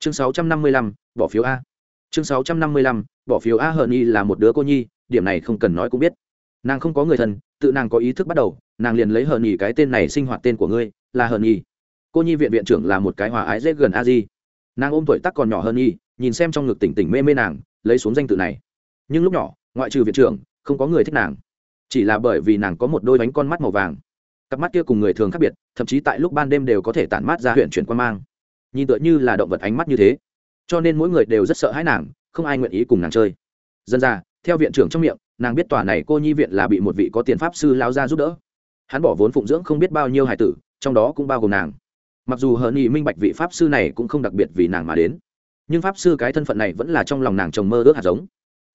chương sáu trăm năm mươi lăm, bỏ phiếu a. Chương sáu trăm năm mươi lăm, bỏ phiếu a hờ nhi là một đứa cô nhi, điểm này không cần nói cũng biết. Nàng không có người thân, tự nàng có ý thức bắt đầu, nàng liền lấy hờ nhi cái tên này sinh hoạt tên của ngươi, là hờ nhi cô nhi viện viện trưởng là một cái hòa ái dễ gần a di. Nàng ôm tuổi tắc còn nhỏ hơn nhi nhìn xem trong ngực tỉnh tỉnh mê mê nàng, lấy xuống danh tự này. Nhưng lúc nhỏ, ngoại trừ viện trưởng, không có người thích nàng. Chỉ là bởi vì nàng có một đôi bánh con mắt màu vàng. Cặp mắt kia cùng người thường khác biệt, thậm chí tại lúc ban đêm đều có thể tản mát ra huyện chuyển quan mang nhìn tựa như là động vật ánh mắt như thế. Cho nên mỗi người đều rất sợ hãi nàng, không ai nguyện ý cùng nàng chơi. Dân ra, theo viện trưởng trong miệng, nàng biết tòa này cô nhi viện là bị một vị có tiền pháp sư lao ra giúp đỡ. Hắn bỏ vốn phụng dưỡng không biết bao nhiêu hải tử, trong đó cũng bao gồm nàng. Mặc dù hờ nghị minh bạch vị pháp sư này cũng không đặc biệt vì nàng mà đến, nhưng pháp sư cái thân phận này vẫn là trong lòng nàng trồng mơ ước hạt giống.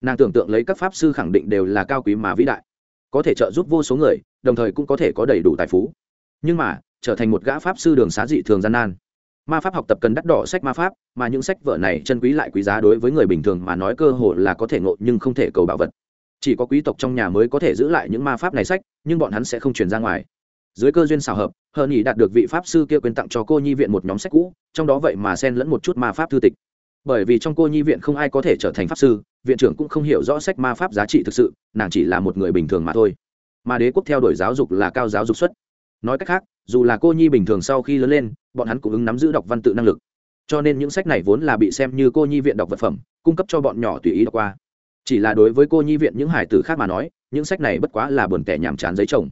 Nàng tưởng tượng lấy các pháp sư khẳng định đều là cao quý mà vĩ đại, có thể trợ giúp vô số người, đồng thời cũng có thể có đầy đủ tài phú. Nhưng mà, trở thành một gã pháp sư đường xá dị thường gian nan ma pháp học tập cần đắt đỏ sách ma pháp, mà những sách vở này chân quý lại quý giá đối với người bình thường mà nói cơ hội là có thể ngộ nhưng không thể cầu bảo vật. Chỉ có quý tộc trong nhà mới có thể giữ lại những ma pháp này sách, nhưng bọn hắn sẽ không truyền ra ngoài. Dưới cơ duyên xào hợp, hờ nhị đạt được vị pháp sư kia quyên tặng cho cô nhi viện một nhóm sách cũ, trong đó vậy mà xen lẫn một chút ma pháp thư tịch. Bởi vì trong cô nhi viện không ai có thể trở thành pháp sư, viện trưởng cũng không hiểu rõ sách ma pháp giá trị thực sự, nàng chỉ là một người bình thường mà thôi. Mà đế quốc theo đuổi giáo dục là cao giáo dục xuất. Nói cách khác dù là cô nhi bình thường sau khi lớn lên, bọn hắn cũng ứng nắm giữ đọc văn tự năng lực. Cho nên những sách này vốn là bị xem như cô nhi viện đọc vật phẩm, cung cấp cho bọn nhỏ tùy ý đọc qua. Chỉ là đối với cô nhi viện những hải tử khác mà nói, những sách này bất quá là buồn tẻ nhàm chán giấy chồng.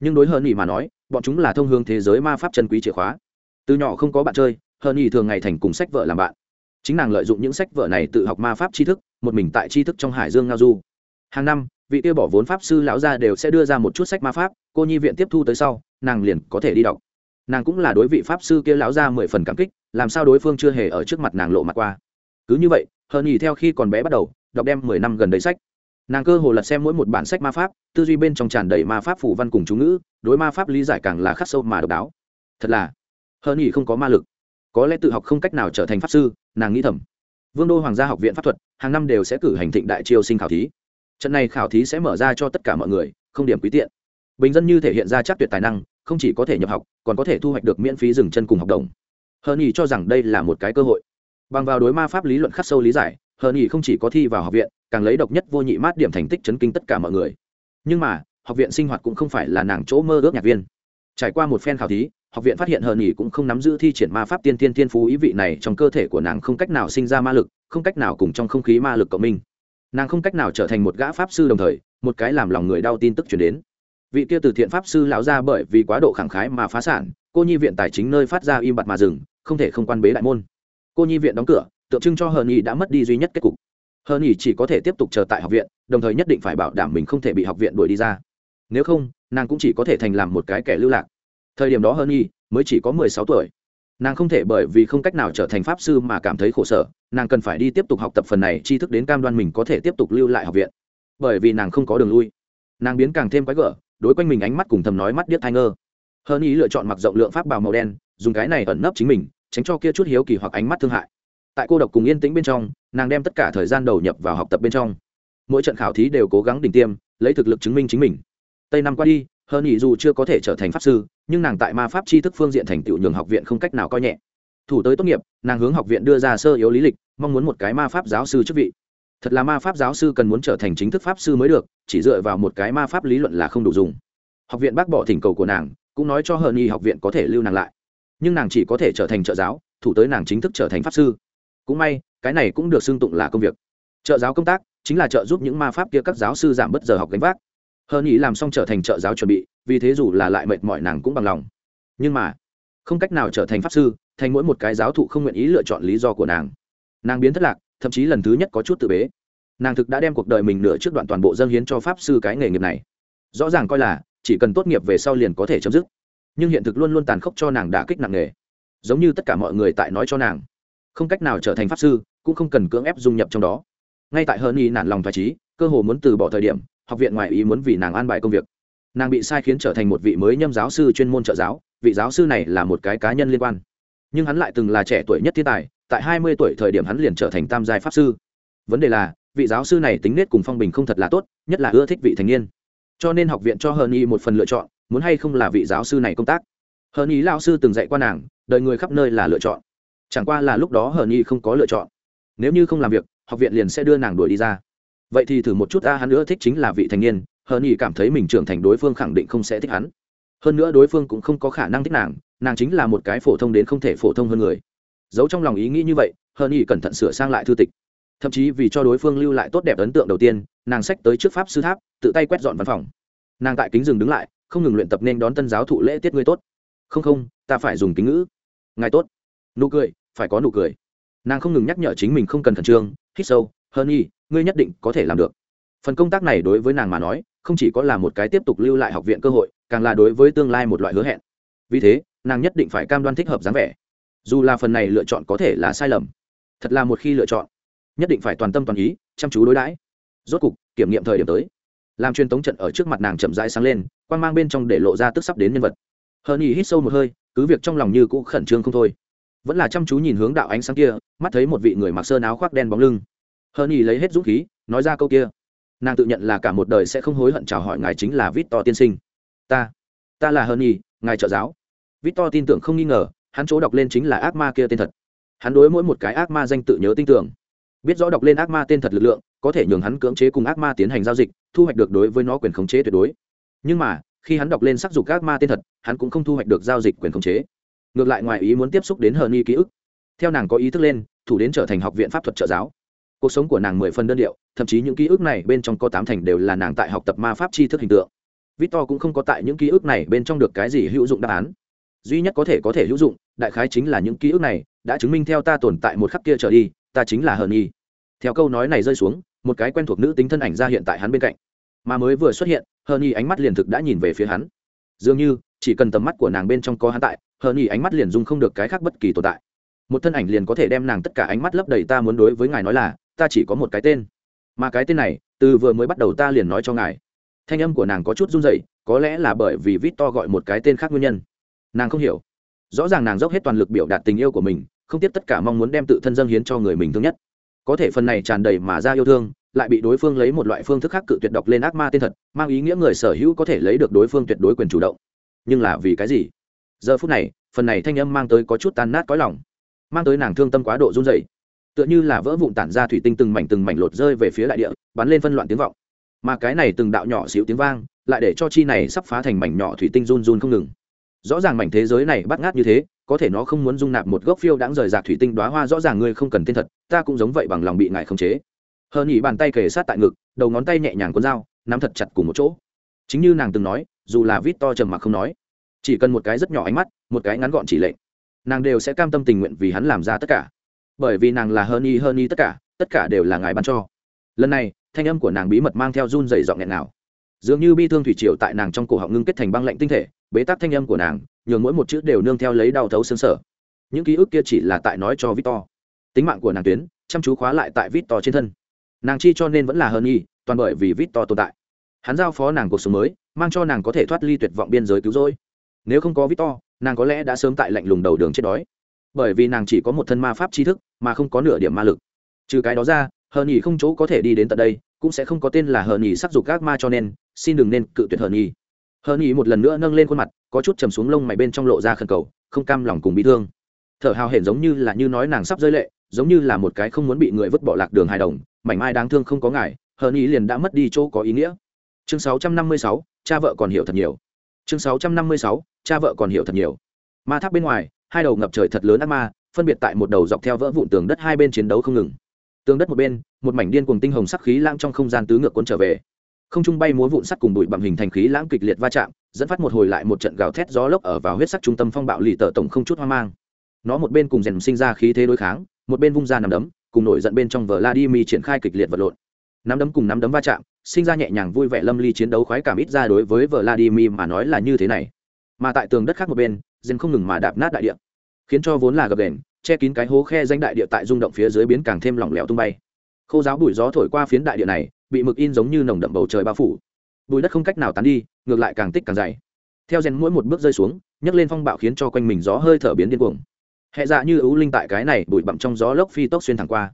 Nhưng đối hơn nhỉ mà nói, bọn chúng là thông hướng thế giới ma pháp chân quý chìa khóa. Từ nhỏ không có bạn chơi hơn nhỉ thường ngày thành cùng sách vợ làm bạn. Chính nàng lợi dụng những sách vợ này tự học ma pháp tri thức, một mình tại tri thức trong hải dương ngao du. Hàng năm, vị kia bỏ vốn pháp sư lão gia đều sẽ đưa ra một chút sách ma pháp, cô nhi viện tiếp thu tới sau nàng liền có thể đi đọc. Nàng cũng là đối vị pháp sư kia lão ra mười phần cảm kích, làm sao đối phương chưa hề ở trước mặt nàng lộ mặt qua. Cứ như vậy, hờ nhỉ theo khi còn bé bắt đầu, đọc đem mười năm gần đấy sách. Nàng cơ hồ lật xem mỗi một bản sách ma pháp, tư duy bên trong tràn đầy ma pháp phủ văn cùng chú ngữ, đối ma pháp lý giải càng là khắc sâu mà độc đáo. Thật là, hờ nhỉ không có ma lực. Có lẽ tự học không cách nào trở thành pháp sư, nàng nghĩ thầm. Vương đô hoàng gia học viện pháp thuật, hàng năm đều sẽ cử hành thịnh đại triều sinh khảo thí. Trận này khảo thí sẽ mở ra cho tất cả mọi người, không điểm quý tiện. Bình dân như thể hiện ra chắc tuyệt tài năng không chỉ có thể nhập học, còn có thể thu hoạch được miễn phí dừng chân cùng học đồng. Hơn nhỉ cho rằng đây là một cái cơ hội. Bằng vào đối ma pháp lý luận khắc sâu lý giải hơn nhỉ không chỉ có thi vào học viện, càng lấy độc nhất vô nhị mát điểm thành tích chấn kinh tất cả mọi người. Nhưng mà, học viện sinh hoạt cũng không phải là nàng chỗ mơ ước nhạc viên. Trải qua một phen khảo thí, học viện phát hiện hờ nhỉ cũng không nắm giữ thi triển ma pháp tiên tiên tiên phú ý vị này trong cơ thể của nàng không cách nào sinh ra ma lực, không cách nào cùng trong không khí ma lực cộng minh. Nàng không cách nào trở thành một gã pháp sư đồng thời, một cái làm lòng người đau tin tức chuyển đến vị kia từ thiện pháp sư lão ra bởi vì quá độ khẳng khái mà phá sản, cô nhi viện tài chính nơi phát ra im bặt mà dừng, không thể không quan bế đại môn. Cô nhi viện đóng cửa, tượng trưng cho hờ nhi đã mất đi duy nhất kết cục. Hờ nhi chỉ có thể tiếp tục chờ tại học viện, đồng thời nhất định phải bảo đảm mình không thể bị học viện đuổi đi ra. Nếu không, nàng cũng chỉ có thể thành làm một cái kẻ lưu lạc. Thời điểm đó hờ nhi mới chỉ có mười sáu tuổi. Nàng không thể bởi vì không cách nào trở thành pháp sư mà cảm thấy khổ sở, nàng cần phải đi tiếp tục học tập phần này tri thức đến cam đoan mình có thể tiếp tục lưu lại học viện. Bởi vì nàng không có đường lui. Nàng biến càng thêm quái gở đối quanh mình ánh mắt cùng thầm nói mắt điếc thai ngơ. Hơn ý lựa chọn mặc rộng lượng pháp bào màu đen, dùng cái này ẩn nấp chính mình, tránh cho kia chút hiếu kỳ hoặc ánh mắt thương hại. Tại cô độc cùng yên tĩnh bên trong, nàng đem tất cả thời gian đầu nhập vào học tập bên trong. Mỗi trận khảo thí đều cố gắng đỉnh tiêm, lấy thực lực chứng minh chính mình. Tây năm qua đi hơn ý dù chưa có thể trở thành pháp sư, nhưng nàng tại ma pháp tri thức phương diện thành tựu nhường học viện không cách nào coi nhẹ. Thủ tới tốt nghiệp, nàng hướng học viện đưa ra sơ yếu lý lịch, mong muốn một cái ma pháp giáo sư chức vị thật là ma pháp giáo sư cần muốn trở thành chính thức pháp sư mới được, chỉ dựa vào một cái ma pháp lý luận là không đủ dùng. Học viện bác bỏ thỉnh cầu của nàng, cũng nói cho hờn nhi học viện có thể lưu nàng lại. Nhưng nàng chỉ có thể trở thành trợ giáo, thủ tới nàng chính thức trở thành pháp sư. Cũng may, cái này cũng được xưng tụng là công việc. Trợ giáo công tác, chính là trợ giúp những ma pháp kia các giáo sư giảm bớt giờ học gánh vác. Hờ ý làm xong trở thành trợ giáo chuẩn bị, vì thế dù là lại mệt mỏi nàng cũng bằng lòng. Nhưng mà, không cách nào trở thành pháp sư, thành mỗi một cái giáo thụ không nguyện ý lựa chọn lý do của nàng. Nàng biến thất lạc, thậm chí lần thứ nhất có chút tự bế nàng thực đã đem cuộc đời mình nửa trước đoạn toàn bộ dâng hiến cho pháp sư cái nghề nghiệp này. Rõ ràng coi là, chỉ cần tốt nghiệp về sau liền có thể chấm dứt. Nhưng hiện thực luôn luôn tàn khốc cho nàng đả kích nặng nghề giống như tất cả mọi người tại nói cho nàng, không cách nào trở thành pháp sư, cũng không cần cưỡng ép dung nhập trong đó. Ngay tại hơn y nản lòng tài trí cơ hồ muốn từ bỏ thời điểm, học viện ngoại ý muốn vì nàng an bài công việc. Nàng bị sai khiến trở thành một vị mới nhâm giáo sư chuyên môn trợ giáo, vị giáo sư này là một cái cá nhân liên quan. Nhưng hắn lại từng là trẻ tuổi nhất thiên tài, tại hai mươi tuổi thời điểm hắn liền trở thành tam giai pháp sư. Vấn đề là vị giáo sư này tính nết cùng phong bình không thật là tốt, nhất là ưa thích vị thành niên. Cho nên học viện cho hờ nhi một phần lựa chọn, muốn hay không là vị giáo sư này công tác. Hờ nhi lao sư từng dạy qua nàng, đời người khắp nơi là lựa chọn. Chẳng qua là lúc đó hờ nhi không có lựa chọn. Nếu như không làm việc, học viện liền sẽ đưa nàng đuổi đi ra. Vậy thì thử một chút ta hắn nữa thích chính là vị thành niên, hờ nhi cảm thấy mình trưởng thành đối phương khẳng định không sẽ thích hắn. Hơn nữa đối phương cũng không có khả năng thích nàng nàng chính là một cái phổ thông đến không thể phổ thông hơn người. Giấu trong lòng ý nghĩ như vậy, hờ nhi cẩn thận sửa sang lại thư tịch thậm chí vì cho đối phương lưu lại tốt đẹp ấn tượng đầu tiên, nàng sách tới trước pháp sư tháp, tự tay quét dọn văn phòng. Nàng tại kính rừng đứng lại, không ngừng luyện tập nên đón tân giáo thụ lễ tiết ngươi tốt. Không không, ta phải dùng kính ngữ. Ngài tốt. Nụ cười, phải có nụ cười. Nàng không ngừng nhắc nhở chính mình không cần khẩn trương, hít sâu hơn y ngươi nhất định có thể làm được. Phần công tác này đối với nàng mà nói, không chỉ có là một cái tiếp tục lưu lại học viện cơ hội, càng là đối với tương lai một loại hứa hẹn. Vì thế, nàng nhất định phải cam đoan thích hợp dáng vẻ. Dù là phần này lựa chọn có thể là sai lầm, thật là một khi lựa chọn nhất định phải toàn tâm toàn ý, chăm chú đối đãi. Rốt cục, kiểm nghiệm thời điểm tới. Làm truyền tống trận ở trước mặt nàng chậm rãi sáng lên quan mang bên trong để lộ ra tức sắp đến nhân vật. Hờ nhì hít sâu một hơi, cứ việc trong lòng như cũ khẩn trương không thôi. Vẫn là chăm chú nhìn hướng đạo ánh sáng kia, mắt thấy một vị người mặc sơn áo khoác đen bóng lưng. Hờ nhì lấy hết dũng khí, nói ra câu kia. Nàng tự nhận là cả một đời sẽ không hối hận chào hỏi ngài chính là vít to tiên sinh. Ta ta là hờ nhì ngài trợ giáo. Vít to tin tưởng không nghi ngờ, hắn chỗ đọc lên chính là ác ma kia tên thật. Hắn đối mỗi một cái ác ma danh tự nhớ tin tưởng biết rõ đọc lên ác ma tên thật lực lượng, có thể nhường hắn cưỡng chế cùng ác ma tiến hành giao dịch, thu hoạch được đối với nó quyền khống chế tuyệt đối. Nhưng mà, khi hắn đọc lên sắc dục ác ma tên thật, hắn cũng không thu hoạch được giao dịch quyền khống chế. Ngược lại ngoài ý muốn tiếp xúc đến hờ ni ký ức. Theo nàng có ý thức lên, thủ đến trở thành học viện pháp thuật trợ giáo. Cuộc sống của nàng mười phần đơn điệu, thậm chí những ký ức này bên trong có tám thành đều là nàng tại học tập ma pháp tri thức hình tượng. Victor cũng không có tại những ký ức này bên trong được cái gì hữu dụng đáp án. Duy nhất có thể có thể hữu dụng, đại khái chính là những ký ức này đã chứng minh theo ta tồn tại một khắc kia trở đi ta chính là hờ nhi. Theo câu nói này rơi xuống, một cái quen thuộc nữ tính thân ảnh ra hiện tại hắn bên cạnh. Mà mới vừa xuất hiện, hờ nhi ánh mắt liền thực đã nhìn về phía hắn. Dường như, chỉ cần tầm mắt của nàng bên trong có hắn tại, hờ nhi ánh mắt liền dung không được cái khác bất kỳ tồn tại. Một thân ảnh liền có thể đem nàng tất cả ánh mắt lấp đầy ta muốn đối với ngài nói là, ta chỉ có một cái tên. Mà cái tên này, từ vừa mới bắt đầu ta liền nói cho ngài. Thanh âm của nàng có chút run rẩy, có lẽ là bởi vì vít to gọi một cái tên khác nguyên nhân. Nàng không hiểu. Rõ ràng nàng dốc hết toàn lực biểu đạt tình yêu của mình không tiếp tất cả mong muốn đem tự thân dâng hiến cho người mình thương nhất. Có thể phần này tràn đầy mà ra yêu thương, lại bị đối phương lấy một loại phương thức khác cự tuyệt độc lên ác ma tên thật, mang ý nghĩa người sở hữu có thể lấy được đối phương tuyệt đối quyền chủ động. Nhưng là vì cái gì? Giờ phút này, phần này thanh âm mang tới có chút tan nát cõi lòng, mang tới nàng thương tâm quá độ run dày tựa như là vỡ vụn tản ra thủy tinh từng mảnh từng mảnh lột rơi về phía đại địa, bắn lên phân loạn tiếng vọng. Mà cái này từng đạo nhỏ xíu tiếng vang, lại để cho chi này sắp phá thành mảnh nhỏ thủy tinh run run không ngừng. Rõ ràng mảnh thế giới này bắt ngát như thế có thể nó không muốn dung nạp một gốc phiêu đãng rời rạc thủy tinh đoá hoa, rõ ràng ngươi không cần tên thật, ta cũng giống vậy bằng lòng bị ngài khống chế. Hờ nhỉ bàn tay kề sát tại ngực, đầu ngón tay nhẹ nhàng cuốn dao, nắm thật chặt cùng một chỗ. Chính như nàng từng nói, dù là vít to trầm mặc không nói, chỉ cần một cái rất nhỏ ánh mắt, một cái ngắn gọn chỉ lệnh, nàng đều sẽ cam tâm tình nguyện vì hắn làm ra tất cả. Bởi vì nàng là hơn y hơn y tất cả tất cả đều là ngài ban cho. Lần này, thanh âm của nàng bí mật mang theo run dày dọn nghẹn nào dường như bi thương thủy triều tại nàng trong cổ họng ngưng kết thành băng lạnh tinh thể, bế tắc thanh âm của nàng, nhường mỗi một chữ đều nương theo lấy đau thấu xương sở. Những ký ức kia chỉ là tại nói cho victor. Tính mạng của nàng tuyến, chăm chú khóa lại tại victor trên thân. Nàng chi cho nên vẫn là hơn y toàn bởi vì victor tồn tại. Hắn giao phó nàng cuộc sống mới, mang cho nàng có thể thoát ly tuyệt vọng biên giới cứu rỗi. Nếu không có victor, nàng có lẽ đã sớm tại lạnh lùng đầu đường chết đói. Bởi vì nàng chỉ có một thân ma pháp tri thức, mà không có nửa điểm ma lực. Trừ cái đó ra hờ nhì không chỗ có thể đi đến tận đây, cũng sẽ không có tên là hờ nhì c dục các ma cho nên xin đừng nên cự tuyệt hờn nhi. Hờn nhi một lần nữa nâng lên khuôn mặt có chút trầm xuống lông mày bên trong lộ ra khẩn cầu không cam lòng cùng bị thương. Thở hào hển giống như là như nói nàng sắp rơi lệ giống như là một cái không muốn bị người vứt bỏ lạc đường hài đồng mảnh mai đáng thương không có ngài hờn nhi liền đã mất đi chỗ có ý nghĩa. Chương 656, cha vợ còn hiểu thật nhiều. Chương 656, cha vợ còn hiểu thật nhiều. Ma tháp bên ngoài hai đầu ngập trời thật lớn ác ma phân biệt tại một đầu dọc theo vỡ vụn tường đất hai bên chiến đấu không ngừng. Tường đất một bên một mảnh điên cùng tinh hồng sắc khí lãng trong không gian tứ ngược cuốn trở về không trung bay múa vụn sắt cùng bụi bằng hình thành khí lãng kịch liệt va chạm, dẫn phát một hồi lại một trận gào thét gió lốc ở vào huyết sắc trung tâm phong bạo lì tờ tổng không chút hoang mang. Nó một bên cùng rèn sinh ra khí thế đối kháng, một bên vung ra nằm đấm, cùng nổi giận bên trong vờ vladimir triển khai kịch liệt vật lộn. Nắm đấm cùng nắm đấm va chạm, sinh ra nhẹ nhàng vui vẻ lâm ly chiến đấu khoái cảm ít ra đối với vladimir mà nói là như thế này. Mà tại tường đất khác một bên, rèn không ngừng mà đạp nát đại địa, khiến cho vốn là gập đền, che kín cái hố khe danh đại địa tại rung động phía dưới biến càng thêm lỏng lẻo tung bay. Khô giáo bụi gió thổi qua phiến đại địa này bị mực in giống như nồng đậm bầu trời bao phủ. Bụi đất không cách nào tán đi, ngược lại càng tích càng dày. Theo rèn mỗi một bước rơi xuống, nhấc lên phong bạo khiến cho quanh mình gió hơi thở biến điên cuồng. Hệ dạ như ưu linh tại cái này, bụi bặm trong gió lốc phi tốc xuyên thẳng qua.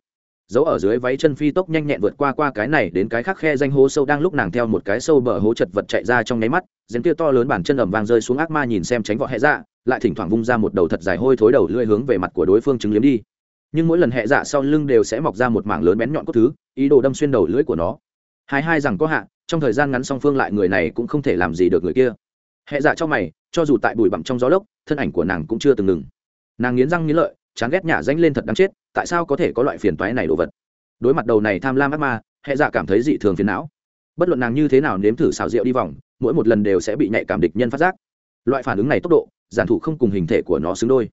Giấu ở dưới váy chân phi tốc nhanh nhẹn vượt qua qua cái này đến cái khác khe danh hố sâu đang lúc nàng theo một cái sâu bờ hố chật vật chạy ra trong nháy mắt, rèn kia to lớn bản chân ẩm vàng rơi xuống ác ma nhìn xem tránh vọ hệ dạ lại thỉnh thoảng vung ra một đầu thật dài hôi thối đầu lưỡi hướng về mặt của đối phương chứng liếm đi. Nhưng mỗi lần hệ dạ sau lưng đều sẽ mọc ra một mảng lớn bén nhọn cốt thứ, ý đồ đâm xuyên đầu lưỡi của nó hai hai rằng có hạ, trong thời gian ngắn song phương lại người này cũng không thể làm gì được người kia. Hệ dạ cho mày, cho dù tại bụi bặm trong gió lốc, thân ảnh của nàng cũng chưa từng ngừng. Nàng nghiến răng nghiến lợi, chán ghét nhả danh lên thật đáng chết, tại sao có thể có loại phiền toái này đồ vật? Đối mặt đầu này tham lam ác ma hệ dạ cảm thấy dị thường phiền não. Bất luận nàng như thế nào nếm thử xào rượu đi vòng, mỗi một lần đều sẽ bị nhạy cảm địch nhân phát giác. Loại phản ứng này tốc độ, giản thủ không cùng hình thể của nó xứng đôi.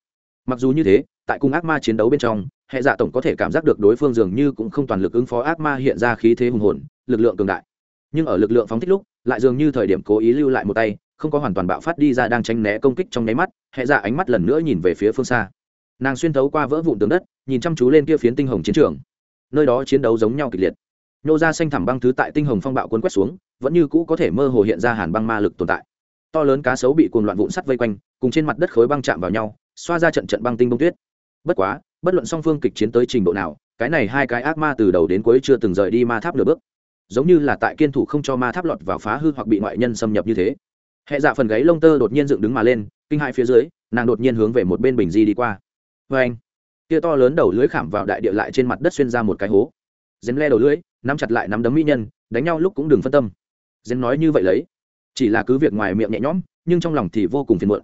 Mặc dù như thế, tại cung ác ma chiến đấu bên trong hệ dạ tổng có thể cảm giác được đối phương dường như cũng không toàn lực ứng phó ác ma hiện ra khí thế hùng hồn, lực lượng cường đại. Nhưng ở lực lượng phóng thích lúc, lại dường như thời điểm cố ý lưu lại một tay, không có hoàn toàn bạo phát đi ra đang tránh né công kích trong nháy mắt, hệ dạ ánh mắt lần nữa nhìn về phía phương xa. Nàng xuyên thấu qua vỡ vụn tường đất, nhìn chăm chú lên kia phiến tinh hồng chiến trường. Nơi đó chiến đấu giống nhau kịch liệt. Nhô ra xanh thẳm băng thứ tại tinh hồng phong bạo quân quét xuống, vẫn như cũ có thể mơ hồ hiện ra hàn băng ma lực tồn tại. To lớn cá sấu bị cuồng loạn vụn sắt vây quanh, cùng trên mặt đất khối băng chạm vào nhau, xoa ra trận trận băng tinh bông tuyết. Bất quá bất luận song phương kịch chiến tới trình độ nào, cái này hai cái ác ma từ đầu đến cuối chưa từng rời đi ma tháp nửa bước. Giống như là tại kiên thủ không cho ma tháp lọt vào phá hư hoặc bị ngoại nhân xâm nhập như thế. Hệ dạ phần gáy lông tơ đột nhiên dựng đứng mà lên, kinh hại phía dưới, nàng đột nhiên hướng về một bên bình di đi qua. Vê anh kia to lớn đầu lưới khảm vào đại địa lại trên mặt đất xuyên ra một cái hố. Dén le đầu lưới nắm chặt lại nắm đấm mỹ nhân, đánh nhau lúc cũng đừng phân tâm. Dén nói như vậy lấy. Chỉ là cứ việc ngoài miệng nhẹ nhõm, nhưng trong lòng thì vô cùng phiền muộn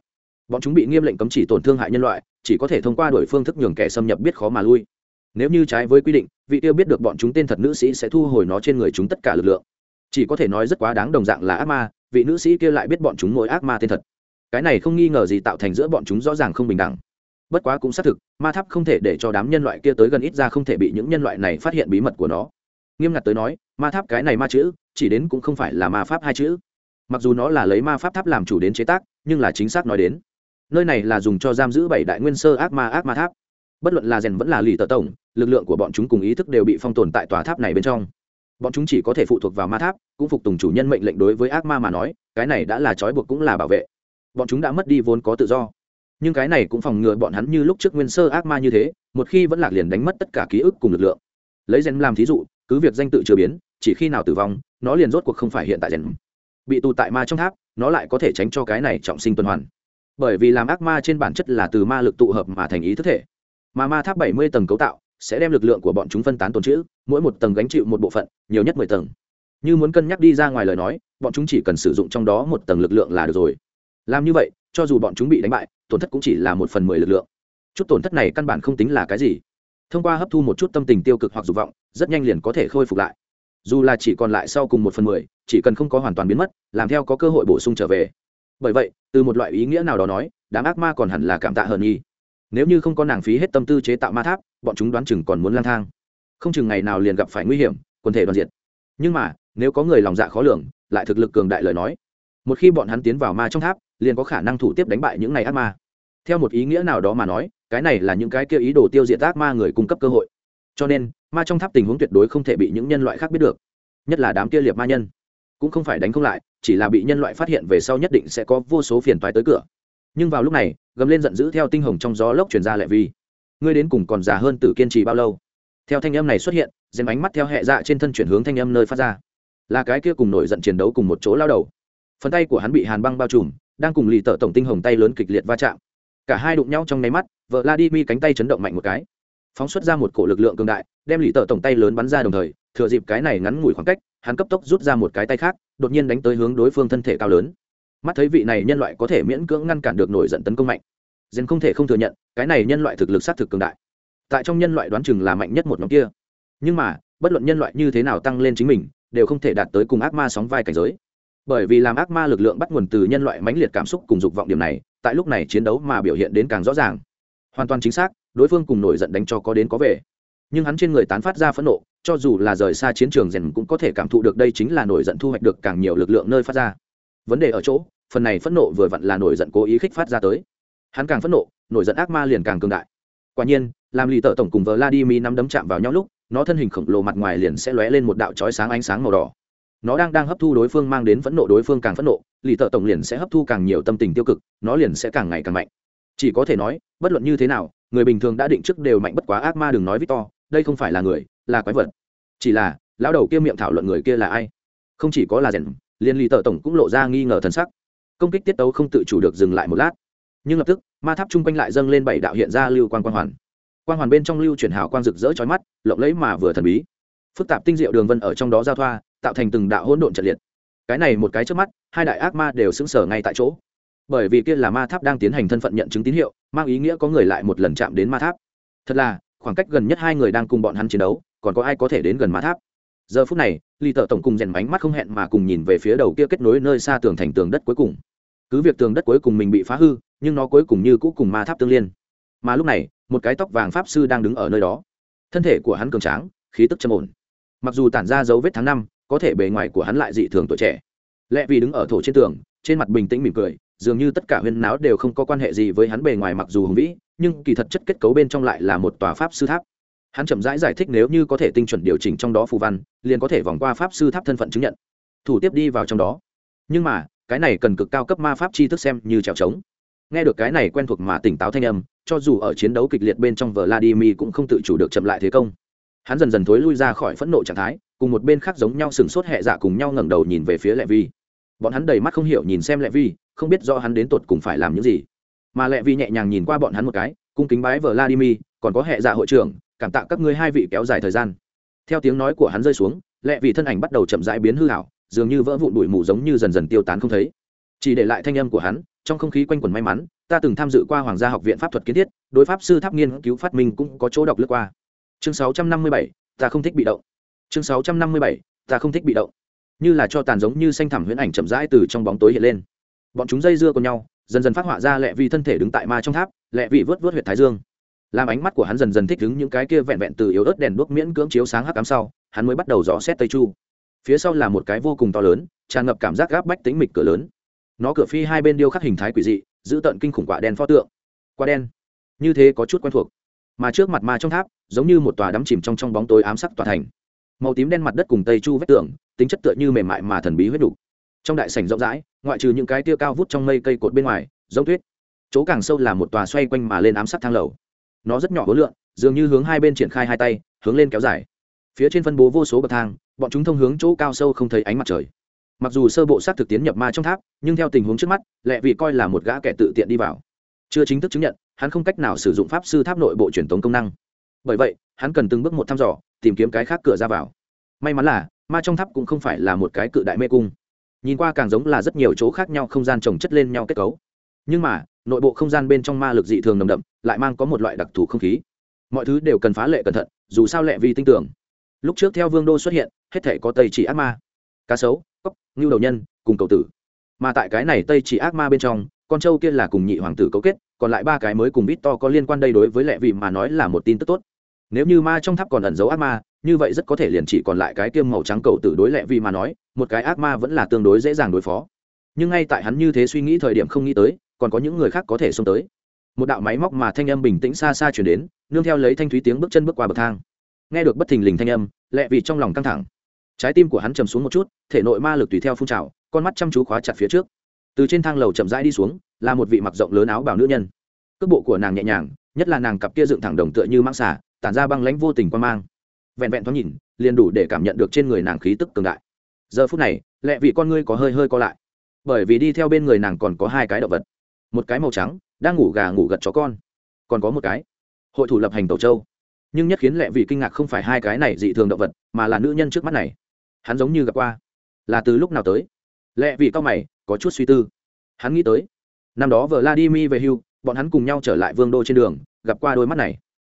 bọn chúng bị nghiêm lệnh cấm chỉ tổn thương hại nhân loại, chỉ có thể thông qua đổi phương thức nhường kẻ xâm nhập biết khó mà lui. Nếu như trái với quy định, vị tiêu biết được bọn chúng tên thật nữ sĩ sẽ thu hồi nó trên người chúng tất cả lực lượng. Chỉ có thể nói rất quá đáng đồng dạng là ác ma, vị nữ sĩ kia lại biết bọn chúng mỗi ác ma tên thật. Cái này không nghi ngờ gì tạo thành giữa bọn chúng rõ ràng không bình đẳng. Bất quá cũng xác thực, ma tháp không thể để cho đám nhân loại kia tới gần ít ra không thể bị những nhân loại này phát hiện bí mật của nó. Nghiêm ngặt tới nói, ma tháp cái này ma chữ, chỉ đến cũng không phải là ma pháp hai chữ. Mặc dù nó là lấy ma pháp tháp làm chủ đến chế tác, nhưng là chính xác nói đến nơi này là dùng cho giam giữ bảy đại nguyên sơ ác ma ác ma tháp. Bất luận là rèn vẫn là lì tờ tổng, lực lượng của bọn chúng cùng ý thức đều bị phong tồn tại tòa tháp này bên trong. Bọn chúng chỉ có thể phụ thuộc vào ma tháp, cũng phục tùng chủ nhân mệnh lệnh đối với ác ma mà nói, cái này đã là trói buộc cũng là bảo vệ. Bọn chúng đã mất đi vốn có tự do. Nhưng cái này cũng phòng ngừa bọn hắn như lúc trước nguyên sơ ác ma như thế, một khi vẫn lạc liền đánh mất tất cả ký ức cùng lực lượng. Lấy rèn làm thí dụ, cứ việc danh tự chưa biến, chỉ khi nào tử vong, nó liền rốt cuộc không phải hiện tại rèn. Bị tù tại ma trong tháp, nó lại có thể tránh cho cái này trọng sinh tuần hoàn bởi vì làm ác ma trên bản chất là từ ma lực tụ hợp mà thành ý thức thể. Mà ma tháp bảy mươi tầng cấu tạo sẽ đem lực lượng của bọn chúng phân tán tồn chữ mỗi một tầng gánh chịu một bộ phận, nhiều nhất mười tầng. Như muốn cân nhắc đi ra ngoài lời nói, bọn chúng chỉ cần sử dụng trong đó một tầng lực lượng là được rồi. Làm như vậy, cho dù bọn chúng bị đánh bại, tổn thất cũng chỉ là một phần mười lực lượng. Chút tổn thất này căn bản không tính là cái gì. Thông qua hấp thu một chút tâm tình tiêu cực hoặc dục vọng, rất nhanh liền có thể khôi phục lại. Dù là chỉ còn lại sau cùng một phần mười, chỉ cần không có hoàn toàn biến mất, làm theo có cơ hội bổ sung trở về bởi vậy, từ một loại ý nghĩa nào đó nói, đám ác ma còn hẳn là cảm tạ hờn nhi nếu như không có nàng phí hết tâm tư chế tạo ma tháp, bọn chúng đoán chừng còn muốn lang thang. Không chừng ngày nào liền gặp phải nguy hiểm, quần thể đoàn diệt. Nhưng mà, nếu có người lòng dạ khó lường, lại thực lực cường đại lời nói, một khi bọn hắn tiến vào ma trong tháp, liền có khả năng thủ tiếp đánh bại những này ác ma. Theo một ý nghĩa nào đó mà nói, cái này là những cái kia ý đồ tiêu diệt ác ma người cung cấp cơ hội. Cho nên, ma trong tháp tình huống tuyệt đối không thể bị những nhân loại khác biết được, nhất là đám kia liệt ma nhân cũng không phải đánh không lại, chỉ là bị nhân loại phát hiện về sau nhất định sẽ có vô số phiền toái tới cửa. Nhưng vào lúc này, gầm lên giận dữ theo tinh hồng trong gió lốc truyền ra lệ vi. Ngươi đến cùng còn già hơn tử kiên trì bao lâu? Theo thanh âm này xuất hiện dèm ánh mắt theo hệ dạ trên thân chuyển hướng thanh âm nơi phát ra. Là cái kia cùng nổi giận chiến đấu cùng một chỗ lao đầu. Phần tay của hắn bị hàn băng bao trùm, đang cùng lì tợ tổng tinh hồng tay lớn kịch liệt va chạm. Cả hai đụng nhau trong nháy mắt, vợ la đi mi cánh tay chấn động mạnh một cái. Phóng xuất ra một cổ lực lượng cường đại, đem lì tợ tổng tay lớn bắn ra đồng thời, thừa dịp cái này ngắn ngủi khoảng cách hắn cấp tốc rút ra một cái tay khác, đột nhiên đánh tới hướng đối phương thân thể cao lớn. Mắt thấy vị này nhân loại có thể miễn cưỡng ngăn cản được nổi giận tấn công mạnh. Gen không thể không thừa nhận, cái này nhân loại thực lực sát thực cường đại. Tại trong nhân loại đoán chừng là mạnh nhất một nhóm kia. Nhưng mà, bất luận nhân loại như thế nào tăng lên chính mình, đều không thể đạt tới cùng ác ma sóng vai cảnh giới. Bởi vì làm ác ma lực lượng bắt nguồn từ nhân loại mãnh liệt cảm xúc cùng dục vọng điểm này, tại lúc này chiến đấu mà biểu hiện đến càng rõ ràng. Hoàn toàn chính xác, đối phương cùng nổi giận đánh cho có đến có về. Nhưng hắn trên người tán phát ra phẫn nộ cho dù là rời xa chiến trường rèn cũng có thể cảm thụ được đây chính là nổi giận thu hoạch được càng nhiều lực lượng nơi phát ra. Vấn đề ở chỗ, phần này phẫn nộ vừa vặn là nổi giận cố ý khích phát ra tới. Hắn càng phẫn nộ, nổi giận ác ma liền càng cường đại. Quả nhiên, làm lì tợ tổng cùng vladimir nắm đấm chạm vào nhau lúc, nó thân hình khổng lồ mặt ngoài liền sẽ lóe lên một đạo chói sáng ánh sáng màu đỏ. Nó đang đang hấp thu đối phương mang đến phẫn nộ, đối phương càng phẫn nộ, lì tợ tổng liền sẽ hấp thu càng nhiều tâm tình tiêu cực, nó liền sẽ càng ngày càng mạnh. Chỉ có thể nói, bất luận như thế nào, người bình thường đã định trước đều mạnh bất quá ác ma đừng nói victor, đây không phải là người là quái vật. Chỉ là, lão đầu kia miệng thảo luận người kia là ai? Không chỉ có là rèn, liền lì tờ tổng cũng lộ ra nghi ngờ thân sắc. Công kích tiết tấu không tự chủ được dừng lại một lát. Nhưng lập tức, ma tháp chung quanh lại dâng lên bảy đạo hiện ra lưu quan quang hoàn. Quang hoàn bên trong lưu chuyển hào quang rực rỡ trói mắt, lộng lẫy mà vừa thần bí. Phức tạp tinh diệu đường vân ở trong đó giao thoa, tạo thành từng đạo hỗn độn trận liệt. Cái này một cái trước mắt, hai đại ác ma đều xứng sở ngay tại chỗ. Bởi vì kia là ma tháp đang tiến hành thân phận nhận chứng tín hiệu, mang ý nghĩa có người lại một lần chạm đến ma tháp. Thật là, khoảng cách gần nhất hai người đang cùng bọn hắn chiến đấu còn có ai có thể đến gần ma tháp? Giờ phút này lì tợ tổng cùng rèn bánh mắt không hẹn mà cùng nhìn về phía đầu kia kết nối nơi xa tường thành tường đất cuối cùng. Cứ việc tường đất cuối cùng mình bị phá hư, nhưng nó cuối cùng như cũ cùng ma tháp tương liên. Mà lúc này, một cái tóc vàng pháp sư đang đứng ở nơi đó. Thân thể của hắn cường tráng, khí tức trầm ổn. Mặc dù tản ra dấu vết tháng năm, có thể bề ngoài của hắn lại dị thường tuổi trẻ. Lẽ vì đứng ở thổ trên tường, trên mặt bình tĩnh mỉm cười, dường như tất cả huyên náo đều không có quan hệ gì với hắn bề ngoài mặc dù hùng vĩ, nhưng kỳ thật chất kết cấu bên trong lại là một tòa pháp sư tháp hắn chậm rãi giải, giải thích nếu như có thể tinh chuẩn điều chỉnh trong đó phù văn liền có thể vòng qua pháp sư tháp thân phận chứng nhận. Thủ tiếp đi vào trong đó. Nhưng mà cái này cần cực cao cấp ma pháp chi thức xem như trèo trống. Nghe được cái này quen thuộc mà tỉnh táo thanh âm cho dù ở chiến đấu kịch liệt bên trong vladimir cũng không tự chủ được chậm lại thế công. Hắn dần dần thối lui ra khỏi phẫn nộ trạng thái cùng một bên khác giống nhau sừng sốt hệ dạ cùng nhau ngẩng đầu nhìn về phía lệ vi. Bọn hắn đầy mắt không hiểu nhìn xem lệ vi không biết do hắn đến tột cùng phải làm những gì. Mà lệ vi nhẹ nhàng nhìn qua bọn hắn một cái cung kính bái vladimir còn có hệ dạ hội trưởng cảm tạ các ngươi hai vị kéo dài thời gian. Theo tiếng nói của hắn rơi xuống lẹ vì thân ảnh bắt đầu chậm rãi biến hư hảo dường như vỡ vụn bụi mù giống như dần dần tiêu tán không thấy. Chỉ để lại thanh âm của hắn trong không khí quanh quẩn may mắn ta từng tham dự qua hoàng gia học viện pháp thuật kiến thiết đối pháp sư tháp nghiên cứu phát minh cũng có chỗ đọc lướt qua. Chương 657, ta không thích bị động. Chương 657, ta không thích bị động. Như là cho tàn giống như xanh thẳm huyễn ảnh chậm rãi từ trong bóng tối hiện lên. Bọn chúng dây dưa cùng nhau dần dần phát họa ra lẹ vì thân thể đứng tại ma trong tháp lẹ vị vớt vớt huyệt thái dương làm ánh mắt của hắn dần dần thích ứng những cái kia vẹn vẹn từ yếu ớt đèn đuốc miễn cưỡng chiếu sáng hắc ám sau, hắn mới bắt đầu dò xét tây chu. Phía sau là một cái vô cùng to lớn, tràn ngập cảm giác gáp bách tính mịch cửa lớn. Nó cửa phi hai bên điêu khắc hình thái quỷ dị, giữ tận kinh khủng quả đen pho tượng. Quả đen. Như thế có chút quen thuộc. Mà trước mặt ma trong tháp, giống như một tòa đắm chìm trong trong bóng tối ám sắc tòa thành. Màu tím đen mặt đất cùng tây chu vách tường, tính chất tựa như mềm mại mà thần bí huyết đủ. trong đại sảnh rộng rãi, ngoại trừ những cái tia cao vút trong mây cây cột bên ngoài, giống tuyết. Chỗ càng sâu là một tòa xoay quanh mà lên ám sắc thang lầu nó rất nhỏ hối lượng dường như hướng hai bên triển khai hai tay, hướng lên kéo dài. Phía trên phân bố vô số bậc thang, bọn chúng thông hướng chỗ cao sâu không thấy ánh mặt trời. Mặc dù sơ bộ xác thực tiến nhập ma trong tháp, nhưng theo tình huống trước mắt, lệ vị coi là một gã kẻ tự tiện đi vào. Chưa chính thức chứng nhận, hắn không cách nào sử dụng pháp sư tháp nội bộ truyền tống công năng. Bởi vậy, hắn cần từng bước một thăm dò, tìm kiếm cái khác cửa ra vào. May mắn là, ma trong tháp cũng không phải là một cái cự đại mê cung. Nhìn qua càng giống là rất nhiều chỗ khác nhau không gian trồng chất lên nhau kết cấu nhưng mà, nội bộ không gian bên trong ma lực dị thường nồng đậm, lại mang có một loại đặc thù không khí. Mọi thứ đều cần phá lệ cẩn thận, dù sao lệ vi tin tưởng lúc trước theo vương đô xuất hiện, hết thể có tây chỉ ác ma. Cá sấu, cốc, ngưu đầu nhân, cùng cầu tử. Mà tại cái này tây chỉ ác ma bên trong, con trâu kia là cùng nhị hoàng tử cấu kết, còn lại ba cái mới cùng vít to có liên quan đây đối với lệ vị mà nói là một tin tức tốt. Nếu như ma trong tháp còn ẩn giấu ác ma, như vậy rất có thể liền chỉ còn lại cái kiêm màu trắng cầu tử đối lệ vị mà nói, một cái ác ma vẫn là tương đối dễ dàng đối phó. Nhưng ngay tại hắn như thế suy nghĩ thời điểm không nghĩ tới còn có những người khác có thể xông tới. Một đạo máy móc mà thanh âm bình tĩnh xa xa chuyển đến, nương theo lấy thanh thúy tiếng bước chân bước qua bậc thang. Nghe được bất thình lình thanh âm, lẹ vì trong lòng căng thẳng. Trái tim của hắn chầm xuống một chút, thể nội ma lực tùy theo phun trào, con mắt chăm chú khóa chặt phía trước. Từ trên thang lầu chậm rãi đi xuống, là một vị mặc rộng lớn áo bảo nữ nhân. Cước bộ của nàng nhẹ nhàng, nhất là nàng cặp kia dựng thẳng đồng tựa như mang xả tản ra băng lãnh vô tình quan mang. Vẹn vẹn thoáng nhìn, liền đủ để cảm nhận được trên người nàng khí tức cường đại. Giờ phút này, lẹ vị con ngươi có hơi hơi co lại. Bởi vì đi theo bên người nàng còn có hai cái động vật một cái màu trắng, đang ngủ gà ngủ gật chó con. Còn có một cái. Hội thủ lập hành tổ châu. Nhưng nhất khiến lệ vị kinh ngạc không phải hai cái này dị thường động vật, mà là nữ nhân trước mắt này. Hắn giống như gặp qua. Là từ lúc nào tới? Lệ vị cao mày, có chút suy tư. Hắn nghĩ tới. Năm đó vợ vladimir về hưu, bọn hắn cùng nhau trở lại vương đô trên đường, gặp qua đôi mắt này.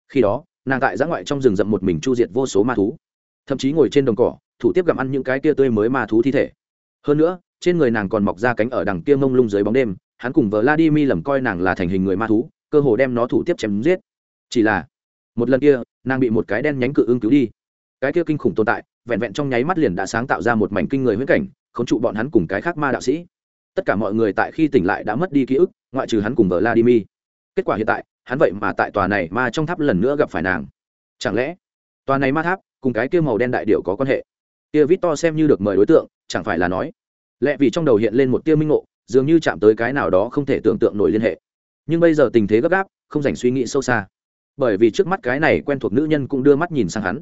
Khi đó, nàng tại giã ngoại trong rừng rậm một mình chu diệt vô số ma thú. Thậm chí ngồi trên đồng cỏ, thủ tiếp gặm ăn những cái tia tươi mới ma thú thi thể. Hơn nữa, trên người nàng còn mọc ra cánh ở đằng kia mông lung dưới bóng đêm hắn cùng vladimir lầm coi nàng là thành hình người ma thú, cơ hồ đem nó thủ tiếp chém giết. Chỉ là, một lần kia, nàng bị một cái đen nhánh cự ưng cứu đi. Cái kia kinh khủng tồn tại, vẹn vẹn trong nháy mắt liền đã sáng tạo ra một mảnh kinh người huyễn cảnh khống trụ bọn hắn cùng cái khác ma đạo sĩ. Tất cả mọi người tại khi tỉnh lại đã mất đi ký ức, ngoại trừ hắn cùng vladimir. Kết quả hiện tại, hắn vậy mà tại tòa này ma trong tháp lần nữa gặp phải nàng. Chẳng lẽ, tòa này ma tháp cùng cái kia màu đen đại điệu có quan hệ? Kia Victor xem như được mời đối tượng, chẳng phải là nói, lẽ vì trong đầu hiện lên một tia minh ngộ dường như chạm tới cái nào đó không thể tưởng tượng nổi liên hệ. Nhưng bây giờ tình thế gấp gáp, không dành suy nghĩ sâu xa. Bởi vì trước mắt cái này quen thuộc nữ nhân cũng đưa mắt nhìn sang hắn.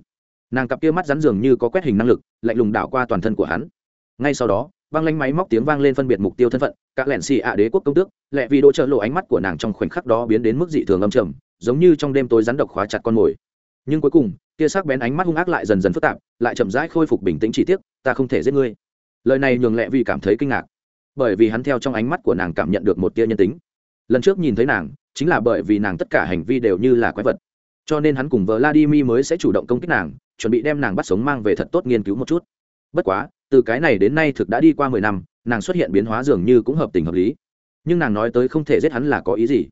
Nàng cặp kia mắt rắn dường như có quét hình năng lực, lạnh lùng đảo qua toàn thân của hắn. Ngay sau đó băng lanh máy móc tiếng vang lên phân biệt mục tiêu thân phận các lẻn xì ạ đế quốc công tước, lẹ vì đỗ trợ lộ ánh mắt của nàng trong khoảnh khắc đó biến đến mức dị thường âm trầm, giống như trong đêm tối rắn độc khóa chặt con mồi. Nhưng cuối cùng, kia sắc bén ánh mắt hung ác lại dần dần phức tạp, lại chậm rãi khôi phục bình tĩnh chỉ tiếc ta không thể giết ngươi. Lời này nhường lẹ vì cảm thấy kinh ngạc bởi vì hắn theo trong ánh mắt của nàng cảm nhận được một tia nhân tính. Lần trước nhìn thấy nàng, chính là bởi vì nàng tất cả hành vi đều như là quái vật. Cho nên hắn cùng vladimir mới sẽ chủ động công kích nàng, chuẩn bị đem nàng bắt sống mang về thật tốt nghiên cứu một chút. Bất quá, từ cái này đến nay thực đã đi qua mười năm, nàng xuất hiện biến hóa dường như cũng hợp tình hợp lý. Nhưng nàng nói tới không thể giết hắn là có ý gì?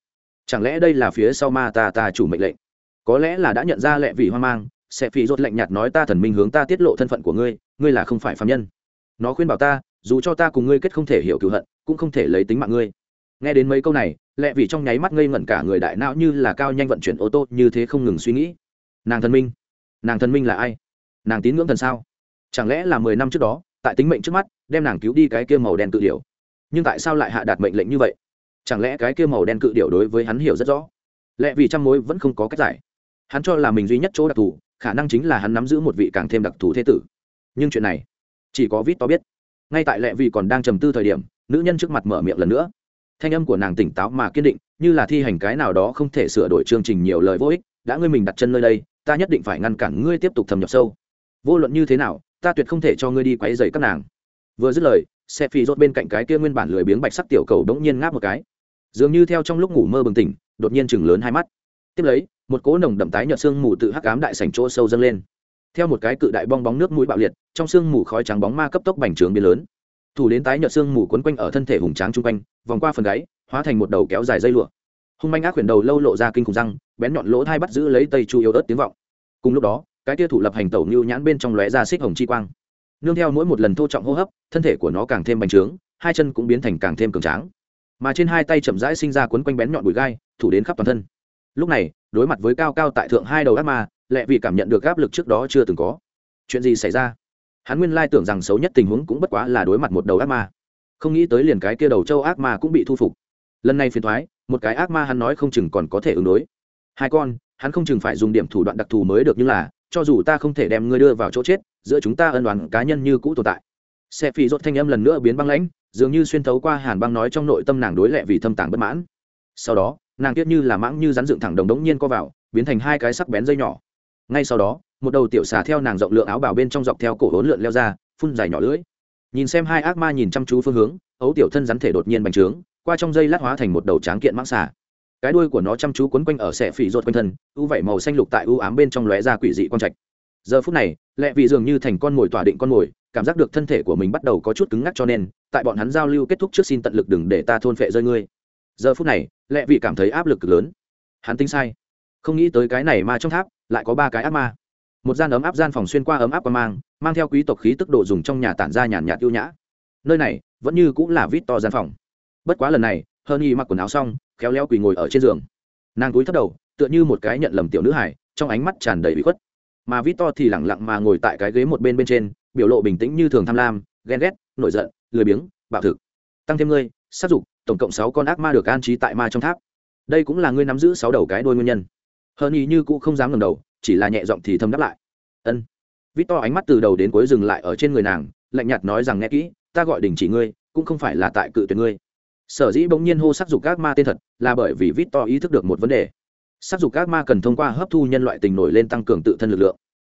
Chẳng lẽ đây là phía sau ma ta ta chủ mệnh lệnh? Có lẽ là đã nhận ra lệ vị hoang mang, sẽ phi rốt lạnh nhạt nói ta thần minh hướng ta tiết lộ thân phận của ngươi ngươi là không phải phạm nhân. Nó khuyên bảo ta dù cho ta cùng ngươi kết không thể hiểu cựu hận, cũng không thể lấy tính mạng ngươi. Nghe đến mấy câu này lệ vì trong nháy mắt ngây ngẩn cả người đại não như là cao nhanh vận chuyển ô tô, như thế không ngừng suy nghĩ. Nàng thần minh, nàng thần minh là ai? Nàng tín ngưỡng thần sao? Chẳng lẽ là mười năm trước đó, tại tính mệnh trước mắt, đem nàng cứu đi cái kia màu đen cự điểu? Nhưng tại sao lại hạ đạt mệnh lệnh như vậy? Chẳng lẽ cái kia màu đen cự điểu đối với hắn hiểu rất rõ? Lẽ vì trăm mối vẫn không có cách giải. Hắn cho là mình duy nhất chỗ đặc thù, khả năng chính là hắn nắm giữ một vị càng thêm đặc thù thế tử. Nhưng chuyện này, chỉ có vít to biết ngay tại lệ vì còn đang trầm tư thời điểm, nữ nhân trước mặt mở miệng lần nữa. Thanh âm của nàng tỉnh táo mà kiên định, như là thi hành cái nào đó không thể sửa đổi chương trình nhiều lời vô ích. Đã ngươi mình đặt chân nơi đây, ta nhất định phải ngăn cản ngươi tiếp tục thâm nhập sâu. Vô luận như thế nào, ta tuyệt không thể cho ngươi đi quấy dày các nàng. Vừa dứt lời xe phi rốt bên cạnh cái kia nguyên bản lười biếng bạch sắc tiểu cầu đống nhiên ngáp một cái. Dường như theo trong lúc ngủ mơ bừng tỉnh, đột nhiên chừng lớn hai mắt. Tiếp lấy, một cỗ nồng đậm tái nhợt xương mù tự hắc ám đại sảnh chỗ sâu dâng lên theo một cái cự đại bong bóng nước mũi bạo liệt, trong xương mù khói trắng bóng ma cấp tốc bành trướng biến lớn. Thủ đến tái nhợt xương mù quấn quanh ở thân thể hùng tráng trung quanh, vòng qua phần gáy, hóa thành một đầu kéo dài dây lụa. Hung manh ác quyển đầu lâu lộ ra kinh khủng răng, bén nhọn lỗ thai bắt giữ lấy tây chu yếu ớt tiếng vọng. Cùng lúc đó, cái tia thủ lập hành tẩu như nhãn bên trong lóe ra xích hồng chi quang. Nương theo mỗi một lần thô trọng hô hấp, thân thể của nó càng thêm bành trướng, hai chân cũng biến thành càng thêm cường tráng. Mà trên hai tay chậm rãi sinh ra quấn quanh bén nhọn bụi gai, thủ đến khắp toàn thân. Lúc này, đối mặt với cao cao tại thượng hai đầu ác ma lẹ vì cảm nhận được áp lực trước đó chưa từng có. Chuyện gì xảy ra? Hắn nguyên lai tưởng rằng xấu nhất tình huống cũng bất quá là đối mặt một đầu ác ma. Không nghĩ tới liền cái kia đầu châu ác ma cũng bị thu phục. Lần này phiền thoái một cái ác ma hắn nói không chừng còn có thể ứng đối. Hai con, hắn không chừng phải dùng điểm thủ đoạn đặc thù mới được nhưng là, cho dù ta không thể đem ngươi đưa vào chỗ chết, giữa chúng ta ân đoàn cá nhân như cũ tồn tại. Xe phi rốt thanh âm lần nữa biến băng lãnh, dường như xuyên thấu qua hàn băng nói trong nội tâm nàng đối lệ vì thâm tàng bất mãn. Sau đó, nàng tiếc như là mãng như rắn dựng thẳng đồng đống nhiên co vào, biến thành hai cái sắc bén dây nhỏ ngay sau đó, một đầu tiểu xà theo nàng rộng lượng áo bào bên trong dọc theo cổ hốn lượn leo ra, phun dài nhỏ lưỡi. Nhìn xem hai ác ma nhìn chăm chú phương hướng, ấu tiểu thân rắn thể đột nhiên bành trướng, qua trong dây lát hóa thành một đầu tráng kiện mãng xà. Cái đuôi của nó chăm chú quấn quanh ở xẻ phỉ ruột quanh thân, u vẩy màu xanh lục tại u ám bên trong lóe ra quỷ dị quang trạch. Giờ phút này, lẹ vị dường như thành con mồi tỏa định con mồi, cảm giác được thân thể của mình bắt đầu có chút cứng ngắc cho nên, tại bọn hắn giao lưu kết thúc trước xin tận lực đừng để ta thôn phệ rơi ngươi. Giờ phút này, lẹ vị cảm thấy áp lực cực lớn. Hắn tính sai không nghĩ tới cái này mà trong tháp lại có ba cái ác ma. Một gian ấm áp gian phòng xuyên qua ấm áp qua mang mang theo quý tộc khí tức độ dùng trong nhà tản ra nhàn nhạt yêu nhã. Nơi này vẫn như cũng là vít to gian phòng. Bất quá lần này hơn y mặc quần áo xong, khéo léo quỳ ngồi ở trên giường. Nàng túi thấp đầu, tựa như một cái nhận lầm tiểu nữ hải trong ánh mắt tràn đầy bị khuất. Mà vít to thì lẳng lặng mà ngồi tại cái ghế một bên bên trên, biểu lộ bình tĩnh như thường tham lam, ghen ghét, nổi giận, lười biếng, bạo thực. Tăng thêm ngươi, sát dục, tổng cộng sáu con ác ma được an trí tại ma trong tháp. Đây cũng là ngươi nắm giữ sáu đầu cái đôi nguyên nhân hơn y như cũ không dám ngầm đầu, chỉ là nhẹ giọng thì thâm đáp lại. Ân. Vít to ánh mắt từ đầu đến cuối dừng lại ở trên người nàng, lạnh nhạt nói rằng, nghe kỹ, ta gọi đình chỉ ngươi, cũng không phải là tại cự tuyệt ngươi. Sở dĩ bỗng nhiên hô sắc dục các ma tên thật, là bởi vì vít to ý thức được một vấn đề. Sắc dục các ma cần thông qua hấp thu nhân loại tình nổi lên tăng cường tự thân lực lượng.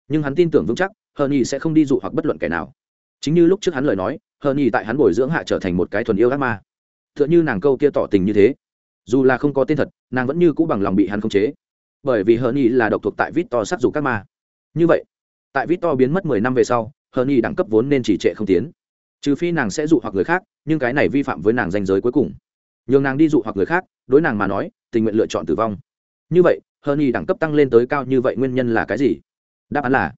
Nhưng hắn tin tưởng vững chắc, hờ nhì sẽ không đi dụ hoặc bất luận kẻ nào. Chính như lúc trước hắn lời nói, hờ nhì tại hắn bồi dưỡng hạ trở thành một cái thuần yêu ác ma. T h ư ợ n h ư nàng câu kia tỏ tình như thế. Dù là không có tên thật, nàng vẫn như cũ bằng lòng bị hắn khống chế bởi vì hờn nhì là độc thuộc tại vít to sắc dục các ma. Như vậy, tại vít to biến mất mười năm về sau hờn nhì đẳng cấp vốn nên chỉ trệ không tiến. Trừ phi nàng sẽ dụ hoặc người khác, nhưng cái này vi phạm với nàng danh giới cuối cùng. Nhường nàng đi dụ hoặc người khác, đối nàng mà nói, tình nguyện lựa chọn tử vong. Như vậy hơn y đẳng cấp tăng lên tới cao như vậy nguyên nhân là cái gì? Đáp án là,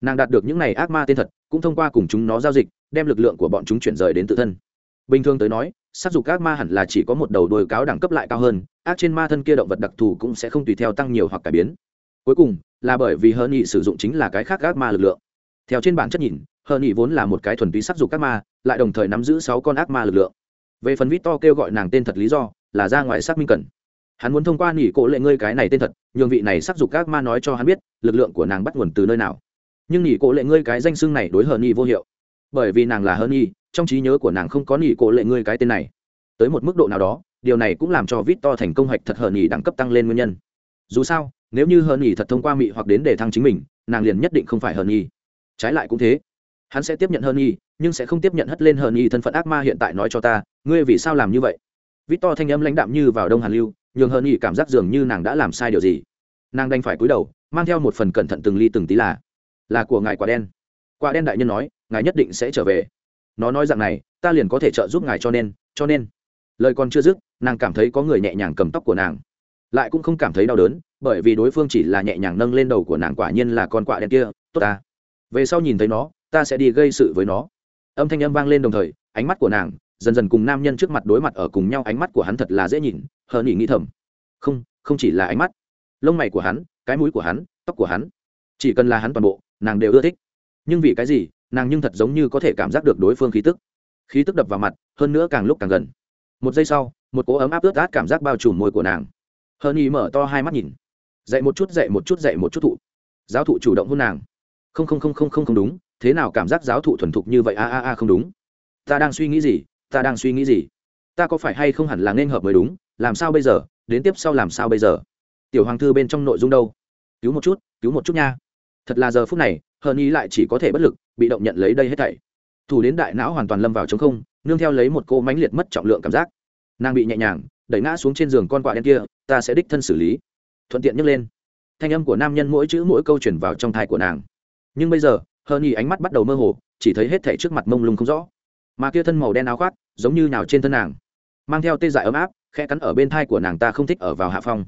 nàng đạt được những này ác ma tên thật, cũng thông qua cùng chúng nó giao dịch, đem lực lượng của bọn chúng chuyển rời đến tự thân. Bình thường tới nói sát dục ác ma hẳn là chỉ có một đầu đôi cáo đẳng cấp lại cao hơn, ác trên ma thân kia động vật đặc thù cũng sẽ không tùy theo tăng nhiều hoặc cải biến. Cuối cùng, là bởi vì hơ nghị sử dụng chính là cái khác ác ma lực lượng. Theo trên bản chất nhìn, hờ nghị vốn là một cái thuần túy sắc dục ác ma, lại đồng thời nắm giữ sáu con ác ma lực lượng. Về phần vít to kêu gọi nàng tên thật lý do, là ra ngoài xác minh cần. Hắn muốn thông qua nghỉ cổ lệ ngươi cái này tên thật, nhường vị này sắc dục các ma nói cho hắn biết, lực lượng của nàng bắt nguồn từ nơi nào. Nhưng nghỉ cổ lệ ngươi cái danh xưng này đối hờ Nhi vô hiệu. Bởi vì nàng là hờ Nhi trong trí nhớ của nàng không có nghỉ cổ lệ ngươi cái tên này. Tới một mức độ nào đó, điều này cũng làm cho vít to thành công hoạch thật hờ nhì đẳng cấp tăng lên nguyên nhân. Dù sao, nếu như hờ nhì thật thông qua mị hoặc đến để thăng chính mình, nàng liền nhất định không phải hờ nhì trái lại cũng thế. Hắn sẽ tiếp nhận hờ nhì nhưng sẽ không tiếp nhận hất lên hờ nhì thân phận ác ma hiện tại nói cho ta, ngươi vì sao làm như vậy? Vít to thanh âm lãnh đạm như vào đông hàn lưu, nhường hờ nhì cảm giác dường như nàng đã làm sai điều gì. Nàng đành phải cúi đầu, mang theo một phần cẩn thận từng ly từng tí là là của ngài quả đen. Quả đen đại nhân nói, ngài nhất định sẽ trở về nó nói rằng này, ta liền có thể trợ giúp ngài cho nên cho nên. Lời còn chưa dứt, nàng cảm thấy có người nhẹ nhàng cầm tóc của nàng. Lại cũng không cảm thấy đau đớn, bởi vì đối phương chỉ là nhẹ nhàng nâng lên đầu của nàng quả nhiên là con quạ đen kia, tốt ta. Về sau nhìn thấy nó, ta sẽ đi gây sự với nó. Âm thanh âm vang lên đồng thời, ánh mắt của nàng, dần dần cùng nam nhân trước mặt đối mặt ở cùng nhau, ánh mắt của hắn thật là dễ nhìn, hờ nỉ nghĩ thầm. Không không chỉ là ánh mắt. Lông mày của hắn, cái mũi của hắn, tóc của hắn, chỉ cần là hắn toàn bộ, nàng đều ưa thích. Nhưng vì cái gì nàng nhưng thật giống như có thể cảm giác được đối phương khí tức. Khí tức đập vào mặt, hơn nữa càng lúc càng gần. Một giây sau, một cỗ ấm áp ướt át cảm giác bao trùm môi của nàng. Hờn y mở to hai mắt nhìn. Dậy một chút, dậy một chút, dậy một chút thụ. Giáo thụ chủ động hôn nàng. Không không không không không không đúng. Thế nào cảm giác giáo thụ thuần thục như vậy? A a a, không đúng. Ta đang suy nghĩ gì? Ta đang suy nghĩ gì? Ta có phải hay không hẳn là nên hợp mới đúng? Làm sao bây giờ? Đến tiếp sau làm sao bây giờ? Tiểu hoàng thư bên trong nội dung đâu? Cứu một chút, cứu một chút nha thật là giờ phút này, hờ nhi lại chỉ có thể bất lực, bị động nhận lấy đây hết thảy. Thủ đến đại não hoàn toàn lâm vào chống không, nương theo lấy một cô mánh liệt mất trọng lượng cảm giác. Nàng bị nhẹ nhàng, đẩy ngã xuống trên giường con quạ đen kia, ta sẽ đích thân xử lý. Thuận tiện nhấc lên. Thanh âm của nam nhân mỗi chữ mỗi câu chuyển vào trong thai của nàng. Nhưng bây giờ, hờ nhi ánh mắt bắt đầu mơ hồ, chỉ thấy hết thảy trước mặt mông lung không rõ. Mà kia thân màu đen áo khoác, giống như nào trên thân nàng. Mang theo tê dại ấm áp khe cắn ở bên thai của nàng ta không thích ở vào hạ phong.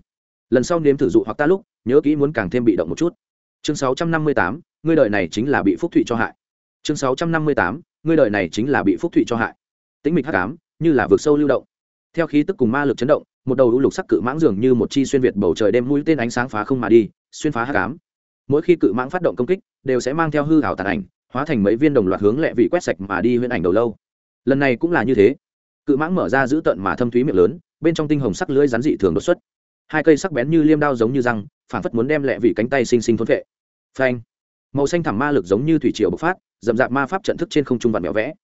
Lần sau nếm thử dụ hoặc ta lúc, nhớ kỹ muốn càng thêm bị động một chút chương 658, ngươi đời này chính là bị phúc thụy cho hại. Chương 658, ngươi đời này chính là bị phúc thụy cho hại. Tĩnh mịch hắc ám như là vực sâu lưu động. Theo khí tức cùng ma lực chấn động một đầu lục sắc cự mãng dường như một chi xuyên việt bầu trời đêm mũi tên ánh sáng phá không mà đi xuyên phá hắc ám. Mỗi khi cự mãng phát động công kích đều sẽ mang theo hư hảo tàn ảnh hóa thành mấy viên đồng loạt hướng lẹ vị quét sạch mà đi huyễn ảnh đầu lâu. Lần này cũng là như thế. Cự mãng mở ra giữ tận mà thâm thúy miệng lớn bên trong tinh hồng sắc lưới rắn dị thường đột xuất hai cây sắc bén như liêm đao giống như răng phản phất muốn đem lẹ vị cánh tay xinh xinh thốn vệ. Phanh! Màu xanh thẳm ma lực giống như thủy triều bộc phát, dậm dạp ma pháp trận thức trên không trung vạn mèo vẽ.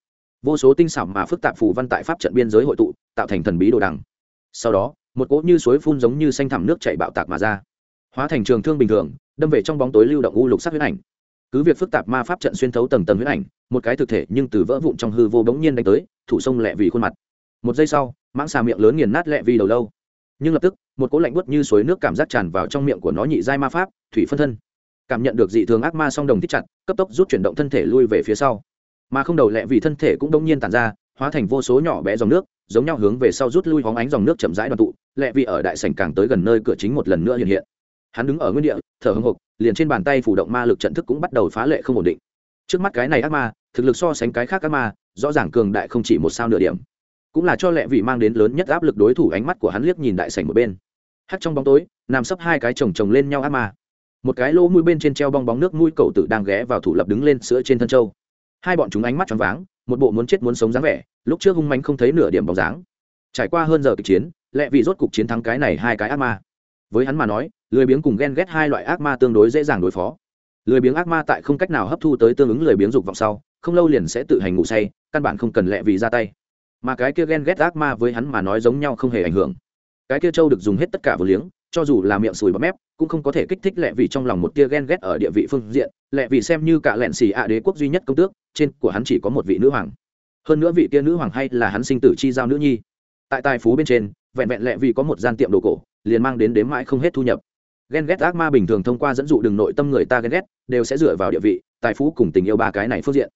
Vô số tinh xảo mà phức tạp phù văn tại pháp trận biên giới hội tụ, tạo thành thần bí đồ đằng. Sau đó, một cỗ như suối phun giống như xanh thẳm nước chảy bạo tạc mà ra. Hóa thành trường thương bình thường, đâm về trong bóng tối lưu động u lục sắc huyết ảnh. Cứ việc phức tạp ma pháp trận xuyên thấu tầng tầng huyết ảnh, một cái thực thể nhưng từ vỡ vụn trong hư vô bỗng nhiên đánh tới, thủ sông lẹ vì khuôn mặt. Một giây sau, mãng xà miệng lớn nghiền nát lẹ vì đầu lâu nhưng lập tức, một cỗ lạnh buốt như suối nước cảm giác tràn vào trong miệng của nó nhị giai ma pháp, thủy phân thân. Cảm nhận được dị thường ác ma song đồng thích chặt, cấp tốc rút chuyển động thân thể lui về phía sau. Mà không đầu lẹ vì thân thể cũng đông nhiên tàn ra, hóa thành vô số nhỏ bé dòng nước, giống nhau hướng về sau rút lui hóng ánh dòng nước chậm rãi đoàn tụ, lẹ vì ở đại sảnh càng tới gần nơi cửa chính một lần nữa hiện hiện. Hắn đứng ở nguyên địa, thở hưng hục liền trên bàn tay phủ động ma lực trận thức cũng bắt đầu phá lệ không ổn định. Trước mắt cái này ác ma, thực lực so sánh cái khác ác ma, rõ ràng cường đại không chỉ một sao nửa điểm cũng là cho lẹ vị mang đến lớn nhất áp lực đối thủ ánh mắt của hắn liếc nhìn đại sảnh một bên. Hắt trong bóng tối, nằm sấp hai cái chồng chồng lên nhau ác ma. Một cái lỗ mũi bên trên treo bong bóng nước mũi cậu tử đang ghé vào thủ lập đứng lên sữa trên thân châu. Hai bọn chúng ánh mắt choáng váng, một bộ muốn chết muốn sống dáng vẻ, lúc trước hung manh không thấy nửa điểm bóng dáng. Trải qua hơn giờ kịch chiến, lẹ vị rốt cục chiến thắng cái này hai cái ác ma. Với hắn mà nói, lười biếng cùng ghen ghét hai loại ác ma tương đối dễ dàng đối phó. Lười biếng ác ma tại không cách nào hấp thu tới tương ứng lười biếng dục vọng sau, không lâu liền sẽ tự hành ngủ say, căn bản không cần lẹ vị ra tay mà cái kia ghen ghét ác ma với hắn mà nói giống nhau không hề ảnh hưởng. Cái kia châu được dùng hết tất cả vừa liếng, cho dù là miệng sùi bắp mép, cũng không có thể kích thích lẹ vì trong lòng một tia ghen ghét ở địa vị phương diện. Lẹ vì xem như cả lẹn xì ạ đế quốc duy nhất công tước, trên của hắn chỉ có một vị nữ hoàng. Hơn nữa vị tia nữ hoàng hay là hắn sinh tử chi giao nữ nhi. Tại tài phú bên trên, vẹn vẹn lẹ vì có một gian tiệm đồ cổ, liền mang đến đếm mãi không hết thu nhập. Ghen ghét ác ma bình thường thông qua dẫn dụ đường nội tâm người ta ghen ghét, đều sẽ dựa vào địa vị, tài phú cùng tình yêu ba cái này phương diện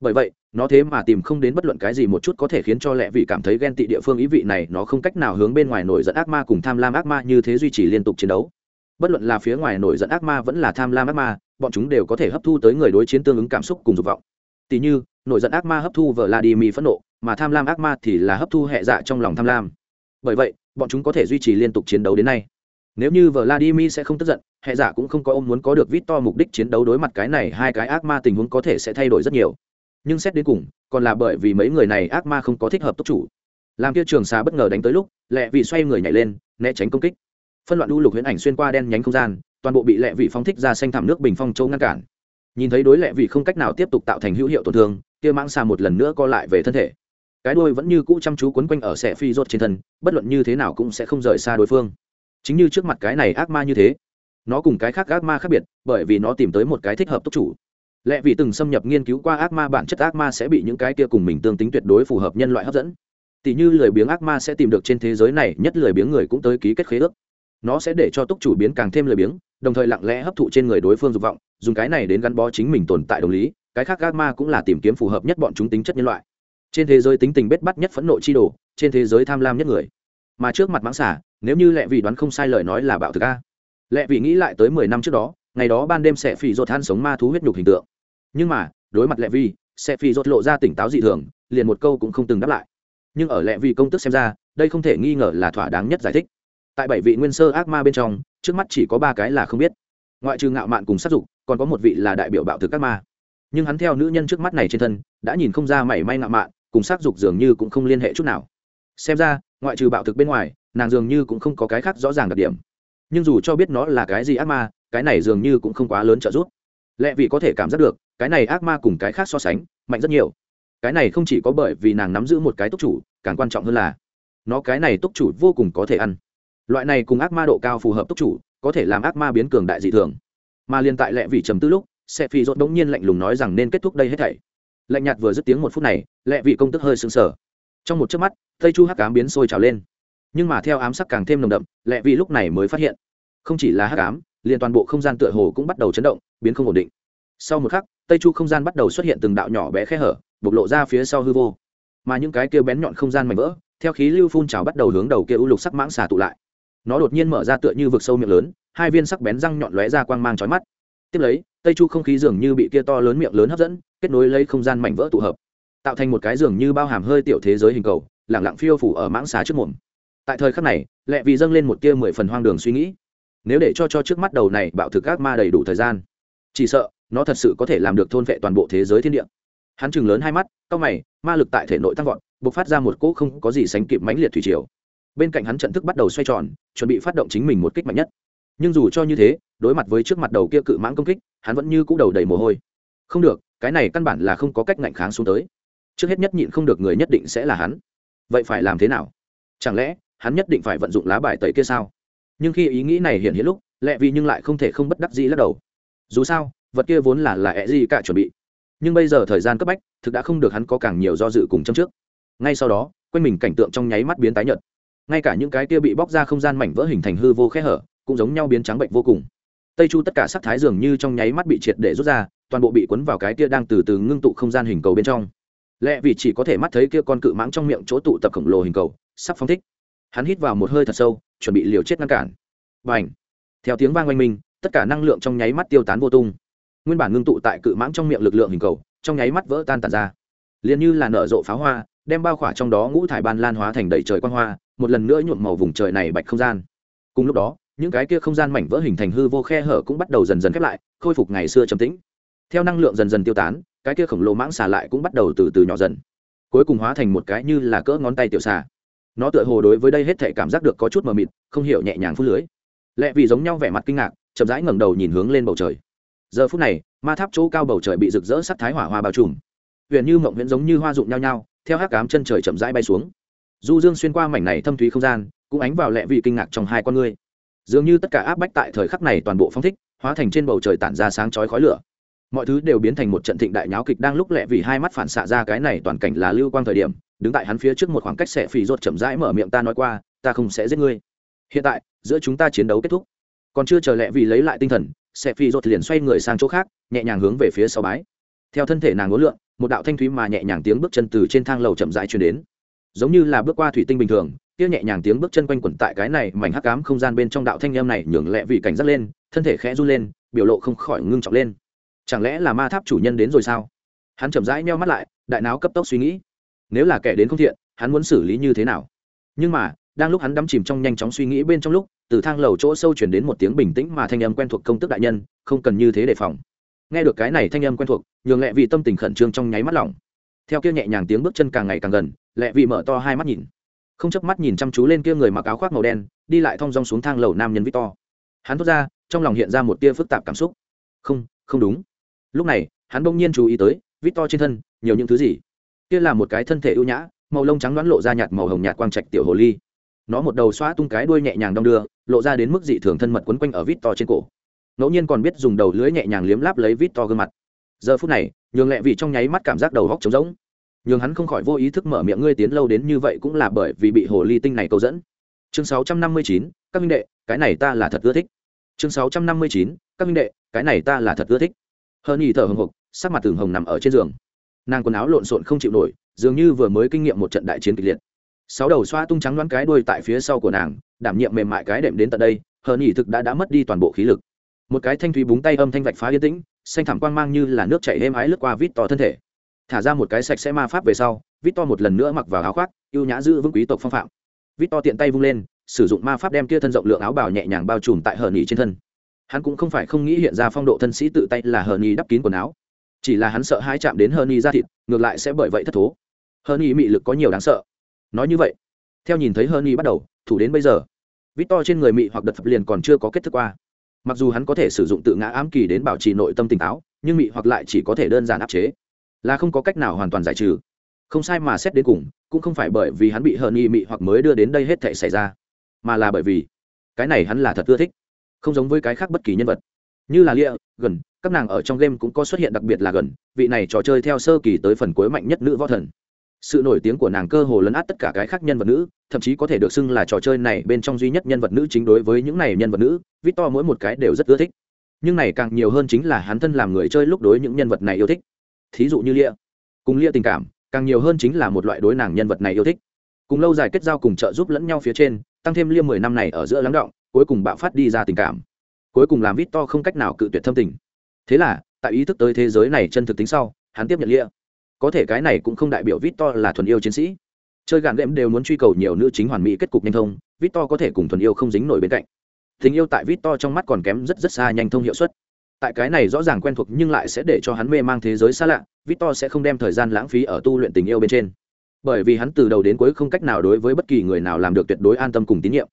bởi vậy nó thế mà tìm không đến bất luận cái gì một chút có thể khiến cho lẹ vị cảm thấy ghen tị địa phương ý vị này nó không cách nào hướng bên ngoài nổi giận ác ma cùng tham lam ác ma như thế duy trì liên tục chiến đấu. Bất luận là phía ngoài nổi giận ác ma vẫn là tham lam ác ma bọn chúng đều có thể hấp thu tới người đối chiến tương ứng cảm xúc cùng dục vọng. Tỷ như nổi giận ác ma hấp thu vợ la đi phẫn nộ mà tham lam ác ma thì là hấp thu hệ dạ trong lòng tham lam. Bởi vậy bọn chúng có thể duy trì liên tục chiến đấu đến nay. Nếu như Vladimir sẽ không tức giận, hệ dạ cũng không có ôm muốn có được Victor mục đích chiến đấu đối mặt cái này hai cái ác ma tình huống có thể sẽ thay đổi rất nhiều nhưng xét đến cùng, còn là bởi vì mấy người này ác ma không có thích hợp tốc chủ. Làm kia trường xà bất ngờ đánh tới lúc, lẹ vị xoay người nhảy lên, né tránh công kích. Phân loạn đu lục huyễn ảnh xuyên qua đen nhánh không gian, toàn bộ bị lẹ vị phong thích ra xanh thảm nước bình phong châu ngăn cản. Nhìn thấy đối lẹ vị không cách nào tiếp tục tạo thành hữu hiệu tổn thương, kia mãng xà một lần nữa co lại về thân thể. Cái đuôi vẫn như cũ chăm chú quấn quanh ở xẻ phi rốt trên thân, bất luận như thế nào cũng sẽ không rời xa đối phương. Chính như trước mặt cái này ác ma như thế, nó cùng cái khác ác ma khác biệt, bởi vì nó tìm tới một cái thích hợp tốc chủ lẽ vì từng xâm nhập nghiên cứu qua ác ma bản chất ác ma sẽ bị những cái kia cùng mình tương tính tuyệt đối phù hợp nhân loại hấp dẫn. Tỷ như lười biếng ác ma sẽ tìm được trên thế giới này, nhất lười biếng người cũng tới ký kết khế ước. Nó sẽ để cho túc chủ biến càng thêm lười biếng, đồng thời lặng lẽ hấp thụ trên người đối phương dục vọng, dùng cái này đến gắn bó chính mình tồn tại đồng lý, cái khác ác ma cũng là tìm kiếm phù hợp nhất bọn chúng tính chất nhân loại. Trên thế giới tính tình bết bắt nhất phẫn nộ chi đồ, trên thế giới tham lam nhất người. Mà trước mặt mãng xả nếu như lẹ vị đoán không sai lời nói là bạo thực a. Lẹ vị nghĩ lại tới mười năm trước đó ngày đó ban đêm sẽ phỉ rột than sống ma thú huyết nhục hình tượng. Nhưng mà, đối mặt lệ vi, sẽ phỉ rột lộ ra tỉnh táo dị thường, liền một câu cũng không từng đáp lại. Nhưng ở lệ vi công tức xem ra, đây không thể nghi ngờ là thỏa đáng nhất giải thích. Tại bảy vị nguyên sơ ác ma bên trong, trước mắt chỉ có ba cái là không biết. Ngoại trừ ngạo mạn cùng sát dục, còn có một vị là đại biểu bạo thực các ma. Nhưng hắn theo nữ nhân trước mắt này trên thân, đã nhìn không ra mảy may ngạo mạn, cùng sát dục dường như cũng không liên hệ chút nào. Xem ra, ngoại trừ bạo thực bên ngoài, nàng dường như cũng không có cái khác rõ ràng đặc điểm. Nhưng dù cho biết nó là cái gì ác ma cái này dường như cũng không quá lớn trợ giúp. Lẽ vì có thể cảm giác được, cái này ác ma cùng cái khác so sánh, mạnh rất nhiều. Cái này không chỉ có bởi vì nàng nắm giữ một cái túc chủ, càng quan trọng hơn là, nó cái này túc chủ vô cùng có thể ăn. Loại này cùng ác ma độ cao phù hợp túc chủ, có thể làm ác ma biến cường đại dị thường. Mà liên tại lẹ vì trầm tư lúc sẽ phi rốt đống nhiên lạnh lùng nói rằng nên kết thúc đây hết thảy. Lạnh nhạt vừa dứt tiếng một phút này lẹ vị công tức hơi sững sờ. Trong một chớp mắt tây chu hắc ám biến sôi trào lên. Nhưng mà theo ám sắc càng thêm nồng đậm lẹ vị lúc này mới phát hiện, không chỉ là hắc ám liền toàn bộ không gian tựa hồ cũng bắt đầu chấn động, biến không ổn định. Sau một khắc, tây chu không gian bắt đầu xuất hiện từng đạo nhỏ bé khe hở, bộc lộ ra phía sau hư vô. Mà những cái kia bén nhọn không gian mảnh vỡ, theo khí lưu phun trào bắt đầu hướng đầu kia u lục sắc mãng xà tụ lại. Nó đột nhiên mở ra tựa như vực sâu miệng lớn, hai viên sắc bén răng nhọn lóe ra quang mang chói mắt. Tiếp lấy, tây chu không khí dường như bị kia to lớn miệng lớn hấp dẫn, kết nối lấy không gian mảnh vỡ tụ hợp, tạo thành một cái dường như bao hàm hơi tiểu thế giới hình cầu lẳng lặng phiêu phủ ở mãng xà trước mồm. Tại thời khắc này lẹ vì dâng lên một tia mười phần hoang đường suy nghĩ nếu để cho cho trước mắt đầu này bạo thực ác ma đầy đủ thời gian, chỉ sợ nó thật sự có thể làm được thôn vệ toàn bộ thế giới thiên địa. Hắn chừng lớn hai mắt, cau mày, ma lực tại thể nội tăng vọt, bộc phát ra một cỗ không có gì sánh kịp mãnh liệt thủy triều. Bên cạnh hắn trận thức bắt đầu xoay tròn, chuẩn bị phát động chính mình một kích mạnh nhất. Nhưng dù cho như thế, đối mặt với trước mặt đầu kia cự mãng công kích, hắn vẫn như cũ đầu đầy mồ hôi. Không được, cái này căn bản là không có cách ngạnh kháng xuống tới. Trước hết nhất nhịn không được người nhất định sẽ là hắn. Vậy phải làm thế nào? Chẳng lẽ hắn nhất định phải vận dụng lá bài tẩy kia sao? Nhưng khi ý nghĩ này hiện hiện lúc, lẹ vì nhưng lại không thể không bất đắc dĩ lắc đầu. Dù sao, vật kia vốn là là ẹ gì cả chuẩn bị. Nhưng bây giờ thời gian cấp bách, thực đã không được hắn có càng nhiều do dự cùng châm trước. Ngay sau đó, quanh mình cảnh tượng trong nháy mắt biến tái nhợt. Ngay cả những cái kia bị bóc ra không gian mảnh vỡ hình thành hư vô khe hở, cũng giống nhau biến trắng bệnh vô cùng. Tây chu tất cả sắc thái dường như trong nháy mắt bị triệt để rút ra, toàn bộ bị cuốn vào cái kia đang từ từ ngưng tụ không gian hình cầu bên trong. Lẽ vì chỉ có thể mắt thấy kia con cự mãng trong miệng chỗ tụ tập khổng lồ hình cầu, sắp phóng thích. Hắn hít vào một hơi thật sâu chuẩn bị liều chết ngăn cản. Và ảnh theo tiếng vang oanh minh, tất cả năng lượng trong nháy mắt tiêu tán vô tung. Nguyên bản ngưng tụ tại cự mãng trong miệng lực lượng hình cầu, trong nháy mắt vỡ tan tàn ra. Liền như là nở rộ pháo hoa, đem bao khỏa trong đó ngũ thải ban lan hóa thành đầy trời quang hoa, một lần nữa nhuộm màu vùng trời này bạch không gian. Cùng lúc đó, những cái kia không gian mảnh vỡ hình thành hư vô khe hở cũng bắt đầu dần dần khép lại, khôi phục ngày xưa trầm tĩnh. Theo năng lượng dần dần tiêu tán, cái kia khổng lồ mãng xà lại cũng bắt đầu từ từ nhỏ dần. Cuối cùng hóa thành một cái như là cỡ ngón tay tiểu xà nó tựa hồ đối với đây hết thể cảm giác được có chút mờ mịt, không hiểu nhẹ nhàng phút lưới. Lẽ vì giống nhau vẻ mặt kinh ngạc, chậm rãi ngẩng đầu nhìn hướng lên bầu trời. Giờ phút này, ma tháp chỗ cao bầu trời bị rực rỡ sắc thái hỏa hoa bao trùm. Huyện như mộng huyễn giống như hoa rụng nhau nhau, theo hát cám chân trời chậm rãi bay xuống. Du dương xuyên qua mảnh này thâm thúy không gian, cũng ánh vào lẹ vị kinh ngạc trong hai con ngươi. Dường như tất cả áp bách tại thời khắc này toàn bộ phong thích, hóa thành trên bầu trời tản ra sáng chói khói lửa. Mọi thứ đều biến thành một trận thịnh đại nháo kịch đang lúc lẹ vì hai mắt phản xạ ra cái này toàn cảnh là lưu quang thời điểm đứng tại hắn phía trước một khoảng cách sẽ phì rột chậm rãi mở miệng ta nói qua, ta không sẽ giết ngươi. Hiện tại, giữa chúng ta chiến đấu kết thúc. Còn chưa chờ lẹ vì lấy lại tinh thần sẽ phì rột liền xoay người sang chỗ khác, nhẹ nhàng hướng về phía sau bái. Theo thân thể nàng ngốn lượn một đạo thanh thúy mà nhẹ nhàng tiếng bước chân từ trên thang lầu chậm rãi truyền đến. Giống như là bước qua thủy tinh bình thường, kia nhẹ nhàng tiếng bước chân quanh quẩn tại cái này mảnh hắc ám không gian bên trong đạo thanh âm này nhường lẹ vì cảnh giác lên, thân thể khẽ run lên, biểu lộ không khỏi ngưng trọng lên. Chẳng lẽ là ma tháp chủ nhân đến rồi sao? Hắn chậm rãi meo mắt lại, đại não cấp tốc suy nghĩ nếu là kẻ đến không thiện, hắn muốn xử lý như thế nào? Nhưng mà, đang lúc hắn đắm chìm trong nhanh chóng suy nghĩ bên trong lúc, từ thang lầu chỗ sâu chuyển đến một tiếng bình tĩnh mà thanh âm quen thuộc công tức đại nhân, không cần như thế đề phòng. Nghe được cái này thanh âm quen thuộc, nhường lẹ vì tâm tình khẩn trương trong nháy mắt lỏng. Theo kia nhẹ nhàng tiếng bước chân càng ngày càng gần lẹ vì mở to hai mắt nhìn. Không chớp mắt nhìn chăm chú lên kia người mặc áo khoác màu đen, đi lại thong dong xuống thang lầu nam nhân victor. Hắn thốt ra, trong lòng hiện ra một tia phức tạp cảm xúc. Không không đúng. Lúc này, hắn bỗng nhiên chú ý tới victor trên thân, nhiều những thứ gì? Kia là một cái thân thể ưu nhã màu lông trắng đoán lộ ra nhạt màu hồng nhạt quang trạch tiểu hồ ly. Nó một đầu xoa tung cái đuôi nhẹ nhàng đong đưa lộ ra đến mức dị thường thân mật quấn quanh ở vít to trên cổ. Ngẫu nhiên còn biết dùng đầu lưới nhẹ nhàng liếm láp lấy vít to gương mặt. Giờ phút này nhường lẹ vì trong nháy mắt cảm giác đầu góc trống rỗng. Nhường hắn không khỏi vô ý thức mở miệng ngươi tiến lâu đến như vậy cũng là bởi vì bị hồ ly tinh này câu dẫn. Chương 659, các minh đệ cái này ta là thật ưa thích. Chương 659, các minh đệ cái này ta là thật ưa thích. Hơn nhì thở hồng hộc sắc mặt tường hồng nằm ở trên giường nàng quần áo lộn xộn không chịu nổi, dường như vừa mới kinh nghiệm một trận đại chiến kịch liệt. Sáu đầu xoa tung trắng đoán cái đuôi tại phía sau của nàng, đảm nhiệm mềm mại cái đệm đến tận đây, hờ nhỉ thực đã đã mất đi toàn bộ khí lực. Một cái thanh thúy búng tay âm thanh vạch phá yên tĩnh, xanh thảm quang mang như là nước chảy êm ái lướt qua vít to thân thể. Thả ra một cái sạch sẽ ma pháp về sau, vít to một lần nữa mặc vào áo khoác, ưu nhã giữ vững quý tộc phong phạm. Vít to tiện tay vung lên, sử dụng ma pháp đem kia thân rộng lượng áo bào nhẹ nhàng bao trùm tại hờ nhỉ trên thân. Hắn cũng không phải không nghĩ hiện ra phong độ thân sĩ tự tay là hờ nhỉ đắp kín quần áo chỉ là hắn sợ hai chạm đến hơn y ra thịt, ngược lại sẽ bởi vậy thất thố. Hơn y mị lực có nhiều đáng sợ. Nói như vậy, theo nhìn thấy hơn y bắt đầu, thủ đến bây giờ vít to trên người mị hoặc đật phập liền còn chưa có kết thức qua. Mặc dù hắn có thể sử dụng tự ngã ám kỳ đến bảo trì nội tâm tỉnh táo, nhưng mị hoặc lại chỉ có thể đơn giản áp chế, là không có cách nào hoàn toàn giải trừ. Không sai mà xét đến cùng, cũng không phải bởi vì hắn bị hờn y mị hoặc mới đưa đến đây hết thể xảy ra, mà là bởi vì cái này hắn là thật ưa thích, không giống với cái khác bất kỳ nhân vật như là lia gần, các nàng ở trong game cũng có xuất hiện đặc biệt là gần, vị này trò chơi theo sơ kỳ tới phần cuối mạnh nhất nữ võ thần. Sự nổi tiếng của nàng cơ hồ lấn át tất cả cái khác nhân vật nữ, thậm chí có thể được xưng là trò chơi này bên trong duy nhất nhân vật nữ chính đối với những này nhân vật nữ vít to mỗi một cái đều rất ưa thích. Nhưng này càng nhiều hơn chính là hắn thân làm người chơi lúc đối những nhân vật này yêu thích. Thí dụ như lia cùng lia tình cảm, càng nhiều hơn chính là một loại đối nàng nhân vật này yêu thích. Cùng lâu dài kết giao cùng trợ giúp lẫn nhau phía trên, tăng thêm lia mười năm này ở giữa lắng động, cuối cùng bạo phát đi ra tình cảm cuối cùng làm vít to không cách nào cự tuyệt thâm tình. Thế là, tại ý thức tới thế giới này chân thực tính sau, hắn tiếp nhận lia có thể cái này cũng không đại biểu vít to là thuần yêu chiến sĩ. Chơi gạn đệm đều muốn truy cầu nhiều nữ chính hoàn mỹ kết cục nhanh thông vít to có thể cùng thuần yêu không dính nổi bên cạnh. Tình yêu tại vít to trong mắt còn kém rất rất xa nhanh thông hiệu suất. Tại cái này rõ ràng quen thuộc nhưng lại sẽ để cho hắn mê mang thế giới xa lạ, victor sẽ không đem thời gian lãng phí ở tu luyện tình yêu bên trên. Bởi vì hắn từ đầu đến cuối không cách nào đối với bất kỳ người nào làm được tuyệt đối an tâm cùng tín nhiệm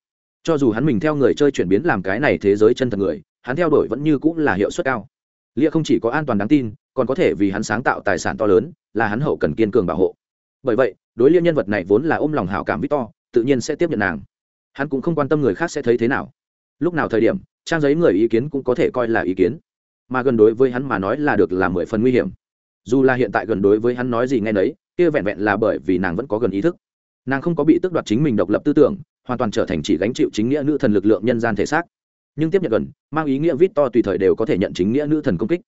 cho dù hắn mình theo người chơi chuyển biến làm cái này thế giới chân thật người, hắn theo đuổi vẫn như cũng là hiệu suất cao. Lia không chỉ có an toàn đáng tin, còn có thể vì hắn sáng tạo tài sản to lớn, là hắn hậu cần kiên cường bảo hộ. Bởi vậy, đối lia nhân vật này vốn là ôm lòng hảo cảm victor, tự nhiên sẽ tiếp nhận nàng. Hắn cũng không quan tâm người khác sẽ thấy thế nào. Lúc nào thời điểm, trang giấy người ý kiến cũng có thể coi là ý kiến. Mà gần đối với hắn mà nói là được là mười phần nguy hiểm. Dù là hiện tại gần đối với hắn nói gì nghe nấy, kia vẹn vẹn là bởi vì nàng vẫn có gần ý thức. Nàng không có bị tước đoạt chính mình độc lập tư tưởng hoàn toàn trở thành chỉ gánh chịu chính nghĩa nữ thần lực lượng nhân gian thể xác. Nhưng tiếp nhận gần, mang ý nghĩa vít to tùy thời đều có thể nhận chính nghĩa nữ thần công kích.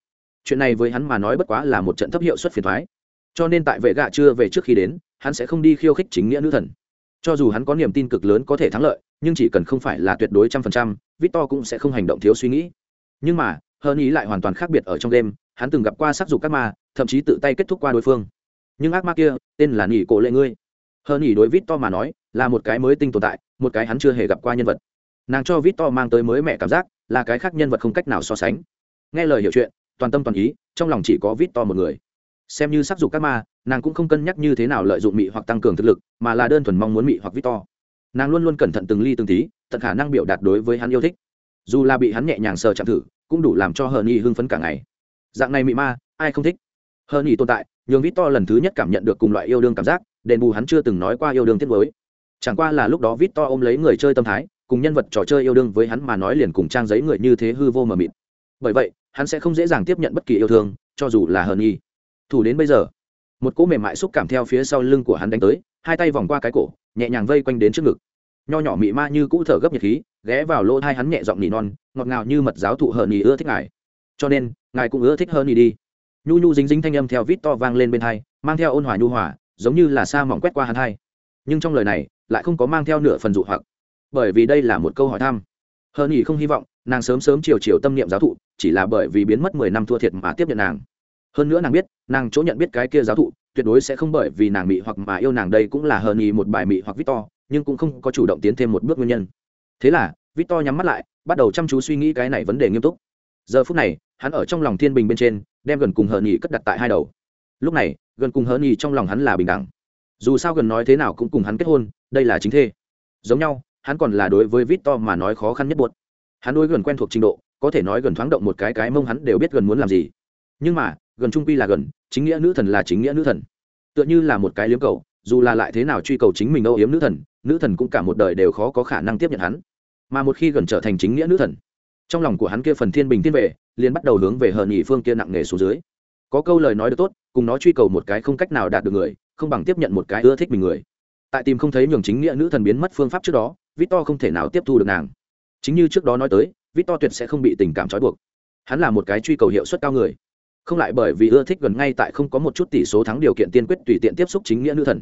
Chuyện này với hắn mà nói bất quá là một trận thấp hiệu suất phiền thoái. Cho nên tại vệ gạ chưa về trước khi đến, hắn sẽ không đi khiêu khích chính nghĩa nữ thần. Cho dù hắn có niềm tin cực lớn có thể thắng lợi, nhưng chỉ cần không phải là tuyệt đối trăm phần trăm, vít to cũng sẽ không hành động thiếu suy nghĩ. Nhưng mà hơn ý lại hoàn toàn khác biệt ở trong game, hắn từng gặp qua sắc dục các ma, thậm chí tự tay kết thúc qua đối phương. Nhưng ác ma kia, tên là nỉ cổ lệ ngươi. Hơn ý đối vít to mà nói, là một cái mới tinh tồn tại một cái hắn chưa hề gặp qua nhân vật. Nàng cho vít to mang tới mới mẹ cảm giác, là cái khác nhân vật không cách nào so sánh. Nghe lời hiểu chuyện, toàn tâm toàn ý, trong lòng chỉ có vít to một người. Xem như sắc dục các ma, nàng cũng không cân nhắc như thế nào lợi dụng mị hoặc tăng cường thực lực, mà là đơn thuần mong muốn mị hoặc vít to. Nàng luôn luôn cẩn thận từng ly từng tí, tận khả năng biểu đạt đối với hắn yêu thích. Dù là bị hắn nhẹ nhàng sờ chạm thử, cũng đủ làm cho hờ nhi hưng phấn cả ngày. Dạng này mị ma, ai không thích? Hờ nhi tồn tại, nhường vít to lần thứ nhất cảm nhận được cùng loại yêu đương cảm giác, đền bù hắn chưa từng nói qua yêu đương tiết mới chẳng qua là lúc đó vít to ôm lấy người chơi tâm thái, cùng nhân vật trò chơi yêu đương với hắn mà nói liền cùng trang giấy người như thế hư vô mờ mịt. Bởi vậy, hắn sẽ không dễ dàng tiếp nhận bất kỳ yêu thương, cho dù là hờn nhi thủ đến bây giờ, một cỗ mềm mại xúc cảm theo phía sau lưng của hắn đánh tới, hai tay vòng qua cái cổ, nhẹ nhàng vây quanh đến trước ngực. Nho nhỏ mị ma như cũ thở gấp nhiệt khí, ghé vào lỗ thai hắn nhẹ giọng nỉ non, ngọt ngào như mật giáo thụ hờn nhì ưa thích ngài. Cho nên, ngài cũng ưa thích hơn nhì đi. Nhu nhu dính dính thanh âm theo vít to vang lên bên hai, mang theo ôn hòa nhu hòa, giống như là sa mỏng quét qua hắn hai. Nhưng trong lời này lại không có mang theo nửa phần dụ hoặc. Bởi vì đây là một câu hỏi thăm. Hơn ý không hy vọng, nàng sớm sớm chiều chiều tâm niệm giáo thụ, chỉ là bởi vì biến mất mười năm thua thiệt mà tiếp nhận nàng. Hơn nữa nàng biết, nàng chỗ nhận biết cái kia giáo thụ, tuyệt đối sẽ không bởi vì nàng mị hoặc mà yêu nàng đây cũng là hơn ý một bài mị hoặc victor, nhưng cũng không có chủ động tiến thêm một bước nguyên nhân. Thế là, victor nhắm mắt lại, bắt đầu chăm chú suy nghĩ cái này vấn đề nghiêm túc. Giờ phút này, hắn ở trong lòng thiên bình bên trên, đem gần cùng hờ nhì cất đặt tại hai đầu. Lúc này, gần cùng hờ nhì trong lòng hắn là bình đẳng. Dù sao gần nói thế nào cũng cùng hắn kết hôn đây là chính thê. Giống nhau, hắn còn là đối với victor mà nói khó khăn nhất buốt hắn đối gần quen thuộc trình độ, có thể nói gần thoáng động một cái cái mông hắn đều biết gần muốn làm gì. Nhưng mà, gần trung quy là gần, chính nghĩa nữ thần là chính nghĩa nữ thần. Tựa như là một cái liếm cầu, dù là lại thế nào truy cầu chính mình âu yếm nữ thần nữ thần cũng cả một đời đều khó có khả năng tiếp nhận hắn. Mà một khi gần trở thành chính nghĩa nữ thần, trong lòng của hắn kia phần thiên bình thiên vệ, liền bắt đầu hướng về hờn nhị phương kia nặng nề xuống dưới. Có câu lời nói được tốt, cùng nó truy cầu một cái không cách nào đạt được người, không bằng tiếp nhận một cái ưa thích mình người tại tìm không thấy nhường chính nghĩa nữ thần biến mất phương pháp trước đó, victor không thể nào tiếp thu được nàng. Chính như trước đó nói tới, victor tuyệt sẽ không bị tình cảm trói buộc. Hắn là một cái truy cầu hiệu suất cao người. Không lại bởi vì ưa thích gần ngay tại không có một chút tỷ số thắng điều kiện tiên quyết tùy tiện tiếp xúc chính nghĩa nữ thần.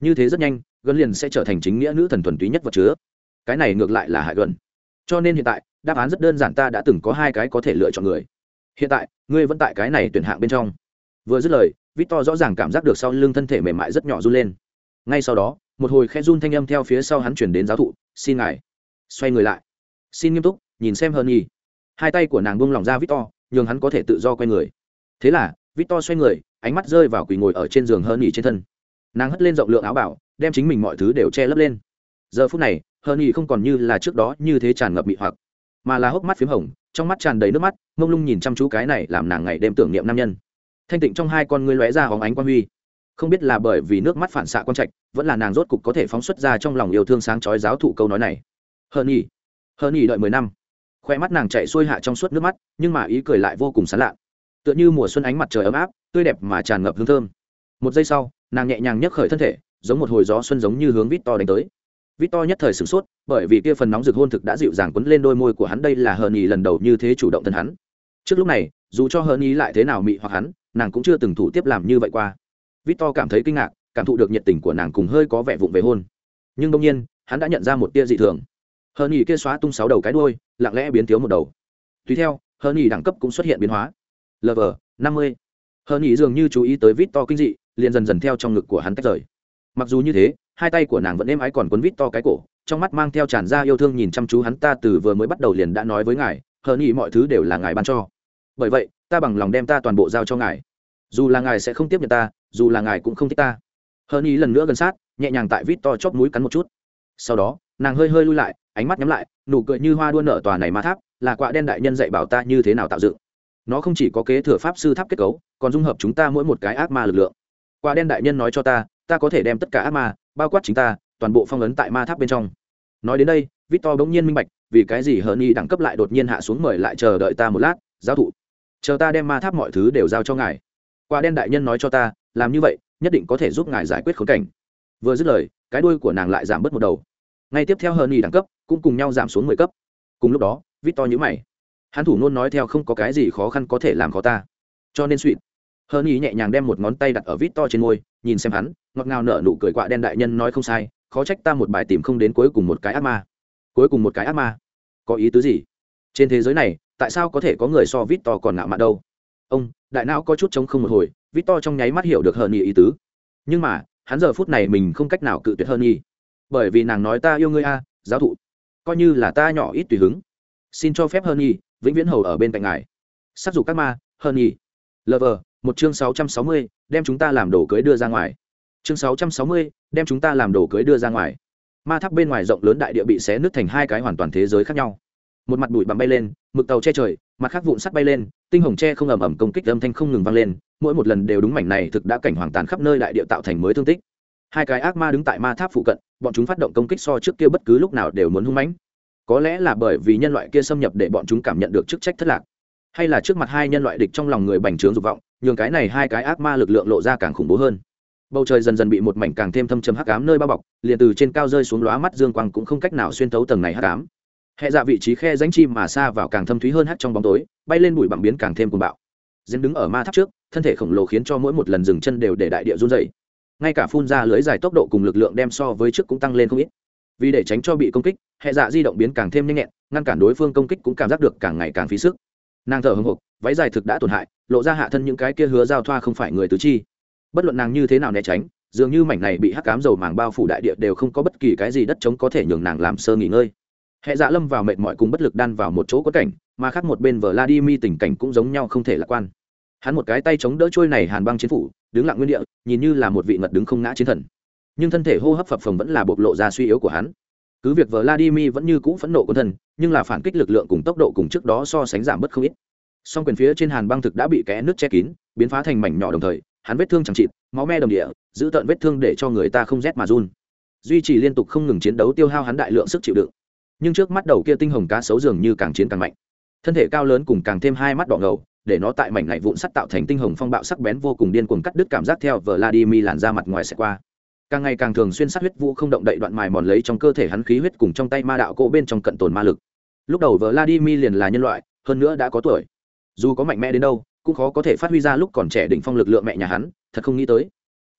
Như thế rất nhanh, gần liền sẽ trở thành chính nghĩa nữ thần thuần túy nhất vật chứa. Cái này ngược lại là hại gần. Cho nên hiện tại, đáp án rất đơn giản ta đã từng có hai cái có thể lựa chọn người. Hiện tại, ngươi vẫn tại cái này tuyển hạng bên trong. Vừa dứt lời, victor rõ ràng cảm giác được sau lưng thân thể mềm mại rất nhỏ run lên ngay sau đó, một hồi khe run thanh âm theo phía sau hắn chuyển đến giáo thụ, xin ngài, xoay người lại. Xin nghiêm túc, nhìn xem hơn nhi. Hai tay của nàng buông lỏng ra victor, nhường hắn có thể tự do quay người. Thế là, victor xoay người, ánh mắt rơi vào quỳ ngồi ở trên giường hơn nhi trên thân. Nàng hất lên rộng lượng áo bảo, đem chính mình mọi thứ đều che lấp lên. Giờ phút này hơn nhi không còn như là trước đó như thế tràn ngập bị hoặc, mà là hốc mắt p h í m hồng, trong mắt tràn đầy nước mắt, mông lung nhìn chăm chú cái này làm nàng ngày đêm tưởng niệm nam nhân. Thanh tịnh trong hai con ngươi lóe ra hóng ánh quan huy không biết là bởi vì nước mắt phản xạ quan trạch, vẫn là nàng rốt cục có thể phóng xuất ra trong lòng yêu thương sáng chói giáo thụ câu nói này. Hờn nhỉ hờn nhỉ đợi mười năm. Khoe mắt nàng chạy xuôi hạ trong suốt nước mắt, nhưng mà ý cười lại vô cùng sán lạ. Tựa như mùa xuân ánh mặt trời ấm áp, tươi đẹp mà tràn ngập hương thơm. Một giây sau, nàng nhẹ nhàng nhấc khởi thân thể, giống một hồi gió xuân giống như hướng vít to đánh tới. Vít to nhất thời sửng sốt, bởi vì kia phần nóng rực hôn thực đã dịu dàng quấn lên đôi môi của hắn, đây là hờn nhì lần đầu như thế chủ động thân hắn. Trước lúc này, dù cho hờn nhì lại thế nào mị hoặc hắn, nàng cũng chưa từng thủ tiếp làm như vậy qua. Victor cảm thấy kinh ngạc, cảm thụ được nhiệt tình của nàng cùng hơi có vẻ vụng về hôn. Nhưng đương nhiên, hắn đã nhận ra một tia dị thường. Hơn nhỉ kia xóa tung sáu đầu cái đuôi, lặng lẽ biến thiếu một đầu. Tuy theo, hơn nhỉ đẳng cấp cũng xuất hiện biến hóa. Level 50. Hơn nhỉ dường như chú ý tới Victor kinh dị, liền dần dần theo trong ngực của hắn tách rời. Mặc dù như thế, hai tay của nàng vẫn êm ái còn quấn Victor cái cổ, trong mắt mang theo tràn ra yêu thương nhìn chăm chú hắn ta từ vừa mới bắt đầu liền đã nói với ngài, hơn nhỉ mọi thứ đều là ngài ban cho. Bởi vậy, ta bằng lòng đem ta toàn bộ giao cho ngài dù là ngài sẽ không tiếp nhận ta, dù là ngài cũng không thích ta. Hơn ý lần nữa gần sát, nhẹ nhàng tại vít to chóp mũi cắn một chút. Sau đó, nàng hơi hơi lui lại, ánh mắt nhắm lại, nụ cười như hoa đua nở tòa này ma tháp, là quạ đen đại nhân dạy bảo ta như thế nào tạo dựng. Nó không chỉ có kế thừa pháp sư tháp kết cấu, còn dung hợp chúng ta mỗi một cái ác ma lực lượng. Quạ đen đại nhân nói cho ta ta có thể đem tất cả ác ma, bao quát chính ta, toàn bộ phong ấn tại ma tháp bên trong. Nói đến đây victor bỗng nhiên minh bạch, vì cái gì hờn y đẳng cấp lại đột nhiên hạ xuống mời lại chờ đợi ta một lát, giáo thụ. Chờ ta đem ma tháp mọi thứ đều giao cho ngài quả đen đại nhân nói cho ta, làm như vậy, nhất định có thể giúp ngài giải quyết khốn cảnh. Vừa dứt lời, cái đuôi của nàng lại giảm bớt một đầu. Ngay tiếp theo hơn đẳng cấp, cũng cùng nhau giảm xuống mười cấp. Cùng lúc đó, vít to nhữ mày. Hắn thủ nôn nói theo không có cái gì khó khăn có thể làm khó ta. Cho nên suỵt hơn nhẹ nhàng đem một ngón tay đặt ở vít to trên môi, nhìn xem hắn, ngọt ngào nở nụ cười quạ đen đại nhân nói không sai, khó trách ta một bài tìm không đến cuối cùng một cái ác ma. Cuối cùng một cái ác ma. Có ý tứ gì? Trên thế giới này, tại sao có thể có người so vít to còn ngạo mạn đâu? Ông đại não có chút chống không một hồi vít to trong nháy mắt hiểu được hờn Nhi ý tứ. Nhưng mà hắn giờ phút này mình không cách nào cự tuyệt hơn Nhi. bởi vì nàng nói ta yêu ngươi a giáo thụ. Coi như là ta nhỏ ít tùy hứng. Xin cho phép hơn Nhi, vĩnh viễn hầu ở bên cạnh ngài. Sắc dục các ma hơn Nhi. lover một chương sáu trăm sáu mươi đem chúng ta làm đồ cưới đưa ra ngoài. Chương sáu trăm sáu mươi đem chúng ta làm đồ cưới đưa ra ngoài. Ma tháp bên ngoài rộng lớn đại địa bị xé nứt thành hai cái hoàn toàn thế giới khác nhau một mặt bụi bặm bay lên, mực tàu che trời, mặt khác vụn sắt bay lên, tinh hồng tre không ầm ầm công kích âm thanh không ngừng vang lên, mỗi một lần đều đúng mảnh này thực đã cảnh hoàng tàn khắp nơi đại địa tạo thành mới thương tích. Hai cái ác ma đứng tại ma tháp phụ cận, bọn chúng phát động công kích so trước kia bất cứ lúc nào đều muốn hung mãnh. Có lẽ là bởi vì nhân loại kia xâm nhập để bọn chúng cảm nhận được chức trách thất lạc, hay là trước mặt hai nhân loại địch trong lòng người bành trướng dục vọng, nhường cái này hai cái ác ma lực lượng lộ ra càng khủng bố hơn. Bầu trời dần dần bị một mảnh càng thêm thâm trầm hắc ám nơi bao bọc, liền từ trên cao rơi xuống lóa mắt dương quang cũng không cách nào xuyên thấu tầng này hắc ám hệ dạ vị trí khe danh chim mà xa vào càng thâm thúy hơn hắt trong bóng tối, bay lên bụi bặm biến càng thêm cuồng bạo. Diễn đứng ở ma tháp trước, thân thể khổng lồ khiến cho mỗi một lần dừng chân đều để đại địa run dày ngay cả phun ra lưới dài tốc độ cùng lực lượng đem so với trước cũng tăng lên không ít. Vì để tránh cho bị công kích hệ dạ di động biến càng thêm nhanh nhẹn, ngăn cản đối phương công kích cũng cảm giác được càng ngày càng phí sức. Nàng thở hưng hục váy dài thực đã tổn hại, lộ ra hạ thân những cái kia hứa giao thoa không phải người tứ chi. Bất luận nàng như thế nào né tránh, dường như mảnh này bị hắc cám dầu màng bao phủ đại địa đều không có bất kỳ cái gì đất trống có thể nhường nàng làm sơ nghỉ ngơi hệ dạ lâm vào mệt mỏi cùng bất lực đan vào một chỗ có cảnh, mà khác một bên vladimir tình cảnh cũng giống nhau không thể lạc quan. Hắn một cái tay chống đỡ trôi này hàn băng chiến phủ, đứng lặng nguyên địa, nhìn như là một vị ngật đứng không ngã chiến thần. Nhưng thân thể hô hấp phập phồng vẫn là bộc lộ ra suy yếu của hắn. Cứ việc vladimir vẫn như cũ phẫn nộ quân thân, nhưng là phản kích lực lượng cùng tốc độ cùng trước đó so sánh giảm bớt không ít. Song quyền phía trên hàn băng thực đã bị kẽ nước che kín, biến phá thành mảnh nhỏ đồng thời, hắn vết thương chẳng chịt, máu me đồng địa, giữ tận vết thương để cho người ta không rét mà run. Duy trì liên tục không ngừng chiến đấu tiêu hao hắn đại lượng sức chịu đựng nhưng trước mắt đầu kia tinh hồng cá sấu dường như càng chiến càng mạnh. Thân thể cao lớn cùng càng thêm hai mắt đỏ ngầu, để nó tại mảnh này vụn sắt tạo thành tinh hồng phong bạo sắc bén vô cùng điên cuồng cắt đứt cảm giác theo vladimir làn ra mặt ngoài sẽ qua. Càng ngày càng thường xuyên sát huyết vũ không động đậy đoạn mài mòn lấy trong cơ thể hắn khí huyết cùng trong tay ma đạo cỗ bên trong cận tồn ma lực. Lúc đầu vladimir liền là nhân loại, hơn nữa đã có tuổi. Dù có mạnh mẽ đến đâu, cũng khó có thể phát huy ra lúc còn trẻ đỉnh phong lực lượng mẹ nhà hắn, thật không nghĩ tới.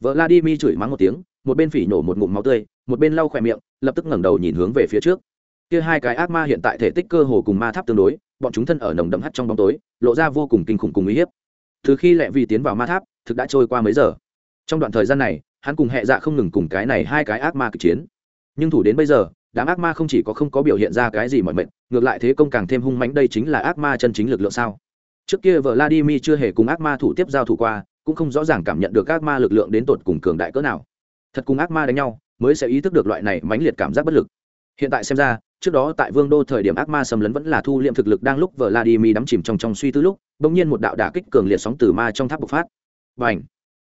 Vladimir chửi mắng một tiếng, một bên phỉ nổ một ngụm máu tươi, một bên lau khỏe miệng, lập tức ngẩng đầu nhìn hướng về phía trước kia hai cái ác ma hiện tại thể tích cơ hồ cùng ma tháp tương đối, bọn chúng thân ở nồng đậm hắt trong bóng tối, lộ ra vô cùng kinh khủng cùng uy hiếp. Từ khi lẹ vì tiến vào ma tháp, thực đã trôi qua mấy giờ. Trong đoạn thời gian này, hắn cùng hệ dạ không ngừng cùng cái này hai cái ác ma kịch chiến. Nhưng thủ đến bây giờ, đám ác ma không chỉ có không có biểu hiện ra cái gì mọi mệnh ngược lại thế công càng thêm hung mãnh đây chính là ác ma chân chính lực lượng sao? Trước kia vợ vladimir chưa hề cùng ác ma thủ tiếp giao thủ qua, cũng không rõ ràng cảm nhận được ác ma lực lượng đến tột cùng cường đại cỡ nào. Thật cùng ác ma đánh nhau, mới sẽ ý thức được loại này mãnh liệt cảm giác bất lực hiện tại xem ra, trước đó tại vương đô thời điểm ác ma xâm lấn vẫn là thu liệm thực lực đang lúc vladimir đắm chìm trong trong suy tư lúc, bỗng nhiên một đạo đả kích cường liệt sóng từ ma trong tháp bộc phát. Và ảnh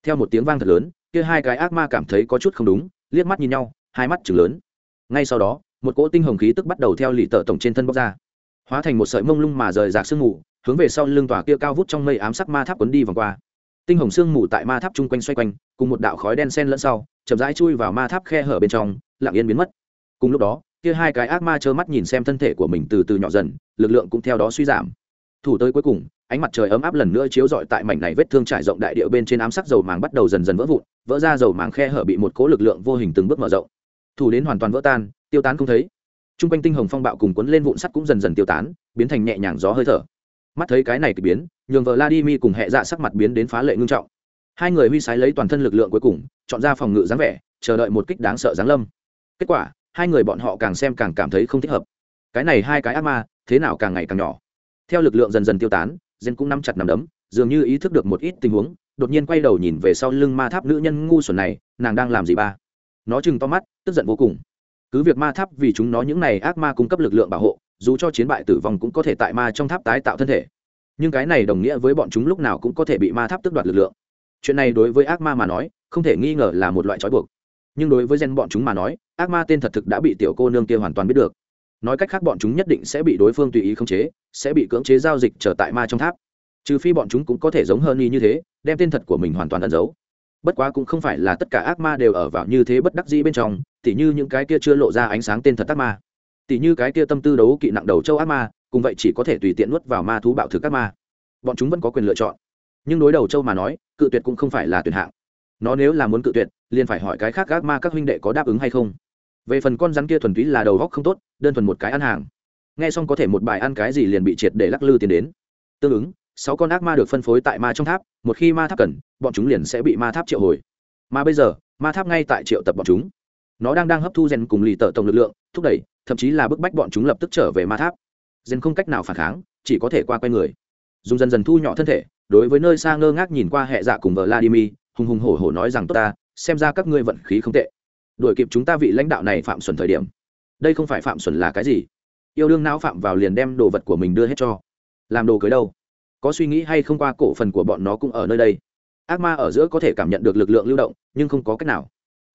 theo một tiếng vang thật lớn, kia hai cái ác ma cảm thấy có chút không đúng, liếc mắt nhìn nhau, hai mắt chừng lớn. Ngay sau đó, một cỗ tinh hồng khí tức bắt đầu theo lì tợ tổng trên thân bóc ra. Hóa thành một sợi mông lung mà rời rạc sương mù, hướng về sau lưng tòa kia cao vút trong mây ám sắc ma tháp quấn đi vòng qua. Tinh hồng sương mù tại ma tháp chung quanh xoay quanh, cùng một đạo khói đen sen lẫn sau, chậm rãi chui vào ma tháp khe hở bên trong, lặng yên biến mất. Cùng lúc đó kia hai cái ác ma trơ mắt nhìn xem thân thể của mình từ từ nhỏ dần, lực lượng cũng theo đó suy giảm. Thủ tới cuối cùng, ánh mặt trời ấm áp lần nữa chiếu rọi tại mảnh này vết thương trải rộng đại địa bên trên ám sắc dầu màng bắt đầu dần dần vỡ vụn, vỡ ra dầu màng khe hở bị một cố lực lượng vô hình từng bước mở rộng. Thủ đến hoàn toàn vỡ tan, tiêu tán không thấy. T r u n g quanh tinh hồng phong bạo cùng quấn lên vụn sắt cũng dần dần tiêu tán, biến thành nhẹ nhàng gió hơi thở. Mắt thấy cái này k ỳ biến, nhường vợ vladimir cùng hệ dạ sắc mặt biến đến phá lệ ngưng trọng. Hai người huy sái lấy toàn thân lực lượng cuối cùng, chọn ra phòng ngự dáng vẻ, chờ đợi một kích đáng sợ giáng lâm. Kết quả hai người bọn họ càng xem càng cảm thấy không thích hợp. Cái này hai cái ác ma, thế nào càng ngày càng nhỏ. Theo lực lượng dần dần tiêu tán, gen cũng nắm chặt nằm đấm, dường như ý thức được một ít tình huống, đột nhiên quay đầu nhìn về sau lưng ma tháp nữ nhân ngu xuẩn này, nàng đang làm gì ba? Nó chừng to mắt, tức giận vô cùng. Cứ việc ma tháp vì chúng nó những này ác ma cung cấp lực lượng bảo hộ, dù cho chiến bại tử vong cũng có thể tại ma trong tháp tái tạo thân thể. Nhưng cái này đồng nghĩa với bọn chúng lúc nào cũng có thể bị ma tháp tước đoạt lực lượng. Chuyện này đối với ác ma mà nói, không thể nghi ngờ là một loại trói buộc. Nhưng đối với gen bọn chúng mà nói ác ma tên thật thực đã bị tiểu cô nương kia hoàn toàn biết được. Nói cách khác, bọn chúng nhất định sẽ bị đối phương tùy ý khống chế, sẽ bị cưỡng chế giao dịch trở tại ma trong tháp. Trừ phi bọn chúng cũng có thể giống hơn y như thế, đem tên thật của mình hoàn toàn ẩn giấu. Bất quá cũng không phải là tất cả ác ma đều ở vào như thế bất đắc dĩ bên trong, tỉ như những cái kia chưa lộ ra ánh sáng tên thật ác ma. Tỉ như cái kia tâm tư đấu kỵ nặng đầu châu ác ma, cùng vậy chỉ có thể tùy tiện nuốt vào ma thú bạo thực ác ma. Bọn chúng vẫn có quyền lựa chọn. Nhưng đối đầu châu mà nói, cự tuyệt cũng không phải là tuyệt hạng. Nó nếu là muốn cự tuyệt, liền phải hỏi cái khác ác ma các huynh đệ có đáp ứng hay không về phần con rắn kia thuần túy là đầu góc không tốt, đơn thuần một cái ăn hàng. Nghe xong có thể một bài ăn cái gì liền bị triệt để lắc lư tiền đến. Tương ứng, sáu con ác ma được phân phối tại ma trong tháp, một khi ma tháp cần, bọn chúng liền sẽ bị ma tháp triệu hồi. Mà bây giờ, ma tháp ngay tại triệu tập bọn chúng. Nó đang đang hấp thu gen cùng lì tợ tổng lực lượng, thúc đẩy, thậm chí là bức bách bọn chúng lập tức trở về ma tháp. Gen không cách nào phản kháng, chỉ có thể qua quay người. Dùng dần dần thu nhỏ thân thể, đối với nơi xa ngơ ngác nhìn qua hệ dạ cùng vợ vladimir, hùng hùng hổ hổ nói rằng, tốt ta, xem ra các ngươi vận khí không tệ đuổi kịp chúng ta vị lãnh đạo này phạm xuẩn thời điểm. Đây không phải phạm xuẩn là cái gì? Yêu đương não phạm vào liền đem đồ vật của mình đưa hết cho. Làm đồ cưới đâu? Có suy nghĩ hay không qua, cổ phần của bọn nó cũng ở nơi đây. Ác ma ở giữa có thể cảm nhận được lực lượng lưu động, nhưng không có cách nào.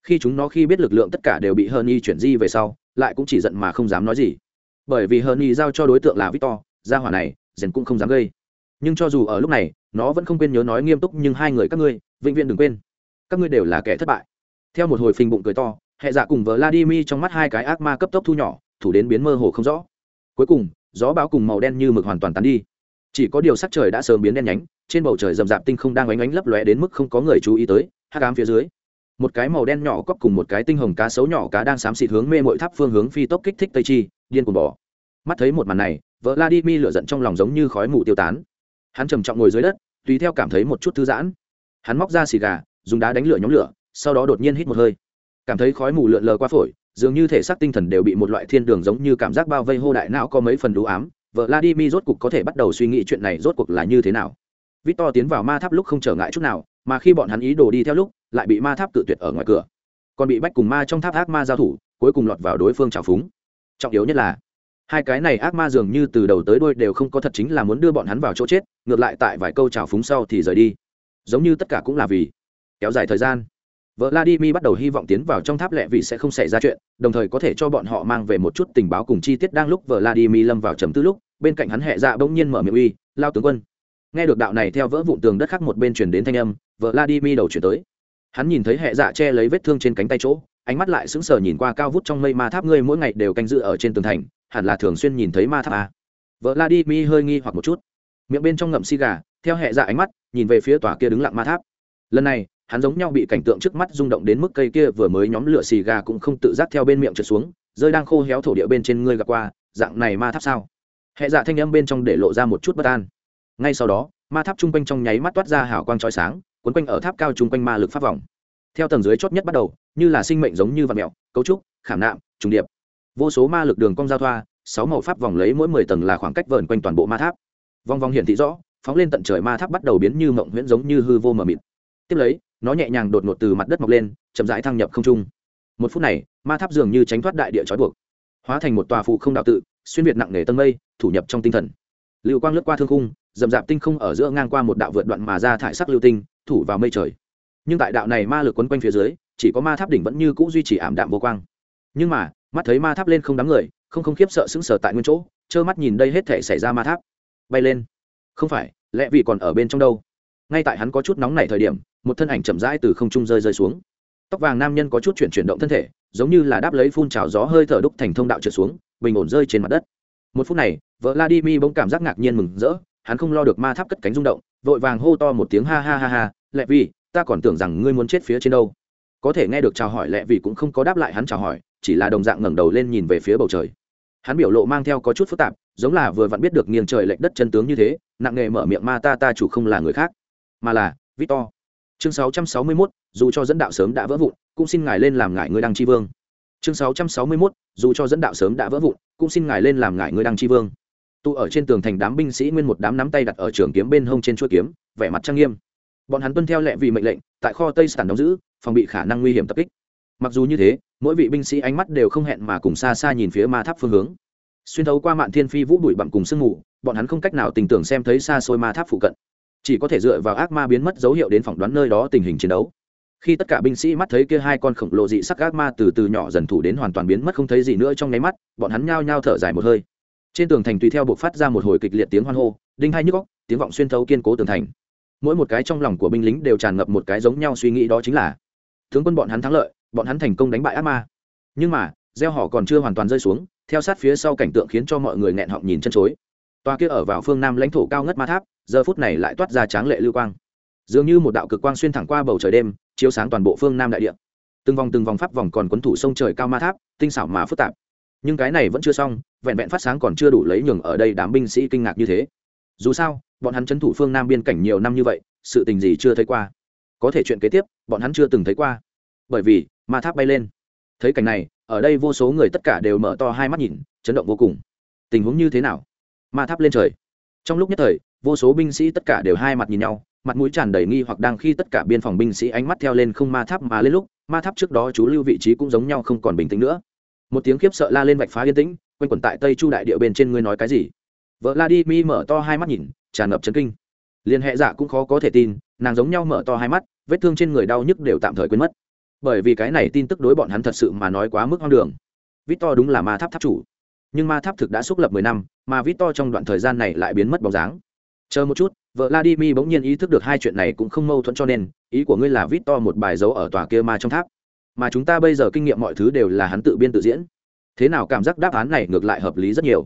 Khi chúng nó khi biết lực lượng tất cả đều bị hơn y chuyển di về sau, lại cũng chỉ giận mà không dám nói gì. Bởi vì hơn y giao cho đối tượng là victor, gia hỏa này, rèn cũng không dám gây. Nhưng cho dù ở lúc này, nó vẫn không quên nhớ nói nghiêm túc, nhưng hai người các ngươi, vĩnh viễn đừng quên. Các ngươi đều là kẻ thất bại theo một hồi phình bụng cười to, hệ dạ cùng vladimir trong mắt hai cái ác ma cấp tốc thu nhỏ, thủ đến biến mơ hồ không rõ. Cuối cùng, gió bão cùng màu đen như mực hoàn toàn tán đi. Chỉ có điều sắc trời đã sớm biến đen nhánh, trên bầu trời rậm rạp tinh không đang oánh ánh lấp lóe đến mức không có người chú ý tới hát cám phía dưới. Một cái màu đen nhỏ cóc cùng một cái tinh hồng cá sấu nhỏ cá đang xám xịt hướng mê mội tháp phương hướng phi tốc kích thích tây chi, điên cuồng bỏ mắt thấy một màn này vợ la đi mi lửa giận trong lòng giống như khói mù tiêu tán. Hắn trầm trọng ngồi dưới đất, tùy theo cảm thấy một chút thư giãn. Hắn móc ra xì gà, dùng đá đánh lửa nhóm lửa sau đó đột nhiên hít một hơi cảm thấy khói mù lượn lờ qua phổi dường như thể xác tinh thần đều bị một loại thiên đường giống như cảm giác bao vây hô đại não có mấy phần đủ ám vợ la di mi rốt cuộc có thể bắt đầu suy nghĩ chuyện này rốt cuộc là như thế nào. Victor tiến vào ma tháp lúc không trở ngại chút nào, mà khi bọn hắn ý đồ đi theo lúc, lại bị ma tháp tự tuyệt ở ngoài cửa. Còn bị bách cùng ma trong tháp ác ma giao thủ, cuối cùng lọt vào đối phương trào phúng. Trọng yếu nhất là, hai cái này ác ma dường như từ đầu tới đuôi đều không có thật chính là muốn đưa bọn hắn vào chỗ chết, ngược lại tại vài câu trào phúng sau thì rời đi. Giống như tất cả cũng là vì kéo dài thời gian Vladimir bắt đầu hy vọng tiến vào trong tháp lệ vì sẽ không xảy ra chuyện, đồng thời có thể cho bọn họ mang về một chút tình báo cùng chi tiết đang lúc Vladimir lâm vào trầm tư lúc, bên cạnh hắn hệ dạ bỗng nhiên mở miệng uy, lao tướng quân. Nghe được đạo này theo vỡ vụn tường đất khác một bên truyền đến thanh âm, Vladimir đầu chuyển tới. Hắn nhìn thấy hệ dạ che lấy vết thương trên cánh tay chỗ, ánh mắt lại sững sờ nhìn qua cao vút trong mây ma tháp ngươi mỗi ngày đều canh giữ ở trên tường thành, hẳn là thường xuyên nhìn thấy ma tháp à. Vladimir hơi nghi hoặc một chút. Miệng bên trong ngậm xì gà, theo hệ dạ ánh mắt, nhìn về phía tòa kia đứng lặng ma tháp. Lần này, hắn giống nhau bị cảnh tượng trước mắt rung động đến mức cây kia vừa mới nhóm lửa xì gà cũng không tự giác theo bên miệng trượt xuống, rơi đang khô héo thổ địa bên trên ngươi gặp qua, dạng này ma tháp sao? Hệ dạ thanh âm bên trong để lộ ra một chút bất an. Ngay sau đó, ma tháp chung quanh trong nháy mắt toát ra hào quang trói sáng quấn quanh ở tháp cao chung quanh ma lực pháp vòng. Theo tầng dưới chót nhất bắt đầu, như là sinh mệnh giống như vật mẹo cấu trúc, khảm nạm, trùng điệp. Vô số ma lực đường cong giao thoa, sáu màu pháp vòng lấy mỗi mười tầng là khoảng cách vờn quanh toàn bộ ma tháp. Vòng vòng hiển thị rõ, phóng lên tận trời ma tháp bắt đầu biến như mộng huyễn giống như hư vô mờ mịt. Tiếp lấy nó nhẹ nhàng đột ngột từ mặt đất mọc lên, chậm rãi thăng nhập không trung. Một phút này, ma tháp dường như tránh thoát đại địa trói buộc, hóa thành một tòa phụ không đạo tự, xuyên việt nặng nề tân mây, thủ nhập trong tinh thần. Lưu quang lướt qua thương khung dầm dạp tinh không ở giữa ngang qua một đạo vượt đoạn mà ra thải sắc lưu tinh, thủ vào mây trời. Nhưng tại đạo này ma lực quấn quanh phía dưới, chỉ có ma tháp đỉnh vẫn như cũ duy trì ảm đạm vô quang. Nhưng mà, mắt thấy ma tháp lên không đám người, không không khiếp sợ sững sờ tại nguyên chỗ, trơ mắt nhìn đây hết thể xảy ra ma tháp. Bay lên. Không phải, lẽ vì còn ở bên trong đâu? Ngay tại hắn có chút nóng nảy thời điểm một thân ảnh chậm rãi từ không trung rơi rơi xuống. Tóc vàng nam nhân có chút chuyển chuyển động thân thể, giống như là đáp lấy phun trào gió hơi thở đúc thành thông đạo trượt xuống, bình ổn rơi trên mặt đất. Một phút này vợ vladimir bỗng cảm giác ngạc nhiên mừng rỡ, hắn không lo được ma tháp cất cánh rung động, vội vàng hô to một tiếng ha ha ha ha lẹ vì ta còn tưởng rằng ngươi muốn chết phía trên đâu. Có thể nghe được chào hỏi lẹ vì cũng không có đáp lại hắn chào hỏi, chỉ là đồng dạng ngẩng đầu lên nhìn về phía bầu trời. Hắn biểu lộ mang theo có chút phức tạp, giống là vừa vặn biết được nghiêng trời lệch đất chân tướng như thế, nặng nề mở miệng, ma ta ta chủ không là người khác, mà là victor chương 661, dù cho dẫn đạo sớm đã vỡ vụn cũng xin ngài lên làm ngài người đăng tri vương. Chương 661, dù cho dẫn đạo sớm đã vỡ vụn cũng xin ngài lên làm ngài người đăng tri vương. Tụ ở trên tường thành đám binh sĩ nguyên một đám nắm tay đặt ở trường kiếm bên hông trên chuôi kiếm vẻ mặt trang nghiêm. Bọn hắn tuân theo lệ vì mệnh lệnh tại kho tây sản đóng giữ phòng bị khả năng nguy hiểm tập kích. Mặc dù như thế mỗi vị binh sĩ ánh mắt đều không hẹn mà cùng xa xa nhìn phía ma tháp phương hướng. Xuyên thấu qua mạn thiên phi vũ bụi bặm cùng sương mù bọn hắn không cách nào tình tưởng xem thấy xa xôi ma tháp phụ cận chỉ có thể dựa vào ác ma biến mất dấu hiệu đến phỏng đoán nơi đó tình hình chiến đấu. Khi tất cả binh sĩ mắt thấy kia hai con khổng lồ dị sắc ác ma từ từ nhỏ dần thủ đến hoàn toàn biến mất không thấy gì nữa trong nháy mắt, bọn hắn nhao nhao thở dài một hơi. Trên tường thành tùy theo buộc phát ra một hồi kịch liệt tiếng hoan hô, đinh hai nhức góc tiếng vọng xuyên thấu kiên cố tường thành. Mỗi một cái trong lòng của binh lính đều tràn ngập một cái giống nhau suy nghĩ đó chính là, tướng quân bọn hắn thắng lợi, bọn hắn thành công đánh bại ác ma. Nhưng mà, gieo họ còn chưa hoàn toàn rơi xuống, theo sát phía sau cảnh tượng khiến cho mọi người nghẹn họng nhìn chân chối toa kia ở vào phương nam lãnh thổ cao ngất ma tháp, giờ phút này lại toát ra tráng lệ lưu quang. Dường như một đạo cực quang xuyên thẳng qua bầu trời đêm, chiếu sáng toàn bộ phương nam đại địa. Từng vòng từng vòng pháp vòng còn quấn thủ sông trời cao ma tháp, tinh xảo mà phức tạp. Nhưng cái này vẫn chưa xong, vẹn vẹn phát sáng còn chưa đủ lấy nhường ở đây đám binh sĩ kinh ngạc như thế. Dù sao, bọn hắn trấn thủ phương nam biên cảnh nhiều năm như vậy, sự tình gì chưa thấy qua. Có thể chuyện kế tiếp, bọn hắn chưa từng thấy qua. Bởi vì, ma tháp bay lên. Thấy cảnh này, ở đây vô số người tất cả đều mở to hai mắt nhìn, chấn động vô cùng. Tình huống như thế nào? Ma tháp lên trời. Trong lúc nhất thời, vô số binh sĩ tất cả đều hai mặt nhìn nhau, mặt mũi tràn đầy nghi hoặc đang khi tất cả biên phòng binh sĩ ánh mắt theo lên không ma tháp mà lên lúc, ma tháp trước đó chú lưu vị trí cũng giống nhau không còn bình tĩnh nữa. Một tiếng khiếp sợ la lên vạch phá yên tĩnh, quanh quẩn tại tây chu đại địa bên trên ngươi nói cái gì? Vợ la đi mi mở to hai mắt nhìn, tràn ngập chấn kinh. Liên hệ giả cũng khó có thể tin, nàng giống nhau mở to hai mắt, vết thương trên người đau nhức đều tạm thời quên mất. Bởi vì cái này tin tức đối bọn hắn thật sự mà nói quá mức hoang đường. Victor đúng là ma tháp tháp chủ nhưng ma tháp thực đã xúc lập mười năm, mà victor trong đoạn thời gian này lại biến mất bóng dáng. Chờ một chút vợ vladimir bỗng nhiên ý thức được hai chuyện này cũng không mâu thuẫn cho nên, ý của ngươi là victor một bài dấu ở tòa kia ma trong tháp. Mà chúng ta bây giờ kinh nghiệm mọi thứ đều là hắn tự biên tự diễn. Thế nào cảm giác đáp án này ngược lại hợp lý rất nhiều.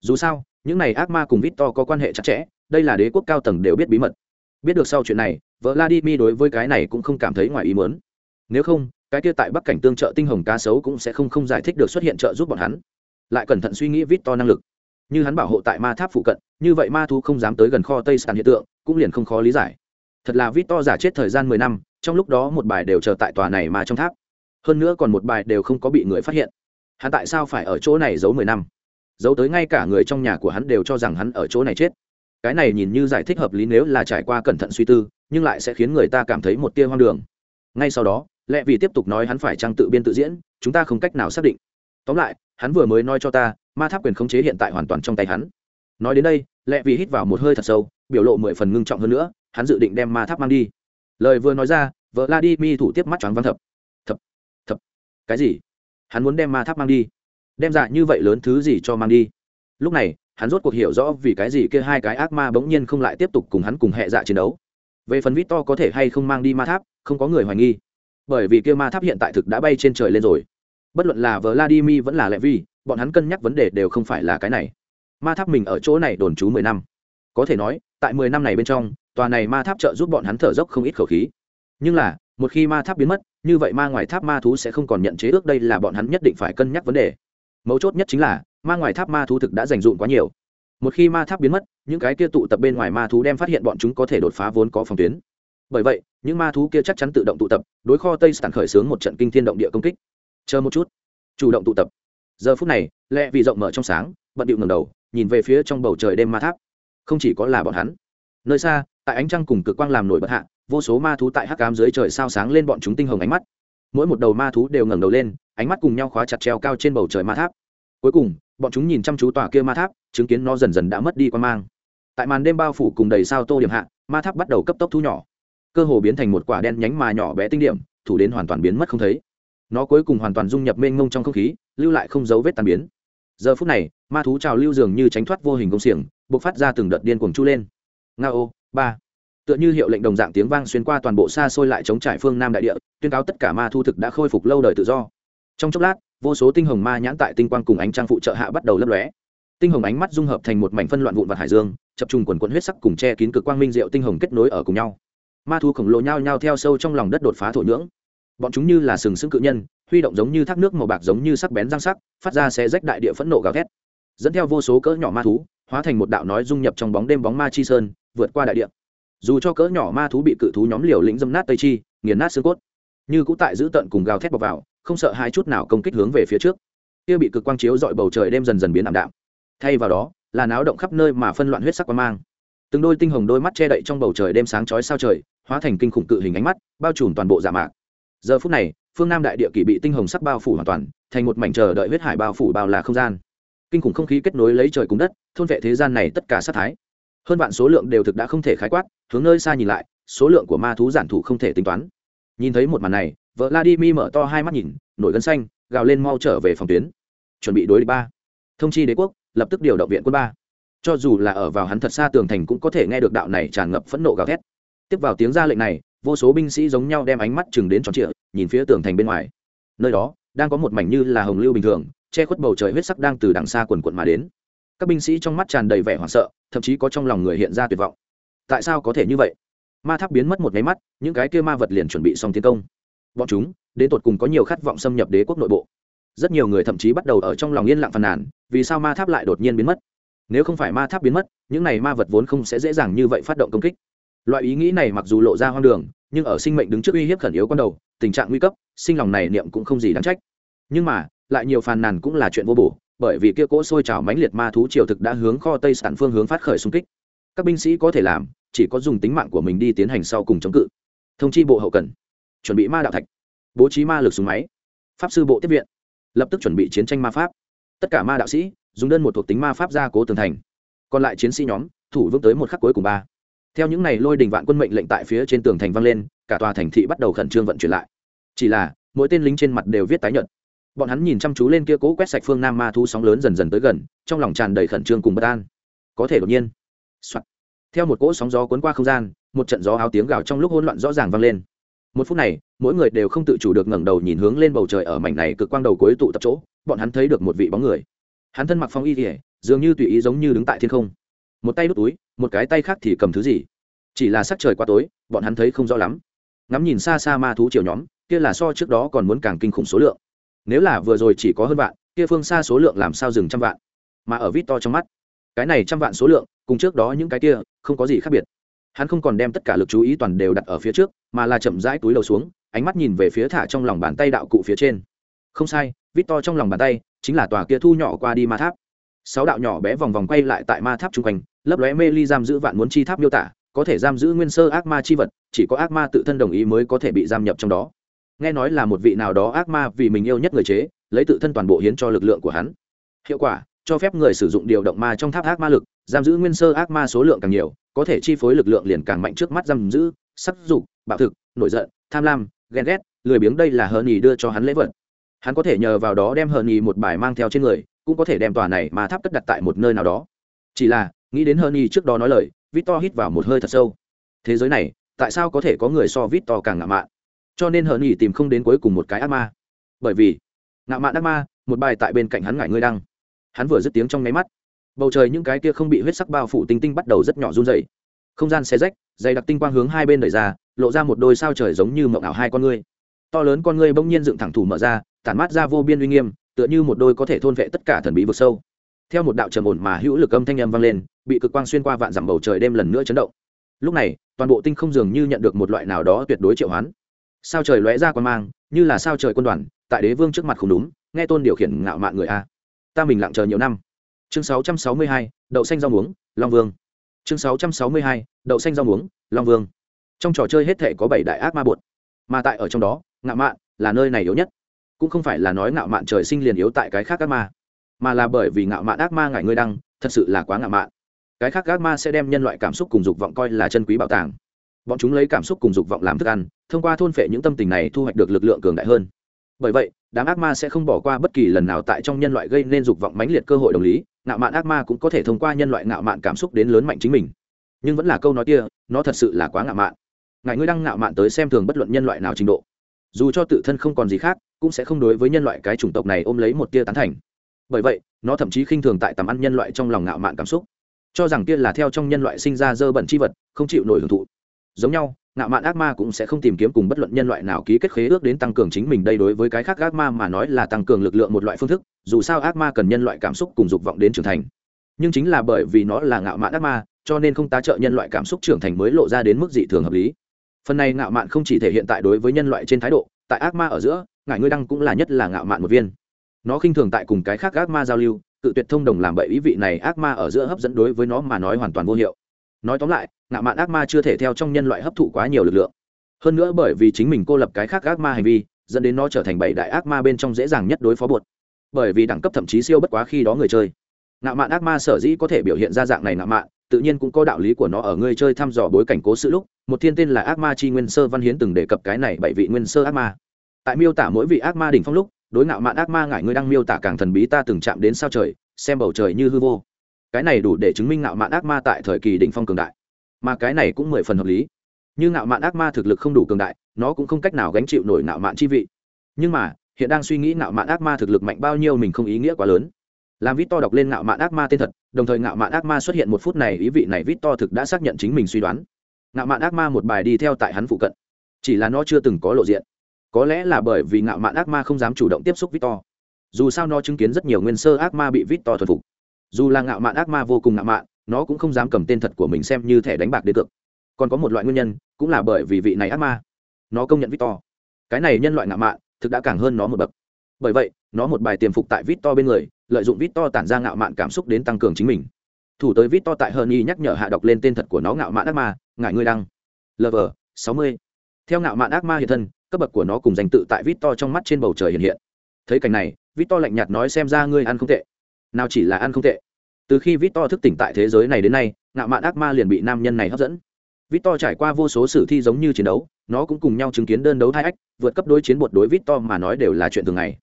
Dù sao, những này ác ma cùng victor có quan hệ chặt chẽ, đây là đế quốc cao tầng đều biết bí mật. Biết được sau chuyện này vợ vladimir đối với cái này cũng không cảm thấy ngoài ý muốn. Nếu không, cái kia tại bắc cảnh tương trợ tinh hồng cá sấu cũng sẽ không không giải thích được xuất hiện trợ giúp bọn hắn lại cẩn thận suy nghĩ vít to năng lực. Như hắn bảo hộ tại ma tháp phụ cận, như vậy ma thu không dám tới gần kho tây sàn hiện tượng, cũng liền không khó lý giải. Thật là vít to giả chết thời gian mười năm, trong lúc đó một bài đều chờ tại tòa này mà trong tháp. Hơn nữa còn một bài đều không có bị người phát hiện. Hắn tại sao phải ở chỗ này giấu mười năm? Giấu tới ngay cả người trong nhà của hắn đều cho rằng hắn ở chỗ này chết. Cái này nhìn như giải thích hợp lý nếu là trải qua cẩn thận suy tư, nhưng lại sẽ khiến người ta cảm thấy một tia hoang đường. Ngay sau đó lẽ vì tiếp tục nói hắn phải trang tự biên tự diễn, chúng ta không cách nào xác định tóm lại, hắn vừa mới nói cho ta, ma tháp quyền khống chế hiện tại hoàn toàn trong tay hắn. Nói đến đây lẹ vì hít vào một hơi thật sâu, biểu lộ mười phần ngưng trọng hơn nữa, hắn dự định đem ma tháp mang đi. Lời vừa nói ra vợ Mi thủ tiếp mắt choáng văn thập. Thập thập, cái gì? Hắn muốn đem ma tháp mang đi. Đem dạ như vậy lớn thứ gì cho mang đi? Lúc này, hắn rốt cuộc hiểu rõ vì cái gì kia hai cái ác ma bỗng nhiên không lại tiếp tục cùng hắn cùng hệ dạ chiến đấu. Về phần vít to có thể hay không mang đi ma tháp, không có người hoài nghi. Bởi vì kia ma tháp hiện tại thực đã bay trên trời lên rồi bất luận là vladimir vẫn là lệ vi bọn hắn cân nhắc vấn đề đều không phải là cái này. Ma tháp mình ở chỗ này đồn trú mười năm. Có thể nói, tại mười năm này bên trong, tòa này ma tháp trợ giúp bọn hắn thở dốc không ít khẩu khí. Nhưng là, một khi ma tháp biến mất, như vậy ma ngoài tháp ma thú sẽ không còn nhận chế ước đây là bọn hắn nhất định phải cân nhắc vấn đề. Mấu chốt nhất chính là, ma ngoài tháp ma thú thực đã dành dụm quá nhiều. Một khi ma tháp biến mất, những cái kia tụ tập bên ngoài ma thú đem phát hiện bọn chúng có thể đột phá vốn có phòng tuyến. Bởi vậy, những ma thú kia chắc chắn tự động tụ tập, đối kho tây sản khởi xướng một trận kinh thiên động địa công kích chờ một chút. Chủ động tụ tập. Giờ phút này, lẹ vì rộng mở trong sáng, bận điệu ngầm đầu, nhìn về phía trong bầu trời đêm ma tháp. Không chỉ có là bọn hắn. Nơi xa, tại ánh trăng cùng cực quang làm nổi bật hạ, vô số ma thú tại hắc cám dưới trời sao sáng lên bọn chúng tinh hồng ánh mắt. Mỗi một đầu ma thú đều ngẩng đầu lên, ánh mắt cùng nhau khóa chặt treo cao trên bầu trời ma tháp. Cuối cùng, bọn chúng nhìn chăm chú tòa kia ma tháp, chứng kiến nó dần dần đã mất đi quan mang. Tại màn đêm bao phủ cùng đầy sao tô điểm hạ, ma tháp bắt đầu cấp tốc thu nhỏ. Cơ hồ biến thành một quả đen nhánh mà nhỏ bé tinh điểm, thủ đến hoàn toàn biến mất không thấy nó cuối cùng hoàn toàn dung nhập mênh mông trong không khí, lưu lại không dấu vết tàn biến. Giờ phút này, ma thú trào lưu dường như tránh thoát vô hình công xiềng buộc phát ra từng đợt điên cuồng chu lên. Nga ô ba. Tựa như hiệu lệnh đồng dạng tiếng vang xuyên qua toàn bộ xa xôi lại chống trải phương nam đại địa, tuyên cáo tất cả ma thu thực đã khôi phục lâu đời tự do. Trong chốc lát, vô số tinh hồng ma nhãn tại tinh quang cùng ánh trang phụ trợ hạ bắt đầu lấp lóe. Tinh hồng ánh mắt dung hợp thành một mảnh phân loạn vụn vặt hải dương, chập trùng quần quận huyết sắc cùng che kín cực quang minh diệu tinh hồng kết nối ở cùng nhau. Ma thu khổng lồ nhao nhao theo sâu trong lòng đất đột phá thổ nhưỡng bọn chúng như là sừng sững cự nhân, huy động giống như thác nước màu bạc giống như sắc bén răng sắc, phát ra xe rách đại địa phẫn nộ gào thét. Dẫn theo vô số cỡ nhỏ ma thú, hóa thành một đạo nói dung nhập trong bóng đêm bóng ma chi sơn, vượt qua đại địa. Dù cho cỡ nhỏ ma thú bị cự thú nhóm liều lĩnh dâm nát tây chi, nghiền nát xương cốt, như cũ tại giữ tận cùng gào thét bọc vào, không sợ hai chút nào công kích hướng về phía trước. Kia bị cực quang chiếu dọi bầu trời đêm dần dần biến ảm đạm. Thay vào đó, là náo động khắp nơi mà phân loạn huyết sắc quang mang. Từng đôi tinh hồng đôi mắt che đậy trong bầu trời đêm sáng chói sao trời, hóa thành kinh khủng cự hình ánh mắt, bao trùm toàn bộ dạ mạc giờ phút này, phương nam đại địa kỷ bị tinh hồng sắc bao phủ hoàn toàn, thành một mảnh chờ đợi huyết hải bao phủ bao là không gian. Kinh khủng không khí kết nối lấy trời cùng đất, thôn vệ thế gian này tất cả sát thái. Hơn vạn số lượng đều thực đã không thể khái quát, hướng nơi xa nhìn lại, số lượng của ma thú giản thủ không thể tính toán. Nhìn thấy một màn này vợ vladimir mở to hai mắt nhìn, nổi gân xanh, gào lên mau trở về phòng tuyến. Chuẩn bị đối địch ba. Thông chi đế quốc, lập tức điều động viện quân ba. Cho dù là ở vào hắn thật xa tường thành cũng có thể nghe được đạo này tràn ngập phẫn nộ gào thét. Tiếp vào tiếng ra lệnh này vô số binh sĩ giống nhau đem ánh mắt chừng đến tròn trịa, nhìn phía tường thành bên ngoài. Nơi đó, đang có một mảnh như là hồng lưu bình thường, che khuất bầu trời huyết sắc đang từ đằng xa quần quận mà đến. Các binh sĩ trong mắt tràn đầy vẻ hoảng sợ, thậm chí có trong lòng người hiện ra tuyệt vọng. Tại sao có thể như vậy? Ma tháp biến mất một máy mắt, những cái kia ma vật liền chuẩn bị xong tiến công. Bọn chúng, đến tột cùng có nhiều khát vọng xâm nhập đế quốc nội bộ. Rất nhiều người thậm chí bắt đầu ở trong lòng yên lặng phàn nàn, vì sao ma tháp lại đột nhiên biến mất? Nếu không phải ma tháp biến mất, những này ma vật vốn không sẽ dễ dàng như vậy phát động công kích loại ý nghĩ này mặc dù lộ ra hoang đường, nhưng ở sinh mệnh đứng trước uy hiếp khẩn yếu con đầu, tình trạng nguy cấp, sinh lòng này niệm cũng không gì đáng trách. Nhưng mà, lại nhiều phàn nàn cũng là chuyện vô bổ, bởi vì kia cỗ sôi trào mãnh liệt ma thú triều thực đã hướng kho tây sản phương hướng phát khởi xung kích. Các binh sĩ có thể làm, chỉ có dùng tính mạng của mình đi tiến hành sau cùng chống cự. Thông chi bộ hậu cần. Chuẩn bị ma đạo thạch. Bố trí ma lực súng máy. Pháp sư bộ tiếp viện. Lập tức chuẩn bị chiến tranh ma pháp. Tất cả ma đạo sĩ, dùng đơn một thuộc tính ma pháp gia cố tường thành. Còn lại chiến sĩ nhóm, thủ vững tới một khắc cuối cùng ba theo những này lôi đình vạn quân mệnh lệnh tại phía trên tường thành vang lên, cả tòa thành thị bắt đầu khẩn trương vận chuyển lại. Chỉ là, mỗi tên lính trên mặt đều viết tái nhợt. Bọn hắn nhìn chăm chú lên kia cố quét sạch phương nam ma thu sóng lớn dần dần tới gần, trong lòng tràn đầy khẩn trương cùng bất an. Có thể đột nhiên、Soạn. theo một cỗ sóng gió cuốn qua không gian, một trận gió áo tiếng gào trong lúc hỗn loạn rõ ràng vang lên. Một phút này, mỗi người đều không tự chủ được ngẩng đầu nhìn hướng lên bầu trời ở mảnh này cực quang đầu cuối tụ tập chỗ, bọn hắn thấy được một vị bóng người. Hắn thân mặc phong y kỉa dường như tùy ý giống như đứng tại thiên không một tay đút túi, một cái tay khác thì cầm thứ gì? Chỉ là sắc trời qua tối, bọn hắn thấy không rõ lắm. Ngắm nhìn xa xa ma thú chiều nhóm, kia là so trước đó còn muốn càng kinh khủng số lượng. Nếu là vừa rồi chỉ có hơn vạn, kia phương xa số lượng làm sao dừng trăm vạn? Mà ở vít to trong mắt, cái này trăm vạn số lượng, cùng trước đó những cái kia, không có gì khác biệt. Hắn không còn đem tất cả lực chú ý toàn đều đặt ở phía trước, mà là chậm rãi túi đầu xuống, ánh mắt nhìn về phía thả trong lòng bàn tay đạo cụ phía trên. Không sai, vít to trong lòng bàn tay, chính là tòa kia thu nhỏ qua đi ma tháp. Sáu đạo nhỏ bé vòng vòng quay lại tại ma tháp chung quanh lấp lóe mê ly giam giữ vạn muốn chi tháp miêu tả, có thể giam giữ nguyên sơ ác ma chi vật, chỉ có ác ma tự thân đồng ý mới có thể bị giam nhập trong đó. Nghe nói là một vị nào đó ác ma vì mình yêu nhất người chế, lấy tự thân toàn bộ hiến cho lực lượng của hắn. Hiệu quả, cho phép người sử dụng điều động ma trong tháp ác ma lực, giam giữ nguyên sơ ác ma số lượng càng nhiều, có thể chi phối lực lượng liền càng mạnh trước mắt giam giữ sắc dục, bạo thực, nổi giận, tham lam, ghen ghét, lười biếng đây là hờ nhì đưa cho hắn lễ vật. Hắn có thể nhờ vào đó đem hờ nhì một bài mang theo trên người, cũng có thể đem tòa này mà tháp cất đặt tại một nơi nào đó. Chỉ là nghĩ đến hơn y trước đó nói lời, victor hít vào một hơi thật sâu. Thế giới này, tại sao có thể có người so victor càng ngạo mạn? Cho nên hơn y tìm không đến cuối cùng một cái ác ma. Bởi vì, ngạo mạn ác ma, một bài tại bên cạnh hắn ngải ngươi đăng. Hắn vừa dứt tiếng trong nháy mắt. Bầu trời những cái kia không bị huyết sắc bao phủ tinh tinh bắt đầu rất nhỏ run dày không gian xe rách, dày đặc tinh quang hướng hai bên đẩy ra, lộ ra một đôi sao trời giống như mộng ảo hai con ngươi. To lớn con ngươi bỗng nhiên dựng thẳng thủ mở ra, tản mát ra vô biên uy nghiêm, tựa như một đôi có thể thôn vệ tất cả thần bí vực sâu theo một đạo trầm ổn mà hữu lực âm thanh âm vang lên bị cực quang xuyên qua vạn dặm bầu trời đêm lần nữa chấn động. Lúc này toàn bộ tinh không dường như nhận được một loại nào đó tuyệt đối triệu hoán. Sao trời lóe ra quan mang như là sao trời quân đoàn tại đế vương trước mặt không đúng nghe tôn điều khiển ngạo mạn người a. Ta mình lặng chờ nhiều năm. Chương 662, đậu xanh rau muống long vương. Chương 662, đậu xanh rau muống long vương. Trong trò chơi hết thể có bảy đại ác ma bột mà tại ở trong đó ngạo mạn là nơi này yếu nhất. Cũng không phải là nói ngạo mạn trời sinh liền yếu tại cái khác ác ma mà là bởi vì ngạo mạn ác ma ngại ngươi đăng, thật sự là quá ngạo mạn. Cái khác ác ma sẽ đem nhân loại cảm xúc cùng dục vọng coi là chân quý bảo tàng. Bọn chúng lấy cảm xúc cùng dục vọng làm thức ăn, thông qua thôn phệ những tâm tình này thu hoạch được lực lượng cường đại hơn. Bởi vậy, đám ác ma sẽ không bỏ qua bất kỳ lần nào tại trong nhân loại gây nên dục vọng mãnh liệt cơ hội đồng lý, ngạo mạn ác ma cũng có thể thông qua nhân loại ngạo mạn cảm xúc đến lớn mạnh chính mình. Nhưng vẫn là câu nói kia, nó thật sự là quá ngạo mạn. Ngài ngươi đang ngạo mạn tới xem thường bất luận nhân loại nào trình độ. Dù cho tự thân không còn gì khác, cũng sẽ không đối với nhân loại cái chủng tộc này ôm lấy một tia tán thành bởi vậy, nó thậm chí khinh thường tại tầm ăn nhân loại trong lòng ngạo mạn cảm xúc. Cho rằng kia là theo trong nhân loại sinh ra dơ bẩn chi vật, không chịu nổi hưởng thụ. Giống nhau, ngạo mạn ác ma cũng sẽ không tìm kiếm cùng bất luận nhân loại nào ký kết khế ước đến tăng cường chính mình đây đối với cái khác ác ma mà nói là tăng cường lực lượng một loại phương thức, dù sao ác ma cần nhân loại cảm xúc cùng dục vọng đến trưởng thành. Nhưng chính là bởi vì nó là ngạo mạn ác ma, cho nên không tá trợ nhân loại cảm xúc trưởng thành mới lộ ra đến mức dị thường hợp lý. Phần này ngạo mạn không chỉ thể hiện tại đối với nhân loại trên thái độ, tại ác ma ở giữa ngài ngươi đăng cũng là nhất là ngạo mạn một viên nó khinh thường tại cùng cái khác ác ma giao lưu tự tuyệt thông đồng làm bậy ý vị này ác ma ở giữa hấp dẫn đối với nó mà nói hoàn toàn vô hiệu. Nói tóm lại, ngạo mạn ác ma chưa thể theo trong nhân loại hấp thụ quá nhiều lực lượng. Hơn nữa bởi vì chính mình cô lập cái khác ác ma hành vi, dẫn đến nó trở thành bảy đại ác ma bên trong dễ dàng nhất đối phó bột bởi vì đẳng cấp thậm chí siêu bất quá khi đó người chơi. Ngạo mạn ác ma sở dĩ có thể biểu hiện ra dạng này ngạo mạn, tự nhiên cũng có đạo lý của nó ở người chơi thăm dò bối cảnh cố sự lúc, một thiên tên là ác ma chi nguyên sơ văn hiến từng đề cập cái này bảy vị nguyên sơ ác ma. Tại miêu tả mỗi vị ác ma đỉnh phong lúc đối ngạo mạn ác ma ngại ngươi đang miêu tả càng thần bí ta từng chạm đến sao trời, xem bầu trời như hư vô. Cái này đủ để chứng minh ngạo mạn ác ma tại thời kỳ đỉnh phong cường đại. Mà cái này cũng mười phần hợp lý. Như ngạo mạn ác ma thực lực không đủ cường đại, nó cũng không cách nào gánh chịu nổi ngạo mạn chi vị. Nhưng mà, hiện đang suy nghĩ ngạo mạn ác ma thực lực mạnh bao nhiêu mình không ý nghĩa quá lớn. Làm vít to đọc lên ngạo mạn ác ma tên thật, đồng thời ngạo mạn ác ma xuất hiện một phút này, ý vị này vít to thực đã xác nhận chính mình suy đoán. Ngạo mạn ác ma một bài đi theo tại hắn phụ cận. Chỉ là nó chưa từng có lộ diện có lẽ là bởi vì ngạo mạn ác ma không dám chủ động tiếp xúc vít to dù sao nó chứng kiến rất nhiều nguyên sơ ác ma bị vít to thuần phục. Dù là ngạo mạn ác ma vô cùng ngạo mạn, nó cũng không dám cầm tên thật của mình xem như thẻ đánh bạc đế cược. Còn có một loại nguyên nhân, cũng là bởi vì vị này ác ma. Nó công nhận victor. Cái này nhân loại ngạo mạn, thực đã càng hơn nó một bậc. Bởi vậy, nó một bài tiềm phục tại victor bên người, lợi dụng victor tản ra ngạo mạn cảm xúc đến tăng cường chính mình. Thủ tới victor tại hơn y nhắc nhở hạ đọc lên tên thật của nó ngạo mạn ác ma ngại ngươi đăng lv sáu mươi. Theo ngạo mạn ác ma hiện thân cấp bậc của nó cùng danh tự tại vít to trong mắt trên bầu trời hiện hiện. Thấy cảnh này vít to lạnh nhạt nói xem ra ngươi ăn không tệ. Nào chỉ là ăn không tệ. Từ khi vít to thức tỉnh tại thế giới này đến nay, ngạo mạn ác ma liền bị nam nhân này hấp dẫn. Vít to trải qua vô số sử thi giống như chiến đấu, nó cũng cùng nhau chứng kiến đơn đấu hai ách, vượt cấp đối chiến bột đối vít to mà nói đều là chuyện thường ngày.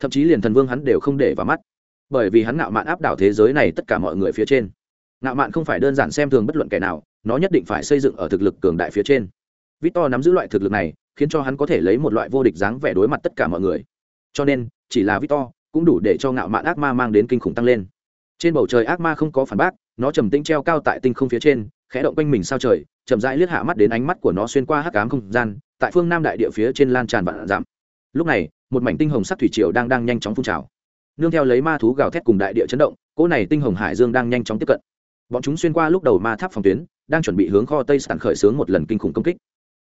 Thậm chí liền thần vương hắn đều không để vào mắt. Bởi vì hắn ngạo mạn áp đảo thế giới này tất cả mọi người phía trên. Ngạo mạn không phải đơn giản xem thường bất luận kẻ nào, nó nhất định phải xây dựng ở thực lực cường đại phía trên. Vít to nắm giữ loại thực lực này khiến cho hắn có thể lấy một loại vô địch dáng vẻ đối mặt tất cả mọi người. Cho nên, chỉ là victor cũng đủ để cho ngạo mạn ác ma mang đến kinh khủng tăng lên. Trên bầu trời ác ma không có phản bác, nó trầm tĩnh treo cao tại tinh không phía trên, khẽ động quanh mình sao trời, chậm rãi liếc hạ mắt đến ánh mắt của nó xuyên qua hắc cám không gian, tại phương nam đại địa phía trên lan tràn vạn giảm lúc này, một mảnh tinh hồng sắc thủy triều đang đang nhanh chóng phun trào. Nương theo lấy ma thú gào thét cùng đại địa chấn động, cỗ này tinh hồng hải dương đang nhanh chóng tiếp cận. Bọn chúng xuyên qua lúc đầu ma tháp phòng tuyến, đang chuẩn bị hướng kho tây sản khởi xướng một lần kinh khủng công kích.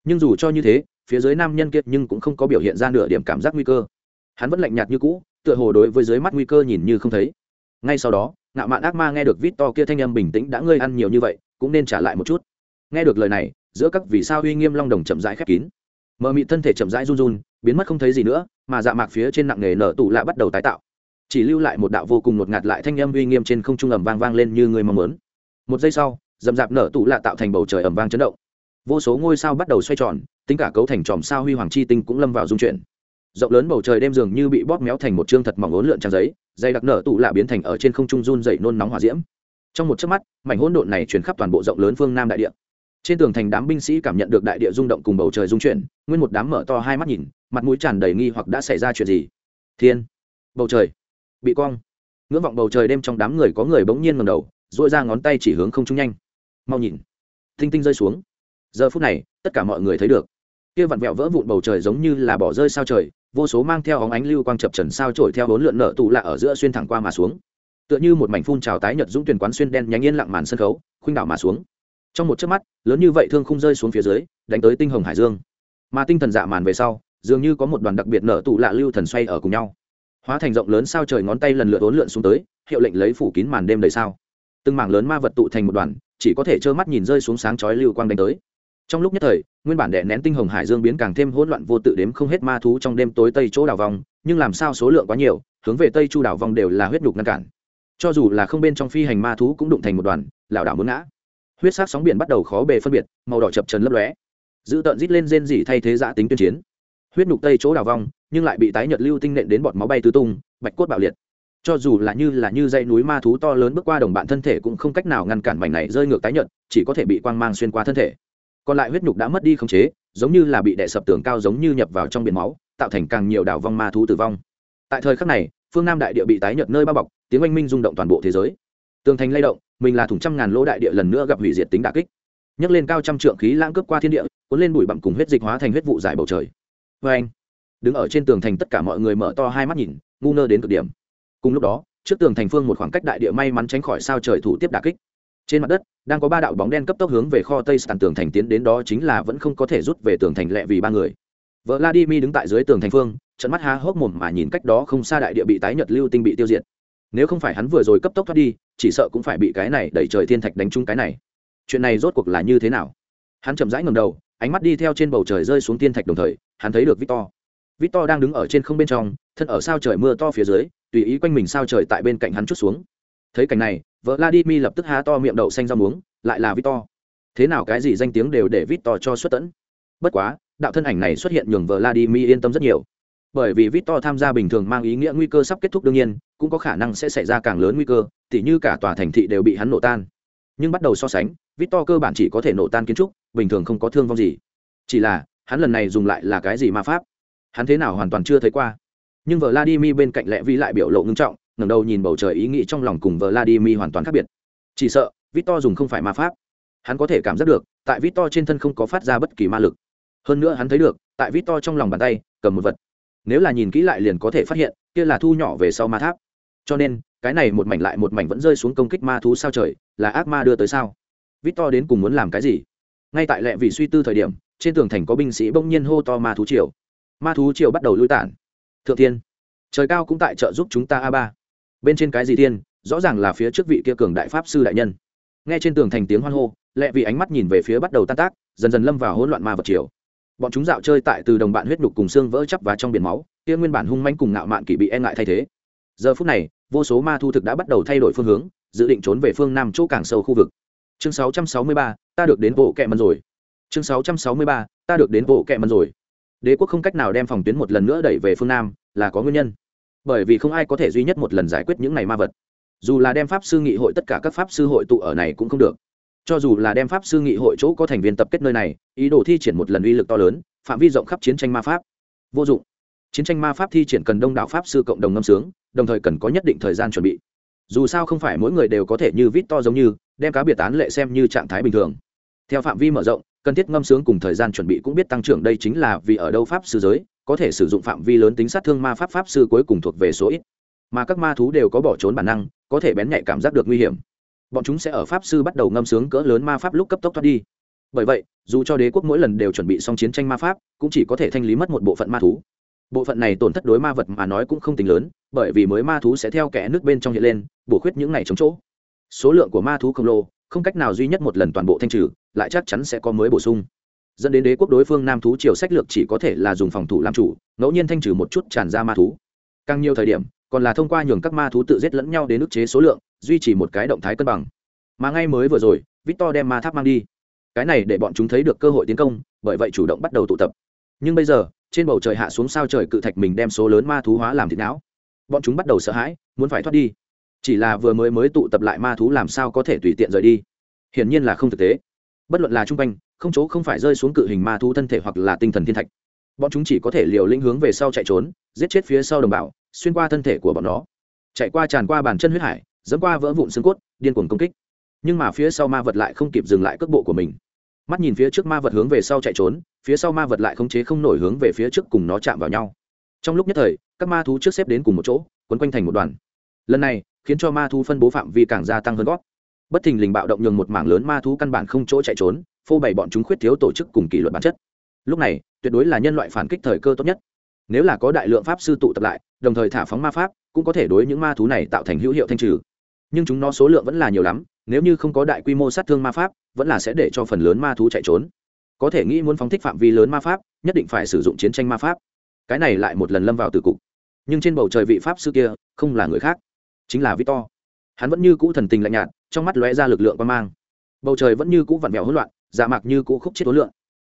Nhưng dù cho như thế phía dưới nam nhân kiệt nhưng cũng không có biểu hiện ra nửa điểm cảm giác nguy cơ. Hắn vẫn lạnh nhạt như cũ, tựa hồ đối với dưới mắt nguy cơ nhìn như không thấy. Ngay sau đó, ngạo mạn ác ma nghe được vít to kia thanh âm bình tĩnh, đã ngươi ăn nhiều như vậy, cũng nên trả lại một chút. Nghe được lời này, giữa các vì sao uy nghiêm long đồng chậm rãi khép kín. Mờ mị thân thể chậm rãi run run, biến mất không thấy gì nữa, mà dạ mạc phía trên nặng nghề nở tủ lạ bắt đầu tái tạo. Chỉ lưu lại một đạo vô cùng ngột ngạt lại thanh âm uy nghiêm trên không trung ầm vang vang lên như người mong muốn. Một giây sau dầm dạp nở tủ lạ tạo thành bầu trời ầm vang chấn động vô số ngôi sao bắt đầu xoay tròn, tính cả cấu thành tròm sao huy hoàng chi tinh cũng lâm vào dung chuyển. Rộng lớn bầu trời đêm dường như bị bóp méo thành một chương thật mỏng ốn lượn trang giấy dây đặc nở tụ lạ biến thành ở trên không trung run dậy nôn nóng hỏa diễm. Trong một chớp mắt, mảnh hỗn độn này chuyển khắp toàn bộ rộng lớn phương nam đại địa. Trên tường thành đám binh sĩ cảm nhận được đại địa rung động cùng bầu trời rung chuyển, nguyên một đám mở to hai mắt nhìn, mặt mũi tràn đầy nghi hoặc đã xảy ra chuyện gì? Thiên! Bầu trời! Bị cong! Ngưỡng vọng bầu trời đêm trong đám người có người bỗng nhiên ngầm đầu dội ra ngón tay chỉ hướng không trung nhanh. Mau nhìn! Tinh tinh rơi xuống giờ phút này, tất cả mọi người thấy được. Kia vặn vẹo vỡ vụn bầu trời giống như là bỏ rơi sao trời, vô số mang theo óng ánh lưu quang chập trần sao trổi theo bốn lượn nợ tụ lạ ở giữa xuyên thẳng qua mà xuống. Tựa như một mảnh phun trào tái nhật dũng tuyển quán xuyên đen nhánh yên lặng màn sân khấu, khuynh đảo mà xuống. Trong một chớp mắt, lớn như vậy thương không rơi xuống phía dưới, đánh tới tinh hồng hải dương. Mà tinh thần dạ màn về sau, dường như có một đoàn đặc biệt nở tụ lạ lưu thần xoay ở cùng nhau. Hóa thành rộng lớn sao trời ngón tay lần lượt bốn lượn xuống tới, hiệu lệnh lấy phủ kín màn đêm đầy sao. Từng mảng lớn ma vật tụ thành một đoàn, chỉ có thể trơ mắt nhìn rơi xuống sáng chói lưu quang đánh tới trong lúc nhất thời, nguyên bản đệ nén tinh hồng hải dương biến càng thêm hỗn loạn vô tự đếm không hết ma thú trong đêm tối tây chỗ đảo vòng, nhưng làm sao số lượng quá nhiều, hướng về tây chu đảo vòng đều là huyết nhục ngăn cản. Cho dù là không bên trong phi hành ma thú cũng đụng thành một đoàn, lảo đảo muốn ngã. Huyết sát sóng biển bắt đầu khó bề phân biệt, màu đỏ chập trần lấp lóe. Giữ tợn rít lên rên rỉ thay thế giã tính tuyên chiến. Huyết nhục tây chỗ đào vong nhưng lại bị tái nhật lưu tinh nện đến bọt máu bay tứ tung, bạch cốt bạo liệt. Cho dù là như là như dãy núi ma thú to lớn bước qua đồng bạn thân thể cũng không cách nào ngăn cản mảnh này rơi ngược tái nhật chỉ có thể bị quang mang xuyên qua thân thể còn lại huyết nhục đã mất đi khống chế, giống như là bị đè sập tường cao giống như nhập vào trong biển máu, tạo thành càng nhiều đảo vong ma thú tử vong. Tại thời khắc này, phương nam đại địa bị tái nhật nơi bao bọc, tiếng oanh minh rung động toàn bộ thế giới. Tường thành lay động, mình là thủng trăm ngàn lỗ đại địa lần nữa gặp hủy diệt tính đà kích. Nhấc lên cao trăm trượng khí lãng cướp qua thiên địa, cuốn lên bụi bặm cùng huyết dịch hóa thành huyết vụ dài bầu trời. Vê anh, đứng ở trên tường thành tất cả mọi người mở to hai mắt nhìn, ngu ngơ đến cực điểm. Cùng lúc đó, trước tường thành phương một khoảng cách đại địa may mắn tránh khỏi sao trời thủ tiếp đà kích trên mặt đất, đang có ba đạo bóng đen cấp tốc hướng về kho tây sàn tường thành tiến đến, đó chính là vẫn không có thể rút về tường thành lẹ vì ba người. Vợ vladimir đứng tại dưới tường thành phương, trận mắt há hốc mồm mà nhìn cách đó không xa đại địa bị tái nhật lưu tinh bị tiêu diệt. Nếu không phải hắn vừa rồi cấp tốc thoát đi, chỉ sợ cũng phải bị cái này đẩy trời thiên thạch đánh trúng cái này. Chuyện này rốt cuộc là như thế nào? Hắn chậm rãi ngầm đầu, ánh mắt đi theo trên bầu trời rơi xuống thiên thạch đồng thời, hắn thấy được victor. Victor đang đứng ở trên không bên trong, thân ở sao trời mưa to phía dưới, tùy ý quanh mình sao trời tại bên cạnh hắn chút xuống. Thấy cảnh này vladimir lập tức há to miệng đậu xanh ra muống lại là victor thế nào cái gì danh tiếng đều để victor cho xuất tẫn bất quá đạo thân ảnh này xuất hiện nhường vladimir yên tâm rất nhiều bởi vì Victor tham gia bình thường mang ý nghĩa nguy cơ sắp kết thúc đương nhiên, cũng có khả năng sẽ xảy ra càng lớn nguy cơ, tỉ như cả tòa thành thị đều bị hắn nổ tan. Nhưng bắt đầu so sánh, Victor cơ bản chỉ có thể nổ tan kiến trúc, bình thường không có thương vong gì. Chỉ là, hắn lần này dùng lại là cái gì ma pháp? Hắn thế nào hoàn toàn chưa thấy qua. Nhưng Vladimir bên cạnh lẽ vi lại biểu lộ ngưng trọng, ngẩng đầu nhìn bầu trời ý nghĩ trong lòng cùng Vladimir hoàn toàn khác biệt. Chỉ sợ, Victor dùng không phải ma pháp. Hắn có thể cảm giác được, tại Victor trên thân không có phát ra bất kỳ ma lực. Hơn nữa hắn thấy được, tại Victor trong lòng bàn tay, cầm một vật. Nếu là nhìn kỹ lại liền có thể phát hiện kia là thu nhỏ về sau ma tháp. Cho nên cái này một mảnh lại một mảnh vẫn rơi xuống công kích ma thú sao trời là ác ma đưa tới sao? Victor đến cùng muốn làm cái gì? Ngay tại lệ vị suy tư thời điểm trên tường thành có binh sĩ bỗng nhiên hô to ma thú triều. Ma thú triều bắt đầu lui tản. Thượng Thiên, trời cao cũng tại trợ giúp chúng ta a ba bên trên cái gì thiên, rõ ràng là phía trước vị kia cường đại pháp sư đại nhân. Nghe trên tường thành tiếng hoan hô lẹ vị ánh mắt nhìn về phía bắt đầu tan tác dần dần lâm vào hỗn loạn ma vật chiều bọn chúng dạo chơi tại từ đồng bạn huyết nhục cùng xương vỡ chắp và trong biển máu kia nguyên bản hung manh cùng ngạo mạn kỷ bị e ngại thay thế. Giờ phút này vô số ma thu thực đã bắt đầu thay đổi phương hướng dự định trốn về phương nam chỗ càng sâu khu vực. Chương 663, ta được đến bộ kẹ mần rồi. Chương 663, ta được đến bộ kẹ mần rồi. Đế quốc không cách nào đem phòng tuyến một lần nữa đẩy về phương nam là có nguyên nhân bởi vì không ai có thể duy nhất một lần giải quyết những này ma vật. Dù là đem pháp sư nghị hội tất cả các pháp sư hội tụ ở này cũng không được. Cho dù là đem pháp sư nghị hội chỗ có thành viên tập kết nơi này, ý đồ thi triển một lần uy lực to lớn, phạm vi rộng khắp chiến tranh ma pháp. Vô dụng. Chiến tranh ma pháp thi triển cần đông đảo pháp sư cộng đồng ngâm sướng, đồng thời cần có nhất định thời gian chuẩn bị. Dù sao không phải mỗi người đều có thể như vít to giống như, đem cá biệt án lệ xem như trạng thái bình thường. Theo phạm vi mở rộng, cần thiết ngâm sướng cùng thời gian chuẩn bị cũng biết tăng trưởng đây chính là vì ở đâu pháp sư giới có thể sử dụng phạm vi lớn tính sát thương ma pháp pháp sư cuối cùng thuộc về số ít. Mà các ma thú đều có bỏ trốn bản năng, có thể bén nhạy cảm giác được nguy hiểm. Bọn chúng sẽ ở pháp sư bắt đầu ngâm sướng cỡ lớn ma pháp lúc cấp tốc thoát đi. Bởi vậy, dù cho đế quốc mỗi lần đều chuẩn bị xong chiến tranh ma pháp, cũng chỉ có thể thanh lý mất một bộ phận ma thú. Bộ phận này tổn thất đối ma vật mà nói cũng không tính lớn, bởi vì mới ma thú sẽ theo kẽ nước bên trong hiện lên, bổ khuyết những này chống chỗ. Số lượng của ma thú khổng lồ, không cách nào duy nhất một lần toàn bộ thanh trừ, lại chắc chắn sẽ có mới bổ sung dẫn đến đế quốc đối phương nam thú triều sách lược chỉ có thể là dùng phòng thủ làm chủ, ngẫu nhiên thanh trừ một chút tràn ra ma thú. Càng nhiều thời điểm, còn là thông qua nhường các ma thú tự giết lẫn nhau đến ức chế số lượng, duy trì một cái động thái cân bằng. Mà ngay mới vừa rồi, victor đem ma tháp mang đi. Cái này để bọn chúng thấy được cơ hội tiến công, bởi vậy chủ động bắt đầu tụ tập. Nhưng bây giờ, trên bầu trời hạ xuống sao trời cự thạch mình đem số lớn ma thú hóa làm thịt não. Bọn chúng bắt đầu sợ hãi, muốn phải thoát đi. Chỉ là vừa mới mới tụ tập lại ma thú làm sao có thể tùy tiện rời đi. Hiển nhiên là không thực tế. Bất luận là chung quanh không chỗ không phải rơi xuống cự hình ma thú thân thể hoặc là tinh thần thiên thạch. Bọn chúng chỉ có thể liều lĩnh hướng về sau chạy trốn, giết chết phía sau đồng bào, xuyên qua thân thể của bọn nó. Chạy qua tràn qua bàn chân huyết hải, dẫm qua vỡ vụn xương cốt, điên cuồng công kích. Nhưng mà phía sau ma vật lại không kịp dừng lại cước bộ của mình. Mắt nhìn phía trước ma vật hướng về sau chạy trốn, phía sau ma vật lại khống chế không nổi hướng về phía trước cùng nó chạm vào nhau. Trong lúc nhất thời, các ma thú trước xếp đến cùng một chỗ, quấn quanh thành một đoàn. Lần này, khiến cho ma thú phân bố phạm vi càng gia tăng hơn gót. Bất thình lình bạo động nhường một mảng lớn ma thú căn bản không chỗ chạy trốn phô bày bọn chúng khuyết thiếu tổ chức cùng kỷ luật bản chất. Lúc này, tuyệt đối là nhân loại phản kích thời cơ tốt nhất. Nếu là có đại lượng pháp sư tụ tập lại, đồng thời thả phóng ma pháp, cũng có thể đối những ma thú này tạo thành hữu hiệu thanh trừ. Nhưng chúng nó số lượng vẫn là nhiều lắm, nếu như không có đại quy mô sát thương ma pháp, vẫn là sẽ để cho phần lớn ma thú chạy trốn. Có thể nghĩ muốn phóng thích phạm vi lớn ma pháp, nhất định phải sử dụng chiến tranh ma pháp. Cái này lại một lần lâm vào từ cục. Nhưng trên bầu trời vị pháp sư kia không là người khác, chính là victor. Hắn vẫn như cũ thần tình lạnh nhạt, trong mắt lóe ra lực lượng quan mang. Bầu trời vẫn như cũ vặn vẹo hỗn loạn dạ mạc như cũ khúc chết tối lượng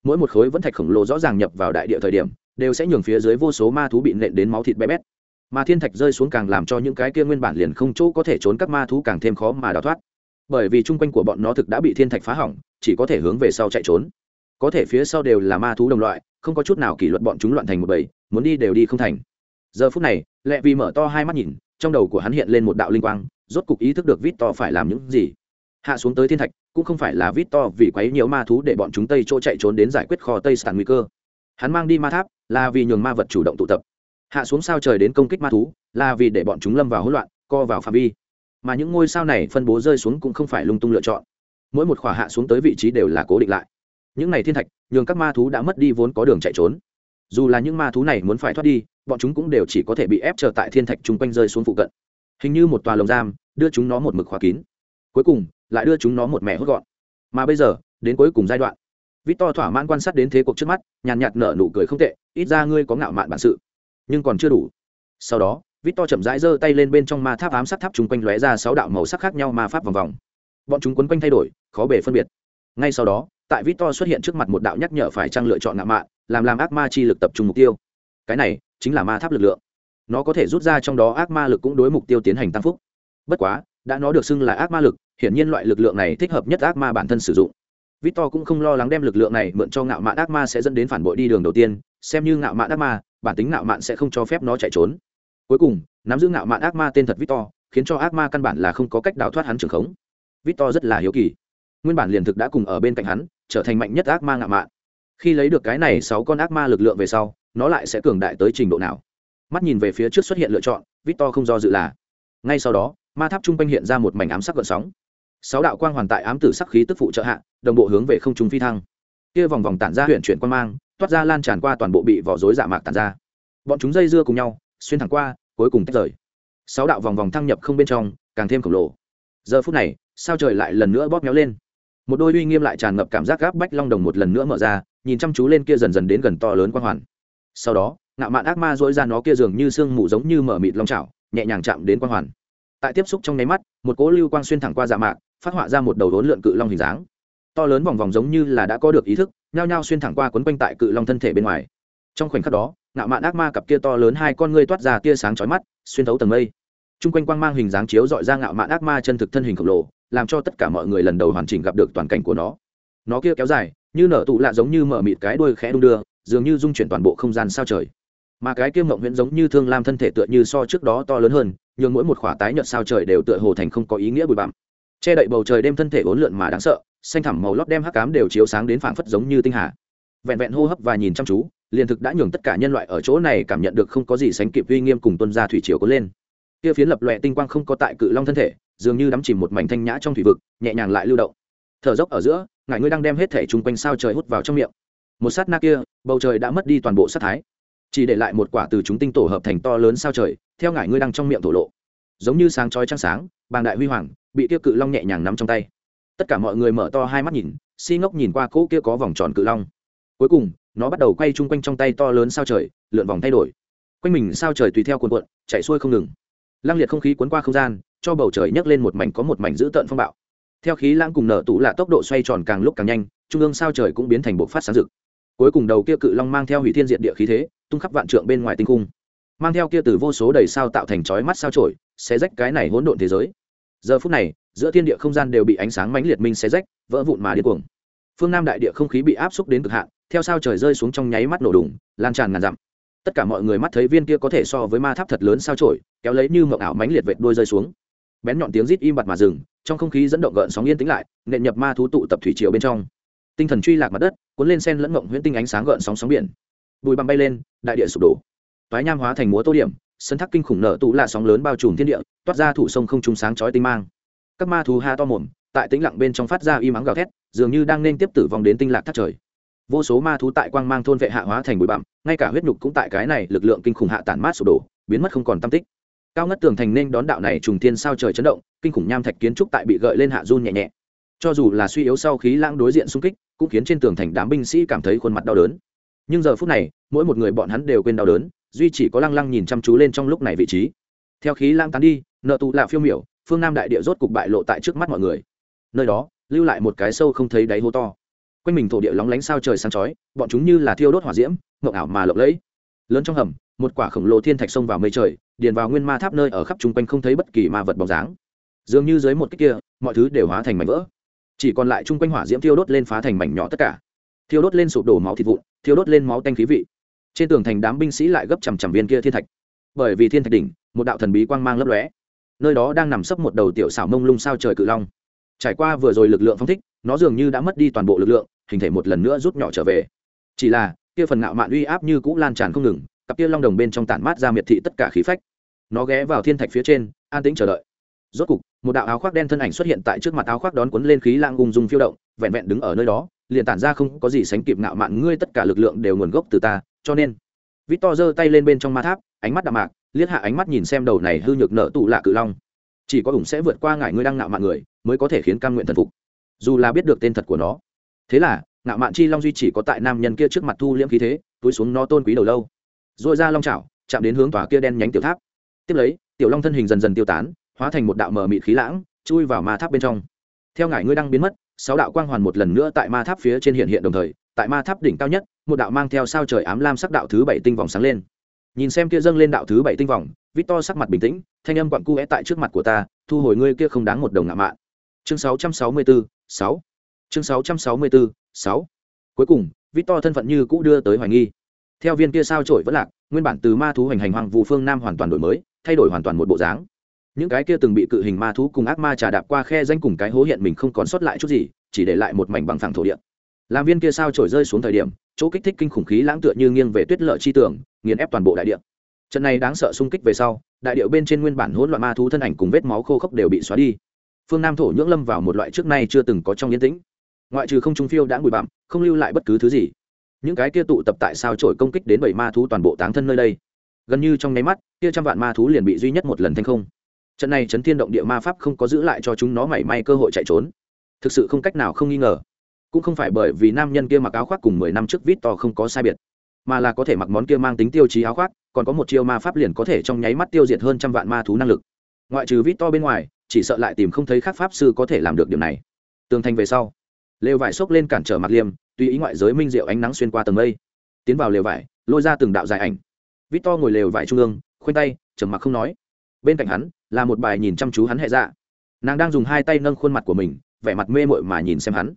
mỗi một khối vẫn thạch khổng lồ rõ ràng nhập vào đại địa thời điểm, đều sẽ nhường phía dưới vô số ma thú bị nện đến máu thịt bé bét. Mà thiên thạch rơi xuống càng làm cho những cái kia nguyên bản liền không chỗ có thể trốn các ma thú càng thêm khó mà đào thoát. Bởi vì chung quanh của bọn nó thực đã bị thiên thạch phá hỏng, chỉ có thể hướng về sau chạy trốn. Có thể phía sau đều là ma thú đồng loại, không có chút nào kỷ luật bọn chúng loạn thành một bầy, muốn đi đều đi không thành. Giờ phút này lẹ vì mở to hai mắt nhìn, trong đầu của hắn hiện lên một đạo linh quang, rốt cục ý thức được vít to phải làm những gì hạ xuống tới thiên thạch, cũng không phải là vít to vì quấy nhiều ma thú để bọn chúng tây chỗ chạy trốn đến giải quyết kho tây sàn nguy cơ. Hắn mang đi ma tháp, là vì nhường ma vật chủ động tụ tập. Hạ xuống sao trời đến công kích ma thú, là vì để bọn chúng lâm vào hỗn loạn, co vào phạm vi. Mà những ngôi sao này phân bố rơi xuống cũng không phải lung tung lựa chọn. Mỗi một khỏa hạ xuống tới vị trí đều là cố định lại. Những này thiên thạch, nhường các ma thú đã mất đi vốn có đường chạy trốn. Dù là những ma thú này muốn phải thoát đi, bọn chúng cũng đều chỉ có thể bị ép chờ tại thiên thạch chung quanh rơi xuống phụ cận. Hình như một tòa lồng giam, đưa chúng nó một mực khóa kín. Cuối cùng lại đưa chúng nó một mẻ hốt gọn. Mà bây giờ, đến cuối cùng giai đoạn. Vít to thỏa mãn quan sát đến thế cuộc trước mắt, nhàn nhạt nở nụ cười không tệ, ít ra ngươi có ngạo mạn bản sự. Nhưng còn chưa đủ. Sau đó vít to chậm rãi giơ tay lên bên trong ma tháp ám sát tháp chung quanh lóe ra sáu đạo màu sắc khác nhau ma pháp vòng vòng. Bọn chúng quấn quanh thay đổi, khó bể phân biệt. Ngay sau đó, tại vít to xuất hiện trước mặt một đạo nhắc nhở phải trang lựa chọn ngạo mạn, làm làm ác ma chi lực tập trung mục tiêu. Cái này chính là ma tháp lực lượng. Nó có thể rút ra trong đó ác ma lực cũng đối mục tiêu tiến hành tăng phúc. Bất quá đã nó được xưng là ác ma lực, hiển nhiên loại lực lượng này thích hợp nhất ác ma bản thân sử dụng. Victor cũng không lo lắng đem lực lượng này mượn cho ngạo mạn ác ma sẽ dẫn đến phản bội đi đường đầu tiên, xem như ngạo mạn ác ma, bản tính ngạo mạn sẽ không cho phép nó chạy trốn. Cuối cùng, nắm giữ ngạo mạn ác ma tên thật victor, khiến cho ác ma căn bản là không có cách đào thoát hắn trường khống. Victor rất là hiếu kỳ. Nguyên bản liền thực đã cùng ở bên cạnh hắn, trở thành mạnh nhất ác ma ngạo mạn. Khi lấy được cái này sáu con ác ma lực lượng về sau, nó lại sẽ cường đại tới trình độ nào? Mắt nhìn về phía trước xuất hiện lựa chọn, victor không do dự là ngay sau đó, ma tháp trung quanh hiện ra một mảnh ám sắc gợn sóng. Sáu đạo quang hoàn tại ám tử sắc khí tức phụ trợ hạ, đồng bộ hướng về không trung phi thăng. Kia vòng vòng tản ra huyện chuyển quan mang, toát ra lan tràn qua toàn bộ bị vỏ rối dạ mạc tản ra. Bọn chúng dây dưa cùng nhau, xuyên thẳng qua, cuối cùng tách rời. Sáu đạo vòng vòng thăng nhập không bên trong, càng thêm khổng lồ. Giờ phút này, sao trời lại lần nữa bóp méo lên? Một đôi uy nghiêm lại tràn ngập cảm giác gáp bách long đồng một lần nữa mở ra, nhìn chăm chú lên kia dần dần đến gần to lớn quang hoàn. Sau đó, ngạo mạn ác ma dỗi ra nó kia dường như sương mù giống như mở mịt long trào nhẹ nhàng chạm đến quang hoàn. Tại tiếp xúc trong nháy mắt, một cỗ lưu quang xuyên thẳng qua dạ mạc, phát họa ra một đầu đốn lượn cự long hình dáng. To lớn vòng vòng giống như là đã có được ý thức, nhao nhao xuyên thẳng qua quấn quanh tại cự long thân thể bên ngoài. Trong khoảnh khắc đó, ngạo mạn ác ma cặp kia to lớn hai con ngươi toát ra tia sáng chói mắt, xuyên thấu tầng mây. T r u n g quanh quang mang hình dáng chiếu dọi ra ngạo mạn ác ma chân thực thân hình khổng lồ, làm cho tất cả mọi người lần đầu hoàn chỉnh gặp được toàn cảnh của nó. Nó kia kéo dài, như nở tụ lạ giống như mở mịt cái đuôi khẽ đung đưa, dường như dung chuyển toàn bộ không gian sao trời mà cái kia mộng huyễn giống như thương lam thân thể tựa như so trước đó to lớn hơn nhưng mỗi một khỏa tái nhợt sao trời đều tựa hồ thành không có ý nghĩa bụi bặm. Che đậy bầu trời đêm thân thể uốn lượn mà đáng sợ, xanh thẳm màu lót đem hắc cám đều chiếu sáng đến phảng phất giống như tinh hà. Vẹn vẹn hô hấp và nhìn chăm chú, liền thực đã nhường tất cả nhân loại ở chỗ này cảm nhận được không có gì sánh kịp uy nghiêm cùng tuân gia thủy triều có lên. Kia phiến lập loẹ tinh quang không có tại cự long thân thể, dường như đắm chìm một mảnh thanh nhã trong thủy vực, nhẹ nhàng lại lưu động. Thở dốc ở giữa, ngài ngươi đang đem hết thể chung quanh sao trời hút vào trong miệng. Một sát na kia, bầu trời đã mất đi toàn bộ sát thái chỉ để lại một quả từ chúng tinh tổ hợp thành to lớn sao trời, theo ngải ngươi đang trong miệng thổ lộ. Giống như sáng chói trăng sáng, bàng đại huy hoàng, bị tiêu cự long nhẹ nhàng nắm trong tay. Tất cả mọi người mở to hai mắt nhìn, si ngốc nhìn qua cỗ kia có vòng tròn cự long. Cuối cùng, nó bắt đầu quay chung quanh trong tay to lớn sao trời, lượn vòng thay đổi. Quanh mình sao trời tùy theo cuộn cuộn, chạy xuôi không ngừng. Lăng liệt không khí cuốn qua không gian, cho bầu trời nhấc lên một mảnh có một mảnh dữ tợn phong bạo. Theo khí lãng cùng nở tủ là tốc độ xoay tròn càng lúc càng nhanh, trung ương sao trời cũng biến thành bộ phát sáng rực. Cuối cùng đầu kia cự long mang theo hủy thiên diện địa khí thế tung khắp vạn trượng bên ngoài tinh cung. Mang theo kia từ vô số đầy sao tạo thành chói mắt sao trổi xé rách cái này hỗn độn thế giới. Giờ phút này, giữa thiên địa không gian đều bị ánh sáng mãnh liệt minh xé rách, vỡ vụn mà điên cuồng. Phương nam đại địa không khí bị áp xúc đến cực hạn, theo sao trời rơi xuống trong nháy mắt nổ đùng, lan tràn ngàn dặm. Tất cả mọi người mắt thấy viên kia có thể so với ma tháp thật lớn sao trổi kéo lấy như mộng ảo mãnh liệt vệt đuôi rơi xuống. Bén nhọn tiếng rít im bặt mà dừng, trong không khí dẫn động gợn sóng yên tĩnh lại, nện nhập ma thú tụ tập thủy triều bên trong. Tinh thần truy lạc mặt đất, cuốn lên sen lẫn mộng huyễn tinh ánh sáng gợn sóng sóng biển bụi bằm bay lên, đại địa sụp đổ. Toái nham hóa thành múa tô điểm, sân thác kinh khủng nở tụ là sóng lớn bao trùm thiên địa, toát ra thủ sông không trung sáng chói tinh mang. Các ma thú ha to mồm, tại tĩnh lặng bên trong phát ra y mắng gào thét, dường như đang nên tiếp tử vong đến tinh lạc thắt trời. Vô số ma thú tại quang mang thôn vệ hạ hóa thành bụi bặm, ngay cả huyết nhục cũng tại cái này lực lượng kinh khủng hạ tản mát sụp đổ, biến mất không còn tâm tích. Cao ngất tường thành nên đón đạo này trùng thiên sao trời chấn động, kinh khủng nham thạch kiến trúc tại bị gợi lên hạ run nhẹ nhẹ. Cho dù là suy yếu sau khí lãng đối diện xung kích, cũng khiến trên tường thành đám binh sĩ cảm thấy khuôn mặt đau đớn nhưng giờ phút này, mỗi một người bọn hắn đều quên đau đớn, duy chỉ có lăng lăng nhìn chăm chú lên trong lúc này vị trí. Theo khí lãng tán đi, nợ tụ là phiêu miểu, phương nam đại địa rốt cục bại lộ tại trước mắt mọi người. Nơi đó, lưu lại một cái sâu không thấy đáy hố to. Quanh mình thổ địa lóng lánh sao trời sáng chói, bọn chúng như là thiêu đốt hỏa diễm mộng ảo mà lộng lẫy. Lớn trong hầm, một quả khổng lồ thiên thạch xông vào mây trời, điền vào nguyên ma tháp nơi ở khắp chung quanh không thấy bất kỳ ma vật bóng dáng. Dường như dưới một cái kia, mọi thứ đều hóa thành mảnh vỡ. Chỉ còn lại chung quanh hỏa diễm thiêu đốt lên phá thành mảnh nhỏ tất cả. Thiêu đốt lên sụp đổ máu thịt vụn thiếu đốt lên máu tanh khí vị. Trên tường thành đám binh sĩ lại gấp chằm chằm viên kia thiên thạch. Bởi vì thiên thạch đỉnh, một đạo thần bí quang mang lấp lóe. Nơi đó đang nằm sấp một đầu tiểu xảo mông lung sao trời cự long. Trải qua vừa rồi lực lượng phong thích, nó dường như đã mất đi toàn bộ lực lượng, hình thể một lần nữa rút nhỏ trở về. Chỉ là, kia phần ngạo mạn uy áp như cũ lan tràn không ngừng, cặp kia long đồng bên trong tản mát ra miệt thị tất cả khí phách. Nó ghé vào thiên thạch phía trên, an tĩnh chờ đợi rốt cục, một đạo áo khoác đen thân ảnh xuất hiện tại trước mặt áo khoác đón cuốn lên khí lang ung dung phiêu động, vẹn vẹn đứng ở nơi đó, liền tản ra không có gì sánh kịp ngạo mạn, ngươi tất cả lực lượng đều nguồn gốc từ ta, cho nên. Vít to giơ tay lên bên trong ma tháp, ánh mắt đạm mạc, liếc hạ ánh mắt nhìn xem đầu này hư nhược nợ tụ lạ cự long. Chỉ có ủng sẽ vượt qua ngại ngươi đang ngạo mạn người, mới có thể khiến căn nguyện thần phục. Dù là biết được tên thật của nó. Thế là, ngạo mạn chi long duy chỉ có tại nam nhân kia trước mặt thu liễm khí thế, túi xuống nó tôn quý đầu lâu. Dội ra long chảo, chạm đến hướng tòa kia đen nhánh tiểu tháp. Tiếp lấy, tiểu long thân hình dần dần tiêu tán hóa thành một đạo mờ mịt khí lãng, chui vào ma tháp bên trong. Theo ngải ngươi đang biến mất, sáu đạo quang hoàn một lần nữa tại ma tháp phía trên hiện hiện đồng thời, tại ma tháp đỉnh cao nhất, một đạo mang theo sao trời ám lam sắc đạo thứ bảy tinh vòng sáng lên. Nhìn xem kia dâng lên đạo thứ bảy tinh vòng vít to sắc mặt bình tĩnh, thanh âm quặn cu é tại trước mặt của ta, thu hồi ngươi kia không đáng một đồng ngạo mạn. Chương sáu trăm sáu mươi bốn, sáu. Chương sáu trăm sáu mươi bốn, sáu. Cuối cùng vít to thân phận như cũ đưa tới hoài nghi. Theo viên kia sao trổi vẫn lạc, nguyên bản từ ma thú hành hành hoàng vụ phương nam hoàn toàn đổi mới, thay đổi hoàn toàn một bộ dáng những cái kia từng bị cự hình ma thú cùng ác ma trà đạp qua khe danh cùng cái hố hiện mình không còn sót lại chút gì, chỉ để lại một mảnh bằng phẳng thổ địa. Làm viên kia sao trổi rơi xuống thời điểm, chỗ kích thích kinh khủng khí lãng tựa như nghiêng về tuyết lợi chi tưởng nghiền ép toàn bộ đại địa. Trận này đáng sợ xung kích về sau, đại điệu bên trên nguyên bản hỗn loạn ma thú thân ảnh cùng vết máu khô khốc đều bị xóa đi. Phương nam thổ nhưỡng lâm vào một loại trước nay chưa từng có trong yên tĩnh. Ngoại trừ không trung phiêu đã bụi bặm, không lưu lại bất cứ thứ gì. Những cái kia tụ tập tại sao trổi công kích đến bảy ma thú toàn bộ táng thân nơi đây. Gần như trong nháy mắt, kia trăm vạn ma thú liền bị duy nhất một lần thành không trận này chấn thiên động địa ma pháp không có giữ lại cho chúng nó mảy may cơ hội chạy trốn. Thực sự không cách nào không nghi ngờ. Cũng không phải bởi vì nam nhân kia mặc áo khoác cùng mười năm trước vít to không có sai biệt, mà là có thể mặc món kia mang tính tiêu chí áo khoác, còn có một chiêu ma pháp liền có thể trong nháy mắt tiêu diệt hơn trăm vạn ma thú năng lực. Ngoại trừ vít to bên ngoài, chỉ sợ lại tìm không thấy khác pháp sư có thể làm được điều này. Tường thành về sau, lều vải xốc lên cản trở mặt liêm, tùy ý ngoại giới minh diệu ánh nắng xuyên qua tầng mây. Tiến vào lều vải, lôi ra từng đạo dài ảnh. Vít to ngồi lều vải trung ương, khoanh tay, trầm mặc không nói. Bên cạnh hắn là một bài nhìn chăm chú hắn hệ dạ. Nàng đang dùng hai tay nâng khuôn mặt của mình, vẻ mặt mê mội mà nhìn xem hắn.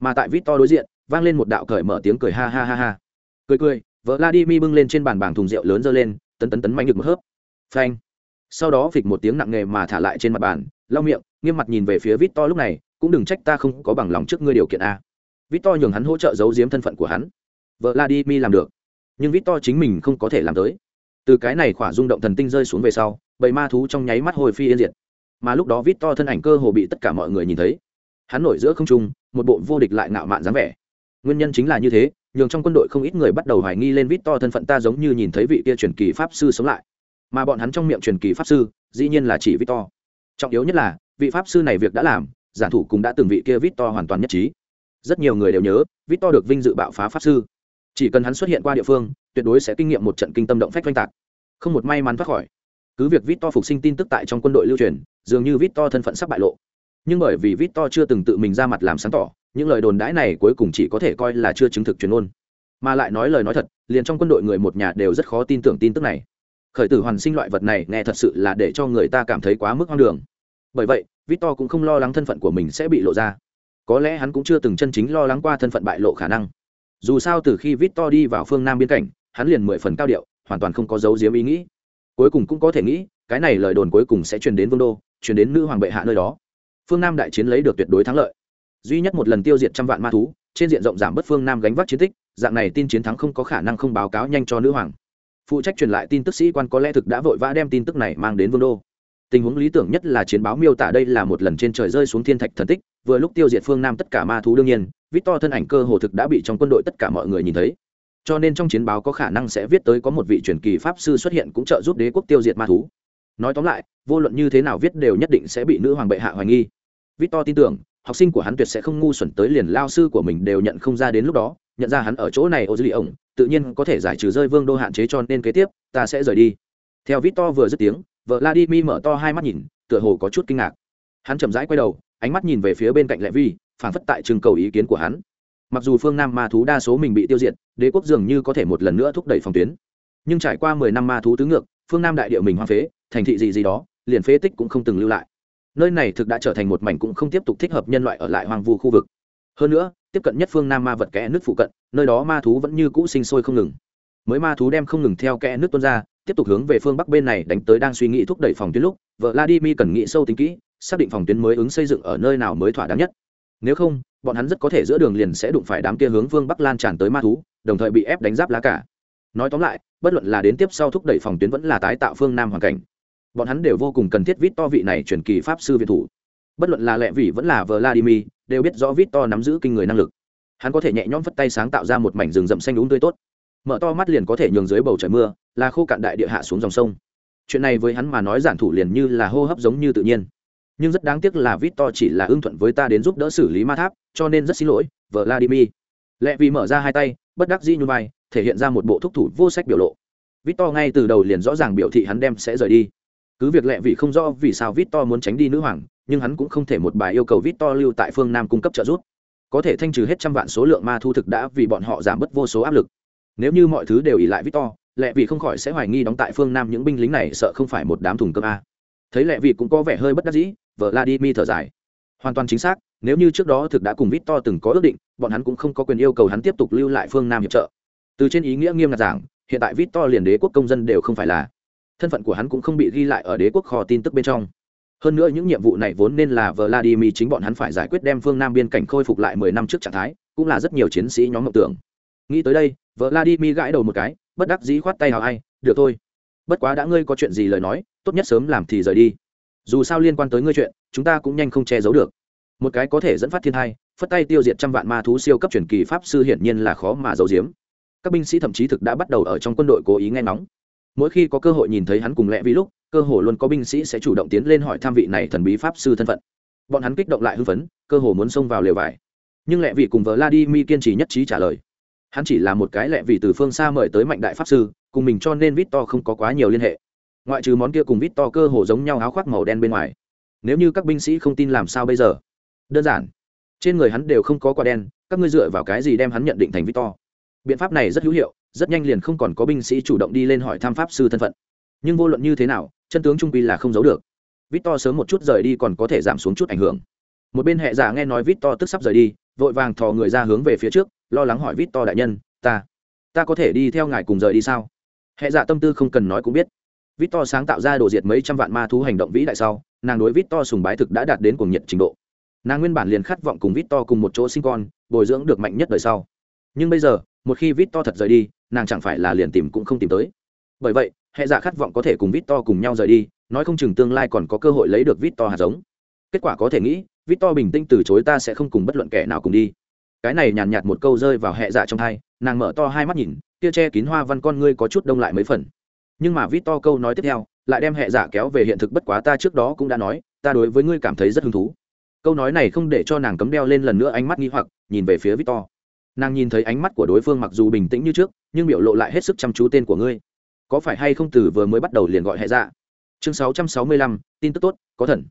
Mà tại vít to đối diện, vang lên một đạo cởi mở tiếng cười ha ha ha ha. Cười cười vợ vladimir bưng lên trên bàn bảng thùng rượu lớn giơ lên, tấn tấn tấn mạnh được một hớp. Phanh. Sau đó phịch một tiếng nặng nề mà thả lại trên mặt bàn, lau miệng, nghiêm mặt nhìn về phía vít to lúc này, cũng đừng trách ta không có bằng lòng trước ngươi điều kiện a. Vít to nhường hắn hỗ trợ giấu giếm thân phận của hắn. Vợ vladimir làm được. Nhưng vít to chính mình không có thể làm tới từ cái này khỏa rung động thần tinh rơi xuống về sau, bầy ma thú trong nháy mắt hồi phi yên diệt. Mà lúc đó vít to thân ảnh cơ hồ bị tất cả mọi người nhìn thấy. Hắn nổi giữa không trung, một bộ vô địch lại ngạo mạn dáng vẻ. Nguyên nhân chính là như thế, nhường trong quân đội không ít người bắt đầu hoài nghi lên vít to thân phận ta giống như nhìn thấy vị kia truyền kỳ pháp sư sống lại. Mà bọn hắn trong miệng truyền kỳ pháp sư, dĩ nhiên là chỉ vít to. Trọng yếu nhất là, vị pháp sư này việc đã làm giản thủ cũng đã từng vị kia vít to hoàn toàn nhất trí. Rất nhiều người đều nhớ, vít to được vinh dự bạo phá pháp sư. Chỉ cần hắn xuất hiện qua địa phương tuyệt đối sẽ kinh nghiệm một trận kinh tâm động phách oanh tạc. Không một may mắn thoát khỏi. Cứ việc vít to phục sinh tin tức tại trong quân đội lưu truyền, dường như vít to thân phận sắp bại lộ. Nhưng bởi vì vít to chưa từng tự mình ra mặt làm sáng tỏ, những lời đồn đãi này cuối cùng chỉ có thể coi là chưa chứng thực truyền ôn mà lại nói lời nói thật, liền trong quân đội người một nhà đều rất khó tin tưởng tin tức này. Khởi tử hoàn sinh loại vật này nghe thật sự là để cho người ta cảm thấy quá mức hoang đường. Bởi vậy, victor cũng không lo lắng thân phận của mình sẽ bị lộ ra. Có lẽ hắn cũng chưa từng chân chính lo lắng qua thân phận bại lộ khả năng. Dù sao từ khi victor đi vào phương nam biên cảnh hắn liền mười phần cao điệu, hoàn toàn không có dấu diếm ý nghĩ. Cuối cùng cũng có thể nghĩ, cái này lời đồn cuối cùng sẽ truyền đến vương đô, truyền đến nữ hoàng bệ hạ nơi đó. Phương nam đại chiến lấy được tuyệt đối thắng lợi. Duy nhất một lần tiêu diệt trăm vạn ma thú, trên diện rộng giảm bất phương nam gánh vác chiến tích, dạng này tin chiến thắng không có khả năng không báo cáo nhanh cho nữ hoàng. Phụ trách truyền lại tin tức sĩ quan có lẽ thực đã vội vã đem tin tức này mang đến vương đô. Tình huống lý tưởng nhất là chiến báo miêu tả đây là một lần trên trời rơi xuống thiên thạch thần tích, vừa lúc tiêu diệt phương nam tất cả ma thú đương nhiên, victor thân ảnh cơ hồ thực đã bị trong quân đội tất cả mọi người nhìn thấy cho nên trong chiến báo có khả năng sẽ viết tới có một vị truyền kỳ pháp sư xuất hiện cũng trợ giúp đế quốc tiêu diệt ma thú. Nói tóm lại, vô luận như thế nào viết đều nhất định sẽ bị nữ hoàng bệ hạ hoài nghi. Victor tin tưởng, học sinh của hắn tuyệt sẽ không ngu xuẩn tới liền lao sư của mình đều nhận không ra đến lúc đó, nhận ra hắn ở chỗ này ô dư lì ổng tự nhiên có thể giải trừ rơi vương đô hạn chế cho nên kế tiếp, ta sẽ rời đi. Theo victor vừa dứt tiếng vợ vladimir mở to hai mắt nhìn, tựa hồ có chút kinh ngạc. Hắn chậm rãi quay đầu, ánh mắt nhìn về phía bên cạnh lệ vi phản phất tại trưng cầu ý kiến của hắn mặc dù phương nam ma thú đa số mình bị tiêu diệt, đế quốc dường như có thể một lần nữa thúc đẩy phòng tuyến. Nhưng trải qua mười năm ma thú tứ ngược, phương nam đại địa mình hoang phế, thành thị gì gì đó, liền phế tích cũng không từng lưu lại. Nơi này thực đã trở thành một mảnh cũng không tiếp tục thích hợp nhân loại ở lại hoang vu khu vực. Hơn nữa, tiếp cận nhất phương nam ma vật kẽ nước phụ cận, nơi đó ma thú vẫn như cũ sinh sôi không ngừng. Mới ma thú đem không ngừng theo kẽ nước tuôn ra, tiếp tục hướng về phương bắc bên này đánh tới đang suy nghĩ thúc đẩy phòng tuyến lúc, vợ vladimir cần nghĩ sâu tính kỹ, xác định phòng tuyến mới ứng xây dựng ở nơi nào mới thỏa đáng nhất. Nếu không bọn hắn rất có thể giữa đường liền sẽ đụng phải đám kia hướng vương bắc lan tràn tới ma thú, đồng thời bị ép đánh giáp lá cả. Nói tóm lại, bất luận là đến tiếp sau thúc đẩy phòng tuyến vẫn là tái tạo phương nam hoàn cảnh, bọn hắn đều vô cùng cần thiết vít to vị này truyền kỳ pháp sư việt thủ. Bất luận là lệ vị vẫn là vladimir, đều biết rõ vít to nắm giữ kinh người năng lực. Hắn có thể nhẹ nhõm phất tay sáng tạo ra một mảnh rừng rậm xanh đúng tươi tốt. Mở to mắt liền có thể nhường dưới bầu trời mưa, là khô cạn đại địa hạ xuống dòng sông. Chuyện này với hắn mà nói giản thủ liền như là hô hấp giống như tự nhiên nhưng rất đáng tiếc là Victor chỉ là ưng thuận với ta đến giúp đỡ xử lý ma tháp cho nên rất xin lỗi vladimir. Lệ vì mở ra hai tay bất đắc dĩ như vai thể hiện ra một bộ thúc thủ vô sách biểu lộ. Victor ngay từ đầu liền rõ ràng biểu thị hắn đem sẽ rời đi. Cứ việc lệ vì không rõ vì sao Victor muốn tránh đi nữ hoàng nhưng hắn cũng không thể một bài yêu cầu Victor lưu tại phương nam cung cấp trợ giúp. Có thể thanh trừ hết trăm vạn số lượng ma thu thực đã vì bọn họ giảm bớt vô số áp lực. Nếu như mọi thứ đều ỷ lại Victor, lệ vì không khỏi sẽ hoài nghi đóng tại phương nam những binh lính này sợ không phải một đám thùng cơm a. Thấy lệ vì cũng có vẻ hơi bất đắc dĩ vladimir thở dài. Hoàn toàn chính xác, nếu như trước đó thực đã cùng vít to từng có ước định, bọn hắn cũng không có quyền yêu cầu hắn tiếp tục lưu lại phương nam hiệp trợ. Từ trên ý nghĩa nghiêm ngặt giảng, hiện tại vít to liền đế quốc công dân đều không phải là. Thân phận của hắn cũng không bị ghi lại ở đế quốc kho tin tức bên trong. Hơn nữa những nhiệm vụ này vốn nên là vladimir chính bọn hắn phải giải quyết đem phương nam biên cảnh khôi phục lại mười năm trước trạng thái, cũng là rất nhiều chiến sĩ nhóm mộng tưởng. Nghĩ tới đây, vladimir gãi đầu một cái, bất đắc dĩ khoát tay hào ai, được thôi. Bất quá đã ngươi có chuyện gì lời nói, tốt nhất sớm làm thì rời đi dù sao liên quan tới ngươi chuyện, chúng ta cũng nhanh không che giấu được. Một cái có thể dẫn phát thiên thai, phất tay tiêu diệt trăm vạn ma thú siêu cấp truyền kỳ pháp sư hiển nhiên là khó mà giấu giếm. Các binh sĩ thậm chí thực đã bắt đầu ở trong quân đội cố ý nghe nóng mỗi khi có cơ hội nhìn thấy hắn cùng lẹ vi lúc, cơ hồ luôn có binh sĩ sẽ chủ động tiến lên hỏi tham vị này thần bí pháp sư thân phận. Bọn hắn kích động lại hưng phấn, cơ hồ muốn xông vào lều vải. Nhưng lẹ vị cùng vợ mi kiên trì nhất trí trả lời. Hắn chỉ là một cái lẹ vị từ phương xa mời tới mạnh đại pháp sư, cùng mình cho nên vít to không có quá nhiều liên hệ ngoại trừ món kia cùng vít to cơ hồ giống nhau áo khoác màu đen bên ngoài. Nếu như các binh sĩ không tin làm sao bây giờ? Đơn giản, trên người hắn đều không có quả đen, các ngươi dựa vào cái gì đem hắn nhận định thành vít to biện pháp này rất hữu hiệu, rất nhanh liền không còn có binh sĩ chủ động đi lên hỏi thăm pháp sư thân phận. Nhưng vô luận như thế nào, chân tướng trung quy là không giấu được. Vít to sớm một chút rời đi còn có thể giảm xuống chút ảnh hưởng. Một bên hệ giả nghe nói vít to tức sắp rời đi, vội vàng thò người ra hướng về phía trước, lo lắng hỏi vít to đại nhân, ta ta có thể đi theo ngài cùng rời đi sao? Hệ giả tâm tư không cần nói cũng biết vít to sáng tạo ra đồ diệt mấy trăm vạn ma thú hành động vĩ đại sau nàng đối vít to sùng bái thực đã đạt đến cuồng nhiệt trình độ. Nàng nguyên bản liền khát vọng cùng vít to cùng một chỗ sinh con bồi dưỡng được mạnh nhất đời sau. Nhưng bây giờ một khi vít to thật rời đi nàng chẳng phải là liền tìm cũng không tìm tới. Bởi vậy hệ giả khát vọng có thể cùng vít to cùng nhau rời đi nói không chừng tương lai còn có cơ hội lấy được vít to hạt giống. Kết quả có thể nghĩ vít to bình tĩnh từ chối ta sẽ không cùng bất luận kẻ nào cùng đi. Cái này nhàn nhạt một câu rơi vào hệ dạ trong tai, nàng mở to hai mắt nhìn kia che kín hoa văn con ngươi có chút đông lại mấy phần nhưng mà vít to câu nói tiếp theo lại đem hệ giả kéo về hiện thực bất quá ta trước đó cũng đã nói ta đối với ngươi cảm thấy rất hứng thú. Câu nói này không để cho nàng cấm đeo lên lần nữa ánh mắt nghi hoặc nhìn về phía vít to. Nàng nhìn thấy ánh mắt của đối phương mặc dù bình tĩnh như trước nhưng biểu lộ lại hết sức chăm chú tên của ngươi. Có phải hay không từ vừa mới bắt đầu liền gọi hệ dạ chương 665, tin tức tốt có thần.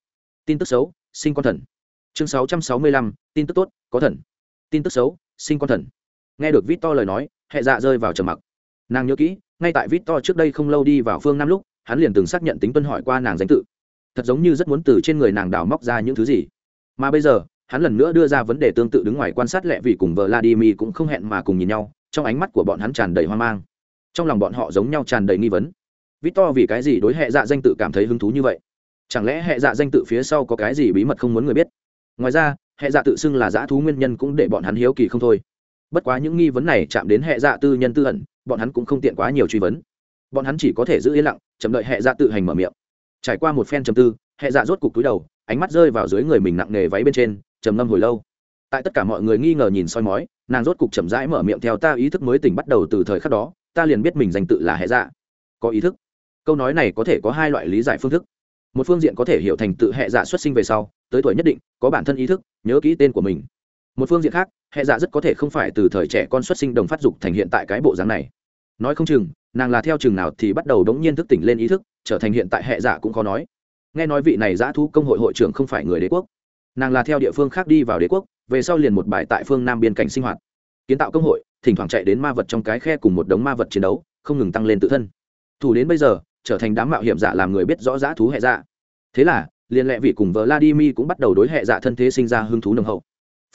Tin tức xấu sinh con thần. Chương 665, tin tức tốt có thần. Tin tức xấu sinh con thần. Nghe được vít to lời nói hệ dạ rơi vào trầm mặc. Nàng nhớ kỹ ngay tại vít to trước đây không lâu đi vào phương nam lúc, hắn liền từng xác nhận tính tuân hỏi qua nàng danh tự. Thật giống như rất muốn từ trên người nàng đào móc ra những thứ gì. Mà bây giờ, hắn lần nữa đưa ra vấn đề tương tự đứng ngoài quan sát lẹ vì cùng vợ vladimir cũng không hẹn mà cùng nhìn nhau, trong ánh mắt của bọn hắn tràn đầy hoang mang. Trong lòng bọn họ giống nhau tràn đầy nghi vấn. Vít to vì cái gì đối hệ dạ danh tự cảm thấy hứng thú như vậy? Chẳng lẽ hệ dạ danh tự phía sau có cái gì bí mật không muốn người biết? Ngoài ra, hệ dạ tự xưng là dã thú nguyên nhân cũng để bọn hắn hiếu kỳ không thôi. Bất quá những nghi vấn này chạm đến hệ dạ tư nhân tư ẩn bọn hắn cũng không tiện quá nhiều truy vấn. Bọn hắn chỉ có thể giữ yên lặng, chậm đợi hệ dạ tự hành mở miệng. Trải qua một phen trầm tư hệ dạ rốt cục túi đầu, ánh mắt rơi vào dưới người mình nặng nề váy bên trên, trầm ngâm hồi lâu. Tại tất cả mọi người nghi ngờ nhìn soi mói, nàng rốt cục chậm rãi mở miệng theo ta ý thức mới tỉnh bắt đầu từ thời khắc đó, ta liền biết mình danh tự là hệ dạ. Có ý thức. Câu nói này có thể có hai loại lý giải phương thức. Một phương diện có thể hiểu thành tự hệ dạ xuất sinh về sau, tới tuổi nhất định, có bản thân ý thức, nhớ kỹ tên của mình. Một phương diện khác hệ dạ rất có thể không phải từ thời trẻ con xuất sinh đồng phát dục thành hiện tại cái bộ dáng này nói không chừng, nàng là theo chừng nào thì bắt đầu đống nhiên thức tỉnh lên ý thức, trở thành hiện tại hệ giả cũng khó nói. Nghe nói vị này giã thu công hội hội trưởng không phải người đế quốc. Nàng là theo địa phương khác đi vào đế quốc, về sau liền một bài tại phương nam biên cảnh sinh hoạt. Kiến tạo công hội, thỉnh thoảng chạy đến ma vật trong cái khe cùng một đống ma vật chiến đấu, không ngừng tăng lên tự thân. Thủ đến bây giờ, trở thành đám mạo hiểm giả làm người biết rõ giã thú hệ giả. Thế là, liền lệ vị cùng vladimir cũng bắt đầu đối hệ giả thân thế sinh ra hứng thú nồng hậu.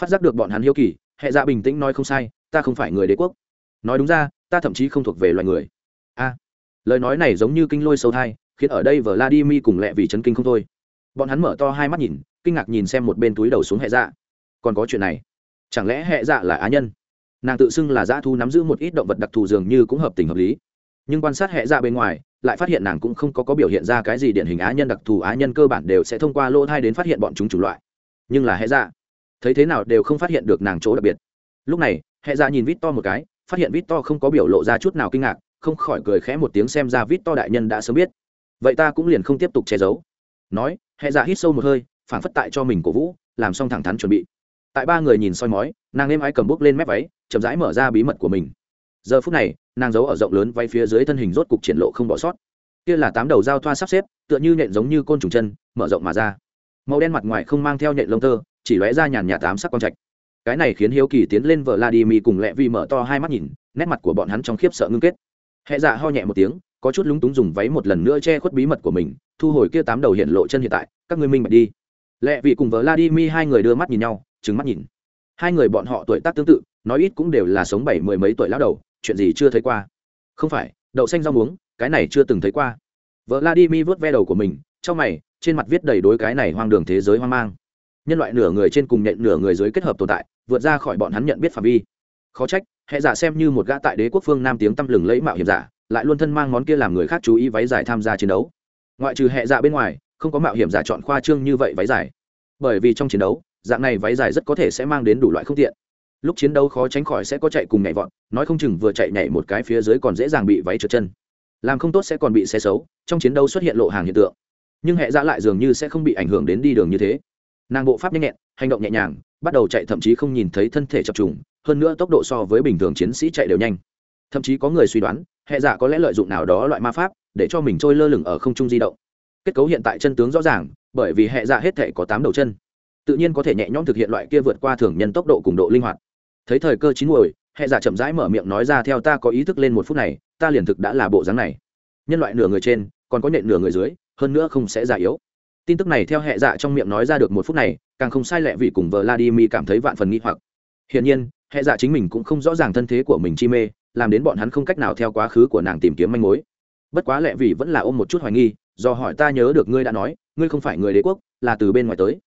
Phát giác được bọn hắn hiếu kỳ, hệ giả bình tĩnh nói không sai, ta không phải người đế quốc. Nói đúng ra ta thậm chí không thuộc về loài người. A, lời nói này giống như kinh lôi sâu thai, khiến ở đây vladimir cùng lẹ vì chấn kinh không thôi. Bọn hắn mở to hai mắt nhìn, kinh ngạc nhìn xem một bên túi đầu xuống hệ dạ. Còn có chuyện này, chẳng lẽ hệ dạ là á nhân? Nàng tự xưng là dã thu nắm giữ một ít động vật đặc thù dường như cũng hợp tình hợp lý. Nhưng quan sát hệ dạ bên ngoài, lại phát hiện nàng cũng không có có biểu hiện ra cái gì điển hình á nhân đặc thù á nhân cơ bản đều sẽ thông qua lỗ thai đến phát hiện bọn chúng chủng loại. Nhưng là hệ dạ thấy thế nào đều không phát hiện được nàng chỗ đặc biệt. Lúc này, hệ dạ nhìn vít to một cái phát hiện vít to không có biểu lộ ra chút nào kinh ngạc, không khỏi cười khẽ một tiếng xem ra vít to đại nhân đã sớm biết. Vậy ta cũng liền không tiếp tục che giấu. Nói hệ dạ hít sâu một hơi phản phất tại cho mình cổ vũ, làm xong thẳng thắn chuẩn bị. Tại ba người nhìn soi mói, nàng êm ái cầm bút lên mép váy, chậm rãi mở ra bí mật của mình. Giờ phút này, nàng giấu ở rộng lớn váy phía dưới thân hình rốt cục triển lộ không bỏ sót. Kia là tám đầu dao thoa sắp xếp, tựa như nhện giống như côn trùng chân, mở rộng mà ra. Màu đen mặt ngoài không mang theo nhện lông tơ, chỉ lóe ra nhàn nhạt tám sắc quang trạch cái này khiến hiếu kỳ tiến lên vợ vladimir cùng lẹ vi mở to hai mắt nhìn, nét mặt của bọn hắn trong khiếp sợ ngưng kết. Hệ dạ ho nhẹ một tiếng, có chút lúng túng dùng váy một lần nữa che khuất bí mật của mình, thu hồi kia tám đầu hiện lộ chân hiện tại, các ngươi minh bạch đi. Lẹ vị cùng vợ vladimir hai người đưa mắt nhìn nhau trứng mắt nhìn. Hai người bọn họ tuổi tác tương tự, nói ít cũng đều là sống bảy mười mấy tuổi lão đầu, chuyện gì chưa thấy qua. Không phải, đậu xanh rau muống, cái này chưa từng thấy qua. Vợ vladimir vớt ve đầu của mình, trong mày, trên mặt viết đầy đối cái này hoang đường thế giới hoang mang nhân loại nửa người trên cùng nhện nửa người dưới kết hợp tồn tại, vượt ra khỏi bọn hắn nhận biết phạm vi. Khó trách, hệ giả xem như một gã tại đế quốc phương nam tiếng tăm lừng lẫy mạo hiểm giả, lại luôn thân mang món kia làm người khác chú ý váy dài tham gia chiến đấu. Ngoại trừ hệ giả bên ngoài, không có mạo hiểm giả chọn khoa trương như vậy váy dài. Bởi vì trong chiến đấu, dạng này váy dài rất có thể sẽ mang đến đủ loại không tiện. Lúc chiến đấu khó tránh khỏi sẽ có chạy cùng nhảy vọt, nói không chừng vừa chạy nhảy một cái phía dưới còn dễ dàng bị váy trượt chân. Làm không tốt sẽ còn bị xe xấu, trong chiến đấu xuất hiện lộ hàng hiện tượng. Nhưng hệ giả lại dường như sẽ không bị ảnh hưởng đến đi đường như thế nàng bộ pháp nhanh nhẹn, hành động nhẹ nhàng, bắt đầu chạy thậm chí không nhìn thấy thân thể chập trùng, hơn nữa tốc độ so với bình thường chiến sĩ chạy đều nhanh. Thậm chí có người suy đoán, hệ dạ có lẽ lợi dụng nào đó loại ma pháp, để cho mình trôi lơ lửng ở không trung di động. Kết cấu hiện tại chân tướng rõ ràng, bởi vì hệ dạ hết thể có tám đầu chân. Tự nhiên có thể nhẹ nhõm thực hiện loại kia vượt qua thường nhân tốc độ cùng độ linh hoạt. Thấy thời cơ chín muồi, hệ dạ chậm rãi mở miệng nói ra theo ta có ý thức lên một phút này, ta liền thực đã là bộ dáng này. Nhân loại nửa người trên, còn có nhện nửa người dưới, hơn nữa không sẽ già yếu tin tức này theo hệ dạ trong miệng nói ra được một phút này, càng không sai lẹ vì cùng vợ vladimir cảm thấy vạn phần nghi hoặc. Hiển nhiên, hệ dạ chính mình cũng không rõ ràng thân thế của mình chi mê, làm đến bọn hắn không cách nào theo quá khứ của nàng tìm kiếm manh mối. Bất quá lẹ vì vẫn là ôm một chút hoài nghi, do hỏi ta nhớ được ngươi đã nói, ngươi không phải người đế quốc, là từ bên ngoài tới.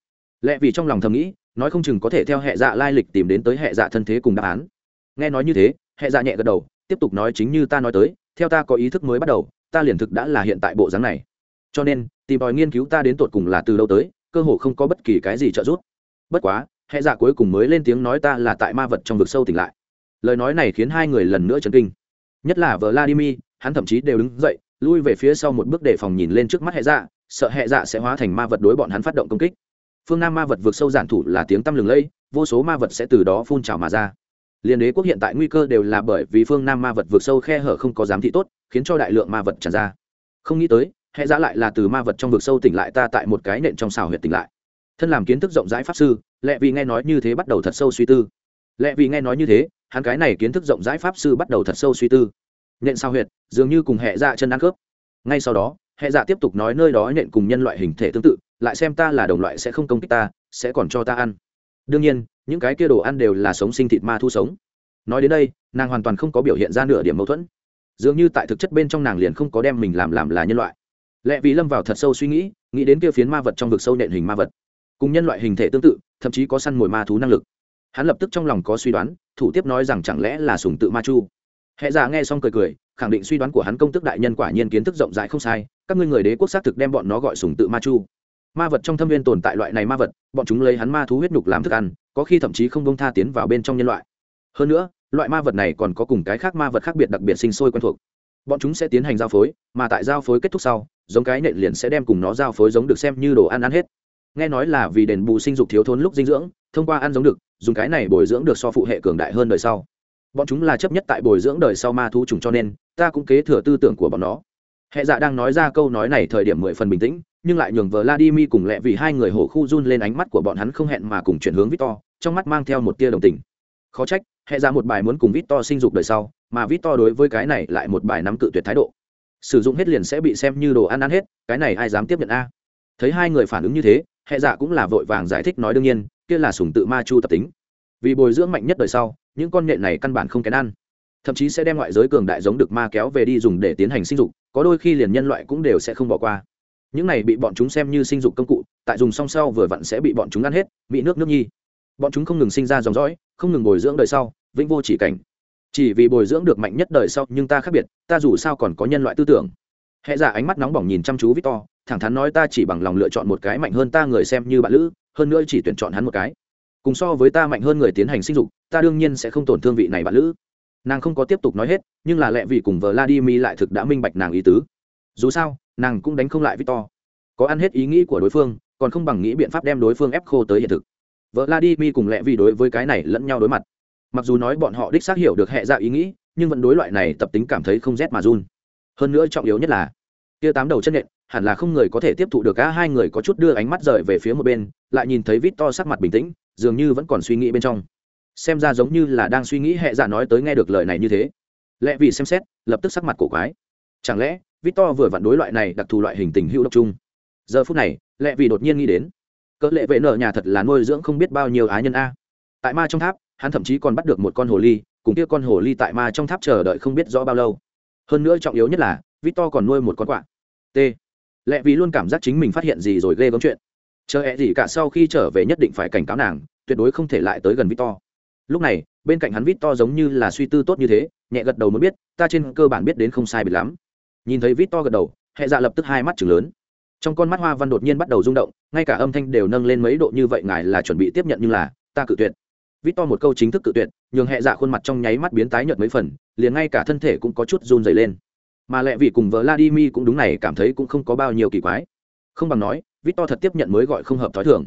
Lẹ vì trong lòng thầm nghĩ, nói không chừng có thể theo hệ dạ lai lịch tìm đến tới hệ dạ thân thế cùng đáp án. Nghe nói như thế, hệ dạ nhẹ gật đầu, tiếp tục nói chính như ta nói tới, theo ta có ý thức mới bắt đầu, ta liền thực đã là hiện tại bộ dáng này. Cho nên tìm tòi nghiên cứu ta đến tột cùng là từ đâu tới, cơ hồ không có bất kỳ cái gì trợ giúp. Bất quá, hệ dạ cuối cùng mới lên tiếng nói ta là tại ma vật trong vực sâu tỉnh lại. Lời nói này khiến hai người lần nữa chấn kinh. Nhất là vladimir, hắn thậm chí đều đứng dậy, lui về phía sau một bước để phòng nhìn lên trước mắt hệ dạ sợ hệ dạ sẽ hóa thành ma vật đối bọn hắn phát động công kích. Phương nam ma vật vượt sâu giản thủ là tiếng tăm lừng lẫy, vô số ma vật sẽ từ đó phun trào mà ra. Liên đế quốc hiện tại nguy cơ đều là bởi vì phương nam ma vật vượt sâu khe hở không có giám thị tốt, khiến cho đại lượng ma vật tràn ra. Không nghĩ tới hệ giá lại là từ ma vật trong vực sâu tỉnh lại ta tại một cái nện trong xào huyệt tỉnh lại. Thân làm kiến thức rộng rãi pháp sư lẽ vì nghe nói như thế bắt đầu thật sâu suy tư. Lẽ vì nghe nói như thế, hắn cái này kiến thức rộng rãi pháp sư bắt đầu thật sâu suy tư. Nện sao huyệt, dường như cùng hệ dạ chân ăn khớp. Ngay sau đó hệ dạ tiếp tục nói nơi đó nện cùng nhân loại hình thể tương tự, lại xem ta là đồng loại sẽ không công kích ta, sẽ còn cho ta ăn. Đương nhiên, những cái kia đồ ăn đều là sống sinh thịt ma thu sống. Nói đến đây, nàng hoàn toàn không có biểu hiện ra nửa điểm mâu thuẫn. Dường như tại thực chất bên trong nàng liền không có đem mình làm làm là nhân loại lẽ vì lâm vào thật sâu suy nghĩ nghĩ đến kia phiến ma vật trong vực sâu nện hình ma vật. Cùng nhân loại hình thể tương tự, thậm chí có săn mồi ma thú năng lực. Hắn lập tức trong lòng có suy đoán, thủ tiếp nói rằng chẳng lẽ là sùng tự ma chu. Hệ giả nghe xong cười cười, khẳng định suy đoán của hắn công tức đại nhân quả nhiên kiến thức rộng rãi không sai, các ngươi người đế quốc xác thực đem bọn nó gọi sùng tự ma chu. Ma vật trong thâm viên tồn tại loại này ma vật, bọn chúng lấy hắn ma thú huyết nhục làm thức ăn, có khi thậm chí không bông tha tiến vào bên trong nhân loại. Hơn nữa, loại ma vật này còn có cùng cái khác ma vật khác biệt đặc biệt sinh sôi quen thuộc. Bọn chúng sẽ tiến hành giao phối, mà tại giao phối kết thúc sau giống cái nện liền sẽ đem cùng nó giao phối giống được xem như đồ ăn ăn hết. Nghe nói là vì đền bù sinh dục thiếu thốn lúc dinh dưỡng, thông qua ăn giống được, dùng cái này bồi dưỡng được so phụ hệ cường đại hơn đời sau. Bọn chúng là chấp nhất tại bồi dưỡng đời sau ma thú trùng cho nên, ta cũng kế thừa tư tưởng của bọn nó. Hệ dạ đang nói ra câu nói này thời điểm mười phần bình tĩnh, nhưng lại nhường vladimir cùng lẹ vì hai người hổ khu run lên ánh mắt của bọn hắn không hẹn mà cùng chuyển hướng victor, trong mắt mang theo một tia đồng tình. Khó trách, hệ dạ một bài muốn cùng victor sinh dục đời sau, mà victor đối với cái này lại một bài nắm cự tuyệt thái độ sử dụng hết liền sẽ bị xem như đồ ăn ăn hết, cái này ai dám tiếp nhận a? Thấy hai người phản ứng như thế hệ dạ cũng là vội vàng giải thích nói đương nhiên, kia là sùng tự ma chu tập tính. Vì bồi dưỡng mạnh nhất đời sau, những con nhện này căn bản không kén ăn. Thậm chí sẽ đem ngoại giới cường đại giống được ma kéo về đi dùng để tiến hành sinh dục, có đôi khi liền nhân loại cũng đều sẽ không bỏ qua. Những này bị bọn chúng xem như sinh dục công cụ, tại dùng song sau vừa vặn sẽ bị bọn chúng ăn hết bị nước nước nhi. Bọn chúng không ngừng sinh ra dòng dõi, không ngừng bồi dưỡng đời sau, vĩnh vô chỉ cảnh chỉ vì bồi dưỡng được mạnh nhất đời sau, nhưng ta khác biệt, ta dù sao còn có nhân loại tư tưởng. Hệ giả dạ ánh mắt nóng bỏng nhìn chăm chú victor, thẳng thắn nói ta chỉ bằng lòng lựa chọn một cái mạnh hơn ta người xem như bạn lữ, hơn nữa chỉ tuyển chọn hắn một cái. Cùng so với ta mạnh hơn người tiến hành sinh dục, ta đương nhiên sẽ không tổn thương vị này bạn lữ. Nàng không có tiếp tục nói hết, nhưng là lẽ vì cùng vladimir lại thực đã minh bạch nàng ý tứ. Dù sao, nàng cũng đánh không lại victor. Có ăn hết ý nghĩ của đối phương, còn không bằng nghĩ biện pháp đem đối phương ép khô tới hiện thực. Vợ vladimir cùng lẽ vì đối với cái này lẫn nhau đối mặt mặc dù nói bọn họ đích xác hiểu được hệ dạ ý nghĩ, nhưng vẫn đối loại này tập tính cảm thấy không rét mà run. Hơn nữa trọng yếu nhất là, kia tám đầu chân nện, hẳn là không người có thể tiếp thụ được cả hai người có chút đưa ánh mắt rời về phía một bên, lại nhìn thấy vít to sắc mặt bình tĩnh, dường như vẫn còn suy nghĩ bên trong. Xem ra giống như là đang suy nghĩ hệ dạ nói tới nghe được lời này như thế. Lẽ vì xem xét, lập tức sắc mặt cổ quái. Chẳng lẽ, vít to vừa vặn đối loại này đặc thù loại hình tình hữu độc chung? Giờ phút này, lẽ vì đột nhiên nghĩ đến, cỡ lệ vệ nợ nhà thật là nuôi dưỡng không biết bao nhiêu á nhân a. Tại ma trong tháp hắn thậm chí còn bắt được một con hồ ly, cùng kia con hồ ly tại ma trong tháp chờ đợi không biết rõ bao lâu. Hơn nữa trọng yếu nhất là, victor còn nuôi một con quạ. T. Lẽ vì luôn cảm giác chính mình phát hiện gì rồi ghê gớm chuyện. Chờ ẹ gì cả sau khi trở về nhất định phải cảnh cáo nàng, tuyệt đối không thể lại tới gần victor. Lúc này, bên cạnh hắn victor giống như là suy tư tốt như thế, nhẹ gật đầu mới biết, ta trên cơ bản biết đến không sai biệt lắm. Nhìn thấy victor gật đầu hệ dạ lập tức hai mắt chừng lớn. Trong con mắt hoa văn đột nhiên bắt đầu rung động, ngay cả âm thanh đều nâng lên mấy độ như vậy ngài là chuẩn bị tiếp nhận nhưng là, ta cự tuyệt vít to một câu chính thức cự tuyệt, nhường hệ dạ khuôn mặt trong nháy mắt biến tái nhợt mấy phần, liền ngay cả thân thể cũng có chút run dày lên. Mà lẹ vì cùng vợ vladimir cũng đúng này, cảm thấy cũng không có bao nhiêu kỳ quái. Không bằng nói, vít to thật tiếp nhận mới gọi không hợp t h ó i thường.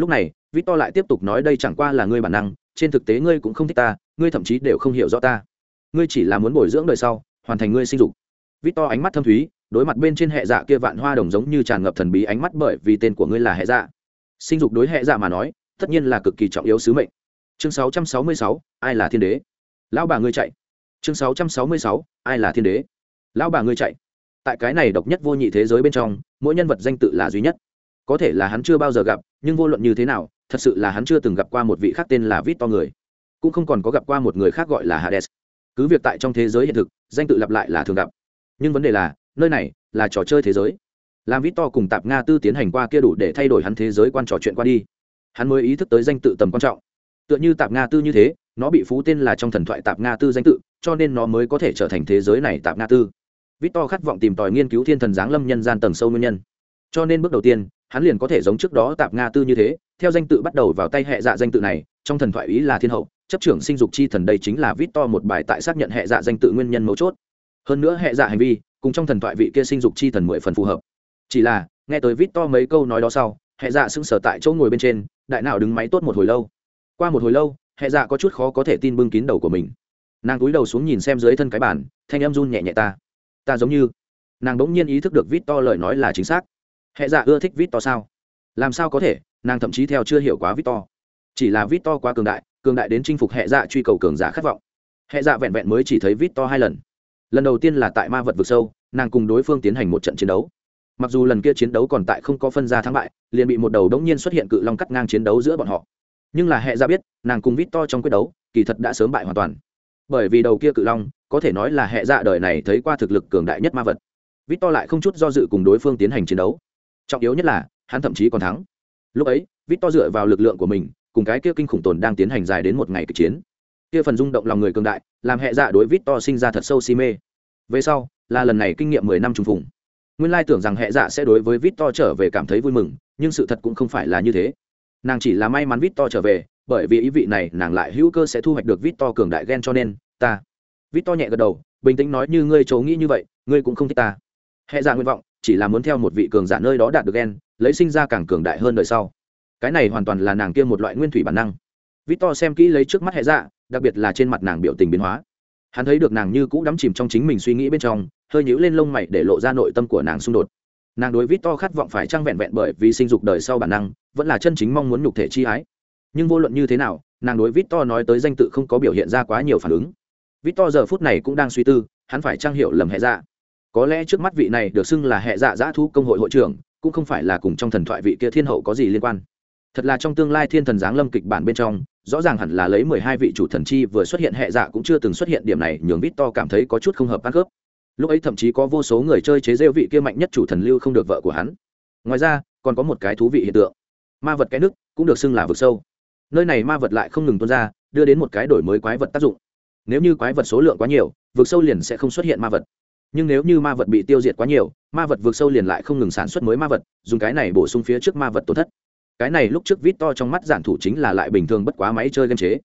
Lúc này, vít to lại tiếp tục nói đây chẳng qua là ngươi bản năng, trên thực tế ngươi cũng không thích ta, ngươi thậm chí đều không hiểu rõ ta. Ngươi chỉ là muốn bồi dưỡng đời sau, hoàn thành ngươi sinh dục. Vít to ánh mắt thâm thúy, đối mặt bên trên hệ dạ kia vạn hoa đồng giống như tràn ngập thần bí ánh mắt bởi vì tên của ngươi là hệ dạ. Sinh dục đối hệ dạ mà nói, tất nhiên là cực kỳ trọng yếu sứ mệnh chương 666, ai là thiên đế? Lão bà ngươi chạy. Chương 666, ai là thiên đế? Lão bà ngươi chạy. Tại cái này độc nhất vô nhị thế giới bên trong mỗi nhân vật danh tự là duy nhất. Có thể là hắn chưa bao giờ gặp nhưng vô luận như thế nào thật sự là hắn chưa từng gặp qua một vị khác tên là vít to người. Cũng không còn có gặp qua một người khác gọi là hades. Cứ việc tại trong thế giới hiện thực danh tự lặp lại là thường gặp. Nhưng vấn đề là nơi này là trò chơi thế giới. Làm vít to cùng tạp nga tư tiến hành qua kia đủ để thay đổi hắn thế giới quan trò chuyện qua đi. Hắn mới ý thức tới danh tự tầm quan trọng tựa như tạp nga tư như thế, nó bị phú tên là trong thần thoại tạp nga tư danh tự, cho nên nó mới có thể trở thành thế giới này tạp nga tư. Vít To khát vọng tìm tòi nghiên cứu thiên thần giáng lâm nhân gian tầng sâu nguyên nhân. Cho nên bước đầu tiên, hắn liền có thể giống trước đó tạp nga tư như thế, theo danh tự bắt đầu vào tay hệ dạ danh tự này, trong thần thoại ý là thiên hậu, chấp trưởng sinh dục chi thần đây chính là Vít To một bài tại xác nhận hệ dạ danh tự nguyên nhân mấu chốt. Hơn nữa hệ dạ hành vi, cùng trong thần thoại vị kia sinh dục chi thần mười phần phù hợp. Chỉ là, nghe tới Vít To mấy câu nói đó sau, hệ dạ sững sờ tại chỗ ngồi bên trên, đại nào đứng máy tốt một hồi lâu qua một hồi lâu hệ dạ có chút khó có thể tin bưng kín đầu của mình. Nàng cúi đầu xuống nhìn xem dưới thân cái bàn, thanh em run nhẹ nhẹ ta. Ta giống như. Nàng đ ỗ n g nhiên ý thức được vít to lời nói là chính xác. Hệ dạ ưa thích vít to sao? Làm sao có thể? Nàng thậm chí theo chưa hiểu quá vít to. Chỉ là vít to quá cường đại cường đại đến chinh phục hệ dạ truy cầu cường giả khát vọng. Hệ dạ vẹn vẹn mới chỉ thấy vít to hai lần. Lần đầu tiên là tại ma vật vực sâu nàng cùng đối phương tiến hành một trận chiến đấu. Mặc dù lần kia chiến đấu còn tại không có phân ra thắng bại liền bị một đầu đống nhiên xuất hiện cự long cắt ngang chiến đấu giữa bọn họ nhưng là hệ ra biết, nàng cùng vít to trong quyết đấu, kỳ thật đã sớm bại hoàn toàn. Bởi vì đầu kia cự long, có thể nói là hệ dạ đời này thấy qua thực lực cường đại nhất ma vật. Vít to lại không chút do dự cùng đối phương tiến hành chiến đấu. Trọng yếu nhất là, hắn thậm chí còn thắng. Lúc ấy vít to dựa vào lực lượng của mình, cùng cái kia kinh khủng tồn đang tiến hành dài đến một ngày kịch chiến. Kia phần rung động lòng người cường đại, làm hệ dạ đối vít to sinh ra thật sâu si mê. Về sau, là lần này kinh nghiệm mười năm trùng phùng. Nguyên lai tưởng rằng hệ dạ sẽ đối với vít to trở về cảm thấy vui mừng, nhưng sự thật cũng không phải là như thế nàng chỉ là may mắn vít to trở về, bởi vì ý vị này nàng lại hữu cơ sẽ thu hoạch được vít to cường đại ghen cho nên, ta. Vít to nhẹ gật đầu, bình tĩnh nói như ngươi chấu nghĩ như vậy, ngươi cũng không thích ta. Hệ dạ nguyện vọng, chỉ là muốn theo một vị cường giả nơi đó đạt được ghen lấy sinh ra càng cường đại hơn đời sau. Cái này hoàn toàn là nàng kia một loại nguyên thủy bản năng. Vít to xem kỹ lấy trước mắt hệ dạ đặc biệt là trên mặt nàng biểu tình biến hóa. Hắn thấy được nàng như cũ đắm chìm trong chính mình suy nghĩ bên trong, hơi nhũ lên lông mày để lộ ra nội tâm của nàng xung đột nàng đối vít to khát vọng phải trang vẹn vẹn bởi vì sinh dục đời sau bản năng, vẫn là chân chính mong muốn nhục thể chi ái. Nhưng vô luận như thế nào, nàng đối vít to nói tới danh tự không có biểu hiện ra quá nhiều phản ứng. Vít to giờ phút này cũng đang suy tư, hắn phải trang hiệu lầm hệ dạ. Có lẽ trước mắt vị này được xưng là hệ dạ giã thu công hội hội trưởng, cũng không phải là cùng trong thần thoại vị kia thiên hậu có gì liên quan. Thật là trong tương lai thiên thần giáng lâm kịch bản bên trong, rõ ràng hẳn là lấy mười hai vị chủ thần chi vừa xuất hiện hệ dạ cũng chưa từng xuất hiện điểm này, nhường vít to cảm thấy có chút không hợp ăn khớp lúc ấy thậm chí có vô số người chơi chế rêu vị kia mạnh nhất chủ thần lưu không được vợ của hắn. Ngoài ra, còn có một cái thú vị hiện tượng. Ma vật cái nước cũng được xưng là vực sâu. Nơi này ma vật lại không ngừng tuôn ra, đưa đến một cái đổi mới quái vật tác dụng. Nếu như quái vật số lượng quá nhiều, vực sâu liền sẽ không xuất hiện ma vật. Nhưng nếu như ma vật bị tiêu diệt quá nhiều, ma vật vượt sâu liền lại không ngừng sản xuất mới ma vật, dùng cái này bổ sung phía trước ma vật tổn thất. Cái này lúc trước vít to trong mắt giản thủ chính là lại bình thường bất quá máy chơi game chế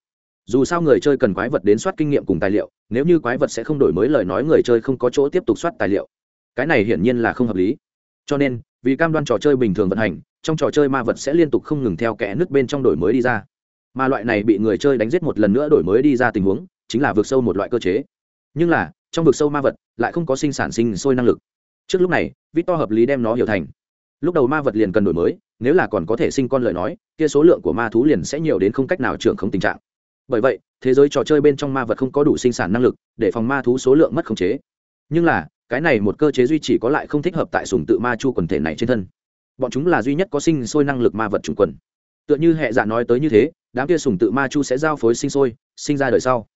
dù sao người chơi cần quái vật đến soát kinh nghiệm cùng tài liệu, nếu như quái vật sẽ không đổi mới lời nói người chơi không có chỗ tiếp tục soát tài liệu. Cái này hiển nhiên là không hợp lý. Cho nên, vì cam đoan trò chơi bình thường vận hành, trong trò chơi ma vật sẽ liên tục không ngừng theo kẽ nước bên trong đổi mới đi ra. Mà loại này bị người chơi đánh giết một lần nữa đổi mới đi ra tình huống, chính là vượt sâu một loại cơ chế. Nhưng là, trong vực sâu ma vật, lại không có sinh sản sinh sôi năng lực. Trước lúc này, vít to hợp lý đem nó hiểu thành. Lúc đầu ma vật liền cần đổi mới, nếu là còn có thể sinh con lời nói, kia số lượng của ma thú liền sẽ nhiều đến không cách nào trưởng không tình trạng bởi vậy, thế giới trò chơi bên trong ma vật không có đủ sinh sản năng lực, để phòng ma thú số lượng mất khống chế. Nhưng là, cái này một cơ chế duy trì có lại không thích hợp tại sùng tự ma chu quần thể này trên thân. Bọn chúng là duy nhất có sinh sôi năng lực ma vật trùng quần. Tựa như hệ giả nói tới như thế, đám kia sùng tự ma chu sẽ giao phối sinh sôi, sinh ra đời sau.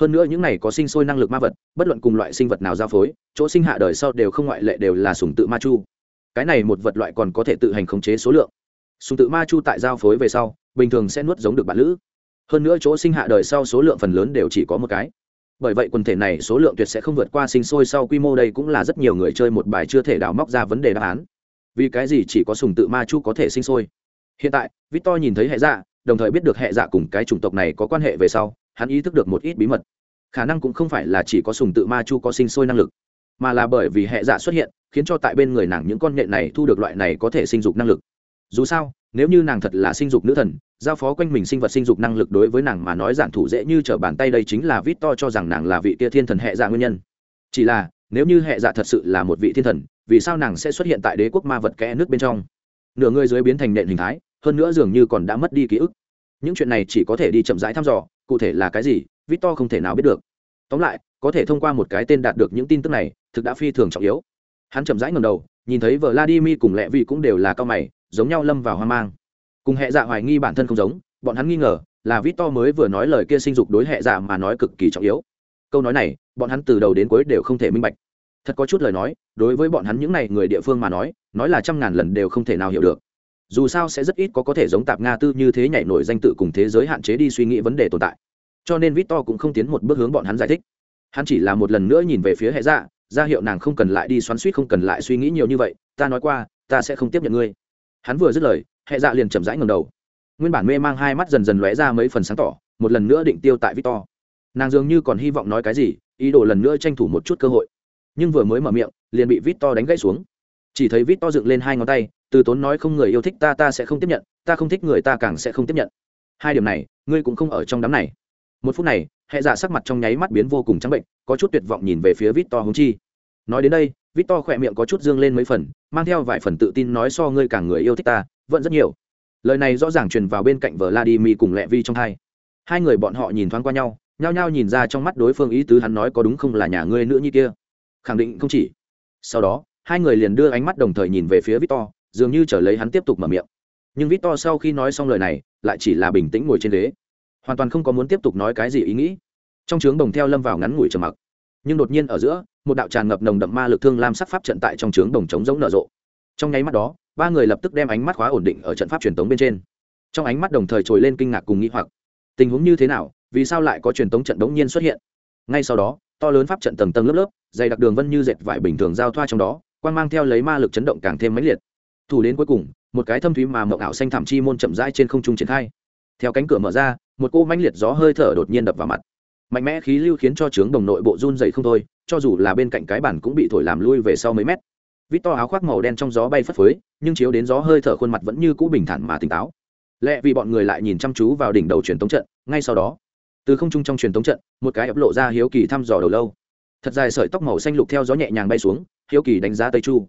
Hơn nữa những này có sinh sôi năng lực ma vật, bất luận cùng loại sinh vật nào giao phối, chỗ sinh hạ đời sau đều không ngoại lệ đều là sùng tự ma chu. Cái này một vật loại còn có thể tự hành khống chế số lượng. Sùng tự ma chu tại giao phối về sau, bình thường sẽ nuốt giống được bản lữ hơn nữa chỗ sinh hạ đời sau số lượng phần lớn đều chỉ có một cái. Bởi vậy quần thể này số lượng tuyệt sẽ không vượt qua sinh sôi sau quy mô đây cũng là rất nhiều người chơi một bài chưa thể đào móc ra vấn đề đáp án. Vì cái gì chỉ có sùng tự ma chu có thể sinh sôi? Hiện tại, victor nhìn thấy hệ dạ đồng thời biết được hệ dạ cùng cái chủng tộc này có quan hệ về sau, hắn ý thức được một ít bí mật. Khả năng cũng không phải là chỉ có sùng tự ma chu có sinh sôi năng lực, mà là bởi vì hệ dạ xuất hiện, khiến cho tại bên người nàng những con nghệ này thu được loại này có thể sinh dục năng lực. Dù sao, nếu như nàng thật là sinh dục nữ thần giao phó quanh mình sinh vật sinh dục năng lực đối với nàng mà nói giản thủ dễ như trở bàn tay đây chính là vít to cho rằng nàng là vị tia thiên thần hệ dạ nguyên nhân. Chỉ là, nếu như hệ dạ thật sự là một vị thiên thần, vì sao nàng sẽ xuất hiện tại đế quốc ma vật kẽ nước bên trong? Nửa người dưới biến thành nện hình thái, hơn nữa dường như còn đã mất đi ký ức. Những chuyện này chỉ có thể đi chậm rãi thăm dò, cụ thể là cái gì, victor không thể nào biết được. Tóm lại, có thể thông qua một cái tên đạt được những tin tức này, thực đã phi thường trọng yếu. Hắn chậm rãi ngầm đầu, nhìn thấy vợ Lady Mi cùng lẹ vị cũng đều là cao mày, giống nhau lâm vào hoang mang cùng hệ dạ hoài nghi bản thân không giống, bọn hắn nghi ngờ là victor mới vừa nói lời kia sinh dục đối hệ dạ mà nói cực kỳ trọng yếu. Câu nói này, bọn hắn từ đầu đến cuối đều không thể minh bạch. Thật có chút lời nói, đối với bọn hắn những n à y người địa phương mà nói nói là trăm ngàn lần đều không thể nào hiểu được. Dù sao sẽ rất ít có có thể giống tạp nga tư như thế nhảy nổi danh tự cùng thế giới hạn chế đi suy nghĩ vấn đề tồn tại. Cho nên victor cũng không tiến một bước hướng bọn hắn giải thích. Hắn chỉ là một lần nữa nhìn về phía hệ dạ ra hiệu nàng không cần lại đi xoắn suýt, không cần lại suy nghĩ nhiều như vậy, ta nói qua, ta sẽ không tiếp nhận ngươi. Hắn vừa dứt lời hệ dạ liền chậm rãi ngầm đầu. Nguyên bản mê mang hai mắt dần dần lóe ra mấy phần sáng tỏ, một lần nữa định tiêu tại victor. Nàng dường như còn hy vọng nói cái gì, ý đồ lần nữa tranh thủ một chút cơ hội. Nhưng vừa mới mở miệng, liền bị victor đánh gãy xuống. Chỉ thấy victor dựng lên hai ngón tay, từ tốn nói không người yêu thích ta ta sẽ không tiếp nhận, ta không thích người ta càng sẽ không tiếp nhận. Hai điểm này, ngươi cũng không ở trong đám này. Một phút này hệ giả dạ sắc mặt trong nháy mắt biến vô cùng trắng bệnh, có chút tuyệt vọng nhìn về phía vít to chi. Nói đến đây vít to khỏe miệng có chút dương lên mấy phần, mang theo vài phần tự tin nói so ngươi càng người yêu thích ta, vẫn rất nhiều. Lời này rõ ràng truyền vào bên cạnh vợ vladimir cùng lẹ vi trong hai. Hai người bọn họ nhìn thoáng qua nhau, nhao nhao nhìn ra trong mắt đối phương ý tứ hắn nói có đúng không là nhà ngươi nữa như kia. Khẳng định không chỉ. Sau đó, hai người liền đưa ánh mắt đồng thời nhìn về phía victor, dường như trở lấy hắn tiếp tục mở miệng. Nhưng victor sau khi nói xong lời này, lại chỉ là bình tĩnh ngồi trên ghế. Hoàn toàn không có muốn tiếp tục nói cái gì ý nghĩ. Trong trướng đồng theo lâm vào ngắn ngủi trầm mặc. Nhưng đột nhiên ở giữa một đạo tràn ngập nồng đậm ma lực thương lam sắc pháp trận tại trong trướng đồng trống giống nở rộ. Trong nháy mắt đó, ba người lập tức đem ánh mắt khóa ổn định ở trận pháp truyền tống bên trên. Trong ánh mắt đồng thời trồi lên kinh ngạc cùng nghĩ hoặc. Tình huống như thế nào, vì sao lại có truyền tống trận đống nhiên xuất hiện? Ngay sau đó, to lớn pháp trận tầng tầng lớp lớp, dày đặc đường vân như dệt vải bình thường giao thoa trong đó quan mang theo lấy ma lực chấn động càng thêm mãnh liệt. Thủ đến cuối cùng, một cái thâm thúy mà mộng ảo xanh thảm chi môn chậm rãi trên không trung triển khai. Theo cánh cửa mở ra, một cô mãnh liệt gió hơi thở đột nhiên đập vào mặt mạnh mẽ khí lưu khiến cho trướng đồng nội bộ run dày không thôi, cho dù là bên cạnh cái bản cũng bị thổi làm lui về sau mấy mét. Vít to áo khoác màu đen trong gió bay phất phới, nhưng chiếu đến gió hơi thở khuôn mặt vẫn như cũ bình thản mà tỉnh táo. Lẽ vì bọn người lại nhìn chăm chú vào đỉnh đầu truyền tống trận, ngay sau đó, từ không trung trong truyền tống trận, một cái ấp lộ ra hiếu kỳ thăm dò đầu lâu. Thật dài sợi tóc màu xanh lục theo gió nhẹ nhàng bay xuống, hiếu kỳ đánh giá tây chu.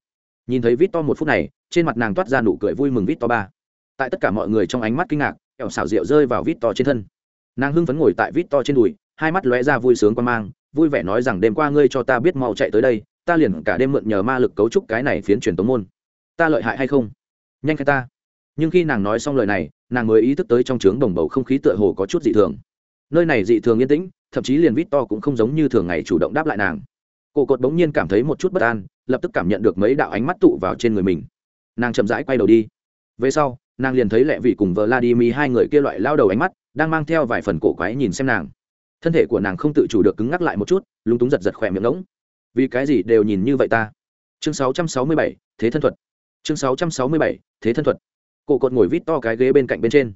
Nhìn thấy vít to một phút này, trên mặt nàng toát ra nụ cười vui mừng vít to ba. Tại tất cả mọi người trong ánh mắt kinh ngạc, kẹo xảo rượu rơi vào vít to trên thân. Nàng hưng phấn ngồi tại vít to trên đùi hai mắt lóe ra vui sướng quan mang, vui vẻ nói rằng đêm qua ngươi cho ta biết mau chạy tới đây, ta liền cả đêm mượn nhờ ma lực cấu trúc cái này phiến truyền tống môn. Ta lợi hại hay không? Nhanh khai ta. Nhưng khi nàng nói xong lời này, nàng mới ý thức tới trong trướng đồng bầu không khí tựa hồ có chút dị thường. Nơi này dị thường yên tĩnh, thậm chí liền vít to cũng không giống như thường ngày chủ động đáp lại nàng. Cổ cột bỗng nhiên cảm thấy một chút bất an, lập tức cảm nhận được mấy đạo ánh mắt tụ vào trên người mình. Nàng chậm rãi quay đầu đi. Về sau, nàng liền thấy lẹ vị cùng vợ vladimir hai người kia loại lao đầu ánh mắt, đang mang theo vài phần cổ quái nhìn xem nàng thân thể của nàng không tự chủ được cứng ngắc lại một chút lúng túng giật giật khỏe miệng ngỗng. Vì cái gì đều nhìn như vậy ta? Chương 667, thế thân thuật. Chương 667, thế thân thuật. Cổ cột ngồi vít to cái ghế bên cạnh bên trên.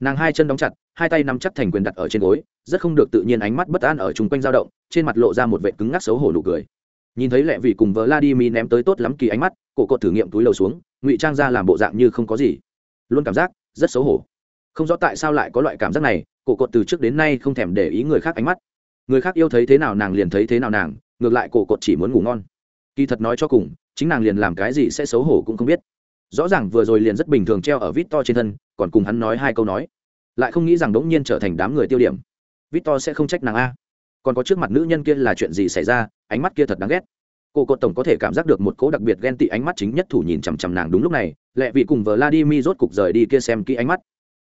Nàng hai chân đóng chặt hai tay nắm chắc thành quyền đặt ở trên gối rất không được tự nhiên ánh mắt bất an ở chung quanh dao động trên mặt lộ ra một vệ cứng ngắc xấu hổ nụ cười. Nhìn thấy lẹ vì cùng vợ vladimir ném tới tốt lắm kỳ ánh mắt cổ cột thử nghiệm túi lầu xuống ngụy trang ra làm bộ dạng như không có gì. Luôn cảm giác rất xấu hổ. Không rõ tại sao lại có loại cảm giác này cổ cột từ trước đến nay không thèm để ý người khác ánh mắt. Người khác yêu thấy thế nào nàng liền thấy thế nào nàng, ngược lại cổ cột chỉ muốn ngủ ngon. Kỳ thật nói cho cùng, chính nàng liền làm cái gì sẽ xấu hổ cũng không biết. Rõ ràng vừa rồi liền rất bình thường treo ở vít to trên thân, còn cùng hắn nói hai câu nói. Lại không nghĩ rằng đống nhiên trở thành đám người tiêu điểm. Vít to sẽ không trách nàng a. Còn có trước mặt nữ nhân kia là chuyện gì xảy ra, ánh mắt kia thật đáng ghét. Cô cột tổng có thể cảm giác được một cố đặc biệt ghen tị ánh mắt chính nhất thủ nhìn chằm chằm nàng đúng lúc này, lẹ vị cùng vladimir rốt cục rời đi kia xem kỹ ánh mắt.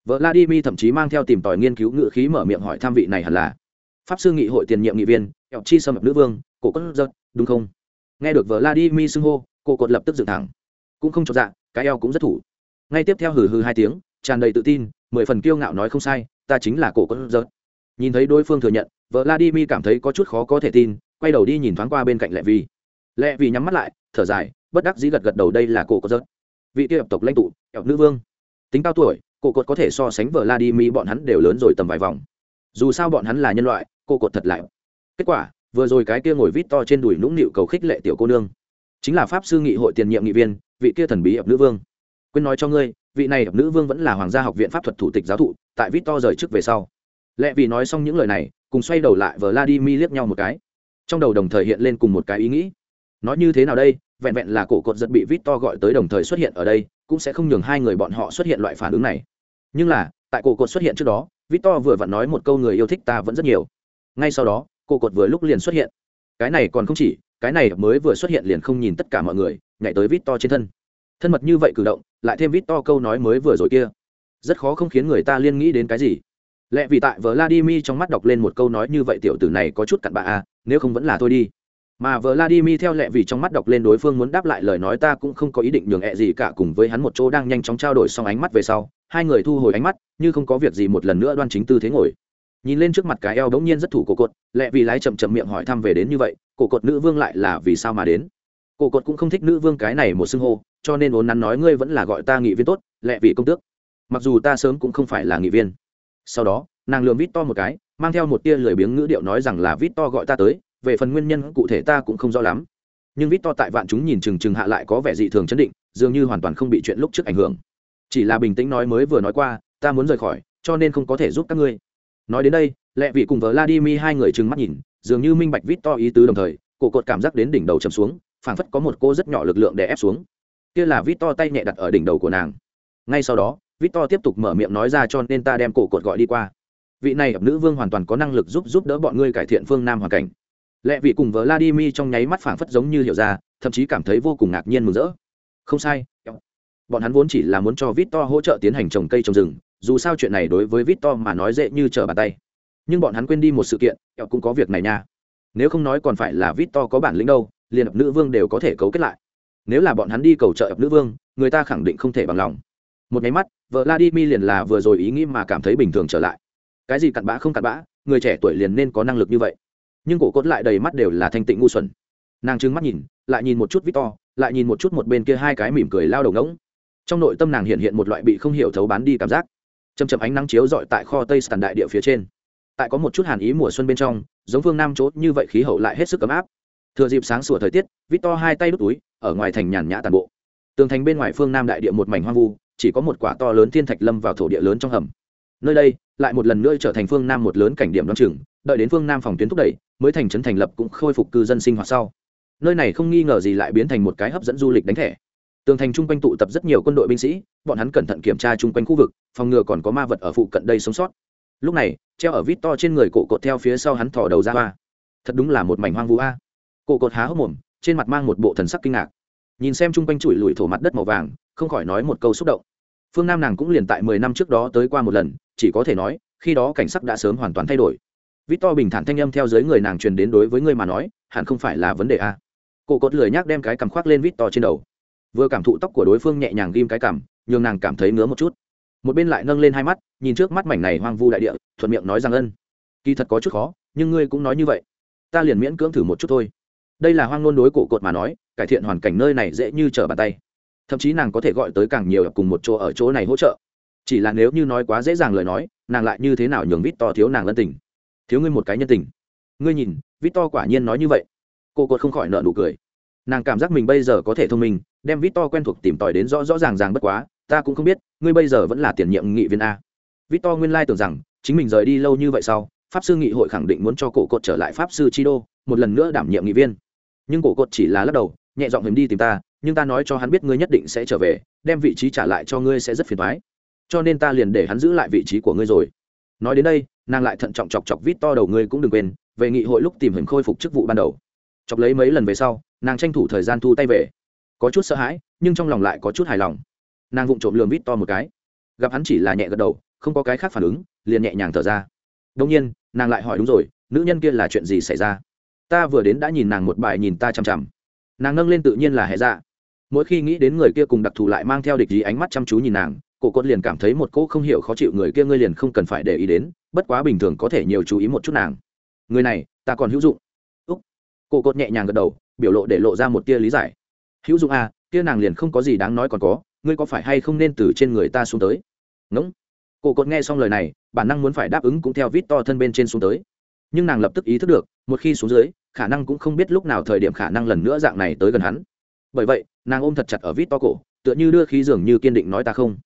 Vợ vladimir thậm chí mang theo tìm tòi nghiên cứu ngự khí mở miệng hỏi tham vị này hẳn là pháp sư nghị hội tiền nhiệm nghị viên, kẹo chi sâm nữ vương, cổ cốt giật, đúng không? Nghe được vợ vladimir xưng hô cô cột lập tức dựng thẳng. Cũng không cho dạ cái eo cũng rất thủ. Ngay tiếp theo hừ hừ hai tiếng, tràn đầy tự tin, mười phần kiêu ngạo nói không sai, ta chính là cổ cốt giật. Nhìn thấy đối phương thừa nhận vợ vladimir cảm thấy có chút khó có thể tin, quay đầu đi nhìn thoáng qua bên cạnh lệ vi lệ vi nhắm mắt lại, thở dài, bất đắc dĩ gật gật đầu đây là cổ cốt giật. Vị kia tộc lãnh tụ eo nữ vương. Tính cao tuổi cổ cột có thể so sánh vợ vladimir bọn hắn đều lớn rồi tầm vài vòng. Dù sao bọn hắn là nhân loại, cô cột thật lại kết quả, vừa rồi cái kia ngồi vít to trên đùi nũng nịu cầu khích lệ tiểu cô nương. Chính là pháp sư nghị hội tiền nhiệm nghị viên, vị kia thần bí ập nữ vương. Quên nói cho ngươi, vị này ập nữ vương vẫn là hoàng gia học viện pháp thuật thủ tịch giáo thụ, tại vít to rời trước về sau. Lẽ vì nói xong những lời này, cùng xoay đầu lại vladimir liếc nhau một cái. Trong đầu đồng thời hiện lên cùng một cái ý nghĩ. Nói như thế nào đây, vẹn vẹn là cổ cột giật bị vít to gọi tới đồng thời xuất hiện ở đây cũng sẽ không nhường hai người bọn họ xuất hiện loại phản ứng này. Nhưng là, tại cổ cột xuất hiện trước đó vít to vừa vặn nói một câu người yêu thích ta vẫn rất nhiều. Ngay sau đó, cổ cột vừa lúc liền xuất hiện. Cái này còn không chỉ, cái này mới vừa xuất hiện liền không nhìn tất cả mọi người, nhảy tới vít to trên thân. Thân mật như vậy cử động, lại thêm vít to câu nói mới vừa rồi kia. Rất khó không khiến người ta liên nghĩ đến cái gì. Lẽ vì tại vladimir trong mắt đọc lên một câu nói như vậy tiểu tử này có chút cặn bạ à nếu không vẫn là thôi đi mà vladimir theo lệ vì trong mắt đọc lên đối phương muốn đáp lại lời nói ta cũng không có ý định nhường ẹ gì cả cùng với hắn một chỗ đang nhanh chóng trao đổi xong ánh mắt về sau, hai người thu hồi ánh mắt, như không có việc gì một lần nữa đoan chính tư thế ngồi. Nhìn lên trước mặt cái eo đống nhiên rất thủ cổ cột lẹ vì lái chậm chậm miệng hỏi thăm về đến như vậy, cổ cột nữ vương lại là vì sao mà đến? Cổ cột cũng không thích nữ vương cái này một xưng hô, cho nên vốn nắn nói ngươi vẫn là gọi ta nghị viên tốt lẹ vì công tước. Mặc dù ta sớm cũng không phải là nghị viên. Sau đó, nàng lường vít to một cái, mang theo một tia lười biếng ngữ điệu nói rằng là vít to gọi ta tới về phần nguyên nhân cụ thể ta cũng không rõ lắm. Nhưng vít to tại vạn chúng nhìn chừng chừng hạ lại có vẻ dị thường chấn định, dường như hoàn toàn không bị chuyện lúc trước ảnh hưởng. Chỉ là bình tĩnh nói mới vừa nói qua, ta muốn rời khỏi, cho nên không có thể giúp các ngươi. Nói đến đây lẹ vị cùng vợ vladimir hai người trừng mắt nhìn, dường như minh bạch vít to ý tứ đồng thời, cổ cột cảm giác đến đỉnh đầu chầm xuống, phảng phất có một cô rất nhỏ lực lượng để ép xuống. Kia là vít to tay nhẹ đặt ở đỉnh đầu của nàng. Ngay sau đó vít to tiếp tục mở miệng nói ra cho nên ta đem cổ cột gọi đi qua. Vị này nữ vương hoàn toàn có năng lực giúp giúp đỡ bọn ngươi cải thiện phương nam hoàn cảnh lẽ vị cùng vladimir trong nháy mắt phảng phất giống như hiểu ra, thậm chí cảm thấy vô cùng ngạc nhiên mừng rỡ. Không sai. Bọn hắn vốn chỉ là muốn cho victor hỗ trợ tiến hành trồng cây trồng rừng, dù sao chuyện này đối với victor mà nói dễ như trở bàn tay. Nhưng bọn hắn quên đi một sự kiện cũng có việc này nha. Nếu không nói còn phải là victor có bản lĩnh đâu, liền nữ vương đều có thể cấu kết lại. Nếu là bọn hắn đi cầu trợ nữ vương, người ta khẳng định không thể bằng lòng. Một nháy mắt vợ vladimir liền là vừa rồi ý nghĩ mà cảm thấy bình thường trở lại. Cái gì cặn bã không cặn bã, người trẻ tuổi liền nên có năng lực như vậy nhưng cổ cốt lại đầy mắt đều là thanh tịnh ngu xuẩn. Nàng trừng mắt nhìn, lại nhìn một chút victor, lại nhìn một chút một bên kia hai cái mỉm cười lao đầu ngỗng. Trong nội tâm nàng hiện hiện một loại bị không hiểu thấu bán đi cảm giác. Chầm chậm ánh nắng chiếu dọi tại kho tây sàn đại địa phía trên. Tại có một chút hàn ý mùa xuân bên trong, giống phương nam chốt như vậy khí hậu lại hết sức ấm áp. Thừa dịp sáng sủa thời tiết, victor hai tay đút túi, ở ngoài thành nhàn nhã tàn bộ. Tường thành bên ngoài phương nam đại địa một mảnh hoang vu, chỉ có một quả to lớn thiên thạch lâm vào thổ địa lớn trong hầm. Nơi đây, lại một lần nữa trở thành phương nam một lớn cảnh điểm đoán chừng đợi đến phương nam phòng tuyến thúc đẩy, mới thành trấn thành lập cũng khôi phục cư dân sinh hoạt sau. Nơi này không nghi ngờ gì lại biến thành một cái hấp dẫn du lịch đánh thẻ. Tường thành chung quanh tụ tập rất nhiều quân đội binh sĩ, bọn hắn cẩn thận kiểm tra chung quanh khu vực, phòng ngừa còn có ma vật ở phụ cận đây sống sót. Lúc này, treo ở vít to trên người cổ cột theo phía sau hắn thò đầu ra hoa. Thật đúng là một mảnh hoang vu a. Cổ cột há hốc mồm, trên mặt mang một bộ thần sắc kinh ngạc. Nhìn xem chung quanh chùi lùi thổ mặt đất màu vàng, không khỏi nói một câu xúc động. Phương nam nàng cũng liền tại mười năm trước đó tới qua một lần, chỉ có thể nói, khi đó cảnh sắc đã sớm hoàn toàn thay đổi vít to bình thản thanh âm theo dưới người nàng truyền đến đối với người mà nói, hẳn không phải là vấn đề à? a cổ cột lười nhác đem cái cằm khoác lên vít to trên đầu. Vừa cảm thụ tóc của đối phương nhẹ nhàng ghim cái cằm, nhường nàng cảm thấy ngứa một chút. Một bên lại nâng lên hai mắt, nhìn trước mắt mảnh này hoang vu đại địa, thuận miệng nói rằng ân. Kỳ thật có chút khó, nhưng ngươi cũng nói như vậy. Ta liền miễn cưỡng thử một chút thôi. Đây là hoang ngôn đối cổ cột mà nói, cải thiện hoàn cảnh nơi này dễ như trở bàn tay. Thậm chí nàng có thể gọi tới càng nhiều cùng một chỗ ở chỗ này hỗ trợ. Chỉ là nếu như nói quá dễ dàng lời nói, nàng lại như thế nào nhường vít to thiếu nàng lân tình? Thiếu ngươi một cái nhân tình. Ngươi nhìn vít to quả nhiên nói như vậy. Cô cột không khỏi nợ nụ cười. Nàng cảm giác mình bây giờ có thể thông minh, đem vít to quen thuộc tìm tòi đến rõ rõ ràng ràng bất quá, ta cũng không biết, ngươi bây giờ vẫn là tiền nhiệm nghị viên a. Vít to nguyên lai tưởng rằng, chính mình rời đi lâu như vậy sau, pháp sư nghị hội khẳng định muốn cho cổ cột trở lại pháp sư chi đô, một lần nữa đảm nhiệm nghị viên. Nhưng cổ cột chỉ là lắc đầu, nhẹ giọng hiểm đi tìm ta, nhưng ta nói cho hắn biết ngươi nhất định sẽ trở về, đem vị trí trả lại cho ngươi sẽ rất phiền thoái cho nên ta liền để hắn giữ lại vị trí của ngươi rồi nói đến đây, nàng lại thận trọng chọc chọc vít to đầu ngươi cũng đừng quên, về nghị hội lúc tìm hình khôi phục chức vụ ban đầu. Chọc lấy mấy lần về sau, nàng tranh thủ thời gian thu tay về. Có chút sợ hãi, nhưng trong lòng lại có chút hài lòng. Nàng vụng trộm lường vít to một cái. Gặp hắn chỉ là nhẹ gật đầu, không có cái khác phản ứng, liền nhẹ nhàng thở ra. Đông nhiên, nàng lại hỏi đúng rồi, nữ nhân kia là chuyện gì xảy ra? Ta vừa đến đã nhìn nàng một bài nhìn ta chằm chằm. Nàng nâng lên tự nhiên là hệ dạ. Mỗi khi nghĩ đến người kia cùng đặc thù lại mang theo địch gì ánh mắt chăm chú nhìn nàng cổ cốt liền cảm thấy một cỗ không hiểu khó chịu người kia ngươi liền không cần phải để ý đến, bất quá bình thường có thể nhiều chú ý một chút nàng. Người này, ta còn hữu dụng. Úc. Cổ cốt nhẹ nhàng gật đầu, biểu lộ để lộ ra một tia lý giải. Hữu dụng à kia nàng liền không có gì đáng nói còn có, ngươi có phải hay không nên từ trên người ta xuống tới? Ngỗng. Cổ cốt nghe xong lời này, bản năng muốn phải đáp ứng cũng theo vít to thân bên trên xuống tới. Nhưng nàng lập tức ý thức được, một khi xuống dưới, khả năng cũng không biết lúc nào thời điểm khả năng lần nữa dạng này tới gần hắn. Bởi vậy, nàng ôm thật chặt ở vít to cổ, tựa như đưa khí dường như kiên định nói ta không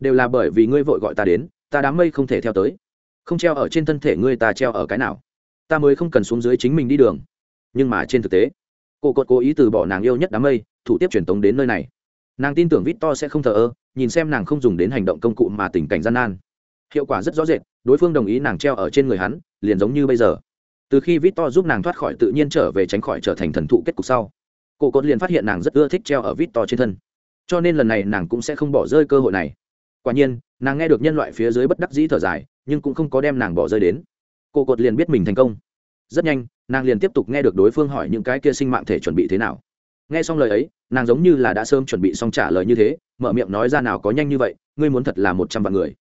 đều là bởi vì ngươi vội gọi ta đến, ta đám mây không thể theo tới. Không treo ở trên thân thể ngươi ta treo ở cái nào? Ta mới không cần xuống dưới chính mình đi đường. Nhưng mà trên thực tế, cô cột cố ý từ bỏ nàng yêu nhất đám mây, thủ tiếp truyền tống đến nơi này. Nàng tin tưởng vít to sẽ không thờ ơ, nhìn xem nàng không dùng đến hành động công cụ mà tình cảnh gian nan. Hiệu quả rất rõ rệt, đối phương đồng ý nàng treo ở trên người hắn, liền giống như bây giờ. Từ khi vít to giúp nàng thoát khỏi tự nhiên trở về tránh khỏi trở thành thần thụ kết cục sau, cô cột liền phát hiện nàng rất ưa thích treo ở vít to trên thân. Cho nên lần này nàng cũng sẽ không bỏ rơi cơ hội này quả nhiên, nàng nghe được nhân loại phía dưới bất đắc dĩ thở dài, nhưng cũng không có đem nàng bỏ rơi đến. Cô cột liền biết mình thành công. Rất nhanh, nàng liền tiếp tục nghe được đối phương hỏi những cái kia sinh mạng thể chuẩn bị thế nào. Nghe xong lời ấy, nàng giống như là đã sớm chuẩn bị xong trả lời như thế, mở miệng nói ra nào có nhanh như vậy, ngươi muốn thật là một trăm vạn người.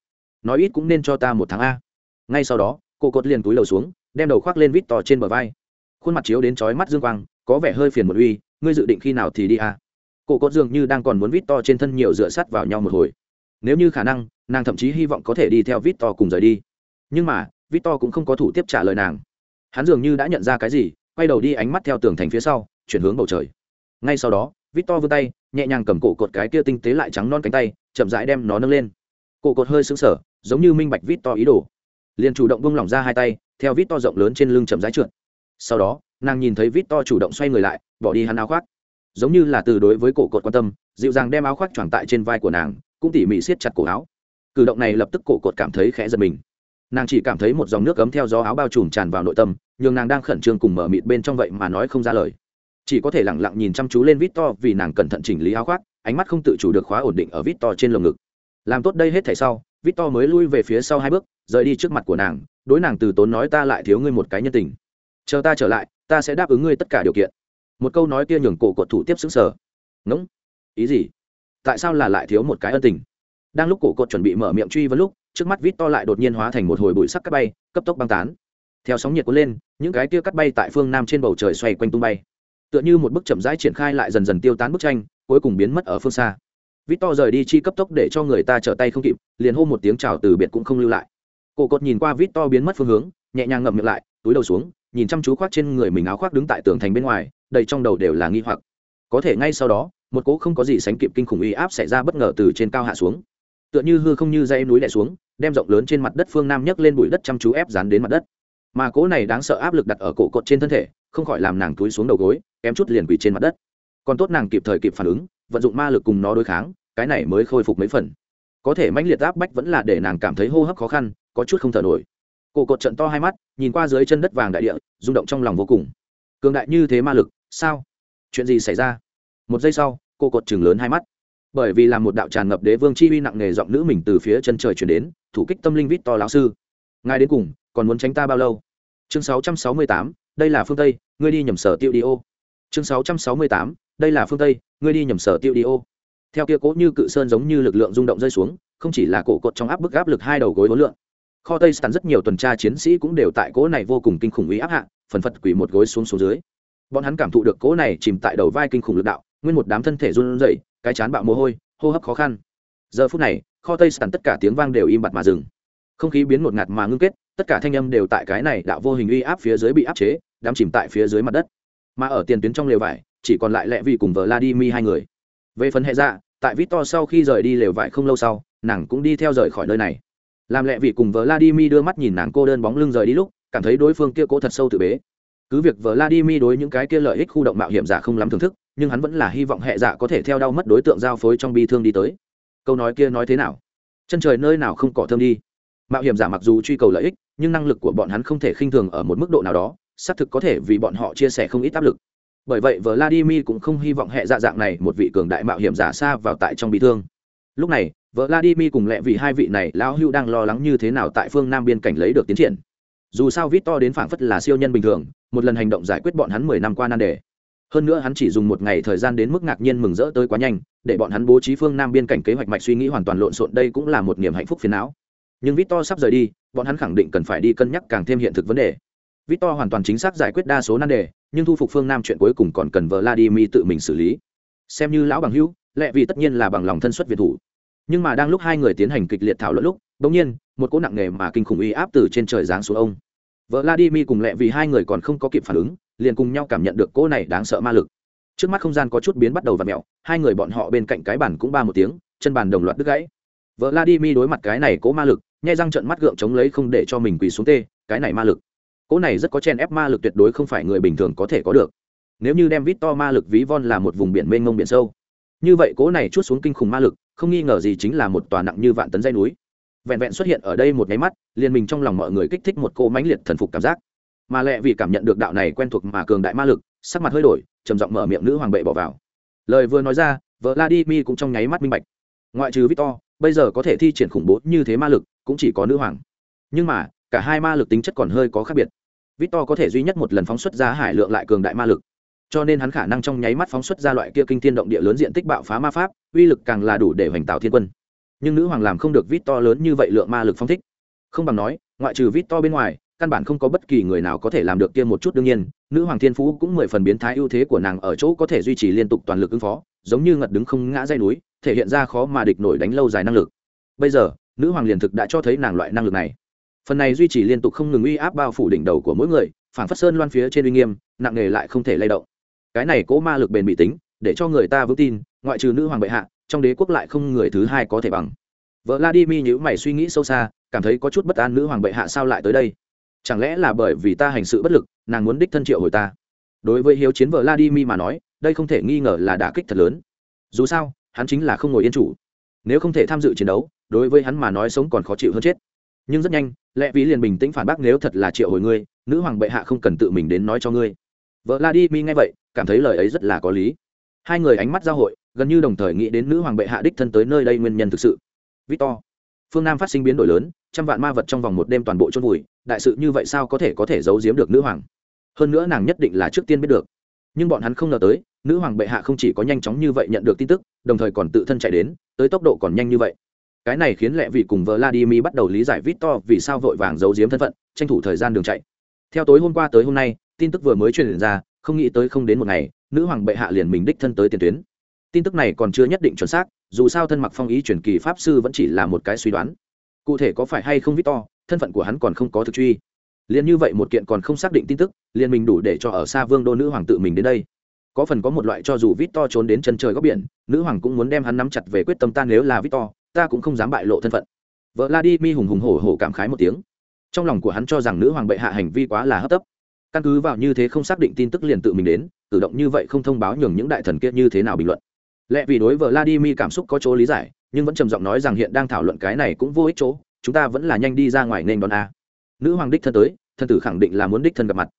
Nói ít cũng nên cho ta một tháng a. Ngay sau đó, cô cột liền túi đầu xuống, đem đầu khoác lên vít to trên bờ vai. Khuôn mặt chiếu đến chói mắt dương quang, có vẻ hơi phiền một uy, ngươi dự định khi nào thì đi a. Cô cột dường như đang còn muốn vít to trên thân nhiều dựa sắt vào nhau một hồi nếu như khả năng, nàng thậm chí hy vọng có thể đi theo vít to cùng rời đi. Nhưng mà vít to cũng không có thủ tiếp trả lời nàng. Hắn dường như đã nhận ra cái gì, quay đầu đi ánh mắt theo tường thành phía sau, chuyển hướng bầu trời. Ngay sau đó vít to vươn tay, nhẹ nhàng cầm cổ cột cái kia tinh tế lại trắng non cánh tay, chậm rãi đem nó nâng lên. Cổ cột hơi xứng sở giống như minh bạch vít to ý đồ. Liền chủ động bung lỏng ra hai tay, theo vít to rộng lớn trên lưng chậm rãi trượt. Sau đó, nàng nhìn thấy vít to chủ động xoay người lại, bỏ đi hắn áo khoác. Giống như là từ đối với cổ cột quan tâm, dịu dàng đem áo khoác choàng tại trên vai của nàng cũng tỉ mỉ siết chặt cổ áo. Cử động này lập tức cổ cột cảm thấy khẽ giật mình. Nàng chỉ cảm thấy một dòng nước cấm theo gió áo bao trùm tràn vào nội tâm nhưng nàng đang khẩn trương cùng mở mịt bên trong vậy mà nói không ra lời. Chỉ có thể lẳng lặng nhìn chăm chú lên vít to vì nàng cẩn thận chỉnh lý áo khoác, ánh mắt không tự chủ được khóa ổn định ở vít to trên lồng ngực. Làm tốt đây hết thảy sau vít to mới lui về phía sau hai bước, rời đi trước mặt của nàng, đối nàng từ tốn nói ta lại thiếu ngươi một cái nhân tình. Chờ ta trở lại, ta sẽ đáp ứng ngươi tất cả điều kiện. Một câu nói kia nhường cổ cột thủ tiếp xứng sở ngỗng. Ý gì? Tại sao là lại thiếu một cái ân tình? Đang lúc cổ cột chuẩn bị mở miệng truy vấn lúc, trước mắt vít to lại đột nhiên hóa thành một hồi bụi sắc cắt bay, cấp tốc băng tán. Theo sóng nhiệt cuốn lên, những cái kia cắt bay tại phương nam trên bầu trời xoay quanh tung bay. Tựa như một bức chậm rãi triển khai lại dần dần tiêu tán bức tranh, cuối cùng biến mất ở phương xa. Vít to rời đi chi cấp tốc để cho người ta trở tay không kịp, liền hô một tiếng chào từ biệt cũng không lưu lại. Cổ cột nhìn qua vít to biến mất phương hướng, nhẹ nhàng ngậm miệng lại, túi đầu xuống, nhìn chăm chú khoác trên người mình áo khoác đứng tại tường thành bên ngoài, đầy trong đầu đều là nghi hoặc. Có thể ngay sau đó một cỗ không có gì sánh kịp kinh khủng uy áp xảy ra bất ngờ từ trên cao hạ xuống. Tựa như hư không như dây núi đè xuống, đem rộng lớn trên mặt đất phương nam nhấc lên bụi đất chăm chú ép dán đến mặt đất. Mà cỗ này đáng sợ áp lực đặt ở cổ cột trên thân thể, không khỏi làm nàng túi xuống đầu gối, kém chút liền quỳ trên mặt đất. Còn tốt nàng kịp thời kịp phản ứng, vận dụng ma lực cùng nó đối kháng, cái này mới khôi phục mấy phần. Có thể mãnh liệt áp bách vẫn là để nàng cảm thấy hô hấp khó khăn, có chút không thở nổi. Cổ cột trận to hai mắt, nhìn qua dưới chân đất vàng đại địa, rung động trong lòng vô cùng. Cường đại như thế ma lực, sao? Chuyện gì xảy ra? Một giây sau cô cột chừng lớn hai mắt. Bởi vì là một đạo tràn ngập đế vương chi uy nặng nề giọng nữ mình từ phía chân trời chuyển đến thủ kích tâm linh vít to lão sư. Ngài đến cùng còn muốn tránh ta bao lâu? Chương 668, đây là phương tây ngươi đi nhầm sở tiêu đi ô. Chương 668, đây là phương tây ngươi đi nhầm sở tiêu đi ô. Theo kia cố như cự sơn giống như lực lượng rung động rơi xuống không chỉ là cổ cột trong áp bức áp lực hai đầu gối hối lượng. Kho tây stan rất nhiều tuần tra chiến sĩ cũng đều tại cố này vô cùng kinh khủng ý áp hạ phần phật quỷ một gối xuống xuống dưới. Bọn hắn cảm thụ được cố này chìm tại đầu vai kinh khủng lực đạo nguyên một đám thân thể run rẩy, cái chán bạo mồ hôi, hô hấp khó khăn. Giờ phút này, kho tây sàn tất cả tiếng vang đều im bặt mà dừng. Không khí biến ngột ngạt mà ngưng kết, tất cả thanh âm đều tại cái này đạo vô hình uy áp phía dưới bị áp chế đám chìm tại phía dưới mặt đất. Mà ở tiền tuyến trong lều vải, chỉ còn lại lẹ vì cùng vladimir hai người. Về phần hệ dạ tại victor sau khi rời đi lều vải không lâu sau, nàng cũng đi theo rời khỏi nơi này. Làm lẹ vì cùng vladimir đưa mắt nhìn nàng cô đơn bóng lưng rời đi lúc, cảm thấy đối phương kia cố thật sâu tự bế. Cứ việc vladimir đối những cái kia lợi ích khu động mạo hiểm giả không lắm thưởng thức nhưng hắn vẫn là hy vọng hệ dạ có thể theo đau mất đối tượng giao phối trong bi thương đi tới. Câu nói kia nói thế nào? Chân trời nơi nào không cỏ thơm đi? Mạo hiểm giả mặc dù truy cầu lợi ích, nhưng năng lực của bọn hắn không thể khinh thường ở một mức độ nào đó, xác thực có thể vì bọn họ chia sẻ không ít áp lực. Bởi vậy vladimir cũng không hy vọng hệ dạ dạng này một vị cường đại mạo hiểm giả xa vào tại trong bi thương. Lúc này, vladimir cùng lẹ vì hai vị này lão hưu đang lo lắng như thế nào tại phương nam biên cảnh lấy được tiến triển. Dù sao vít to đến phảng phất là siêu nhân bình thường, một lần hành động giải quyết bọn hắn mười năm qua nan đề hơn nữa hắn chỉ dùng một ngày thời gian đến mức ngạc nhiên mừng rỡ tới quá nhanh, để bọn hắn bố trí phương nam biên cảnh kế hoạch mạch suy nghĩ hoàn toàn lộn xộn, đây cũng là một niềm hạnh phúc phiền não. Nhưng vít to sắp rời đi, bọn hắn khẳng định cần phải đi cân nhắc càng thêm hiện thực vấn đề. Vít to hoàn toàn chính xác giải quyết đa số nan đề, nhưng thu phục phương nam chuyện cuối cùng còn cần vladimir tự mình xử lý. Xem như lão bằng hữu, lẽ vì tất nhiên là bằng lòng thân xuất việt thủ. Nhưng mà đang lúc hai người tiến hành kịch liệt thảo luận lúc bỗng nhiên, một cỗ nặng nề mà kinh khủng uy áp từ trên trời giáng xuống ông. Vợ vladimir cùng lẹ vì hai người còn không có kịp phản ứng, liền cùng nhau cảm nhận được cỗ này đáng sợ ma lực. Trước mắt không gian có chút biến bắt đầu và mẹo hai người bọn họ bên cạnh cái bàn cũng ba một tiếng, chân bàn đồng loạt đứt gãy. Vợ vladimir đối mặt cái này cố ma lực, nhai răng trận mắt gượng chống lấy không để cho mình quỳ xuống tê, cái này ma lực. Cỗ này rất có chen ép ma lực tuyệt đối không phải người bình thường có thể có được. Nếu như đem vít to ma lực ví von là một vùng biển mênh mông biển sâu, như vậy cỗ này chút xuống kinh khủng ma lực, không nghi ngờ gì chính là một tòa nặng như vạn tấn dây núi vẹn vẹn xuất hiện ở đây một nháy mắt, liền mình trong lòng mọi người kích thích một cô mãnh liệt thần phục cảm giác. Mà lẹ vì cảm nhận được đạo này quen thuộc mà cường đại ma lực, sắc mặt hơi đổi, trầm giọng mở miệng nữ hoàng bệ bỏ vào. Lời vừa nói ra vợ vladimir cũng trong nháy mắt minh bạch. Ngoại trừ victor, bây giờ có thể thi triển khủng bố như thế ma lực, cũng chỉ có nữ hoàng. Nhưng mà, cả hai ma lực tính chất còn hơi có khác biệt. Victor có thể duy nhất một lần phóng xuất ra hải lượng lại cường đại ma lực. Cho nên hắn khả năng trong nháy mắt phóng xuất ra loại kia kinh thiên động địa lớn diện tích bạo phá ma pháp, uy lực càng là đủ để hoành tạo thiên quân nhưng nữ hoàng làm không được vít to lớn như vậy lượng ma lực phong thích. Không bằng nói, ngoại trừ vít to bên ngoài, căn bản không có bất kỳ người nào có thể làm được kia một chút đương nhiên, nữ hoàng thiên phú cũng mười phần biến thái ưu thế của nàng ở chỗ có thể duy trì liên tục toàn lực ứng phó, giống như ngật đứng không ngã dây núi, thể hiện ra khó mà địch nổi đánh lâu dài năng lực. Bây giờ, nữ hoàng liền thực đã cho thấy nàng loại năng lực này. Phần này duy trì liên tục không ngừng uy áp bao phủ đỉnh đầu của mỗi người phản phát sơn loan phía trên uy nghiêm, nặng nề lại không thể lay động. Cái này cố ma lực bền bị tính, để cho người ta vững tin, ngoại trừ nữ hoàng bệ hạ trong đế quốc lại không người thứ hai có thể bằng. Vợ vladimir nhữ mày suy nghĩ sâu xa, cảm thấy có chút bất an nữ hoàng bệ hạ sao lại tới đây? Chẳng lẽ là bởi vì ta hành sự bất lực, nàng muốn đích thân triệu hồi ta? Đối với hiếu chiến vợ vladimir mà nói, đây không thể nghi ngờ là đả kích thật lớn. Dù sao, hắn chính là không ngồi yên chủ. Nếu không thể tham dự chiến đấu, đối với hắn mà nói sống còn khó chịu hơn chết. Nhưng rất nhanh, lẽ vĩ liền bình tĩnh phản bác nếu thật là triệu hồi ngươi, nữ hoàng bệ hạ không cần tự mình đến nói cho ngươi. Vợ la đi mi nghe vậy, cảm thấy lời ấy rất là có lý. Hai người ánh mắt giao hội gần như đồng thời nghĩ đến nữ hoàng bệ hạ đích thân tới nơi đây nguyên nhân thực sự. Victor, phương nam phát sinh biến đổi lớn, trăm vạn ma vật trong vòng một đêm toàn bộ chôn vùi, đại sự như vậy sao có thể có thể giấu giếm được nữ hoàng? Hơn nữa nàng nhất định là trước tiên biết được. Nhưng bọn hắn không ngờ tới, nữ hoàng bệ hạ không chỉ có nhanh chóng như vậy nhận được tin tức, đồng thời còn tự thân chạy đến, tới tốc độ còn nhanh như vậy. Cái này khiến lệ vị cùng vladimir bắt đầu lý giải victor vì sao vội vàng giấu giếm thân phận, tranh thủ thời gian đường chạy. Theo tối hôm qua tới hôm nay, tin tức vừa mới truyền ra, không nghĩ tới không đến một ngày, nữ hoàng bệ hạ liền mình đích thân tới tiền tuyến tin tức này còn chưa nhất định chuẩn xác, dù sao thân mặc phong ý truyền kỳ pháp sư vẫn chỉ là một cái suy đoán. Cụ thể có phải hay không victor thân phận của hắn còn không có thực truy. Liền như vậy một kiện còn không xác định tin tức, liền mình đủ để cho ở xa vương đô nữ hoàng tự mình đến đây. Có phần có một loại cho dù victor trốn đến chân trời góc biển, nữ hoàng cũng muốn đem hắn nắm chặt về quyết tâm ta nếu là victor ta cũng không dám bại lộ thân phận. Vợ la đi mi hùng hùng hổ hổ cảm khái một tiếng. Trong lòng của hắn cho rằng nữ hoàng bệ hạ hành vi quá là hấp tấp. Căn cứ vào như thế không xác định tin tức liền tự mình đến tự động như vậy không thông báo nhường những đại thần kia như thế nào bình luận lẽ vì đối với vladimir cảm xúc có chỗ lý giải, nhưng vẫn trầm giọng nói rằng hiện đang thảo luận cái này cũng vô ích chỗ, chúng ta vẫn là nhanh đi ra ngoài nên đón a. Nữ hoàng đích thân tới, thân tử khẳng định là muốn đích thân gặp mặt.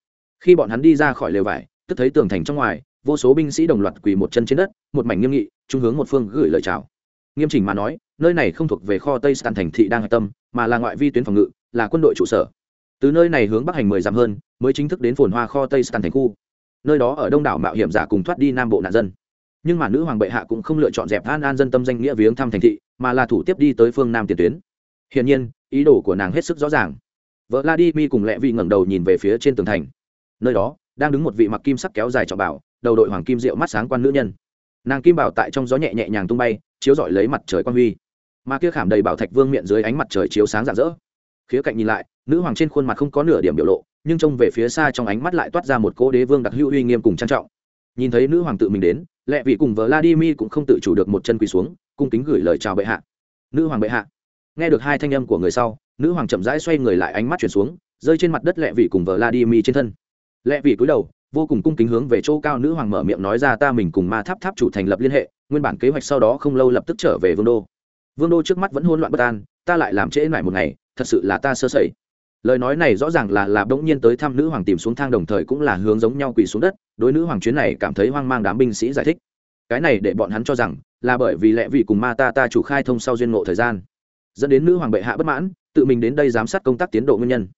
Khi bọn hắn đi ra khỏi lều vải, tức thấy tường thành trong ngoài, vô số binh sĩ đồng loạt quỳ một chân trên đất, một mảnh nghiêm nghị trung hướng một phương gửi lời chào. Nghiêm chỉnh mà nói, nơi này không thuộc về kho tây sàn thành thị đang hạch tâm, mà là ngoại vi tuyến phòng ngự, là quân đội trụ sở. Từ nơi này hướng bắc hành mười dặm hơn, mới chính thức đến phồn hoa kho tây sàn thành khu. Nơi đó ở đông đảo mạo hiểm giả cùng thoát đi nam bộ nạn dân nhưng mà nữ hoàng bệ hạ cũng không lựa chọn dẹp an an dân tâm danh nghĩa viếng thăm thành thị, mà là thủ tiếp đi tới phương nam tiền tuyến. Hiển nhiên, ý đồ của nàng hết sức rõ ràng. Vợ la đi mi cùng lẹ vị ngẩng đầu nhìn về phía trên tường thành. Nơi đó, đang đứng một vị mặc kim sắc kéo dài trọng bảo, đầu đội hoàng kim rượu mắt sáng quan nữ nhân. Nàng kim bảo tại trong gió nhẹ nhẹ nhàng tung bay, chiếu rọi lấy mặt trời quan huy. Mà kia khảm đầy bảo thạch vương miệng dưới ánh mặt trời chiếu sáng rạng rỡ. Khía cạnh nhìn lại, nữ hoàng trên khuôn mặt không có nửa điểm biểu lộ, nhưng trông về phía xa trong ánh mắt lại toát ra một cỗ đế vương đặc hữu uy nghiêm cùng trang trọng nhìn thấy nữ hoàng tự mình đến lẹ vị cùng vợ vladimir cũng không tự chủ được một chân quỳ xuống, cung kính gửi lời chào bệ hạ. Nữ hoàng bệ hạ. Nghe được hai thanh âm của người sau, nữ hoàng chậm rãi xoay người lại ánh mắt chuyển xuống, rơi trên mặt đất lẹ vị cùng vợ vladimir trên thân. Lẹ vị cúi đầu, vô cùng cung kính hướng về chỗ cao nữ hoàng mở miệng nói ra ta mình cùng ma tháp tháp chủ thành lập liên hệ, nguyên bản kế hoạch sau đó không lâu lập tức trở về vương đô. Vương đô trước mắt vẫn hôn loạn bất an, ta lại làm trễ lại một ngày, thật sự là ta sơ sẩy lời nói này rõ ràng là là bỗng nhiên tới thăm nữ hoàng tìm xuống thang đồng thời cũng là hướng giống nhau quỳ xuống đất, đối nữ hoàng chuyến này cảm thấy hoang mang đám binh sĩ giải thích. Cái này để bọn hắn cho rằng là bởi vì lẽ vì cùng ma ta ta chủ khai thông sau duyên ngộ thời gian, dẫn đến nữ hoàng bệ hạ bất mãn, tự mình đến đây giám sát công tác tiến độ nguyên nhân.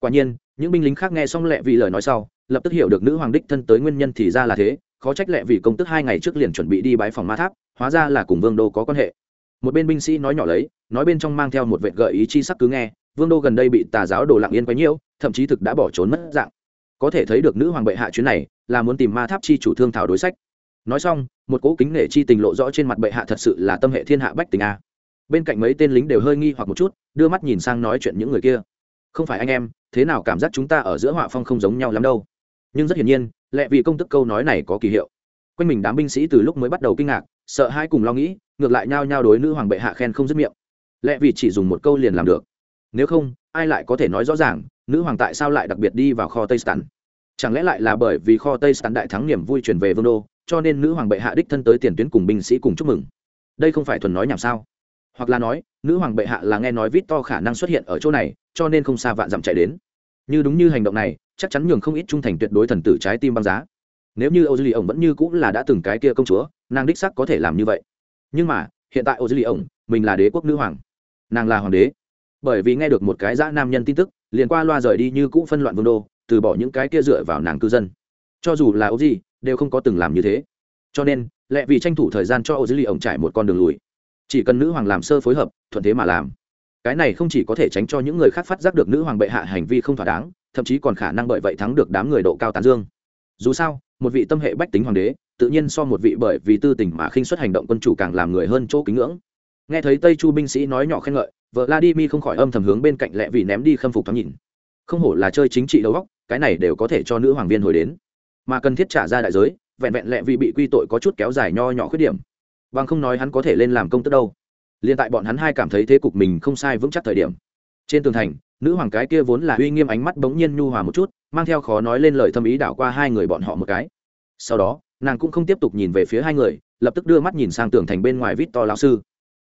Quả nhiên, những binh lính khác nghe xong lẹ vì lời nói sau, lập tức hiểu được nữ hoàng đích thân tới nguyên nhân thì ra là thế, khó trách lẹ vì công tức hai ngày trước liền chuẩn bị đi bãi phòng ma tháp, hóa ra là cùng vương đô có quan hệ. Một bên binh sĩ nói nhỏ lấy, nói bên trong mang theo một vệ gợi ý chi sắc cứ nghe vương đô gần đây bị tà giáo đồ lặng yên quấy nhiễu, thậm chí thực đã bỏ trốn mất dạng. Có thể thấy được nữ hoàng bệ hạ chuyến này là muốn tìm ma tháp chi chủ thương thảo đối sách. Nói xong, một cỗ kính nể chi tình lộ rõ trên mặt bệ hạ thật sự là tâm hệ thiên hạ bách tình a. Bên cạnh mấy tên lính đều hơi nghi hoặc một chút, đưa mắt nhìn sang nói chuyện những người kia. Không phải anh em, thế nào cảm giác chúng ta ở giữa họa phong không giống nhau lắm đâu. Nhưng rất hiển nhiên lẽ vì công tức câu nói này có kỳ hiệu. Quanh mình đám binh sĩ từ lúc mới bắt đầu kinh ngạc, sợ hai cùng lo nghĩ, ngược lại nhao nhao đối nữ hoàng bệ hạ khen không dứt miệng. Lẽ vì chỉ dùng một câu liền làm được nếu không, ai lại có thể nói rõ ràng, nữ hoàng tại sao lại đặc biệt đi vào kho tây stan chẳng lẽ lại là bởi vì kho tây stan đại thắng niềm vui truyền về vương đô, cho nên nữ hoàng bệ hạ đích thân tới tiền tuyến cùng binh sĩ cùng chúc mừng? Đây không phải thuần nói nhảm sao? Hoặc là nói, nữ hoàng bệ hạ là nghe nói vít to khả năng xuất hiện ở chỗ này, cho nên không xa vạn dặm chạy đến. Như đúng như hành động này, chắc chắn nhường không ít trung thành tuyệt đối thần tử trái tim băng giá. Nếu như Âu dư lì ổng vẫn như cũng là đã từng cái kia công chúa, nàng đích sắc có thể làm như vậy. Nhưng mà, hiện tại Âu dư lì ổng mình là đế quốc nữ hoàng. Nàng là hoàng đế bởi vì nghe được một cái dã nam nhân tin tức, liền qua loa rời đi như cũ phân loạn vương đô, từ bỏ những cái kia dựa vào nàng cư dân. Cho dù là ô gì đều không có từng làm như thế. Cho nên lẽ vì tranh thủ thời gian cho ô dữ lì ổng trải một con đường lùi. Chỉ cần nữ hoàng làm sơ phối hợp, thuận thế mà làm. Cái này không chỉ có thể tránh cho những người khác phát giác được nữ hoàng bệ hạ hành vi không thỏa đáng, thậm chí còn khả năng bởi vậy thắng được đám người độ cao tán dương. Dù sao, một vị tâm hệ bách tính hoàng đế, tự nhiên so một vị bởi vì tư tình mà khinh xuất hành động quân chủ càng làm người hơn chỗ kính ngưỡng nghe thấy tây chu binh sĩ nói nhỏ khen ngợi vợ La Di Mi không khỏi âm thầm hướng bên cạnh lẹ vì ném đi khâm phục thoáng nhìn. Không hổ là chơi chính trị đầu góc cái này đều có thể cho nữ hoàng viên hồi đến. Mà cần thiết trả ra đại giới, vẹn vẹn lẹ vì bị quy tội có chút kéo dài nho nhỏ khuyết điểm. Bằng không nói hắn có thể lên làm công tức đâu. Liên tại bọn hắn hai cảm thấy thế cục mình không sai vững chắc thời điểm. Trên tường thành, nữ hoàng cái kia vốn là uy nghiêm ánh mắt bỗng nhiên nhu hòa một chút, mang theo khó nói lên lời thâm ý đảo qua hai người bọn họ một cái. Sau đó, nàng cũng không tiếp tục nhìn về phía hai người, lập tức đưa mắt nhìn sang tường thành bên ngoài vít to lão sư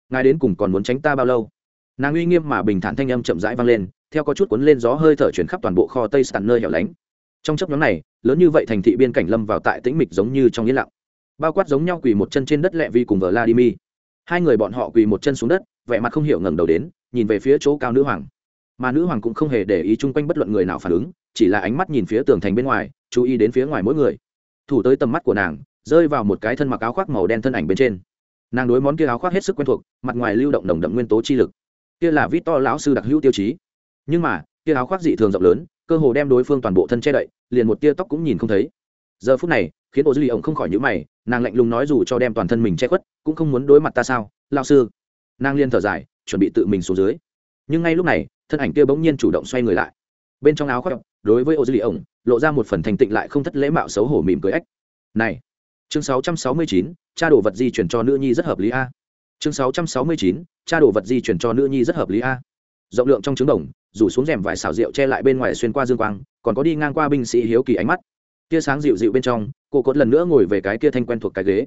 ngài đến cùng còn muốn tránh ta bao lâu? Nàng uy nghiêm mà bình thản thanh âm chậm rãi vang lên, theo có chút cuốn lên gió hơi thở chuyển khắp toàn bộ kho tây sàn nơi hẻo lánh. Trong chấp nhóm này, lớn như vậy thành thị biên cảnh lâm vào tại tĩnh mịch giống như trong yên lặng. Bao quát giống nhau quỳ một chân trên đất lẹ vi cùng vladimir. Hai người bọn họ quỳ một chân xuống đất, vẻ mặt không hiểu ngẩng đầu đến, nhìn về phía chỗ cao nữ hoàng. Mà nữ hoàng cũng không hề để ý chung quanh bất luận người nào phản ứng, chỉ là ánh mắt nhìn phía tường thành bên ngoài, chú ý đến phía ngoài mỗi người. Thủ tới tầm mắt của nàng, rơi vào một cái thân mặc áo khoác màu đen thân ảnh bên trên nàng đối món kia áo khoác hết sức quen thuộc, mặt ngoài lưu động đồng đậm nguyên tố chi lực. Kia là vít to lão sư đặc hữu tiêu chí. Nhưng mà, kia áo khoác dị thường rộng lớn, cơ hồ đem đối phương toàn bộ thân che đậy, liền một tia tóc cũng nhìn không thấy. Giờ phút này, khiến ô dư lì ổng không khỏi nhữ mày, nàng lạnh lùng nói dù cho đem toàn thân mình che khuất, cũng không muốn đối mặt ta sao lao sư. Nàng liên thở dài, chuẩn bị tự mình xuống dưới. Nhưng ngay lúc này, thân ảnh kia bỗng nhiên chủ động xoay người lại. Bên trong áo khoác, đối với ô dư lì ổng, lộ ra một phần thành tịnh lại không thất lễ mạo xấu hổ mỉm cười ếch này chương 669, cha đồ vật di chuyển cho nữ nhi rất hợp lý a. Chương 669, cha đồ vật di chuyển cho nữ nhi rất hợp lý a. Rộng lượng trong trứng đồng rủ xuống rèm vải xào rượu che lại bên ngoài xuyên qua dương quang còn có đi ngang qua binh sĩ hiếu kỳ ánh mắt. Tia sáng dịu dịu bên trong cô cốt lần nữa ngồi về cái kia thanh quen thuộc cái ghế.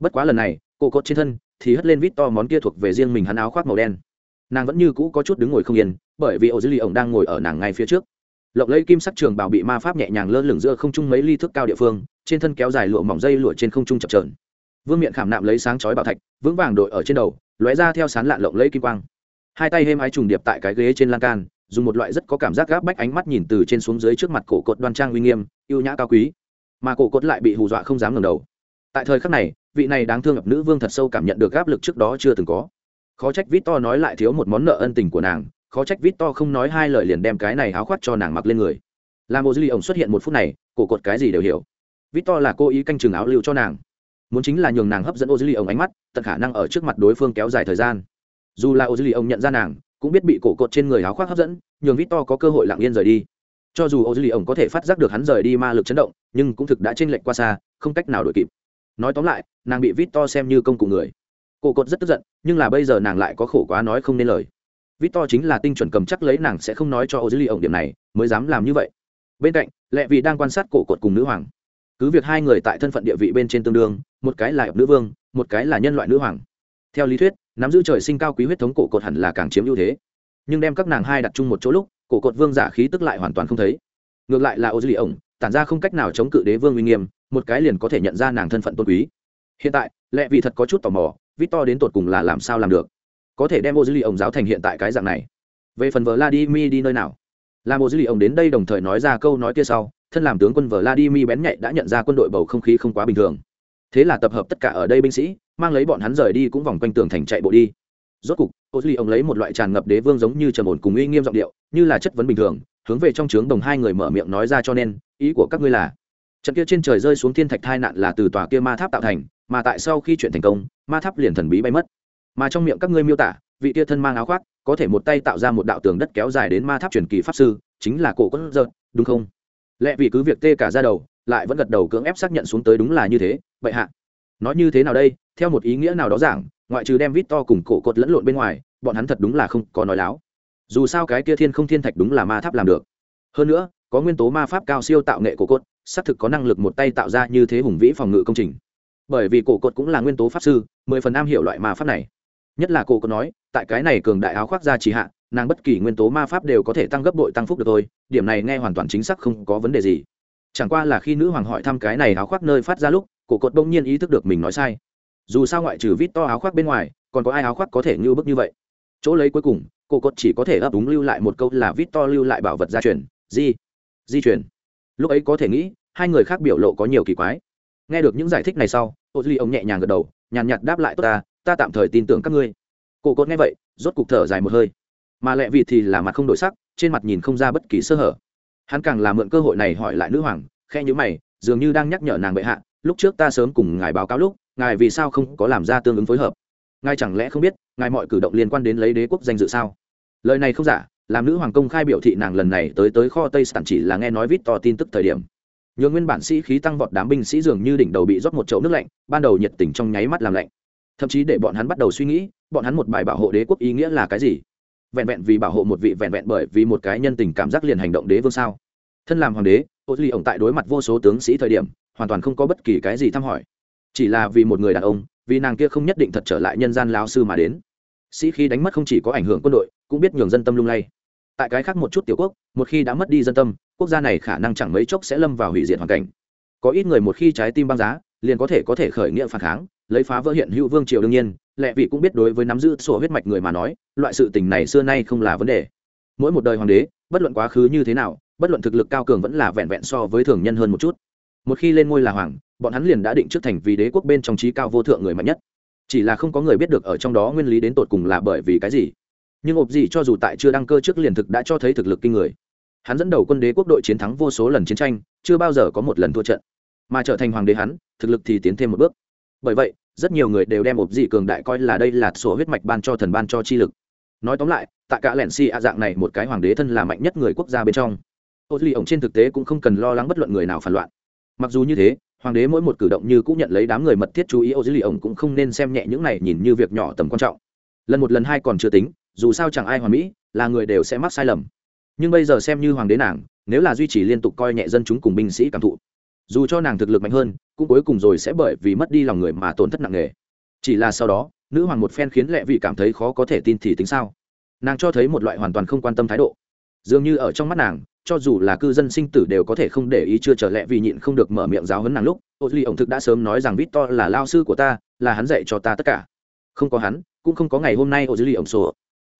Bất quá lần này cô cốt trên thân thì hất lên vít to món kia thuộc về riêng mình hắn áo khoác màu đen. Nàng vẫn như cũ có chút đứng ngồi không yên bởi vì ô dư ly ổng đang ngồi ở nàng ngay phía trước lộng lấy kim sắc trường bảo bị ma pháp nhẹ nhàng lơ lửng giữa không trung mấy ly thước cao địa phương, trên thân kéo dài lụa mỏng dây lụa trên không trung chập trờn vương miện khảm nạm lấy sáng chói bảo thạch, vững vàng đội ở trên đầu, lóe ra theo sán lạn lộng lấy kim quang. Hai tay hêm ái trùng điệp tại cái ghế trên lan can, dùng một loại rất có cảm giác gáp bách ánh mắt nhìn từ trên xuống dưới trước mặt cổ cột đoan trang uy nghiêm yêu nhã cao quý. Mà cổ cột lại bị hù dọa không dám ngẩng đầu. Tại thời khắc này, vị này đáng thương ngập nữ vương thật sâu cảm nhận được áp lực trước đó chưa từng có. Khó trách vít to nói lại thiếu một món nợ ân tình của nàng khó trách vít to không nói hai lời liền đem cái này áo khoác cho nàng mặc lên người. Làm ô dư ly ổng xuất hiện một phút này, cổ cột cái gì đều hiểu. Vít to là cô ý canh chừng áo lưu cho nàng. Muốn chính là nhường nàng hấp dẫn ô dư ly ổng ánh mắt, tận khả năng ở trước mặt đối phương kéo dài thời gian. Dù là ô dư ly ổng nhận ra nàng, cũng biết bị cổ cột trên người áo khoác hấp dẫn, nhường vít to có cơ hội lặng yên rời đi. Cho dù ô dư ly ổng có thể phát giác được hắn rời đi ma lực chấn động, nhưng cũng thực đã chênh lệch qua xa, không cách nào đổi kịp. Nói tóm lại, nàng bị vít to xem như công cụ người. Cổ cột rất tức giận, nhưng là bây giờ nàng lại có khổ quá nói không nên lời vít to chính là tinh chuẩn cầm chắc lấy nàng sẽ không nói cho ô dư ly ổng điểm này, mới dám làm như vậy. Bên cạnh lệ vị đang quan sát cổ cột cùng nữ hoàng. Cứ việc hai người tại thân phận địa vị bên trên tương đương, một cái là nữ vương, một cái là nhân loại nữ hoàng. Theo lý thuyết, nắm giữ trời sinh cao quý huyết thống cổ cột hẳn là càng chiếm ưu thế. Nhưng đem các nàng hai đặt chung một chỗ lúc, cổ cột vương giả khí tức lại hoàn toàn không thấy. Ngược lại là ô dư Ly ổng, tản ra không cách nào chống cự đế vương uy nghiêm, một cái liền có thể nhận ra nàng thân phận tôn quý. Hiện tại lệ vị thật có chút tò mò vít to đến tột cùng là làm sao làm được? Có thể đem ô dư lì ông giáo thành hiện tại cái dạng này. Về phần vladimir đi nơi nào? Là ô dư lì ông đến đây đồng thời nói ra câu nói kia sau, thân làm tướng quân vladimir bén nhạy đã nhận ra quân đội bầu không khí không quá bình thường. Thế là tập hợp tất cả ở đây binh sĩ, mang lấy bọn hắn rời đi cũng vòng quanh tường thành chạy bộ đi. Rốt cục ô duy ông lấy một loại tràn ngập đế vương giống như trầm ổn cùng uy nghiêm giọng điệu, như là chất vấn bình thường, hướng về trong trướng đồng hai người mở miệng nói ra cho nên, ý của các ngươi là, trận kia trên trời rơi xuống thiên thạch thai nạn là từ tòa kia ma tháp tạo thành, mà tại sau khi chuyện thành công, ma tháp liền thần bí bay mất mà trong miệng các ngươi miêu tả, vị tia thân mang áo khoác, có thể một tay tạo ra một đạo tường đất kéo dài đến ma tháp truyền kỳ pháp sư, chính là cổ cốt dợt đúng không? Lẽ vì cứ việc tê cả ra đầu, lại vẫn gật đầu cưỡng ép xác nhận xuống tới đúng là như thế, vậy hạ. Nói như thế nào đây? Theo một ý nghĩa nào đó giảng, ngoại trừ đem vít to cùng cổ cột lẫn lộn bên ngoài, bọn hắn thật đúng là không có nói láo. Dù sao cái kia thiên không thiên thạch đúng là ma tháp làm được. Hơn nữa, có nguyên tố ma pháp cao siêu tạo nghệ cổ cột xác thực có năng lực một tay tạo ra như thế hùng vĩ phòng ngự công trình. Bởi vì cổ cột cũng là nguyên tố pháp sư, mười phần am hiểu loại ma pháp này nhất là cô có nói, tại cái này cường đại áo khoác ra trì hạ, nàng bất kỳ nguyên tố ma pháp đều có thể tăng gấp bội tăng phúc được thôi, điểm này nghe hoàn toàn chính xác không có vấn đề gì. Chẳng qua là khi nữ hoàng hỏi thăm cái này áo khoác nơi phát ra lúc cổ cột đông nhiên ý thức được mình nói sai. Dù sao ngoại trừ vít to áo khoác bên ngoài, còn có ai áo khoác có thể như bức như vậy? Chỗ lấy cuối cùng cổ cột chỉ có thể ấp úng lưu lại một câu là vít to lưu lại bảo vật gia truyền, di di truyền. Lúc ấy có thể nghĩ, hai người khác biểu lộ có nhiều kỳ quái. Nghe được những giải thích này sau ô duy ông nhẹ nhàng gật đầu, nhàn nhạt đáp lại tốt ta ta tạm thời tin tưởng các ngươi. Cổ cột nghe vậy, rốt cục thở dài một hơi. Mà lẹ vị thì là mặt không đổi sắc, trên mặt nhìn không ra bất kỳ sơ hở. Hắn càng là mượn cơ hội này hỏi lại nữ hoàng khe nhữ mày, dường như đang nhắc nhở nàng bệ hạ, lúc trước ta sớm cùng ngài báo cáo lúc, ngài vì sao không có làm ra tương ứng phối hợp? Ngài chẳng lẽ không biết, ngài mọi cử động liên quan đến lấy đế quốc danh dự sao? Lời này không giả, làm nữ hoàng công khai biểu thị nàng lần này tới tới kho tây sản chỉ là nghe nói vít to tin tức thời điểm. Nhường nguyên bản sĩ khí tăng vọt đám binh sĩ dường như đỉnh đầu bị rót một chậu nước lạnh, ban đầu nhiệt tình trong nháy mắt làm lạnh thậm chí để bọn hắn bắt đầu suy nghĩ, bọn hắn một bài bảo hộ đế quốc ý nghĩa là cái gì? Vẹn vẹn vì bảo hộ một vị vẹn vẹn bởi vì một cái nhân tình cảm giác liền hành động đế vương sao? Thân làm hoàng đế ô duy ổng tại đối mặt vô số tướng sĩ thời điểm, hoàn toàn không có bất kỳ cái gì thăm hỏi. Chỉ là vì một người đàn ông, vì nàng kia không nhất định thật trở lại nhân gian lao sư mà đến. Sĩ khi đánh mất không chỉ có ảnh hưởng quân đội, cũng biết nhường dân tâm lung lay. Tại cái khác một chút tiểu quốc, một khi đã mất đi dân tâm, quốc gia này khả năng chẳng mấy chốc sẽ lâm vào hủy diệt hoàn cảnh. Có ít người một khi trái tim băng giá, liền có thể có thể khởi nghĩa phản kháng lấy phá vỡ hiện hữu vương triều đương nhiên, lệ vị cũng biết đối với nắm giữ sổ huyết mạch người mà nói, loại sự tình này xưa nay không là vấn đề. Mỗi một đời hoàng đế, bất luận quá khứ như thế nào, bất luận thực lực cao cường vẫn là vẹn vẹn so với thường nhân hơn một chút. Một khi lên ngôi là hoàng, bọn hắn liền đã định trước thành vì đế quốc bên trong trí cao vô thượng người mạnh nhất. Chỉ là không có người biết được ở trong đó nguyên lý đến tột cùng là bởi vì cái gì. Nhưng ộp gì cho dù tại chưa đăng cơ trước liền thực đã cho thấy thực lực kinh người. Hắn dẫn đầu quân đế quốc đội chiến thắng vô số lần chiến tranh, chưa bao giờ có một lần thua trận. Mà trở thành hoàng đế hắn, thực lực thì tiến thêm một bước bởi vậy, rất nhiều người đều đem ộp dị cường đại coi là đây là sổ huyết mạch ban cho thần ban cho chi lực. Nói tóm lại tại cả lẻn si a dạng này một cái hoàng đế thân là mạnh nhất người quốc gia bên trong. Ô duy ổng trên thực tế cũng không cần lo lắng bất luận người nào phản loạn. Mặc dù như thế, hoàng đế mỗi một cử động như cũng nhận lấy đám người mật thiết chú ý ô duy ổng cũng không nên xem nhẹ những này nhìn như việc nhỏ tầm quan trọng. Lần một lần hai còn chưa tính, dù sao chẳng ai hoàn mỹ, là người đều sẽ mắc sai lầm. Nhưng bây giờ xem như hoàng đế nàng, nếu là duy trì liên tục coi nhẹ dân chúng cùng binh sĩ cảm thụ dù cho nàng thực lực mạnh hơn, cũng cuối cùng rồi sẽ bởi vì mất đi lòng người mà tổn thất nặng nề. Chỉ là sau đó, nữ hoàng một phen khiến lệ vị cảm thấy khó có thể tin thì tính sao? Nàng cho thấy một loại hoàn toàn không quan tâm thái độ. Dường như ở trong mắt nàng, cho dù là cư dân sinh tử đều có thể không để ý chưa trở lẽ vì nhịn không được mở miệng giáo hấn nàng lúc, ô duy ổng thực đã sớm nói rằng vít to là lao sư của ta, là hắn dạy cho ta tất cả. Không có hắn, cũng không có ngày hôm nay ô duy ổng sổ.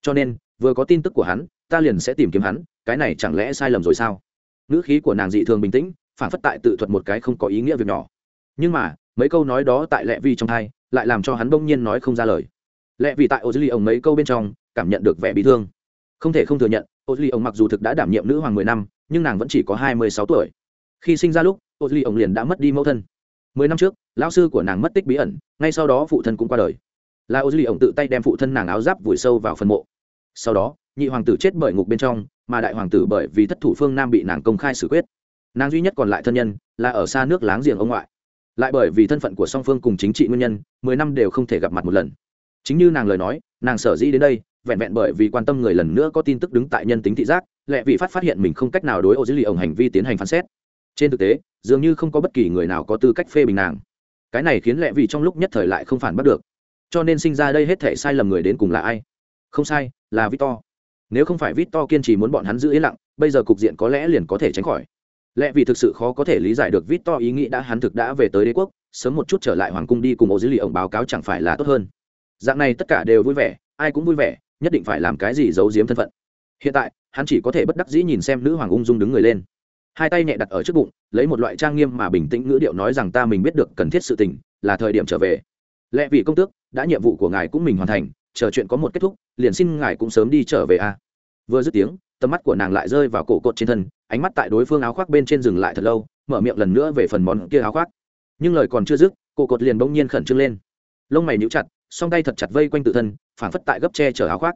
Cho nên, vừa có tin tức của hắn, ta liền sẽ tìm kiếm hắn, cái này chẳng lẽ sai lầm rồi sao? Ngữ khí của nàng dị thường bình tĩnh phản phất tại tự thuật một cái không có ý nghĩa việc nhỏ. Nhưng mà, mấy câu nói đó tại lệ vi trong thai, lại làm cho hắn bỗng nhiên nói không ra lời. Lệ vì tại ô dư ly ông mấy câu bên trong, cảm nhận được vẻ bị thương. Không thể không thừa nhận ô dư ly ông mặc dù thực đã đảm nhiệm nữ hoàng mười năm, nhưng nàng vẫn chỉ có hai mươi sáu tuổi. Khi sinh ra lúc ô dư ly ông liền đã mất đi mẫu thân. Mười năm trước, lão sư của nàng mất tích bí ẩn, ngay sau đó phụ thân cũng qua đời. Là ô dư ly ông tự tay đem phụ thân nàng áo giáp vùi sâu vào phần mộ. Sau đó, nhị hoàng tử chết bởi ngục bên trong, mà đại hoàng tử bởi vì thất thủ phương nam bị nàng công khai xử quyết nàng duy nhất còn lại thân nhân là ở xa nước láng giềng ông ngoại. Lại bởi vì thân phận của song phương cùng chính trị nguyên nhân, mười năm đều không thể gặp mặt một lần. Chính như nàng lời nói, nàng sở dĩ đến đây, vẹn vẹn bởi vì quan tâm người lần nữa có tin tức đứng tại nhân tính thị giác lệ vị phát phát hiện mình không cách nào đối ô dữ lì ổng hành vi tiến hành phán xét. Trên thực tế, dường như không có bất kỳ người nào có tư cách phê bình nàng. Cái này khiến lệ vị trong lúc nhất thời lại không phản bắt được. Cho nên sinh ra đây hết thể sai lầm người đến cùng là ai? Không sai, là victor. Nếu không phải victor kiên trì muốn bọn hắn giữ yên lặng, bây giờ cục diện có lẽ liền có thể tránh khỏi lẽ vì thực sự khó có thể lý giải được vít to ý nghĩ đã hắn thực đã về tới đế quốc, sớm một chút trở lại hoàng cung đi cùng ô dữ liệu ổng báo cáo chẳng phải là tốt hơn. Dạng này tất cả đều vui vẻ, ai cũng vui vẻ, nhất định phải làm cái gì giấu giếm thân phận. Hiện tại, hắn chỉ có thể bất đắc dĩ nhìn xem nữ hoàng ung dung đứng người lên. Hai tay nhẹ đặt ở trước bụng, lấy một loại trang nghiêm mà bình tĩnh ngữ điệu nói rằng ta mình biết được cần thiết sự tình, là thời điểm trở về. Lẽ vì công tước, đã nhiệm vụ của ngài cũng mình hoàn thành, chờ chuyện có một kết thúc, liền xin ngài cũng sớm đi trở về a. Vừa dứt tiếng tầm mắt của nàng lại rơi vào cổ cột trên thân, ánh mắt tại đối phương áo khoác bên trên dừng lại thật lâu, mở miệng lần nữa về phần món kia áo khoác. Nhưng lời còn chưa dứt, cổ cột liền bỗng nhiên khẩn trương lên. Lông mày níu chặt, song tay thật chặt vây quanh tự thân, phản phất tại gấp tre chở áo khoác.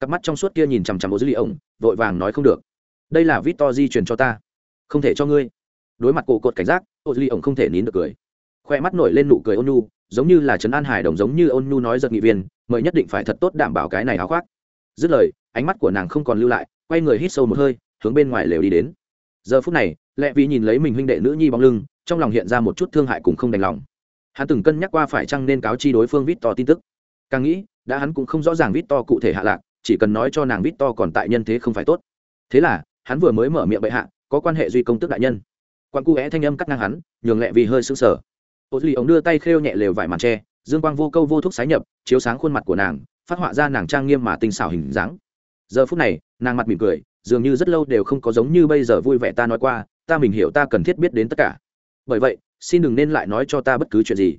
Cặp mắt trong suốt kia nhìn chằm chằm ô dư lì ổng vội vàng nói không được. Đây là vít to di truyền cho ta. Không thể cho ngươi. Đối mặt cổ cột cảnh giác, ô dư lì ổng không thể nín được cười. Khoe mắt nổi lên nụ cười ôn nhu, giống như là trấn an hải đồng giống như ôn nhu nói giật nghị viên, mời nhất định phải thật tốt đảm bảo cái này áo khoác. Dứt lời, ánh mắt của nàng không còn lưu lại quay người hít sâu một hơi, hướng bên ngoài lều đi đến. Giờ phút này lẹ Vi nhìn lấy mình huynh đệ nữ nhi bóng lưng, trong lòng hiện ra một chút thương hại cùng không đành lòng. Hắn từng cân nhắc qua phải chăng nên cáo chi đối phương vít to tin tức. Càng nghĩ, đã hắn cũng không rõ ràng vít to cụ thể hạ lạc, chỉ cần nói cho nàng vít to còn tại nhân thế không phải tốt. Thế là, hắn vừa mới mở miệng bệ hạ, có quan hệ duy công tức đại nhân. Quan cụ é thanh âm cắt ngang hắn, nhường lẹ vì hơi sững sờ. Ô Duy ống đưa tay khêu nhẹ lều vải màn tre, dương quang vô câu vô thúc sái nhập, chiếu sáng khuôn mặt của nàng, phát họa ra nàng trang nghiêm mà tinh xảo hình dáng giờ phút này, nàng mặt mỉm cười, dường như rất lâu đều không có giống như bây giờ vui vẻ ta nói qua, ta mình hiểu ta cần thiết biết đến tất cả. Bởi vậy, xin đừng nên lại nói cho ta bất cứ chuyện gì.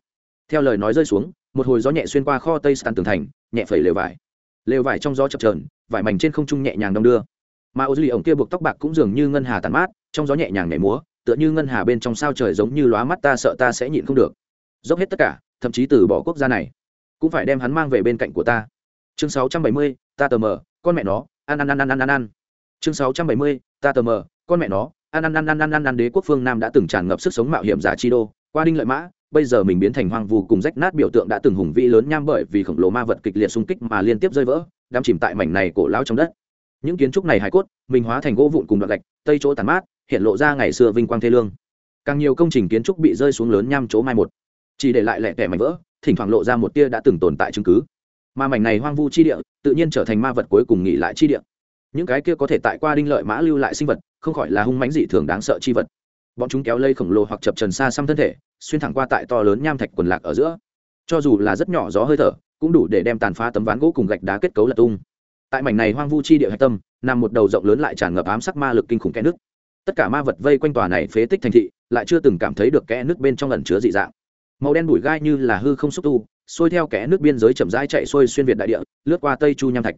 Theo lời nói rơi xuống, một hồi gió nhẹ xuyên qua kho tây sàn tường thành, nhẹ phẩy lều vải. Lều vải trong gió chập trờn vải mảnh trên không trung nhẹ nhàng đong đưa. Mà ô duy ổng kia buộc tóc bạc cũng dường như ngân hà tàn mát, trong gió nhẹ nhàng nhảy múa, tựa như ngân hà bên trong sao trời giống như lóa mắt ta sợ ta sẽ nhịn không được. Dốc hết tất cả, thậm chí từ bỏ quốc gia này, cũng phải đem hắn mang về bên cạnh của ta. Chương sáu trăm bảy mươi, ta tờ mờ con mẹ nó ăn ăn ăn ăn ăn ăn ăn chương sáu trăm bảy mươi ta tờ mờ con mẹ nó ăn ăn ăn ăn ăn ăn ăn đế quốc phương nam đã từng tràn ngập sức sống mạo hiểm giả chi đô qua đinh lợi mã bây giờ mình biến thành hoang vu cùng rách nát biểu tượng đã từng hùng vĩ lớn nham bởi vì khổng lồ ma vật kịch liệt xung kích mà liên tiếp rơi vỡ đắm chìm tại mảnh này cổ lao trong đất những kiến trúc này hài cốt mình hóa thành gỗ vụn cùng đoạn gạch tây chỗ tàn mát hiện lộ ra ngày xưa vinh quang thê lương càng nhiều công trình kiến trúc bị rơi xuống lớn nham chỗ mai một chỉ để lại lẹ tẻ mảnh vỡ thỉnh thoảng lộ ra một tia đã từng tồn tại chứng cứ mà mảnh này hoang vu chi địa tự nhiên trở thành ma vật cuối cùng nghỉ lại chi địa. Những cái kia có thể tại qua đinh lợi mã lưu lại sinh vật, không khỏi là hung mãnh dị thường đáng sợ chi vật. Bọn chúng kéo lây khổng lồ hoặc chập trần xa xăm thân thể, xuyên thẳng qua tại to lớn nham thạch quần lạc ở giữa. Cho dù là rất nhỏ gió hơi thở, cũng đủ để đem tàn phá tấm ván gỗ cùng gạch đá kết cấu lật tung. Tại mảnh này hoang vu chi địa hạch tâm, nằm một đầu rộng lớn lại tràn ngập ám sắc ma lực kinh khủng kẽ nước. Tất cả ma vật vây quanh tòa này phế tích thành thị, lại chưa từng cảm thấy được kẽ nước bên trong lần chứa dị dạng. Màu đen bụi gai như là hư không xúc tu xuôi theo kẽ nước biên giới chậm rãi chạy xuôi xuyên việt đại địa, lướt qua tây chu nham thạch.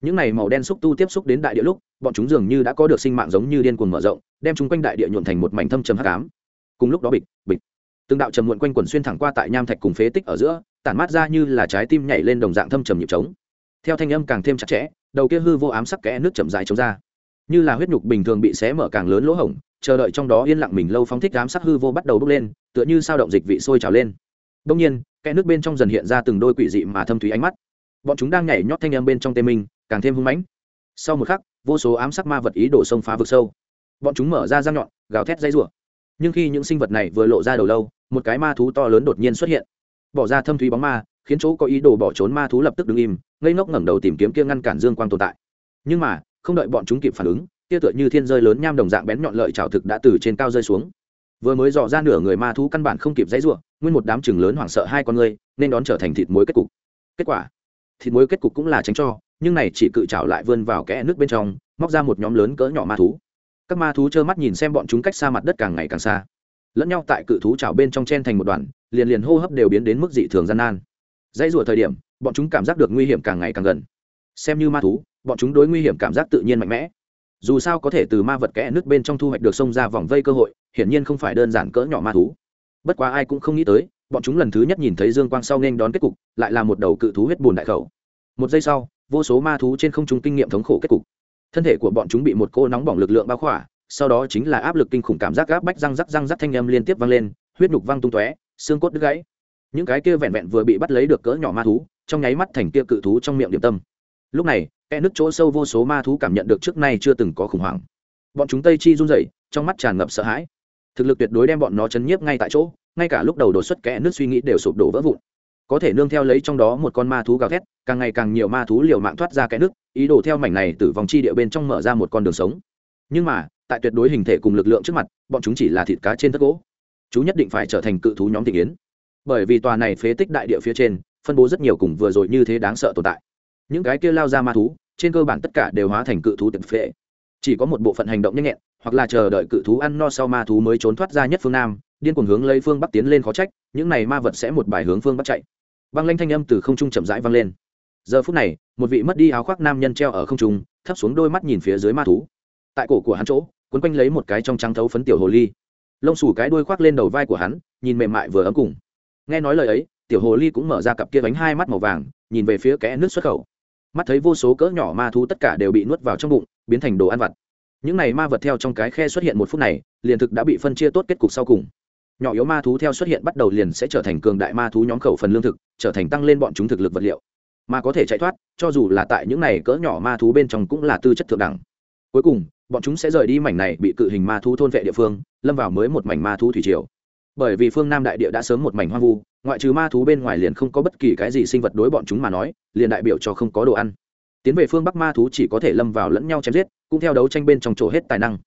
Những này màu đen xúc tu tiếp xúc đến đại địa lúc, bọn chúng dường như đã có được sinh mạng giống như điên cuồng mở rộng, đem chúng quanh đại địa nhuộn thành một mảnh thâm trầm hắc ám. Cùng lúc đó bịch bịch. Từng đạo trầm muộn quanh quần xuyên thẳng qua tại nham thạch cùng phế tích ở giữa, tản mát ra như là trái tim nhảy lên đồng dạng thâm trầm nhịp trống. Theo thanh âm càng thêm chặt chẽ, đầu kia hư vô ám sắc kẽ nước chậm dài trống ra. Như là huyết nhục bình thường bị xé mở càng lớn lỗ hổng, chờ đợi trong đó yên lặng mình lâu phóng thích ám sắc hư vô bắt đầu bốc lên, tựa như sao động dịch vị sôi trào lên. Đông nhiên kẽ nước bên trong dần hiện ra từng đôi quỷ dị mà thâm thúy ánh mắt. Bọn chúng đang nhảy nhót thanh âm bên trong tê minh, càng thêm hung mãnh. Sau một khắc, vô số ám sắc ma vật ý đổ sông phá vực sâu. Bọn chúng mở ra răng nhọn, gào thét dây rủa. Nhưng khi những sinh vật này vừa lộ ra đầu lâu, một cái ma thú to lớn đột nhiên xuất hiện. Bỏ ra thâm thúy bóng ma, khiến chỗ có ý đồ bỏ trốn ma thú lập tức đứng im, ngây ngốc ngẩng đầu tìm kiếm kia ngăn cản dương quang tồn tại. Nhưng mà, không đợi bọn chúng kịp phản ứng, kia tựa như thiên rơi lớn nham đồng dạng bén nhọn lợi trào thực đã từ trên cao rơi xuống. Vừa mới dò ra nửa người ma thú căn bản không kịp dãy ruộng nguyên một đám chừng lớn hoảng sợ hai con người nên đón trở thành thịt muối kết cục. Kết quả, thịt muối kết cục cũng là tránh cho, nhưng này chỉ cự trảo lại vươn vào kẽ nước bên trong, móc ra một nhóm lớn cỡ nhỏ ma thú. Các ma thú trơ mắt nhìn xem bọn chúng cách xa mặt đất càng ngày càng xa. Lẫn nhau tại cự thú trào bên trong chen thành một đoàn, liền liền hô hấp đều biến đến mức dị thường gian nan. Dãy rủa thời điểm, bọn chúng cảm giác được nguy hiểm càng ngày càng gần. Xem như ma thú, bọn chúng đối nguy hiểm cảm giác tự nhiên mạnh mẽ. Dù sao có thể từ ma vật kẽ nước bên trong thu hoạch được xông ra vòng vây cơ hội, hiển nhiên không phải đơn giản cỡ nhỏ ma thú bất quá ai cũng không nghĩ tới, bọn chúng lần thứ nhất nhìn thấy dương quang sau nên đón kết cục, lại là một đầu cự thú huyết bùn đại khẩu. Một giây sau, vô số ma thú trên không trung kinh nghiệm thống khổ kết cục. Thân thể của bọn chúng bị một cô nóng bỏng lực lượng bao khỏa, sau đó chính là áp lực kinh khủng cảm giác gáp bách răng rắc răng rắc thanh âm liên tiếp vang lên, huyết nhục văng tung tóe, xương cốt đứt gãy. Những cái kia vẹn vẹn vừa bị bắt lấy được cỡ nhỏ ma thú, trong nháy mắt thành kia cự thú trong miệng điểm tâm. Lúc này e nước chỗ sâu vô số ma thú cảm nhận được trước nay chưa từng có khủng hoảng. Bọn chúng tây chi run rẩy, trong mắt tràn ngập sợ hãi thực lực tuyệt đối đem bọn nó chấn nhiếp ngay tại chỗ, ngay cả lúc đầu đột xuất kẽ nước suy nghĩ đều sụp đổ vỡ vụn. Có thể nương theo lấy trong đó một con ma thú gào thét, càng ngày càng nhiều ma thú liều mạng thoát ra kẽ nước, ý đồ theo mảnh này từ vòng chi địa bên trong mở ra một con đường sống. Nhưng mà, tại tuyệt đối hình thể cùng lực lượng trước mặt, bọn chúng chỉ là thịt cá trên thất gỗ. Chú nhất định phải trở thành cự thú nhóm thị kiến. Bởi vì tòa này phế tích đại địa phía trên, phân bố rất nhiều cùng vừa rồi như thế đáng sợ tồn tại. Những cái kia lao ra ma thú, trên cơ bản tất cả đều hóa thành cự thú tiệm phệ chỉ có một bộ phận hành động nhanh nhẹn, hoặc là chờ đợi cự thú ăn no sau ma thú mới trốn thoát ra nhất phương nam, điên cuồng hướng lấy phương bắc tiến lên khó trách, những này ma vật sẽ một bài hướng phương bắc chạy. Băng lanh thanh âm từ không trung chậm rãi vang lên. Giờ phút này, một vị mất đi áo khoác nam nhân treo ở không trung, thấp xuống đôi mắt nhìn phía dưới ma thú. Tại cổ của hắn chỗ, quấn quanh lấy một cái trong trắng thấu phấn tiểu hồ ly. Lông xù cái đuôi khoác lên đầu vai của hắn, nhìn mềm mại vừa ấm cùng. Nghe nói lời ấy, tiểu hồ ly cũng mở ra cặp kia bánh hai mắt màu vàng, nhìn về phía kẽ nước xuất khẩu mắt thấy vô số cỡ nhỏ ma thú tất cả đều bị nuốt vào trong bụng, biến thành đồ ăn vặt. Những này ma vật theo trong cái khe xuất hiện một phút này, liền thực đã bị phân chia tốt kết cục sau cùng. Nhỏ yếu ma thú theo xuất hiện bắt đầu liền sẽ trở thành cường đại ma thú nhóm khẩu phần lương thực, trở thành tăng lên bọn chúng thực lực vật liệu. Mà có thể chạy thoát, cho dù là tại những này cỡ nhỏ ma thú bên trong cũng là tư chất thượng đẳng. Cuối cùng, bọn chúng sẽ rời đi mảnh này bị cự hình ma thú thôn vệ địa phương, lâm vào mới một mảnh ma thú thủy triều bởi vì phương nam đại địa đã sớm một mảnh hoang vu, ngoại trừ ma thú bên ngoài liền không có bất kỳ cái gì sinh vật đối bọn chúng mà nói, liền đại biểu cho không có đồ ăn. Tiến về phương bắc ma thú chỉ có thể lâm vào lẫn nhau chém giết, cũng theo đấu tranh bên trong chỗ hết tài năng.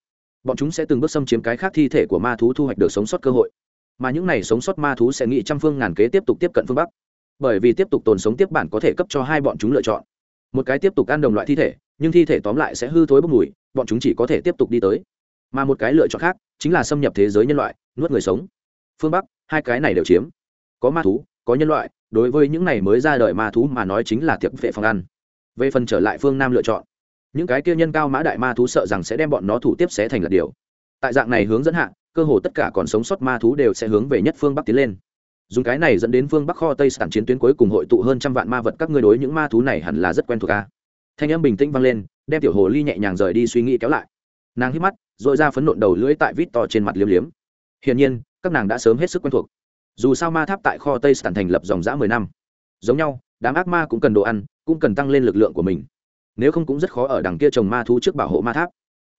Bọn chúng sẽ từng bước xâm chiếm cái khác thi thể của ma thú thu hoạch được sống sót cơ hội. Mà những này sống sót ma thú sẽ nghĩ trăm phương ngàn kế tiếp tục tiếp cận phương bắc. Bởi vì tiếp tục tồn sống tiếp bản có thể cấp cho hai bọn chúng lựa chọn. Một cái tiếp tục ăn đồng loại thi thể, nhưng thi thể tóm lại sẽ hư thối bốc mùi, bọn chúng chỉ có thể tiếp tục đi tới. Mà một cái lựa chọn khác, chính là xâm nhập thế giới nhân loại, nuốt người sống phương bắc, hai cái này đều chiếm. Có ma thú, có nhân loại, đối với những này mới ra đời ma thú mà nói chính là tiệc vệ phòng ăn. Về phần trở lại phương nam lựa chọn, những cái kia nhân cao mã đại ma thú sợ rằng sẽ đem bọn nó thủ tiếp xé thành là điều. Tại dạng này hướng dẫn hạ, cơ hồ tất cả còn sống sót ma thú đều sẽ hướng về nhất phương bắc tiến lên. Dùng cái này dẫn đến phương bắc kho tây sản chiến tuyến cuối cùng hội tụ hơn trăm vạn ma vật, các ngươi đối những ma thú này hẳn là rất quen thuộc a. Thanh âm bình tĩnh vang lên, đem tiểu hồ ly nhẹ nhàng rời đi suy nghĩ kéo lại. Nàng hít mắt dội ra phấn nộn đầu lưỡi tại vít to trên mặt liếm liếm. Hiển nhiên các nàng đã sớm hết sức quen thuộc. Dù sao ma tháp tại kho tây sản thành lập dòng dã mười năm. Giống nhau, đám ác ma cũng cần đồ ăn, cũng cần tăng lên lực lượng của mình. Nếu không cũng rất khó ở đằng kia trồng ma thú trước bảo hộ ma tháp.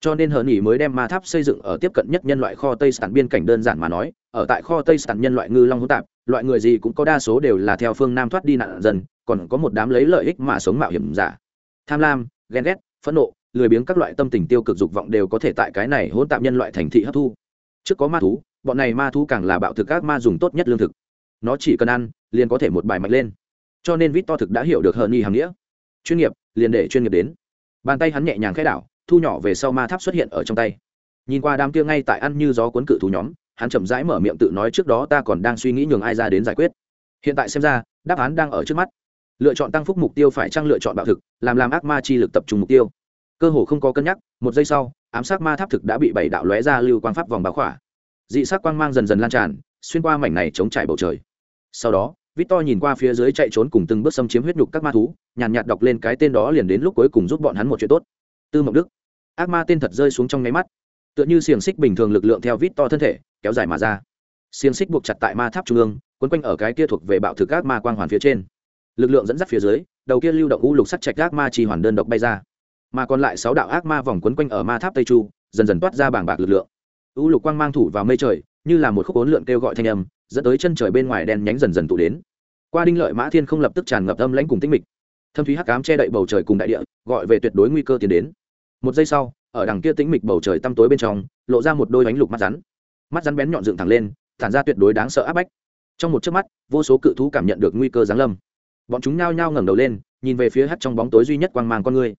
Cho nên hờ nghỉ mới đem ma tháp xây dựng ở tiếp cận nhất nhân loại kho tây sản biên cảnh đơn giản mà nói, ở tại kho tây sản nhân loại ngư long hỗn tạp, loại người gì cũng có đa số đều là theo phương nam thoát đi nạn dần còn có một đám lấy lợi ích mà sống mạo hiểm giả. Tham lam, ghen ghét, phẫn nộ, lười biếng các loại tâm tình tiêu cực dục vọng đều có thể tại cái này hỗn tạp nhân loại thành thị hấp thu trước có ma thú, bọn này ma thú càng là bạo thực các ma dùng tốt nhất lương thực. Nó chỉ cần ăn, liền có thể một bài mạnh lên. Cho nên vít to thực đã hiểu được hờn nghi hàng nghĩa. Chuyên nghiệp, liền để chuyên nghiệp đến. Bàn tay hắn nhẹ nhàng khai đảo, thu nhỏ về sau ma tháp xuất hiện ở trong tay. Nhìn qua đám kia ngay tại ăn như gió cuốn cự thú nhóm, hắn chậm rãi mở miệng tự nói trước đó ta còn đang suy nghĩ nhường ai ra đến giải quyết. Hiện tại xem ra, đáp án đang ở trước mắt. Lựa chọn tăng phúc mục tiêu phải chăng lựa chọn bạo thực, làm làm ác ma chi lực tập trung mục tiêu. Cơ hồ không có cân nhắc, một giây sau ám sát ma tháp thực đã bị bảy đạo lóe ra lưu quang pháp vòng báo khỏa. Dị sắc quang mang dần dần lan tràn, xuyên qua mảnh này chống trải bầu trời. Sau đó, victor nhìn qua phía dưới chạy trốn cùng từng bước xâm chiếm huyết nhục các ma thú, nhàn nhạt đọc lên cái tên đó liền đến lúc cuối cùng giúp bọn hắn một chuyện tốt. Tư mộng đức. Ác ma tên thật rơi xuống trong nháy mắt. Tựa như xiềng xích bình thường lực lượng theo victor thân thể, kéo dài mà ra. Xiềng xích buộc chặt tại ma tháp trung ương, quấn quanh ở cái kia thuộc về bạo thực ác ma quang hoàn phía trên. Lực lượng dẫn dắt phía dưới, đầu kia lưu động u lục sắt chạch ác ma chỉ hoàn đơn độc bay ra mà còn lại sáu đạo ác ma vòng quấn quanh ở ma tháp tây chu, dần dần toát ra bảng bạc lực lượng. U lục quang mang thủ vào mây trời, như là một khúc ốn lượn kêu gọi thanh âm, dẫn tới chân trời bên ngoài đen nhánh dần dần tụ đến. Qua đinh lợi mã thiên không lập tức tràn ngập âm lãnh cùng tinh mịch. Thâm thúy hắc cám che đậy bầu trời cùng đại địa, gọi về tuyệt đối nguy cơ tiến đến. Một giây sau, ở đằng kia tĩnh mịch bầu trời tăm tối bên trong, lộ ra một đôi bánh lục mắt rắn. Mắt rắn bén nhọn dựng thẳng lên thản ra tuyệt đối đáng sợ áp bách. Trong một chớp mắt, vô số cự thú cảm nhận được nguy cơ giáng lâm. Bọn chúng nhao nhao ngẩng đầu lên, nhìn về phía hắt trong bóng tối duy nhất quang mang con người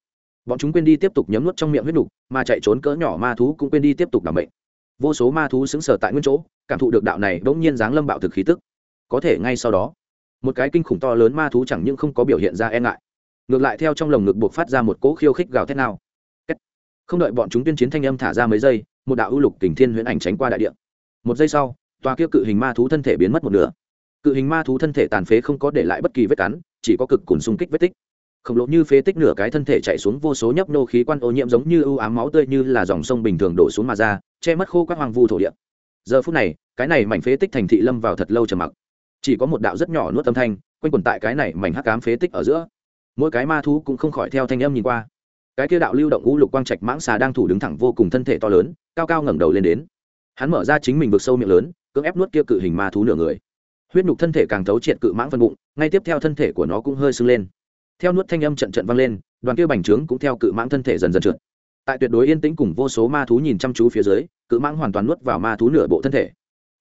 bọn chúng quên đi tiếp tục nhấm nuốt trong miệng huyết đục mà chạy trốn cỡ nhỏ ma thú cũng quên đi tiếp tục đảm bệnh vô số ma thú xứng sở tại nguyên chỗ, cảm thụ được đạo này bỗng nhiên dáng lâm bạo thực khí tức. Có thể ngay sau đó, một cái kinh khủng to lớn ma thú chẳng những không có biểu hiện ra e ngại, ngược lại theo trong lồng ngực buộc phát ra một cỗ khiêu khích gào thét nào. Không đợi bọn chúng tuyên chiến thanh âm thả ra mấy giây, một đạo ưu lục kình thiên huyễn ảnh tránh qua đại địa. Một giây sau, tòa kia cự hình ma thú thân thể biến mất một nửa. Cự hình ma thú thân thể tàn phế không có để lại bất kỳ vết cắn, chỉ có cực cùn xung kích vết tích khổng lồ như phế tích nửa cái thân thể chạy xuống vô số nhấp nô khí quan ô nhiễm giống như ưu ám máu tươi như là dòng sông bình thường đổ xuống mà ra, che mất khô các hoang vu thổ địa. Giờ phút này, cái này mảnh phế tích thành thị lâm vào thật lâu trầm mặc. Chỉ có một đạo rất nhỏ nuốt âm thanh, quanh quẩn tại cái này mảnh hắc cám phế tích ở giữa. Mỗi cái ma thú cũng không khỏi theo thanh âm nhìn qua. Cái kia đạo lưu động u lục quang trạch mãng xà đang thủ đứng thẳng vô cùng thân thể to lớn, cao cao ngẩng đầu lên đến. Hắn mở ra chính mình vực sâu miệng lớn, cưỡng ép nuốt kia cự hình ma thú nửa người. Huyết nhục thân thể càng thấu triệt cự mãng phân bụng, ngay tiếp theo thân thể của nó cũng hơi sưng lên theo nuốt thanh âm trận trận vang lên, đoàn kia bành trướng cũng theo cự mãng thân thể dần dần trượt. Tại tuyệt đối yên tĩnh cùng vô số ma thú nhìn chăm chú phía dưới, cự mãng hoàn toàn nuốt vào ma thú nửa bộ thân thể.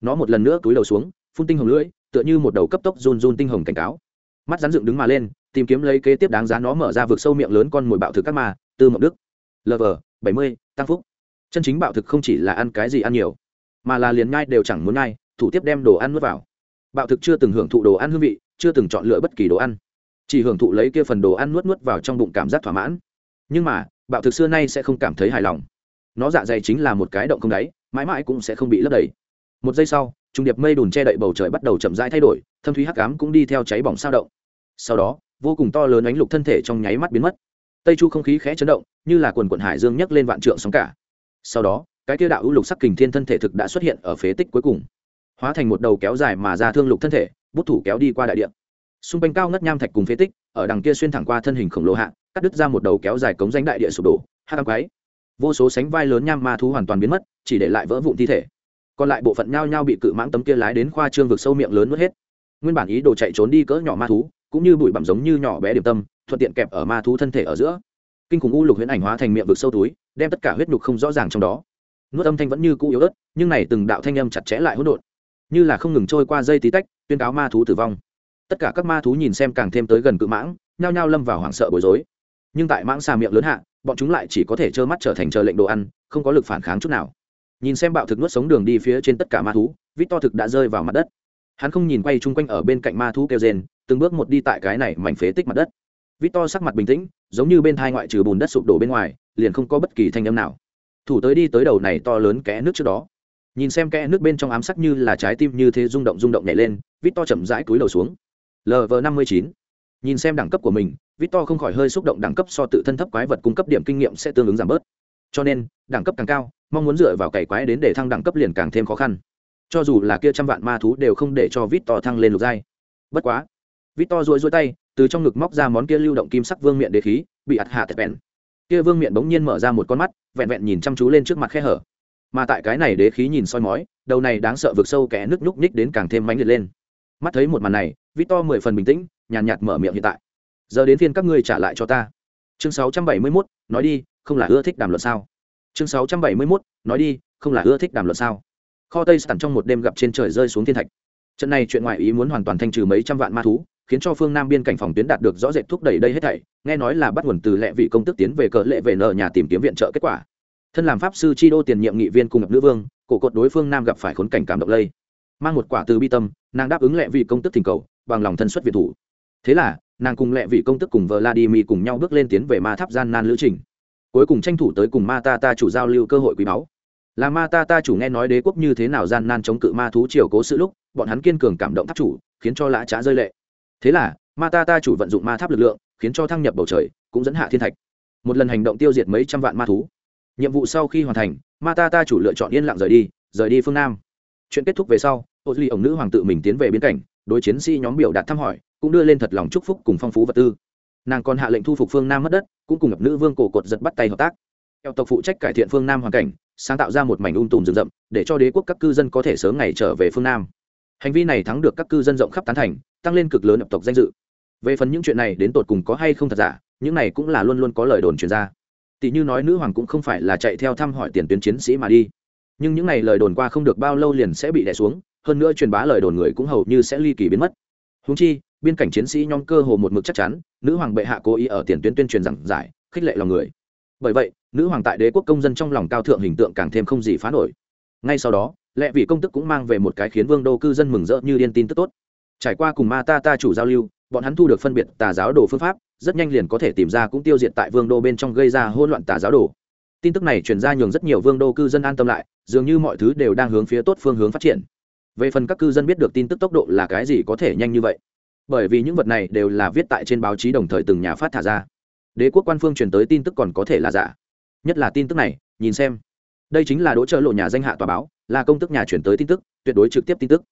Nó một lần nữa túi đầu xuống, phun tinh hồng lưỡi, tựa như một đầu cấp tốc run run tinh hồng cảnh cáo. Mắt rắn dựng đứng mà lên, tìm kiếm lấy kế tiếp đáng giá nó mở ra vực sâu miệng lớn con mồi bạo thực các ma, tư mộng đức. Lv bảy mươi, tăng phúc. Chân chính bạo thực không chỉ là ăn cái gì ăn nhiều, mà là liền ngai đều chẳng muốn ngai thủ tiếp đem đồ ăn nuốt vào. Bạo thực chưa từng hưởng thụ đồ ăn hương vị, chưa từng chọn lựa bất kỳ đồ ăn chỉ hưởng thụ lấy kia phần đồ ăn nuốt nuốt vào trong bụng cảm giác thỏa mãn. Nhưng mà, bạo thực xưa nay sẽ không cảm thấy hài lòng. Nó dạ dày chính là một cái động không đáy, mãi mãi cũng sẽ không bị lấp đầy. Một giây sau, trung điệp mây đùn che đậy bầu trời bắt đầu chậm rãi thay đổi, thâm thúy hắc ám cũng đi theo cháy bỏng sao động. Sau đó, vô cùng to lớn ánh lục thân thể trong nháy mắt biến mất. Tây chu không khí khẽ chấn động, như là quần quận hải dương nhấc lên vạn trượng sóng cả. Sau đó, cái kia đạo ưu lục sắc kình thiên thân thể thực đã xuất hiện ở phế tích cuối cùng. Hóa thành một đầu kéo dài mà ra thương lục thân thể, bút thủ kéo đi qua đại địa xung quanh cao ngất nham thạch cùng phế tích, ở đằng kia xuyên thẳng qua thân hình khổng lồ hạ, cắt đứt ra một đầu kéo dài cống danh đại địa sụp đổ, hát cam quái. Vô số sánh vai lớn nham ma thú hoàn toàn biến mất, chỉ để lại vỡ vụn thi thể. Còn lại bộ phận nhao nhao bị cự mãng tấm kia lái đến khoa trương vực sâu miệng lớn nuốt hết. Nguyên bản ý đồ chạy trốn đi cỡ nhỏ ma thú, cũng như bụi bặm giống như nhỏ bé điểm tâm, thuận tiện kẹp ở ma thú thân thể ở giữa. Kinh khủng u lục huyễn ảnh hóa thành miệng vực sâu túi, đem tất cả huyết nhục không rõ ràng trong đó. Nuốt âm thanh vẫn như cũ yếu ớt, nhưng này từng đạo thanh âm chặt chẽ lại hỗn độn, như là không ngừng trôi qua dây tí tách, tuyên cáo ma thú tử vong tất cả các ma thú nhìn xem càng thêm tới gần cự mãng, nhao nhao lâm vào hoảng sợ bối rối. Nhưng tại mãng xà miệng lớn hạ, bọn chúng lại chỉ có thể trơ mắt trở thành chờ lệnh đồ ăn, không có lực phản kháng chút nào. Nhìn xem bạo thực nuốt sống đường đi phía trên tất cả ma thú, vít to thực đã rơi vào mặt đất. Hắn không nhìn quay chung quanh ở bên cạnh ma thú kêu rên, từng bước một đi tại cái này mảnh phế tích mặt đất. Vít to sắc mặt bình tĩnh, giống như bên thai ngoại trừ bùn đất sụp đổ bên ngoài, liền không có bất kỳ thanh âm nào. Thủ tới đi tới đầu này to lớn kẽ nước trước đó. Nhìn xem kẽ nước bên trong ám sắc như là trái tim như thế rung động rung động nhảy lên, vít to chậm rãi cúi đầu xuống lv năm mươi chín. Nhìn xem đẳng cấp của mình vít to không khỏi hơi xúc động đẳng cấp so tự thân thấp quái vật cung cấp điểm kinh nghiệm sẽ tương ứng giảm bớt. Cho nên, đẳng cấp càng cao, mong muốn dựa vào cày quái đến để thăng đẳng cấp liền càng thêm khó khăn. Cho dù là kia trăm vạn ma thú đều không để cho vít to thăng lên lục giai. Bất quá vít to rối rối tay, từ trong ngực móc ra món kia lưu động kim sắc vương miệng đế khí, bị ạt hạ tẹp bèn. Kia vương miệng bỗng nhiên mở ra một con mắt, vẹn vẹn nhìn chăm chú lên trước mặt khe hở. Mà tại cái này đế khí nhìn soi mói, đầu này đáng sợ vượt sâu kẻ nước nhúc nhích đến càng thêm mãnh liệt lên mắt thấy một màn này vít to mười phần bình tĩnh nhàn nhạt mở miệng hiện tại. Giờ đến phiên các ngươi trả lại cho ta. Chương 671, nói đi không là ưa thích đàm luận sao? Chương 671, nói đi không là ưa thích đàm luận sao? Kho tây sẵn trong một đêm gặp trên trời rơi xuống thiên thạch. Trận này chuyện ngoại ý muốn hoàn toàn thanh trừ mấy trăm vạn ma thú khiến cho phương nam biên cảnh phòng tuyến đạt được rõ rệt thúc đẩy đây hết thảy nghe nói là bắt nguồn từ lệ vị công tức tiến về cờ lệ về nợ nhà tìm kiếm viện trợ kết quả. Thân làm pháp sư chi đô tiền nhiệm nghị viên cùng ngập nữ vương cổ cột đối phương nam gặp phải khốn cảnh cảm động lây mang một quả từ bi tâm, nàng đáp ứng lệ vị công tức thỉnh cầu, bằng lòng thân xuất việt thủ. Thế là, nàng cùng lệ vị công tức cùng vladimir cùng nhau bước lên tiến về ma tháp gian nan lữ trình. Cuối cùng tranh thủ tới cùng ma ta ta chủ giao lưu cơ hội quý báu. Là ma ta ta chủ nghe nói đế quốc như thế nào gian nan chống cự ma thú triều cố sự lúc, bọn hắn kiên cường cảm động tháp chủ, khiến cho lã trá rơi lệ. Thế là, ma ta ta chủ vận dụng ma tháp lực lượng, khiến cho thăng nhập bầu trời, cũng dẫn hạ thiên thạch. Một lần hành động tiêu diệt mấy trăm vạn ma thú. Nhiệm vụ sau khi hoàn thành, ma ta ta chủ lựa chọn yên lặng rời đi rời đi phương nam. Chuyện kết thúc về sau ô duy ổng nữ hoàng tự mình tiến về biên cảnh đối chiến sĩ nhóm biểu đạt thăm hỏi, cũng đưa lên thật lòng chúc phúc cùng phong phú vật tư. Nàng còn hạ lệnh thu phục phương nam mất đất, cũng cùng ngập nữ vương cổ cột giật bắt tay hợp tác. Theo tộc phụ trách cải thiện phương nam hoàn cảnh, sáng tạo ra một mảnh ung tùm rừng rậm, để cho đế quốc các cư dân có thể sớm ngày trở về phương nam. Hành vi này thắng được các cư dân rộng khắp tán thành, tăng lên cực lớn ập tộc danh dự. Về phần những chuyện này đến tột cùng có hay không thật giả, những này cũng là luôn luôn có lời đồn truyền ra. Tỷ như nói nữ hoàng cũng không phải là chạy theo thăm hỏi tiền tuyến chiến sĩ mà đi. Nhưng những này lời đồn qua không được bao lâu liền sẽ bị đẻ xuống hơn nữa truyền bá lời đồn người cũng hầu như sẽ ly kỳ biến mất. Húng chi, biên cảnh chiến sĩ nhóm cơ hồ một mực chắc chắn, nữ hoàng bệ hạ cố ý ở tiền tuyến tuyên truyền rằng giải, khích lệ lòng người. Bởi vậy, nữ hoàng tại đế quốc công dân trong lòng cao thượng hình tượng càng thêm không gì phá nổi. Ngay sau đó, lệ vị công tức cũng mang về một cái khiến vương đô cư dân mừng rỡ như điên tin tức tốt. Trải qua cùng ma ta ta chủ giao lưu, bọn hắn thu được phân biệt tà giáo đồ phương pháp, rất nhanh liền có thể tìm ra cũng tiêu diệt tại vương đô bên trong gây ra hỗn loạn tà giáo đồ. Tin tức này truyền ra nhường rất nhiều vương đô cư dân an tâm lại, dường như mọi thứ đều đang hướng phía tốt phương hướng phát triển về phần các cư dân biết được tin tức tốc độ là cái gì có thể nhanh như vậy. Bởi vì những vật này đều là viết tại trên báo chí đồng thời từng nhà phát thả ra. Đế quốc quan phương truyền tới tin tức còn có thể là giả. Nhất là tin tức này, nhìn xem. Đây chính là đỗ trợ lộ nhà danh hạ tòa báo, là công tức nhà chuyển tới tin tức, tuyệt đối trực tiếp tin tức.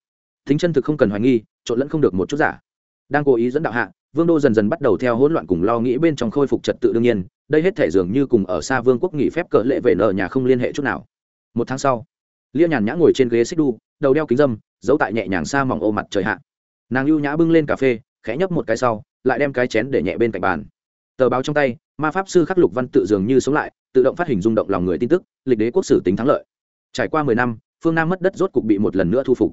Thính chân thực không cần hoài nghi, trộn lẫn không được một chút giả. Đang cố ý dẫn đạo hạ, vương đô dần dần bắt đầu theo hỗn loạn cùng lo nghĩ bên trong khôi phục trật tự đương nhiên, đây hết thể dường như cùng ở xa vương quốc nghỉ phép cỡ lệ về nợ nhà không liên hệ chút nào. Một tháng sau lia nhàn nhã ngồi trên ghế xích đu, đầu đeo kính dâm, giấu tại nhẹ nhàng xa mỏng ô mặt trời hạ. Nàng lưu nhã bưng lên cà phê, khẽ nhấp một cái sau, lại đem cái chén để nhẹ bên cạnh bàn. Tờ báo trong tay, ma pháp sư khắc lục văn tự dường như sống lại, tự động phát hình rung động lòng người tin tức, lịch đế quốc sử tính thắng lợi. Trải qua mười năm, phương nam mất đất rốt cục bị một lần nữa thu phục.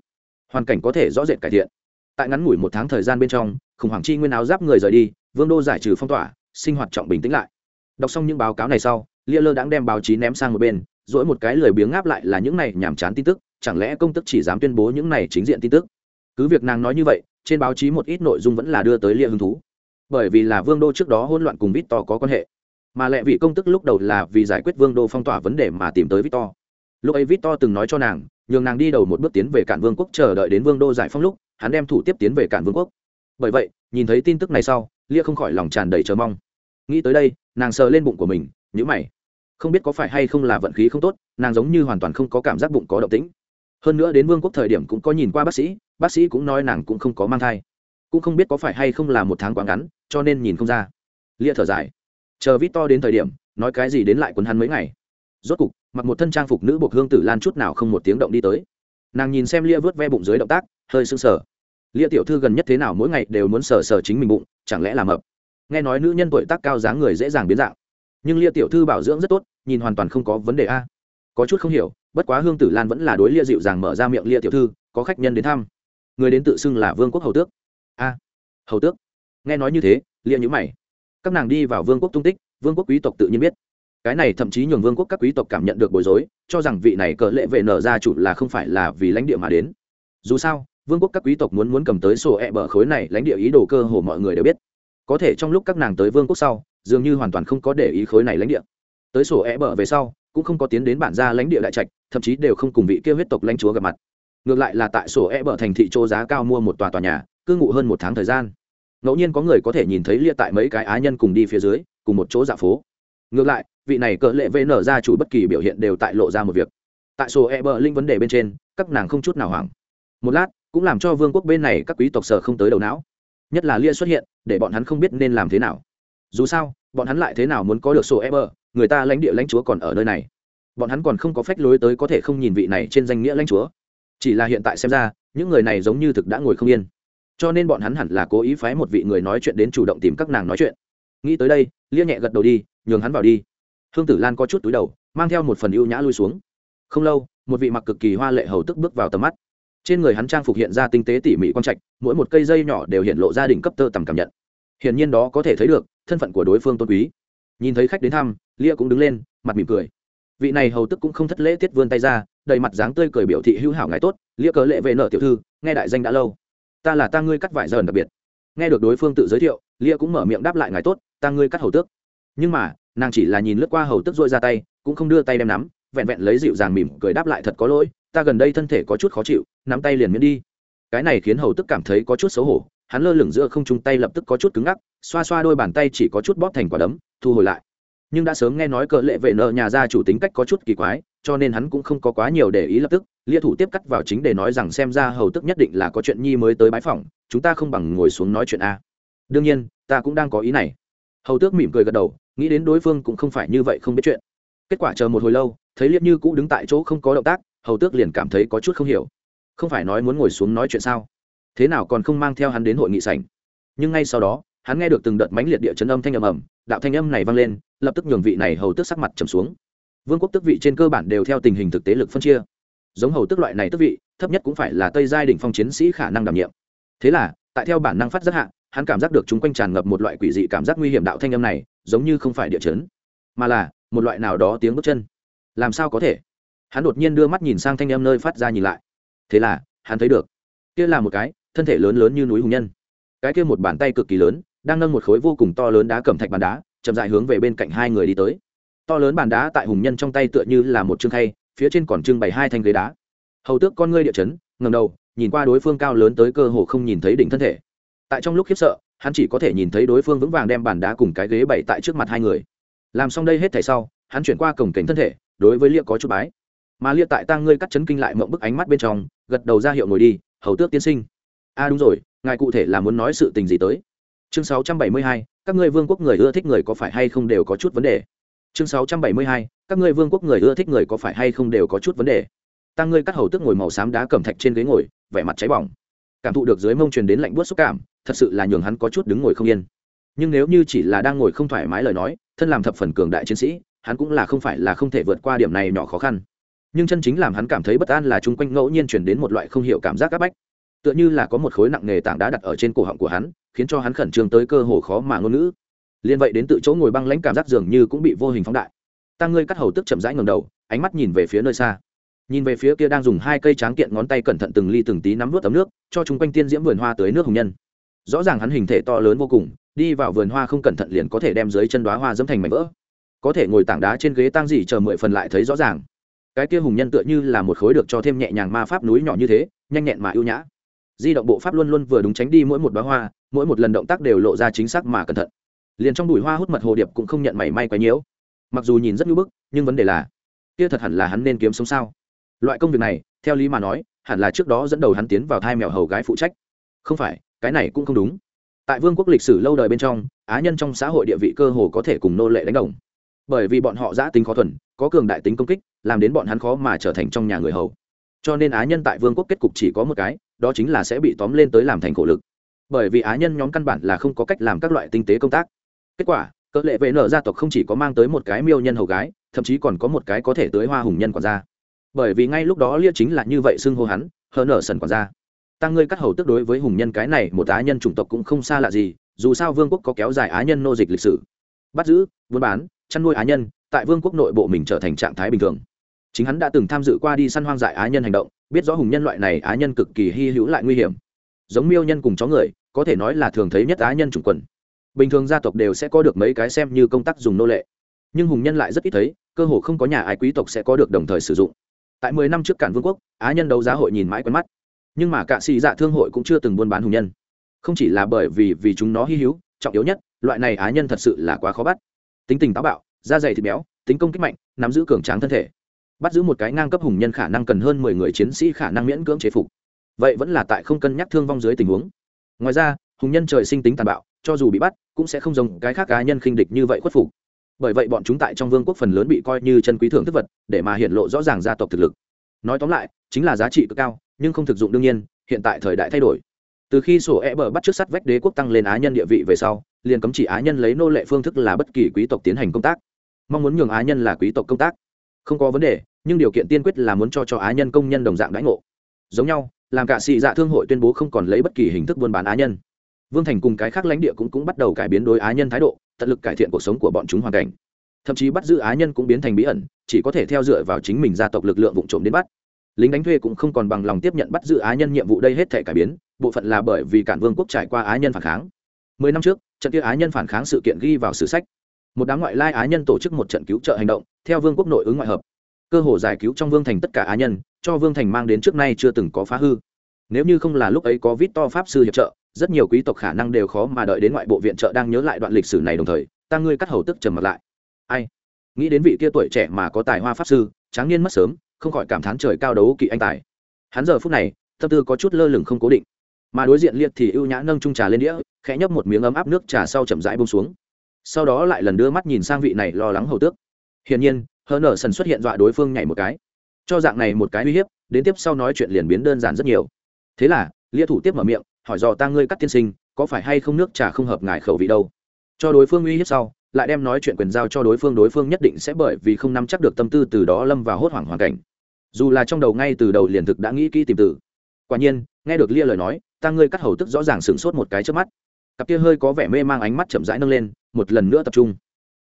Hoàn cảnh có thể rõ rệt cải thiện. Tại ngắn ngủi một tháng thời gian bên trong, khủng hoảng chi nguyên áo giáp người rời đi, vương đô giải trừ phong tỏa, sinh hoạt trọng bình tĩnh lại. Đọc xong những báo cáo này sau, lia lơ đãng đem báo chí ném sang một bên dỗi một cái lười biếng ngáp lại là những này nhàm chán tin tức, chẳng lẽ công tức chỉ dám tuyên bố những này chính diện tin tức? Cứ việc nàng nói như vậy, trên báo chí một ít nội dung vẫn là đưa tới lia hứng thú. Bởi vì là vương đô trước đó hỗn loạn cùng victor có quan hệ. Mà lẽ vị công tức lúc đầu là vì giải quyết vương đô phong tỏa vấn đề mà tìm tới victor. Lúc ấy victor từng nói cho nàng, nhường nàng đi đầu một bước tiến về cản vương quốc chờ đợi đến vương đô giải phóng lúc, hắn đem thủ tiếp tiến về cản vương quốc. Bởi vậy, nhìn thấy tin tức này sau, lia không khỏi lòng tràn đầy chờ mong. Nghĩ tới đây, nàng sờ lên bụng của mình nhữ mày không biết có phải hay không là vận khí không tốt, nàng giống như hoàn toàn không có cảm giác bụng có động tĩnh. Hơn nữa đến vương quốc thời điểm cũng có nhìn qua bác sĩ bác sĩ cũng nói nàng cũng không có mang thai. Cũng không biết có phải hay không là một tháng quá ngắn, cho nên nhìn không ra. Lia thở dài. Chờ vít to đến thời điểm, nói cái gì đến lại quần hắn mấy ngày. Rốt cục, mặc một thân trang phục nữ buộc hương tử lan chút nào không một tiếng động đi tới. Nàng nhìn xem lia vớt ve bụng dưới động tác, hơi sưng sờ. Lia tiểu thư gần nhất thế nào mỗi ngày đều muốn sờ sờ chính mình bụng, chẳng lẽ là mập? Nghe nói nữ nhân tuổi tác cao dáng người dễ dàng biến dạng nhưng lia tiểu thư bảo dưỡng rất tốt, nhìn hoàn toàn không có vấn đề a. Có chút không hiểu, bất quá hương tử lan vẫn là đối lia dịu dàng mở ra miệng lia tiểu thư, có khách nhân đến thăm. Người đến tự xưng là vương quốc hầu tước. A, hầu tước. Nghe nói như thế, lia nhữ mày. Các nàng đi vào vương quốc tung tích, vương quốc quý tộc tự nhiên biết. Cái này thậm chí nhường vương quốc các quý tộc cảm nhận được bối rối, cho rằng vị này cờ lệ vệ nở ra chủ là không phải là vì lãnh địa mà đến. Dù sao, vương quốc các quý tộc muốn muốn cầm tới sổ e bờ khối này lãnh địa ý đồ cơ hồ mọi người đều biết. Có thể trong lúc các nàng tới vương quốc sau dường như hoàn toàn không có để ý khối này lãnh địa. Tới sổ é bờ về sau, cũng không có tiến đến bản gia lãnh địa đại trạch, thậm chí đều không cùng vị kêu huyết tộc lãnh chúa gặp mặt. Ngược lại là tại sổ e bờ thành thị châu giá cao mua một tòa tòa nhà, cư ngụ hơn một tháng thời gian. Ngẫu nhiên có người có thể nhìn thấy lia tại mấy cái á nhân cùng đi phía dưới, cùng một chỗ dạ phố. Ngược lại, vị này cỡ lệ vn ra chủ bất kỳ biểu hiện đều tại lộ ra một việc. Tại sổ e bờ linh vấn đề bên trên, các nàng không chút nào hoảng. Một lát, cũng làm cho vương quốc bên này các quý tộc sở không tới đầu não. Nhất là lia xuất hiện, để bọn hắn không biết nên làm thế nào dù sao, bọn hắn lại thế nào muốn có được sổ e bờ người ta lãnh địa lãnh chúa còn ở nơi này. Bọn hắn còn không có phách lối tới có thể không nhìn vị này trên danh nghĩa lãnh chúa. Chỉ là hiện tại xem ra, những người này giống như thực đã ngồi không yên. Cho nên bọn hắn hẳn là cố ý phái một vị người nói chuyện đến chủ động tìm các nàng nói chuyện. Nghĩ tới đây, lia nhẹ gật đầu đi, nhường hắn vào đi. Hương tử lan có chút túi đầu, mang theo một phần ưu nhã lui xuống. Không lâu, một vị mặc cực kỳ hoa lệ hầu tức bước vào tầm mắt. Trên người hắn trang phục hiện ra tinh tế tỉ mỉ quang trạch, mỗi một cây dây nhỏ đều hiện lộ gia đình cấp tơ tầm cảm nhận. Hiển nhiên đó có thể thấy được thân phận của đối phương tôn quý. Nhìn thấy khách đến thăm, lia cũng đứng lên, mặt mỉm cười. Vị này hầu tức cũng không thất lễ tiết vươn tay ra, đầy mặt dáng tươi cười biểu thị hữu hảo ngài tốt, lia cớ lệ về nợ tiểu thư, nghe đại danh đã lâu. Ta là ta ngươi cắt vải dần đặc biệt. Nghe được đối phương tự giới thiệu, lia cũng mở miệng đáp lại ngài tốt, ta ngươi cắt hầu tước. Nhưng mà, nàng chỉ là nhìn lướt qua hầu tước dội ra tay, cũng không đưa tay đem nắm, vẹn vẹn lấy dịu dàng mỉm cười đáp lại thật có lỗi, ta gần đây thân thể có chút khó chịu, nắm tay liền miễn đi. Cái này khiến hầu tức cảm thấy có chút xấu hổ, hắn lơ lửng giữa không trung tay lập tức có chút cứng ngắc xoa xoa đôi bàn tay chỉ có chút bóp thành quả đấm, thu hồi lại. Nhưng đã sớm nghe nói cờ lệ vệ nợ nhà gia chủ tính cách có chút kỳ quái, cho nên hắn cũng không có quá nhiều để ý lập tức, lia thủ tiếp cắt vào chính để nói rằng xem ra hầu tức nhất định là có chuyện nhi mới tới bãi phòng chúng ta không bằng ngồi xuống nói chuyện a. Đương nhiên, ta cũng đang có ý này. Hầu tước mỉm cười gật đầu, nghĩ đến đối phương cũng không phải như vậy không biết chuyện. Kết quả chờ một hồi lâu, thấy liếc như cũ đứng tại chỗ không có động tác, hầu tước liền cảm thấy có chút không hiểu. Không phải nói muốn ngồi xuống nói chuyện sao? Thế nào còn không mang theo hắn đến hội nghị sảnh? Nhưng ngay sau đó hắn nghe được từng đợt mãnh liệt địa chấn âm thanh ầm ầm, đạo thanh âm này vang lên, lập tức nhường vị này hầu tước sắc mặt trầm xuống. Vương quốc tước vị trên cơ bản đều theo tình hình thực tế lực phân chia. Giống hầu tước loại này tước vị, thấp nhất cũng phải là tây giai đỉnh phong chiến sĩ khả năng đảm nhiệm. Thế là, tại theo bản năng phát rất hạ, hắn cảm giác được chúng quanh tràn ngập một loại quỷ dị cảm giác nguy hiểm đạo thanh âm này, giống như không phải địa chấn, mà là một loại nào đó tiếng bước chân. Làm sao có thể? Hắn đột nhiên đưa mắt nhìn sang thanh âm nơi phát ra nhìn lại. Thế là, hắn thấy được, kia là một cái thân thể lớn lớn như núi hùng nhân. Cái kia một bàn tay cực kỳ lớn đang nâng một khối vô cùng to lớn đá cẩm thạch bàn đá, chậm dại hướng về bên cạnh hai người đi tới. To lớn bàn đá tại hùng nhân trong tay tựa như là một chương khay, phía trên còn trưng bày hai thanh ghế đá. Hầu tước con ngươi địa chấn ngầm đầu, nhìn qua đối phương cao lớn tới cơ hồ không nhìn thấy đỉnh thân thể. Tại trong lúc khiếp sợ, hắn chỉ có thể nhìn thấy đối phương vững vàng đem bàn đá cùng cái ghế bày tại trước mặt hai người. Làm xong đây hết thảy sau, hắn chuyển qua cổng cảnh thân thể, đối với lia có chút bái. Mà lia tại tang ngươi cắt chấn kinh lại mộng bức ánh mắt bên trong, gật đầu ra hiệu ngồi đi, hầu tước tiên sinh. A à đúng rồi, ngài cụ thể là muốn nói sự tình gì tới? Chương 672, các ngươi vương quốc người ưa thích người có phải hay không đều có chút vấn đề? Chương 672, các ngươi vương quốc người ưa thích người có phải hay không đều có chút vấn đề? Tăng ngươi cắt hầu tức ngồi màu xám đá cẩm thạch trên ghế ngồi vẻ mặt cháy bỏng. Cảm thụ được dưới mông truyền đến lạnh buốt xúc cảm thật sự là nhường hắn có chút đứng ngồi không yên. Nhưng nếu như chỉ là đang ngồi không thoải mái lời nói thân làm thập phần cường đại chiến sĩ hắn cũng là không phải là không thể vượt qua điểm này nhỏ khó khăn. Nhưng chân chính làm hắn cảm thấy bất an là chung quanh ngẫu nhiên chuyển đến một loại không hiểu cảm giác áp bách. Tựa như là có một khối nặng nghề tảng đá đặt ở trên cổ họng của hắn khiến cho hắn khẩn trương tới cơ hồ khó mà ngôn ngữ. Liên vậy đến tự chỗ ngồi băng lãnh cảm giác dường như cũng bị vô hình phóng đại. Tang ngươi cắt hầu tức chậm rãi ngầm đầu, ánh mắt nhìn về phía nơi xa. Nhìn về phía kia đang dùng hai cây tráng kiện ngón tay cẩn thận từng ly từng tí nắm vớt tấm nước, cho chúng quanh tiên diễm vườn hoa tới nước hồng nhân. Rõ ràng hắn hình thể to lớn vô cùng, đi vào vườn hoa không cẩn thận liền có thể đem dưới chân đoá hoa dẫm thành mảnh vỡ. Có thể ngồi tảng đá trên ghế tang dị chờ mười phần lại thấy rõ ràng. Cái kia hùng nhân tựa như là một khối được cho thêm nhẹ nhàng ma pháp núi nhỏ như thế, nhanh nhẹn mà ưu nhã di động bộ pháp luôn luôn vừa đúng tránh đi mỗi một đoá hoa, mỗi một lần động tác đều lộ ra chính xác mà cẩn thận. Liền trong bụi hoa hút mật hồ điệp cũng không nhận mảy may quấy nhiễu. Mặc dù nhìn rất nhu bức, nhưng vấn đề là, kia thật hẳn là hắn nên kiếm sống sao? Loại công việc này, theo lý mà nói, hẳn là trước đó dẫn đầu hắn tiến vào thai mèo hầu gái phụ trách. Không phải, cái này cũng không đúng. Tại vương quốc lịch sử lâu đời bên trong, á nhân trong xã hội địa vị cơ hồ có thể cùng nô lệ đánh đồng. Bởi vì bọn họ giã tính khó thuần, có cường đại tính công kích, làm đến bọn hắn khó mà trở thành trong nhà người hầu. Cho nên á nhân tại vương quốc kết cục chỉ có một cái đó chính là sẽ bị tóm lên tới làm thành khổ lực. Bởi vì á nhân nhóm căn bản là không có cách làm các loại tinh tế công tác. Kết quả, cỡ lệ vệ nở gia tộc không chỉ có mang tới một cái miêu nhân hầu gái, thậm chí còn có một cái có thể tới hoa hùng nhân quản gia. Bởi vì ngay lúc đó lia chính là như vậy xưng hô hắn, hờ nở sần quản gia. Tăng ngươi cắt hầu tức đối với hùng nhân cái này, một á nhân chủng tộc cũng không xa lạ gì, dù sao vương quốc có kéo dài á nhân nô dịch lịch sử. Bắt giữ, buôn bán, chăn nuôi á nhân, tại vương quốc nội bộ mình trở thành trạng thái bình thường. Chính hắn đã từng tham dự qua đi săn hoang dại á nhân hành động biết rõ hùng nhân loại này á nhân cực kỳ hy hữu lại nguy hiểm. Giống miêu nhân cùng chó người, có thể nói là thường thấy nhất á nhân chủng quần. Bình thường gia tộc đều sẽ có được mấy cái xem như công tác dùng nô lệ. Nhưng hùng nhân lại rất ít thấy, cơ hồ không có nhà ai quý tộc sẽ có được đồng thời sử dụng. Tại mười năm trước cản vương quốc, á nhân đấu giá hội nhìn mãi quen mắt. Nhưng mà cạ sĩ dạ thương hội cũng chưa từng buôn bán hùng nhân. Không chỉ là bởi vì vì chúng nó hy hữu, trọng yếu nhất, loại này á nhân thật sự là quá khó bắt. Tính tình táo bạo, da dày thịt béo, tính công kích mạnh, nắm giữ cường tráng thân thể bắt giữ một cái ngang cấp hùng nhân khả năng cần hơn mười người chiến sĩ khả năng miễn cưỡng chế phục. Vậy vẫn là tại không cân nhắc thương vong dưới tình huống. Ngoài ra, hùng nhân trời sinh tính tàn bạo, cho dù bị bắt, cũng sẽ không giống cái khác cá nhân khinh địch như vậy khuất phục. Bởi vậy bọn chúng tại trong vương quốc phần lớn bị coi như chân quý thưởng thức vật, để mà hiện lộ rõ ràng gia tộc thực lực. Nói tóm lại, chính là giá trị cực cao, nhưng không thực dụng đương nhiên, hiện tại thời đại thay đổi. Từ khi sổ e bờ bắt trước sắt vách đế quốc tăng lên á nhân địa vị về sau, liền cấm chỉ á nhân lấy nô lệ phương thức là bất kỳ quý tộc tiến hành công tác. Mong muốn nhường á nhân là quý tộc công tác không có vấn đề, nhưng điều kiện tiên quyết là muốn cho cho á nhân công nhân đồng dạng đãi ngộ. Giống nhau, làm cả xì dạ thương hội tuyên bố không còn lấy bất kỳ hình thức buôn bán á nhân. Vương thành cùng cái khác lãnh địa cũng cũng bắt đầu cải biến đối á nhân thái độ, tận lực cải thiện cuộc sống của bọn chúng hoàn cảnh. Thậm chí bắt giữ á nhân cũng biến thành bí ẩn, chỉ có thể theo dựa vào chính mình gia tộc lực lượng vụ trộm đến bắt. Lính đánh thuê cũng không còn bằng lòng tiếp nhận bắt giữ á nhân nhiệm vụ đây hết thể cải biến, bộ phận là bởi vì cản vương quốc trải qua á nhân phản kháng. Mười năm trước, trận kia á nhân phản kháng sự kiện ghi vào sử sách một đám ngoại lai á nhân tổ chức một trận cứu trợ hành động, theo vương quốc nội ứng ngoại hợp. Cơ hồ giải cứu trong vương thành tất cả á nhân, cho vương thành mang đến trước nay chưa từng có phá hư. Nếu như không là lúc ấy có vít to pháp sư hiệp trợ, rất nhiều quý tộc khả năng đều khó mà đợi đến ngoại bộ viện trợ đang nhớ lại đoạn lịch sử này đồng thời, ta ngươi cắt hầu tức trầm mặt lại. Ai? Nghĩ đến vị kia tuổi trẻ mà có tài hoa pháp sư, tráng niên mất sớm, không khỏi cảm thán trời cao đấu kỵ anh tài. Hắn giờ phút này, tâm tư có chút lơ lửng không cố định. Mà đối diện liệt thì ưu nhã nâng trung trà lên đĩa, khẽ nhấp một miếng ấm áp nước trà sau chậm rãi bông xuống sau đó lại lần đưa mắt nhìn sang vị này lo lắng hầu tước. Hiển nhiên, hờ nở sần xuất hiện dọa đối phương nhảy một cái. Cho dạng này một cái uy hiếp, đến tiếp sau nói chuyện liền biến đơn giản rất nhiều. Thế là, lia thủ tiếp mở miệng, hỏi dò ta ngươi cắt tiên sinh, có phải hay không nước trà không hợp ngài khẩu vị đâu? Cho đối phương uy hiếp sau, lại đem nói chuyện quyền giao cho đối phương đối phương nhất định sẽ bởi vì không nắm chắc được tâm tư từ đó lâm vào hốt hoảng hoàn cảnh. Dù là trong đầu ngay từ đầu liền thực đã nghĩ kỹ tìm từ. Quả nhiên, nghe được lia lời nói, ta ngươi cắt hầu tức rõ ràng sửng sốt một cái trước mắt cặp kia hơi có vẻ mê mang ánh mắt chậm rãi nâng lên, một lần nữa tập trung.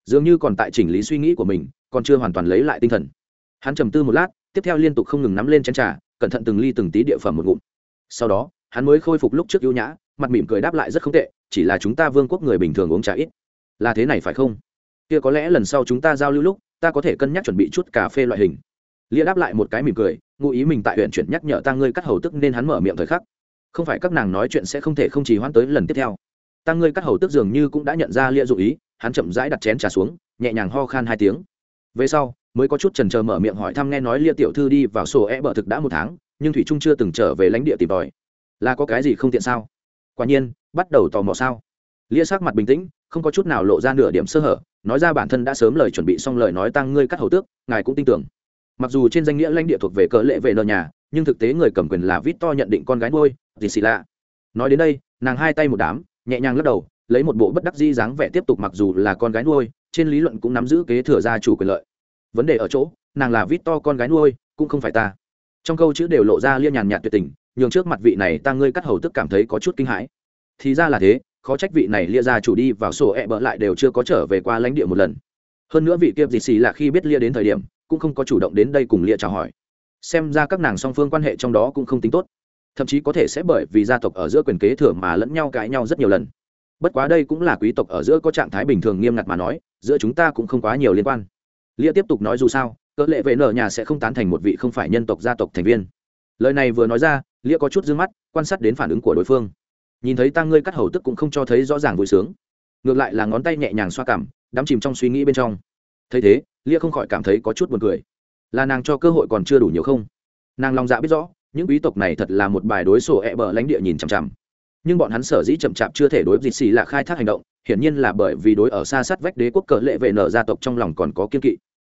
Dường như còn tại chỉnh lý suy nghĩ của mình, còn chưa hoàn toàn lấy lại tinh thần. Hắn trầm tư một lát, tiếp theo liên tục không ngừng nắm lên chén trà, cẩn thận từng ly từng tí địa phẩm một ngụm. Sau đó, hắn mới khôi phục lúc trước ưu nhã, mặt mỉm cười đáp lại rất không tệ, chỉ là chúng ta vương quốc người bình thường uống trà ít. Là thế này phải không? Kia có lẽ lần sau chúng ta giao lưu lúc, ta có thể cân nhắc chuẩn bị chút cà phê loại hình. Lia đáp lại một cái mỉm cười, ngụ ý mình tại huyện chuyển nhắc nhở ta ngươi cắt hầu tức nên hắn mở miệng thời khắc. Không phải các nàng nói chuyện sẽ không thể không chỉ hoãn tới lần tiếp theo tăng ngươi cắt hầu tức dường như cũng đã nhận ra lia dụ ý, hắn chậm rãi đặt chén trà xuống, nhẹ nhàng ho khan hai tiếng. Về sau, mới có chút trần trờ mở miệng hỏi thăm nghe nói lia tiểu thư đi vào sổ e bờ thực đã một tháng, nhưng thủy trung chưa từng trở về lãnh địa tìm tòi. Là có cái gì không tiện sao? Quả nhiên, bắt đầu tò mò sao. Lia sắc mặt bình tĩnh, không có chút nào lộ ra nửa điểm sơ hở, nói ra bản thân đã sớm lời chuẩn bị xong lời nói tăng ngươi cắt hầu tước, ngài cũng tin tưởng. Mặc dù trên danh nghĩa lãnh địa thuộc về cỡ lệ về nợ nhà, nhưng thực tế người cầm quyền là vít to nhận định con gái nuôi gì xì lạ nói đến đây, nàng hai tay một đám nhẹ nhàng lắc đầu, lấy một bộ bất đắc di dáng vẻ tiếp tục mặc dù là con gái nuôi, trên lý luận cũng nắm giữ kế thừa gia chủ quyền lợi. Vấn đề ở chỗ, nàng là vít to con gái nuôi, cũng không phải ta. Trong câu chữ đều lộ ra liên nhàn nhạt tuyệt tình, nhường trước mặt vị này ta ngươi cắt hầu tức cảm thấy có chút kinh hãi. Thì ra là thế, khó trách vị này lia ra chủ đi vào sổ e bỡ lại đều chưa có trở về qua lãnh địa một lần. Hơn nữa vị kiếp dì xì là khi biết lia đến thời điểm, cũng không có chủ động đến đây cùng lia chào hỏi. Xem ra các nàng song phương quan hệ trong đó cũng không tính tốt thậm chí có thể sẽ bởi vì gia tộc ở giữa quyền kế thừa mà lẫn nhau cãi nhau rất nhiều lần. Bất quá đây cũng là quý tộc ở giữa có trạng thái bình thường nghiêm ngặt mà nói, giữa chúng ta cũng không quá nhiều liên quan. Lia tiếp tục nói dù sao, cỡ lệ vệ nở nhà sẽ không tán thành một vị không phải nhân tộc gia tộc thành viên. Lời này vừa nói ra, lia có chút d ư ơ n g mắt, quan sát đến phản ứng của đối phương. Nhìn thấy ta ngươi cắt hầu tức cũng không cho thấy rõ ràng vui sướng. Ngược lại là ngón tay nhẹ nhàng xoa cảm, đắm chìm trong suy nghĩ bên trong. Thấy thế, lia không khỏi cảm thấy có chút buồn cười. Là nàng cho cơ hội còn chưa đủ nhiều không? Nàng lòng dạ biết rõ những quý tộc này thật là một bài đối sổ ẹ、e、bờ lãnh địa nhìn chằm chằm. Nhưng bọn hắn sở dĩ chậm chạp chưa thể đối dịch xì là khai thác hành động, hiển nhiên là bởi vì đối ở xa sát vách đế quốc cờ lệ vệ nở gia tộc trong lòng còn có kiên kỵ.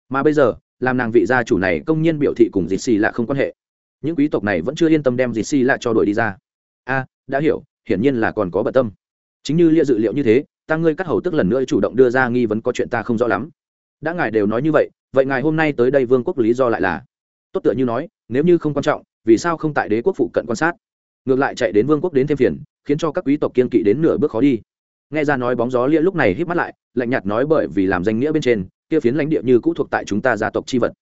Mà bây giờ, làm nàng vị gia chủ này công nhiên biểu thị cùng dịch xì là không quan hệ. Những quý tộc này vẫn chưa yên tâm đem dịch xì là cho đội đi ra. A, đã hiểu, hiển nhiên là còn có bận tâm. Chính như lia dự liệu như thế, ta ngươi cắt hầu tức lần nữa chủ động đưa ra nghi vấn có chuyện ta không rõ lắm. Đã ngài đều nói như vậy vậy ngài hôm nay tới đây vương quốc lý do lại là? Tốt tựa như nói, nếu như không quan trọng vì sao không tại đế quốc phụ cận quan sát? Ngược lại chạy đến vương quốc đến thêm phiền, khiến cho các quý tộc kiên kỵ đến nửa bước khó đi. Nghe ra nói bóng gió lia lúc này hít mắt lại, lạnh nhạt nói bởi vì làm danh nghĩa bên trên, kia phiến lãnh địa như cũ thuộc tại chúng ta gia tộc chi vật.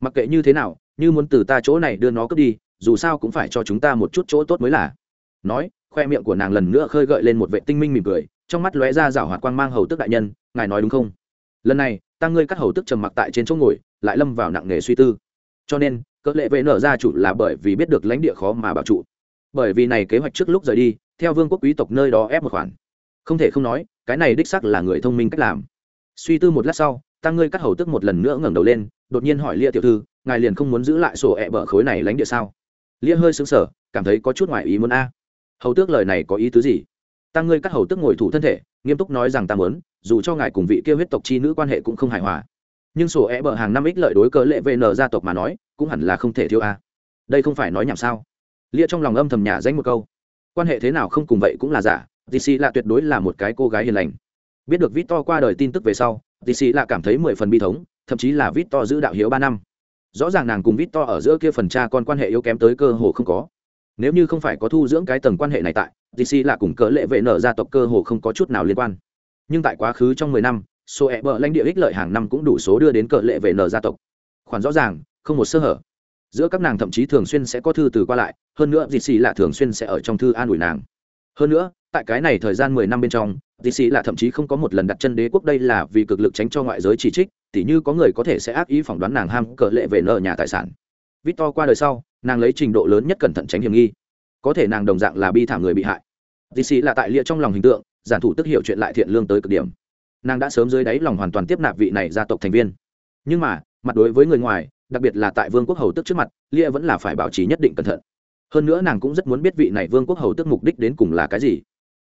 Mặc kệ như thế nào, như muốn từ ta chỗ này đưa nó cướp đi, dù sao cũng phải cho chúng ta một chút chỗ tốt mới là. Nói, khoe miệng của nàng lần nữa khơi gợi lên một vệ tinh minh mỉm cười, trong mắt lóe ra rảo hoạt quang mang hầu tức đại nhân, ngài nói đúng không? Lần này, ta ngươi cắt hầu tức trầm mặc tại trên chỗ ngồi, lại lâm vào nặng nghề suy tư. Cho nên cỡ lệ vệ nở ra chủ là bởi vì biết được lãnh địa khó mà bảo trụ. Bởi vì này kế hoạch trước lúc rời đi, theo vương quốc quý tộc nơi đó ép một khoản. Không thể không nói, cái này đích sắc là người thông minh cách làm. Suy tư một lát sau tăng ngươi cắt hầu tức một lần nữa ngẩng đầu lên, đột nhiên hỏi lia tiểu thư, ngài liền không muốn giữ lại sổ ẹ bở khối này lánh địa sao? Lia hơi xứng sở cảm thấy có chút ngoài ý muốn a. Hầu tước lời này có ý tứ gì? Tăng ngươi cắt hầu tức ngồi thủ thân thể, nghiêm túc nói rằng ta muốn, dù cho ngài cùng vị kia huyết tộc chi nữ quan hệ cũng không hài hòa nhưng sổ e bờ hàng năm ít lợi đối cớ lệ vn gia tộc mà nói, cũng hẳn là không thể thiếu a. Đây không phải nói nhảm sao? Lia trong lòng âm thầm nhà danh một câu. Quan hệ thế nào không cùng vậy cũng là giả dc là tuyệt đối là một cái cô gái hiền lành. Biết được vít to qua đời tin tức về sau dc là cảm thấy mười phần bi thống, thậm chí là vít to giữ đạo hiếu ba năm. Rõ ràng nàng cùng vít to ở giữa kia phần cha con quan hệ yếu kém tới cơ hồ không có. Nếu như không phải có thu dưỡng cái tầng quan hệ này tại dc là cùng cỡ lệ vệ nở gia tộc cơ hồ không có chút nào liên quan. Nhưng tại quá khứ trong mười năm số e bờ lãnh địa ích lợi hàng năm cũng đủ số đưa đến cờ lệ về nở gia tộc. Khoản rõ ràng, không một sơ hở. Giữa các nàng thậm chí thường xuyên sẽ có thư từ qua lại, hơn nữa dì xì là thường xuyên sẽ ở trong thư an ủi nàng. Hơn nữa, tại cái này thời gian mười năm bên trong, dì xì là thậm chí không có một lần đặt chân đế quốc đây là vì cực lực tránh cho ngoại giới chỉ trích, tỉ như có người có thể sẽ ác ý phỏng đoán nàng ham cờ lệ về nợ nhà tài sản. Victor qua đời sau, nàng lấy trình độ lớn nhất cẩn thận tránh hiểm nghi. Có thể nàng đồng dạng là bi thảm người bị hại. Dì xì là tại lia trong lòng hình tượng, giản thủ tức hiểu chuyện lại thiện lương tới cực điểm nàng đã sớm dưới đáy lòng hoàn toàn tiếp nạp vị này gia tộc thành viên. Nhưng mà, mặt đối với người ngoài, đặc biệt là tại vương quốc hầu tức trước mặt, lia vẫn là phải bảo trì nhất định cẩn thận. Hơn nữa nàng cũng rất muốn biết vị này vương quốc hầu tức mục đích đến cùng là cái gì.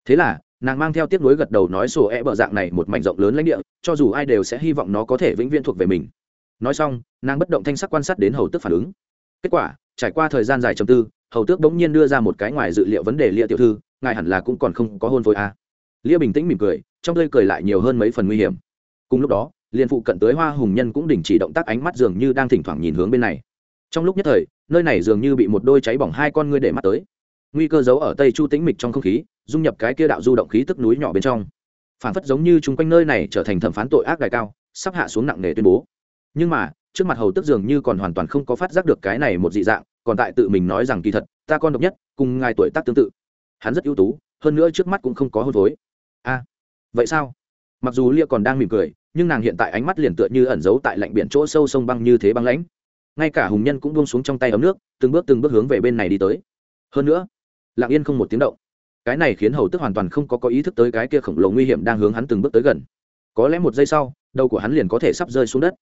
Thế là, nàng mang theo tiếp nối gật đầu nói sổ e bờ dạng này một mảnh rộng lớn lãnh địa, cho dù ai đều sẽ hy vọng nó có thể vĩnh viễn thuộc về mình. Nói xong, nàng bất động thanh sắc quan sát đến hầu tức phản ứng. Kết quả, trải qua thời gian dài trầm tư, hầu tước bỗng nhiên đưa ra một cái ngoài dự liệu vấn đề lia tiểu thư, ngài hẳn là cũng còn không có hôn phối à lia bình tĩnh mỉm cười, trong tươi cười lại nhiều hơn mấy phần nguy hiểm. Cùng lúc đó liền phụ cận tới hoa hùng nhân cũng đình chỉ động tác ánh mắt dường như đang thỉnh thoảng nhìn hướng bên này. Trong lúc nhất thời, nơi này dường như bị một đôi cháy bỏng hai con ngươi để mắt tới. Nguy cơ giấu ở tây chu tĩnh mịch trong không khí, dung nhập cái kia đạo du động khí tức núi nhỏ bên trong. Phản phất giống như chung quanh nơi này trở thành thẩm phán tội ác đại cao, sắp hạ xuống nặng nề tuyên bố. Nhưng mà, trước mặt hầu tức dường như còn hoàn toàn không có phát giác được cái này một dị dạng, còn tại tự mình nói rằng kỳ thật, ta con độc nhất, cùng ngài tuổi tác tương tự. Hắn rất ưu tú, hơn nữa trước mắt cũng không có hôn phối a vậy sao? Mặc dù lia còn đang mỉm cười, nhưng nàng hiện tại ánh mắt liền tựa như ẩn giấu tại lạnh biển chỗ sâu sông băng như thế băng lãnh. Ngay cả hùng nhân cũng buông xuống trong tay ấm nước, từng bước từng bước hướng về bên này đi tới. Hơn nữa, lặng yên không một tiếng động. Cái này khiến hầu tức hoàn toàn không có có ý thức tới cái kia khổng lồ nguy hiểm đang hướng hắn từng bước tới gần. Có lẽ một giây sau, đầu của hắn liền có thể sắp rơi xuống đất.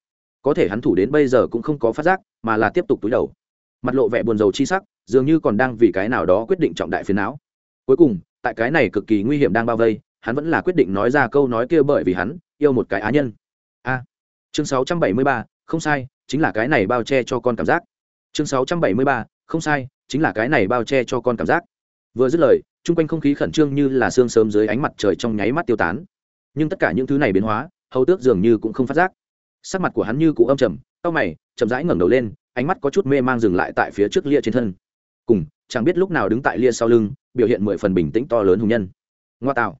Có thể hắn thủ đến bây giờ cũng không có phát giác, mà là tiếp tục túi đầu. Mặt lộ vẻ buồn rầu chi sắc, dường như còn đang vì cái nào đó quyết định trọng đại phiền não. Cuối cùng, tại cái này cực kỳ nguy hiểm đang bao vây hắn vẫn là quyết định nói ra câu nói kia bởi vì hắn yêu một cái á nhân. A. Chương 673, không sai chính là cái này bao che cho con cảm giác. Chương 673, không sai chính là cái này bao che cho con cảm giác. Vừa dứt lời chung quanh không khí khẩn trương như là sương sớm dưới ánh mặt trời trong nháy mắt tiêu tán. Nhưng tất cả những thứ này biến hóa hầu tước dường như cũng không phát giác. Sắc mặt của hắn như cụ âm trầm tao mày chậm rãi ngẩng đầu lên ánh mắt có chút mê mang dừng lại tại phía trước lia trên thân. Cùng chẳng biết lúc nào đứng tại lia sau lưng biểu hiện mười phần bình tĩnh to lớn hùng nhân. Ngoa tạo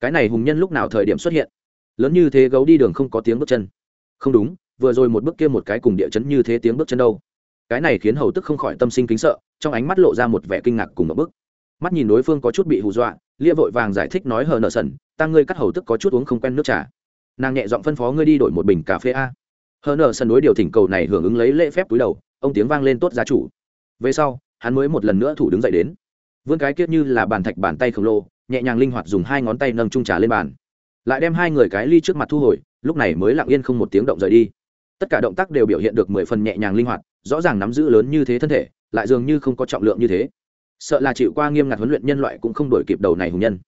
cái này hùng nhân lúc nào thời điểm xuất hiện? Lớn như thế gấu đi đường không có tiếng bước chân. Không đúng, vừa rồi một bước kia một cái cùng địa chấn như thế tiếng bước chân đâu. Cái này khiến hầu tức không khỏi tâm sinh kính sợ, trong ánh mắt lộ ra một vẻ kinh ngạc cùng một bước mắt nhìn đối phương có chút bị hù dọa, lia vội vàng giải thích nói hờ nở sần, ta ngươi cắt hầu tức có chút uống không quen nước trà. Nàng nhẹ giọng phân phó ngươi đi đổi một bình cà phê a. Hờ nở sần đối điều thỉnh cầu này hưởng ứng lấy lễ phép túi đầu, ông tiếng vang lên tốt gia chủ. Về sau, hắn mới một lần nữa thủ đứng dậy đến. Vươn cái kiết như là bàn thạch bàn tay khổng lồ nhẹ nhàng linh hoạt dùng hai ngón tay nâng trung trà lên bàn. Lại đem hai người cái ly trước mặt thu hồi, lúc này mới lặng yên không một tiếng động rời đi. Tất cả động tác đều biểu hiện được mười phần nhẹ nhàng linh hoạt, rõ ràng nắm giữ lớn như thế thân thể, lại dường như không có trọng lượng như thế. Sợ là chịu qua nghiêm ngặt huấn luyện nhân loại cũng không đổi kịp đầu này hùng nhân.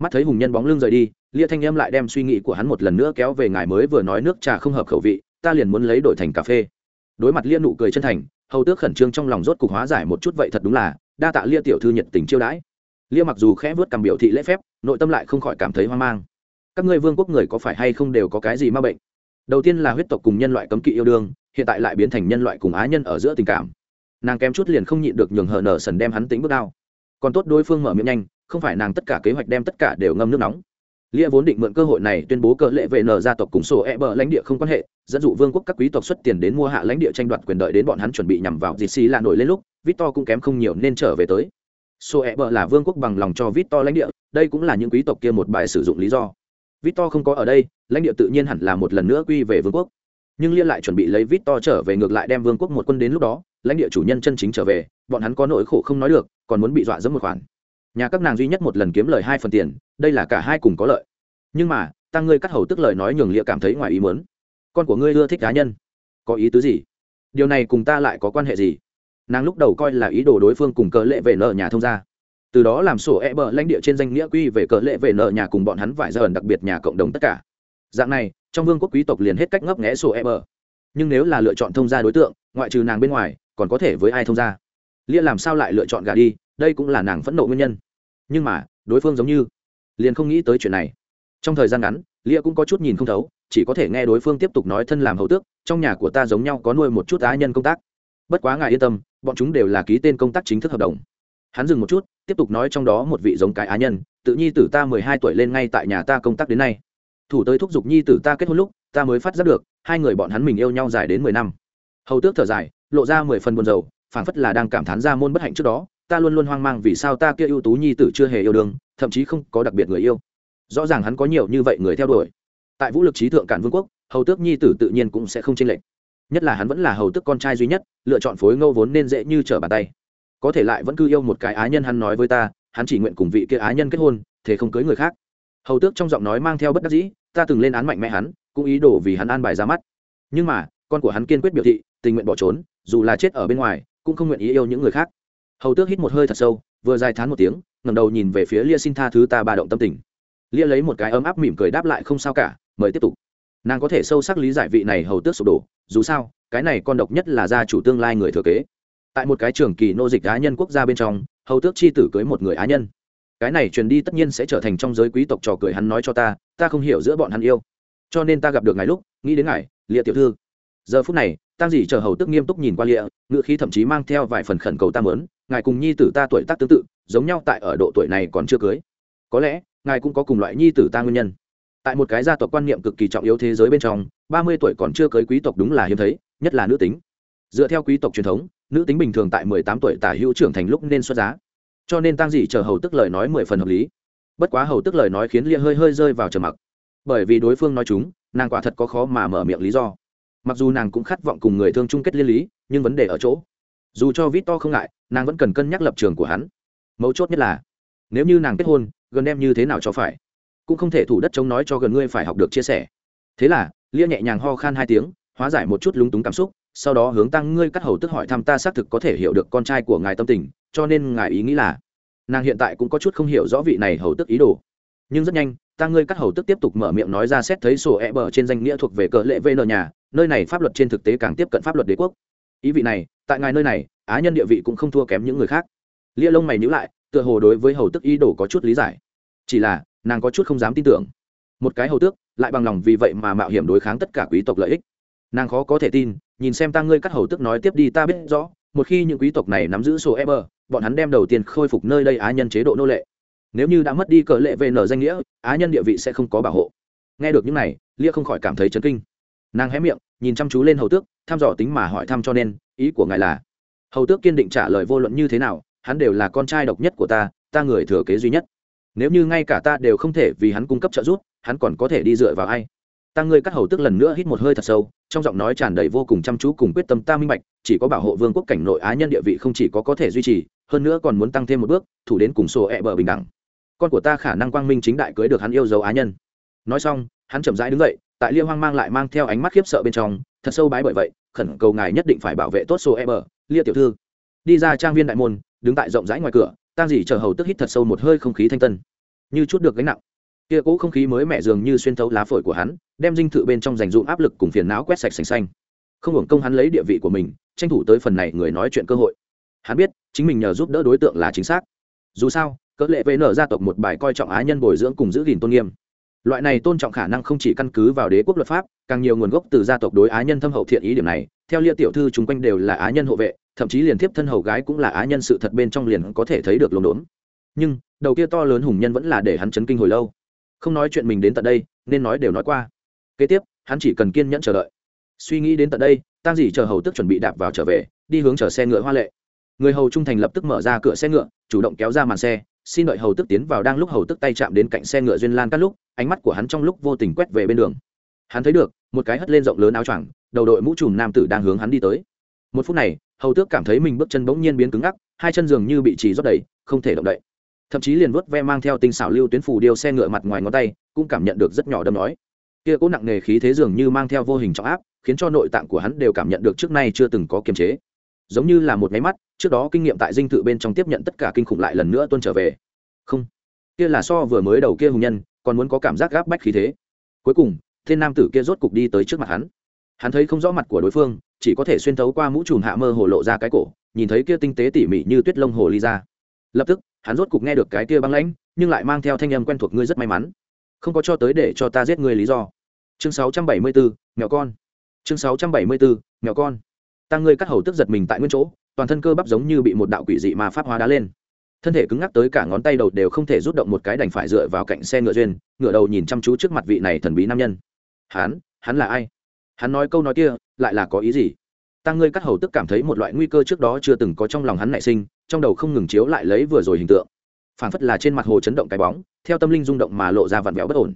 Mắt thấy hùng nhân bóng lưng rời đi, lia thanh em lại đem suy nghĩ của hắn một lần nữa kéo về ngài mới vừa nói nước trà không hợp khẩu vị, ta liền muốn lấy đổi thành cà phê. Đối mặt lia nụ cười chân thành, hầu tước khẩn trương trong lòng rốt cục hóa giải một chút vậy thật đúng là, đa tạ lia tiểu thư nhiệt tình chiêu đãi lia mặc dù khẽ vớt cầm biểu thị lễ phép, nội tâm lại không khỏi cảm thấy hoang mang. Các ngươi vương quốc người có phải hay không đều có cái gì ma bệnh? Đầu tiên là huyết tộc cùng nhân loại cấm kỵ yêu đương, hiện tại lại biến thành nhân loại cùng á nhân ở giữa tình cảm. Nàng kém chút liền không nhịn được nhường hờ nở sần đem hắn tính bước đao. Còn tốt đối phương mở miệng nhanh, không phải nàng tất cả kế hoạch đem tất cả đều ngâm nước nóng. Lia vốn định mượn cơ hội này tuyên bố cờ lệ về nở gia tộc cùng sổ e bờ lãnh địa không quan hệ, dẫn dụ vương quốc các quý tộc xuất tiền đến mua hạ lãnh địa tranh đoạt quyền đợi đến bọn hắn chuẩn bị nhằm vào dì xì là nổi lên lúc, victor cũng kém không nhiều nên trở về tới sổ e bờ là vương quốc bằng lòng cho victor lãnh địa, đây cũng là những quý tộc kia một bài sử dụng lý do. Victor không có ở đây, lãnh địa tự nhiên hẳn là một lần nữa quy về vương quốc. Nhưng liên lại chuẩn bị lấy victor trở về ngược lại đem vương quốc một quân đến lúc đó, lãnh địa chủ nhân chân chính trở về, bọn hắn có nỗi khổ không nói được, còn muốn bị dọa dẫm một khoản. Nhà các nàng duy nhất một lần kiếm lời hai phần tiền, đây là cả hai cùng có lợi. Nhưng mà tăng ngươi cắt hầu tức lời nói nhường lịa cảm thấy ngoài ý muốn. Con của ngươi ưa thích cá nhân. Có ý tứ gì? Điều này cùng ta lại có quan hệ gì? Nàng lúc đầu coi là ý đồ đối phương cùng cờ lệ về nợ nhà thông gia. Từ đó làm sổ e bờ lãnh địa trên danh nghĩa quy về cờ lệ về nợ nhà cùng bọn hắn vải giờ đặc biệt nhà cộng đồng tất cả. Dạng này, trong vương quốc quý tộc liền hết cách ngấp nghẽ sổ e bờ. Nhưng nếu là lựa chọn thông gia đối tượng, ngoại trừ nàng bên ngoài, còn có thể với ai thông gia? Lia làm sao lại lựa chọn gà đi? Đây cũng là nàng phẫn nộ nguyên nhân. Nhưng mà, đối phương giống như liền không nghĩ tới chuyện này. Trong thời gian ngắn, lia cũng có chút nhìn không thấu, chỉ có thể nghe đối phương tiếp tục nói thân làm hầu tước, trong nhà của ta giống nhau có nuôi một chút á nhân công tác. Bất quá ngài yên tâm bọn chúng đều là ký tên công tác chính thức hợp đồng. Hắn dừng một chút, tiếp tục nói trong đó một vị giống cái á nhân, tự nhi tử ta mười hai tuổi lên ngay tại nhà ta công tác đến nay. Thủ tới thúc giục nhi tử ta kết hôn lúc, ta mới phát giác được, hai người bọn hắn mình yêu nhau dài đến mười năm. Hầu tước thở dài, lộ ra mười phần buồn rầu, phảng phất là đang cảm thán ra môn bất hạnh trước đó, ta luôn luôn hoang mang vì sao ta kia ưu tú nhi tử chưa hề yêu đương, thậm chí không có đặc biệt người yêu. Rõ ràng hắn có nhiều như vậy người theo đuổi. Tại vũ lực trí thượng cản vương quốc, hầu tước nhi tử tự nhiên cũng sẽ không chênh lệch nhất là hắn vẫn là hầu tước con trai duy nhất, lựa chọn phối ngâu vốn nên dễ như trở bàn tay. Có thể lại vẫn cứ yêu một cái á nhân hắn nói với ta, hắn chỉ nguyện cùng vị kia á nhân kết hôn, thế không cưới người khác. Hầu tước trong giọng nói mang theo bất đắc dĩ, ta từng lên án mạnh mẽ hắn, cũng ý đồ vì hắn an bài ra mắt. Nhưng mà, con của hắn kiên quyết biểu thị, tình nguyện bỏ trốn, dù là chết ở bên ngoài, cũng không nguyện ý yêu những người khác. Hầu tước hít một hơi thật sâu, vừa dài thán một tiếng ngầm đầu nhìn về phía lia xin tha thứ ta ba động tâm tình. Lia lấy một cái ấm áp mỉm cười đáp lại không sao cả, mời tiếp tục nàng có thể sâu sắc lý giải vị này hầu tước sụp đổ, dù sao, cái này con độc nhất là gia chủ tương lai người thừa kế. Tại một cái trường kỳ nô dịch cá nhân quốc gia bên trong, hầu tước chi tử cưới một người á nhân. Cái này truyền đi tất nhiên sẽ trở thành trong giới quý tộc trò cười hắn nói cho ta ta không hiểu giữa bọn hắn yêu. Cho nên ta gặp được ngài lúc, nghĩ đến ngài, lịa tiểu thư. Giờ phút này tăng dì chờ hầu tức nghiêm túc nhìn qua lịa, ngựa khí thậm chí mang theo vài phần khẩn cầu ta mớn ngài cùng nhi tử ta tuổi tác tương tự, giống nhau tại ở độ tuổi này còn chưa cưới. Có lẽ, ngài cũng có cùng loại nhi tử ta nguyên nhân tại một cái gia tộc quan niệm cực kỳ trọng yếu thế giới bên trong, ba mươi tuổi còn chưa cưới quý tộc đúng là hiếm thấy, nhất là nữ tính. Dựa theo quý tộc truyền thống, nữ tính bình thường tại mười tám tuổi tả hữu trưởng thành lúc nên xuất giá. Cho nên tăng dị chờ hầu tức lời nói mười phần hợp lý. Bất quá hầu tức lời nói khiến lia hơi hơi rơi vào trầm mặc. Bởi vì đối phương nói chúng, nàng quả thật có khó mà mở miệng lý do. Mặc dù nàng cũng khát vọng cùng người thương chung kết liên lý, nhưng vấn đề ở chỗ. Dù cho vít to không ngại, nàng vẫn cần cân nhắc lập trường của hắn. Mấu chốt nhất là, nếu như nàng kết hôn, gần đem như thế nào cho phải? Cũng không thể thủ đất chống nói cho gần ngươi phải học được chia sẻ. Thế là, lia nhẹ nhàng ho khan hai tiếng, hóa giải một chút lúng túng cảm xúc, sau đó hướng tăng ngươi cắt hầu tức hỏi thăm ta xác thực có thể hiểu được con trai của ngài tâm tình, cho nên ngài ý nghĩ là, nàng hiện tại cũng có chút không hiểu rõ vị này hầu tức ý đồ. Nhưng rất nhanh, tăng ngươi cắt hầu tức tiếp tục mở miệng nói ra xét thấy sổ e bờ trên danh nghĩa thuộc về cờ lệ vn nhà, nơi này pháp luật trên thực tế càng tiếp cận pháp luật đế quốc. Ý vị này, tại ngài nơi này, á nhân địa vị cũng không thua kém những người khác. Lia lông mày nhữ lại, tựa hồ đối với hầu tức ý đồ có chút lý giải. Chỉ là nàng có chút không dám tin tưởng. Một cái hầu tước, lại bằng lòng vì vậy mà mạo hiểm đối kháng tất cả quý tộc lợi ích. Nàng khó có thể tin, nhìn xem ta ngươi cắt hầu tước nói tiếp đi ta biết rõ, một khi những quý tộc này nắm giữ số eber, bọn hắn đem đầu tiên khôi phục nơi đây á nhân chế độ nô lệ. Nếu như đã mất đi cờ lệ về nở danh nghĩa, á nhân địa vị sẽ không có bảo hộ. Nghe được những này, lia không khỏi cảm thấy chấn kinh. Nàng hé miệng, nhìn chăm chú lên hầu tước, thăm dò tính mà hỏi thăm cho nên, ý của ngài là, hầu tước kiên định trả lời vô luận như thế nào, hắn đều là con trai độc nhất của ta ta người thừa kế duy nhất nếu như ngay cả ta đều không thể vì hắn cung cấp trợ giúp, hắn còn có thể đi dựa vào ai? Ta ngươi cắt hầu tức lần nữa hít một hơi thật sâu, trong giọng nói tràn đầy vô cùng chăm chú cùng quyết tâm ta minh bạch, chỉ có bảo hộ vương quốc cảnh nội á nhân địa vị không chỉ có có thể duy trì, hơn nữa còn muốn tăng thêm một bước, thủ đến cùng sổ ẹ bờ bình đẳng. Con của ta khả năng quang minh chính đại cưới được hắn yêu dấu á nhân. Nói xong, hắn chậm rãi đứng dậy, tại liên hoang mang lại mang theo ánh mắt khiếp sợ bên trong, thật sâu bái bởi vậy, khẩn cầu ngài nhất định phải bảo vệ tốt sổ e bờ. Lia tiểu thư, đi ra trang viên đại môn, đứng tại rộng rãi ngoài cửa tang Dị chờ hầu tức hít thật sâu một hơi không khí thanh tân. Như chút được gánh nặng. Kia cũ không khí mới mẹ dường như xuyên thấu lá phổi của hắn, đem dinh thự bên trong dành dụm áp lực cùng phiền não quét sạch sành xanh. Không hưởng công hắn lấy địa vị của mình, tranh thủ tới phần này người nói chuyện cơ hội. Hắn biết, chính mình nhờ giúp đỡ đối tượng là chính xác. Dù sao, cỡ lệ vn gia tộc một bài coi trọng á nhân bồi dưỡng cùng giữ gìn tôn nghiêm. Loại này tôn trọng khả năng không chỉ căn cứ vào đế quốc luật pháp, càng nhiều nguồn gốc từ gia tộc đối á nhân thâm hậu thiện ý điểm này. Theo lia tiểu thư chung quanh đều là á nhân hộ vệ thậm chí liền tiếp thân hầu gái cũng là á nhân sự thật bên trong liền có thể thấy được lồn đốn. Nhưng, đầu kia to lớn hùng nhân vẫn là để hắn chấn kinh hồi lâu. Không nói chuyện mình đến tận đây, nên nói đều nói qua. Kế tiếp, hắn chỉ cần kiên nhẫn chờ đợi. Suy nghĩ đến tận đây, tang dỉ chờ hầu tức chuẩn bị đạp vào trở về, đi hướng chở xe ngựa hoa lệ. Người hầu trung thành lập tức mở ra cửa xe ngựa, chủ động kéo ra màn xe, xin đợi hầu tức tiến vào đang lúc hầu tức tay chạm đến cạnh xe ngựa duyên lan các lúc, ánh mắt của hắn trong lúc vô tình quét về bên đường. Hắn thấy được, một cái hất lên rộng lớn áo choàng, đầu đội mũ trùm nam tử đang hướng hắn đi tới một phút này, hầu tước cảm thấy mình bước chân bỗng nhiên biến cứng ngắc, hai chân dường như bị trì rót đầy, không thể động đậy. Thậm chí liền vớt ve mang theo tinh xảo lưu tuyến phủ điêu xe ngựa mặt ngoài ngón tay, cũng cảm nhận được rất nhỏ đâm nói. Kia cố nặng nề khí thế dường như mang theo vô hình trọng áp, khiến cho nội tạng của hắn đều cảm nhận được trước nay chưa từng có kiềm chế. Giống như là một máy mắt, trước đó kinh nghiệm tại dinh thự bên trong tiếp nhận tất cả kinh khủng lại lần nữa tuôn trở về. Không, kia là so vừa mới đầu kia hùng nhân, còn muốn có cảm giác gáp bách khí thế. Cuối cùng, thiên nam tử kia rốt cục đi tới trước mặt hắn. Hắn thấy không rõ mặt của đối phương chỉ có thể xuyên thấu qua mũ trùm hạ mơ hồ lộ ra cái cổ nhìn thấy kia tinh tế tỉ mỉ như tuyết lông hồ ly ra. Lập tức hắn rốt cục nghe được cái kia băng lãnh nhưng lại mang theo thanh âm quen thuộc ngươi rất may mắn. Không có cho tới để cho ta giết ngươi lý do. Chương 674, mèo con. Chương 674, mèo con. Tăng ngươi cắt hầu tức giật mình tại nguyên chỗ toàn thân cơ bắp giống như bị một đạo quỷ dị mà pháp hóa đá lên. Thân thể cứng ngắc tới cả ngón tay đầu đều không thể rút động một cái đành phải dựa vào cạnh xe ngựa duyên ngựa đầu nhìn chăm chú trước mặt vị này thần bí nam nhân. Hắn hắn là ai? Hắn nói câu nói kia, lại là có ý gì? Tăng ngươi cắt hầu tức cảm thấy một loại nguy cơ trước đó chưa từng có trong lòng hắn nảy sinh, trong đầu không ngừng chiếu lại lấy vừa rồi hình tượng. Phản phất là trên mặt hồ chấn động cái bóng, theo tâm linh rung động mà lộ ra vặn vẹo bất ổn.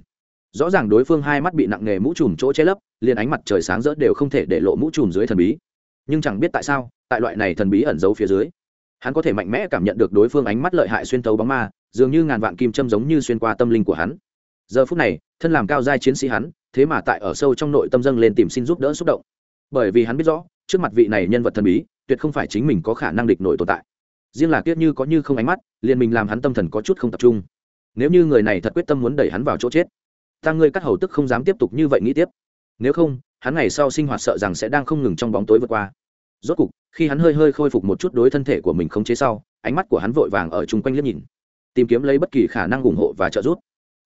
Rõ ràng đối phương hai mắt bị nặng nghề mũ trùm chỗ che lấp, liền ánh mặt trời sáng rỡ đều không thể để lộ mũ trùm dưới thần bí. Nhưng chẳng biết tại sao, tại loại này thần bí ẩn giấu phía dưới, hắn có thể mạnh mẽ cảm nhận được đối phương ánh mắt lợi hại xuyên tấu bóng ma, dường như ngàn vạn kim châm giống như xuyên qua tâm linh của hắn. Giờ phút này, thân làm cao giai chiến sĩ hắn thế mà tại ở sâu trong nội tâm dâng lên tìm xin giúp đỡ xúc động. Bởi vì hắn biết rõ, trước mặt vị này nhân vật thần bí, tuyệt không phải chính mình có khả năng địch nổi tồn tại. Riêng là kiết như có như không ánh mắt, liền mình làm hắn tâm thần có chút không tập trung. Nếu như người này thật quyết tâm muốn đẩy hắn vào chỗ chết, ta ngươi cắt hầu tức không dám tiếp tục như vậy nghĩ tiếp. Nếu không, hắn ngày sau sinh hoạt sợ rằng sẽ đang không ngừng trong bóng tối vượt qua. Rốt cục, khi hắn hơi hơi khôi phục một chút đối thân thể của mình không chế sau, ánh mắt của hắn vội vàng ở chung quanh liếc nhìn, tìm kiếm lấy bất kỳ khả năng ủng hộ và trợ giúp.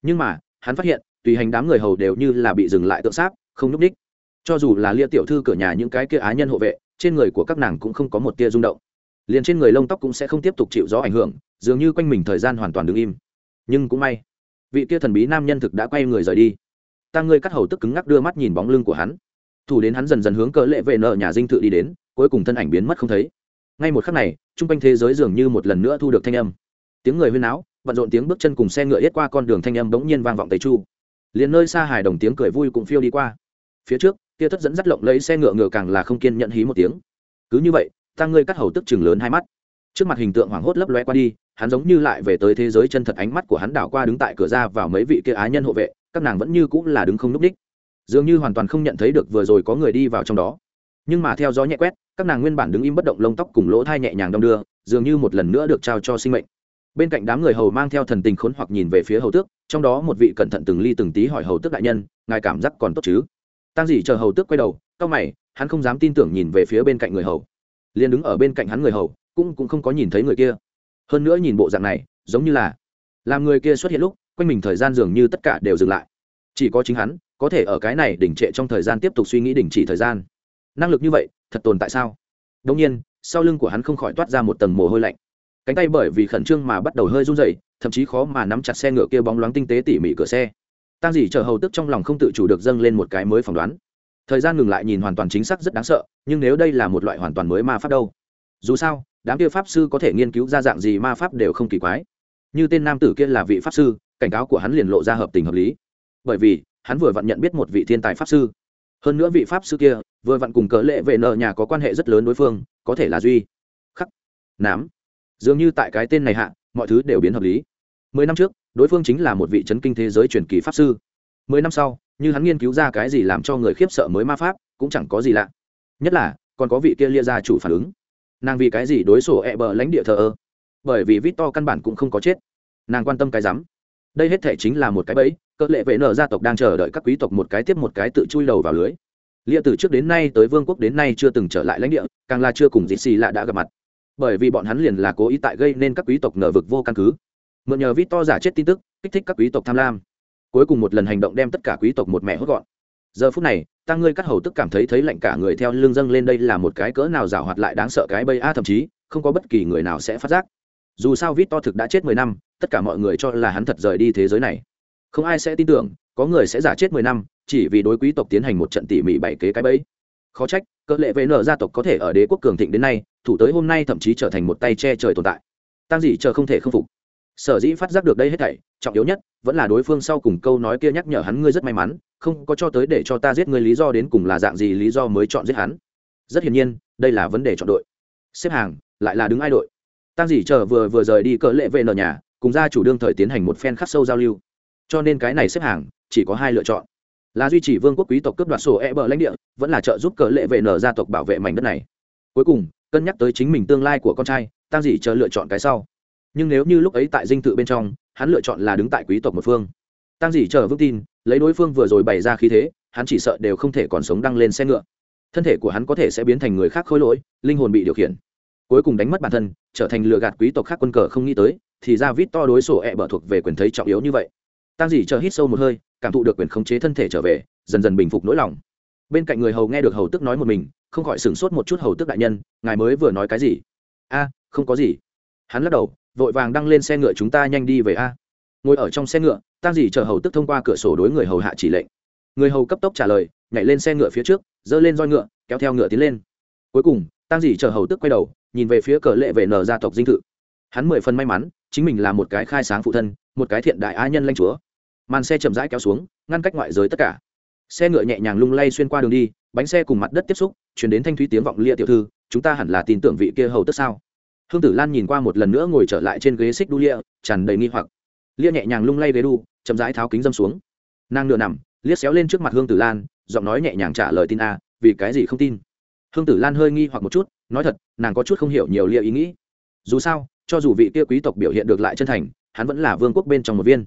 Nhưng mà, hắn phát hiện tùy hành đám người hầu đều như là bị dừng lại tượng sáp, không nhúc ních cho dù là lia tiểu thư cửa nhà những cái kia á nhân hộ vệ, trên người của các nàng cũng không có một tia rung động. Liền trên người lông tóc cũng sẽ không tiếp tục chịu gió ảnh hưởng, dường như quanh mình thời gian hoàn toàn đứng im. Nhưng cũng may, vị kia thần bí nam nhân thực đã quay người rời đi. Ta ngươi cắt hầu tức cứng ngắc đưa mắt nhìn bóng lưng của hắn. Thủ đến hắn dần dần hướng cỡ lệ vệ nợ nhà dinh thự đi đến, cuối cùng thân ảnh biến mất không thấy. Ngay một khắc này, trung quanh thế giới dường như một lần nữa thu được thanh âm. Tiếng người huyên áo bận rộn tiếng bước chân cùng xe ngựa yết qua con đường thanh âm bỗng nhiên vang vọng tây chu liền nơi xa hài đồng tiếng cười vui cũng phiêu đi qua. Phía trước, kia thất dẫn dắt lộng lấy xe ngựa ngựa càng là không kiên nhận hí một tiếng. Cứ như vậy tăng ngươi cắt hầu tức chừng lớn hai mắt. Trước mặt hình tượng hoảng hốt lấp loe qua đi, hắn giống như lại về tới thế giới chân thật ánh mắt của hắn đảo qua đứng tại cửa ra vào mấy vị kia á nhân hộ vệ, các nàng vẫn như cũng là đứng không n ú c đích dường như hoàn toàn không nhận thấy được vừa rồi có người đi vào trong đó. Nhưng mà theo gió nhẹ quét, các nàng nguyên bản đứng im bất động lông tóc cùng lỗ thai nhẹ nhàng đong đưa, dường như một lần nữa được trao cho sinh mệnh. Bên cạnh đám người hầu mang theo thần tình khốn hoặc nhìn về phía hầu tước trong đó một vị cẩn thận từng ly từng tí hỏi hầu tước đại nhân, ngài cảm giác còn tốt chứ? Tăng dị chờ hầu tước quay đầu, cau mày, hắn không dám tin tưởng nhìn về phía bên cạnh người hầu. Liền đứng ở bên cạnh hắn người hầu, cũng cũng không có nhìn thấy người kia. Hơn nữa nhìn bộ dạng này, giống như là làm người kia xuất hiện lúc, quanh mình thời gian dường như tất cả đều dừng lại. Chỉ có chính hắn, có thể ở cái này đỉnh trệ trong thời gian tiếp tục suy nghĩ đình chỉ thời gian. Năng lực như vậy, thật tồn tại sao? Đông nhiên, sau lưng của hắn không khỏi toát ra một tầng mồ hôi lạnh cánh tay bởi vì khẩn trương mà bắt đầu hơi run rẩy, thậm chí khó mà nắm chặt xe ngựa kia bóng loáng tinh tế tỉ mỉ cửa xe. Tang Dĩ chờ hầu tức trong lòng không tự chủ được dâng lên một cái mới phỏng đoán. Thời gian ngừng lại nhìn hoàn toàn chính xác rất đáng sợ, nhưng nếu đây là một loại hoàn toàn mới ma pháp đâu? Dù sao, đám kia pháp sư có thể nghiên cứu ra dạng gì ma pháp đều không kỳ quái. Như tên nam tử kia là vị pháp sư, cảnh cáo của hắn liền lộ ra hợp tình hợp lý. Bởi vì, hắn vừa vặn nhận biết một vị thiên tài pháp sư. Hơn nữa vị pháp sư kia, vừa vặn cùng cớ lệ vệ nợ nhà có quan hệ rất lớn đối phương, có thể là duy. Khắc. Nám dường như tại cái tên này hạ, mọi thứ đều biến hợp lý. Mười năm trước, đối phương chính là một vị c kinh thế giới truyền kỳ pháp sư. Mười năm sau, như hắn nghiên cứu ra cái gì làm cho người khiếp sợ mới ma pháp, cũng chẳng có gì lạ. Nhất là, còn có vị kia lia gia chủ phản ứng. Nàng vì cái gì đối sổ e bờ lãnh địa thờ ơ? Bởi vì vít to căn bản cũng không có chết. Nàng quan tâm cái rắm. Đây hết thể chính là một cái bẫy, cỡ lệ vệ nở gia tộc đang chờ đợi các quý tộc một cái tiếp một cái tự chui đầu vào lưới. Lia từ trước đến nay tới vương quốc đến nay chưa từng trở lại lãnh địa, càng là chưa cùng dì xì lạ đã gặp mặt bởi vì bọn hắn liền là cố ý tại gây nên các quý tộc nở vực vô căn cứ. Mượn nhờ vít to giả chết tin tức, kích thích các quý tộc tham lam. Cuối cùng một lần hành động đem tất cả quý tộc một mẹ hốt gọn. Giờ phút này tăng ngươi cắt hầu tức cảm thấy thấy lạnh cả người theo lưng dâng lên đây là một cái cỡ nào rào hoạt lại đáng sợ cái bây a, thậm chí, không có bất kỳ người nào sẽ phát giác. Dù sao vít to thực đã chết mười năm, tất cả mọi người cho là hắn thật rời đi thế giới này. Không ai sẽ tin tưởng, có người sẽ giả chết mười năm, chỉ vì đối quý tộc tiến hành một trận tỉ mỉ bảy kế cái bẫy khó trách, cỡ lệ vệ nở gia tộc có thể ở đế quốc cường thịnh đến nay, thủ tới hôm nay thậm chí trở thành một tay che trời tồn tại. Tăng gì chờ không thể không phục. Sở dĩ phát giác được đây hết thảy, trọng yếu nhất vẫn là đối phương sau cùng câu nói kia nhắc nhở hắn ngươi rất may mắn, không có cho tới để cho ta giết ngươi lý do đến cùng là dạng gì lý do mới chọn giết hắn. Rất hiển nhiên, đây là vấn đề chọn đội. Xếp hàng, lại là đứng ai đội. Tăng Dĩ chờ vừa vừa rời đi cỡ lệ vệ nở nhà, cùng gia chủ đương thời tiến hành một phen khắc sâu giao lưu. Cho nên cái này xếp hàng, chỉ có hai lựa chọn là duy trì vương quốc quý tộc cướp đoạt sổ e bờ lãnh địa, vẫn là trợ giúp cờ lệ vệ nở gia tộc bảo vệ mảnh đất này. Cuối cùng, cân nhắc tới chính mình tương lai của con trai tăng dị chờ lựa chọn cái sau. Nhưng nếu như lúc ấy tại dinh thự bên trong, hắn lựa chọn là đứng tại quý tộc một phương. Tăng dị chờ vững tin, lấy đối phương vừa rồi bày ra khí thế, hắn chỉ sợ đều không thể còn sống đăng lên xe ngựa. Thân thể của hắn có thể sẽ biến thành người khác khôi lỗi, linh hồn bị điều khiển. Cuối cùng đánh mất bản thân, trở thành lừa gạt quý tộc khác quân cờ không nghĩ tới, thì ra vít to đối sổ e bờ thuộc về quyền thấy trọng yếu như vậy. Tăng dị chờ hít sâu một hơi cảm thụ được quyền khống chế thân thể trở về, dần dần bình phục nỗi lòng. Bên cạnh người hầu nghe được hầu tức nói một mình, không khỏi sửng sốt một chút hầu tức đại nhân, ngài mới vừa nói cái gì? A, không có gì. Hắn lắc đầu, vội vàng đăng lên xe ngựa chúng ta nhanh đi về a. Ngồi ở trong xe ngựa tăng dì chờ hầu tức thông qua cửa sổ đối người hầu hạ chỉ lệnh. Người hầu cấp tốc trả lời, nhảy lên xe ngựa phía trước, giơ lên roi ngựa, kéo theo ngựa tiến lên. Cuối cùng tăng dì chờ hầu tức quay đầu, nhìn về phía cờ lệ về nở gia tộc dinh thự. Hắn mười phần may mắn, chính mình là một cái khai sáng phụ thân, một cái thiện đại á nhân lanh chúa màn xe chậm rãi kéo xuống, ngăn cách ngoại giới tất cả. Xe ngựa nhẹ nhàng lung lay xuyên qua đường đi, bánh xe cùng mặt đất tiếp xúc chuyển đến thanh thúy tiếng vọng lia tiểu thư, chúng ta hẳn là tin tưởng vị kia hầu tức sao? Hương tử lan nhìn qua một lần nữa ngồi trở lại trên ghế xích đu lia, tràn đầy nghi hoặc. Lia nhẹ nhàng lung lay ghế đu, chậm rãi tháo kính dâm xuống. Nàng nửa nằm, liếc xéo lên trước mặt hương tử lan, giọng nói nhẹ nhàng trả lời tin a, vì cái gì không tin? Hương tử lan hơi nghi hoặc một chút, nói thật, nàng có chút không hiểu nhiều lia ý nghĩ. Dù sao, cho dù vị kia quý tộc biểu hiện được lại chân thành, hắn vẫn là vương quốc bên trong một viên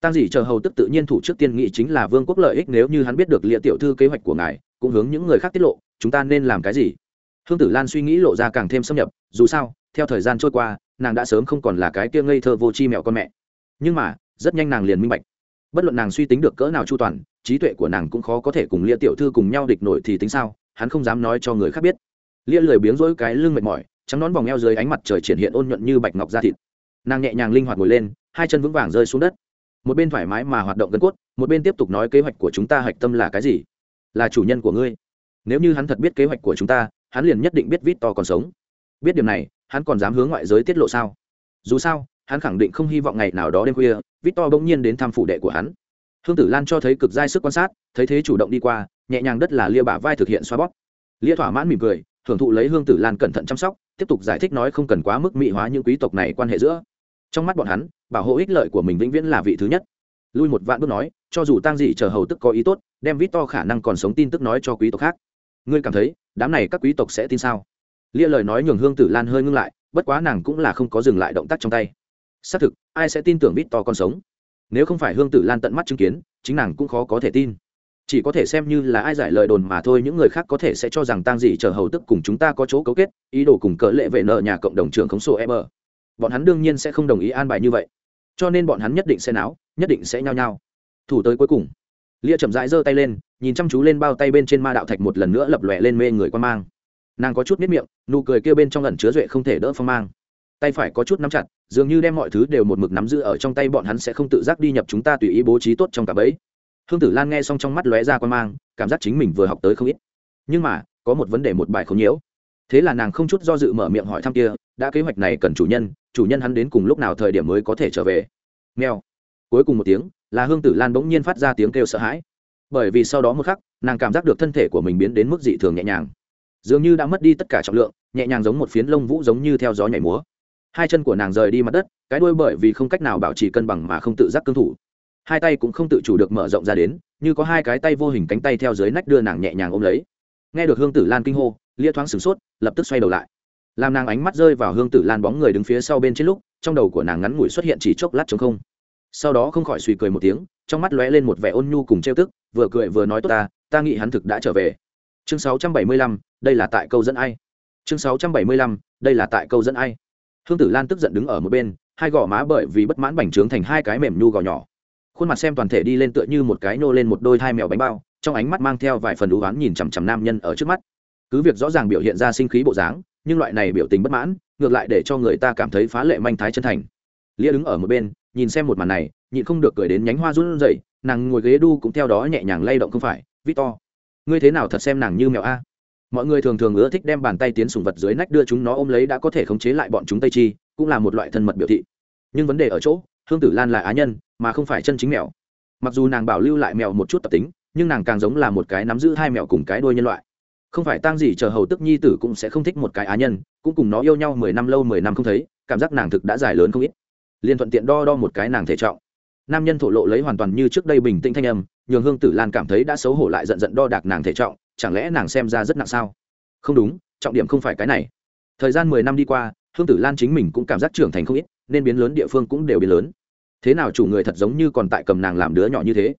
tăng dị chờ hầu tức tự nhiên thủ trước tiên nghị chính là vương quốc lợi ích nếu như hắn biết được lịa tiểu thư kế hoạch của ngài, cũng hướng những người khác tiết lộ, chúng ta nên làm cái gì? Hương tử lan suy nghĩ lộ ra càng thêm xâm nhập, dù sao, theo thời gian trôi qua, nàng đã sớm không còn là cái kia ngây thơ vô chi mẹo con mẹ. Nhưng mà, rất nhanh nàng liền minh bạch. Bất luận nàng suy tính được cỡ nào chu toàn, trí tuệ của nàng cũng khó có thể cùng lia tiểu thư cùng nhau địch nổi thì tính sao, hắn không dám nói cho người khác biết. Lia lười biếng rỗi cái lưng mệt mỏi, trắng nón vòng eo dưới ánh mặt trời triển hiện ôn nhuận như bạch ngọc da thịt. Nàng nhẹ nhàng linh hoạt ngồi lên, hai chân vững vàng rơi xuống đất một bên thoải mái mà hoạt động gân cốt, một bên tiếp tục nói kế hoạch của chúng ta hạch tâm là cái gì? Là chủ nhân của ngươi. Nếu như hắn thật biết kế hoạch của chúng ta, hắn liền nhất định biết vít to còn sống. Biết điểm này, hắn còn dám hướng ngoại giới tiết lộ sao? Dù sao, hắn khẳng định không hy vọng ngày nào đó đêm khuya, vít to bỗng nhiên đến thăm phủ đệ của hắn. Hương tử lan cho thấy cực giai sức quan sát, thấy thế chủ động đi qua, nhẹ nhàng đất là lia bả vai thực hiện xoa bóp. Lia thỏa mãn mỉm cười thưởng thụ lấy hương tử lan cẩn thận chăm sóc, tiếp tục giải thích nói không cần quá mức mỹ hóa những quý tộc này quan hệ giữa trong mắt bọn hắn, bảo hộ ích lợi của mình vĩnh viễn là vị thứ nhất. Lui một vạn bước nói, cho dù tang dị chờ hầu tức có ý tốt, đem vít to khả năng còn sống tin tức nói cho quý tộc khác. Ngươi cảm thấy, đám này các quý tộc sẽ tin sao? Lia lời nói nhường hương tử lan hơi ngưng lại, bất quá nàng cũng là không có dừng lại động tác trong tay. Xác thực, ai sẽ tin tưởng vít to còn sống? Nếu không phải hương tử lan tận mắt chứng kiến, chính nàng cũng khó có thể tin. Chỉ có thể xem như là ai giải lời đồn mà thôi, những người khác có thể sẽ cho rằng tang dị chờ hầu tức cùng chúng ta có chỗ cấu kết, ý đồ cùng cỡ lệ vệ nợ nhà cộng đồng trường khống sổ e bờ bọn hắn đương nhiên sẽ không đồng ý an bài như vậy. Cho nên bọn hắn nhất định sẽ náo, nhất định sẽ nhao nhao. Thủ tới cuối cùng, lia chậm rãi giơ tay lên, nhìn chăm chú lên bao tay bên trên ma đạo thạch một lần nữa lập lòe lên mê người quan mang. Nàng có chút miết miệng, nụ cười kêu bên trong lần chứa duệ không thể đỡ phong mang. Tay phải có chút nắm chặt, dường như đem mọi thứ đều một mực nắm giữ ở trong tay bọn hắn sẽ không tự giác đi nhập chúng ta tùy ý bố trí tốt trong cả bẫy. Hương tử lan nghe xong trong mắt lóe ra quan mang, cảm giác chính mình vừa học tới không ít. Nhưng mà, có một vấn đề một bài không nhiễu thế là nàng không chút do dự mở miệng hỏi thăm kia, đã kế hoạch này cần chủ nhân chủ nhân hắn đến cùng lúc nào thời điểm mới có thể trở về? Nghèo cuối cùng một tiếng, là hương tử lan bỗng nhiên phát ra tiếng kêu sợ hãi. Bởi vì sau đó một khắc, nàng cảm giác được thân thể của mình biến đến mức dị thường nhẹ nhàng. Dường như đã mất đi tất cả trọng lượng, nhẹ nhàng giống một phiến lông vũ giống như theo gió nhảy múa. Hai chân của nàng rời đi mặt đất, cái đuôi bởi vì không cách nào bảo trì cân bằng mà không tự giác cương thủ. Hai tay cũng không tự chủ được mở rộng ra đến, như có hai cái tay vô hình cánh tay theo dưới nách đưa nàng nhẹ nhàng ôm lấy nghe được hương tử lan kinh hô lia thoáng sửng sốt lập tức xoay đầu lại. Làm nàng ánh mắt rơi vào hương tử lan bóng người đứng phía sau bên trên lúc trong đầu của nàng ngắn ngủi xuất hiện chỉ chốc lát chống không. Sau đó không khỏi suy cười một tiếng trong mắt lóe lên một vẻ ôn nhu cùng trêu tức vừa cười vừa nói tốt ta ta nghĩ hắn thực đã trở về. Chương 675, đây là tại câu dẫn ai? Chương 675, đây là tại câu dẫn ai? Hương tử lan tức giận đứng ở một bên hai gò má bởi vì bất mãn bành trướng thành hai cái mềm nhu gò nhỏ. Khuôn mặt xem toàn thể đi lên tựa như một cái nô lên một đôi hai mèo bánh bao trong ánh mắt mang theo vài phần đú oán nhìn chằm chằm nam nhân ở trước mắt. Cứ việc rõ ràng biểu hiện ra sinh khí bộ dáng, nhưng loại này biểu tình bất mãn, ngược lại để cho người ta cảm thấy phá lệ manh thái chân thành. Lia đứng ở một bên, nhìn xem một màn này, nhịn không được cười đến nhánh hoa run rẩy, nàng ngồi ghế đu cũng theo đó nhẹ nhàng lay động không phải, victor, ngươi thế nào thật xem nàng như mèo a? Mọi người thường thường ưa thích đem bàn tay tiến sùng vật dưới nách đưa chúng nó ôm lấy đã có thể khống chế lại bọn chúng tây chi, cũng là một loại thân mật biểu thị. Nhưng vấn đề ở chỗ, hương tử lan là á nhân, mà không phải chân chính mèo. Mặc dù nàng bảo lưu lại mèo một chút tập tính nhưng nàng càng giống là một cái nắm giữ hai mèo cùng cái đuôi nhân loại. Không phải tang gì chờ hầu tức nhi tử cũng sẽ không thích một cái á nhân, cũng cùng nó yêu nhau mười năm lâu mười năm không thấy, cảm giác nàng thực đã dài lớn không ít. Liền thuận tiện đo đo một cái nàng thể trọng. Nam nhân thổ lộ lấy hoàn toàn như trước đây bình tĩnh thanh âm, nhường hương tử lan cảm thấy đã xấu hổ lại giận giận đo đạc nàng thể trọng, chẳng lẽ nàng xem ra rất nặng sao? Không đúng, trọng điểm không phải cái này. Thời gian mười năm đi qua, hương tử lan chính mình cũng cảm giác trưởng thành không ít, nên biến lớn địa phương cũng đều biến lớn. Thế nào chủ người thật giống như còn tại cầm nàng làm đứa nhỏ như thế?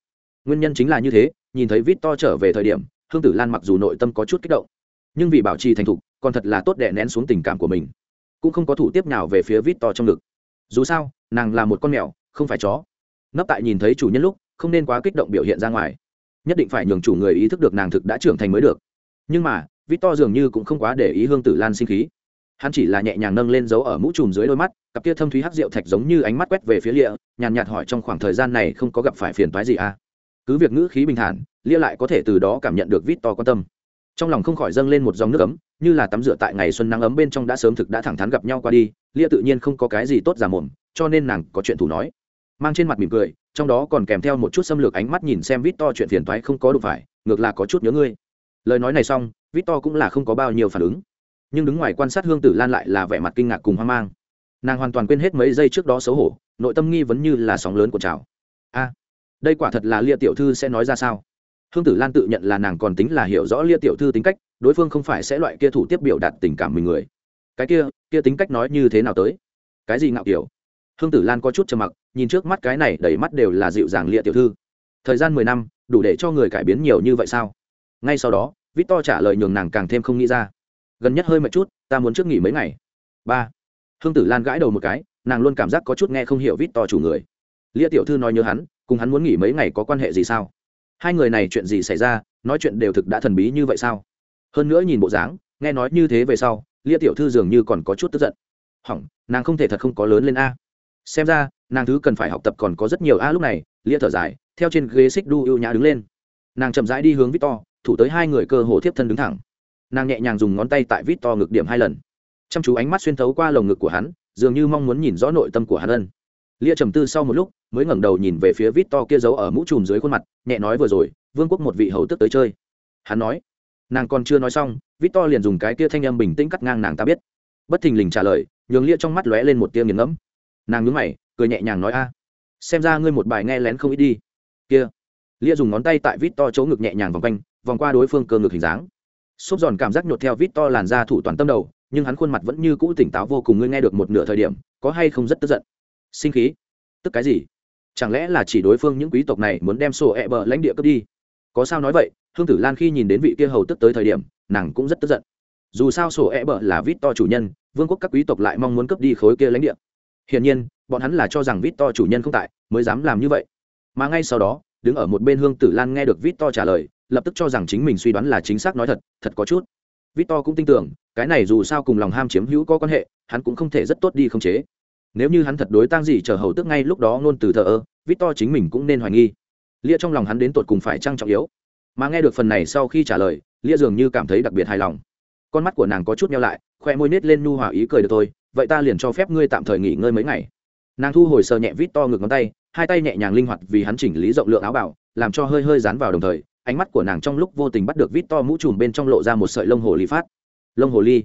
Nguyên nhân chính là như thế, nhìn thấy vít to trở về thời điểm, hương tử lan mặc dù nội tâm có chút kích động, nhưng vì bảo trì thành thục, còn thật là tốt đẻ nén xuống tình cảm của mình. Cũng không có thủ tiếp nào về phía vít to trong ngực. Dù sao, nàng là một con mèo, không phải chó. Nấp tại nhìn thấy chủ nhân lúc, không nên quá kích động biểu hiện ra ngoài. Nhất định phải nhường chủ người ý thức được nàng thực đã trưởng thành mới được. Nhưng mà, vít to dường như cũng không quá để ý hương tử lan sinh khí. Hắn chỉ là nhẹ nhàng nâng lên dấu ở mũ trùm dưới đôi mắt, cặp kia thâm thúy hắc rượu thạch giống như ánh mắt quét về phía lịa, nhàn nhạt hỏi trong khoảng thời gian này không có gặp phải phiền toái gì à? Cứ việc ngữ khí bình thản, lia lại có thể từ đó cảm nhận được victor quan tâm. Trong lòng không khỏi dâng lên một dòng nước ấm, như là tắm rửa tại ngày xuân nắng ấm bên trong đã sớm thực đã thẳng thắn gặp nhau qua đi, lia tự nhiên không có cái gì tốt giả mồm, cho nên nàng có chuyện thủ nói. Mang trên mặt mỉm cười, trong đó còn kèm theo một chút xâm lược ánh mắt nhìn xem vít to chuyện phiền toái không có đủ phải, ngược là có chút nhớ ngươi. Lời nói này xong, vít to cũng là không có bao nhiêu phản ứng. Nhưng đứng ngoài quan sát hương tử lan lại là vẻ mặt kinh ngạc cùng hoang mang. Nàng hoàn toàn quên hết mấy giây trước đó xấu hổ, nội tâm nghi vấn như là sóng lớn của trào. A đây quả thật là lia tiểu thư sẽ nói ra sao? Hương tử lan tự nhận là nàng còn tính là hiểu rõ lia tiểu thư tính cách, đối phương không phải sẽ loại kia thủ tiếp biểu đạt tình cảm mình người. Cái kia kia tính cách nói như thế nào tới? Cái gì ngạo kiểu? Hương tử lan có chút trầm mặc, nhìn trước mắt cái này đầy mắt đều là dịu dàng lia tiểu thư. Thời gian mười năm, đủ để cho người cải biến nhiều như vậy sao? Ngay sau đó vít to trả lời nhường nàng càng thêm không nghĩ ra. Gần nhất hơi mệt chút, ta muốn trước nghỉ mấy ngày. Ba. Hương tử lan gãi đầu một cái, nàng luôn cảm giác có chút nghe không hiểu vít to chủ người. Lia tiểu thư nói nhớ hắn cùng hắn muốn nghỉ mấy ngày có quan hệ gì sao? Hai người này chuyện gì xảy ra, nói chuyện đều thực đã thần bí như vậy sao? Hơn nữa nhìn bộ dáng, nghe nói như thế về sau, lia tiểu thư dường như còn có chút tức giận. Hỏng, nàng không thể thật không có lớn lên a. Xem ra, nàng thứ cần phải học tập còn có rất nhiều a lúc này, lia thở dài, theo trên ghế xích đu ưu nhã đứng lên. Nàng chậm rãi đi hướng victor, thủ tới hai người cơ hồ tiếp thân đứng thẳng. Nàng nhẹ nhàng dùng ngón tay tại victor ngực điểm hai lần. Chăm chú ánh mắt xuyên thấu qua lồng ngực của hắn, dường như mong muốn nhìn rõ nội tâm của hắn ân. Lia trầm tư sau một lúc mới ngẩng đầu nhìn về phía victor kia giấu ở mũ trùm dưới khuôn mặt, nhẹ nói vừa rồi, vương quốc một vị hầu tức tới chơi. Hắn nói. Nàng còn chưa nói xong, victor liền dùng cái tia thanh âm bình tĩnh cắt ngang nàng ta biết. Bất thình lình trả lời, nhường lia trong mắt lóe lên một tia nghiền ngẫm. Nàng nhướng mày, cười nhẹ nhàng nói, a, xem ra ngươi một bài nghe lén không ít đi. Kia, lia dùng ngón tay tại vít to chỗ ngực nhẹ nhàng vòng quanh, vòng qua đối phương cơ ngực hình dáng. Xốp giòn cảm giác nhột theo vít to làn ra thủ toàn tâm đầu, nhưng hắn khuôn mặt vẫn như cũ tỉnh táo vô cùng, ngươi nghe được một nửa thời điểm, có hay không rất tức giận? Sinh khí. Tức cái gì? Chẳng lẽ là chỉ đối phương những quý tộc này muốn đem sổ ẹ bờ lãnh địa cướp đi? Có sao nói vậy, hương tử lan khi nhìn đến vị kia hầu tức tới thời điểm, nàng cũng rất tức giận. Dù sao sổ ẹ bờ là vít to chủ nhân, vương quốc các quý tộc lại mong muốn cướp đi khối kia lãnh địa. Hiển nhiên, bọn hắn là cho rằng vít to chủ nhân không tại, mới dám làm như vậy. Mà ngay sau đó, đứng ở một bên hương tử lan nghe được vít to trả lời, lập tức cho rằng chính mình suy đoán là chính xác nói thật thật có chút. Vít to cũng tin tưởng, cái này dù sao cùng lòng ham chiếm hữu có quan hệ, hắn cũng không thể rất tốt đi không chế nếu như hắn thật đối tang gì chờ hầu tức ngay lúc đó ngôn từ thờ ơ vít to chính mình cũng nên hoài nghi. Lia trong lòng hắn đến tột cùng phải trăng trọng yếu? Mà nghe được phần này sau khi trả lời, lia dường như cảm thấy đặc biệt hài lòng. Con mắt của nàng có chút nhau lại, khoe môi nết lên nu hòa ý cười được thôi, vậy ta liền cho phép ngươi tạm thời nghỉ ngơi mấy ngày. Nàng thu hồi sờ nhẹ vít to ngực ngón tay, hai tay nhẹ nhàng linh hoạt vì hắn chỉnh lý rộng lượng áo bảo, làm cho hơi hơi dán vào đồng thời, ánh mắt của nàng trong lúc vô tình bắt được vít to mũ trùm bên trong lộ ra một sợi lông hồ ly phát. Lông hồ ly.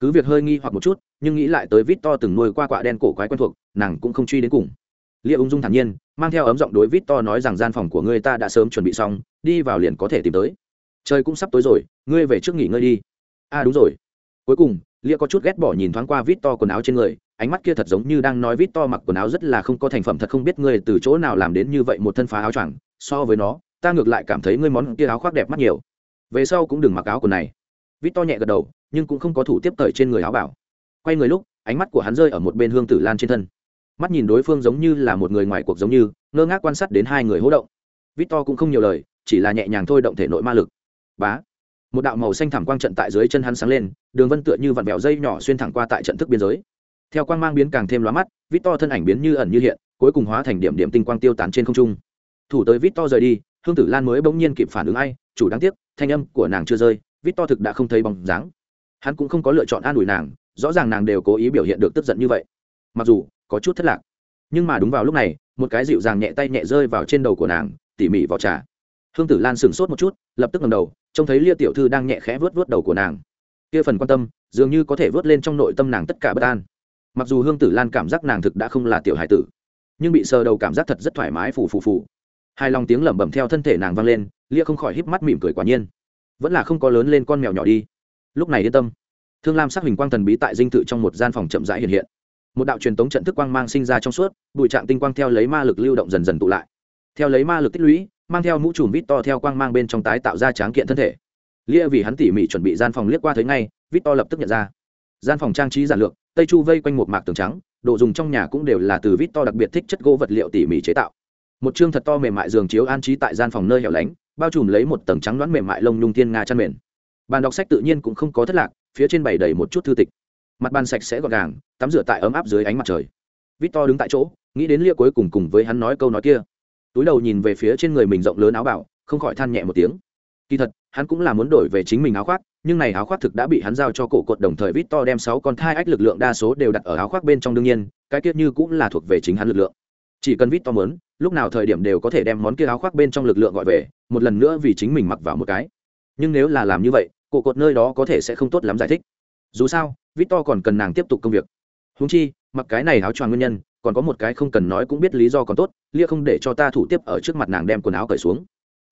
Cứ việc hơi nghi hoặc một chút nhưng nghĩ lại tới vít to từng nuôi qua quạ đen cổ quái quen thuộc, nàng cũng không truy đến cùng. Lia ung dung thản nhiên, mang theo ấm giọng đối vít to nói rằng gian phòng của ngươi ta đã sớm chuẩn bị xong, đi vào liền có thể tìm tới. Trời cũng sắp tối rồi, ngươi về trước nghỉ ngơi đi. A à đúng rồi. Cuối cùng, lia có chút ghét bỏ nhìn thoáng qua vít to quần áo trên người, ánh mắt kia thật giống như đang nói vít to mặc quần áo rất là không có thành phẩm thật không biết ngươi từ chỗ nào làm đến như vậy một thân phá áo choàng, so với nó, ta ngược lại cảm thấy ngươi món kia áo khoác đẹp mắt nhiều. Về sau cũng đừng mặc áo quần này. Vít to nhẹ gật đầu, nhưng cũng không có thủ tiếp tời trên người áo bảo quay người lúc, ánh mắt của hắn rơi ở một bên hương tử lan trên thân. Mắt nhìn đối phương giống như là một người ngoài cuộc giống như, ngơ ngác quan sát đến hai người hỗ động. Vít to cũng không nhiều lời, chỉ là nhẹ nhàng thôi động thể nội ma lực. Bá! Một đạo màu xanh thảm quang trận tại dưới chân hắn sáng lên, đường vân tựa như vặn vẹo dây nhỏ xuyên thẳng qua tại trận thức biên giới. Theo quang mang biến càng thêm lóa mắt vít to thân ảnh biến như ẩn như hiện, cuối cùng hóa thành điểm điểm tinh quang tiêu tán trên không trung. Thủ tới vít to rời đi, hương tử lan mới bỗng nhiên kịp phản ứng ai, chủ đáng tiếc, thanh âm của nàng chưa rơi vít to thực đã không thấy bóng dáng. Hắn cũng không có lựa chọn an ủi nàng rõ ràng nàng đều cố ý biểu hiện được tức giận như vậy. Mặc dù, có chút thất lạc. Nhưng mà đúng vào lúc này, một cái dịu dàng nhẹ tay nhẹ rơi vào trên đầu của nàng, tỉ mỉ vào trà. Hương tử lan sửng sốt một chút, lập tức ngầm đầu, trông thấy lia tiểu thư đang nhẹ khẽ vớt vớt đầu của nàng. Kia phần quan tâm, dường như có thể vớt lên trong nội tâm nàng tất cả bất an. Mặc dù hương tử lan cảm giác nàng thực đã không là tiểu hải tử, nhưng bị sờ đầu cảm giác thật rất thoải mái phù phù phù. Hai lòng tiếng lẩm bẩm theo thân thể nàng vang lên, lia không khỏi híp mắt mỉm cười quả nhiên. Vẫn là không có lớn lên con mèo nhỏ đi. Lúc này yên tâm thương lam sắc hình quang thần bí tại dinh thự trong một gian phòng chậm rãi hiện hiện. Một đạo truyền tống trận thức quang mang sinh ra trong suốt, bụi trạng tinh quang theo lấy ma lực lưu động dần dần tụ lại. Theo lấy ma lực tích lũy, mang theo mũ trùm vít to theo quang mang bên trong tái tạo ra tráng kiện thân thể. Lia vì hắn tỉ mỉ chuẩn bị gian phòng liếc qua thấy ngay, vít to lập tức nhận ra. Gian phòng trang trí giản lược, tây chu vây quanh một mạc tường trắng, đồ dùng trong nhà cũng đều là từ vít to đặc biệt thích chất gỗ vật liệu tỉ mỉ chế tạo. Một chương thật to mềm mại giường chiếu an trí tại gian phòng nơi hẻo lánh, bao trùm lấy một tầng trắng đoán mềm mại lông nhung thiên nga chăn mền. Bàn đọc sách tự nhiên cũng không có thất lạc phía trên bày đầy một chút thư tịch. Mặt bàn sạch sẽ gọn gàng, tắm rửa tại ấm áp dưới ánh mặt trời. Vít to đứng tại chỗ, nghĩ đến lia cuối cùng cùng với hắn nói câu nói kia. Túi đầu nhìn về phía trên người mình rộng lớn áo bảo, không khỏi than nhẹ một tiếng. Kỳ thật, hắn cũng là muốn đổi về chính mình áo khoác, nhưng này áo khoác thực đã bị hắn giao cho cổ cột đồng thời vít to đem sáu con thai ách lực lượng đa số đều đặt ở áo khoác bên trong đương nhiên, cái tiết như cũng là thuộc về chính hắn lực lượng. Chỉ cần vít to mớn lúc nào thời điểm đều có thể đem món kia áo khoác bên trong lực lượng gọi về, một lần nữa vì chính mình mặc vào một cái. Nhưng nếu là làm như vậy cổ cột nơi đó có thể sẽ không tốt lắm giải thích. Dù sao vít to còn cần nàng tiếp tục công việc. Húng chi, mặc cái này áo choàng nguyên nhân, còn có một cái không cần nói cũng biết lý do còn tốt, lia không để cho ta thủ tiếp ở trước mặt nàng đem quần áo cởi xuống.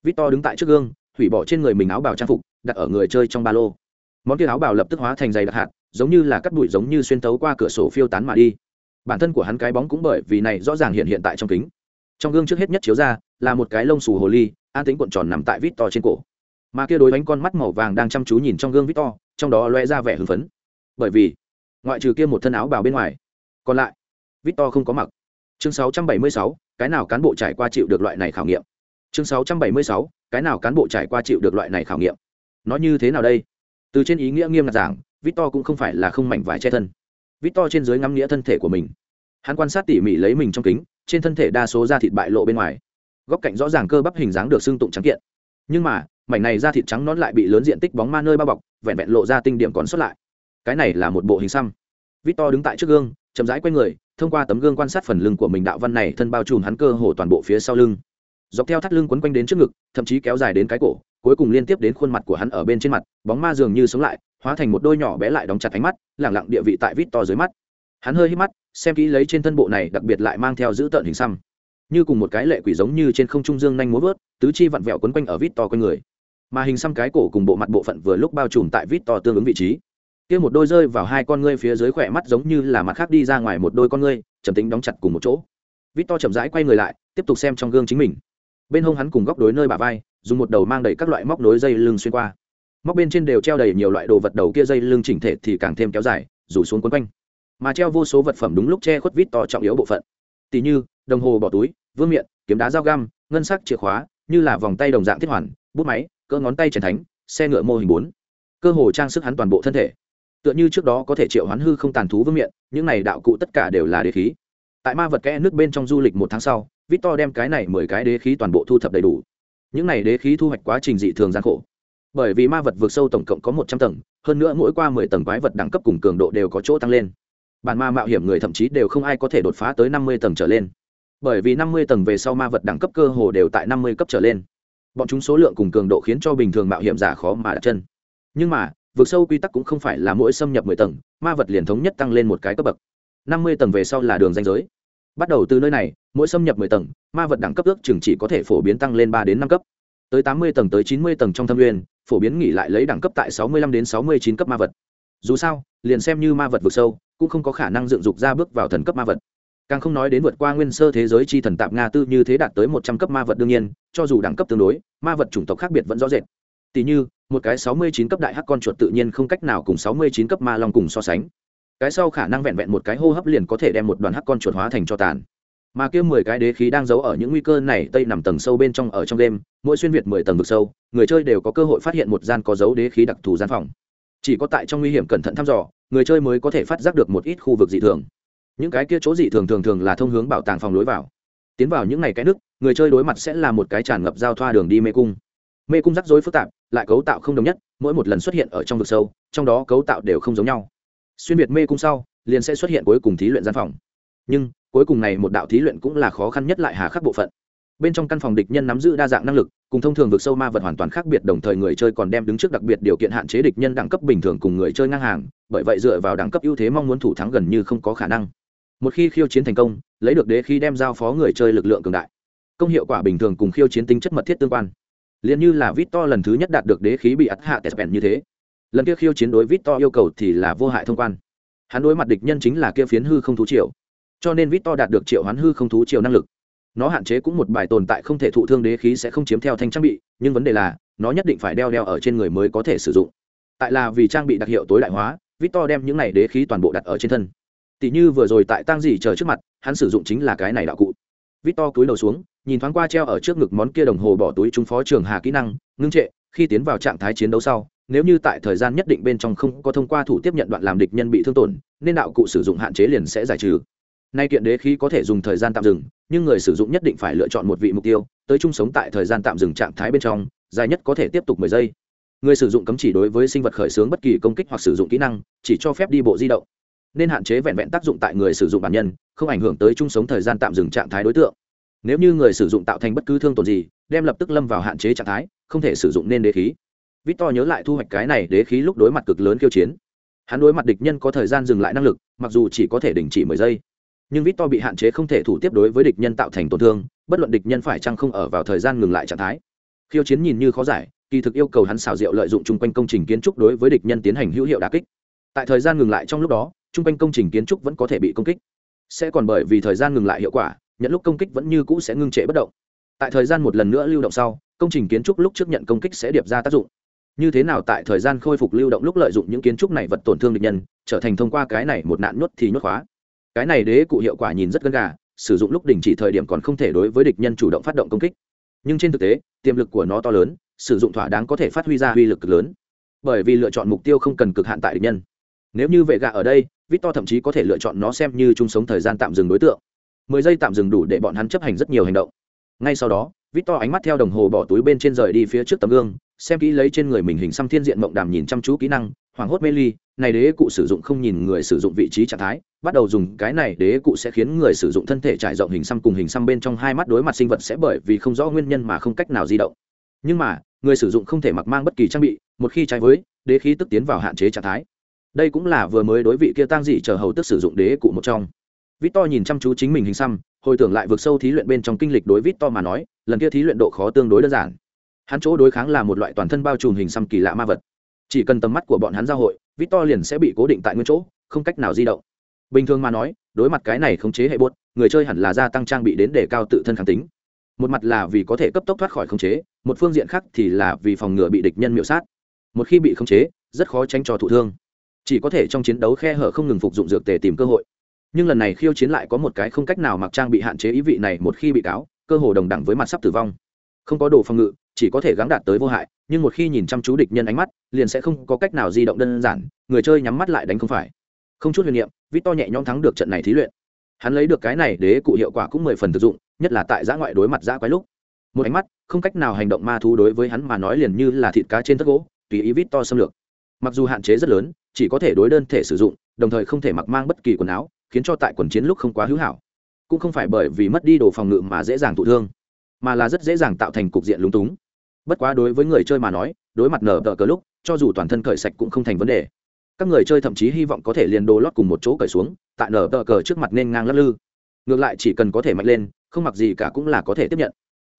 Vít to đứng tại trước gương, hủy bỏ trên người mình áo bào trang phục, đặt ở người chơi trong ba lô. Món kia áo bào lập tức hóa thành giày đặc hạt, giống như là cắt bụi giống như xuyên tấu qua cửa sổ phiêu tán mà đi. Bản thân của hắn cái bóng cũng bởi vì này rõ ràng hiện hiện tại trong kính. Trong gương trước hết nhất chiếu ra, là một cái lông xù hồ ly, an tính cuộn tròn nằm tại vít to trên cổ mà kia đối bánh con mắt màu vàng đang chăm chú nhìn trong gương victor trong đó loe ra vẻ hưng phấn. Bởi vì ngoại trừ kia một thân áo bào bên ngoài còn lại victor không có mặc. Chương 676, cái nào cán bộ trải qua chịu được loại này khảo nghiệm? Chương 676, cái nào cán bộ trải qua chịu được loại này khảo nghiệm? Nó như thế nào đây? Từ trên ý nghĩa nghiêm ngặt giảng victor cũng không phải là không mảnh vải che thân. Victor trên dưới ngắm nghĩa thân thể của mình. Hắn quan sát tỉ mỉ lấy mình trong kính trên thân thể đa số da thịt bại lộ bên ngoài. Góc cạnh rõ ràng cơ bắp hình dáng được xương tụng trắng kiện. Nhưng mà mảnh này da thịt trắng nón lại bị lớn diện tích bóng ma nơi bao bọc, vẹn vẹn lộ ra tinh điểm còn xuất lại. Cái này là một bộ hình xăm. Victor đứng tại trước gương, chậm rãi q u a y người, thông qua tấm gương quan sát phần lưng của mình đạo văn này, thân bao trùm hắn cơ hồ toàn bộ phía sau lưng. Dọc theo thắt lưng quấn quanh đến trước ngực, thậm chí kéo dài đến cái cổ, cuối cùng liên tiếp đến khuôn mặt của hắn ở bên trên mặt, bóng ma dường như sống lại, hóa thành một đôi nhỏ bé lại đóng chặt ánh mắt, lẳng lặng địa vị tại vít to dưới mắt. Hắn hơi hít mắt, xem kỹ lấy trên thân bộ này, đặc biệt lại mang theo giữ tợn hình xăm. Như cùng một cái lệ quỷ giống như trên không trung dương nhanh múa vớt, tứ chi vặn vẹo quấn quanh ở vít to quanh người mà hình xăm cái cổ cùng bộ mặt bộ phận vừa lúc bao trùm tại vít to tương ứng vị trí. Kia một đôi rơi vào hai con ngươi phía dưới khỏe mắt giống như là mặt khác đi ra ngoài một đôi con ngươi, trầm tính đóng chặt cùng một chỗ. Vít to chậm rãi quay người lại, tiếp tục xem trong gương chính mình. Bên hông hắn cùng góc đối nơi bà vai, dùng một đầu mang đầy các loại móc nối dây lưng xuyên qua. Móc bên trên đều treo đầy nhiều loại đồ vật đầu kia dây lưng chỉnh thể thì càng thêm kéo dài, rủ xuống quấn quanh. Mà treo vô số vật phẩm đúng lúc che khuất vít to trọng yếu bộ phận. Tỉ như, đồng hồ, bỏ túi, vương miện, kiếm đá dao găm, ngân sắc chìa khóa, như là vòng tay đồng dạng thiết hoàn, bút máy cỡ ngón tay trần thánh xe ngựa mô hình bốn cơ hồ trang sức hắn toàn bộ thân thể tựa như trước đó có thể triệu hoán hư không tàn thú vương miện những này đạo cụ tất cả đều là đế khí tại ma vật kẽ nước bên trong du lịch một tháng sau Victor đem cái này mười cái đế khí toàn bộ thu thập đầy đủ. Những này đế khí thu hoạch quá trình dị thường gian khổ. Bởi vì ma vật vượt sâu tổng cộng có một trăm tầng, hơn nữa mỗi qua mười tầng quái vật đẳng cấp cùng cường độ đều có chỗ tăng lên. Bản ma mạo hiểm người thậm chí đều không ai có thể đột phá tới năm mươi tầng trở lên. Bởi vì năm mươi tầng về sau ma vật đẳng cấp cơ hồ đều tại năm mươi cấp trở lên. Bọn chúng số lượng cùng cường độ khiến cho bình thường mạo hiểm giả khó mà đặt chân. Nhưng mà, vượt sâu quy tắc cũng không phải là mỗi xâm nhập mười tầng, ma vật liền thống nhất tăng lên một cái cấp bậc. năm mươi tầng về sau là đường ranh giới bắt đầu từ nơi này mỗi xâm nhập mười tầng ma vật đẳng cấp ước chừng chỉ có thể phổ biến tăng lên ba đến năm cấp tới tám mươi tầng tới chín mươi tầng trong thâm nguyên phổ biến nghỉ lại lấy đẳng cấp tại sáu mươi lăm đến sáu mươi chín cấp ma vật dù sao liền xem như ma vật vực sâu cũng không có khả năng dựng dục ra bước vào thần cấp ma vật càng không nói đến vượt qua nguyên sơ thế giới chi thần tạp nga tư như thế đạt tới một trăm cấp ma vật đương nhiên, cho dù đẳng cấp tương đối, ma vật chủng tộc khác biệt vẫn rõ rệt. Tỷ như, một cái sáu mươi chín cấp đại hắc con chuột tự nhiên không cách nào cùng sáu mươi chín cấp ma long cùng so sánh. Cái sau khả năng vẹn vẹn một cái hô hấp liền có thể đem một đoàn hắc con chuột hóa thành cho tàn. Mà kia mười cái đế khí đang giấu ở những nguy cơ này, tây nằm tầng sâu bên trong ở trong đêm, mỗi xuyên việt mười tầng vực sâu, người chơi đều có cơ hội phát hiện một gian có dấu đế khí đặc thù gian phòng. Chỉ có tại trong nguy hiểm cẩn thận thăm dò, người chơi mới có thể phát giác được một ít khu vực dị thường những cái kia chỗ dị thường thường thường là thông hướng bảo tàng phòng lối vào. Tiến vào những ngày cái nước người chơi đối mặt sẽ là một cái tràn ngập giao thoa đường đi mê cung. Mê cung rắc rối phức tạp, lại cấu tạo không đồng nhất, mỗi một lần xuất hiện ở trong vực sâu, trong đó cấu tạo đều không giống nhau. Xuyên việt mê cung sau, liền sẽ xuất hiện cuối cùng thí luyện gian phòng. Nhưng, cuối cùng này một đạo thí luyện cũng là khó khăn nhất lại hà khắc bộ phận. Bên trong căn phòng địch nhân nắm giữ đa dạng năng lực, cùng thông thường vực sâu ma vật hoàn toàn khác biệt, đồng thời người chơi còn đem đứng trước đặc biệt điều kiện hạn chế địch nhân đẳng cấp bình thường cùng người chơi ngang hàng, bởi vậy dựa vào đẳng cấp ưu thế mong muốn thủ thắng gần như không có khả năng một khi khiêu chiến thành công, lấy được đế khi đem giao phó người chơi lực lượng cường đại. Công hiệu quả bình thường cùng khiêu chiến tính chất mật thiết tương quan. Liền như là vít to lần thứ nhất đạt được đế khí bị ắt hạ tespen như thế. Lần kia khiêu chiến đối vít to yêu cầu thì là vô hại thông quan. Hắn đối mặt địch nhân chính là kia phiến hư không thú triệu cho nên vít to đạt được triệu hoán hư không thú triệu năng lực. Nó hạn chế cũng một bài tồn tại không thể thụ thương đế khí sẽ không chiếm theo thanh trang bị, nhưng vấn đề là, nó nhất định phải đeo đeo ở trên người mới có thể sử dụng. Tại là vì trang bị đặc hiệu tối đại hóa vít to đem những này đế khí toàn bộ đặt ở trên thân tỷ như vừa rồi tại tang dì chờ trước mặt, hắn sử dụng chính là cái này đạo cụ. Vít to cúi đầu xuống, nhìn thoáng qua treo ở trước ngực món kia đồng hồ bỏ túi trúng phó trường hà kỹ năng, ngưng trệ, khi tiến vào trạng thái chiến đấu sau, nếu như tại thời gian nhất định bên trong không có thông qua thủ tiếp nhận đoạn làm địch nhân bị thương tổn, nên đạo cụ sử dụng hạn chế liền sẽ giải trừ. Nay kiện đế khí có thể dùng thời gian tạm dừng, nhưng người sử dụng nhất định phải lựa chọn một vị mục tiêu, tới chung sống tại thời gian tạm dừng trạng thái bên trong, dài nhất có thể tiếp tục mười giây. Người sử dụng cấm chỉ đối với sinh vật khởi xướng bất kỳ công kích hoặc sử dụng kỹ năng, chỉ cho phép đi bộ di động nên hạn chế vẹn vẹn tác dụng tại người sử dụng bản nhân, không ảnh hưởng tới chung sống thời gian tạm dừng trạng thái đối tượng. Nếu như người sử dụng tạo thành bất cứ thương tổn gì, đem lập tức lâm vào hạn chế trạng thái, không thể sử dụng nên đế khí. Vít To nhớ lại thu hoạch cái này, đế khí lúc đối mặt cực lớn khiêu chiến. Hắn đối mặt địch nhân có thời gian dừng lại năng lực, mặc dù chỉ có thể đình chỉ mười giây. Nhưng Vít To bị hạn chế không thể thủ tiếp đối với địch nhân tạo thành tổn thương, bất luận địch nhân phải chăng không ở vào thời gian ngừng lại trạng thái. Khiêu chiến nhìn như khó giải, kỳ thực yêu cầu hắn xảo diệu lợi dụng chung quanh công trình kiến trúc đối với địch nhân tiến hành hữu hiệu đà kích. Tại thời gian ngừng lại trong lúc đó chung quanh công trình kiến trúc vẫn có thể bị công kích. Sẽ còn bởi vì thời gian ngừng lại hiệu quả, nhận lúc công kích vẫn như cũ sẽ ngưng trệ bất động. Tại thời gian một lần nữa lưu động sau, công trình kiến trúc lúc trước nhận công kích sẽ điệp ra tác dụng. Như thế nào tại thời gian khôi phục lưu động lúc lợi dụng những kiến trúc này vật tổn thương địch nhân, trở thành thông qua cái này một nạn nhốt thì nhốt khóa. Cái này đế cụ hiệu quả nhìn rất gân gà, sử dụng lúc đình chỉ thời điểm còn không thể đối với địch nhân chủ động phát động công kích. Nhưng trên thực tế, tiềm lực của nó to lớn, sử dụng thỏa đáng có thể phát huy ra uy lực cực lớn. Bởi vì lựa chọn mục tiêu không cần cực hạn tại địch nhân. Nếu như vệ gạ ở đây victor thậm chí có thể lựa chọn nó xem như chung sống thời gian tạm dừng đối tượng. Mười giây tạm dừng đủ để bọn hắn chấp hành rất nhiều hành động. Ngay sau đó, victor ánh mắt theo đồng hồ bỏ túi bên trên rời đi phía trước tấm gương, xem kỹ lấy trên người mình hình xăm thiên diện mộng đàm nhìn chăm chú kỹ năng, hoảng hốt mê ly, này đế cụ sử dụng không nhìn người sử dụng vị trí trạng thái, bắt đầu dùng cái này đế cụ sẽ khiến người sử dụng thân thể trải rộng hình xăm cùng hình xăm bên trong hai mắt đối mặt sinh vật sẽ bởi vì không rõ nguyên nhân mà không cách nào di động. Nhưng mà, người sử dụng không thể mặc mang bất kỳ trang bị, một khi trái với, đế khí tức tiến vào hạn chế trạng thái đây cũng là vừa mới đối vị kia tang dị chờ hầu tức sử dụng đế cụ một trong Victor nhìn chăm chú chính mình hình xăm, hồi tưởng lại vực sâu thí luyện bên trong kinh lịch đối Victor mà nói, lần kia thí luyện độ khó tương đối đơn giản. Hắn chỗ đối kháng là một loại toàn thân bao trùm hình xăm kỳ lạ ma vật. Chỉ cần tầm mắt của bọn hắn giao hội, Victor liền sẽ bị cố định tại nguyên chỗ, không cách nào di động. Bình thường mà nói, đối mặt cái này khống chế hệ buốt, người chơi hẳn là gia tăng trang bị đến để cao tự thân kháng tính. Một mặt là vì có thể cấp tốc thoát khỏi khống chế, một phương diện khác thì là vì phòng ngừa bị địch nhân miểu sát. Một khi bị khống chế, rất khó tránh cho thụ thương. Chỉ có thể trong chiến đấu khe hở không ngừng phục dụng dược tề tìm cơ hội. Nhưng lần này khiêu chiến lại có một cái không cách nào mặc trang bị hạn chế ý vị này một khi bị cáo, cơ hồ đồng đẳng với mặt sắp tử vong. Không có đồ phòng ngự, chỉ có thể gắng đạt tới vô hại, nhưng một khi nhìn chăm chú địch nhân ánh mắt, liền sẽ không có cách nào di động đơn giản, người chơi nhắm mắt lại đánh không phải. Không chút huyền niệm, victor nhẹ nhõm thắng được trận này thí luyện. Hắn lấy được cái này đế cụ hiệu quả cũng mười phần thực dụng, nhất là tại giã ngoại đối mặt giã quái lúc. Một ánh mắt, không cách nào hành động ma thú đối với hắn mà nói liền như là thịt cá trên thất gỗ, tùy ý victor xâm lược. Mặc dù hạn chế rất lớn chỉ có thể đối đơn thể sử dụng, đồng thời không thể mặc mang bất kỳ quần áo, khiến cho tại quần chiến lúc không quá hữu hảo. Cũng không phải bởi vì mất đi đồ phòng ngự mà dễ dàng thụ thương, mà là rất dễ dàng tạo thành cục diện lúng túng. Bất quá đối với người chơi mà nói, đối mặt nở tờ cờ lúc, cho dù toàn thân cởi sạch cũng không thành vấn đề. Các người chơi thậm chí hy vọng có thể liền đồ lót cùng một chỗ cởi xuống, tại nở tờ cờ trước mặt nên ngang lắc lư. Ngược lại chỉ cần có thể mạnh lên, không mặc gì cả cũng là có thể tiếp nhận.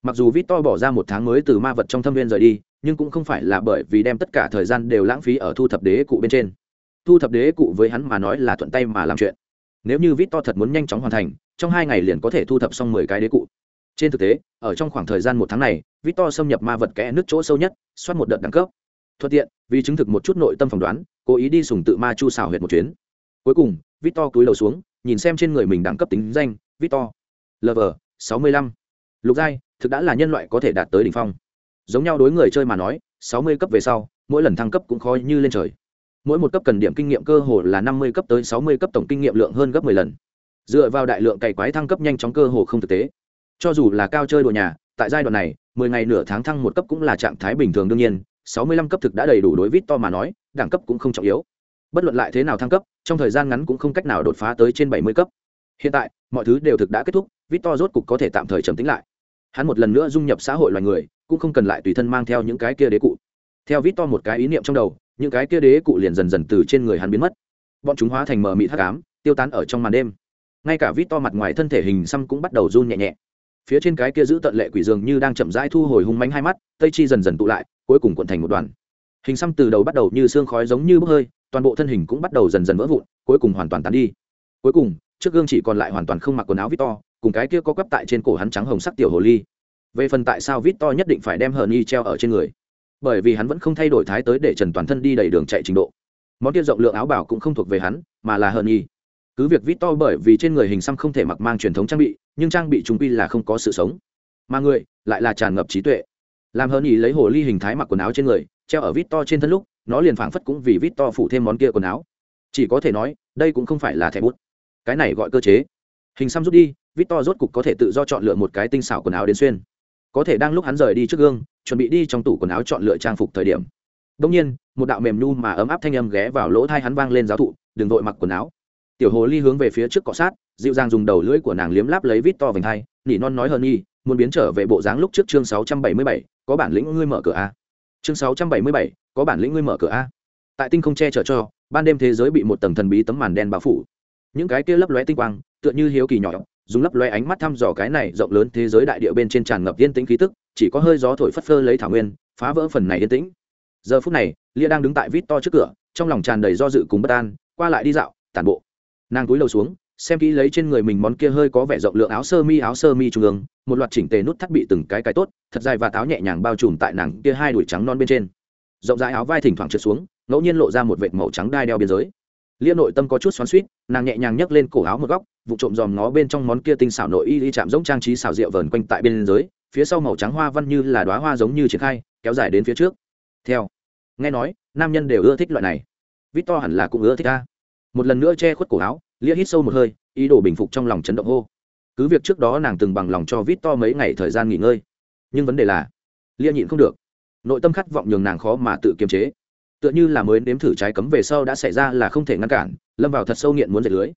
Mặc dù vít to bỏ ra một tháng mới từ ma vật trong thâm viên rời đi, nhưng cũng không phải là bởi vì đem tất cả thời gian đều lãng phí ở thu thập đế cụ bên trên thu thập đế cụ với hắn mà nói là thuận tay mà làm chuyện. Nếu như vít to thật muốn nhanh chóng hoàn thành, trong hai ngày liền có thể thu thập xong mười cái đế cụ. Trên thực tế, ở trong khoảng thời gian một tháng này, vít to xâm nhập ma vật kẽ nước chỗ sâu nhất soát một đợt đẳng cấp. Thuận tiện, vì chứng thực một chút nội tâm phỏng đoán, cố ý đi sùng tự ma chu xào huyệt một chuyến. Cuối cùng, vít to cúi đầu xuống, nhìn xem trên người mình đẳng cấp tính danh, vít to. Lv sáu mươi lăm. Lục giai, thực đã là nhân loại có thể đạt tới đ ỉ n h phong. Giống nhau đối người chơi mà nói, sáu mươi cấp về sau, mỗi lần thăng cấp cũng khó như lên trời mỗi một cấp cần điểm kinh nghiệm cơ hồ là năm mươi cấp tới sáu mươi cấp tổng kinh nghiệm lượng hơn gấp 10 lần. Dựa vào đại lượng cày quái thăng cấp nhanh chóng cơ hồ không thực tế. Cho dù là cao chơi đồ nhà, tại giai đoạn này, mười ngày nửa tháng thăng một cấp cũng là trạng thái bình thường đương nhiên, sáu mươi lăm cấp thực đã đầy đủ đối vít to mà nói, đẳng cấp cũng không trọng yếu. Bất luận lại thế nào thăng cấp, trong thời gian ngắn cũng không cách nào đột phá tới trên bảy mươi cấp. Hiện tại, mọi thứ đều thực đã kết thúc, vít to rốt cục có thể tạm thời trầm tĩnh lại. Hắn một lần nữa dung nhập xã hội loài người, cũng không cần lại tùy thân mang theo những cái kia đế cụ. Theo vít to một cái ý niệm trong đầu những cái kia đế cụ liền dần dần từ trên người hắn biến mất. Bọn chúng hóa thành mờ mị thác ám, tiêu tán ở trong màn đêm. Ngay cả vít to mặt ngoài thân thể hình xăm cũng bắt đầu run nhẹ nhẹ. Phía trên cái kia giữ tận lệ quỷ dường như đang chậm rãi thu hồi hung mánh hai mắt, tây chi dần dần tụ lại, cuối cùng cuộn thành một đoàn. Hình xăm từ đầu bắt đầu như xương khói giống như bốc hơi, toàn bộ thân hình cũng bắt đầu dần dần vỡ vụn, cuối cùng hoàn toàn tán đi. Cuối cùng, trước gương chỉ còn lại hoàn toàn không mặc quần áo vít to, cùng cái kia có quắp tại trên cổ hắn trắng hồng sắc tiểu hồ ly. Về phần tại sao vít to nhất định phải đem hờn y treo ở trên người? Bởi vì hắn vẫn không thay đổi thái tới để trần toàn thân đi đầy đường chạy trình độ. Món kia rộng lượng áo bảo cũng không thuộc về hắn, mà là hờn y cứ việc vít to bởi vì trên người hình xăm không thể mặc mang truyền thống trang bị, nhưng trang bị chúng quy là không có sự sống. Mà người, lại là tràn ngập trí tuệ. Làm hờn ý lấy hồ ly hình thái mặc quần áo trên người, treo ở vít to trên thân lúc, nó liền phảng phất cũng vì vít to phủ thêm món kia quần áo. Chỉ có thể nói, đây cũng không phải là thẻ bút. Cái này gọi cơ chế. Hình xăm rút đi, vít to rốt cục có thể tự do chọn lựa một cái tinh xảo quần áo đến xuyên. Có thể đang lúc hắn rời đi trước gương chuẩn bị đi trong tủ quần áo chọn lựa trang phục thời điểm. Đông nhiên, một đạo mềm nhu mà ấm áp thanh âm ghé vào lỗ thai hắn vang lên giáo thụ, đừng vội mặc quần áo. Tiểu hồ ly hướng về phía trước cọ sát, dịu dàng dùng đầu lưỡi của nàng liếm láp lấy vít to vành hai nỉ non nói hơn nhi muốn biến trở về bộ dáng lúc trước chương sáu trăm bảy mươi bảy, có bản lĩnh ngươi mở cửa a. Chương sáu trăm bảy mươi bảy, có bản lĩnh ngươi mở cửa a. Tại tinh không che chở cho, ban đêm thế giới bị một tầng thần bí tấm màn đen bao phủ. Những cái kia lấp lóe tinh quang, tựa như hiếu kỳ nhỏ, dùng lấp lóe ánh mắt thăm dò cái này rộng lớn thế giới đại địa bên trên tràn ngập yên tĩnh khí tức chỉ có hơi gió thổi phất phơ lấy thảo nguyên, phá vỡ phần này yên tĩnh. Giờ phút này, lia đang đứng tại vít to trước cửa, trong lòng tràn đầy do dự cùng bất an, qua lại đi dạo, tản bộ. Nàng túi lầu xuống, xem kỹ lấy trên người mình món kia hơi có vẻ rộng lượng áo sơ mi, áo sơ mi trung ương, một loạt chỉnh tề nút thắt bị từng cái cái tốt, thật dài và táo nhẹ nhàng bao trùm tại nàng kia hai đùi trắng non bên trên. Rộng rãi áo vai thỉnh thoảng trượt xuống, ngẫu nhiên lộ ra một vệt màu trắng đai đeo biên giới. Lia nội tâm có chút xoắn suýt nàng nhẹ nhàng nhấc lên cổ áo một góc, vụ trộm dòm ngó bên trong món kia tinh xảo nội y y chạm giống trang trí xảo rượu vờn quanh tại biên giới phía sau màu trắng hoa văn như là đoá hoa giống như triển khai, kéo dài đến phía trước. Theo, nghe nói, nam nhân đều ưa thích loại này. Victor hẳn là cũng ưa thích ta. Một lần nữa che khuất cổ áo, lia hít sâu một hơi, ý đồ bình phục trong lòng chấn động hô. Cứ việc trước đó nàng từng bằng lòng cho victor mấy ngày thời gian nghỉ ngơi, nhưng vấn đề là, lia nhịn không được. Nội tâm khát vọng nhường nàng khó mà tự kiềm chế. Tựa như là mới nếm thử trái cấm về sau đã xảy ra là không thể ngăn cản, lâm vào thật sâu nghiện muốn dệt lưới.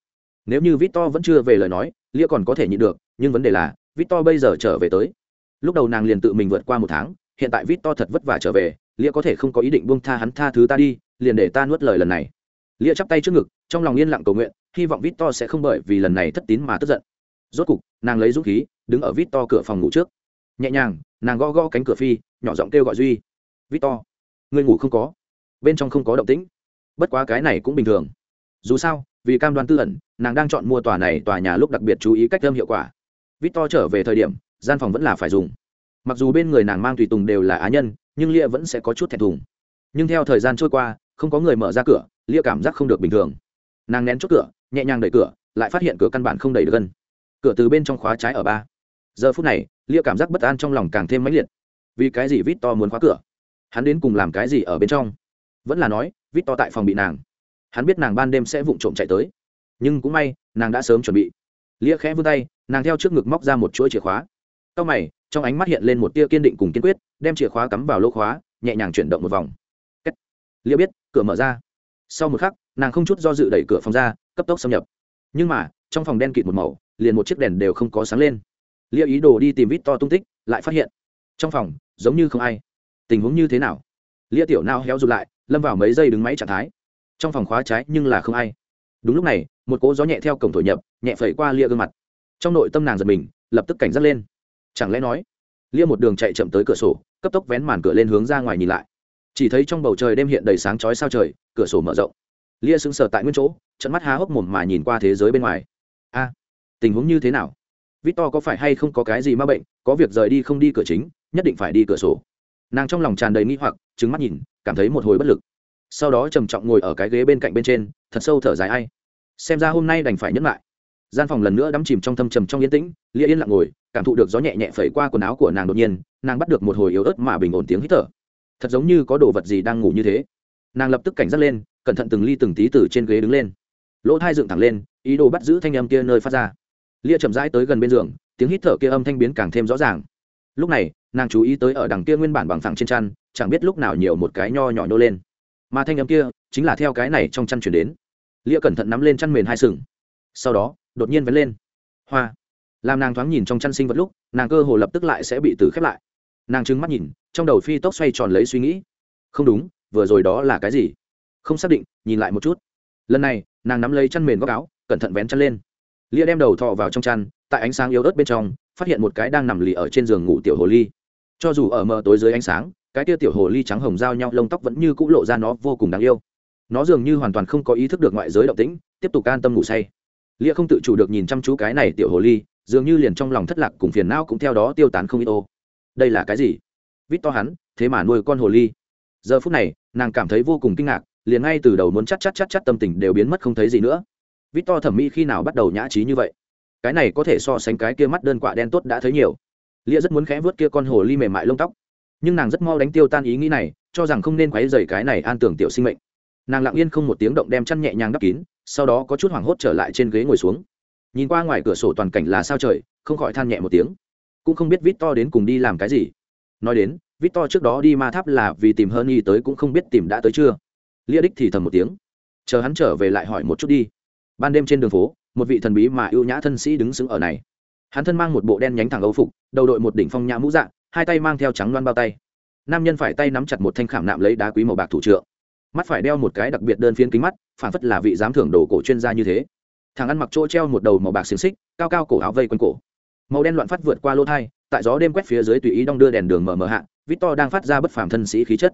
Nếu như victor vẫn chưa về lời nói, lia còn có thể nhịn được, nhưng vấn đề là, victor bây giờ trở về tới lúc đầu nàng liền tự mình vượt qua một tháng, hiện tại victor thật vất vả trở về, lia có thể không có ý định buông tha hắn tha thứ ta đi, liền để ta nuốt lời lần này. Lia chắp tay trước ngực, trong lòng yên lặng cầu nguyện, hy vọng victor sẽ không bởi vì lần này thất tín mà tức giận. Rốt cục, nàng lấy dũng khí, đứng ở victor cửa phòng ngủ trước. Nhẹ nhàng, nàng gõ gõ cánh cửa phi, nhỏ giọng kêu gọi duy. Victor người ngủ không có. Bên trong không có động tĩnh. Bất quá cái này cũng bình thường. Dù sao, vì cam đoan tư ẩn, nàng đang chọn mua tòa này tòa nhà lúc đặc biệt chú ý cách âm hiệu quả. Victor trở về thời điểm gian phòng vẫn là phải dùng. Mặc dù bên người nàng mang tùy tùng đều là á nhân, nhưng lia vẫn sẽ có chút thẹn thùng. Nhưng theo thời gian trôi qua, không có người mở ra cửa, lia cảm giác không được bình thường. Nàng nén chốt cửa, nhẹ nhàng đẩy cửa, lại phát hiện cửa căn bản không đẩy được gần. Cửa từ bên trong khóa trái ở ba. Giờ phút này, lia cảm giác bất an trong lòng càng thêm mãnh liệt. Vì cái gì vít to muốn khóa cửa? Hắn đến cùng làm cái gì ở bên trong? Vẫn là nói vít to tại phòng bị nàng. Hắn biết nàng ban đêm sẽ vụng trộm chạy tới. Nhưng cũng may, nàng đã sớm chuẩn bị. Lia khẽ vươn tay, nàng theo trước ngực móc ra một chuỗi chìa khóa. Cao mày, trong ánh mắt hiện lên một tia kiên định cùng kiên quyết, đem chìa khóa cắm vào lỗ khóa, nhẹ nhàng chuyển động một vòng. Lia biết, cửa mở ra. Sau một khắc, nàng không chút do dự đẩy cửa phòng ra, cấp tốc xâm nhập. Nhưng mà, trong phòng đen kịt một màu, liền một chiếc đèn đều không có sáng lên. Liễu ý đồ đi tìm vít to tung tích, lại phát hiện. Trong phòng, giống như không ai. Tình huống như thế nào? Liễu tiểu nao héo rụt lại, lâm vào mấy giây đứng máy trạng thái. Trong phòng khóa trái nhưng là không ai. Đúng lúc này, một cỗ gió nhẹ theo cổng thổi nhập, nhẹ phẩy qua lia gương mặt. Trong nội tâm nàng giật mình, lập tức cảnh giác lên chẳng lẽ nói lia một đường chạy chậm tới cửa sổ, cấp tốc vén màn cửa lên hướng ra ngoài nhìn lại. Chỉ thấy trong bầu trời đêm hiện đầy sáng chói sao trời, cửa sổ mở rộng. Lia sững sờ tại nguyên chỗ trận mắt há hốc mồm mà nhìn qua thế giới bên ngoài. A, tình huống như thế nào? Victor có phải hay không có cái gì m a bệnh, có việc rời đi không đi cửa chính, nhất định phải đi cửa sổ. Nàng trong lòng tràn đầy nghi hoặc trứng mắt nhìn, cảm thấy một hồi bất lực. Sau đó trầm trọng ngồi ở cái ghế bên cạnh bên trên, thật sâu thở dài ai. Xem ra hôm nay đành phải nhẫn lại gian phòng lần nữa đắm chìm trong thâm trầm trong yên tĩnh, lia yên lặng ngồi, cảm thụ được gió nhẹ nhẹ phẩy qua quần áo của nàng đột nhiên, nàng bắt được một hồi yếu ớt mà bình ổn tiếng hít thở. Thật giống như có đồ vật gì đang ngủ như thế. Nàng lập tức cảnh giác lên, cẩn thận từng ly từng tí từ trên ghế đứng lên. Lỗ thai dựng thẳng lên, ý đồ bắt giữ thanh âm kia nơi phát ra. Lia chậm rãi tới gần bên giường, tiếng hít thở kia âm thanh biến càng thêm rõ ràng. Lúc này, nàng chú ý tới ở đằng kia nguyên bản bằng thẳng trên chăn, chẳng biết lúc nào nhiều một cái nho nhỏ nhô lên. Mà thanh âm kia, chính là theo cái này trong chăn chuyển đến. Lia cẩn thận nắm lên chăn mền hai sừng. Sau đó đột nhiên vén lên. Hoa. Làm nàng thoáng nhìn trong chăn sinh vật lúc, nàng cơ hồ lập tức lại sẽ bị tử khép lại. Nàng trừng mắt nhìn, trong đầu phi tốc xoay tròn lấy suy nghĩ. Không đúng, vừa rồi đó là cái gì? Không xác định, nhìn lại một chút. Lần này, nàng nắm lấy chăn mền góc áo, cẩn thận vén chăn lên. Lia đem đầu thọ vào trong chăn, tại ánh sáng yếu ớt bên trong, phát hiện một cái đang nằm lì ở trên giường ngủ tiểu hồ ly. Cho dù ở mờ tối dưới ánh sáng, cái tia tiểu hồ ly trắng hồng giao nhau, lông tóc vẫn như c ũ lộ ra nó vô cùng đáng yêu. Nó dường như hoàn toàn không có ý thức được ngoại giới động tĩnh, tiếp tục an tâm ngủ say lia không tự chủ được nhìn chăm chú cái này tiểu hồ ly, dường như liền trong lòng thất lạc cùng phiền não cũng theo đó tiêu tán không ít ô. Đây là cái gì? Vít to hắn, thế mà nuôi con hồ ly. Giờ phút này, nàng cảm thấy vô cùng kinh ngạc, liền ngay từ đầu muốn chắc chắc chắc chắc tâm tình đều biến mất không thấy gì nữa. Vít to thẩm mỹ khi nào bắt đầu nhã trí như vậy? Cái này có thể so sánh cái kia mắt đơn quạ đen tốt đã thấy nhiều. Lia rất muốn khẽ vớt kia con hồ ly mềm mại lông tóc. Nhưng nàng rất mau đánh tiêu tan ý nghĩ này, cho rằng không nên quấy dày cái này an tưởng tiểu sinh mệnh nàng lặng yên không một tiếng động đem chăn nhẹ nhàng đắp kín, sau đó có chút hoảng hốt trở lại trên ghế ngồi xuống. Nhìn qua ngoài cửa sổ toàn cảnh là sao trời, không khỏi than nhẹ một tiếng. Cũng không biết vít to đến cùng đi làm cái gì. Nói đến vít to trước đó đi ma tháp là vì tìm hơn y tới cũng không biết tìm đã tới chưa. Lia đích thì thầm một tiếng. Chờ hắn trở về lại hỏi một chút đi. Ban đêm trên đường phố, một vị thần bí mà ưu nhã thân sĩ đứng xứng ở này. Hắn thân mang một bộ đen nhánh thẳng âu phục, đầu đội một đỉnh phong nhã mũ dạng hai tay mang theo trắng loan bao tay. Nam nhân phải tay nắm chặt một thanh khảm nạm lấy đá quý màu bạc thủ trượng mắt phải đeo một cái đặc biệt đơn phiến kính mắt, phản phất là vị giám thưởng đồ cổ chuyên gia như thế. Thằng ăn mặc chỗ treo một đầu màu bạc xiềng xích, cao cao cổ áo vây quanh cổ. Màu đen loạn phát vượt qua lỗ thai, tại gió đêm quét phía dưới tùy ý đong đưa đèn đường mờ mờ hạ, victor đang phát ra bất phàm thân sĩ khí chất.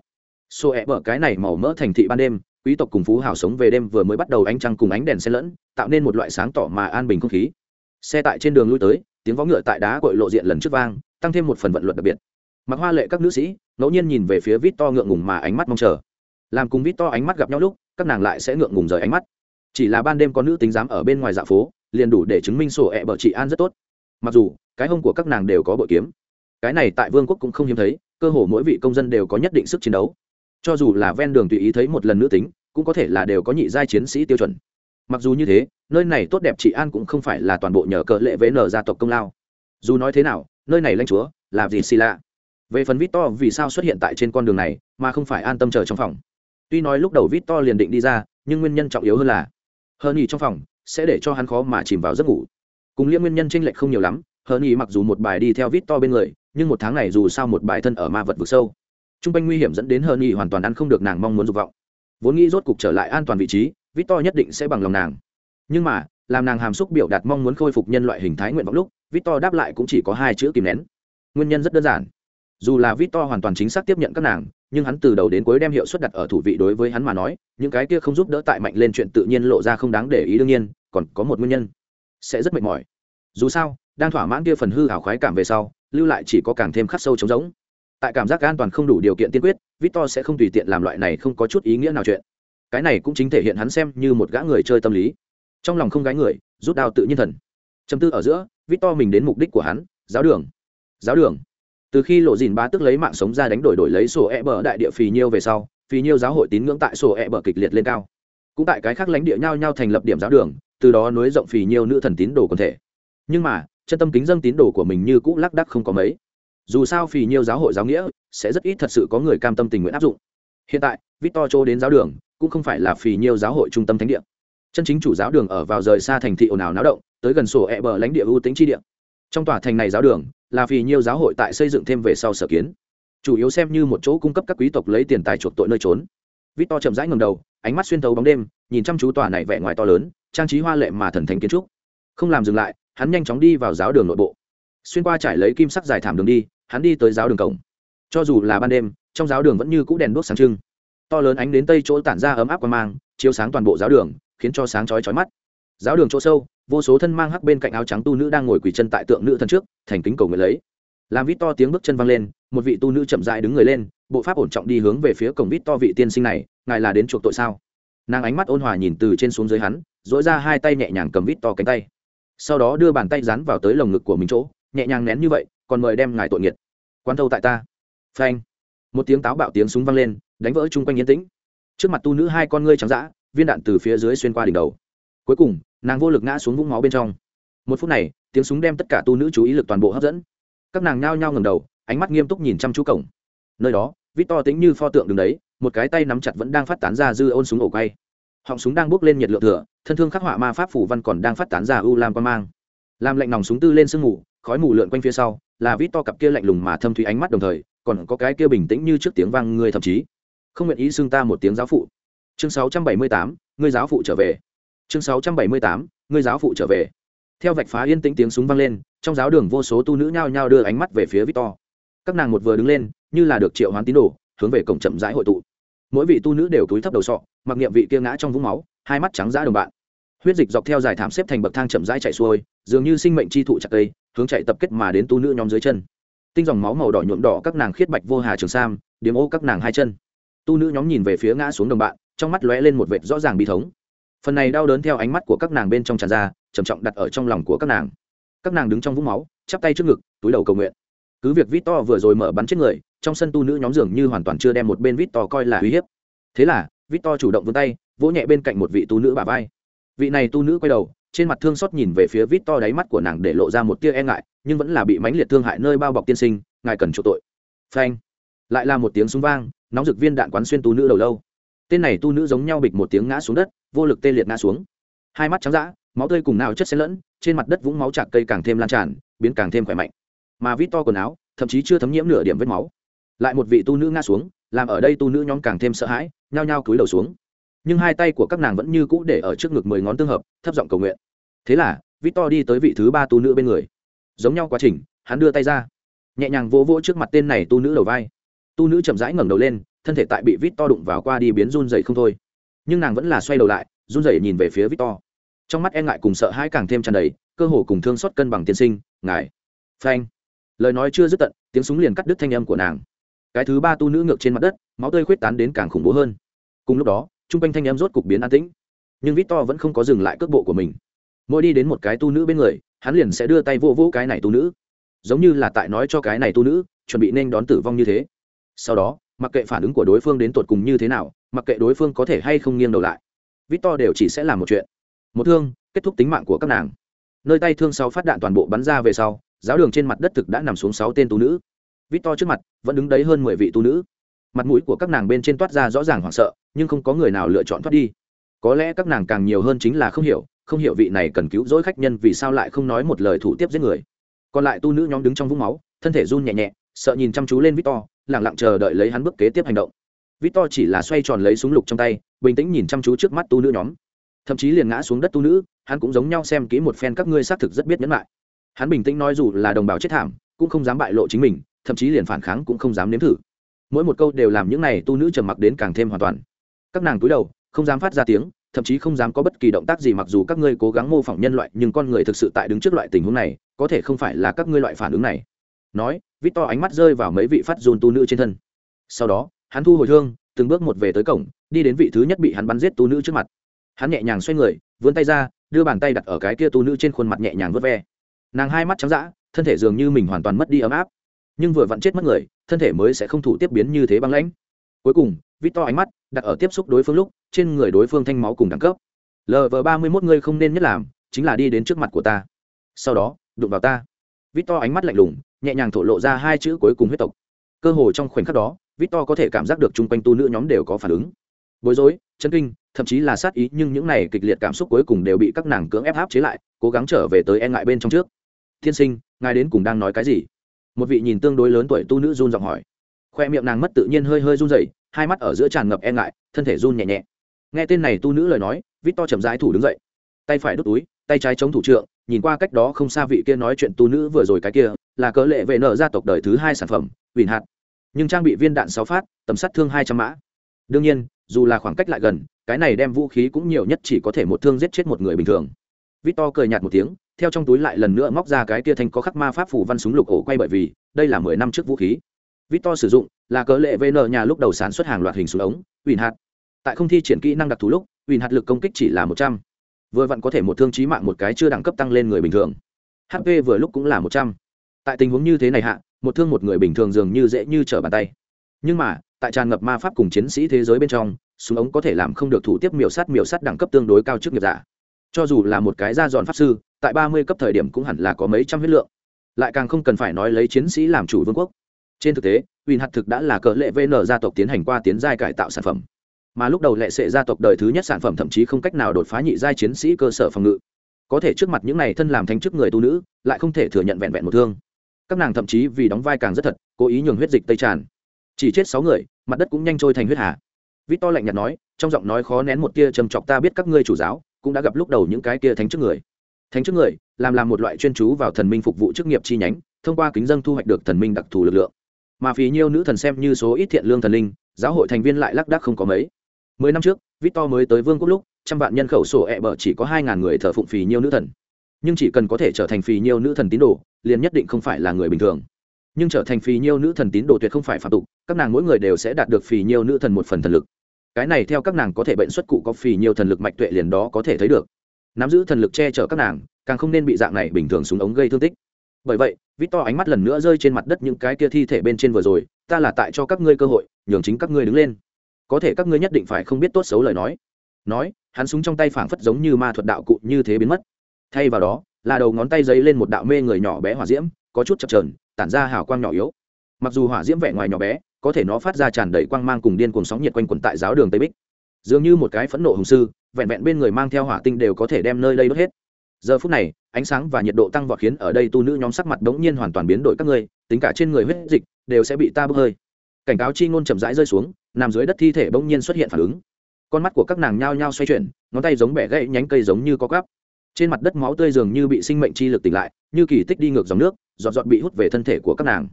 Xô ẹ bở cái này màu mỡ thành thị ban đêm, quý tộc cùng phú hào sống về đêm vừa mới bắt đầu ánh trăng cùng ánh đèn xen lẫn, tạo nên một loại sáng tỏ mà an bình không khí. Xe tại trên đường lui tới, tiếng vó ngựa tại đá cội lộ diện lần trước vang, tăng thêm một phần vận luật đặc biệt. Mặc hoa lệ các nữ sĩ, ngẫu nhiên nhìn về phía vít to ngượng ngùng mà ánh mắt mong chờ làm cùng vít to ánh mắt gặp nhau lúc, các nàng lại sẽ ngượng ngùng rời ánh mắt. Chỉ là ban đêm có nữ tính dám ở bên ngoài dạ phố, liền đủ để chứng minh sổ ẹ bở chị an rất tốt. Mặc dù, cái hông của các nàng đều có bội kiếm. Cái này tại vương quốc cũng không hiếm thấy, cơ hồ mỗi vị công dân đều có nhất định sức chiến đấu. Cho dù là ven đường tùy ý thấy một lần nữ tính, cũng có thể là đều có nhị giai chiến sĩ tiêu chuẩn. Mặc dù như thế, nơi này tốt đẹp chị an cũng không phải là toàn bộ nhờ cờ lệ với nở gia tộc công lao. Dù nói thế nào, nơi này lanh chúa là gì xì lạ. Về phần vít to vì sao xuất hiện tại trên con đường này, mà không phải an tâm chờ trong phòng tuy nói lúc đầu vít to liền định đi ra, nhưng nguyên nhân trọng yếu hơn là, hờ nghỉ trong phòng sẽ để cho hắn khó mà chìm vào giấc ngủ. Cùng liên nguyên nhân tranh lệch không nhiều lắm, hờ nghỉ mặc dù một bài đi theo vít to bên người, nhưng một tháng này dù sao một bài thân ở ma vật vực sâu. T r u n g quanh nguy hiểm dẫn đến hờ nghỉ hoàn toàn ăn không được nàng mong muốn dục vọng. Vốn nghĩ rốt cục trở lại an toàn vị trí vít to nhất định sẽ bằng lòng nàng. Nhưng mà, làm nàng hàm xúc biểu đạt mong muốn khôi phục nhân loại hình thái nguyện vọng lúc vít to đáp lại cũng chỉ có hai chữ kìm nén. Nguyên nhân rất đơn giản. Dù là Victor hoàn toàn chính xác tiếp nhận các nàng nhưng hắn từ đầu đến cuối đem hiệu suất đặt ở thủ vị đối với hắn mà nói, những cái kia không giúp đỡ tại mạnh lên chuyện tự nhiên lộ ra không đáng để ý đương nhiên, còn có một nguyên nhân. Sẽ rất mệt mỏi. Dù sao, đang thỏa mãn kia phần hư hảo khoái cảm về sau, lưu lại chỉ có càng thêm khắc sâu trống rỗng. Tại cảm giác an toàn không đủ điều kiện tiên quyết, victor sẽ không tùy tiện làm loại này không có chút ý nghĩa nào chuyện. Cái này cũng chính thể hiện hắn xem như một gã người chơi tâm lý. Trong lòng không gái người, rút đao tự nhiên thần. Chấm tư ở giữa, victor mình đến mục đích của hắn, giáo đường. Giáo đường từ khi lộ dìn bá tức lấy mạng sống ra đánh đổi đổi lấy sổ e bờ đại địa phì nhiêu về sau, phì nhiêu giáo hội tín ngưỡng tại sổ e bờ kịch liệt lên cao. Cũng tại cái khác lãnh địa nhau nhau thành lập điểm giáo đường, từ đó nối rộng phì nhiêu nữ thần tín đồ quần thể. Nhưng mà, chân tâm kính dân tín đồ của mình như cũ lác đắc không có mấy. Dù sao phì nhiêu giáo hội giáo nghĩa sẽ rất ít thật sự có người cam tâm tình nguyện áp dụng. Hiện tại, victor châu đến giáo đường cũng không phải là phì nhiêu giáo hội trung tâm thánh địa. Chân chính chủ giáo đường ở vào rời xa thành thị ồn ào náo động, tới gần sổ e bờ lãnh địa ưu tính chi địa. Trong tòa thành này giáo đường là vì nhiều giáo hội tại xây dựng thêm về sau sở kiến. Chủ yếu xem như một chỗ cung cấp các quý tộc lấy tiền tài chuộc tội nơi trốn. Vít to chậm rãi ngầm đầu, ánh mắt xuyên thấu bóng đêm, nhìn chăm chú tòa này vẻ ngoài to lớn, trang trí hoa lệ mà thần thánh kiến trúc. Không làm dừng lại, hắn nhanh chóng đi vào giáo đường nội bộ. Xuyên qua trải lấy kim sắc dài thảm đường đi, hắn đi tới giáo đường cổng. Cho dù là ban đêm, trong giáo đường vẫn như cũ đèn đuốc sáng trưng. To lớn ánh đến tây chỗ tản ra ấm áp qua mang, chiếu sáng toàn bộ giáo đường, khiến cho sáng chói chói mắt giáo đường chỗ sâu, vô số thân mang hắc bên cạnh áo trắng tu nữ đang ngồi quỳ chân tại tượng nữ thần trước, thành kính cầu nguyện lấy. Làm vít to tiếng bước chân văng lên, một vị tu nữ chậm dại đứng người lên, bộ pháp ổn trọng đi hướng về phía cổng vít to vị tiên sinh này, ngài là đến chuộc tội sao? Nàng ánh mắt ôn hòa nhìn từ trên xuống dưới hắn dỗi ra hai tay nhẹ nhàng cầm vít to cánh tay. Sau đó đưa bàn tay dán vào tới lồng ngực của mình chỗ, nhẹ nhàng nén như vậy, còn mời đem ngài tội nghiệt. Quan thâu tại ta. Phanh. Một tiếng táo bạo tiếng súng vang lên, đánh vỡ chung quanh yên tĩnh. Trước mặt tu nữ hai con ngươi trắng d viên đạn từ phía dưới xuyên qua đỉnh đầu cuối cùng nàng vô lực ngã xuống vũng máu bên trong. Một phút này tiếng súng đem tất cả tu nữ chú ý lực toàn bộ hấp dẫn. Các nàng nao nhao ngầm đầu ánh mắt nghiêm túc nhìn chăm chú cổng. Nơi đó vít to tính như pho tượng đứng đấy một cái tay nắm chặt vẫn đang phát tán ra dư ôn súng ổ quay. Họng súng đang bốc lên nhiệt lượng thừa thân thương khắc họa ma pháp phủ văn còn đang phát tán ra u lam quan mang. Làm lạnh nòng súng tư lên sương mù khói mù lượn quanh phía sau là vít to cặp kia lạnh lùng mà thâm thủy ánh mắt đồng thời còn có cái kia bình tĩnh như trước tiếng vang người thậm chí. Không nguyện ý xưng ta một tiếng giáo phụ. Chương 678, người giáo phụ trở về chương 678, ngươi giáo phụ trở về. Theo vạch phá yên tĩnh tiếng súng vang lên trong giáo đường vô số tu nữ nhao nhao đưa ánh mắt về phía victor. Các nàng một vừa đứng lên như là được triệu hoán tín đồ hướng về cổng chậm rãi hội tụ. Mỗi vị tu nữ đều túi thấp đầu sọ mặc niệm vị kia ngã trong vũng máu hai mắt trắng giã đồng bạn. Huyết dịch dọc theo dài thảm xếp thành bậc thang chậm rãi chạy xuôi dường như sinh mệnh chi thụ chặt cây hướng chạy tập kết mà đến tu nữ nhóm dưới chân. Tinh dòng máu màu đỏ nhuộm đỏ các nàng khiết bạch vô hà trường sam điếm ô các nàng hai chân. Tu nữ nhóm nhìn về phía ngã xuống đồng bạn trong mắt lóe lên một vệt rõ ràng bi thống phần này đau đớn theo ánh mắt của các nàng bên trong tràn ra, trầm trọng đặt ở trong lòng của các nàng. Các nàng đứng trong vũng máu, chắp tay trước ngực, túi đầu cầu nguyện. Cứ việc vít to vừa rồi mở bắn chết người, trong sân tu nữ nhóm dường như hoàn toàn chưa đem một bên vít to coi là uy hiếp. Thế là vít to chủ động vươn tay, vỗ nhẹ bên cạnh một vị tu nữ bà vai. Vị này tu nữ quay đầu, trên mặt thương xót nhìn về phía vít to đáy mắt của nàng để lộ ra một tia e ngại, nhưng vẫn là bị mãnh liệt thương hại nơi bao bọc tiên sinh, ngài cần chỗ tội. Phanh. Lại là một tiếng súng vang, nóng rực viên đạn quán xuyên tu nữ đầu lâu. Tên này tu nữ giống nhau bịch một tiếng ngã xuống đất vô lực tê liệt ngã xuống. Hai mắt trắng d máu tươi cùng nào chất xen lẫn, trên mặt đất vũng máu chạc cây càng thêm lan tràn, biến càng thêm khỏe mạnh. Mà vít to quần áo, thậm chí chưa thấm nhiễm nửa điểm vết máu. Lại một vị tu nữ ngã xuống, làm ở đây tu nữ nhóm càng thêm sợ hãi, nhao nhao cúi đầu xuống. Nhưng hai tay của các nàng vẫn như cũ để ở trước ngực mười ngón tương hợp, thấp giọng cầu nguyện. Thế là victor đi tới vị thứ ba tu nữ bên người. Giống nhau quá trình, hắn đưa tay ra. Nhẹ nhàng vỗ vỗ trước mặt tên này tu nữ đầu vai. Tu nữ chậm rãi ngẩng đầu lên, thân thể tại bị victor đụng vào qua đi biến run dày không thôi nhưng nàng vẫn là xoay đầu lại, run rẩy nhìn về phía victor. Trong mắt e ngại cùng sợ hãi càng thêm tràn đầy, cơ hồ cùng thương xót cân bằng tiên sinh, ngài, phanh. Lời nói chưa dứt tận, tiếng súng liền cắt đứt thanh âm của nàng. Cái thứ ba tu nữ ngược trên mặt đất, máu tươi khuyết tán đến càng khủng bố hơn. Cùng lúc đó t r u n g quanh thanh âm rốt cục biến an tĩnh. Nhưng victor vẫn không có dừng lại cước bộ của mình. Mỗi đi đến một cái tu nữ bên người, hắn liền sẽ đưa tay vô vô cái này tu nữ. Giống như là tại nói cho cái này tu nữ, chuẩn bị nên đón tử vong như thế. Sau đó, mặc kệ phản ứng của đối phương đến tột cùng như thế nào mặc kệ đối phương có thể hay không nghiêng đầu lại vít to đều chỉ sẽ làm một chuyện. Một thương, kết thúc tính mạng của các nàng. Nơi tay thương sau phát đạn toàn bộ bắn ra về sau, giáo đường trên mặt đất thực đã nằm xuống sáu tên tu nữ. Vít to trước mặt, vẫn đứng đấy hơn mười vị tu nữ. Mặt mũi của các nàng bên trên toát ra rõ ràng hoảng sợ, nhưng không có người nào lựa chọn thoát đi. Có lẽ các nàng càng nhiều hơn chính là không hiểu không hiểu vị này cần cứu rỗi khách nhân vì sao lại không nói một lời thủ tiếp giết người. Còn lại tu nữ nhóm đứng trong vũng máu, thân thể run nhẹ nhẹ, sợ nhìn chăm chú lên victor lẳng lặng chờ đợi lấy hắn bước kế tiếp hành động victor chỉ là xoay tròn lấy súng lục trong tay, bình tĩnh nhìn chăm chú trước mắt tu nữ nhóm. Thậm chí liền ngã xuống đất tu nữ, hắn cũng giống nhau xem kỹ một phen các ngươi xác thực rất biết nhẫn lại hắn bình tĩnh nói dù là đồng bào chết thảm, cũng không dám bại lộ chính mình, thậm chí liền phản kháng cũng không dám nếm thử. Mỗi một câu đều làm những này tu nữ trầm mặc đến càng thêm hoàn toàn. Các nàng cúi đầu, không dám phát ra tiếng, thậm chí không dám có bất kỳ động tác gì mặc dù các ngươi cố gắng mô phỏng nhân loại, nhưng con người thực sự tại đứng trước loại tình huống này, có thể không phải là các ngươi loại phản ứng này. Nói vít to ánh mắt rơi vào mấy vị phát dùn tu nữ trên thân. Sau đó hắn thu hồi thương, từng bước một về tới cổng, đi đến vị thứ nhất bị hắn bắn giết tu nữ trước mặt. Hắn nhẹ nhàng xoay người, vươn tay ra, đưa bàn tay đặt ở cái kia tu nữ trên khuôn mặt nhẹ nhàng vớt ve. Nàng hai mắt trắng d ã thân thể dường như mình hoàn toàn mất đi ấm áp. Nhưng vừa vặn chết mất người, thân thể mới sẽ không thủ tiếp biến như thế băng lãnh. Cuối cùng, vít to ánh mắt, đặt ở tiếp xúc đối phương lúc, trên người đối phương thanh máu cùng đẳng cấp. Lv ba mươi mốt ngươi không nên nhất làm, chính là đi đến trước mặt của ta. Sau đó, đụng vào ta. Vít to ánh mắt lạnh lùng, nhẹ nhàng thổ lộ ra hai chữ cuối cùng huyết tộc. Cơ hồ trong khoảnh khắc đó Victor có thể cảm giác được chung quanh tu nữ nhóm đều có phản ứng. Bối rối, chấn kinh, thậm chí là sát ý, nhưng những này kịch liệt cảm xúc cuối cùng đều bị các nàng cưỡng ép áp chế lại, cố gắng trở về tới e ngại bên trong trước. Thiên sinh, ngài đến cùng đang nói cái gì? Một vị nhìn tương đối lớn tuổi tu nữ run giọng hỏi. Khoe miệng nàng mất tự nhiên hơi hơi run rẩy, hai mắt ở giữa tràn ngập e ngại, thân thể run nhẹ nhẹ. Nghe tên này tu nữ lời nói, Victor chậm rãi thủ đứng dậy. Tay phải đút túi, tay trái chống thủ trượng, nhìn qua cách đó không xa vị kia nói chuyện tu nữ vừa rồi cái kia, là cớ lệ về nợ gia tộc đời thứ hai sản phẩm huỳnh hạt nhưng trang bị viên đạn sáu phát, tầm sát thương hai trăm mã. Đương nhiên, dù là khoảng cách lại gần, cái này đem vũ khí cũng nhiều nhất chỉ có thể một thương giết chết một người bình thường. Victor cười nhạt một tiếng, theo trong túi lại lần nữa móc ra cái kia thành có khắc ma pháp phủ văn súng lục ổ quay bởi vì, đây là mười năm trước vũ khí. Victor sử dụng, là cớ lệ vn nhà lúc đầu sản xuất hàng loạt hình súng ống ủy hạt. Tại không thi triển kỹ năng đặc thù lúc ủy hạt lực công kích chỉ là một trăm. Vừa vặn có thể một thương chí mạng một cái chưa đẳng cấp tăng lên người bình thường. Hp vừa lúc cũng là một trăm. Tại tình huống như thế này hạ một thương một người bình thường dường như dễ như trở bàn tay. Nhưng mà, tại tràn ngập ma pháp cùng chiến sĩ thế giới bên trong, súng ống có thể làm không được thủ tiếp miểu sát miểu sát đẳng cấp tương đối cao trước nghiệp giả. Cho dù là một cái ra dọn pháp sư, tại ba mươi cấp thời điểm cũng hẳn là có mấy trăm huyết lượng. Lại càng không cần phải nói lấy chiến sĩ làm chủ vương quốc. Trên thực tế Win hạt thực đã là cỡ lệ vn gia tộc tiến hành qua tiến giai cải tạo sản phẩm. Mà lúc đầu lệ sệ gia tộc đời thứ nhất sản phẩm thậm chí không cách nào đột phá nhị giai chiến sĩ cơ sở phòng ngự. Có thể trước mặt những này thân làm thanh chức người tu nữ, lại không thể thừa nhận vẹn vẹn một thương các nàng thậm chí vì đóng vai càng rất thật, cố ý nhường huyết dịch tây tràn. Chỉ chết sáu người, mặt đất cũng nhanh trôi thành huyết hà. Vít to lạnh nhạt nói, trong giọng nói khó nén một tia trầm trọc ta biết các ngươi chủ giáo cũng đã gặp lúc đầu những cái kia thánh trước người. Thánh trước người làm làm một loại chuyên chú vào thần minh phục vụ chức nghiệp chi nhánh, thông qua kính dân thu hoạch được thần minh đặc thù lực lượng. Mà phí nhiêu nữ thần xem như số ít thiện lương thần linh, giáo hội thành viên lại lác đác không có mấy. Mười năm trước, victor mới tới vương quốc lúc, trăm vạn nhân khẩu sổ ẹ、e、bở chỉ có hai ngàn người thờ phụng phì nhiêu nữ thần. Nhưng chỉ cần có thể trở thành phì nhiêu nữ thần tín đồ liền nhất định không phải là người bình thường. Nhưng trở thành phì nhiêu nữ thần tín đồ tuyệt không phải phạm tục, các nàng mỗi người đều sẽ đạt được phì nhiêu nữ thần một phần thần lực. Cái này theo các nàng có thể bệnh xuất cụ có phì nhiêu thần lực mạch tuệ liền đó có thể thấy được. Nắm giữ thần lực che chở các nàng, càng không nên bị dạng này bình thường súng ống gây thương tích. Bởi vậy vít to ánh mắt lần nữa rơi trên mặt đất những cái kia thi thể bên trên vừa rồi, ta là tại cho các ngươi cơ hội, nhường chính các ngươi đứng lên. Có thể các ngươi nhất định phải không biết tốt xấu lời nói. Nói, hắn súng trong tay phảng phất giống như ma thuật đạo cụ như thế biến mất. Thay vào đó là đầu ngón tay giấy lên một đạo mê người nhỏ bé hỏa diễm, có chút chập trờn tản ra hào quang nhỏ yếu. Mặc dù hỏa diễm vẻ ngoài nhỏ bé, có thể nó phát ra tràn đầy quang mang cùng điên cuồng sóng nhiệt quanh quẩn tại giáo đường tây bích. Dường như một cái phẫn nộ hùng sư, vẹn vẹn bên người mang theo hỏa tinh đều có thể đem nơi đây đốt hết. Giờ phút này, ánh sáng và nhiệt độ tăng vọt khiến ở đây tu nữ nhóm sắc mặt bỗng nhiên hoàn toàn biến đổi các ngươi, tính cả trên người huyết dịch đều sẽ bị ta bốc hơi. Cảnh cáo chi ngôn chậm rãi rơi xuống, nằm dưới đất thi thể bỗng nhiên xuất hiện phản ứng. Con mắt của các nàng nhao nhao xoay chuyển, ngón tay giống bẻ gãy nhánh cây giống như có gắp trên mặt đất máu tươi dường như bị sinh mệnh chi lực tỉnh lại, như kỳ tích đi ngược dòng nước dọn dọn bị hút về thân thể của các nàng.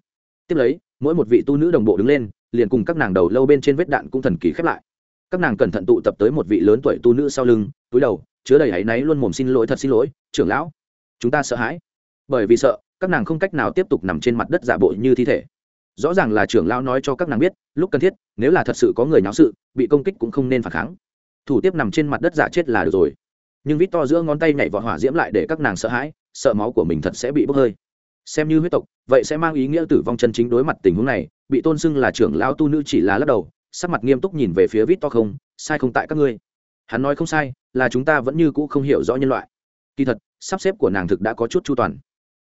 Tiếp lấy, mỗi một vị tu nữ đồng bộ đứng lên, liền cùng các nàng đầu lâu bên trên vết đạn cũng thần kỳ khép lại. Các nàng cẩn thận tụ tập tới một vị lớn tuổi tu nữ sau lưng, túi đầu, chứa đầy áy náy luôn mồm xin lỗi thật xin lỗi, trưởng lão, chúng ta sợ hãi. Bởi vì sợ, các nàng không cách nào tiếp tục nằm trên mặt đất giả bộ như thi thể. Rõ ràng là trưởng lão nói cho các nàng biết, lúc cần thiết, nếu là thật sự có người nháo sự, bị công kích cũng không nên phản kháng. Thủ tiếp nằm trên mặt đất giả chết là được rồi nhưng vít to giữa ngón tay nhảy vọt hỏa diễm lại để các nàng sợ hãi, sợ máu của mình thật sẽ bị bốc hơi. Xem như huyết tộc, vậy sẽ mang ý nghĩa tử vong chân chính đối mặt tình huống này, bị tôn xưng là trưởng lão tu nữ chỉ là lắc đầu, sắc mặt nghiêm túc nhìn về phía vít to không, sai không tại các ngươi. Hắn nói không sai, là chúng ta vẫn như cũ không hiểu rõ nhân loại. Kỳ thật, sắp xếp của nàng thực đã có chút chu toàn.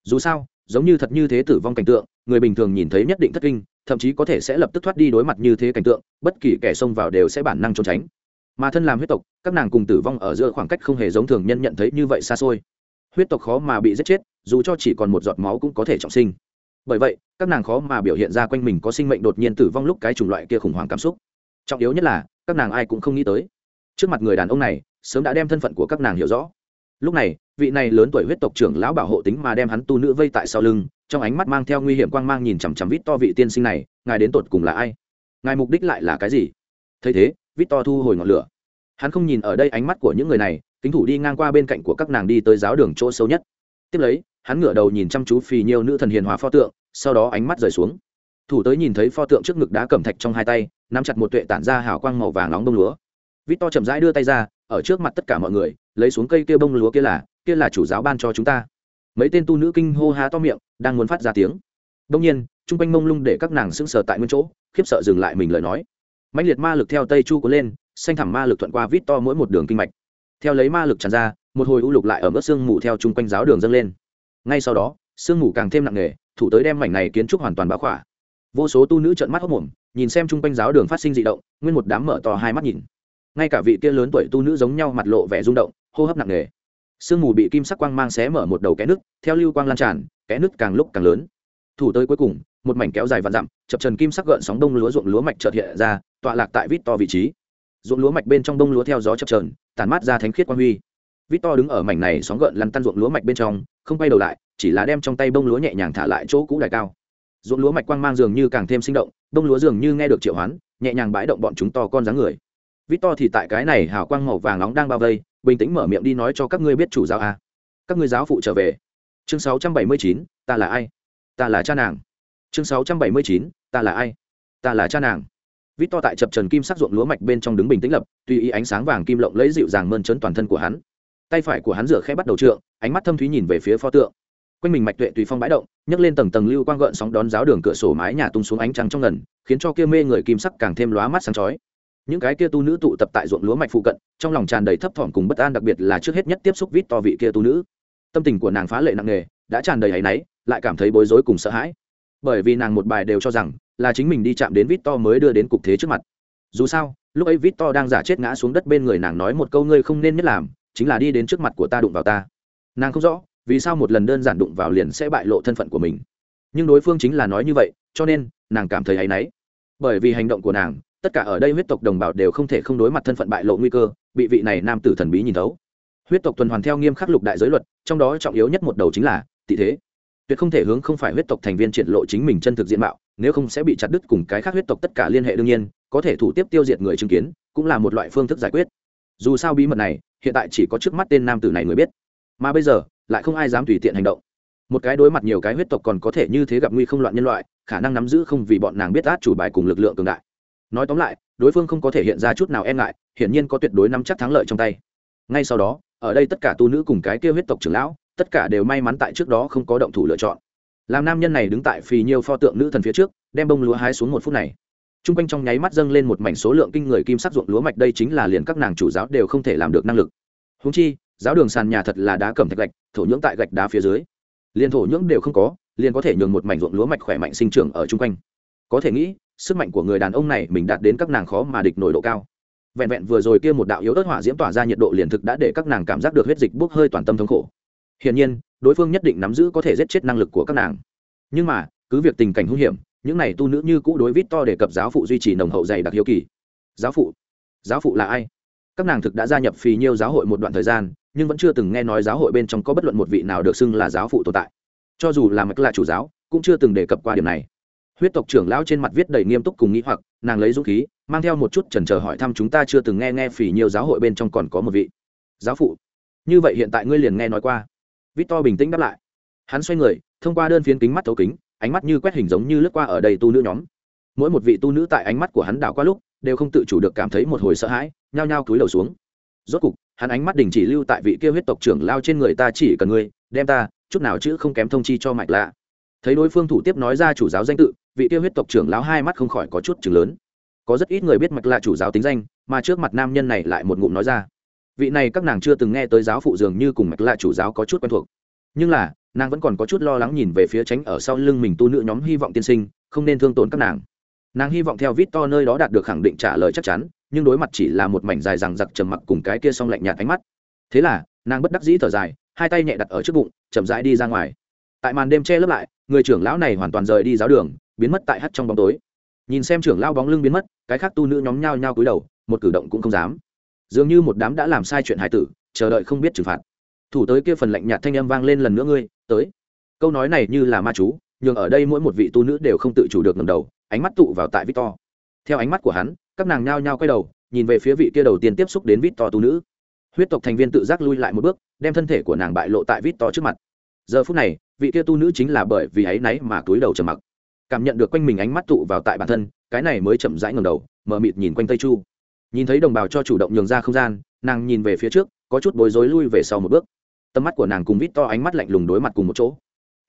Dù sao, giống như thật như thế tử vong cảnh tượng, người bình thường nhìn thấy nhất định thất kinh, thậm chí có thể sẽ lập tức thoát đi đối mặt như thế cảnh tượng, bất kỳ kẻ xông vào đều sẽ bản năng trốn tránh mà thân làm huyết tộc, các nàng cùng tử vong ở giữa khoảng cách không hề giống thường nhân nhận thấy như vậy xa xôi. Huyết tộc khó mà bị giết chết, dù cho chỉ còn một giọt máu cũng có thể trọng sinh. Bởi vậy, các nàng khó mà biểu hiện ra quanh mình có sinh mệnh đột nhiên tử vong lúc cái chủng loại kia khủng hoảng cảm xúc. Trọng yếu nhất là, các nàng ai cũng không nghĩ tới. Trước mặt người đàn ông này, sớm đã đem thân phận của các nàng hiểu rõ. Lúc này, vị này lớn tuổi huyết tộc trưởng lão bảo hộ tính mà đem hắn tu nữ vây tại sau lưng, trong ánh mắt mang theo nguy hiểm quang mang nhìn chằm chằm vít to vị tiên sinh này, ngài đến tột cùng là ai? Ngài mục đích lại là cái gì? Thấy thế vít to thu hồi ngọn lửa. Hắn không nhìn ở đây ánh mắt của những người này, kính thủ đi ngang qua bên cạnh của các nàng đi tới giáo đường chỗ sâu nhất. Tiếp lấy, hắn ngửa đầu nhìn chăm chú phì nhiều nữ thần hiền hòa pho tượng, sau đó ánh mắt rời xuống. Thủ tới nhìn thấy pho tượng trước ngực đá cẩm thạch trong hai tay, nắm chặt một tuệ tản ra hào quang màu vàng nóng bông lúa. Vít to chậm rãi đưa tay ra, ở trước mặt tất cả mọi người, lấy xuống cây kia bông lúa kia là kia là chủ giáo ban cho chúng ta. Mấy tên tu nữ kinh hô há to miệng, đang muốn phát ra tiếng. Đông nhiên chung quanh mông lung để các nàng sững sờ tại nguyên chỗ, khiếp sợ dừng lại mình lời nói mạnh liệt ma lực theo tây chu cuốn lên, xanh thẳm ma lực thuận qua vít to mỗi một đường kinh mạch. Theo lấy ma lực tràn ra, một hồi u lục lại ở mức sương mù theo chung quanh giáo đường dâng lên. Ngay sau đó, sương mù càng thêm nặng nề, thủ tới đem mảnh này kiến trúc hoàn toàn báo khỏa. Vô số tu nữ trợn mắt hốc mồm, nhìn xem chung quanh giáo đường phát sinh dị động, nguyên một đám mở to hai mắt nhìn. Ngay cả vị kia lớn tuổi tu nữ giống nhau mặt lộ vẻ rung động, hô hấp nặng nề. Sương mù bị kim sắc quang mang xé mở một đầu kẽ nước theo lưu quang lan tràn, kẽ nước càng lúc càng lớn. Thủ tới cuối cùng, một mảnh kéo dài vạn dặm, chập trần kim sắc gợn sóng đông lúa ruộng lúa mạch chợt hiện ra tọa lạc tại vít to vị trí. Ruộng lúa mạch bên trong đông lúa theo gió chập trờn tàn mát ra thánh khiết quang huy. Vít to đứng ở mảnh này sóng gợn lăn tăn ruộng lúa mạch bên trong không quay đầu lại chỉ là đem trong tay bông lúa nhẹ nhàng thả lại chỗ cũ đài cao. Ruộng lúa mạch quang mang dường như càng thêm sinh động bông lúa dường như nghe được triệu hoán nhẹ nhàng bãi động bọn chúng to con dáng người. Vít to thì tại cái này hào quang màu vàng nóng đang bao vây bình tĩnh mở miệng đi nói cho các ngươi biết chủ giáo a các ngươi giáo phụ trở về. Chương 679, ta là ai? Ta là cha nàng. Chương 679, ta là ai? Ta là cha nàng vít to tại chập trần kim sắc ruộng lúa mạch bên trong đứng bình tĩnh lập, tùy ý ánh sáng vàng kim lộng lấy dịu dàng mơn trớn toàn thân của hắn. Tay phải của hắn rửa khẽ bắt đầu trượng, ánh mắt thâm thúy nhìn về phía pho tượng. Quanh mình mạch tuệ tùy phong bãi động, nhấc lên tầng tầng lưu quang gợn sóng đón giáo đường cửa sổ mái nhà tung xuống ánh trăng trong ngần, khiến cho kia mê người kim sắc càng thêm lóa mắt sáng chói. Những cái kia tu nữ tụ tập tại ruộng lúa mạch phụ cận, trong lòng tràn đầy thấp thỏm cùng bất an, đặc biệt là trước hết nhất tiếp xúc vít to vị kia tu nữ. Tâm tình của nàng phá lệ nặng nề, đã tràn đầy áy náy, lại cảm thấy bối rối cùng sợ hãi. Bởi vì nàng một bài đều cho rằng là chính mình đi chạm đến vít to mới đưa đến cục thế trước mặt. Dù sao, lúc ấy vít to đang giả chết ngã xuống đất bên người nàng nói một câu ngươi không nên nhất làm, chính là đi đến trước mặt của ta đụng vào ta. Nàng không rõ, vì sao một lần đơn giản đụng vào liền sẽ bại lộ thân phận của mình. Nhưng đối phương chính là nói như vậy, cho nên, nàng cảm thấy ấy náy. Bởi vì hành động của nàng, tất cả ở đây huyết tộc đồng bào đều không thể không đối mặt thân phận bại lộ nguy cơ, bị vị này nam tử thần bí nhìn thấu. Huyết tộc tuần hoàn theo nghiêm khắc lục đại giới luật, trong đó trọng yếu nhất một đầu chính là, tị thế tuyệt không thể hướng không phải huyết tộc thành viên triển lộ chính mình chân thực diện mạo, nếu không sẽ bị chặt đứt cùng cái khác huyết tộc tất cả liên hệ đương nhiên, có thể thủ tiếp tiêu diệt người chứng kiến, cũng là một loại phương thức giải quyết. Dù sao bí mật này, hiện tại chỉ có trước mắt tên nam tử này người biết. Mà bây giờ, lại không ai dám tùy tiện hành động. Một cái đối mặt nhiều cái huyết tộc còn có thể như thế gặp nguy không loạn nhân loại, khả năng nắm giữ không vì bọn nàng biết át chủ bài cùng lực lượng cường đại. Nói tóm lại, đối phương không có thể hiện ra chút nào e ngại, hiển nhiên có tuyệt đối nắm chắc thắng lợi trong tay. Ngay sau đó, ở đây tất cả tu nữ cùng cái kia huyết tộc trưởng lão tất cả đều may mắn tại trước đó không có động thủ lựa chọn. Làm nam nhân này đứng tại phì nhiều pho tượng nữ thần phía trước, đem bông lúa hái xuống một phút này. T r u n g quanh trong nháy mắt dâng lên một mảnh số lượng kinh người kim sắc ruộng lúa mạch, đây chính là liền các nàng chủ giáo đều không thể làm được năng lực. Húng chi, giáo đường sàn nhà thật là đá cầm thạch gạch, thổ nhưỡng tại gạch đá phía dưới. Liền thổ nhưỡng đều không có, liền có thể nhường một mảnh ruộng lúa mạch khỏe mạnh sinh trưởng ở chung quanh. Có thể nghĩ, sức mạnh của người đàn ông này mình đạt đến các nàng khó mà địch nổi độ cao. Vẹn vẹn vừa rồi kia một đạo yếu ớt hỏa diễm tỏa ra nhiệt độ liền thực đã để các nàng cảm giác được huyết dịch bốc hơi toàn tâm thống khổ hiển nhiên, đối phương nhất định nắm giữ có thể giết chết năng lực của các nàng. Nhưng mà, cứ việc tình cảnh hung hiểm, những này tu nữ như cũ đối vít to để cập giáo phụ duy trì nồng hậu dày đặc hiếu kỳ. Giáo phụ? Giáo phụ là ai? Các nàng thực đã gia nhập phì nhiêu giáo hội một đoạn thời gian, nhưng vẫn chưa từng nghe nói giáo hội bên trong có bất luận một vị nào được xưng là giáo phụ tồn tại. Cho dù là mạch là chủ giáo, cũng chưa từng đề cập qua điểm này. Huyết tộc trưởng lão trên mặt viết đầy nghiêm túc cùng nghĩ hoặc, nàng lấy dũng khí, mang theo một chút chần chờ hỏi thăm chúng ta chưa từng nghe nghe phỉ nhiều giáo hội bên trong còn có một vị. Giáo phụ? Như vậy hiện tại ngươi liền nghe nói qua victor bình tĩnh đáp lại. Hắn xoay người, thông qua đơn phiến kính mắt thấu kính, ánh mắt như quét hình giống như lướt qua ở đây tu nữ nhóm. Mỗi một vị tu nữ tại ánh mắt của hắn đảo qua lúc, đều không tự chủ được cảm thấy một hồi sợ hãi, nhao nhao cúi đầu xuống. Rốt cục, hắn ánh mắt đình chỉ lưu tại vị kia huyết tộc trưởng lao trên người ta chỉ cần ngươi, đem ta, chút nào chứ không kém thông chi cho mạch lạ. Thấy đối phương thủ tiếp nói ra chủ giáo danh tự, vị kia huyết tộc trưởng lão hai mắt không khỏi có chút chừng lớn. Có rất ít người biết mạch lạ chủ giáo tính danh, mà trước mặt nam nhân này lại một ngụm nói ra vị này các nàng chưa từng nghe tới giáo phụ dường như cùng mạch lạ chủ giáo có chút quen thuộc. Nhưng là, nàng vẫn còn có chút lo lắng nhìn về phía tránh ở sau lưng mình tu nữ nhóm hy vọng tiên sinh, không nên thương tổn các nàng. Nàng hy vọng theo vít to nơi đó đạt được khẳng định trả lời chắc chắn, nhưng đối mặt chỉ là một mảnh dài rằng giặc trầm mặc cùng cái kia xong lạnh nhạt ánh mắt. Thế là, nàng bất đắc dĩ thở dài, hai tay nhẹ đặt ở trước bụng, chậm rãi đi ra ngoài. Tại màn đêm che lấp lại, người trưởng lão này hoàn toàn rời đi giáo đường, biến mất tại hắt trong bóng tối. Nhìn xem trưởng lao bóng lưng biến mất, cái khác tu nữ nhóm nhao nhao cúi đầu, một cử động cũng không dám dường như một đám đã làm sai chuyện hải tử, chờ đợi không biết trừng phạt. Thủ tới kia phần lạnh nhạt thanh âm vang lên lần nữa ngươi, tới. Câu nói này như là ma chú nhưng ở đây mỗi một vị tu nữ đều không tự chủ được ngầm đầu, ánh mắt tụ vào tại victor. Theo ánh mắt của hắn, các nàng nhao nhao quay đầu, nhìn về phía vị kia đầu tiên tiếp xúc đến victor tu nữ. Huyết tộc thành viên tự giác lui lại một bước, đem thân thể của nàng bại lộ tại victor trước mặt. Giờ phút này, vị kia tu nữ chính là bởi vì áy náy mà túi đầu trầm mặc. Cảm nhận được quanh mình ánh mắt tụ vào tại bản thân, cái này mới chậm rãi ngầm đầu mờ mịt nhìn quanh tây chu nhìn thấy đồng bào cho chủ động nhường ra không gian, nàng nhìn về phía trước, có chút bối rối lui về sau một bước. Tầm mắt của nàng cùng vít to ánh mắt lạnh lùng đối mặt cùng một chỗ.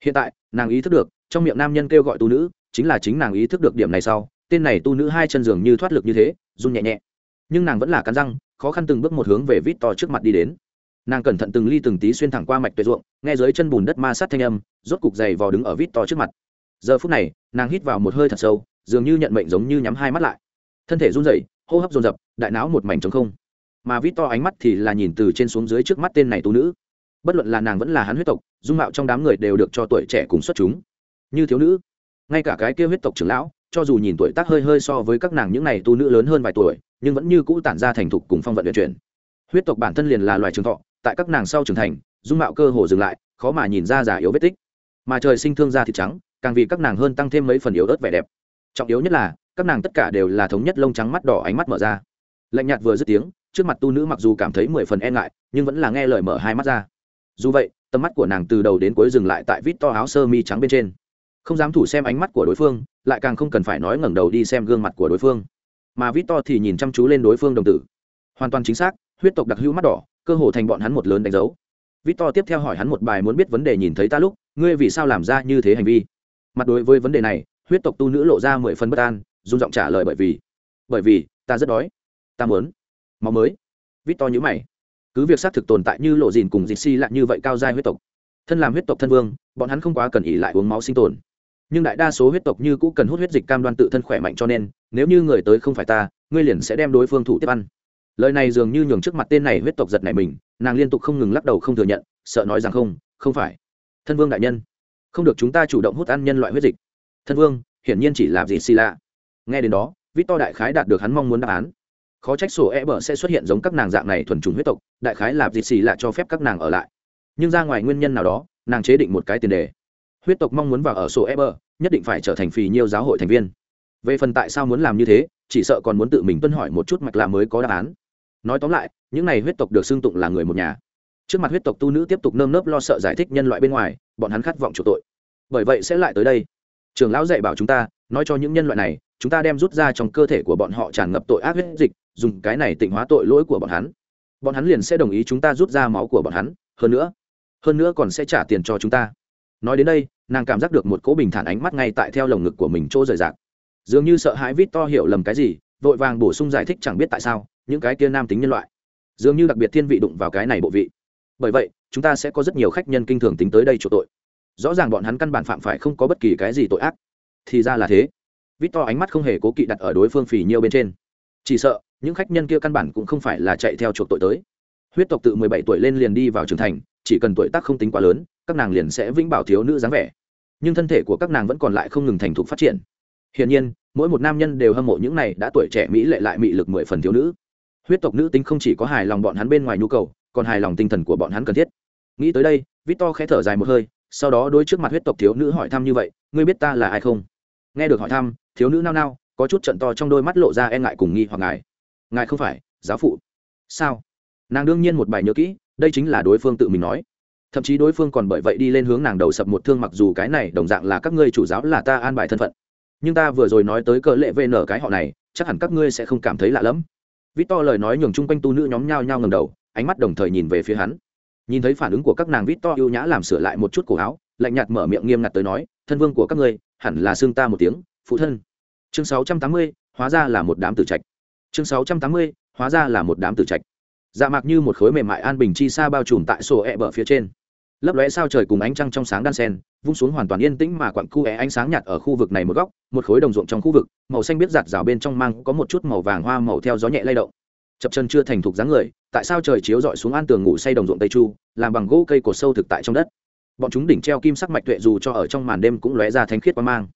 Hiện tại, nàng ý thức được, trong miệng nam nhân kêu gọi tu nữ, chính là chính nàng ý thức được điểm này sau, tên này tu nữ hai chân giường như thoát lực như thế, run nhẹ nhẹ. Nhưng nàng vẫn là cắn răng, khó khăn từng bước một hướng về vít to trước mặt đi đến. Nàng cẩn thận từng ly từng tí xuyên thẳng qua mạch tuyệt ruộng, nghe dưới chân bùn đất ma sát thanh âm, rốt cục dày vò đứng ở vít to trước mặt. Giờ phút này, nàng hít vào một hơi thật sâu, dường như nhận mệnh giống như nhắm hai mắt lại. Thân thể run rẩy hô hấp dồn dập, đại não một mảnh trống không. Mà vít to ánh mắt thì là nhìn từ trên xuống dưới trước mắt tên này tú nữ. Bất luận là nàng vẫn là hắn huyết tộc, dung mạo trong đám người đều được cho tuổi trẻ cùng xuất chúng. Như thiếu nữ, ngay cả cái kia huyết tộc trưởng lão, cho dù nhìn tuổi tác hơi hơi so với các nàng những này tu nữ lớn hơn vài tuổi, nhưng vẫn như cũ tản ra thành thục cùng phong vận luyện chuyển. Huyết tộc bản thân liền là loài trường thọ, tại các nàng sau trưởng thành, dung mạo cơ hồ dừng lại, khó mà nhìn ra giả yếu vết tích. Mà trời sinh thương da thịt trắng, càng vì các nàng hơn tăng thêm mấy phần yếu ớt vẻ đẹp. Trọng yếu nhất là các nàng tất cả đều là thống nhất lông trắng mắt đỏ ánh mắt mở ra. Lạnh nhạt vừa dứt tiếng, trước mặt tu nữ mặc dù cảm thấy mười phần e ngại, nhưng vẫn là nghe lời mở hai mắt ra. Dù vậy, tầm mắt của nàng từ đầu đến cuối dừng lại tại vít to áo sơ mi trắng bên trên. Không dám thủ xem ánh mắt của đối phương, lại càng không cần phải nói ngẩng đầu đi xem gương mặt của đối phương. Mà vít to thì nhìn chăm chú lên đối phương đồng tử. Hoàn toàn chính xác, huyết tộc đặc hữu mắt đỏ, cơ hồ thành bọn hắn một lớn đánh dấu. Vít to tiếp theo hỏi hắn một bài muốn biết vấn đề nhìn thấy ta lúc, ngươi vì sao làm ra như thế hành vi? Mặt đối với vấn đề này, huyết tộc tu nữ lộ ra mười phần bất an dung giọng trả lời bởi vì bởi vì ta rất đói, ta muốn máu mới. Vít to nhữ mày. Cứ việc xác thực tồn tại như lộ dìn cùng dịch si lại như vậy cao giai huyết tộc, thân làm huyết tộc thân vương, bọn hắn không quá cần ỉ lại uống máu sinh tồn. Nhưng đại đa số huyết tộc như cũ cần hút huyết dịch cam đoan tự thân khỏe mạnh cho nên, nếu như người tới không phải ta, ngươi liền sẽ đem đối phương thủ tiếp ăn. Lời này dường như nhường trước mặt tên này huyết tộc giật này mình, nàng liên tục không ngừng lắc đầu không thừa nhận, sợ nói rằng không không phải. Thân vương đại nhân, không được chúng ta chủ động hút ăn nhân loại huyết dịch. Thân vương, hiển nhiên chỉ làm gì xì lạ nghe đến đó vít to đại khái đạt được hắn mong muốn đáp án. Khó trách sổ e bờ sẽ xuất hiện giống các nàng dạng này thuần trùng huyết tộc, đại khái là dịt xì lạ cho phép các nàng ở lại. Nhưng ra ngoài nguyên nhân nào đó, nàng chế định một cái tiền đề. Huyết tộc mong muốn vào ở sổ e bờ, nhất định phải trở thành phì nhiêu giáo hội thành viên. Về phần tại sao muốn làm như thế, chỉ sợ còn muốn tự mình tuân hỏi một chút mạch là mới có đáp án. Nói tóm lại, những này huyết tộc được xưng tụng là người một nhà. Trước mặt huyết tộc tu nữ tiếp tục nơm nớp lo sợ giải thích nhân loại bên ngoài, bọn hắn khát vọng chủ tội. Bởi vậy sẽ lại tới đây. Trường lão dạy bảo chúng ta nói cho những nhân loại này, chúng ta đem rút ra trong cơ thể của bọn họ tràn ngập tội ác huyết dịch, dùng cái này tịnh hóa tội lỗi của bọn hắn. Bọn hắn liền sẽ đồng ý chúng ta rút ra máu của bọn hắn, hơn nữa hơn nữa còn sẽ trả tiền cho chúng ta. Nói đến đây, nàng cảm giác được một cỗ bình thản ánh mắt ngay tại theo lồng ngực của mình chỗ rời rạc. Dường như sợ hãi vít to hiểu lầm cái gì, vội vàng bổ sung giải thích chẳng biết tại sao, những cái kia nam tính nhân loại. Dường như đặc biệt thiên vị đụng vào cái này bộ vị. Bởi vậy, chúng ta sẽ có rất nhiều khách nhân kinh thường tính tới đây chỗ tội. Rõ ràng bọn hắn căn bản phạm phải không có bất kỳ cái gì tội ác thì ra là thế. Vít to ánh mắt không hề cố kỵ đặt ở đối phương phì nhiêu bên trên. Chỉ sợ, những khách nhân kia căn bản cũng không phải là chạy theo chuộc tội tới. Huyết tộc tự mười bảy tuổi lên liền đi vào trưởng thành, chỉ cần tuổi tác không tính quá lớn, các nàng liền sẽ vĩnh bảo thiếu nữ dáng vẻ. Nhưng thân thể của các nàng vẫn còn lại không ngừng thành thục phát triển. Hiển nhiên, mỗi một nam nhân đều hâm mộ những này đã tuổi trẻ mỹ lệ lại mị lực mười phần thiếu nữ. Huyết tộc nữ tính không chỉ có hài lòng bọn hắn bên ngoài nhu cầu, còn hài lòng tinh thần của bọn hắn cần thiết. Nghĩ tới đây, victor khẽ thở dài một hơi, sau đó đôi trước mặt huyết tộc thiếu nữ hỏi thăm như vậy, ngươi biết ta là ai không? Nghe được hỏi thăm, thiếu nữ nao nao, có chút trận to trong đôi mắt lộ ra e ngại cùng nghi hoặc ngài. Ngài không phải, giáo phụ. Sao? Nàng đương nhiên một bài nhớ kỹ, đây chính là đối phương tự mình nói. Thậm chí đối phương còn bởi vậy đi lên hướng nàng đầu sập một thương mặc dù cái này đồng dạng là các ngươi chủ giáo là ta an bài thân phận. Nhưng ta vừa rồi nói tới cỡ lệ vn cái họ này, chắc hẳn các ngươi sẽ không cảm thấy lạ lẫm. Vít to lời nói nhường chung quanh tu nữ nhóm nhao nhao ngầm đầu, ánh mắt đồng thời nhìn về phía hắn. Nhìn thấy phản ứng của các nàng vít to ưu nhã làm sửa lại một chút cổ áo, lạnh nhạt mở miệng nghiêm ngặt tới nói, thân vương của các ngươi hẳn là xương ta một tiếng phụ thân. Chương 680, hóa ra là một đám tử trạch. Chương 680, hóa ra là một đám tử trạch. Dạ mạc như một khối mềm mại an bình chi xa bao trùm tại sổ ẹ bờ phía trên. Lấp lóe sao trời cùng ánh trăng trong sáng đan sen vung xuống hoàn toàn yên tĩnh mà quặng cu é ánh sáng nhạt ở khu vực này một góc một khối đồng ruộng trong khu vực màu xanh biết giạt rào bên trong mang có một chút màu vàng hoa màu theo gió nhẹ lay động. Chập chân chưa thành thục dáng người tại sao trời chiếu dọi xuống an tường ngủ say đồng ruộng tây chu làm bằng gỗ cây cột sâu thực tại trong đất bọn chúng đỉnh treo kim sắc mạch tuệ dù cho ở trong màn đêm cũng lóe ra thánh khiết quang mang.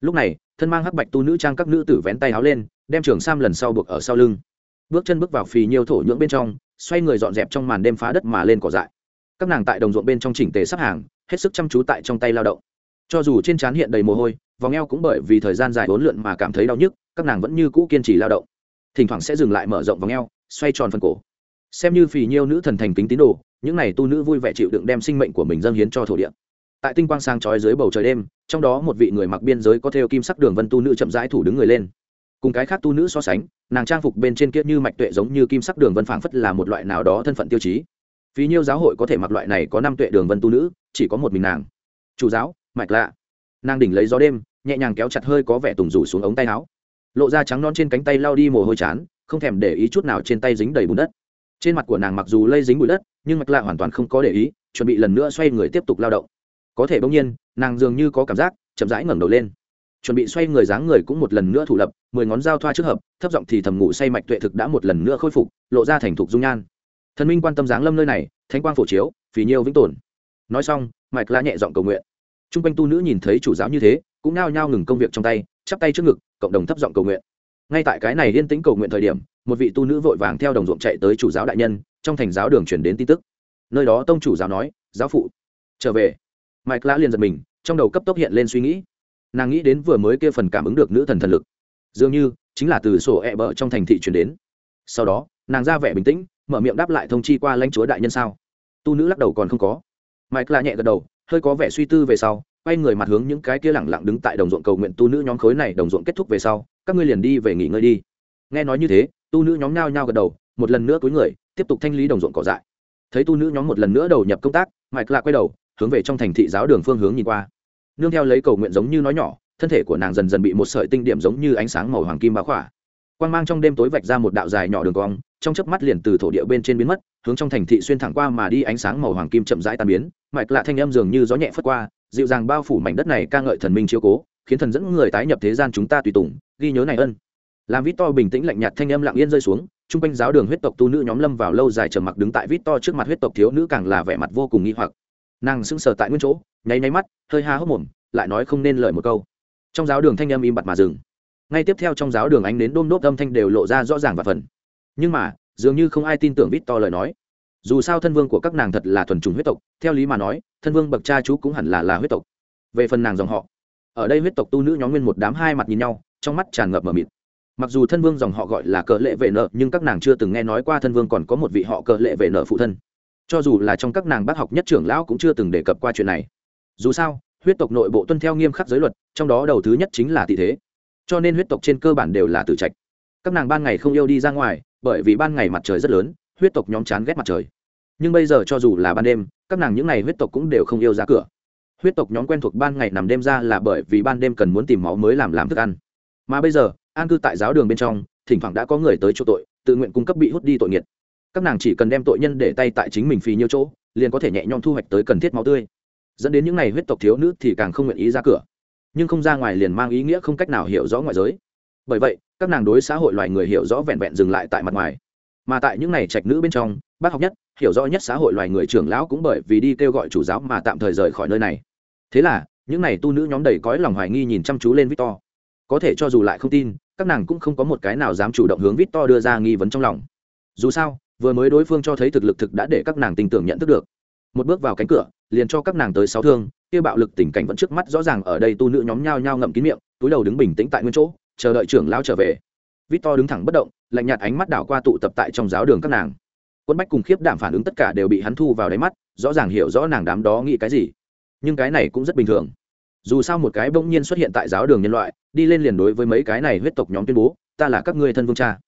Lúc này, thân mang hắc bạch tu nữ trang các nữ tử vén tay áo lên, đem trường sam lần sau buộc ở sau lưng. Bước chân bước vào phì nhiều thổ nhưỡng bên trong, xoay người dọn dẹp trong màn đêm phá đất mà lên cỏ dại. Các nàng tại đồng ruộng bên trong chỉnh tề sắp hàng, hết sức chăm chú tại trong tay lao động. Cho dù trên trán hiện đầy mồ hôi, vòng eo cũng bởi vì thời gian dài bốn lượn mà cảm thấy đau nhức, các nàng vẫn như cũ kiên trì lao động. Thỉnh thoảng sẽ dừng lại mở rộng vòng eo, xoay tròn phần cổ. Xem như phì nhiêu nữ thần thành kính tín đồ những này tu nữ vui vẻ chịu đựng đem sinh mệnh của mình dâng hiến cho thổ địa. Tại tinh quang sáng chói dưới bầu trời đêm, trong đó một vị người mặc biên giới có theo kim sắc đường vân tu nữ chậm rãi thủ đứng người lên. Cùng cái khác tu nữ so sánh, nàng trang phục bên trên kia như mạch tuệ giống như kim sắc đường vân phảng phất là một loại nào đó thân phận tiêu chí. Vì nhiêu giáo hội có thể mặc loại này có năm tuệ đường vân tu nữ, chỉ có một mình nàng. Chủ giáo, mạch lạ. Nàng đỉnh lấy gió đêm, nhẹ nhàng kéo chặt hơi có vẻ tùng rủ xuống ống tay áo. Lộ ra trắng non trên cánh tay lao đi mồ hôi chán, không thèm để ý chút nào trên tay dính đầy bùn đất trên mặt của nàng mặc dù lây dính bụi đất, nhưng mạch lạ hoàn toàn không có để ý, chuẩn bị lần nữa xoay người tiếp tục lao động. Có thể bỗng nhiên, nàng dường như có cảm giác, chậm rãi ngẩng đầu lên. Chuẩn bị xoay người dáng người cũng một lần nữa thủ lập, mười ngón dao thoa trước hợp, thấp giọng thì thầm ngủ say mạch tuệ thực đã một lần nữa khôi phục, lộ ra thành thục dung nhan. Thần minh quan tâm dáng lâm nơi này, thánh quang phổ chiếu phí nhiêu vĩnh tồn. Nói xong, mạch la nhẹ giọng cầu nguyện. T r u n g quanh tu nữ nhìn thấy chủ giáo như thế, cũng nao nhao ngừng công việc trong tay, chắp tay trước ngực, cộng đồng thấp giọng cầu nguyện. Ngay tại cái này yên tĩnh cầu nguyện thời điểm một vị tu nữ vội vàng theo đồng ruộng chạy tới chủ giáo đại nhân, trong thành giáo đường chuyển đến tin tức. Nơi đó tông chủ giáo nói, giáo phụ, trở về. Mike lã liền giật mình, trong đầu cấp tốc hiện lên suy nghĩ. Nàng nghĩ đến vừa mới kia phần cảm ứng được nữ thần thần lực. Dường như, chính là từ sổ ẹ、e、bờ trong thành thị chuyển đến. Sau đó, nàng ra vẻ bình tĩnh, mở miệng đáp lại thông chi qua lãnh chúa đại nhân sao. Tu nữ lắc đầu còn không có. Mike la nhẹ gật đầu, hơi có vẻ suy tư về sau, quay người mặt hướng những cái kia lẳng lặng đứng tại đồng ruộng cầu nguyện tu nữ nhóm khối này đồng ruộng kết thúc về sau, các ngươi liền đi về nghỉ ngơi đi. Nghe nói như thế tu nữ nhóm nhao nhao gật đầu, một lần nữa cúi người, tiếp tục thanh lý đồng ruộng cỏ dại. Thấy tu nữ nhóm một lần nữa đầu nhập công tác, mike lạ quay đầu, hướng về trong thành thị giáo đường phương hướng nhìn qua. Nương theo lấy cầu nguyện giống như nói nhỏ, thân thể của nàng dần dần bị một sợi tinh điểm giống như ánh sáng màu hoàng kim bá khỏa. Quang mang trong đêm tối vạch ra một đạo dài nhỏ đường cong, trong chớp mắt liền từ thổ địa bên trên biến mất, hướng trong thành thị xuyên thẳng qua mà đi ánh sáng màu hoàng kim chậm rãi tan biến. Mạch lạ thanh âm dường như gió nhẹ phất qua, dịu dàng bao phủ mảnh đất này ca ngợi thần minh chiếu cố, khiến thần dẫn người tái nhập thế gian chúng ta tùy tùng, ghi nhớ này ân làm vít to bình tĩnh lạnh nhạt thanh âm lặng yên rơi xuống, chung quanh giáo đường huyết tộc tu nữ nhóm lâm vào lâu dài trầm mặc đứng tại vít to trước mặt huyết tộc thiếu nữ càng là vẻ mặt vô cùng nghi hoặc. Nàng sững sờ tại nguyên chỗ, nháy nháy mắt, hơi ha hốc mồm, lại nói không nên lời một câu. Trong giáo đường thanh âm im bặt mà dừng. Ngay tiếp theo trong giáo đường ánh đến đôm đốp âm thanh đều lộ ra rõ ràng và phần. Nhưng mà, dường như không ai tin tưởng vít to lời nói. Dù sao thân vương của các nàng thật là thuần trùng huyết tộc, theo lý mà nói, thân vương bậc cha chú cũng hẳn là là huyết tộc. Về phần nàng dòng họ, ở đây huyết tộc tu nữ nhóm nguyên một đám hai mặt nhìn nhau, trong mắt tràn ngập mờ mịt mặc dù thân vương dòng họ gọi là cờ lệ vệ nợ, nhưng các nàng chưa từng nghe nói qua thân vương còn có một vị họ cờ lệ vệ nợ phụ thân. Cho dù là trong các nàng bác học nhất trưởng lão cũng chưa từng đề cập qua chuyện này. Dù sao, huyết tộc nội bộ tuân theo nghiêm khắc giới luật, trong đó đầu thứ nhất chính là tị thế. Cho nên huyết tộc trên cơ bản đều là tử trạch. Các nàng ban ngày không yêu đi ra ngoài, bởi vì ban ngày mặt trời rất lớn, huyết tộc nhóm chán ghét mặt trời. Nhưng bây giờ cho dù là ban đêm, các nàng những ngày huyết tộc cũng đều không yêu ra cửa. Huyết tộc nhóm quen thuộc ban ngày nằm đêm ra là bởi vì ban đêm cần muốn tìm máu mới làm làm thức ăn. Mà bây giờ an cư tại giáo đường bên trong, thỉnh thoảng đã có người tới chỗ tội, tự nguyện cung cấp bị hút đi tội nghiệt. Các nàng chỉ cần đem tội nhân để tay tại chính mình phì nhiêu chỗ, liền có thể nhẹ nhõm thu hoạch tới cần thiết máu tươi. Dẫn đến những ngày huyết tộc thiếu nữ thì càng không nguyện ý ra cửa. Nhưng không ra ngoài liền mang ý nghĩa không cách nào hiểu rõ ngoại giới. Bởi vậy, các nàng đối xã hội loài người hiểu rõ vẹn vẹn dừng lại tại mặt ngoài. Mà tại những ngày trạch nữ bên trong, bác học nhất, hiểu rõ nhất xã hội loài người trưởng lão cũng bởi vì đi kêu gọi chủ giáo mà tạm thời rời khỏi nơi này. Thế là, những ngày tu nữ nhóm đầy cõi lòng hoài nghi nhìn chăm chú lên victor. Có thể cho dù lại không tin các nàng cũng không có một cái nào dám chủ động hướng vít to đưa ra nghi vấn trong lòng. Dù sao, vừa mới đối phương cho thấy thực lực thực đã để các nàng tin tưởng nhận thức được. Một bước vào cánh cửa, liền cho các nàng tới sáu thương, kia bạo lực tình cảnh vẫn trước mắt rõ ràng ở đây tu nữ nhóm nhao nhao ngậm kín miệng, túi đầu đứng bình tĩnh tại nguyên chỗ, chờ đợi trưởng lão trở về. Vít to đứng thẳng bất động, lạnh nhạt ánh mắt đảo qua tụ tập tại trong giáo đường các nàng. Quân bách cùng khiếp đảm phản ứng tất cả đều bị hắn thu vào đáy mắt, rõ ràng hiểu rõ nàng đám đó nghĩ cái gì. Nhưng cái này cũng rất bình thường dù sao một cái bỗng nhiên xuất hiện tại giáo đường nhân loại, đi lên liền đối với mấy cái này huyết tộc nhóm tuyên bố, ta là các ngươi thân vương cha.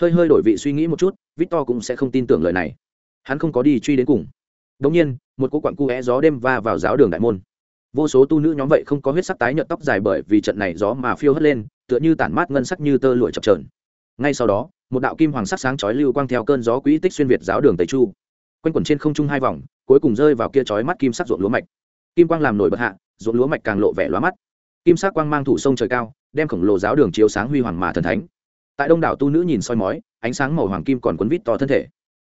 Hơi hơi đổi vị suy nghĩ một chút, victor cũng sẽ không tin tưởng lời này. Hắn không có đi truy đến cùng. Đ ỗ n g nhiên, một cô quặn cu é gió đêm va vào giáo đường đại môn. Vô số tu nữ nhóm vậy không có huyết sắc tái nhợt tóc dài bởi vì trận này gió mà phiêu hất lên, tựa như tản mát ngân sắc như tơ lụi chập trờn ngay sau đó, một đạo kim hoàng sắc sáng chói lưu quang theo cơn gió quỹ tích xuyên việt giáo đường tây chu. Quanh quẩn trên không trung hai vòng, cuối cùng rơi vào kia chói mắt kim sắc ruộng lúa mạch kim quang làm nổi bật hạ ruộng lúa mạch càng lộ vẻ lóa mắt. Kim sắc quang mang thủ sông trời cao đem khổng lồ giáo đường chiếu sáng huy hoàng mà thần thánh. Tại đông đảo tu nữ nhìn soi mói ánh sáng màu hoàng kim còn quấn vít to thân thể.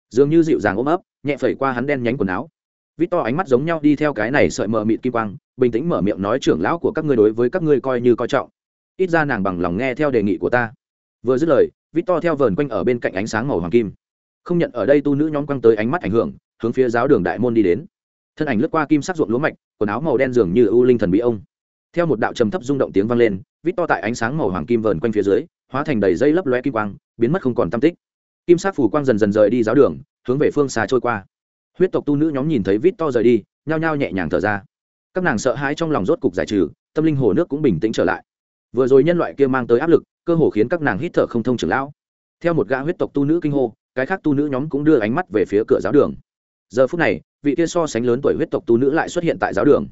Dường như dịu dàng ôm ấp nhẹ phẩy qua hắn đen nhánh quần áo. Vít to ánh mắt giống nhau đi theo cái này sợi mờ mịt kim quang bình tĩnh mở miệng nói trưởng lão của các ngươi đối với các ngươi coi như coi trọng. Ít ra nàng bằng lòng nghe theo đề nghị của ta. Vừa dứt lời Vít to theo vờn quanh ở bên cạnh ánh sáng màu hoàng kim. Không nhận ở đây tu nữ nhóm quăng tới ánh mắt ảnh hưởng, hướng phía giáo đường đại môn đi đến. Thân ảnh lướt qua kim sắc ruộng lúa mạch, quần áo màu đen dường như ưu linh thần bí ông. Theo một đạo trầm thấp rung động tiếng vang lên, vít to tại ánh sáng màu hoàng kim vờn quanh phía dưới, hóa thành đầy dây lấp lóe kim quang, biến mất không còn tam tích. Kim sắc phủ quang dần dần rời đi giáo đường, hướng về phương xa trôi qua. Huyết tộc tu nữ nhóm nhìn thấy vít to rời đi, nhao nhao nhẹ nhàng thở ra. Các nàng sợ hãi trong lòng rốt cục giải trừ, tâm linh hồ nước cũng bình tĩnh trở lại. Vừa rồi nhân loại kia mang tới áp lực, cơ hồ khiến các nàng hít thở không thông trưởng lão theo một gã huyết tộc tu nữ kinh hô cái khác tu nữ nhóm cũng đưa ánh mắt về phía cửa giáo đường giờ phút này, vị kia so sánh lớn tuổi huyết tộc tu nữ lại xuất hiện tại giáo đường.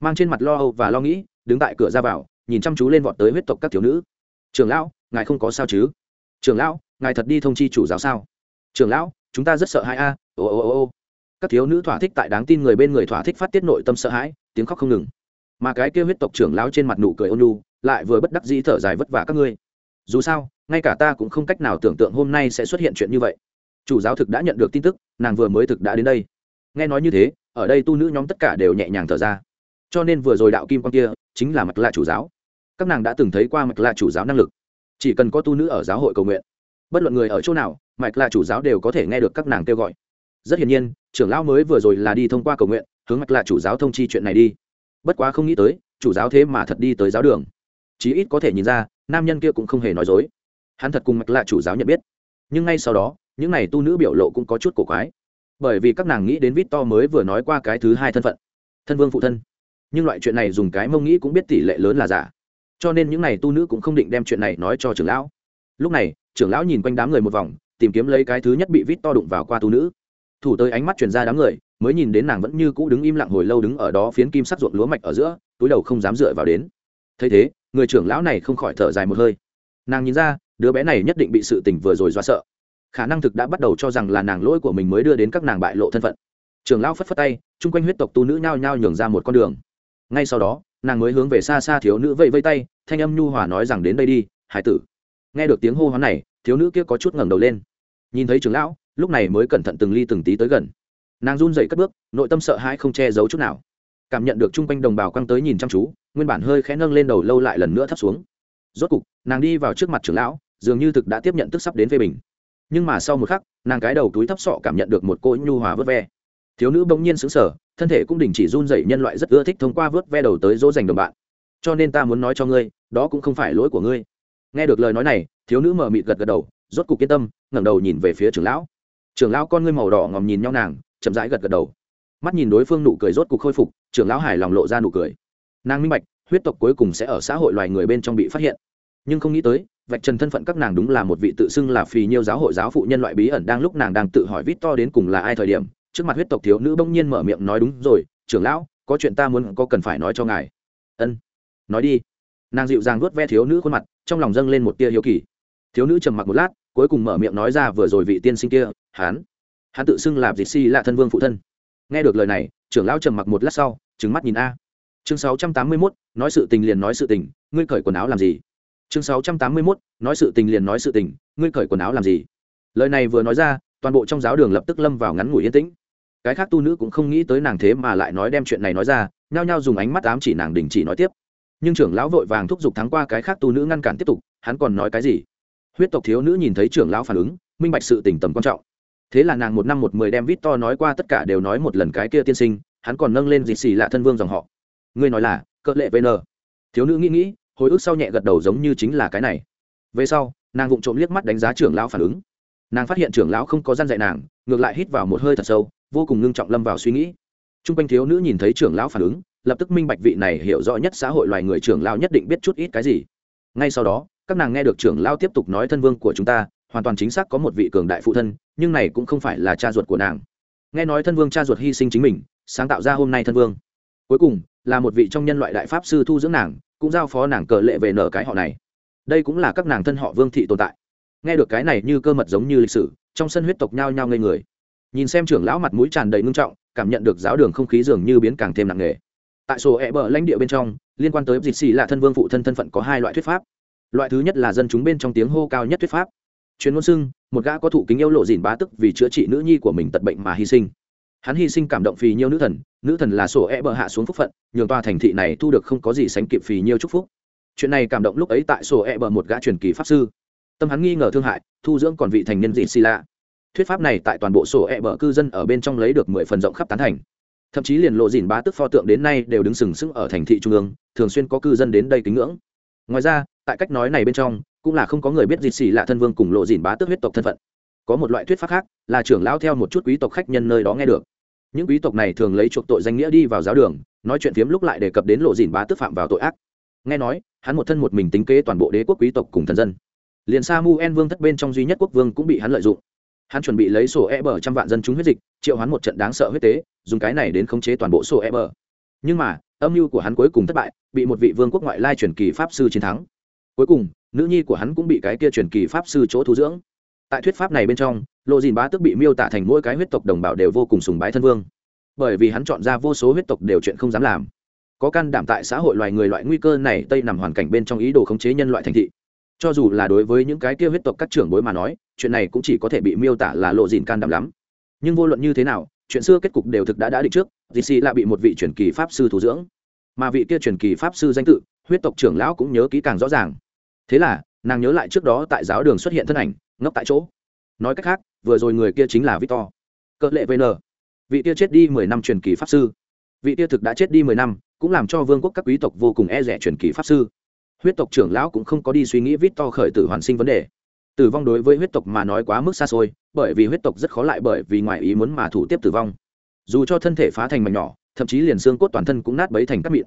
Mang trên mặt lo âu và lo nghĩ, đứng tại cửa ra vào, nhìn chăm chú lên vọt tới huyết tộc các thiếu nữ. Trường lão, ngài không có sao chứ? Trường lão, ngài thật đi thông chi chủ giáo sao? Trường lão, chúng ta rất sợ hãi a, ô ô ô ô. Các thiếu nữ thỏa thích tại đáng tin người bên người thỏa thích phát tiết nội tâm sợ hãi, tiếng khóc không ngừng. Mà cái kia huyết tộc trưởng lão trên mặt nụ cười ôn nhu, lại vừa bất đắc dĩ thở dài vất vả các ngươi. Dù sao, ngay cả ta cũng không cách nào tưởng tượng hôm nay sẽ xuất hiện chuyện như vậy chủ giáo thực đã nhận được tin tức, nàng vừa mới thực đã đến đây. Nghe nói như thế, ở đây tu nữ nhóm tất cả đều nhẹ nhàng thở ra. Cho nên vừa rồi đạo kim quan kia, chính là mặt lạ chủ giáo. Các nàng đã từng thấy qua mặt lạ chủ giáo năng lực. Chỉ cần có tu nữ ở giáo hội cầu nguyện, bất luận người ở chỗ nào, mạch lạ chủ giáo đều có thể nghe được các nàng kêu gọi. Rất hiển nhiên, trưởng lão mới vừa rồi là đi thông qua cầu nguyện, hướng mạch lạ chủ giáo thông chi chuyện này đi. Bất quá không nghĩ tới, chủ giáo thế mà thật đi tới giáo đường. Chí ít có thể nhìn ra, nam nhân kia cũng không hề nói dối. Hắn thật cùng mạch lạ chủ giáo nhận biết. Nhưng ngay sau đó những này tu nữ biểu lộ cũng có chút cổ quái. Bởi vì các nàng nghĩ đến vít to mới vừa nói qua cái thứ hai thân phận, thân vương phụ thân. Nhưng loại chuyện này dùng cái mông nghĩ cũng biết tỷ lệ lớn là giả. Cho nên những này tu nữ cũng không định đem chuyện này nói cho trưởng lão. Lúc này, trưởng lão nhìn quanh đám người một vòng, tìm kiếm lấy cái thứ nhất bị vít to đụng vào qua tu nữ. Thủ tới ánh mắt chuyển ra đám người, mới nhìn đến nàng vẫn như cũ đứng im lặng hồi lâu đứng ở đó phiến kim sắc ruộng lúa mạch ở giữa, túi đầu không dám dựa vào đến. Thấy thế, người trưởng lão này không khỏi thở dài một hơi. Nàng nhìn ra, đứa bé này nhất định bị sự tình vừa rồi do sợ khả năng thực đã bắt đầu cho rằng là nàng lỗi của mình mới đưa đến các nàng bại lộ thân phận. Trường lão phất phất tay, chung quanh huyết tộc tu nữ nhao nhao nhường ra một con đường. Ngay sau đó, nàng mới hướng về xa xa thiếu nữ vẫy vây tay, thanh âm nhu hòa nói rằng đến đây đi, hải tử. Nghe được tiếng hô hoán này, thiếu nữ kia có chút ngẩng đầu lên. Nhìn thấy trường lão, lúc này mới cẩn thận từng ly từng tí tới gần. Nàng run dậy cất bước, nội tâm sợ hãi không che giấu chút nào. Cảm nhận được chung quanh đồng bào quăng tới nhìn chăm chú, nguyên bản hơi khẽ nâng lên đầu lâu lại lần nữa thấp xuống. Rốt cục, nàng đi vào trước mặt trưởng lão, dường như thực đã tiếp nhận tức sắp đến phê bình nhưng mà sau một khắc, nàng cái đầu túi thấp sọ cảm nhận được một cỗ nhu hòa vớt ve. Thiếu nữ bỗng nhiên sững sờ, thân thể cũng đình chỉ run dậy nhân loại rất ưa thích thông qua vớt ve đầu tới dỗ dành đồng bạn. Cho nên ta muốn nói cho ngươi, đó cũng không phải lỗi của ngươi. Nghe được lời nói này, thiếu nữ mờ mịt gật gật đầu, rốt cục yên tâm, ngẩng đầu nhìn về phía trưởng lão. Trưởng lão con ngươi màu đỏ ngòm nhìn nhau nàng, chậm rãi gật gật đầu. Mắt nhìn đối phương nụ cười rốt cục khôi phục, trưởng lão hài lòng lộ ra nụ cười. Nàng minh bạch, huyết tộc cuối cùng sẽ ở xã hội loài người bên trong bị phát hiện. Nhưng không nghĩ tới vạch trần thân phận các nàng đúng là một vị tự xưng là phì nhiêu giáo hội giáo phụ nhân loại bí ẩn đang lúc nàng đang tự hỏi vít to đến cùng là ai thời điểm, trước mặt huyết tộc thiếu nữ bỗng nhiên mở miệng nói đúng rồi, trưởng lão, có chuyện ta muốn, có cần phải nói cho ngài. Ân, nói đi. Nàng dịu dàng vuốt ve thiếu nữ khuôn mặt, trong lòng dâng lên một tia hiếu kỳ. Thiếu nữ trầm mặc một lát, cuối cùng mở miệng nói ra vừa rồi vị tiên sinh kia, hán, hắn tự xưng là dịch si là thân vương phụ thân. Nghe được lời này, trưởng lão trầm mặc một lát sau trứng mắt nhìn a. Chương sáu trăm tám mươi mốt, nói sự tình liền nói sự tình, ngươi cởi quần áo làm gì? Chương sáu trăm tám mươi 681, nói sự tình liền nói sự tình ngươi cởi quần áo làm gì? Lời này vừa nói ra toàn bộ trong giáo đường lập tức lâm vào ngắn ngủi yên tĩnh. Cái khác tu nữ cũng không nghĩ tới nàng thế mà lại nói đem chuyện này nói ra nhao nhao dùng ánh mắt ám chỉ nàng đình chỉ nói tiếp. Nhưng trưởng lão vội vàng thúc giục thắng qua cái khác tu nữ ngăn cản tiếp tục hắn còn nói cái gì? Huyết tộc thiếu nữ nhìn thấy trưởng lão phản ứng minh bạch sự tình tầm quan trọng. Thế là nàng một năm một mười đem vít to nói qua tất cả đều nói một lần cái kia tiên sinh hắn còn nâng lên dịt xì lạ thân vương dòng họ. Ngươi nói là cỡ lệ vn thiếu nữ nghĩ nghĩ hồi ức sau nhẹ gật đầu giống như chính là cái này. Về sau, nàng vụng trộm liếc mắt đánh giá trưởng lão phản ứng. Nàng phát hiện trưởng lão không có gian dạy nàng, ngược lại hít vào một hơi thật sâu, vô cùng ngưng trọng lâm vào suy nghĩ. T r u n g quanh thiếu nữ nhìn thấy trưởng lão phản ứng, lập tức minh bạch vị này hiểu rõ nhất xã hội loài người trưởng lão nhất định biết chút ít cái gì. Ngay sau đó, các nàng nghe được trưởng lão tiếp tục nói thân vương của chúng ta, hoàn toàn chính xác có một vị cường đại phụ thân, nhưng này cũng không phải là cha ruột của nàng. Nghe nói thân vương cha ruột hy sinh chính mình, sáng tạo ra hôm nay thân vương. Cuối cùng là một vị trong nhân loại đại pháp sư thu dưỡng nàng, cũng giao phó nàng cờ lệ về nở cái họ này. Đây cũng là các nàng thân họ vương thị tồn tại. Nghe được cái này như cơ mật giống như lịch sử, trong sân huyết tộc nhao nhao ngây người. Nhìn xem trưởng lão mặt mũi tràn đầy ngưng trọng, cảm nhận được giáo đường không khí dường như biến càng thêm nặng nề. Tại sổ e bờ lãnh địa bên trong, liên quan tới dịch xì là thân vương phụ thân thân phận có hai loại thuyết pháp. Loại thứ nhất là dân chúng bên trong tiếng hô cao nhất thuyết pháp. Chuyến ngôn xưng, một gã có thụ kính yêu lộ dìn bá tức vì chữa trị nữ nhi của mình tật bệnh mà hy sinh hắn hy sinh cảm động phì nhiêu nữ thần nữ thần là sổ e bờ hạ xuống phúc phận, nhường tòa thành thị này thu được không có gì sánh kịp phì nhiêu chúc phúc. Chuyện này cảm động lúc ấy tại sổ e bờ một gã truyền kỳ pháp sư. Tâm hắn nghi ngờ thương hại, thu dưỡng còn vị thành nhân dị xì lạ. Thuyết pháp này tại toàn bộ sổ e bờ cư dân ở bên trong lấy được mười phần rộng khắp tán thành. Thậm chí liền lộ dìn bá tức pho tượng đến nay đều đứng sừng sững ở thành thị trung ương, thường xuyên có cư dân đến đây kính ngưỡng. Ngoài ra, tại cách nói này bên trong, cũng là không có người biết dịt xì lạ thân vương cùng lộ dìn bá tước huyết tộc thân phận. Có một loại thuyết pháp khác, là trưởng lão theo một chút quý tộc khách nhân nơi đó nghe được những quý tộc này thường lấy chuộc tội danh nghĩa đi vào giáo đường, nói chuyện phiếm lúc lại đề cập đến lộ dìn bá tước phạm vào tội ác. Nghe nói, hắn một thân một mình tính kế toàn bộ đế quốc quý tộc cùng thần dân. Liền sa mu en vương thất bên trong duy nhất quốc vương cũng bị hắn lợi dụng. Hắn chuẩn bị lấy sổ e bờ trăm vạn dân chúng huyết dịch, triệu hắn một trận đáng sợ huyết tế, dùng cái này đến khống chế toàn bộ sổ e bờ. Nhưng mà, âm mưu của hắn cuối cùng thất bại, bị một vị vương quốc ngoại lai truyền kỳ pháp sư chiến thắng. Cuối cùng, nữ nhi của hắn cũng bị cái kia truyền kỳ pháp sư chỗ thu dưỡng. Tại thuyết pháp này bên trong lộ dìn bá tức bị miêu tả thành mỗi cái huyết tộc đồng bào đều vô cùng sùng bái thân vương. Bởi vì hắn chọn ra vô số huyết tộc đều chuyện không dám làm. Có can đảm tại xã hội loài người loại nguy cơ này tây nằm hoàn cảnh bên trong ý đồ khống chế nhân loại thành thị. Cho dù là đối với những cái kia huyết tộc các trưởng bối mà nói, chuyện này cũng chỉ có thể bị miêu tả là lộ dìn can đảm lắm. Nhưng vô luận như thế nào, chuyện xưa kết cục đều thực đã đã định trước, dì xì là bị một vị truyền kỳ pháp sư thủ dưỡng. Mà vị kia truyền kỳ pháp sư danh tự, huyết tộc trưởng lão cũng nhớ kỹ càng rõ ràng. Thế là, nàng nhớ lại trước đó tại giáo đường xuất hiện thân ảnh, ngốc tại chỗ nói cách khác, vừa rồi người kia chính là victor. Cỡ lệ vn. Vị kia chết đi mười năm truyền kỳ pháp sư. Vị kia thực đã chết đi mười năm, cũng làm cho vương quốc các quý tộc vô cùng e rẻ truyền kỳ pháp sư. Huyết tộc trưởng lão cũng không có đi suy nghĩ victor khởi tử hoàn sinh vấn đề. Tử vong đối với huyết tộc mà nói quá mức xa xôi, bởi vì huyết tộc rất khó lại bởi vì ngoài ý muốn mà thủ tiếp tử vong. Dù cho thân thể phá thành mảnh nhỏ, thậm chí liền xương cốt toàn thân cũng nát bấy thành các miệng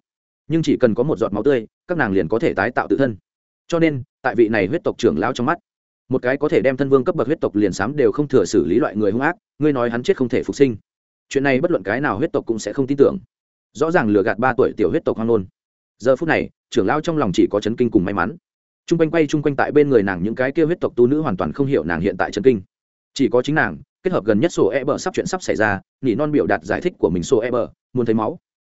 nhưng chỉ cần có một giọt máu tươi, các nàng liền có thể tái tạo tự thân. Cho nên, tại vị này huyết tộc trưởng lão trong mắt một cái có thể đem thân vương cấp bậc huyết tộc liền sám đều không thừa xử lý loại người hung ác, ngươi nói hắn chết không thể phục sinh. Chuyện này bất luận cái nào huyết tộc cũng sẽ không tin tưởng. Rõ ràng lừa gạt ba tuổi tiểu huyết tộc hoang nôn giờ phút này, trưởng lao trong lòng chỉ có chấn kinh cùng may mắn. T r u n g quanh quay t r u n g quanh tại bên người nàng những cái kia huyết tộc tu nữ hoàn toàn không hiểu nàng hiện tại chấn kinh. Chỉ có chính nàng, kết hợp gần nhất sổ e bờ sắp chuyện sắp xảy ra, nỉ non biểu đạt giải thích của mình sổ e bờ, muốn thấy máu.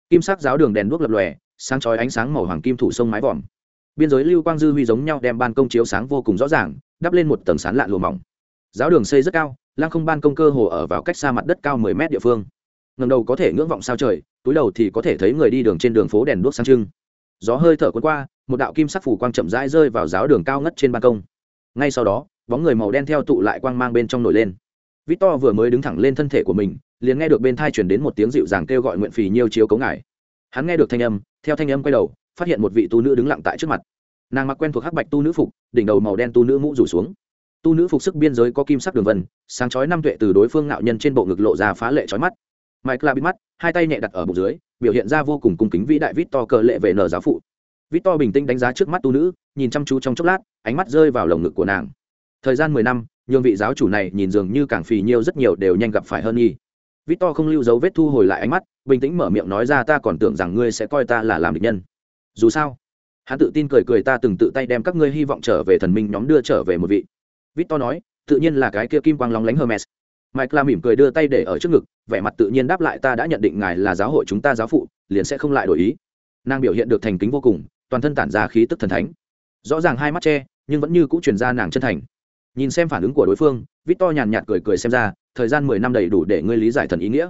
Kim sắc giáo đường đèn đuốc lập lòe, sáng chói ánh sáng màu hoàng kim thủ sông mái vòm. Biên giới lưu quang dư huy giống nhau đem ban công chiếu sáng vô cùng rõ ràng đắp lên một tầng sán lạ lùa mỏng. Giáo đường xây rất cao, lăng không ban công cơ hồ ở vào cách xa mặt đất cao mười mét địa phương. Ngầm đầu có thể ngưỡng vọng sao trời, túi đầu thì có thể thấy người đi đường trên đường phố đèn đuốc sang trưng. Gió hơi thở cuốn qua, một đạo kim sắc phủ quang chậm rãi rơi vào giáo đường cao ngất trên ban công. Ngay sau đó, bóng người màu đen theo tụ lại quang mang bên trong nổi lên. Victor vừa mới đứng thẳng lên thân thể của mình, liền nghe được bên thai chuyển đến một tiếng dịu dàng kêu gọi nguyện phì nhiêu chiếu cấu ngải. hắn nghe được thanh âm, theo thanh âm quay đầu, phát hiện một vị tu nữ đứng lặng tại trước mặt nàng mặc quen thuộc hắc bạch tu nữ phục, đỉnh đầu màu đen tu nữ mũ rủ xuống. Tu nữ phục sức biên giới có kim sắc đường vân, sáng chói năm tuệ từ đối phương ngạo nhân trên bộ ngực lộ ra phá lệ chói mắt. Mike la bị mắt, hai tay nhẹ đặt ở bụng dưới, biểu hiện ra vô cùng cung kính vĩ đại vít to cờ lệ về nở giáo phụ. Vít to bình tĩnh đánh giá trước mắt tu nữ, nhìn chăm chú trong chốc lát, ánh mắt rơi vào lồng ngực của nàng. Thời gian mười năm, nhường vị giáo chủ này nhìn dường như càng phì nhiêu rất nhiều đều nhanh gặp phải hơn nhi vít to không lưu dấu vết thu hồi lại ánh mắt, bình tĩnh mở miệng nói ra ta còn tưởng rằng ngươi sẽ coi ta là làm địch nhân. Dù sao hắn tự tin cười cười ta từng tự tay đem các ngươi hy vọng trở về thần minh nhóm đưa trở về một vị. Victor nói, tự nhiên là cái kia kim quang lóng lánh hermes. Mike la mỉm cười đưa tay để ở trước ngực, vẻ mặt tự nhiên đáp lại ta đã nhận định ngài là giáo hội chúng ta giáo phụ, liền sẽ không lại đổi ý. Nàng biểu hiện được thành kính vô cùng, toàn thân tản ra khí tức thần thánh. Rõ ràng hai mắt che, nhưng vẫn như cũng truyền ra nàng chân thành. Nhìn xem phản ứng của đối phương, victor nhàn nhạt cười cười xem ra, thời gian mười năm đầy đủ để ngươi lý giải thần ý nghĩa.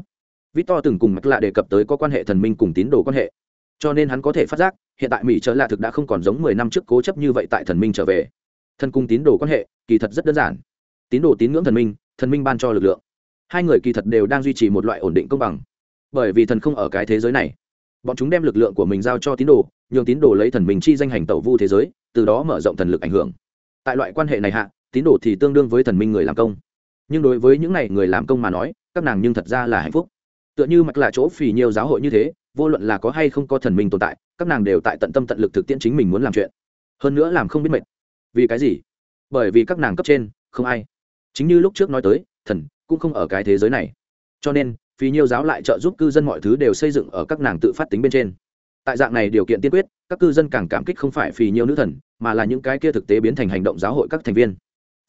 Victor từng cùng mạch lạ đề cập tới có quan hệ thần minh cùng tín đồ quan hệ cho nên hắn có thể phát giác, hiện tại mỹ trở lạ thực đã không còn giống mười năm trước cố chấp như vậy tại thần minh trở về. Thần cung tín đồ quan hệ, kỳ thật rất đơn giản. Tín đồ tín ngưỡng thần minh thần minh ban cho lực lượng. Hai người kỳ thật đều đang duy trì một loại ổn định công bằng. Bởi vì thần không ở cái thế giới này. Bọn chúng đem lực lượng của mình giao cho tín đồ, nhường tín đồ lấy thần mình chi danh hành tẩu vu thế giới, từ đó mở rộng thần lực ảnh hưởng. Tại loại quan hệ này hạ, tín đồ thì tương đương với thần minh người làm công. Nhưng đối với những n à y người làm công mà nói, các nàng nhưng thật ra là hạnh phúc tựa như mặc là chỗ phì nhiều giáo hội như thế, vô luận là có hay không có thần minh tồn tại, các nàng đều tại tận tâm tận lực thực tiễn chính mình muốn làm chuyện. Hơn nữa làm không biết mệt. Vì cái gì? Bởi vì các nàng cấp trên, không ai. Chính như lúc trước nói tới, thần cũng không ở cái thế giới này. Cho nên, phì nhiêu giáo lại trợ giúp cư dân mọi thứ đều xây dựng ở các nàng tự phát tính bên trên. Tại dạng này điều kiện tiên quyết, các cư dân càng cảm kích không phải phì nhiêu nữ thần, mà là những cái kia thực tế biến thành hành động giáo hội các thành viên.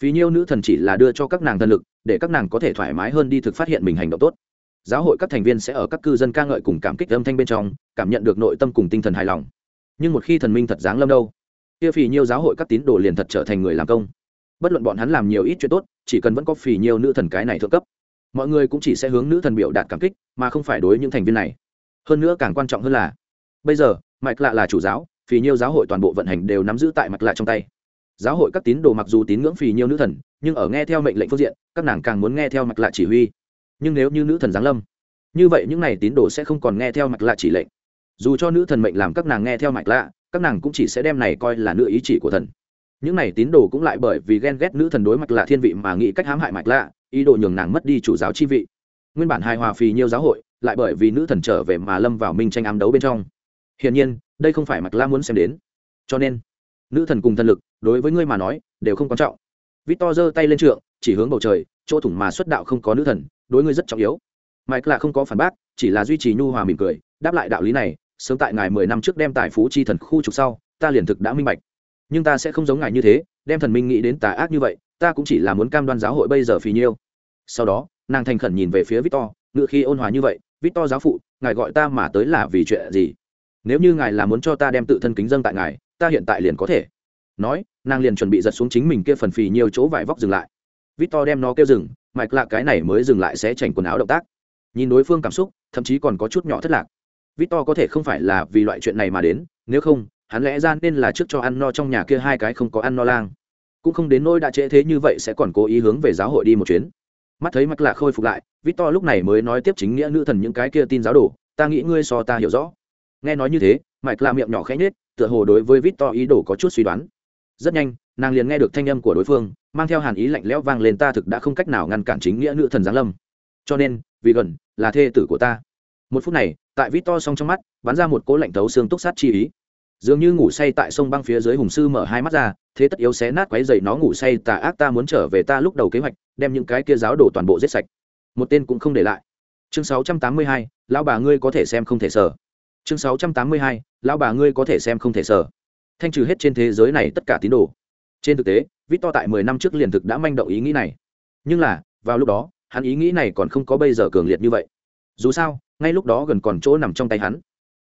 Phì nhiêu nữ thần chỉ là đưa cho các nàng thần lực, để các nàng có thể thoải mái hơn đi thực phát hiện mình hành động tốt giáo hội các thành viên sẽ ở các cư dân ca ngợi cùng cảm kích âm thanh bên trong, cảm nhận được nội tâm cùng tinh thần hài lòng. Nhưng một khi thần minh thật giáng lâm đâu, kia phì nhiêu giáo hội các tín đồ liền thật trở thành người làm công. Bất luận bọn hắn làm nhiều ít chuyện tốt, chỉ cần vẫn có phì nhiêu nữ thần cái này thượng cấp, mọi người cũng chỉ sẽ hướng nữ thần biểu đạt cảm kích, mà không phải đối những thành viên này. Hơn nữa càng quan trọng hơn là, bây giờ, mạch lạ là chủ giáo, phì nhiêu giáo hội toàn bộ vận hành đều nắm giữ tại mạch lạ trong tay. Giáo hội các tín đồ mặc dù tín ngưỡng phì nhiêu nữ thần, nhưng ở nghe theo mệnh lệnh phương diện, các nàng càng muốn nghe theo mạch lạ chỉ huy nhưng nếu như nữ thần giáng lâm, như vậy những n à y tín đồ sẽ không còn nghe theo mạch lạ chỉ lệnh. Dù cho nữ thần mệnh làm các nàng nghe theo mạch lạ, các nàng cũng chỉ sẽ đem này coi là nữ ý chỉ của thần. Những n à y tín đồ cũng lại bởi vì ghen ghét nữ thần đối mạch lạ thiên vị mà nghĩ cách hãm hại mạch lạ, ý đồ nhường nàng mất đi chủ giáo chi vị. Nguyên bản hài hòa phì nhiều giáo hội, lại bởi vì nữ thần trở về mà lâm vào minh tranh ám đấu bên trong. Hiển nhiên, đây không phải mạch la muốn xem đến. Cho nên, nữ thần cùng thần lực, đối với ngươi mà nói, đều không quan trọng. Victor giơ tay lên trượng, chỉ hướng bầu trời, chỗ thủng mà xuất đạo không có nữ thần đối ngươi rất trọng yếu. Mike là không có phản bác, chỉ là duy trì nhu hòa mỉm cười, đáp lại đạo lý này, sớm tại ngài mười năm trước đem tài phú chi thần khu trục sau, ta liền thực đã minh bạch. Nhưng ta sẽ không giống ngài như thế, đem thần minh nghĩ đến tà ác như vậy, ta cũng chỉ là muốn cam đoan giáo hội bây giờ phì nhiêu. Sau đó, nàng thành khẩn nhìn về phía victor, ngựa khi ôn hòa như vậy, victor giáo phụ, ngài gọi ta mà tới là vì chuyện gì? Nếu như ngài là muốn cho ta đem tự thân kính dâng tại ngài, ta hiện tại liền có thể. Nói, nàng liền chuẩn bị giật xuống chính mình kia phần phì nhiều chỗ vải vóc dừng lại. Victor đem nó kêu dừng mạch lạ cái này mới dừng lại sẽ chảnh quần áo động tác. Nhìn đối phương cảm xúc, thậm chí còn có chút nhỏ thất lạc. Victor có thể không phải là vì loại chuyện này mà đến, nếu không, hắn lẽ ra nên là trước cho ăn no trong nhà kia hai cái không có ăn no lang. Cũng không đến nỗi đã trễ thế như vậy sẽ còn cố ý hướng về giáo hội đi một chuyến. Mắt thấy mạch lạ khôi phục lại, victor lúc này mới nói tiếp chính nghĩa nữ thần những cái kia tin giáo đồ, ta nghĩ ngươi so ta hiểu rõ. Nghe nói như thế, mạch lạ miệng nhỏ khẽ nhết tựa hồ đối với victor ý đồ có chút suy đoán. Rất nhanh nàng liền nghe được thanh âm của đối phương mang theo hàn ý lạnh lẽo vang lên ta thực đã không cách nào ngăn cản chính nghĩa nữ thần giáng lâm. Cho nên vì gần là thê tử của ta. Một phút này tại vít to xong trong mắt bắn ra một cỗ lạnh thấu xương túc sát chi ý. Dường như ngủ say tại sông băng phía dưới hùng sư mở hai mắt ra thế tất yếu xé nát quáy dậy nó ngủ say tà ác ta muốn trở về ta lúc đầu kế hoạch đem những cái kia giáo đổ toàn bộ giết sạch. Một tên cũng không để lại. Chương 682, lão bà ngươi có thể xem không thể sở chương 682, lão bà ngươi có thể xem không thể sở thanh trừ hết trên thế giới này tất cả tín đồ trên thực tế, victor tại mười năm trước liền thực đã manh động ý nghĩ này. Nhưng là, vào lúc đó, hắn ý nghĩ này còn không có bây giờ cường liệt như vậy. Dù sao, ngay lúc đó gần còn chỗ nằm trong tay hắn.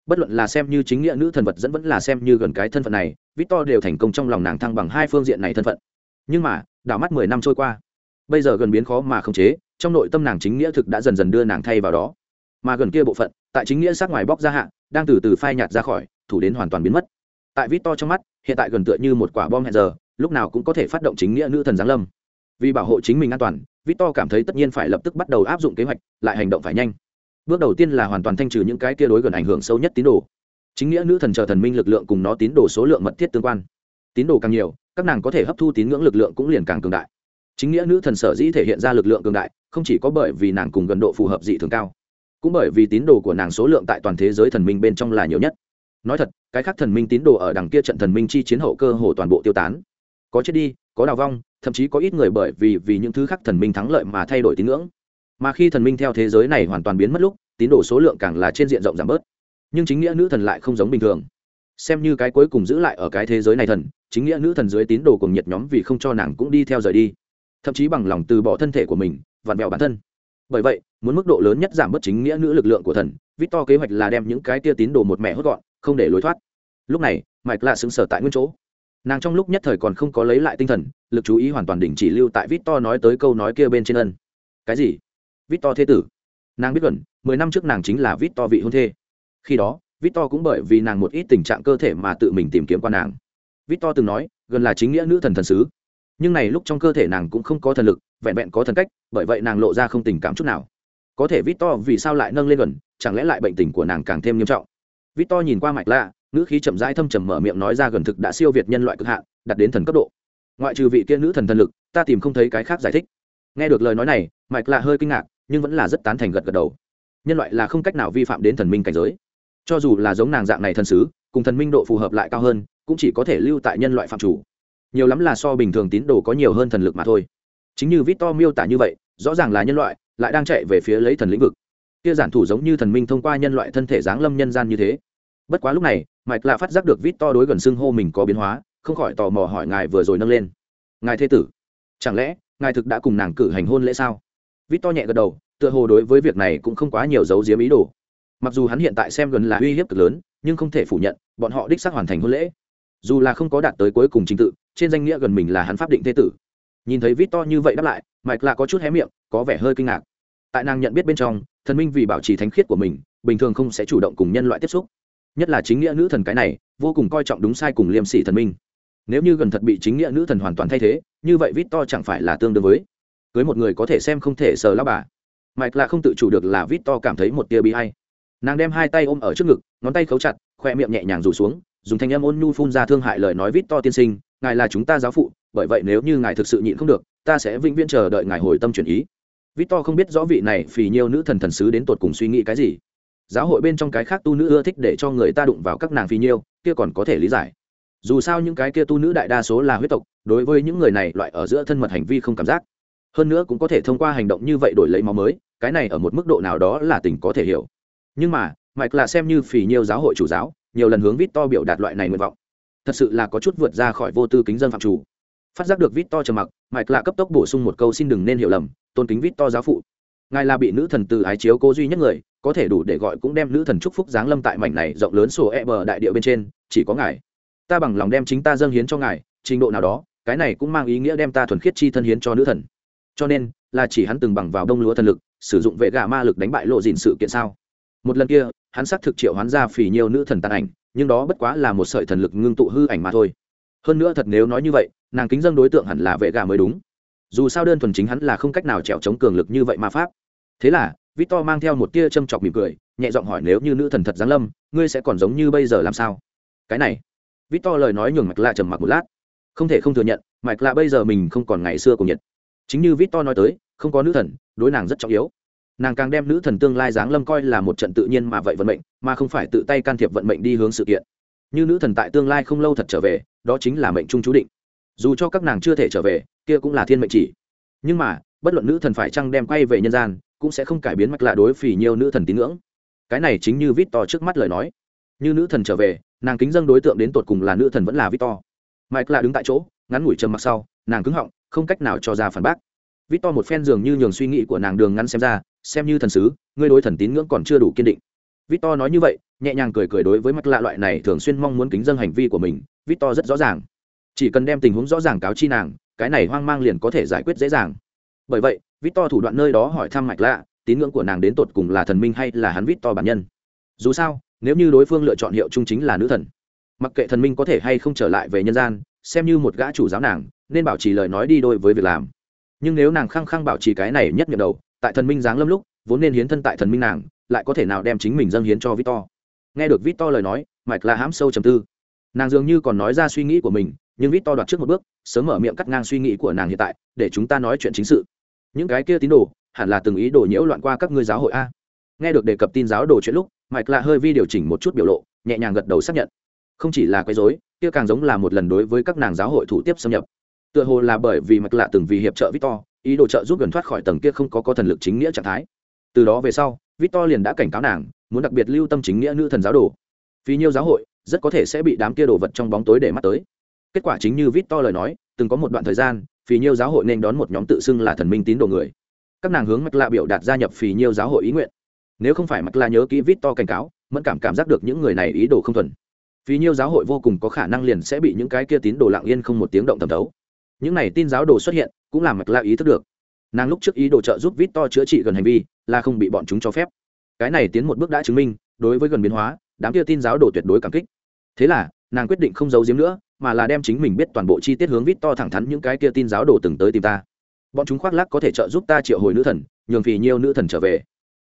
Bất luận là xem như chính nghĩa nữ thần vật dẫn vẫn là xem như gần cái thân phận này, victor đều thành công trong lòng nàng thăng bằng hai phương diện này thân phận. Nhưng mà, đảo mắt mười năm trôi qua. Bây giờ gần biến khó mà không chế, trong nội tâm nàng chính nghĩa thực đã dần dần đưa nàng thay vào đó. Mà gần kia bộ phận, tại chính nghĩa sát ngoài bóc ra hạ, đang từ từ phai nhạt ra khỏi, thủ đến hoàn toàn biến mất. Tại vít to trong mắt, hiện tại gần tựa như một quả bom hẹn giờ lúc nào cũng có thể phát động chính nghĩa nữ thần giáng lâm. Vì bảo hộ chính mình an toàn, victor cảm thấy tất nhiên phải lập tức bắt đầu áp dụng kế hoạch, lại hành động phải nhanh. Bước đầu tiên là hoàn toàn thanh trừ những cái kia đối gần ảnh hưởng sâu nhất tín đồ. Chính nghĩa nữ thần chờ thần minh lực lượng cùng nó tín đồ số lượng mật thiết tương quan. Tín đồ càng nhiều, các nàng có thể hấp thu tín ngưỡng lực lượng cũng liền càng cường đại. Chính nghĩa nữ thần sở dĩ thể hiện ra lực lượng cường đại, không chỉ có bởi vì nàng cùng gần độ phù hợp dị thường cao, cũng bởi vì tín đồ của nàng số lượng tại toàn thế giới thần minh bên trong là nhiều nhất. Nói thật, cái khác thần minh tín đồ ở đằng kia trận thần minh chi chiến hậu cơ hồ toàn bộ tiêu tán có chết đi, có đào vong, thậm chí có ít người bởi vì vì những thứ khác thần minh thắng lợi mà thay đổi tín ngưỡng. Mà khi thần minh theo thế giới này hoàn toàn biến mất lúc, tín đồ số lượng càng là trên diện rộng giảm bớt. Nhưng chính nghĩa nữ thần lại không giống bình thường. Xem như cái cuối cùng giữ lại ở cái thế giới này thần, chính nghĩa nữ thần dưới tín đồ cùng nhiệt nhóm vì không cho nàng cũng đi theo rời đi. Thậm chí bằng lòng từ bỏ thân thể của mình, vặn vẹo bản thân. Bởi vậy, muốn mức độ lớn nhất giảm bớt chính nghĩa nữ lực lượng của thần vít to kế hoạch là đem những cái tia tín đồ một mẹ hốt gọn, không để lối thoát. Lúc này mạch lạ xứng sở tại nguyên chỗ nàng trong lúc nhất thời còn không có lấy lại tinh thần, lực chú ý hoàn toàn đình chỉ lưu tại victor nói tới câu nói kia bên trên ân. Cái gì? Victor thế tử? Nàng biết gần, mười năm trước nàng chính là victor vị hôn thê. Khi đó, victor cũng bởi vì nàng một ít tình trạng cơ thể mà tự mình tìm kiếm qua nàng. Victor từng nói, gần là chính nghĩa nữ thần thần sứ. Nhưng này lúc trong cơ thể nàng cũng không có thần lực, vẹn vẹn có thần cách, bởi vậy nàng lộ ra không tình cảm chút nào. Có thể victor vì sao lại nâng lên gần, chẳng lẽ lại bệnh tình của nàng càng thêm nghiêm trọng? Victor nhìn qua mạch lạ ngữ khí chậm rãi thâm trầm mở miệng nói ra gần thực đã siêu việt nhân loại cực hạn đặt đến thần cấp độ. Ngoại trừ vị kia nữ thần thần lực, ta tìm không thấy cái khác giải thích. Nghe được lời nói này mạch lạ hơi kinh ngạc, nhưng vẫn là rất tán thành gật gật đầu. Nhân loại là không cách nào vi phạm đến thần minh cảnh giới. Cho dù là giống nàng dạng này thần sứ, cùng thần minh độ phù hợp lại cao hơn, cũng chỉ có thể lưu tại nhân loại phạm chủ. Nhiều lắm là so bình thường tín đồ có nhiều hơn thần lực mà thôi. Chính như vít to miêu tả như vậy, rõ ràng là nhân loại, lại đang chạy về phía lấy thần lĩnh vực. Kia giản thủ giống như thần minh thông qua nhân loại thân thể giáng lâm nhân gian như thế bất quá lúc này mạch lạ phát giác được vít to đối gần xưng hô mình có biến hóa, không khỏi tò mò hỏi ngài vừa rồi nâng lên. Ngài thế tử, chẳng lẽ ngài thực đã cùng nàng cử hành hôn lễ sao? Vít to nhẹ gật đầu, tựa hồ đối với việc này cũng không quá nhiều dấu diếm ý đồ. Mặc dù hắn hiện tại xem gần là uy hiếp cực lớn, nhưng không thể phủ nhận, bọn họ đích xác hoàn thành hôn lễ. Dù là không có đạt tới cuối cùng trình tự, trên danh nghĩa gần mình là hắn pháp định thế tử. Nhìn thấy vít to như vậy đáp lại mạch lạ có chút hé miệng, có vẻ hơi kinh ngạc. Tại nàng nhận biết bên trong, thần minh vì bảo trì thánh khiết của mình, bình thường không sẽ chủ động cùng nhân loại tiếp xúc nhất là chính nghĩa nữ thần cái này, vô cùng coi trọng đúng sai cùng liêm sỉ thần minh. Nếu như gần thật bị chính nghĩa nữ thần hoàn toàn thay thế, như vậy vít to chẳng phải là tương đương với cưới một người có thể xem không thể sờ lao bà. Mạch là không tự chủ được là vít to cảm thấy một tia bị hay nàng đem hai tay ôm ở trước ngực, ngón tay khấu chặt, khoe miệng nhẹ nhàng rủ xuống, dùng thanh âm ôn nhu phun ra thương hại lời nói vít to tiên sinh, ngài là chúng ta giáo phụ, bởi vậy nếu như ngài thực sự nhịn không được, ta sẽ vĩnh viễn chờ đợi ngài hồi tâm chuyển ý. Vít to không biết rõ vị này vì nhiêu nữ thần thần sứ đến tột cùng suy nghĩ cái gì giáo hội bên trong cái khác tu nữ ưa thích để cho người ta đụng vào các nàng phi nhiêu, kia còn có thể lý giải. Dù sao những cái kia tu nữ đại đa số là huyết tộc, đối với những người này loại ở giữa thân mật hành vi không cảm giác. Hơn nữa cũng có thể thông qua hành động như vậy đổi lấy máu mới, cái này ở một mức độ nào đó là tình có thể hiểu. Nhưng mà, mike là xem như phì nhiêu giáo hội chủ giáo, nhiều lần hướng vít to biểu đạt loại này nguyện vọng. Thật sự là có chút vượt ra khỏi vô tư kính dân phạm chủ. Phát giác được vít to trầm mặc, mike là cấp tốc bổ sung một câu xin đừng nên hiểu lầm, tôn kính vít to giáo phụ. Ngài là bị nữ thần từ ái chiếu cố duy nhất người có thể đủ để gọi cũng đem nữ thần chúc phúc giáng lâm tại mảnh này rộng lớn sổ e bờ đại địa bên trên, chỉ có ngài. Ta bằng lòng đem chính ta dâng hiến cho ngài, trình độ nào đó, cái này cũng mang ý nghĩa đem ta thuần khiết chi thân hiến cho nữ thần. Cho nên, là chỉ hắn từng bằng vào đông lúa thần lực, sử dụng vệ gà ma lực đánh bại lộ dìn sự kiện sao? Một lần kia, hắn xác thực triệu hoán ra phỉ nhiều nữ thần tàn ảnh, nhưng đó bất quá là một sợi thần lực ngưng tụ hư ảnh mà thôi. Hơn nữa thật nếu nói như vậy, nàng kính dân đối tượng hẳn là vệ gà mới đúng. Dù sao đơn thuần chính hắn là không cách nào trèo chống cường lực như vậy mà pháp. Thế là victor mang theo một tia châm chọc mỉm cười, nhẹ giọng hỏi nếu như nữ thần thật giáng lâm, ngươi sẽ còn giống như bây giờ làm sao? Cái này. Victor lời nói nhường mạch lạ trầm mặc một lát. Không thể không thừa nhận, mạch lạ bây giờ mình không còn ngày xưa của nhật chính như victor nói tới, không có nữ thần, đối nàng rất trọng yếu. Nàng càng đem nữ thần tương lai giáng lâm coi là một trận tự nhiên mà vậy vận mệnh, mà không phải tự tay can thiệp vận mệnh đi hướng sự kiện. Như nữ thần tại tương lai không lâu thật trở về, đó chính là mệnh trung chú định. Dù cho các nàng chưa thể trở về, kia cũng là thiên mệnh chỉ. Nhưng mà, bất luận nữ thần phải chăng đem quay về nhân gian cũng sẽ không cải biến mạch lạ đối phỉ nhiều nữ thần tín ngưỡng. Cái này chính như vít to trước mắt lời nói. Như nữ thần trở về, nàng kính dâng đối tượng đến tột cùng là nữ thần vẫn là vít to mạch lạ đứng tại chỗ, ngắn ngủi trầm mặc sau, nàng cứng họng, không cách nào cho ra phản bác. Vít to một phen dường như nhường suy nghĩ của nàng đường ngắn xem ra, xem như thần sứ, ngươi đối thần tín ngưỡng còn chưa đủ kiên định. Vít to nói như vậy, nhẹ nhàng cười cười đối với mạch lạ loại này thường xuyên mong muốn kính dân hành vi của mình vít to rất rõ ràng. Chỉ cần đem tình huống rõ ràng cáo chi nàng, cái này hoang mang liền có thể giải quyết dễ dàng. Bởi vậy victor thủ đoạn nơi đó hỏi thăm mạch lạ, tín ngưỡng của nàng đến tột cùng là thần minh hay là hắn victor bản nhân? Dù sao, nếu như đối phương lựa chọn hiệu trung chính là nữ thần, mặc kệ thần minh có thể hay không trở lại về nhân gian, xem như một gã chủ giáo nàng, nên bảo trì lời nói đi đôi với việc làm. Nhưng nếu nàng khăng khăng bảo trì cái này nhất nhiệm đầu, tại thần minh giáng lâm lúc, vốn nên hiến thân tại thần minh nàng, lại có thể nào đem chính mình dâng hiến cho victor? Nghe được victor lời nói, mạch lạ hãm sâu trầm tư. Nàng dường như còn nói ra suy nghĩ của mình, nhưng victor đoạt trước một bước, sớm mở miệng cắt ngang suy nghĩ của nàng hiện tại, để chúng ta nói chuyện chính sự những cái kia tín đồ, hẳn là từng ý đồ nhiễu loạn qua các ngươi giáo hội a. Nghe được đề cập tin giáo đồ chuyện lúc mạch lạ hơi vi điều chỉnh một chút biểu lộ, nhẹ nhàng gật đầu xác nhận. Không chỉ là quấy dối kia càng giống là một lần đối với các nàng giáo hội thủ tiếp xâm nhập. Tựa hồ là bởi vì mạch lạ từng vì hiệp trợ victor, ý đồ trợ giúp gần thoát khỏi tầng kia không có có thần lực chính nghĩa trạng thái. Từ đó về sau, victor liền đã cảnh cáo nàng, muốn đặc biệt lưu tâm chính nghĩa nữ thần giáo đồ. Vì nhiều giáo hội, rất có thể sẽ bị đám kia đồ vật trong bóng tối để mắt tới. Kết quả chính như victor lời nói, từng có một đoạn thời gian phì nhiêu giáo hội nên đón một nhóm tự xưng là thần minh tín đồ người. Các nàng hướng mạch lạ biểu đạt gia nhập phì Nhiêu giáo hội ý nguyện. Nếu không phải mạch lạ nhớ kỹ vít to cảnh cáo, mẫn cảm cảm giác được những người này ý đồ không thuần. Phì Nhiêu giáo hội vô cùng có khả năng liền sẽ bị những cái kia tín đồ lặng yên không một tiếng động thẩm thấu. Những này tin giáo đồ xuất hiện, cũng làm mạch lạ ý thức được. Nàng lúc trước ý đồ trợ giúp vít to chữa trị gần hành vi, là không bị bọn chúng cho phép. Cái này tiến một bước đã chứng minh, đối với gần biến hóa, đám kia tin giáo đồ tuyệt đối cảm kích. Thế là, nàng quyết định không giấu giếm nữa mà là đem chính mình biết toàn bộ chi tiết hướng vít to thẳng thắn những cái kia tin giáo đồ từng tới tìm ta. Bọn chúng khoác lác có thể trợ giúp ta triệu hồi nữ thần, nhường vì nhiều nữ thần trở về.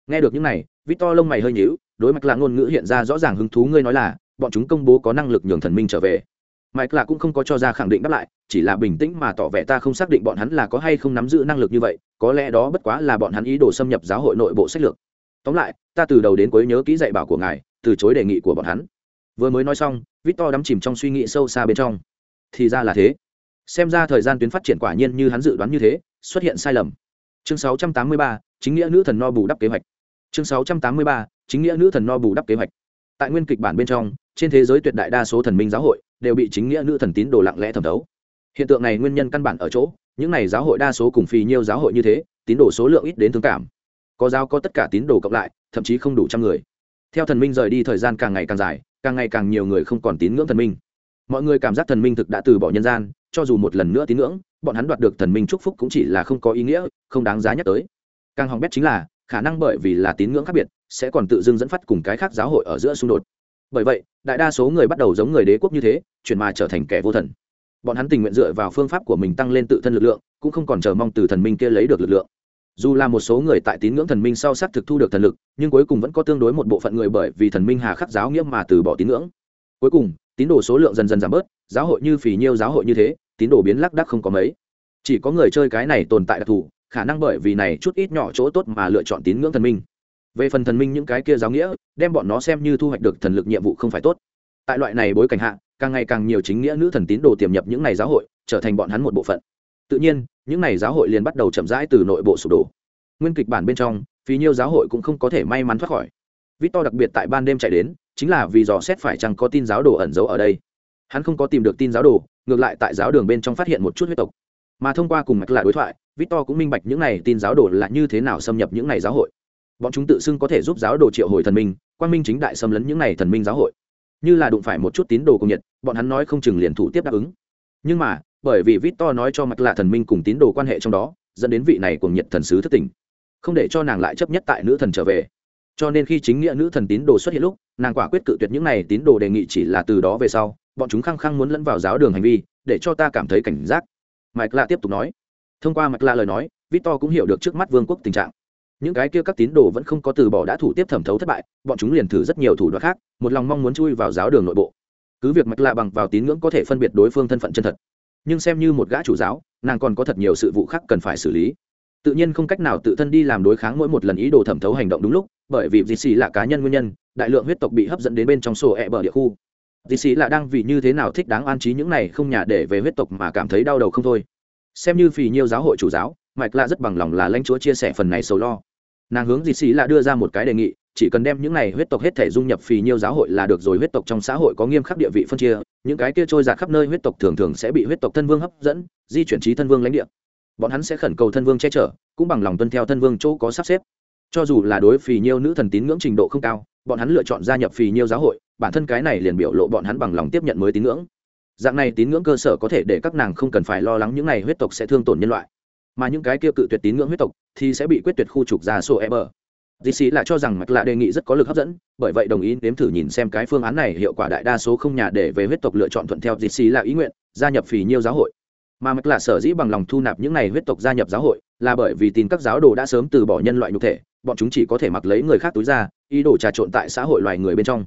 Nghe được những này, vít to lông mày hơi nhíu, đối mặt là ngôn ngữ hiện ra rõ ràng hứng thú ngươi nói là, bọn chúng công bố có năng lực nhường thần minh trở về. Mike là cũng không có cho ra khẳng định đáp lại, chỉ là bình tĩnh mà tỏ vẻ ta không xác định bọn hắn là có hay không nắm giữ năng lực như vậy, có lẽ đó bất quá là bọn hắn ý đồ xâm nhập giáo hội nội bộ sách lược. Tóm lại, ta từ đầu đến cuối nhớ kỹ dạy bảo của ngài, từ chối đề nghị của bọn hắn. Vừa mới nói xong victor đắm chìm trong suy nghĩ sâu xa bên trong. Thì ra là thế. Xem ra thời gian tuyến phát triển quả nhiên như hắn dự đoán như thế xuất hiện sai lầm. Chương 683, chính nghĩa nữ thần no bù đắp kế hoạch. Chương 683, chính nghĩa nữ thần no bù đắp kế hoạch. Tại nguyên kịch bản bên trong trên thế giới tuyệt đại đa số thần minh giáo hội đều bị chính nghĩa nữ thần tín đồ lặng lẽ thẩm thấu. Hiện tượng này nguyên nhân căn bản ở chỗ những này giáo hội đa số cùng phì nhiêu giáo hội như thế tín đồ số lượng ít đến thương cảm. Có giáo có tất cả tín đồ cộng lại thậm chí không đủ trăm người theo thần minh rời đi thời gian càng ngày càng dài, càng ngày càng nhiều người không còn tín ngưỡng thần minh. Mọi người cảm giác thần minh thực đã từ bỏ nhân gian, cho dù một lần nữa tín ngưỡng, bọn hắn đoạt được thần minh chúc phúc cũng chỉ là không có ý nghĩa, không đáng giá nhắc tới. Càng hỏng bét chính là, khả năng bởi vì là tín ngưỡng khác biệt, sẽ còn tự dưng dẫn phát cùng cái khác giáo hội ở giữa xung đột. Bởi vậy, đại đa số người bắt đầu giống người đế quốc như thế, chuyển mà trở thành kẻ vô thần. Bọn hắn tình nguyện dựa vào phương pháp của mình tăng lên tự thân lực lượng, cũng không còn chờ mong từ thần minh kia lấy được lực lượng dù là một số người tại tín ngưỡng thần minh sau xác thực thu được thần lực, nhưng cuối cùng vẫn có tương đối một bộ phận người bởi vì thần minh hà khắc giáo nghĩa mà từ bỏ tín ngưỡng. Cuối cùng, tín đồ số lượng dần dần giảm bớt, giáo hội như phì nhiêu giáo hội như thế, tín đồ biến lắc đắc không có mấy. Chỉ có người chơi cái này tồn tại đặc thù, khả năng bởi vì này chút ít nhỏ chỗ tốt mà lựa chọn tín ngưỡng thần minh. Về phần thần minh những cái kia giáo nghĩa, đem bọn nó xem như thu hoạch được thần lực nhiệm vụ không phải tốt. Tại loại này bối cảnh hạ, càng ngày càng nhiều chính nghĩa nữ thần tín đồ tiềm nhập những này giáo hội, trở thành bọn hắn một bộ phận. Tự nhiên những này giáo hội liền bắt đầu chậm rãi từ nội bộ sụp đổ. Nguyên kịch bản bên trong, phí nhiêu giáo hội cũng không có thể may mắn thoát khỏi. Victor đặc biệt tại ban đêm chạy đến, chính là vì dò xét phải chăng có tin giáo đồ ẩn giấu ở đây. Hắn không có tìm được tin giáo đồ, ngược lại tại giáo đường bên trong phát hiện một chút huyết tộc. Mà thông qua cùng mạch lại đối thoại, victor cũng minh bạch những này tin giáo đồ là như thế nào xâm nhập những này giáo hội. Bọn chúng tự xưng có thể giúp giáo đồ triệu hồi thần minh quan minh chính đại xâm lấn những này thần minh giáo hội. Như là đụng phải một chút tín đồ cùng nhiệt, bọn hắn nói không chừng liền thủ tiếp đáp ứng. Nhưng mà bởi vì victor nói cho mạch lạ thần minh cùng tín đồ quan hệ trong đó, dẫn đến vị này cùng nhiệt thần sứ thất tình. Không để cho nàng lại chấp nhất tại nữ thần trở về. Cho nên khi chính nghĩa nữ thần tín đồ xuất hiện lúc, nàng quả quyết cự tuyệt những này, tín đồ đề nghị chỉ là từ đó về sau, bọn chúng khăng khăng muốn lẫn vào giáo đường hành vi, để cho ta cảm thấy cảnh giác. Mike la tiếp tục nói. Thông qua mike la lời nói victor cũng hiểu được trước mắt vương quốc tình trạng. Những cái kia các tín đồ vẫn không có từ bỏ đã thủ tiếp thẩm thấu thất bại, bọn chúng liền thử rất nhiều thủ đoạn khác, một lòng mong muốn chui vào giáo đường nội bộ. Cứ việc mạch lạ bằng vào tín ngưỡng có thể phân biệt đối phương thân phận chân thật nhưng xem như một gã chủ giáo, nàng còn có thật nhiều sự vụ khác cần phải xử lý. Tự nhiên không cách nào tự thân đi làm đối kháng mỗi một lần ý đồ thẩm thấu hành động đúng lúc, bởi vì dì xì là cá nhân nguyên nhân, đại lượng huyết tộc bị hấp dẫn đến bên trong sổ ẹ、e、bờ địa khu. Dì xì là đang vì như thế nào thích đáng an trí những này không nhà để về huyết tộc mà cảm thấy đau đầu không thôi. Xem như phì nhiều giáo hội chủ giáo, mạch lạ rất bằng lòng là lãnh chúa chia sẻ phần này sầu lo. Nàng hướng dì xì là đưa ra một cái đề nghị, chỉ cần đem những này huyết tộc hết thể dung nhập phì nhiều giáo hội là được rồi, huyết tộc trong xã hội có nghiêm khắc địa vị phân chia những cái kia trôi giạt khắp nơi huyết tộc thường thường sẽ bị huyết tộc thân vương hấp dẫn, di chuyển trí thân vương lãnh địa. Bọn hắn sẽ khẩn cầu thân vương che chở, cũng bằng lòng tuân theo thân vương chỗ có sắp xếp. Cho dù là đối phì nhiêu nữ thần tín ngưỡng trình độ không cao, bọn hắn lựa chọn gia nhập phì nhiêu giáo hội, bản thân cái này liền biểu lộ bọn hắn bằng lòng tiếp nhận mới tín ngưỡng. Dạng này tín ngưỡng cơ sở có thể để các nàng không cần phải lo lắng những này huyết tộc sẽ thương tổn nhân loại. Mà những cái kia cự tuyệt tín ngưỡng huyết tộc thì sẽ bị quyết tuyệt khu trục ra sổ e bờ dì xì lại cho rằng mạch lạ đề nghị rất có lực hấp dẫn, bởi vậy đồng ý nếm thử nhìn xem cái phương án này hiệu quả đại đa số không nhà để về huyết tộc lựa chọn thuận theo dì xì là ý nguyện, gia nhập phì nhiêu giáo hội. Mà mạch lạ sở dĩ bằng lòng thu nạp những này huyết tộc gia nhập giáo hội là bởi vì tin các giáo đồ đã sớm từ bỏ nhân loại nhục thể, bọn chúng chỉ có thể mặc lấy người khác túi ra, ý đồ trà trộn tại xã hội loài người bên trong.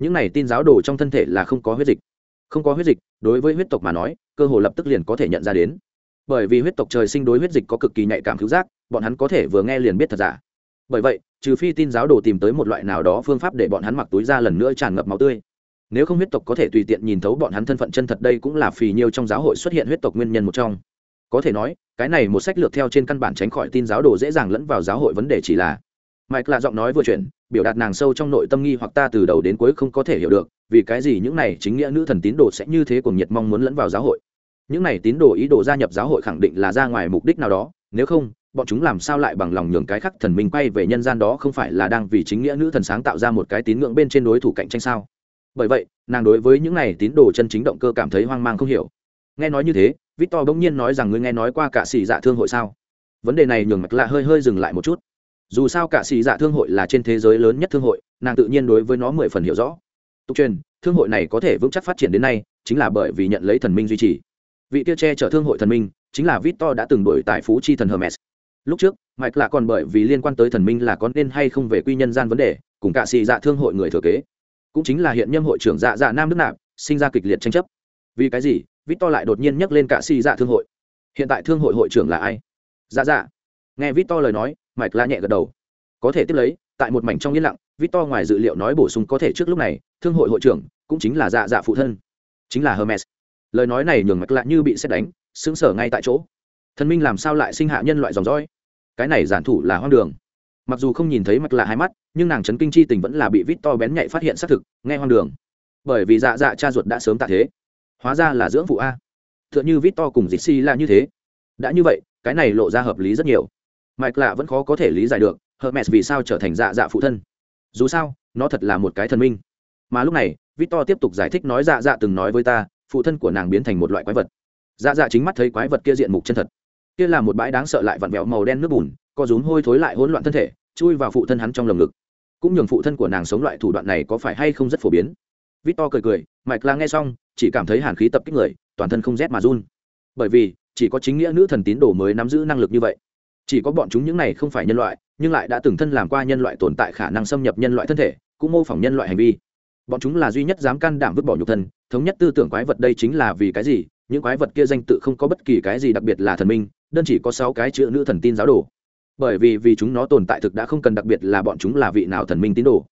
Những này tin giáo đồ trong thân thể là không có huyết dịch. Không có huyết dịch, đối với huyết tộc mà nói, cơ hồ lập tức liền có thể nhận ra đến. Bởi vì huyết tộc trời sinh đối huyết dịch có cực kỳ nhạy cảm cứu giác, bọn hắn có thể vừa nghe liền biết thật giả bởi vậy, trừ phi tin giáo đồ tìm tới một loại nào đó phương pháp để bọn hắn mặc túi ra lần nữa tràn ngập máu tươi. Nếu không huyết tộc có thể tùy tiện nhìn thấu bọn hắn thân phận chân thật đây cũng là phì nhiêu trong giáo hội xuất hiện huyết tộc nguyên nhân một trong. Có thể nói, cái này một sách lược theo trên căn bản tránh khỏi tin giáo đồ dễ dàng lẫn vào giáo hội vấn đề chỉ là mike là giọng nói vừa chuyển, biểu đạt nàng sâu trong nội tâm nghi hoặc ta từ đầu đến cuối không có thể hiểu được, vì cái gì những này chính nghĩa nữ thần tín đồ sẽ như thế cùng nhiệt mong muốn lẫn vào giáo hội. Những này tín đồ ý đồ gia nhập giáo hội khẳng định là ra ngoài mục đích nào đó, nếu không bọn chúng làm sao lại bằng lòng nhường cái khắc thần minh quay về nhân gian đó không phải là đang vì chính nghĩa nữ thần sáng tạo ra một cái tín ngưỡng bên trên đối thủ cạnh tranh sao? Bởi vậy, nàng đối với những này tín đồ chân chính động cơ cảm thấy hoang mang không hiểu. Nghe nói như thế, victor bỗng nhiên nói rằng ngươi nghe nói qua cả xì dạ thương hội sao? Vấn đề này nhường mạch lạ hơi hơi dừng lại một chút. Dù sao cả xì dạ thương hội là trên thế giới lớn nhất thương hội, nàng tự nhiên đối với nó mười phần hiểu rõ. Tục truyền, thương hội này có thể vững chắc phát triển đến nay, chính là bởi vì nhận lấy thần minh duy trì. Vị tiêu che chở thương hội thần minh, chính là victor đã từng đổi tại phú chi thần hermes lúc trước, mạch lạ còn bởi vì liên quan tới thần minh là có nên hay không về quy nhân gian vấn đề, cùng cả xì dạ thương hội người thừa kế. Cũng chính là hiện nhâm hội trưởng dạ dạ nam đức nạp, sinh ra kịch liệt tranh chấp. Vì cái gì? Victor lại đột nhiên nhắc lên cả xì dạ thương hội. Hiện tại thương hội hội trưởng là ai? Dạ dạ. Nghe victor lời nói, mạch la nhẹ gật đầu. Có thể tiếp lấy, tại một mảnh trong yên lặng victor ngoài dự liệu nói bổ sung có thể trước lúc này, thương hội hội trưởng cũng chính là dạ dạ phụ thân, chính là hermes. Lời nói này nhường mạch lạ như bị xét đánh, sững sờ ngay tại chỗ thần minh làm sao lại sinh hạ nhân loại dòng dõi? Cái này giản thủ là hoang đường. Mặc dù không nhìn thấy mạch lạ hai mắt, nhưng nàng chấn kinh chi tình vẫn là bị vít to bén nhạy phát hiện xác thực, nghe hoang đường. Bởi vì dạ dạ cha ruột đã sớm tạ thế. Hóa ra là dưỡng phụ a. T h ư ợ n h ư vít to cùng dịt si là như thế. Đã như vậy, cái này lộ ra hợp lý rất nhiều. Mạch lạ vẫn khó có thể lý giải được, hermes vì sao trở thành dạ dạ phụ thân. Dù sao, nó thật là một cái thần minh. Mà lúc này vít to tiếp tục giải thích nói dạ dạ từng nói với ta, phụ thân của nàng biến thành một loại quái vật. Dạ dạ chính mắt thấy quái vật kia diện mục chân thật kia là một bãi đáng sợ lại vặn vẹo màu đen nước bùn, co rúm hôi thối lại hỗn loạn thân thể, chui vào phụ thân hắn trong lồng ngực. Cũng nhường phụ thân của nàng sống loại thủ đoạn này có phải hay không rất phổ biến. Victor cười cười mạch la nghe xong, chỉ cảm thấy hàn khí tập kích người, toàn thân không rét mà run. Bởi vì, chỉ có chính nghĩa nữ thần tín đồ mới nắm giữ năng lực như vậy. Chỉ có bọn chúng những này không phải nhân loại, nhưng lại đã từng thân làm qua nhân loại tồn tại khả năng xâm nhập nhân loại thân thể, cũng mô phỏng nhân loại hành vi. Bọn chúng là duy nhất dám can đảm vứt bỏ nhục thân, thống nhất tư tưởng quái vật đây chính là vì cái gì? Những quái vật kia danh tự không có bất kỳ cái gì đặc biệt là thần minh đơn chỉ có sáu cái chữ nữ thần tin giáo đồ bởi vì vì chúng nó tồn tại thực đã không cần đặc biệt là bọn chúng là vị nào thần minh tín đồ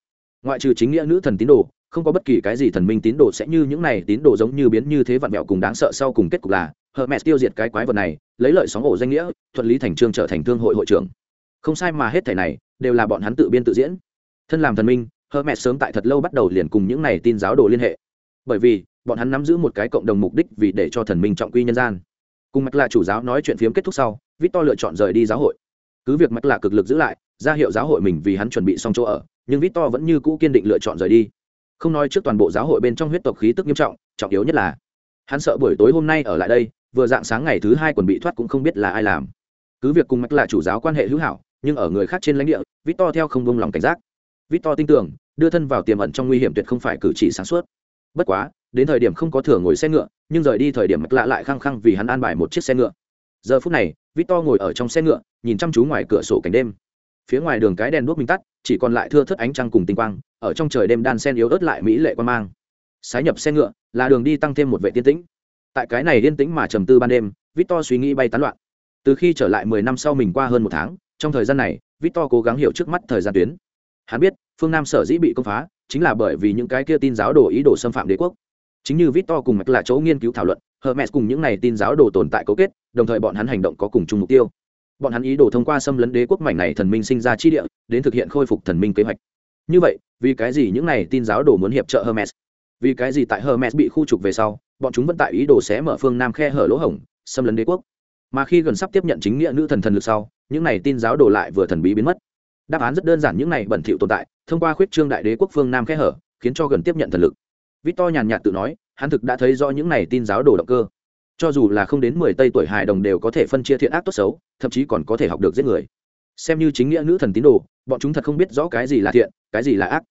ngoại trừ chính nghĩa nữ thần tín đồ không có bất kỳ cái gì thần minh tín đồ sẽ như những này tín đồ giống như biến như thế vặn vẹo cùng đáng sợ sau cùng kết cục là Hermes tiêu diệt cái quái vật này, lấy lợi sóng ổ danh nghĩa, thuận lý thành trương trở thành thương hội hội trưởng. Không sai mà hết thảy này đều là bọn hắn tự biên tự diễn. Thân làm thần minh, Hermes sớm tại thật lâu bắt đầu liền cùng những này tin giáo đồ liên hệ. Bởi vì, bọn hắn nắm giữ một cái cộng đồng mục đích vì để cho thần minh trọng quy nhân gian. Cùng mạch là chủ giáo nói chuyện phiếm kết thúc sau, Victor lựa chọn rời đi giáo hội. Cứ việc mạch là cực lực giữ lại ra hiệu giáo hội mình vì hắn chuẩn bị xong chỗ ở nhưng vít to vẫn như cũ kiên định lựa chọn rời đi. Không nói trước toàn bộ giáo hội bên trong huyết tộc khí tức nghiêm trọng trọng yếu nhất là hắn sợ buổi tối hôm nay ở lại đây vừa dạng sáng ngày thứ hai quần bị thoát cũng không biết là ai làm. Cứ việc cùng mạch là chủ giáo quan hệ hữu hảo nhưng ở người khác trên lãnh địa vít to theo không vông lòng cảnh giác. Vít to tin tưởng đưa thân vào tiềm ẩn trong nguy hiểm tuyệt không phải cử chỉ sáng suốt bất quá, đến thời điểm không có thừa ngồi xe ngựa, nhưng rời đi thời điểm mạch lạ lại khăng khăng vì hắn an bài một chiếc xe ngựa. Giờ phút này, victor ngồi ở trong xe ngựa, nhìn chăm chú ngoài cửa sổ cảnh đêm. Phía ngoài đường cái đèn đuốc minh tắt, chỉ còn lại thưa thớt ánh trăng cùng tinh quang, ở trong trời đêm đan sen yếu ớt lại mỹ lệ quan mang. Sái nhập xe ngựa, là đường đi tăng thêm một vệ tiên tĩnh. Tại cái này yên tĩnh mà trầm tư ban đêm, victor suy nghĩ bay tán loạn. Từ khi trở lại mười năm sau mình qua hơn một tháng, trong thời gian này, victor cố gắng hiểu trước mắt thời gian tuyến. Hắn biết, phương nam sở dĩ bị công phá chính là bởi vì những cái kia tin giáo đồ ý đồ xâm phạm đế quốc. Chính như victor cùng mạch là chỗ nghiên cứu thảo luận, hermes cùng những này tin giáo đồ tồn tại cấu kết, đồng thời bọn hắn hành động có cùng chung mục tiêu. Bọn hắn ý đồ thông qua xâm lấn đế quốc mảnh này thần minh sinh ra chi địa, đến thực hiện khôi phục thần minh kế hoạch. Như vậy, vì cái gì những này tin giáo đồ muốn hiệp trợ hermes? Vì cái gì tại hermes bị khu trục về sau, bọn chúng vẫn tại ý đồ xé mở phương nam khe hở lỗ hổng, xâm lấn đế quốc? Mà khi gần sắp tiếp nhận chính nghĩa nữ thần thần lực sau, những này tin giáo đồ lại vừa thần bí biến mất đáp án rất đơn giản những này bẩn thỉu tồn tại, thông qua khuyết trương đại đế quốc phương nam khẽ hở, khiến cho gần tiếp nhận thần lực. Victor nhàn nhạt tự nói, hắn thực đã thấy rõ những này tin giáo đồ động cơ. Cho dù là không đến mười tây tuổi hài đồng đều có thể phân chia thiện ác tốt xấu, thậm chí còn có thể học được giết người. Xem như chính nghĩa nữ thần tín đồ, bọn chúng thật không biết rõ cái gì là thiện, cái gì là ác.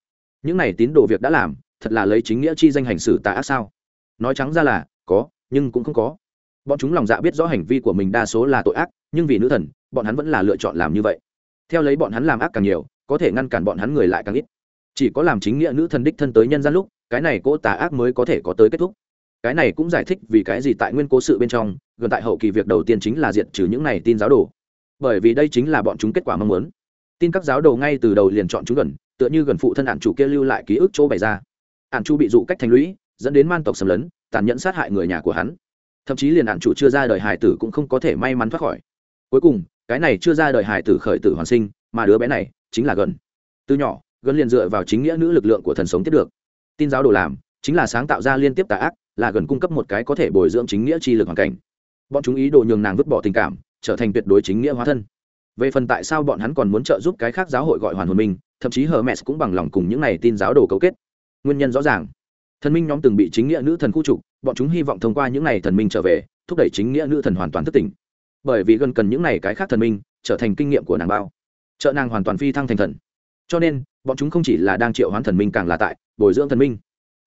Những này tín đồ việc đã làm, thật là lấy chính nghĩa chi danh hành xử tà ác sao? Nói trắng ra là, có, nhưng cũng không có. Bọn chúng lòng dạ biết rõ hành vi của mình đa số là tội ác, nhưng vì nữ thần, bọn hắn vẫn là lựa chọn làm như vậy theo lấy bọn hắn làm ác càng nhiều, có thể ngăn cản bọn hắn người lại càng ít. Chỉ có làm chính nghĩa nữ thần đích thân tới nhân gian lúc, cái này cỗ tà ác mới có thể có tới kết thúc. Cái này cũng giải thích vì cái gì tại nguyên cố sự bên trong, gần tại hậu kỳ việc đầu tiên chính là diệt trừ những này tin giáo đồ. Bởi vì đây chính là bọn chúng kết quả mong muốn. Tin các giáo đồ ngay từ đầu liền chọn chúng gần, tựa như gần phụ thân ản chủ kia lưu lại ký ức chỗ bày ra. Ản chủ bị dụ cách thành lũy, dẫn đến man tộc xâm lấn, tàn nhẫn sát hại người nhà của hắn. Thậm chí liền ản chủ chưa ra đời hải tử cũng không có thể may mắn thoát khỏi. Cuối cùng cái này chưa ra đời hải tử khởi tử hoàn sinh, mà đứa bé này chính là gần từ nhỏ gần liền dựa vào chính nghĩa nữ lực lượng của thần sống tiếp được. Tin giáo đồ làm, chính là sáng tạo ra liên tiếp tà ác, là gần cung cấp một cái có thể bồi dưỡng chính nghĩa chi lực hoàn cảnh. Bọn chúng ý đồ nhường nàng vứt bỏ tình cảm, trở thành tuyệt đối chính nghĩa hóa thân. Về phần tại sao bọn hắn còn muốn trợ giúp cái khác giáo hội gọi hoàn hồn minh thậm chí hermes cũng bằng lòng cùng những này tin giáo đồ cấu kết. Nguyên nhân rõ ràng. Thần minh nhóm từng bị chính nghĩa nữ thần khu trục, bọn chúng hy vọng thông qua những này thần minh trở về, thúc đẩy chính nghĩa nữ thần hoàn toàn thất tỉnh bởi vì gần cần những này cái khác thần minh trở thành kinh nghiệm của nàng bao. Trợ nàng hoàn toàn phi thăng thành thần. Cho nên bọn chúng không chỉ là đang triệu hoán thần minh càng là tại bồi dưỡng thần minh.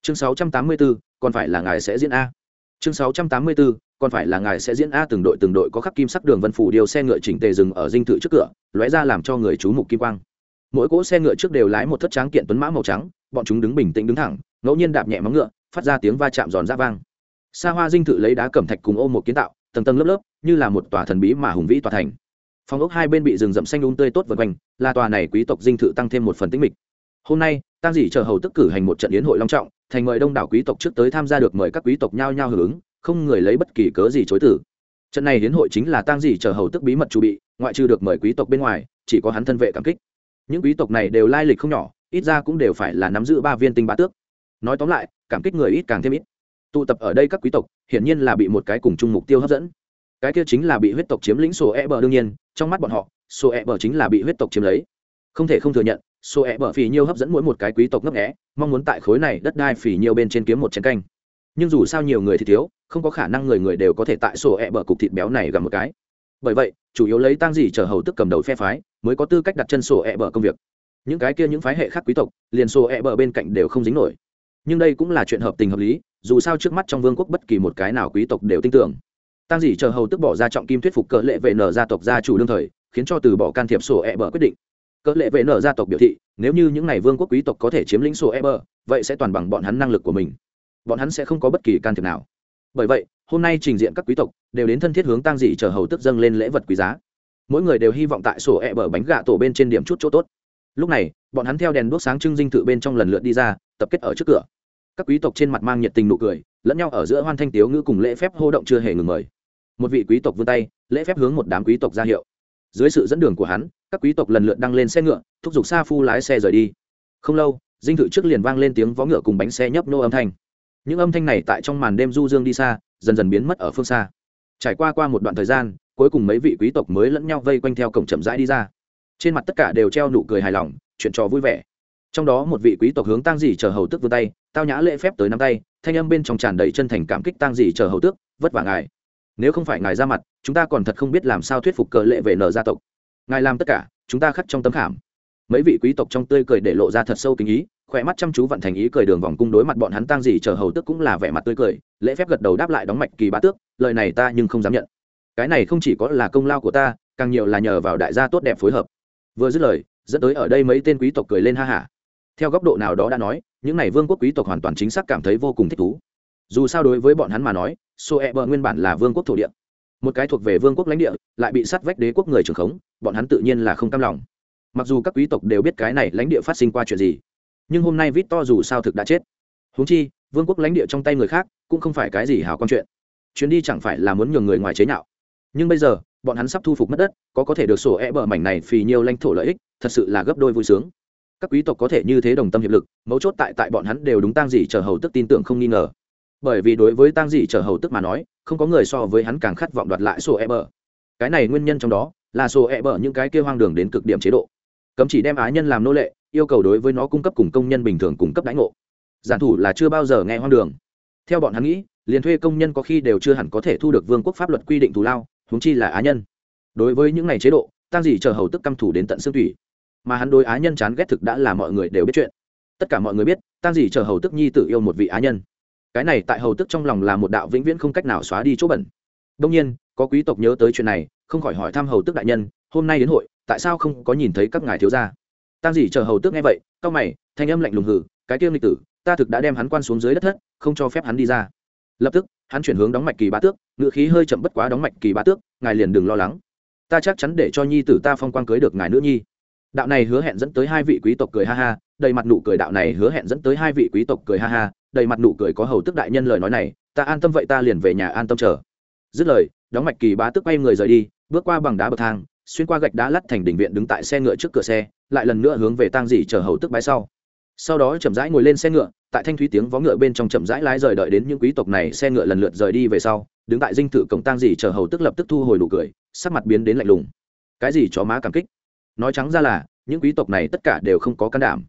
Chương 684, còn phải là ngài sẽ diễn a. Chương 684, còn phải là ngài sẽ diễn a từng đội từng đội có khắc kim sắc đường vân phủ điều xe ngựa chỉnh tề dừng ở dinh thự trước cửa lóe ra làm cho người chú mục kim quang. Mỗi cỗ xe ngựa trước đều lái một thất tráng kiện tuấn mã màu trắng bọn chúng đứng bình tĩnh đứng thẳng ngẫu nhiên đạp nhẹ móng ngựa phát ra tiếng va chạm giòn ra vang. Xa hoa dinh thự lấy đá cẩm thạch cùng ôm một kiến tạo tầng tầng lớp lớp, như là một tòa thần bí mà hùng vĩ tòa thành. Phòng ốc hai bên bị rừng rậm xanh um tươi tốt vượt quanh, là tòa này quý tộc dinh thự tăng thêm một phần tĩnh mịch. Hôm nay tăng dị chờ hầu tức cử hành một trận yến hội long trọng, thành mời đông đảo quý tộc trước tới tham gia được mời các quý tộc nhao nhao hưởng ứng, không người lấy bất kỳ cớ gì chối tử trận này hiến hội chính là tang dị chờ hầu tức bí mật chu bị, ngoại trừ được mời quý tộc bên ngoài, chỉ có hắn thân vệ cảm kích. Những quý tộc này đều lai lịch không nhỏ, ít ra cũng đều phải là nắm giữ ba viên tinh bá tước. Nói tóm lại, cảm kích người ít càng thêm ít tụ tập ở đây các quý tộc, hiển nhiên là bị một cái cùng chung mục tiêu hấp dẫn. Cái kia chính là bị huyết tộc chiếm lĩnh sổ e bờ đương nhiên, trong mắt bọn họ sổ e bờ chính là bị huyết tộc chiếm lấy. Không thể không thừa nhận sổ e bờ phì nhiêu hấp dẫn mỗi một cái quý tộc ngấp nghẽ mong muốn tại khối này đất đai phì nhiêu bên trên kiếm một chén canh. Nhưng dù sao nhiều người thì thiếu, không có khả năng người người đều có thể tại sổ e bờ cục thịt béo này gặp một cái. Bởi vậy, chủ yếu lấy tang gì chờ hầu tức cầm đầu phe phái, mới có tư cách đặt chân sổ e bờ công việc. Những cái kia những phái hệ khác quý tộc, liền sổ e bờ bên cạnh đều không dính nổi nhưng đây cũng là chuyện hợp tình hợp lý, dù sao trước mắt trong vương quốc bất kỳ một cái nào quý tộc đều tin tưởng. Tăng dỉ chờ hầu tức bỏ ra trọng kim thuyết phục cỡ lệ vệ nở gia tộc gia chủ đương thời, khiến cho từ bỏ can thiệp sổ e bờ quyết định. Cỡ lệ vệ nở gia tộc biểu thị, nếu như những n à y vương quốc quý tộc có thể chiếm lĩnh sổ e bờ vậy sẽ toàn bằng bọn hắn năng lực của mình. Bọn hắn sẽ không có bất kỳ can thiệp nào. Bởi vậy, hôm nay trình diện các quý tộc đều đến thân thiết hướng tăng dị chờ hầu tức dâng lên lễ vật quý giá. Mỗi người đều hy vọng tại sổ e bờ bánh gà tổ bên trên điểm chút chỗ tốt lúc này, bọn hắn theo đèn đuốc sáng trưng dinh thự bên trong lần lượt đi ra, tập kết ở trước cửa. Các quý tộc trên mặt mang nhiệt tình nụ cười, lẫn nhau ở giữa hoan thanh tiếu ngữ cùng lễ phép hô động chưa hề ngừng mời. Một vị quý tộc vươn tay, lễ phép hướng một đám quý tộc ra hiệu. Dưới sự dẫn đường của hắn, các quý tộc lần lượt đăng lên xe ngựa, thúc giục sa phu lái xe rời đi. Không lâu, dinh thự trước liền vang lên tiếng vó ngựa cùng bánh xe nhấp nô âm thanh. Những âm thanh này tại trong màn đêm du dương đi xa, dần dần biến mất ở phương xa. Trải qua qua một đoạn thời gian, cuối cùng mấy vị quý tộc mới lẫn nhau vây quanh theo cổng chậm rãi đi ra trên mặt tất cả đều treo nụ cười hài lòng, chuyện trò vui vẻ. Trong đó một vị quý tộc hướng tang dì chờ hầu tước vươn tay, tao nhã lễ phép tới năm tay, thanh âm bên trong tràn đầy chân thành cảm kích tang dì chờ hầu tước, vất vả ngài. Nếu không phải ngài ra mặt, chúng ta còn thật không biết làm sao thuyết phục cờ lệ về nở gia tộc. Ngài làm tất cả, chúng ta khắc trong tấm khảm. Mấy vị quý tộc trong tươi cười để lộ ra thật sâu kính ý, khỏe mắt chăm chú vận thành ý cười đường vòng cung đối mặt bọn hắn tang gì chờ hầu tước cũng là vẻ mặt tươi cười, lễ phép gật đầu đáp lại đóng mạch kỳ bá tước, lời này ta nhưng không dám nhận. Cái này không chỉ có là công lao của ta, càng nhiều là nhờ vào đại gia tốt đẹp phối hợp vừa dứt lời, dẫn tới ở đây mấy tên quý tộc cười lên ha hả theo góc độ nào đó đã nói, những n à y vương quốc quý tộc hoàn toàn chính xác cảm thấy vô cùng thích thú. Dù sao đối với bọn hắn mà nói xô e bờ nguyên bản là vương quốc thổ địa. Một cái thuộc về vương quốc lãnh địa, lại bị sát vách đế quốc người trưởng khống, bọn hắn tự nhiên là không cam lòng. Mặc dù các quý tộc đều biết cái này lãnh địa phát sinh qua chuyện gì, nhưng hôm nay vít to dù sao thực đã chết. Húng chi, vương quốc lãnh địa trong tay người khác cũng không phải cái gì hào con chuyện. Chuyến đi chẳng phải là muốn nhường người ngoài chế nhạo. Nhưng bây giờ bọn hắn sắp thu phục mất đất, có có thể được sổ e bờ mảnh này phì nhiều lãnh thổ lợi ích, thật sự là gấp đôi vui sướng. Các quý tộc có thể như thế đồng tâm hiệp lực, mấu chốt tại tại bọn hắn đều đúng tang Dị chờ hầu tức tin tưởng không nghi ngờ. Bởi vì đối với tang dị chờ hầu tức mà nói, không có người so với hắn càng khát vọng đoạt lại sổ e bờ. Cái này nguyên nhân trong đó là sổ e bờ những cái kia hoang đường đến cực điểm chế độ. Cấm chỉ đem á nhân làm nô lệ, yêu cầu đối với nó cung cấp cùng công nhân bình thường cung cấp đãi ngộ. Giản thủ là chưa bao giờ nghe hoang đường. Theo bọn hắn nghĩ, liền thuê công nhân có khi đều chưa hẳn có thể thu được vương quốc pháp luật quy định thù lao huống chi là á nhân. Đối với những ngày chế độ, tang dị chờ hầu tức căm thủ đến tận xương thủy mà hắn đối á nhân chán ghét thực đã là mọi người đều biết chuyện. Tất cả mọi người biết, tang dị chờ hầu tức nhi tự yêu một vị á nhân. Cái này tại hầu tức trong lòng là một đạo vĩnh viễn không cách nào xóa đi chỗ bẩn. Đông nhiên, có quý tộc nhớ tới chuyện này, không khỏi hỏi thăm hầu tức đại nhân, hôm nay đến hội, tại sao không có nhìn thấy các ngài thiếu gia? Tang dĩ chờ hầu tức nghe vậy cao mày, thanh âm lạnh lùng hử, cái tiêu lịch tử, ta thực đã đem hắn quan xuống dưới đất thất, không cho phép hắn đi ra. Lập tức, hắn chuyển hướng đóng mạch kỳ bá tước ngự khí hơi chậm bất quá đóng mạch kỳ bá tước, ngài liền đừng lo lắng. Ta chắc chắn để cho nhi tử ta phong quan cưới được ngài nữ nhi. Đạo này hứa hẹn dẫn tới hai vị quý tộc cười ha ha, đầy mặt nụ cười đạo này hứa hẹn dẫn tới hai vị quý tộc cười ha ha, đầy mặt nụ cười có hầu tức đại nhân lời nói này, ta an tâm vậy ta liền về nhà an tâm chờ. Dứt lời, đóng mạch kỳ bá tức quay người rời đi, bước qua bằng đá bậc thang, xuyên qua gạch đá lắt thành đỉnh viện đứng tại xe ngựa trước cửa xe, lại lần nữa hướng về tang dì chờ hầu tức bái sau. Sau đó chậm rãi ngồi lên xe ngựa, tại thanh thúy tiếng vó ngựa bên trong chậm rãi lái rời đợi đến những quý tộc này xe ngựa lần lượt rời đi về sau đứng tại dinh thự cổng tang dì chờ hầu tức lập tức thu hồi nụ cười, sắc mặt biến đến lạnh lùng. Cái gì chó má cảm kích? Nói trắng ra là, những quý tộc này tất cả đều không có can đảm.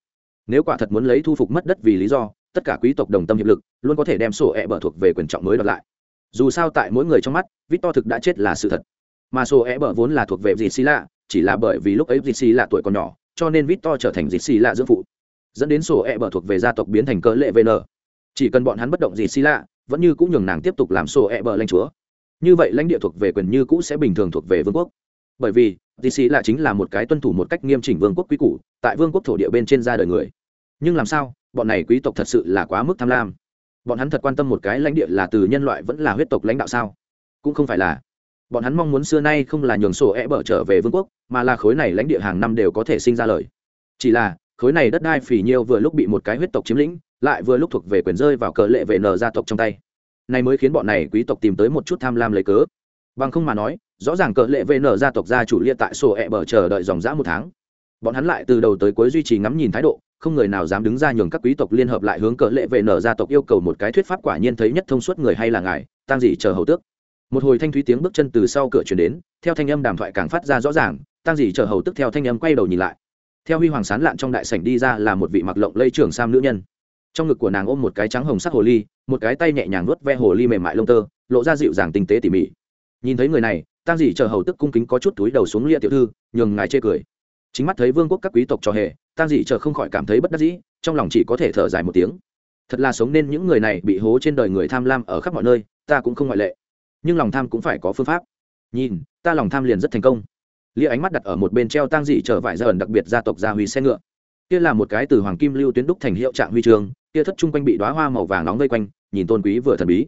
Nếu quả thật muốn lấy thu phục mất đất vì lý do, tất cả quý tộc đồng tâm hiệp lực, luôn có thể đem sổ ẹ bở thuộc về quyền trọng mới đoạt lại. Dù sao tại mỗi người trong mắt, victor thực đã chết là sự thật. Mà sổ ẹ bở vốn là thuộc về dì xì lạ, chỉ là bởi vì lúc ấy dì xì lạ tuổi còn nhỏ, cho nên victor trở thành dì xì lạ dưỡng phụ. Dẫn đến sổ ẹ bở thuộc về gia tộc biến thành cỡ lệ vn chỉ cần bọn hắn bất động dì xì lạ vẫn như cũng nhường nàng tiếp tục làm sổ e bờ lãnh chúa. Như vậy lãnh địa thuộc về quyền như cũ sẽ bình thường thuộc về vương quốc. Bởi vì dc là chính là một cái tuân thủ một cách nghiêm chỉnh vương quốc quý củ, tại vương quốc thổ địa bên trên ra đời người. Nhưng làm sao, bọn này quý tộc thật sự là quá mức tham lam? Bọn hắn thật quan tâm một cái lãnh địa là từ nhân loại vẫn là huyết tộc lãnh đạo sao? Cũng không phải là. Bọn hắn mong muốn xưa nay không là nhường sổ e bở trở về vương quốc, mà là khối này lãnh địa hàng năm đều có thể sinh ra lời. Chỉ là, khối này đất đai phì nhiêu vừa lúc bị một cái huyết tộc chiếm lĩnh lại vừa lúc thuộc về quyền rơi vào cờ lệ vệ nờ gia tộc trong tay. Này mới khiến bọn này quý tộc tìm tới một chút tham lam lấy cớ. Bằng không mà nói, rõ ràng cờ lệ vn gia tộc gia chủ lia tại sổ ẹ bờ chờ đợi dòng dã một tháng. Bọn hắn lại từ đầu tới cuối duy trì ngắm nhìn thái độ, không người nào dám đứng ra nhường các quý tộc liên hợp lại hướng cờ lệ vn gia tộc yêu cầu một cái thuyết pháp quả nhiên thấy nhất thông suốt người hay là ngài tăng dị chờ hầu tước. Một hồi thanh thúy tiếng bước chân từ sau cửa chuyển đến, theo thanh âm đàm thoại càng phát ra rõ ràng tăng dị chờ hầu tức theo thanh âm quay đầu nhìn lại. Theo huy hoàng sán lạn trong đại sảnh đi ra là một vị mặc lộng lây trưởng sam nữ nhân trong ngực của nàng ôm một cái trắng hồng sắc hồ ly, một cái tay nhẹ nhàng nuốt ve hồ ly mềm mại lông tơ, lộ ra dịu dàng tinh tế tỉ mỉ. Nhìn thấy người này, tang dị chờ hầu tức cung kính có chút túi đầu xuống lia tiểu thư, nhường ngài chê cười. Chính mắt thấy vương quốc các quý tộc cho hề, tang dị chờ không khỏi cảm thấy bất đắc dĩ, trong lòng chỉ có thể thở dài một tiếng. Thật là sống nên những người này bị hố trên đời người tham lam ở khắp mọi nơi, ta cũng không ngoại lệ. Nhưng lòng tham cũng phải có phương pháp. Nhìn, ta lòng tham liền rất thành công. Lia ánh mắt đặt ở một bên treo tang dị trở vải ra ẩn đặc biệt gia tộc gia huy xe ngựa. Kia là một cái từ hoàng kim lưu tuyến đúc thành hiệu trạng huy trường kia thất chung quanh bị đoá hoa màu vàng nóng vây quanh, nhìn tôn quý vừa thần bí.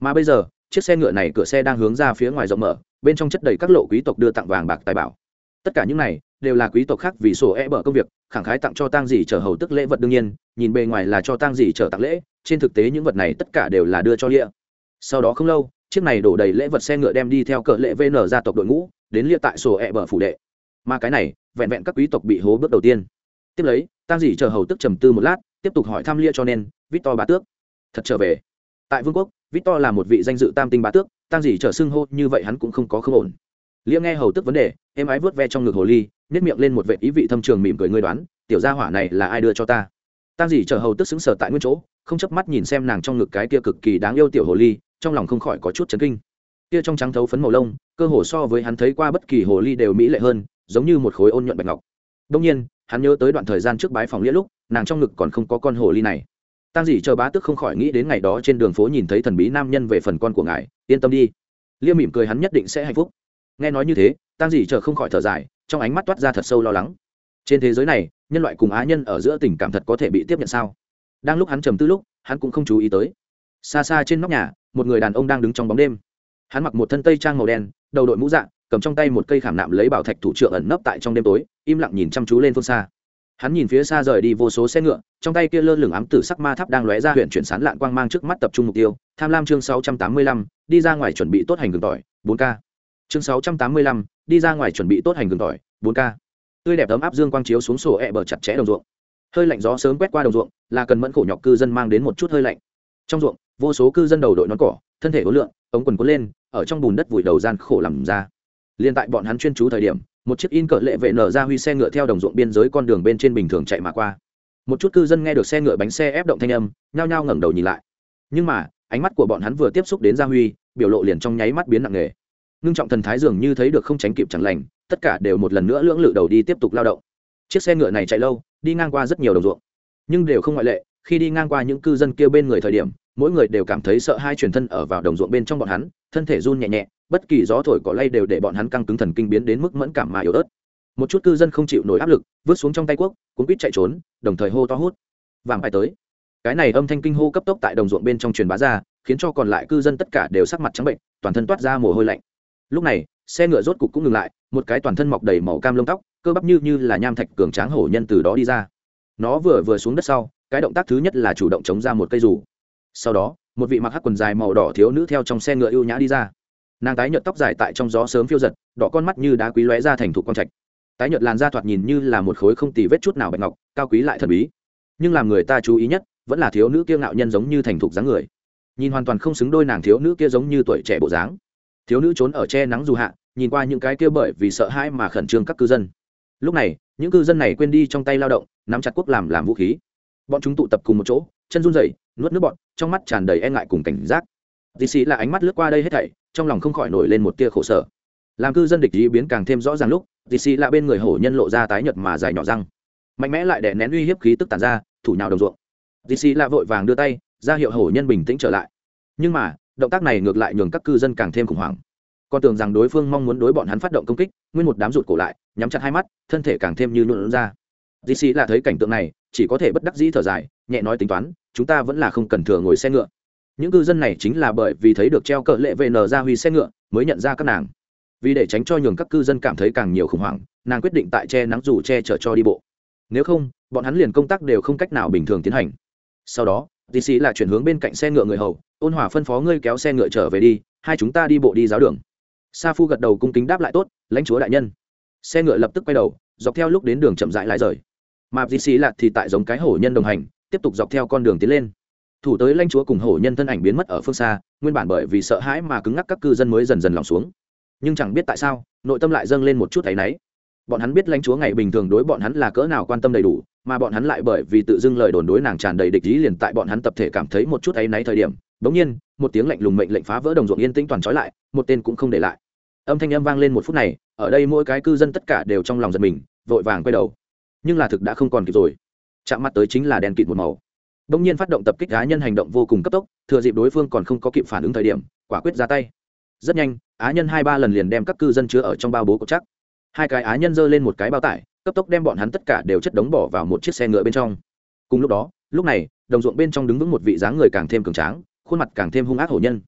Mà bây giờ, chiếc xe ngựa này cửa xe đang hướng ra phía ngoài rộng mở, bên trong chất đầy các lộ quý tộc đưa tặng vàng bạc tài bảo. Tất cả những này, đều là quý tộc khác vì sổ e bở công việc, khẳng khái tặng cho tang dì chở hầu tức lễ vật đương nhiên, nhìn bề ngoài là cho tang dì chở tặng lễ, trên thực tế những vật này tất cả đều là đưa cho lia sau đó không lâu, chiếc này đổ đầy lễ vật xe ngựa đem đi theo cờ lễ vn gia tộc đội ngũ, đến lia tại sổ e bở phủ đệ. Mà cái này, vẹn vẹn các quý tộc bị hố bước đầu tiên. Tiếp lấy, tang dì chờ hầu tức trầm tư một lát tiếp tục hỏi thăm lia cho nên, victor bá tước. Thật trở về. Tại vương quốc, victor là một vị danh dự tam tinh bá tước tăng gì trở xưng hô như vậy hắn cũng không có không ổn. Lia nghe hầu tức vấn đề em ái vớt ve trong ngực hồ ly nếp miệng lên một vệ ý vị thâm trường mỉm cười ngươi đoán, tiểu gia hỏa này là ai đưa cho ta? Tăng gì chờ hầu tức xứng sở tại nguyên chỗ, không chớp mắt nhìn xem nàng trong ngực cái kia cực kỳ đáng yêu tiểu hồ ly, trong lòng không khỏi có chút chấn kinh. Kia trong trắng thấu phấn màu lông, cơ hồ so với hắn thấy qua bất kỳ hồ ly đều mỹ lệ hơn, giống như một khối ôn nhuận bạch ngọc. Đông nhiên, hắn nhớ tới đoạn thời gian trước bái phòng lia lúc nàng trong ngực còn không có con hồ ly này. Tang dì chờ bá tức không khỏi nghĩ đến ngày đó trên đường phố nhìn thấy thần bí nam nhân về phần con của ngài, yên tâm đi. Liêm mỉm cười hắn nhất định sẽ hạnh phúc. Nghe nói như thế, Tang dì chờ không khỏi thở dài, trong ánh mắt toát ra thật sâu lo lắng. Trên thế giới này, nhân loại cùng á nhân ở giữa tình cảm thật có thể bị tiếp nhận sao? Đang lúc hắn trầm tư lúc, hắn cũng không chú ý tới. Xa xa trên nóc nhà, một người đàn ông đang đứng trong bóng đêm. Hắn mặc một thân tây trang màu đen, đầu đội mũ dạng cầm trong tay một cây khảm nạm lấy bảo thạch thủ trưởng ẩn nấp tại trong đêm tối, im lặng nhìn chăm chú lên phương xa hắn nhìn phía xa rời đi vô số xe ngựa trong tay kia lơ lửng ám tử sắc ma tháp đang lóe ra huyện chuyển sán lạn quang mang trước mắt tập trung mục tiêu. Tham lam chương 685, đi ra ngoài chuẩn bị tốt hành gừng tỏi 4 k. Chương 685, đi ra ngoài chuẩn bị tốt hành gừng tỏi 4 k. Tươi đẹp ấm áp dương quang chiếu xuống sổ ẹ bờ chặt chẽ đồng ruộng. Hơi lạnh gió sớm quét qua đồng ruộng là cần mẫn khổ nhọc cư dân mang đến một chút hơi lạnh. Trong ruộng vô số cư dân đầu đội nón cỏ thân thể ố lượn ống quần cuốn lên ở trong bùn đất vùi đầu gian khổ làm ra. Liên tại bọn hắn chuyên chú thời điểm một chiếc in cỡ lệ vệ nở ra huy xe ngựa theo đồng ruộng biên giới con đường bên trên bình thường chạy mà qua. Một chút cư dân nghe được xe ngựa bánh xe ép động thanh âm, nhao nhao ngẩng đầu nhìn lại. Nhưng mà, ánh mắt của bọn hắn vừa tiếp xúc đến gia huy, biểu lộ liền trong nháy mắt biến nặng nề. Ngưng trọng thần thái dường như thấy được không tránh kịp chẳng lành, tất cả đều một lần nữa lưỡng lự đầu đi tiếp tục lao động. Chiếc xe ngựa này chạy lâu, đi ngang qua rất nhiều đồng ruộng. Nhưng đều không ngoại lệ, khi đi ngang qua những cư dân kia bên người thời điểm, mỗi người đều cảm thấy sợ hai truyền thân ở vào đồng ruộng bên trong bọn hắn, thân thể run nhẹ nhẹ bất kỳ gió thổi cỏ lay đều để bọn hắn căng cứng thần kinh biến đến mức mẫn cảm mà yếu ớt. Một chút cư dân không chịu nổi áp lực, vứt xuống trong tay quốc, cuốn quýt chạy trốn, đồng thời hô to hút. Vàng phải tới. Cái này âm thanh kinh hô cấp tốc tại đồng ruộng bên trong truyền bá ra, khiến cho còn lại cư dân tất cả đều sắc mặt trắng bệnh, toàn thân toát ra mồ hôi lạnh. Lúc này, xe ngựa rốt cục cũng ngừng lại, một cái toàn thân mọc đầy màu cam lông tóc, cơ bắp như như là nham thạch cường tráng hổ nhân từ đó đi ra. Nó vừa vừa xuống đất sau, cái động tác thứ nhất là chủ động chống ra một cây rủ sau đó, một vị mặc hắc quần dài màu đỏ thiếu nữ theo trong xe ngựa ưu nhã đi ra nàng tái nhợt tóc dài tại trong gió sớm phiêu giật, đỏ con mắt như đá quý lóe ra thành thục quang trạch. Tái nhợt làn da thoạt nhìn như là một khối không tì vết chút nào bạch ngọc, cao quý lại thần bí. Nhưng làm người ta chú ý nhất, vẫn là thiếu nữ kia ngạo nhân giống như thành thục dáng người. Nhìn hoàn toàn không xứng đôi nàng thiếu nữ kia giống như tuổi trẻ bộ dáng. Thiếu nữ trốn ở che nắng dù hạ, nhìn qua những cái kia bởi vì sợ hãi mà khẩn trương các cư dân. Lúc này, những cư dân này quên đi trong tay lao động, nắm chặt quốc làm làm vũ khí. Bọn chúng tụ tập cùng một chỗ, chân run rẩy, nuốt nước bọn trong mắt tràn đầy e ngại cùng cảnh giác dì xì là ánh mắt lướt qua đây hết thảy, trong lòng không khỏi nổi lên một tia khổ sở. Làm cư dân địch ý biến càng thêm rõ ràng lúc, dì xì là bên người hổ nhân lộ ra tái nhợt mà dài nhỏ răng. Mạnh mẽ lại để nén uy hiếp khí tức tàn ra, thủ nhào đồng ruộng. Dì xì là vội vàng đưa tay, ra hiệu hổ nhân bình tĩnh trở lại. Nhưng mà, động tác này ngược lại nhường các cư dân càng thêm khủng hoảng. Con tưởng rằng đối phương mong muốn đối bọn hắn phát động công kích, nguyên một đám rụt cổ lại, nhắm chặt hai mắt, thân thể càng thêm như luôn ra. Dì xì là thấy cảnh tượng này, chỉ có thể bất đắc dĩ thở dài, nhẹ nói tính toán, chúng ta vẫn là không cần thừa ngồi xe ngựa những cư dân này chính là bởi vì thấy được treo cờ lệ vn ra huy xe ngựa, mới nhận ra các nàng. Vì để tránh cho nhường các cư dân cảm thấy càng nhiều khủng hoảng, nàng quyết định tại che nắng dù che chở cho đi bộ. Nếu không, bọn hắn liền công tác đều không cách nào bình thường tiến hành. Sau đó dì xì là chuyển hướng bên cạnh xe ngựa người hầu, ôn hòa phân phó ngươi kéo xe ngựa trở về đi, hai chúng ta đi bộ đi giáo đường. Sa phu gật đầu cung kính đáp lại tốt, lãnh chúa đại nhân. Xe ngựa lập tức quay đầu, dọc theo lúc đến đường chậm rãi lái rời. Mà dì xì là thì tại giống cái hổ nhân đồng hành, tiếp tục dọc theo con đường tiến lên thủ tới lãnh chúa cùng hổ nhân thân ảnh biến mất ở phương xa, nguyên bản bởi vì sợ hãi mà cứng ngắc các cư dân mới dần dần lòng xuống. Nhưng chẳng biết tại sao, nội tâm lại dâng lên một chút áy náy. Bọn hắn biết lãnh chúa ngày bình thường đối bọn hắn là cỡ nào quan tâm đầy đủ, mà bọn hắn lại bởi vì tự dưng lời đồn đối nàng tràn đầy địch ý liền tại bọn hắn tập thể cảm thấy một chút áy náy thời điểm, bỗng nhiên, một tiếng lạnh lùng mệnh lệnh phá vỡ đồng ruộng yên tĩnh toàn trói lại, một tên cũng không để lại. Âm thanh âm vang lên một phút này, ở đây mỗi cái cư dân tất cả đều trong lòng giật mình, vội vàng quay đầu. Nhưng là thực đã không còn kịp rồi. Chạm mặt tới chính là đèn kịt một màu đông nhiên phát động tập kích cá nhân hành động vô cùng cấp tốc, thừa dịp đối phương còn không có kịp phản ứng thời điểm, quả quyết ra tay. Rất nhanh, á nhân hai ba lần liền đem các cư dân chứa ở trong bao bố cột chắc. Hai cái á nhân giơ lên một cái bao tải, cấp tốc đem bọn hắn tất cả đều chất đống bỏ vào một chiếc xe ngựa bên trong. Cùng lúc đó, lúc này, đồng ruộng bên trong đứng vững một vị dáng người càng thêm cường tráng, khuôn mặt càng thêm hung ác hổ nhân.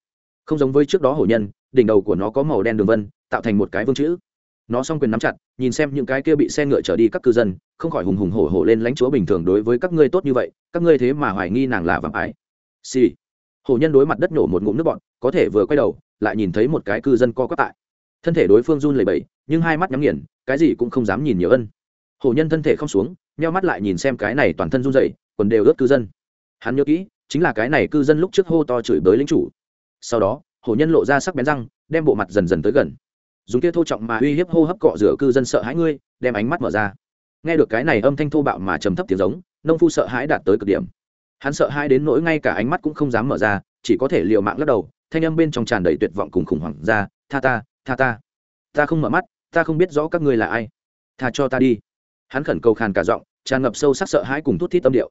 Không giống với trước đó hổ nhân, đỉnh đầu của nó có màu đen đường vân, tạo thành một cái vương chữ nó s o n g quyền nắm chặt, nhìn xem những cái kia bị xe ngựa trở đi các cư dân, không khỏi hùng hùng hổ hổ lên lãnh chúa bình thường đối với các ngươi tốt như vậy, các ngươi thế mà hoài nghi nàng là vàng ái. Xì、sì. hổ nhân đối mặt đất nổ một ngụm nước bọn có thể vừa quay đầu, lại nhìn thấy một cái cư dân co quắp tại. Thân thể đối phương run lầy bẫy nhưng hai mắt nhắm nghiền, cái gì cũng không dám nhìn nhiều ân. Hổ nhân thân thể không xuống meo mắt lại nhìn xem cái này toàn thân run dậy còn đều ướt cư dân. Hắn nhớ kỹ, chính là cái này cư dân lúc trước hô to chửi bới lính chủ. Sau đó, hổ nhân lộ ra sắc bén răng, đem bộ mặt dần dần tới gần dùng kia thô trọng mà uy hiếp hô hấp cọ rửa cư dân sợ hãi ngươi, đem ánh mắt mở ra. Nghe được cái này âm thanh thô bạo mà trầm thấp tiếng giống, nông phu sợ hãi đạt tới cực điểm. Hắn sợ hãi đến nỗi ngay cả ánh mắt cũng không dám mở ra, chỉ có thể liều mạng lắc đầu, thanh âm bên trong tràn đầy tuyệt vọng cùng khủng hoảng ra, tha ta tha ta. Ta không mở mắt, ta không biết rõ các ngươi là ai. Tha cho ta đi. Hắn khẩn cầu khàn cả giọng, tràn ngập sâu sắc sợ hãi cùng thút thít tâm điệu.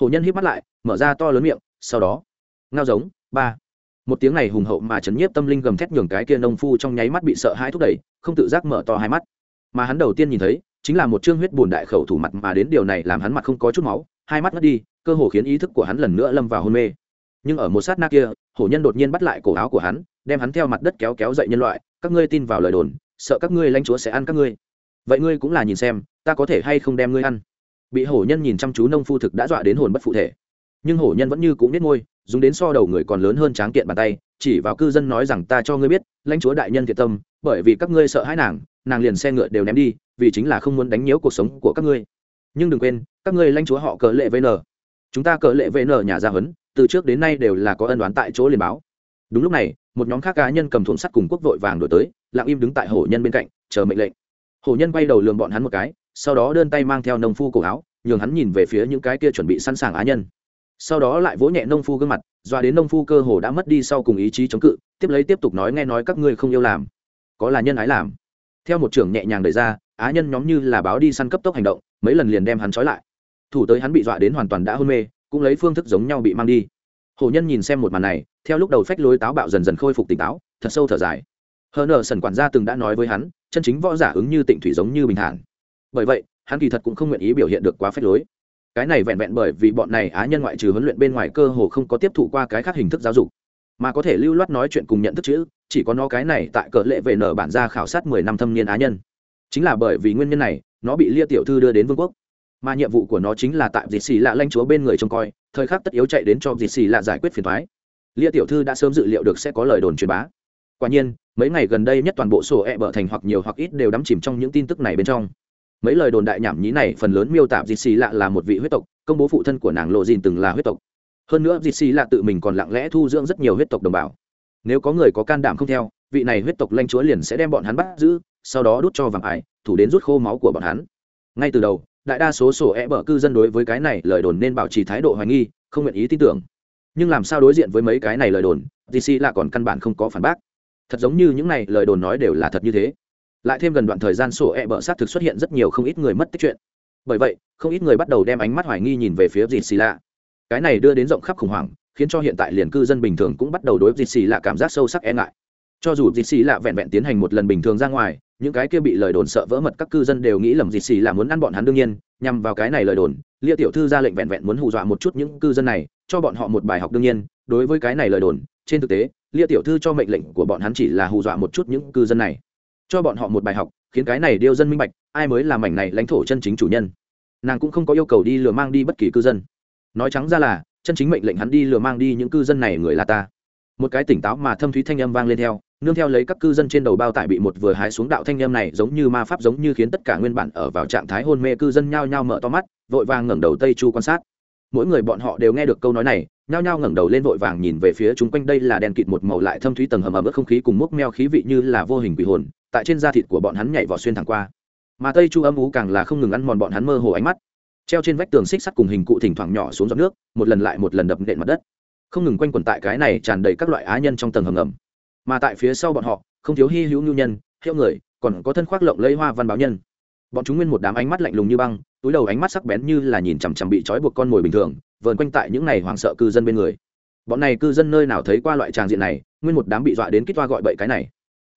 Hồ nhân hít mắt lại, mở ra to lớn miệng, sau đó, ngao giống, ba một tiếng này hùng hậu mà chấn nhiếp tâm linh gầm thét nhường cái kia nông phu trong nháy mắt bị sợ hãi thúc đẩy, không tự giác mở to hai mắt. Mà hắn đầu tiên nhìn thấy, chính là một trương huyết bùn đại khẩu thủ mặt mà đến điều này làm hắn mặt không có chút máu, hai mắt ngất đi, cơ hồ khiến ý thức của hắn lần nữa lâm vào hôn mê. Nhưng ở một sát na kia, hổ nhân đột nhiên bắt lại cổ áo của hắn, đem hắn theo mặt đất kéo kéo dậy nhân loại, các ngươi tin vào lời đồn, sợ các ngươi lãnh chúa sẽ ăn các ngươi. Vậy ngươi cũng là nhìn xem, ta có thể hay không đem ngươi ăn? Bị hổ nhân nhìn chăm chú nông phu thực đã dọa đến hồn bất phụ thể. Nhưng hổ nhân vẫn như cũng biết ngôi dùng đến so đầu người còn lớn hơn tráng kiện bàn tay, chỉ vào cư dân nói rằng ta cho ngươi biết, lãnh chúa đại nhân thiệt tâm, bởi vì các ngươi sợ hãi nàng nàng liền xe ngựa đều ném đi, vì chính là không muốn đánh nhiễu cuộc sống của các ngươi. Nhưng đừng quên, các ngươi lãnh chúa họ cờ lệ vn chúng ta cờ lệ vn nhà gia huấn, từ trước đến nay đều là có ân đoán tại chỗ liền báo. Đúng lúc này, một nhóm khác cá nhân cầm thùng sắt cùng quốc vội vàng đổi tới, lặng im đứng tại hổ nhân bên cạnh, chờ mệnh lệnh. Hổ nhân quay đầu lường bọn hắn một cái, sau đó đơn tay mang theo nông phu cổ áo, nhường hắn nhìn về phía những cái kia chuẩn bị sẵn sàng á nhân sau đó lại vỗ nhẹ nông phu gương mặt, doa đến nông phu cơ hồ đã mất đi sau cùng ý chí chống cự, tiếp lấy tiếp tục nói nghe nói các ngươi không yêu làm, có là nhân ái làm. Theo một trưởng nhẹ nhàng đẩy ra, á nhân nhóm như là báo đi săn cấp tốc hành động, mấy lần liền đem hắn trói lại. Thủ tới hắn bị dọa đến hoàn toàn đã hôn mê, cũng lấy phương thức giống nhau bị mang đi. Hồ nhân nhìn xem một màn này, theo lúc đầu phách lối táo bạo dần dần khôi phục tỉnh táo, thật sâu thở dài. Hờ ở sần quản gia từng đã nói với hắn, chân chính võ giả ứng như tịnh thủy giống như bình thản. Bởi vậy, hắn kỳ thật cũng không nguyện ý biểu hiện được quá phách lối cái này vẹn vẹn bởi vì bọn này á nhân ngoại trừ huấn luyện bên ngoài cơ hồ không có tiếp thụ qua cái khác hình thức giáo dục, mà có thể lưu loát nói chuyện cùng nhận thức chữ, chỉ có nó cái này tại cỡ lệ về nở bản ra khảo sát mười năm thâm niên á nhân. Chính là bởi vì nguyên nhân này, nó bị lia tiểu thư đưa đến vương quốc. Mà nhiệm vụ của nó chính là tại dịt xì lạ lanh chúa bên người trông coi, thời khắc tất yếu chạy đến cho dịt xì lạ giải quyết phiền thoái lia tiểu thư đã sớm dự liệu được sẽ có lời đồn truyền bá. Quả nhiên, mấy ngày gần đây nhất toàn bộ sổ e bở thành hoặc nhiều hoặc ít đều đắm chìm trong những tin tức này bên trong mấy lời đồn đại nhảm nhí này, phần lớn miêu tả dịt xì lạ là một vị huyết tộc, công bố phụ thân của nàng lộ dìn từng là huyết tộc. Hơn nữa dịt xì lạ tự mình còn lặng lẽ thu dưỡng rất nhiều huyết tộc đồng bào. Nếu có người có can đảm không theo, vị này huyết tộc lanh chúa liền sẽ đem bọn hắn bắt giữ, sau đó đút cho vàng ải, thủ đến rút khô máu của bọn hắn. Ngay từ đầu, đại đa số sổ e bở cư dân đối với cái này lời đồn nên bảo trì thái độ hoài nghi, không nguyện ý tin tưởng. Nhưng làm sao đối diện với mấy cái này lời đồn dc là còn căn bản không có phản bác. Thật giống như những này lời đồn nói đều là thật như thế lại thêm gần đoạn thời gian sổ e bở sát thực xuất hiện rất nhiều không ít người mất tích chuyện. Bởi vậy, không ít người bắt đầu đem ánh mắt hoài nghi nhìn về phía dc lạ. Cái này đưa đến rộng khắp khủng hoảng, khiến cho hiện tại liền cư dân bình thường cũng bắt đầu đối với dc lạ cảm giác sâu sắc e ngại. Cho dù dc lạ vẹn vẹn tiến hành một lần bình thường ra ngoài, những cái kia bị lời đồn sợ vỡ mật các cư dân đều nghĩ lầm dịt xì là muốn ăn bọn hắn đương nhiên, nhằm vào cái này lời đồn, lia tiểu thư ra lệnh vẹn vẹn muốn hù dọa một chút những cư dân này, cho bọn họ một bài học đương nhiên, đối với cái này lời đồn, trên thực tế, lia tiểu thư cho mệnh lệnh của bọn hắn chỉ là hù dọa một chút những cư dân này cho bọn họ một bài học, khiến cái này điêu dân minh bạch, ai mới là mảnh này lãnh thổ chân chính chủ nhân. Nàng cũng không có yêu cầu đi lừa mang đi bất kỳ cư dân. Nói trắng ra là, chân chính mệnh lệnh hắn đi lừa mang đi những cư dân này người là ta. Một cái tỉnh táo mà thâm thúy thanh âm vang lên theo, nương theo lấy các cư dân trên đầu bao tải bị một vừa hái xuống đạo thanh âm này giống như ma pháp giống như khiến tất cả nguyên bản ở vào trạng thái hôn mê cư dân nhao nhao mở to mắt, vội vàng ngẩng đầu tây chu quan sát. Mỗi người bọn họ đều nghe được câu nói này, nhao nhao ngẩng đầu lên vội vàng nhìn về phía chúng quanh đây là đèn kịt một màu lại thâm thúy tầng hầm ẩm ướt không khí cùng mốc meo khí vị như là vô hình quỷ hồn tại trên da thịt của bọn hắn nhảy vỏ xuyên thẳng qua. Mà tây chu âm ú càng là không ngừng ăn mòn bọn hắn mơ hồ ánh mắt. Treo trên vách tường xích sắt cùng hình cụ thỉnh thoảng nhỏ xuống giọt nước, một lần lại một lần đập nện mặt đất. Không ngừng quanh quẩn tại cái này tràn đầy các loại á nhân trong tầng hầm ngầm. Mà tại phía sau bọn họ, không thiếu hy hữu nhu nhân, hiệu người, còn có thân khoác lộng lấy hoa văn báo nhân. Bọn chúng nguyên một đám ánh mắt lạnh lùng như băng, túi đầu ánh mắt sắc bén như là nhìn chằm chằm bị trói buộc con mồi bình thường, vờn quanh tại những này hoảng sợ cư dân bên người. Bọn này cư dân nơi nào thấy qua loại tràng diện này, nguyên một đám bị dọa đến kích toa gọi bậy cái này.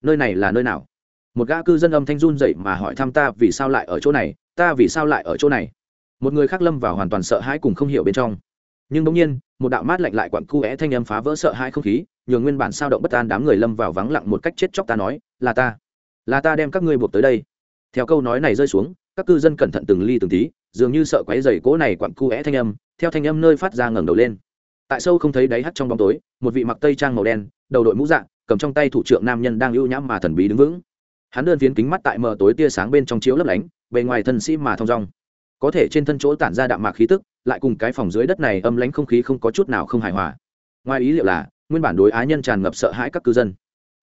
Nơi này là nơi nào? Một gã cư dân âm thanh run dậy mà hỏi thăm ta vì sao lại ở chỗ này, ta vì sao lại ở chỗ này. Một người khác lâm vào hoàn toàn sợ hãi cùng không hiểu bên trong. Nhưng bỗng nhiên, một đạo mát lạnh lại quặn cu é thanh âm phá vỡ sợ hãi không khí, nhường nguyên bản sao động bất an đám người lâm vào vắng lặng một cách chết chóc ta nói, là ta là ta đem các ngươi buộc tới đây. Theo câu nói này rơi xuống, các cư dân cẩn thận từng ly từng tí, dường như sợ quáy dày cỗ này quặn cu é thanh âm, theo thanh âm nơi phát ra ngẩng đầu lên. Tại sâu không thấy đáy hắt trong bóng tối, một vị mặc tây trang màu đen, đầu đội mũ dạng cầm trong tay thủ trưởng nam nhân đang ưu nhãm mà thần bí đứng vững hắn đơn phiến kính mắt tại mờ tối tia sáng bên trong chiếu lấp lánh, bề ngoài thân sĩ mà thong dong. Có thể trên thân chỗ tản ra đạm mạc khí tức, lại cùng cái phòng dưới đất này âm lãnh không khí không có chút nào không hài hòa. Ngoài ý liệu là, nguyên bản đối á nhân tràn ngập sợ hãi các cư dân.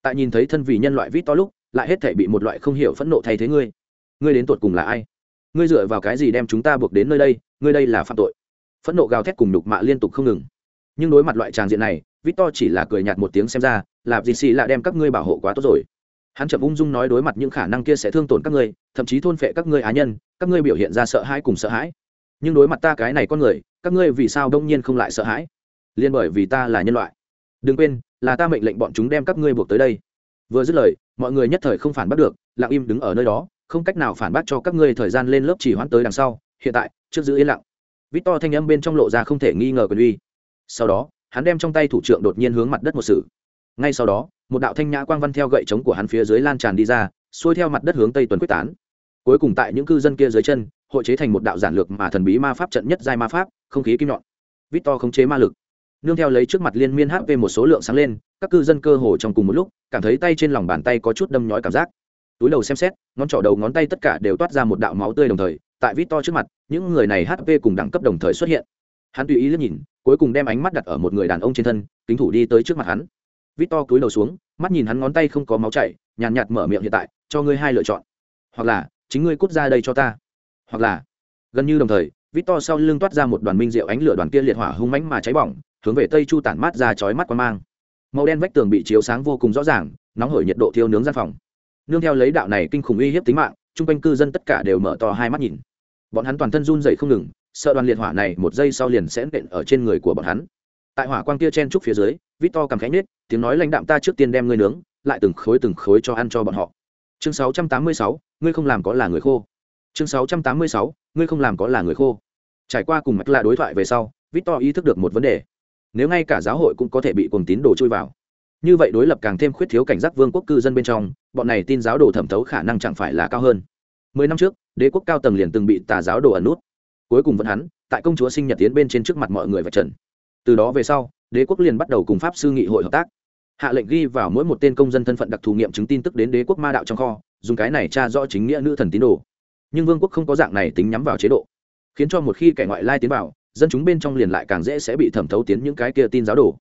Tại nhìn thấy thân vì nhân loại vít to lúc, lại hết thể bị một loại không hiểu phẫn nộ thay thế ngươi. Ngươi đến tột cùng là ai? Ngươi dựa vào cái gì đem chúng ta buộc đến nơi đây? Ngươi đây là phạm tội. Phẫn nộ gào thét cùng nhục mạ liên tục không ngừng. Nhưng đối mặt loại tràng diện này, vít to chỉ là cười nhạt một tiếng xem ra, là gì xì là đem các ngươi bảo hộ quá tốt rồi hắn chậm ung dung nói đối mặt những khả năng kia sẽ thương tổn các ngươi, thậm chí thôn phệ các ngươi á nhân, các ngươi biểu hiện ra sợ hãi cùng sợ hãi. Nhưng đối mặt ta cái này con người, các ngươi vì sao đông nhiên không lại sợ hãi? Liên bởi vì ta là nhân loại. Đừng quên, là ta mệnh lệnh bọn chúng đem các ngươi buộc tới đây. Vừa dứt lời, mọi người nhất thời không phản bác được, lặng im đứng ở nơi đó, không cách nào phản bác cho các ngươi thời gian lên lớp chỉ hoãn tới đằng sau, hiện tại, trước giữ yên lặng. Vít to thanh âm bên trong lộ ra không thể nghi ngờ quyền uy sau đó, hắn đem trong tay thủ trưởng đột nhiên hướng mặt đất một sự ngay sau đó một đạo thanh nhã quang văn theo gậy trống của hắn phía dưới lan tràn đi ra, xuôi theo mặt đất hướng tây tuần quyết tán. Cuối cùng tại những cư dân kia dưới chân, hội chế thành một đạo giản lược mà thần bí ma pháp trận nhất giai ma pháp, không khí kim nhọn. Vít to khống chế ma lực. Nương theo lấy trước mặt liên miên hp một số lượng sáng lên, các cư dân cơ hồ trong cùng một lúc, cảm thấy tay trên lòng bàn tay có chút đâm nhói cảm giác. Túi đầu xem xét, ngón trỏ đầu ngón tay tất cả đều toát ra một đạo máu tươi đồng thời, tại vít to trước mặt, những người này hp cùng đẳng cấp đồng thời xuất hiện. Hắn tùy ý liếc nhìn, cuối cùng đem ánh mắt đặt ở một người đàn ông trên thân, kính thủ đi tới trước mặt hắn vít to cúi đầu xuống, mắt nhìn hắn ngón tay không có máu chảy, nhàn nhạt mở miệng hiện tại, cho ngươi hai lựa chọn. Hoặc là, chính ngươi cút ra đây cho ta. Hoặc là, gần như đồng thời, vít to sau lưng toát ra một đoàn minh rượu ánh lửa đoàn kia liệt hỏa hung mãnh mà cháy bỏng, hướng về tây chu tản mát ra chói mắt quan mang. Màu đen vách tường bị chiếu sáng vô cùng rõ ràng, nóng hổi nhiệt độ thiêu nướng gian phòng. Nương theo lấy đạo này kinh khủng uy hiếp tính mạng, chung quanh cư dân tất cả đều mở to hai mắt nhìn. Bọn hắn toàn thân run dậy không ngừng, sợ đoàn liệt hỏa này một giây sau liền sẽ nện ở trên người của bọn hắn tại hỏa quang kia chen trúc phía dưới vít to cầm khẽ nết tiếng nói lãnh đạm ta trước tiên đem ngươi nướng lại từng khối từng khối cho ăn cho bọn họ. Chương 686, ngươi không làm có là người khô. Chương 686, ngươi không làm có là người khô. Trải qua cùng mạch lạ đối thoại về sau vít to ý thức được một vấn đề. Nếu ngay cả giáo hội cũng có thể bị cuồng tín đồ chui vào. Như vậy đối lập càng thêm khuyết thiếu cảnh giác vương quốc cư dân bên trong bọn này tin giáo đồ thẩm thấu khả năng chẳng phải là cao hơn. Mười năm trước đế quốc cao tầng liền từng bị tà giáo đồ ẩn nút. Cuối cùng vẫn hắn tại công chúa sinh nhật tiến bên trên trước mặt mọi người và trần từ đó về sau, đế quốc liền bắt đầu cùng pháp sư nghị hội hợp tác. Hạ lệnh ghi vào mỗi một tên công dân thân phận đặc thù nghiệm chứng tin tức đến đế quốc ma đạo trong kho, dùng cái này tra rõ chính nghĩa nữ thần tín đồ. Nhưng vương quốc không có dạng này tính nhắm vào chế độ. Khiến cho một khi kẻ ngoại lai tiến vào, dân chúng bên trong liền lại càng dễ sẽ bị thẩm thấu tiến những cái kia tin giáo đồ.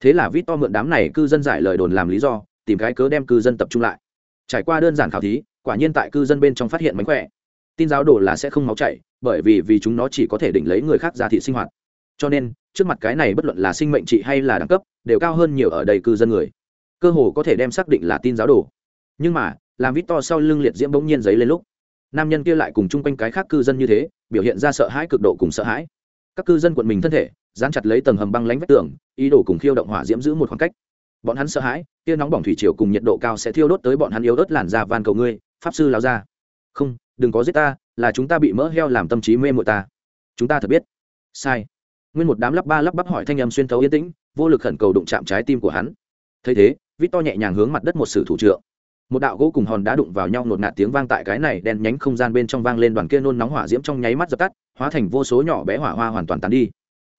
Thế là vít to mượn đám này cư dân giải lời đồn làm lý do, tìm cái cớ đem cư dân tập trung lại. Trải qua đơn giản khảo thí, quả nhiên tại cư dân bên trong phát hiện mánh khỏe. Tin giáo đồ là sẽ không máu chảy, bởi vì vì chúng nó chỉ có thể định lấy người khác ra thị sinh hoạt cho nên, trước mặt cái này bất luận là sinh mệnh trị hay là đẳng cấp, đều cao hơn nhiều ở đầy cư dân người. Cơ hồ có thể đem xác định là tin giáo đồ. Nhưng mà, làm vít to sau lưng liệt diễm bỗng nhiên giấy lên lúc, nam nhân kia lại cùng chung quanh cái khác cư dân như thế, biểu hiện ra sợ hãi cực độ cùng sợ hãi. Các cư dân quận mình thân thể, dán chặt lấy tầng hầm băng lánh vách tường, ý đồ cùng khiêu động hỏa diễm giữ một khoảng cách. Bọn hắn sợ hãi tia nóng bỏng thủy triều cùng nhiệt độ cao sẽ thiêu đốt tới bọn hắn yếu ớt làn da van cầu ngươi, pháp sư lao ra không, đừng có giết ta, là chúng ta bị mỡ heo làm tâm trí mê mội ta. Chúng ta thật biết. Sai nguyên một đám lắp ba lắp bắp hỏi thanh âm xuyên thấu yên tĩnh, vô lực khẩn cầu đụng chạm trái tim của hắn. Thấy thế, vít to nhẹ nhàng hướng mặt đất một sử thủ trượng. Một đạo gỗ cùng hòn đá đụng vào nhau nột ngạt tiếng vang tại cái này đen nhánh không gian bên trong vang lên đoàn kia nôn nóng hỏa diễm trong nháy mắt dập tắt, hóa thành vô số nhỏ bé hỏa hoa hoàn toàn tàn đi.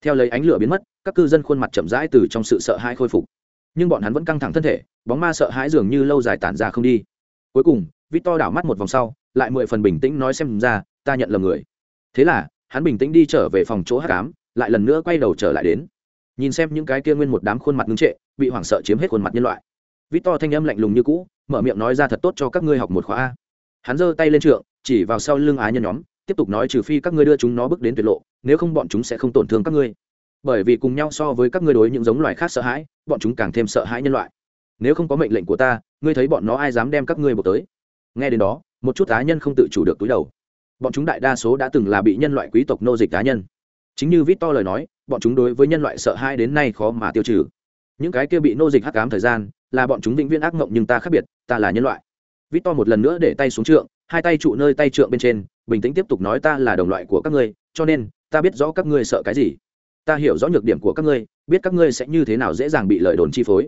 Theo lấy ánh lửa biến mất, các cư dân khuôn mặt chậm rãi từ trong sự sợ hãi khôi phục. Nhưng bọn hắn vẫn căng thẳng thân thể, bóng ma sợ hãi dường như lâu dài tản ra không đi. Cuối cùng, vít to đảo mắt một vòng sau, lại mười phần bình tĩnh nói xem ra, ta nhận lầm người. Thế là, hắn bình tĩnh đi trở về phòng chỗ hát cám lại lần nữa quay đầu trở lại đến. Nhìn xem những cái kia nguyên một đám khuôn mặt ngưng trệ, bị hoảng sợ chiếm hết khuôn mặt nhân loại. Vít to thanh âm lạnh lùng như cũ, mở miệng nói ra thật tốt cho các ngươi học một khóa a. Hắn giơ tay lên trượng, chỉ vào sau lưng á nhân nhóm, tiếp tục nói trừ phi các ngươi đưa chúng nó bước đến tuyệt lộ, nếu không bọn chúng sẽ không tổn thương các ngươi. Bởi vì cùng nhau so với các ngươi đối những giống loài khác sợ hãi, bọn chúng càng thêm sợ hãi nhân loại. Nếu không có mệnh lệnh của ta, ngươi thấy bọn nó ai dám đem các ngươi buộc tới? Nghe đến đó, một chút cá nhân không tự chủ được túi đầu. Bọn chúng đại đa số đã từng là bị nhân loại quý tộc nô dịch cá nhân chính như vít to lời nói, bọn chúng đối với nhân loại sợ hãi đến nay khó mà tiêu trừ. Những cái kia bị nô dịch hắc cám thời gian, là bọn chúng vĩnh viễn ác mộng nhưng ta khác biệt, ta là nhân loại. Vít to một lần nữa để tay xuống trượng, hai tay trụ nơi tay trượng bên trên, bình tĩnh tiếp tục nói ta là đồng loại của các ngươi, cho nên, ta biết rõ các ngươi sợ cái gì. Ta hiểu rõ nhược điểm của các ngươi, biết các ngươi sẽ như thế nào dễ dàng bị lời đồn chi phối.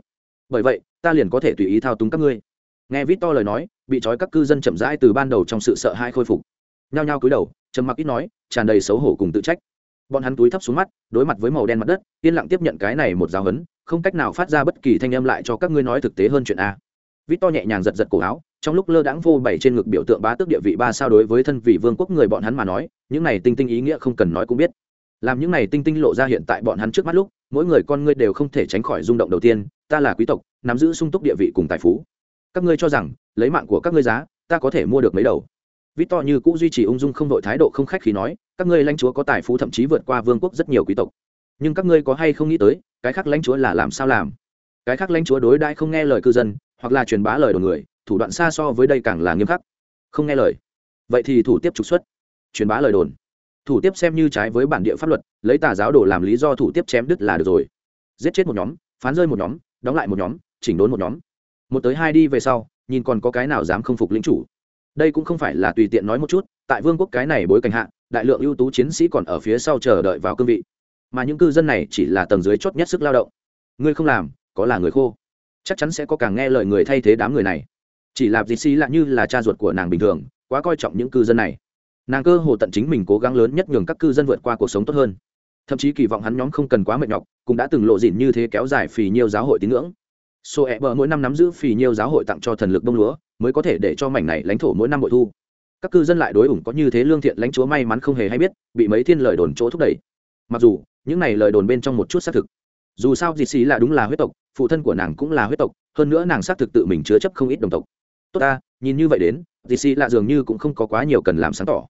Bởi vậy, ta liền có thể tùy ý thao túng các ngươi. Nghe vít to lời nói, bị trói các cư dân chậm rãi từ ban đầu trong sự sợ hãi khôi phục. Nhao nhao cúi đầu, trầm mặc ít nói, tràn đầy xấu hổ cùng tự trách bọn hắn túi thấp xuống mắt, đối mặt với màu đen mặt đất, yên lặng tiếp nhận cái này một giáo hấn không cách nào phát ra bất kỳ thanh âm lại cho các ngươi nói thực tế hơn chuyện a. Vít to nhẹ nhàng giật giật cổ áo, trong lúc lơ đãng vô bảy trên ngực biểu tượng bá tước địa vị ba sao đối với thân vị vương quốc người bọn hắn mà nói, những này tinh tinh ý nghĩa không cần nói cũng biết. Làm những này tinh tinh lộ ra hiện tại bọn hắn trước mắt lúc, mỗi người con ngươi đều không thể tránh khỏi rung động đầu tiên, ta là quý tộc, nắm giữ sung túc địa vị cùng tài phú. Các ngươi cho rằng, lấy mạng của các ngươi giá, ta có thể mua được mấy đầu. Vít to như cũ duy trì ung dung không đội thái độ không khách khi nói các ngươi lãnh chúa có tài phú thậm chí vượt qua vương quốc rất nhiều quý tộc. Nhưng các ngươi có hay không nghĩ tới, cái khác lãnh chúa là làm sao làm? Cái khác lãnh chúa đối đãi không nghe lời cư dân, hoặc là truyền bá lời đồn người, thủ đoạn xa so với đây càng là nghiêm khắc. Không nghe lời. Vậy thì thủ tiếp trục xuất. Truyền bá lời đồn. Thủ tiếp xem như trái với bản địa pháp luật, lấy tà giáo đồ làm lý do thủ tiếp chém đứt là được rồi. Giết chết một nhóm, phán rơi một nhóm, đóng lại một nhóm, chỉnh đốn một nhóm. Một tới hai đi về sau, nhìn còn có cái nào dám không phục lĩnh chủ. Đây cũng không phải là tùy tiện nói một chút, tại vương quốc cái này bối cảnh hạ đại lượng ưu tú chiến sĩ còn ở phía sau chờ đợi vào cương vị. Mà những cư dân này chỉ là tầng dưới chót nhất sức lao động. Ngươi không làm, có là người khô. Chắc chắn sẽ có càng nghe lời người thay thế đám người này. Chỉ là dì xì lạ như là cha ruột của nàng bình thường, quá coi trọng những cư dân này. Nàng cơ hồ tận chính mình cố gắng lớn nhất nhường các cư dân vượt qua cuộc sống tốt hơn. Thậm chí kỳ vọng hắn nhóm không cần quá mệt nhọc, cũng đã từng lộ dịn như thế kéo dài phì nhiều giáo hội tín ngưỡng. Sô e bờ mỗi năm nắm giữ phì nhiều giáo hội tặng cho thần lực đông lúa, mới có thể để cho mảnh này lãnh thổ mỗi năm bội thu các cư dân lại đối ủng có như thế lương thiện lãnh chúa may mắn không hề hay biết, bị mấy thiên lời đồn chỗ thúc đẩy. Mặc dù, những này lời đồn bên trong một chút xác thực. Dù sao dì xì là đúng là huyết tộc, phụ thân của nàng cũng là huyết tộc, hơn nữa nàng xác thực tự mình chứa chấp không ít đồng tộc. Tốt ta, nhìn như vậy đến, dì xì là dường như cũng không có quá nhiều cần làm sáng tỏ.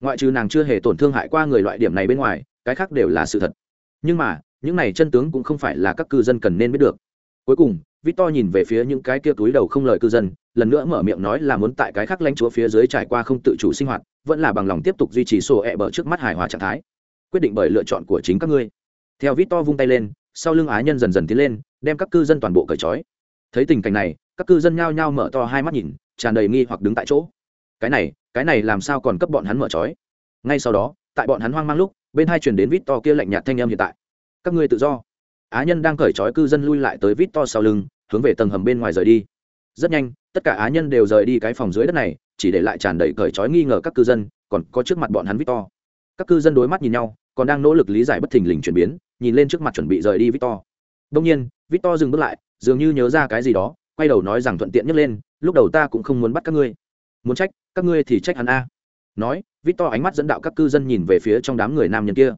Ngoại trừ nàng chưa hề tổn thương hại qua người loại điểm này bên ngoài, cái khác đều là sự thật. Nhưng mà, những này chân tướng cũng không phải là các cư dân cần nên biết được. Cuối cùng, victor nhìn về phía những cái kia túi đầu không lời cư dân lần nữa mở miệng nói là muốn tại cái khác lãnh chúa phía dưới trải qua không tự chủ sinh hoạt, vẫn là bằng lòng tiếp tục duy trì sổ ẹ bờ trước mắt hài hòa trạng thái. Quyết định bởi lựa chọn của chính các ngươi. Theo vít to vung tay lên, sau lưng á nhân dần dần tiến lên, đem các cư dân toàn bộ cởi trói. Thấy tình cảnh này, các cư dân nhao nhao mở to hai mắt nhìn, tràn đầy nghi hoặc đứng tại chỗ. Cái này cái này làm sao còn cấp bọn hắn mở trói? Ngay sau đó, tại bọn hắn hoang mang lúc, bên hai chuyển đến vít to kia lạnh nhạt thanh âm hiện tại. Các ngươi tự do. Á nhân đang cởi trói cư dân lui lại tới vít to sau lưng, hướng về tầng hầm bên ngoài rời đi. Rất nhanh tất cả á nhân đều rời đi cái phòng dưới đất này, chỉ để lại tràn đầy cởi trói nghi ngờ các cư dân, còn có trước mặt bọn hắn victor. Các cư dân đối mắt nhìn nhau, còn đang nỗ lực lý giải bất thình lình chuyển biến, nhìn lên trước mặt chuẩn bị rời đi victor. Đông nhiên, victor dừng bước lại, dường như nhớ ra cái gì đó, quay đầu nói rằng thuận tiện nhấc lên, lúc đầu ta cũng không muốn bắt các ngươi. Muốn trách? Các ngươi thì trách hắn a. Nói, victor ánh mắt dẫn đạo các cư dân nhìn về phía trong đám người nam nhân kia.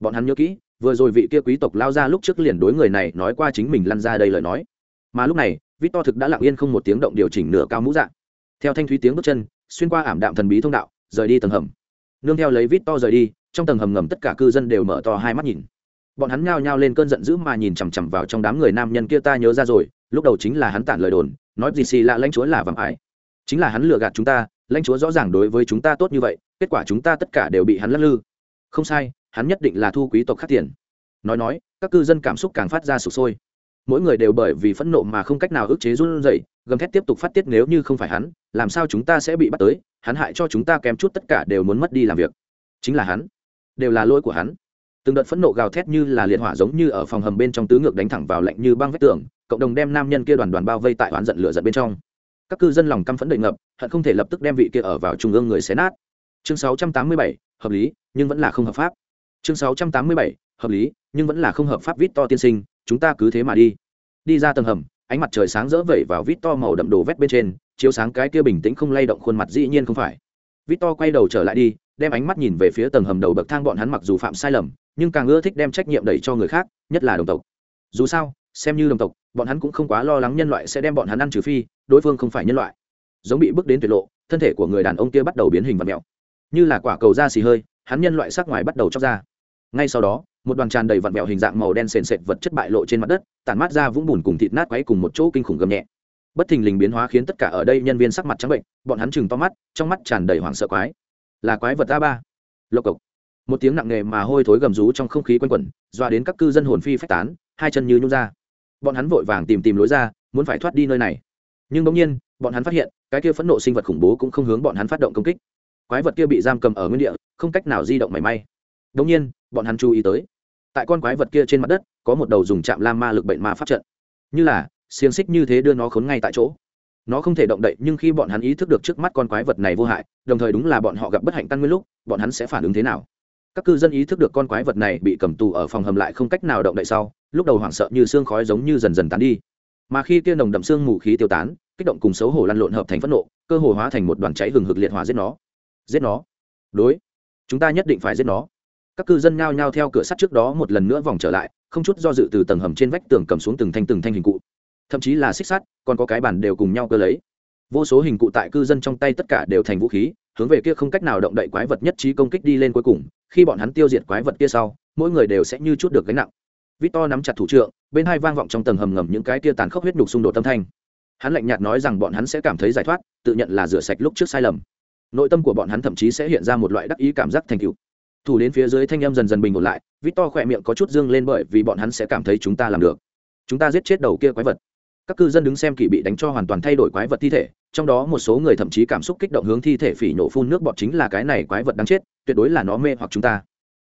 Bọn hắn nhớ kỹ, vừa rồi vị kia quý tộc lao ra lúc trước liền đối người này nói qua chính mình lăn ra đây lời nói. Mà lúc này victor thực đã lặng yên không một tiếng động điều chỉnh nửa cao mũ dạ. theo thanh thúy tiếng bước chân, xuyên qua ảm đạm thần bí thông đạo, rời đi tầng hầm. Nương theo lấy victor rời đi, trong tầng hầm ngầm tất cả cư dân đều mở to hai mắt nhìn. Bọn hắn nhao nhao lên cơn giận dữ mà nhìn chằm chằm vào trong đám người nam nhân kia ta nhớ ra rồi, lúc đầu chính là hắn tản lời đồn, nói gì xì lạ lãnh chúa là vàng ải. Chính là hắn lừa gạt chúng ta, lãnh chúa rõ ràng đối với chúng ta tốt như vậy, kết quả chúng ta tất cả đều bị hắn lắc lư. Không sai, hắn nhất định là thu quý tộc khắc tiền. Nói nói, các cư dân cảm xúc càng phát ra sụp sôi mỗi người đều bởi vì phẫn nộ mà không cách nào ức chế run rẩy gầm thét tiếp tục phát tiết nếu như không phải hắn làm sao chúng ta sẽ bị bắt tới hắn hại cho chúng ta kém chút tất cả đều muốn mất đi làm việc. Chính là hắn đều là lỗi của hắn. Từng đợt phẫn nộ gào thét như là liệt hỏa giống như ở phòng hầm bên trong tứ ngược đánh thẳng vào lạnh như băng vách tường cộng đồng đem nam nhân kia đoàn đoàn bao vây tại oán giận lửa giận bên trong. Các cư dân lòng căm phẫn đầy ngập hận không thể lập tức đem vị kia ở vào trung ương người xé nát. Chương 687, hợp lý nhưng vẫn là không hợp pháp. Chương 687, hợp lý nhưng vẫn là không hợp pháp vít to tiên sinh chúng ta cứ thế mà đi. Đi ra tầng hầm, ánh mặt trời sáng rỡ vẩy vào vít to màu đậm đồ vét bên trên, chiếu sáng cái kia bình tĩnh không lay động khuôn mặt dĩ nhiên không phải. Vít to quay đầu trở lại đi, đem ánh mắt nhìn về phía tầng hầm đầu bậc thang bọn hắn mặc dù phạm sai lầm, nhưng càng ưa thích đem trách nhiệm đẩy cho người khác, nhất là đồng tộc. Dù sao, xem như đồng tộc, bọn hắn cũng không quá lo lắng nhân loại sẽ đem bọn hắn ăn trừ phi, đối phương không phải nhân loại. Giống bị bước đến tuyệt lộ, thân thể của người đàn ông kia bắt đầu biến hình vật mẹo. Như là quả cầu da xì hơi, hắn nhân loại sắc ngoài bắt đầu chóc ra. Ngay sau đó một đoàn tràn đầy vặn vẹo hình dạng màu đen sền sệt vật chất bại lộ trên mặt đất, tản mát ra vũng bùn cùng thịt nát quấy cùng một chỗ kinh khủng gầm nhẹ. Bất thình lình biến hóa khiến tất cả ở đây nhân viên sắc mặt trắng bệnh, bọn hắn chừng to mắt, trong mắt tràn đầy hoảng sợ quái. Là quái vật a ba. Lộc cộc. Một tiếng nặng nề mà hôi thối gầm rú trong không khí quanh quẩn doa đến các cư dân hồn phi phách tán, hai chân như nhún ra. Bọn hắn vội vàng tìm tìm lối ra, muốn phải thoát đi nơi này. Nhưng bỗng nhiên, bọn hắn phát hiện, cái kia phẫn nộ sinh vật khủng bố cũng không hướng bọn hắn phát động công kích. Quái vật kia bị giam cầm ở nguyên địa, không cách nào di động mảy may. Bỗng nhiên bọn hắn chú ý tới. Tại con quái vật kia trên mặt đất, có một đầu dùng chạm lam ma lực bệnh ma pháp trận. Như là, xiềng xích như thế đưa nó khốn ngay tại chỗ. Nó không thể động đậy, nhưng khi bọn hắn ý thức được trước mắt con quái vật này vô hại, đồng thời đúng là bọn họ gặp bất hạnh căn nguyên lúc, bọn hắn sẽ phản ứng thế nào? Các cư dân ý thức được con quái vật này bị cầm tù ở phòng hầm lại không cách nào động đậy sau, lúc đầu hoảng sợ như xương khói giống như dần dần tán đi. Mà khi kia nồng đậm xương mù khí tiêu tán, kích động cùng xấu hổ lăn lộn hợp thành phẫn nộ, cơ hồ hóa thành một đoàn cháy hừng hực liệt hỏa giết nó. Giết nó. Đối. Chúng ta nhất định phải giết nó các cư dân nhao nhao theo cửa sắt trước đó một lần nữa vòng trở lại, không chút do dự từ tầng hầm trên vách tường cầm xuống từng thanh từng thanh hình cụ. Thậm chí là xích sắt, còn có cái bàn đều cùng nhau cơ lấy. Vô số hình cụ tại cư dân trong tay tất cả đều thành vũ khí, hướng về kia không cách nào động đậy quái vật nhất trí công kích đi lên cuối cùng, khi bọn hắn tiêu diệt quái vật kia sau, mỗi người đều sẽ như chút được gánh nặng. Victor nắm chặt thủ trượng, bên hai vang vọng trong tầng hầm ngầm những cái kia tàn khốc huyết nhục xung đột tâm thanh. Hắn lạnh nhạt nói rằng bọn hắn sẽ cảm thấy giải thoát, tự nhận là rửa sạch lúc trước sai lầm. Nội tâm của bọn hắn thậm chí sẽ hiện ra một loại đắc ý cảm giác thành tựu thủ đến phía dưới thanh em dần dần bình ổn lại, victor khỏe miệng có chút dương lên bởi vì bọn hắn sẽ cảm thấy chúng ta làm được. Chúng ta giết chết đầu kia quái vật. Các cư dân đứng xem kỳ bị đánh cho hoàn toàn thay đổi quái vật thi thể, trong đó một số người thậm chí cảm xúc kích động hướng thi thể phỉ nổ phun nước bọt chính là cái này quái vật đáng chết, tuyệt đối là nó mê hoặc chúng ta.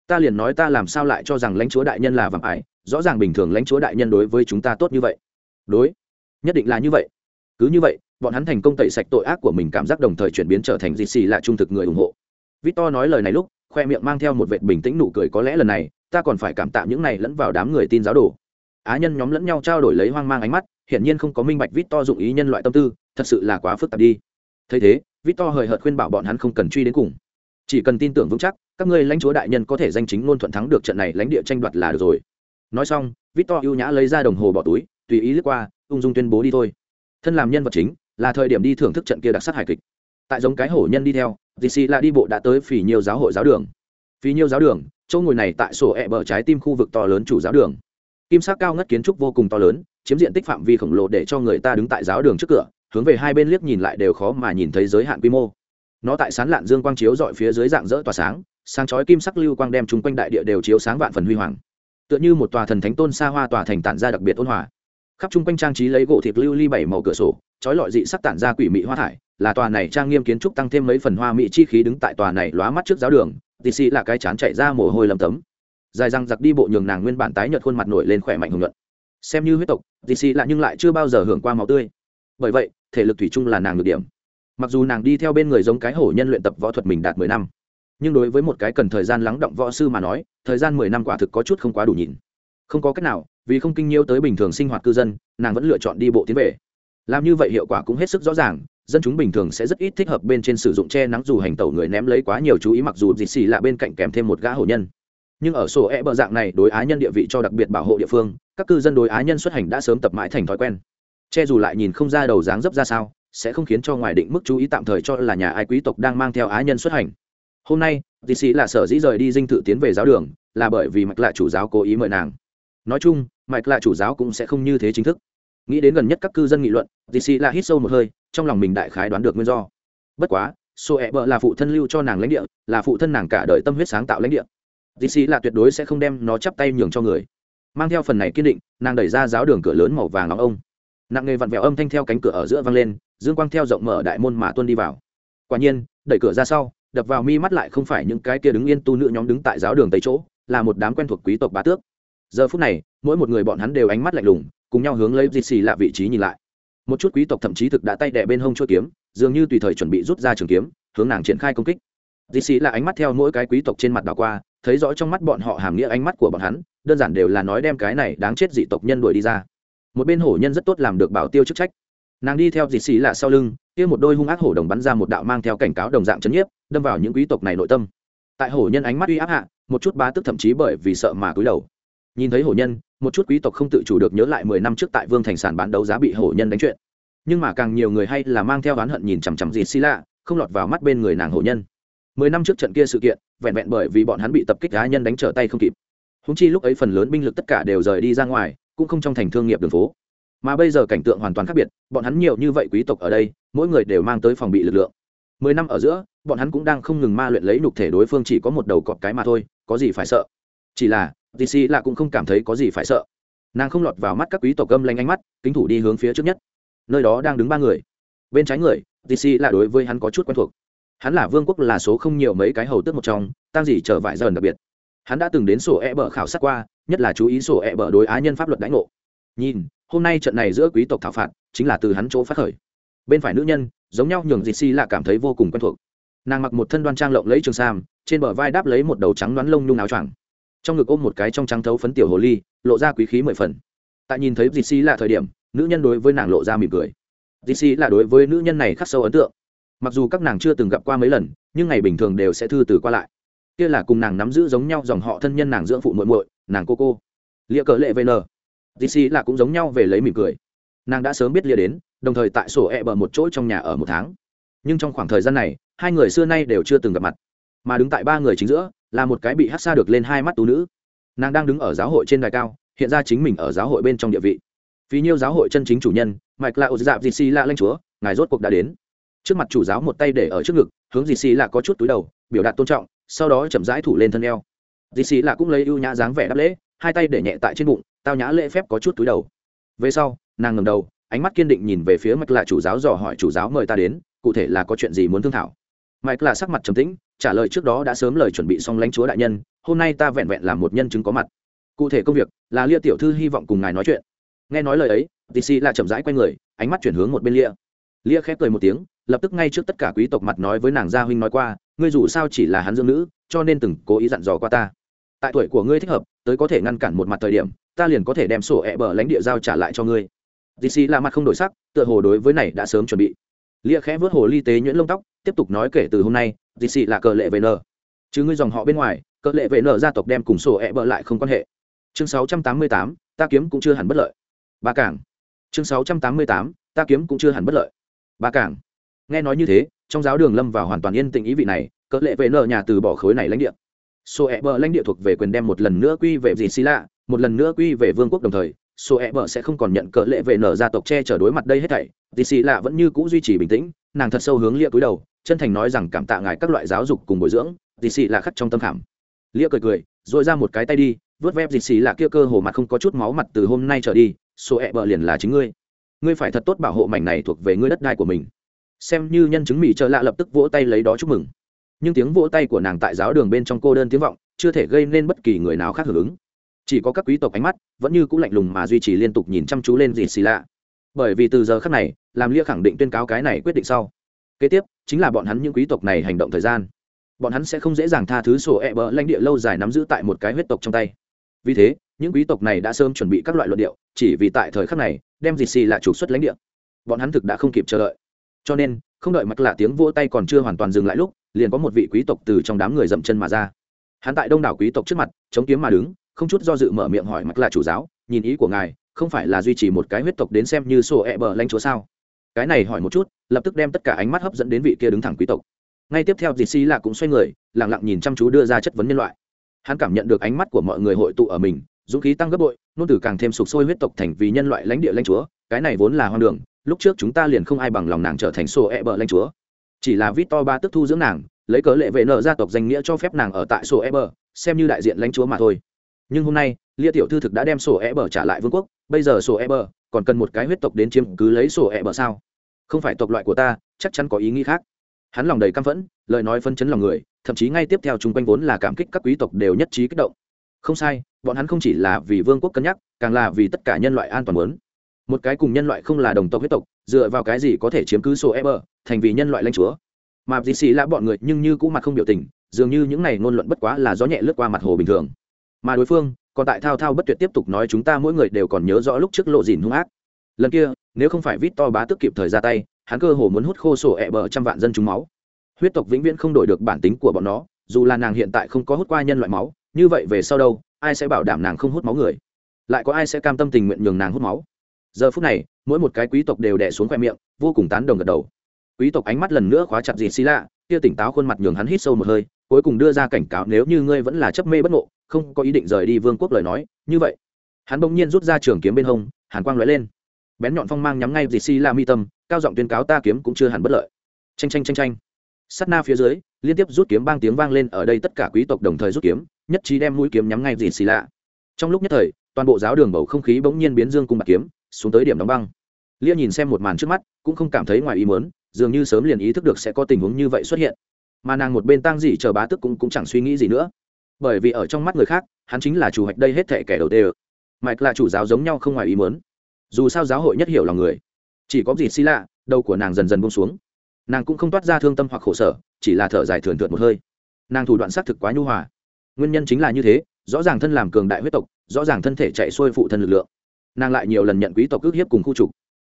Ta liền nói ta làm sao lại cho rằng lãnh chúa đại nhân là vàng ải, rõ ràng bình thường lãnh chúa đại nhân đối với chúng ta tốt như vậy. Đối. Nhất định là như vậy. Cứ như vậy, bọn hắn thành công tẩy sạch tội ác của mình, cảm giác đồng thời chuyển biến trở thành gì xì là trung thực người ủng hộ. Victor nói lời này lúc khoe miệng mang theo một vệt bình tĩnh nụ cười có lẽ lần này, ta còn phải cảm tạ những này lẫn vào đám người tin giáo đồ. Á nhân nhóm lẫn nhau trao đổi lấy hoang mang ánh mắt, hiển nhiên không có minh bạch victor dụng ý nhân loại tâm tư, thật sự là quá phức tạp đi. Thấy thế, victor hời hợt khuyên bảo bọn hắn không cần truy đến cùng. Chỉ cần tin tưởng vững chắc, các ngươi lãnh chúa đại nhân có thể danh chính ngôn thuận thắng được trận này lãnh địa tranh đoạt là được rồi. Nói xong, victor ưu nhã lấy ra đồng hồ bỏ túi, tùy ý lướt qua, ung dung tuyên bố đi thôi. Thân làm nhân vật chính, là thời điểm đi thưởng thức trận kia đặc sắc hài kịch tại giống cái hổ nhân đi theo dc là đi bộ đã tới phỉ nhiều giáo hội giáo đường. Phỉ nhiều giáo đường, chỗ ngồi này tại sổ ẹ、e、bờ trái tim khu vực to lớn chủ giáo đường. Kim sắc cao ngất kiến trúc vô cùng to lớn, chiếm diện tích phạm vi khổng lồ để cho người ta đứng tại giáo đường trước cửa, hướng về hai bên liếc nhìn lại đều khó mà nhìn thấy giới hạn quy mô. Nó tại sán lạn dương quang chiếu dọi phía dưới dạng dỡ tỏa sáng sáng chói kim sắc lưu quang đem chung quanh đại địa đều chiếu sáng vạn phần huy hoàng. Tựa như một tòa thần thánh tôn xa hoa tòa thành tản ra đặc biệt ôn hòa. Khắp chung quanh trang trí lấy gỗ thịt lưu ly bảy màu cửa sổ, chói lọi dị sắc tản ra quỷ mị hoa thải là tòa này trang nghiêm kiến trúc tăng thêm mấy phần hoa mỹ chi khí đứng tại tòa này lóa mắt trước giáo đường tì xì là cái chán chạy ra mồ hôi lầm tấm. Dài răng giặc đi bộ nhường nàng nguyên bản tái nhợt khuôn mặt nổi lên khỏe mạnh hùng luận xem như huyết tộc tì xì là nhưng lại chưa bao giờ hưởng qua máu tươi. Bởi vậy, thể lực thủy chung là nàng được điểm. Mặc dù nàng đi theo bên người giống cái hổ nhân luyện tập võ thuật mình đạt mười năm, nhưng đối với một cái cần thời gian lắng động võ sư mà nói, thời gian mười năm quả thực có chút không quá đủ nhìn. Không có cách nào, vì không kinh nhiêu tới bình thường sinh hoạt cư dân, nàng vẫn lựa chọn đi bộ tiến về. Làm như vậy hiệu quả cũng hết sức rõ ràng dân chúng bình thường sẽ rất ít thích hợp bên trên sử dụng che nắng dù hành tẩu người ném lấy quá nhiều chú ý mặc dù dịt xì là bên cạnh kèm thêm một gã hổ nhân. Nhưng ở sổ e bờ dạng này, đối á nhân địa vị cho đặc biệt bảo hộ địa phương, các cư dân đối á nhân xuất hành đã sớm tập mãi thành thói quen. Che dù lại nhìn không ra đầu dáng dấp ra sao, sẽ không khiến cho ngoài định mức chú ý tạm thời cho là nhà ai quý tộc đang mang theo á nhân xuất hành. Hôm nay dì sĩ là sở dĩ rời đi dinh thự tiến về giáo đường, là bởi vì mạch lạ chủ giáo cố ý mời nàng. Nói chung, mạch lạ chủ giáo cũng sẽ không như thế chính thức nghĩ đến gần nhất các cư dân nghị luận dì sĩ là hít sâu một hơi, trong lòng mình đại khái đoán được nguyên do. Bất quá sô ẹ bợ là phụ thân lưu cho nàng lãnh địa, là phụ thân nàng cả đời tâm huyết sáng tạo lãnh địa. Dì sĩ là tuyệt đối sẽ không đem nó chắp tay nhường cho người. Mang theo phần này kiên định, nàng đẩy ra giáo đường cửa lớn màu vàng nóng ông. Nặng nghề vặn vẹo âm thanh theo cánh cửa ở giữa vang lên, dương quang theo rộng mở đại môn mà tuân đi vào. Quả nhiên, đẩy cửa ra sau, đập vào mi mắt lại không phải những cái kia đứng yên tu nữ nhóm đứng tại giáo đường tây chỗ, là một đám quen thuộc quý tộc bá tước. Giờ phút này, mỗi một người bọn hắn đều ánh mắt lạnh lùng cùng nhau hướng lấy dịt xì lạ vị trí nhìn lại. Một chút quý tộc thậm chí thực đã tay đẻ bên hông chuỗi kiếm, dường như tùy thời chuẩn bị rút ra trường kiếm, hướng nàng triển khai công kích. Dịt xì là ánh mắt theo mỗi cái quý tộc trên mặt đảo qua, thấy rõ trong mắt bọn họ hàm nghĩa ánh mắt của bọn hắn, đơn giản đều là nói đem cái này đáng chết dị tộc nhân đuổi đi ra. Một bên hổ nhân rất tốt làm được bảo tiêu chức trách. Nàng đi theo dịt xì lạ sau lưng, kia một đôi hung ác hổ đồng bắn ra một đạo mang theo cảnh cáo đồng dạng chấn nhiếp, đâm vào những quý tộc này nội tâm. Tại hổ nhân ánh mắt uy áp hạ, một chút bá tức thậm chí bởi vì sợ mà cúi đầu nhìn thấy hổ nhân, một chút quý tộc không tự chủ được nhớ lại mười năm trước tại vương thành sản bán đấu giá bị hổ nhân đánh chuyện. Nhưng mà càng nhiều người hay là mang theo oán hận nhìn chằm chằm dịt xì lạ, không lọt vào mắt bên người nàng hổ nhân. Mười năm trước trận kia sự kiện, vẹn vẹn bởi vì bọn hắn bị tập kích cá nhân đánh trở tay không kịp. Húng chi lúc ấy phần lớn binh lực tất cả đều rời đi ra ngoài, cũng không trong thành thương nghiệp đường phố. Mà bây giờ cảnh tượng hoàn toàn khác biệt, bọn hắn nhiều như vậy quý tộc ở đây, mỗi người đều mang tới phòng bị lực lượng. Mười năm ở giữa, bọn hắn cũng đang không ngừng ma luyện lấy nhục thể đối phương chỉ có một đầu cọp cái mà thôi, có gì phải sợ? Chỉ là dc là cũng không cảm thấy có gì phải sợ. Nàng không lọt vào mắt các quý tộc gâm lanh ánh mắt, kính thủ đi hướng phía trước nhất. Nơi đó đang đứng ba người. Bên trái người dc là đối với hắn có chút quen thuộc. Hắn là vương quốc là số không nhiều mấy cái hầu tước một trong tăng gì trở vải dần đặc biệt. Hắn đã từng đến sổ e bờ khảo sát qua, nhất là chú ý sổ e bờ đối á nhân pháp luật đánh ngộ. Nhìn, hôm nay trận này giữa quý tộc thảo phạt, chính là từ hắn chỗ phát khởi. Bên phải nữ nhân, giống nhau nhường dì si là cảm thấy vô cùng quen thuộc. Nàng mặc một thân đoan trang lộng lấy trường sam, trên bờ vai đáp lấy một đầu trắng đoán lông nhung áo choàng trong ngực ôm một cái trong trắng thấu phấn tiểu hồ ly, lộ ra quý khí mười phần. Tại nhìn thấy dịt xì là thời điểm, nữ nhân đối với nàng lộ ra mỉm cười. Dịt xì là đối với nữ nhân này khắc sâu ấn tượng. Mặc dù các nàng chưa từng gặp qua mấy lần, nhưng ngày bình thường đều sẽ thư từ qua lại. Kia là cùng nàng nắm giữ giống nhau dòng họ thân nhân nàng dưỡng phụ muội muội, nàng cô cô. Lia cờ lệ vn dc là cũng giống nhau về lấy mỉm cười. Nàng đã sớm biết lia đến, đồng thời tại sổ e bờ một chỗ trong nhà ở một tháng. Nhưng trong khoảng thời gian này, hai người xưa nay đều chưa từng gặp mặt. Mà đứng tại ba người chính giữa là một cái bị hát xa được lên hai mắt tú nữ. Nàng đang đứng ở giáo hội trên đài cao, hiện ra chính mình ở giáo hội bên trong địa vị. Vì nhiêu giáo hội chân chính chủ nhân mạch là ô dạp xi lạ lanh chúa, ngài rốt cuộc đã đến. Trước mặt chủ giáo một tay để ở trước ngực, hướng dì xì lạ có chút túi đầu, biểu đạt tôn trọng, sau đó chậm rãi thủ lên thân eo. Dì xì lạ cũng lấy ưu nhã dáng vẻ đáp lễ, hai tay để nhẹ tại trên bụng, tao nhã lễ phép có chút túi đầu. Về sau, nàng ngầm đầu, ánh mắt kiên định nhìn về phía mạch lạ chủ giáo dò hỏi chủ giáo mời ta đến, cụ thể là có chuyện gì muốn thương thảo. Mạch lạ sắc mặt trầm tĩnh trả lời trước đó đã sớm lời chuẩn bị xong lãnh chúa đại nhân, hôm nay ta vẹn vẹn làm một nhân chứng có mặt. Cụ thể công việc là lia tiểu thư hy vọng cùng ngài nói chuyện. Nghe nói lời ấy tc là chậm rãi q u a y người, ánh mắt chuyển hướng một bên lia. Lia khép cười một tiếng, lập tức ngay trước tất cả quý tộc mặt nói với nàng gia huynh nói qua, ngươi dù sao chỉ là hắn dương nữ, cho nên từng cố ý dặn dò qua ta. Tại tuổi của ngươi thích hợp, tới có thể ngăn cản một mặt thời điểm, ta liền có thể đem sổ ẹ、e、bờ bờ lãnh địa giao trả lại cho ngươi. Dc là mặt không đổi sắc, tựa hồ đối với này đã sớm chuẩn bị. Lia khẽ vớt hồ ly tế nhuyễn lông tóc, tiếp tục nói kể từ hôm nay dì xì là cờ lệ về nờ. Chứ ngươi dòng họ bên ngoài cờ lệ về nờ gia tộc đem cùng sổ e bờ lại không quan hệ. Chương 688, ta kiếm cũng chưa hẳn bất lợi. Ba cảng. Chương 688, ta kiếm cũng chưa hẳn bất lợi. Ba cảng. Nghe nói như thế trong giáo đường lâm vào hoàn toàn yên tĩnh ý vị này cỡ lệ về nợ nhà từ bỏ khối này lãnh địa. Số e bờ lãnh địa thuộc về quyền đem một lần nữa quy về dì xì lạ một lần nữa quy về vương quốc đồng thời số e bờ sẽ không còn nhận cỡ lệ về nợ gia tộc che chở đối mặt đây hết thảy. Dì xì lạ vẫn như cũ duy trì bình tĩnh nàng thật sâu hướng lia cúi đầu chân thành nói rằng cảm tạ ngài các loại giáo dục cùng bồi dưỡng, dì xì là khắc trong tâm khảm. Lia cười cười dội ra một cái tay đi vớt vép dì xì là kia cơ hồ mặt không có chút máu mặt từ hôm nay trở đi, số e bờ liền là chính ngươi. Ngươi phải thật tốt bảo hộ mảnh này thuộc về ngươi đất đai của mình. Xem như nhân chứng mỹ trợ lạ lập tức vỗ tay lấy đó chúc mừng. Nhưng tiếng vỗ tay của nàng tại giáo đường bên trong cô đơn tiếng vọng, chưa thể gây nên bất kỳ người nào khác hưởng ứng. Chỉ có các quý tộc ánh mắt, vẫn như cũng lạnh lùng mà duy trì liên tục nhìn chăm chú lên dì xì lạ. Bởi vì từ giờ khác này, làm lia khẳng định tuyên cáo cái này quyết định sau kế tiếp, chính là bọn hắn những quý tộc này hành động thời gian. Bọn hắn sẽ không dễ dàng tha thứ sổ e bờ lãnh địa lâu dài nắm giữ tại một cái huyết tộc trong tay. Vì thế, những quý tộc này đã sớm chuẩn bị các loại luận điệu, chỉ vì tại thời khắc này, đem dịt xì là trục xuất lãnh địa. Bọn hắn thực đã không kịp chờ đợi. Cho nên, không đợi mặc lạ tiếng vỗ tay còn chưa hoàn toàn dừng lại lúc, liền có một vị quý tộc từ trong đám người dậm chân mà ra. Hắn tại đông đảo quý tộc trước mặt, chống kiếm mà đứng, không chút do dự mở miệng hỏi mặc lạ chủ giáo, nhìn ý của ngài, không phải là duy trì một cái huyết tộc đến xem như sổ e bờ lãnh chúa sao? Cái này hỏi một chút, lập tức đem tất cả ánh mắt hấp dẫn đến vị kia đứng thẳng quý tộc. Ngay tiếp theo dì xì lạ cũng xoay người lẳng lặng nhìn chăm chú đưa ra chất vấn nhân loại. Hắn cảm nhận được ánh mắt của mọi người hội tụ ở mình, dũng khí tăng gấp bội nôn từ càng thêm sục sôi huyết tộc thành vì nhân loại lãnh địa lãnh chúa, cái này vốn là hoang đường, lúc trước chúng ta liền không ai bằng lòng nàng trở thành sổ e bờ lãnh chúa. Chỉ là vít to ba tức thu dưỡng nàng, lấy cớ lệ vệ nợ gia tộc danh nghĩa cho phép nàng ở tại sổ e bờ, xem như đại diện lãnh chúa mà thôi. Nhưng hôm nay, lia tiểu thư thực đã đem sổ e bờ trả lại vương quốc, bây giờ sổ e bờ còn cần một cái huyết tộc đến chiếm cứ lấy sổ e bờ sao? Không phải tộc loại của ta, chắc chắn có ý nghĩ khác. Hắn lòng đầy căm phẫn, lời nói phân chấn lòng người, thậm chí ngay tiếp theo chung quanh vốn là cảm kích các quý tộc đều nhất trí kích động. Không sai, bọn hắn không chỉ là vì vương quốc cân nhắc, càng là vì tất cả nhân loại an toàn muốn. Một cái cùng nhân loại không là đồng tộc huyết tộc, dựa vào cái gì có thể chiếm cứ sổ e thành vì nhân loại lãnh chúa? Mà dì xì là bọn người nhưng như cũng mặt không biểu tình, dường như những này ngôn luận bất quá là gió nhẹ lướt qua mặt hồ bình thường. Mà đối phương, còn tại thao thao bất tuyệt tiếp tục nói chúng ta mỗi người đều còn nhớ rõ lúc trước lộ dìn hung ác. Lần kia nếu không phải vít to bá tức kịp thời ra tay, hắn cơ hồ muốn hút khô sổ ẹ bờ trăm vạn dân chúng máu. Huyết tộc vĩnh viễn không đổi được bản tính của bọn nó, dù là nàng hiện tại không có hút qua nhân loại máu, như vậy về sau đâu, ai sẽ bảo đảm nàng không hút máu người? Lại có ai sẽ cam tâm tình nguyện nhường nàng hút máu? Giờ phút này, mỗi một cái quý tộc đều đẻ xuống khoe miệng, vô cùng tán đồng gật đầu. Quý tộc ánh mắt lần nữa khóa chặt gì xì lạ, kia tỉnh táo khuôn mặt nhường hắn hít sâu một hơi, cuối cùng đưa ra cảnh cáo nếu như ngươi vẫn là chấp mê bất ngộ, không có ý định rời đi vương quốc lời nói, như vậy, hắn bỗng nhiên rút ra trường kiếm bên hông, hàn quang lóe lên bén nhọn phong mang nhắm ngay dì xì la mi tâm cao giọng tuyên cáo ta kiếm cũng chưa hẳn bất lợi. Tranh tranh tranh tranh sắt na phía dưới liên tiếp rút kiếm bang tiếng vang lên ở đây tất cả quý tộc đồng thời rút kiếm nhất trí đem mũi kiếm nhắm ngay dì xì lạ trong lúc nhất thời toàn bộ giáo đường bầu không khí bỗng nhiên biến dương cung bạc kiếm xuống tới điểm đóng băng. Lia nhìn xem một màn trước mắt cũng không cảm thấy ngoài ý mớn dường như sớm liền ý thức được sẽ có tình huống như vậy xuất hiện. Mà nàng một bên tang dị chờ bá tức cũng, cũng chẳng suy nghĩ gì nữa. Bởi vì ở trong mắt người khác hắn chính là chủ hoạch đây hết thể kẻ đầu tê mạch là chủ giáo giống nhau không ngoài ý mớn dù sao giáo hội nhất hiểu lòng người. Chỉ có gì xì lạ, đầu của nàng dần dần bông xuống. Nàng cũng không toát ra thương tâm hoặc khổ sở, chỉ là thở dài thườn thượt một hơi. Nàng thủ đoạn xác thực quá nhu hòa. Nguyên nhân chính là như thế, rõ ràng thân làm cường đại huyết tộc, rõ ràng thân thể chạy xuôi phụ thân lực lượng. Nàng lại nhiều lần nhận quý tộc ước hiếp cùng khu trục.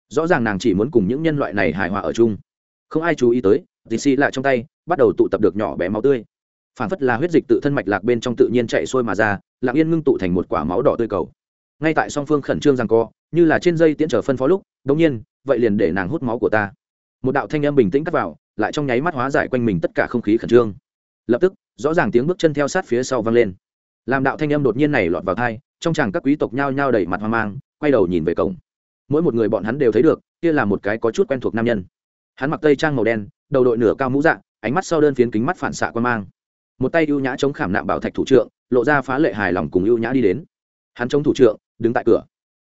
Rõ ràng nàng chỉ muốn cùng những nhân loại này hài hòa ở chung. Không ai chú ý tới dì xì lại trong tay, bắt đầu tụ tập được nhỏ bé máu tươi. Phản phất là huyết dịch tự thân mạch lạc bên trong tự nhiên chạy xuôi mà ra, lặng yên ngưng tụ thành một quả máu đỏ tươi cầu ngay tại song phương khẩn trương rằng co, như là trên dây tiễn trở phân phó lúc đông nhiên, vậy liền để nàng hút máu của ta. Một đạo thanh âm bình tĩnh cắt vào, lại trong nháy mắt hóa giải quanh mình tất cả không khí khẩn trương. Lập tức, rõ ràng tiếng bước chân theo sát phía sau vang lên. Làm đạo thanh âm đột nhiên này lọt vào thai trong chàng các quý tộc nhao nhao đầy mặt hoang mang, quay đầu nhìn về cổng. Mỗi một người bọn hắn đều thấy được, kia là một cái có chút quen thuộc nam nhân. Hắn mặc tây trang màu đen, đầu đội nửa cao mũ dạng ánh mắt sau đơn phiến kính mắt phản xạ quan mang. Một tay ưu nhã chống khảm nạm bảo thạch thủ trượng, lộ ra phá lệ hài lòng cùng ưu nhã đi đến. Hắn chống thủ trượng đứng tại cửa.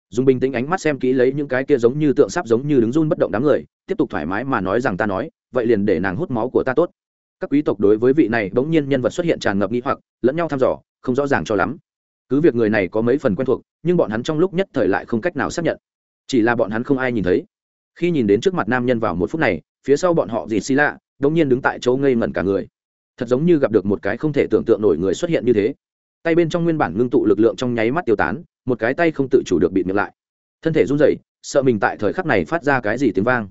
Dùng bình tĩnh ánh mắt xem kỹ lấy những cái kia giống như tượng sắp giống như đứng run bất động đám người, tiếp tục thoải mái mà nói rằng ta nói, vậy liền để nàng hút máu của ta tốt. Các quý tộc đối với vị này bỗng nhiên nhân vật xuất hiện tràn ngập nghi hoặc, lẫn nhau thăm dò, không rõ ràng cho lắm. Cứ việc người này có mấy phần quen thuộc, nhưng bọn hắn trong lúc nhất thời lại không cách nào xác nhận. Chỉ là bọn hắn không ai nhìn thấy. Khi nhìn đến trước mặt nam nhân vào một phút này, phía sau bọn họ dì xì lạ đống nhiên đứng tại chỗ ngây ngẩn cả người. Thật giống như gặp được một cái không thể tưởng tượng nổi người xuất hiện như thế. Tay bên trong nguyên bản ngưng tụ lực lượng trong nháy mắt tiêu tán một cái tay không tự chủ được bịt miệng lại. Thân thể run rẩy, sợ mình tại thời khắc này phát ra cái gì tiếng vang.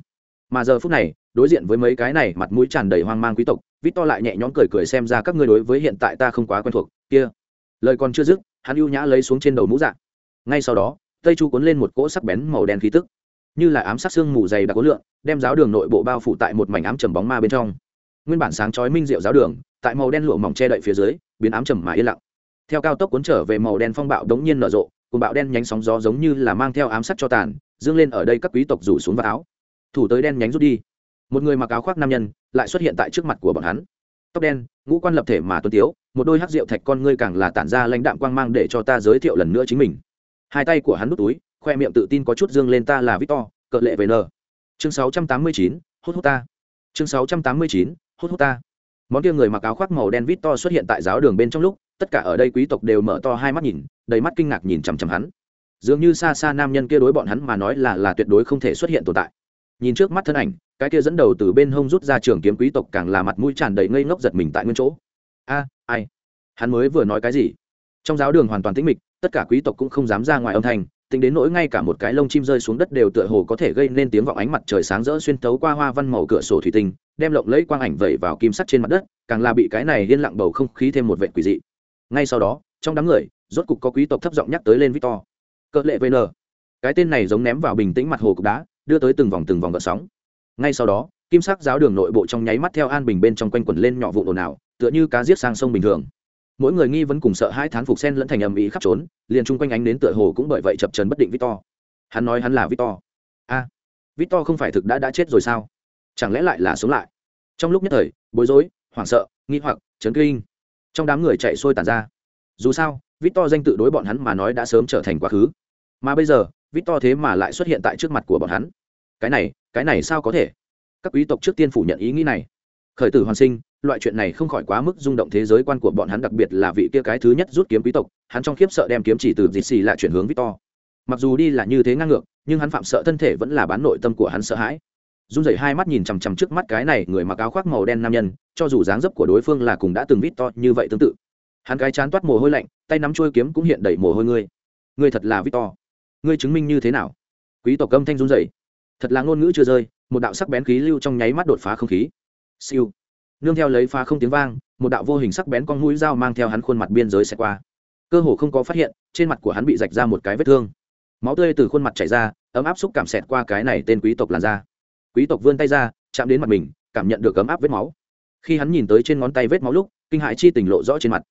Mà giờ phút này, đối diện với mấy cái này mặt mũi tràn đầy hoang mang quý tộc vít to lại nhẹ nhõm cười cười xem ra các ngươi đối với hiện tại ta không quá quen thuộc, kia. Lời còn chưa dứt, hắn ưu nhã lấy xuống trên đầu mũ dạng ngay sau đó, tây chu cuốn lên một cỗ sắc bén màu đen khí tức. Như là ám sát xương mù dày đặc cố lượng đem giáo đường nội bộ bao phủ tại một mảnh ám trầm bóng ma bên trong. Nguyên bản sáng chói minh diệu giáo đường, tại màu đen lụa mỏng che đậy phía dưới, biến ám trầm mà yên lặng. Theo cao tốc cuốn trở về màu đen phong bạo đống nhiên nở rộ cùng bạo đen nhánh sóng gió giống như là mang theo ám sát cho tàn dương lên ở đây các quý tộc rủ xuống vào áo. Thủ tới đen nhánh rút đi. Một người mặc áo khoác nam nhân lại xuất hiện tại trước mặt của bọn hắn. Tóc đen ngũ quan lập thể mà tuân tiếu một đôi hắc rượu thạch con ngươi càng là tản ra lãnh đạm quang mang để cho ta giới thiệu lần nữa chính mình. Hai tay của hắn nút túi khoe miệng tự tin có chút dương lên ta là victor cợ lệ về n chương 689, hút hút ta. Chương 689, hút hút ta. Món kia người mặc áo khoác màu đen victor xuất hiện tại giáo đường bên trong lúc tất cả ở đây quý tộc đều mở to hai mắt nhìn, đầy mắt kinh ngạc nhìn chằm chằm hắn. Dường như xa xa nam nhân kia đối bọn hắn mà nói là là tuyệt đối không thể xuất hiện tồn tại. Nhìn trước mắt thân ảnh, cái kia dẫn đầu từ bên hông rút ra trường kiếm quý tộc càng là mặt mũi tràn đầy ngây ngốc giật mình tại nguyên chỗ. A, ai? Hắn mới vừa nói cái gì? Trong giáo đường hoàn toàn tĩnh mịch, tất cả quý tộc cũng không dám ra ngoài âm thanh, tính đến nỗi ngay cả một cái lông chim rơi xuống đất đều tựa hồ có thể gây nên tiếng vọng ánh mặt trời sáng rỡ xuyên tấu qua hoa văn màu cửa sổ thủy tinh, đem lộng lẫy quang ảnh vẩy vào kim sắt trên mặt đất, càng là bị cái này liên lặng bầu không khí thêm một vệ quỷ dị ngay sau đó, trong đám người, rốt cục có quý tộc thấp giọng nhắc tới lên victor. Cỡ lệ vn. Cái tên này giống ném vào bình tĩnh mặt hồ cục đá, đưa tới từng vòng từng vòng gợn sóng. Ngay sau đó, kim sắc giáo đường nội bộ trong nháy mắt theo an bình bên trong quanh quẩn lên nhỏ vụ ồn ào, tựa như cá giết sang sông bình thường. Mỗi người nghi vẫn cùng sợ hai thán phục sen lẫn thành ầm ĩ khắp trốn, liền chung quanh ánh đến tựa hồ cũng bởi vậy chập trần bất định victor. Hắn nói hắn là victor. A, victor không phải thực đã đã chết rồi sao? Chẳng lẽ lại là sống lại? Trong lúc nhất thời, bối rối, hoảng sợ, nghi hoặc, chấn kinh trong đám người chạy sôi tàn ra. Dù sao, victor danh tự đối bọn hắn mà nói đã sớm trở thành quá khứ. Mà bây giờ, victor thế mà lại xuất hiện tại trước mặt của bọn hắn. Cái này cái này sao có thể? Các quý tộc trước tiên phủ nhận ý nghĩ này. Khởi tử hoàn sinh, loại chuyện này không khỏi quá mức rung động thế giới quan của bọn hắn, đặc biệt là vị kia cái thứ nhất rút kiếm quý tộc, hắn trong khiếp sợ đem kiếm chỉ từ dịt xì lại chuyển hướng victor. Mặc dù đi là như thế ngang ngược, nhưng hắn phạm sợ thân thể vẫn là bán nội tâm của hắn sợ hãi run rẩy hai mắt nhìn chằm chằm trước mắt cái này người mặc áo khoác màu đen nam nhân, cho dù dáng dấp của đối phương là cùng đã từng vít to như vậy tương tự. Hắn cái chán toát mồ hôi lạnh, tay nắm chuôi kiếm cũng hiện đầy mồ hôi ngươi. Ngươi thật là vít to. Ngươi chứng minh như thế nào? Quý tộc âm thanh run rẩy. Thật là ngôn ngữ chưa rơi, một đạo sắc bén khí lưu trong nháy mắt đột phá không khí. Siêu. Nương theo lấy phá không tiếng vang, một đạo vô hình sắc bén con mũi dao mang theo hắn khuôn mặt biên giới sẽ qua. Cơ hồ không có phát hiện, trên mặt của hắn bị rạch ra một cái vết thương. Máu tươi từ khuôn mặt chảy ra, ấm áp xúc cảm xẹt qua cái này tên quý tộc làn da quý tộc vươn tay ra, chạm đến mặt mình, cảm nhận được ấm áp vết máu. Khi hắn nhìn tới trên ngón tay vết máu lúc, kinh hại chi tình lộ rõ trên mặt.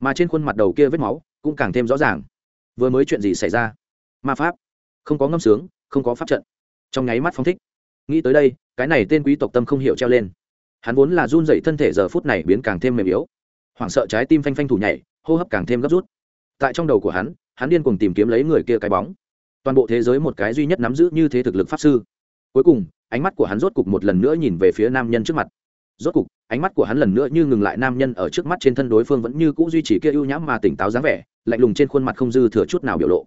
Mà trên khuôn mặt đầu kia vết máu cũng càng thêm rõ ràng. Vừa mới chuyện gì xảy ra? Ma pháp. Không có ngâm sướng, không có pháp trận. Trong nháy mắt phong thích. Nghĩ tới đây, cái này tên quý tộc tâm không hiểu treo lên. Hắn vốn là run dậy thân thể giờ phút này biến càng thêm mềm yếu. Hoảng sợ trái tim phanh phanh thủ nhảy, hô hấp càng thêm gấp rút. Tại trong đầu của hắn hắn điên cùng tìm kiếm lấy người kia cái bóng. Toàn bộ thế giới một cái duy nhất nắm giữ như thế thực lực pháp sư. Cuối cùng ánh mắt của hắn rốt cục một lần nữa nhìn về phía nam nhân trước mặt. Rốt cục, ánh mắt của hắn lần nữa như ngừng lại nam nhân ở trước mắt trên thân đối phương vẫn như cũ duy trì kia ưu nhãm mà tỉnh táo dáng vẻ, lạnh lùng trên khuôn mặt không dư thừa chút nào biểu lộ.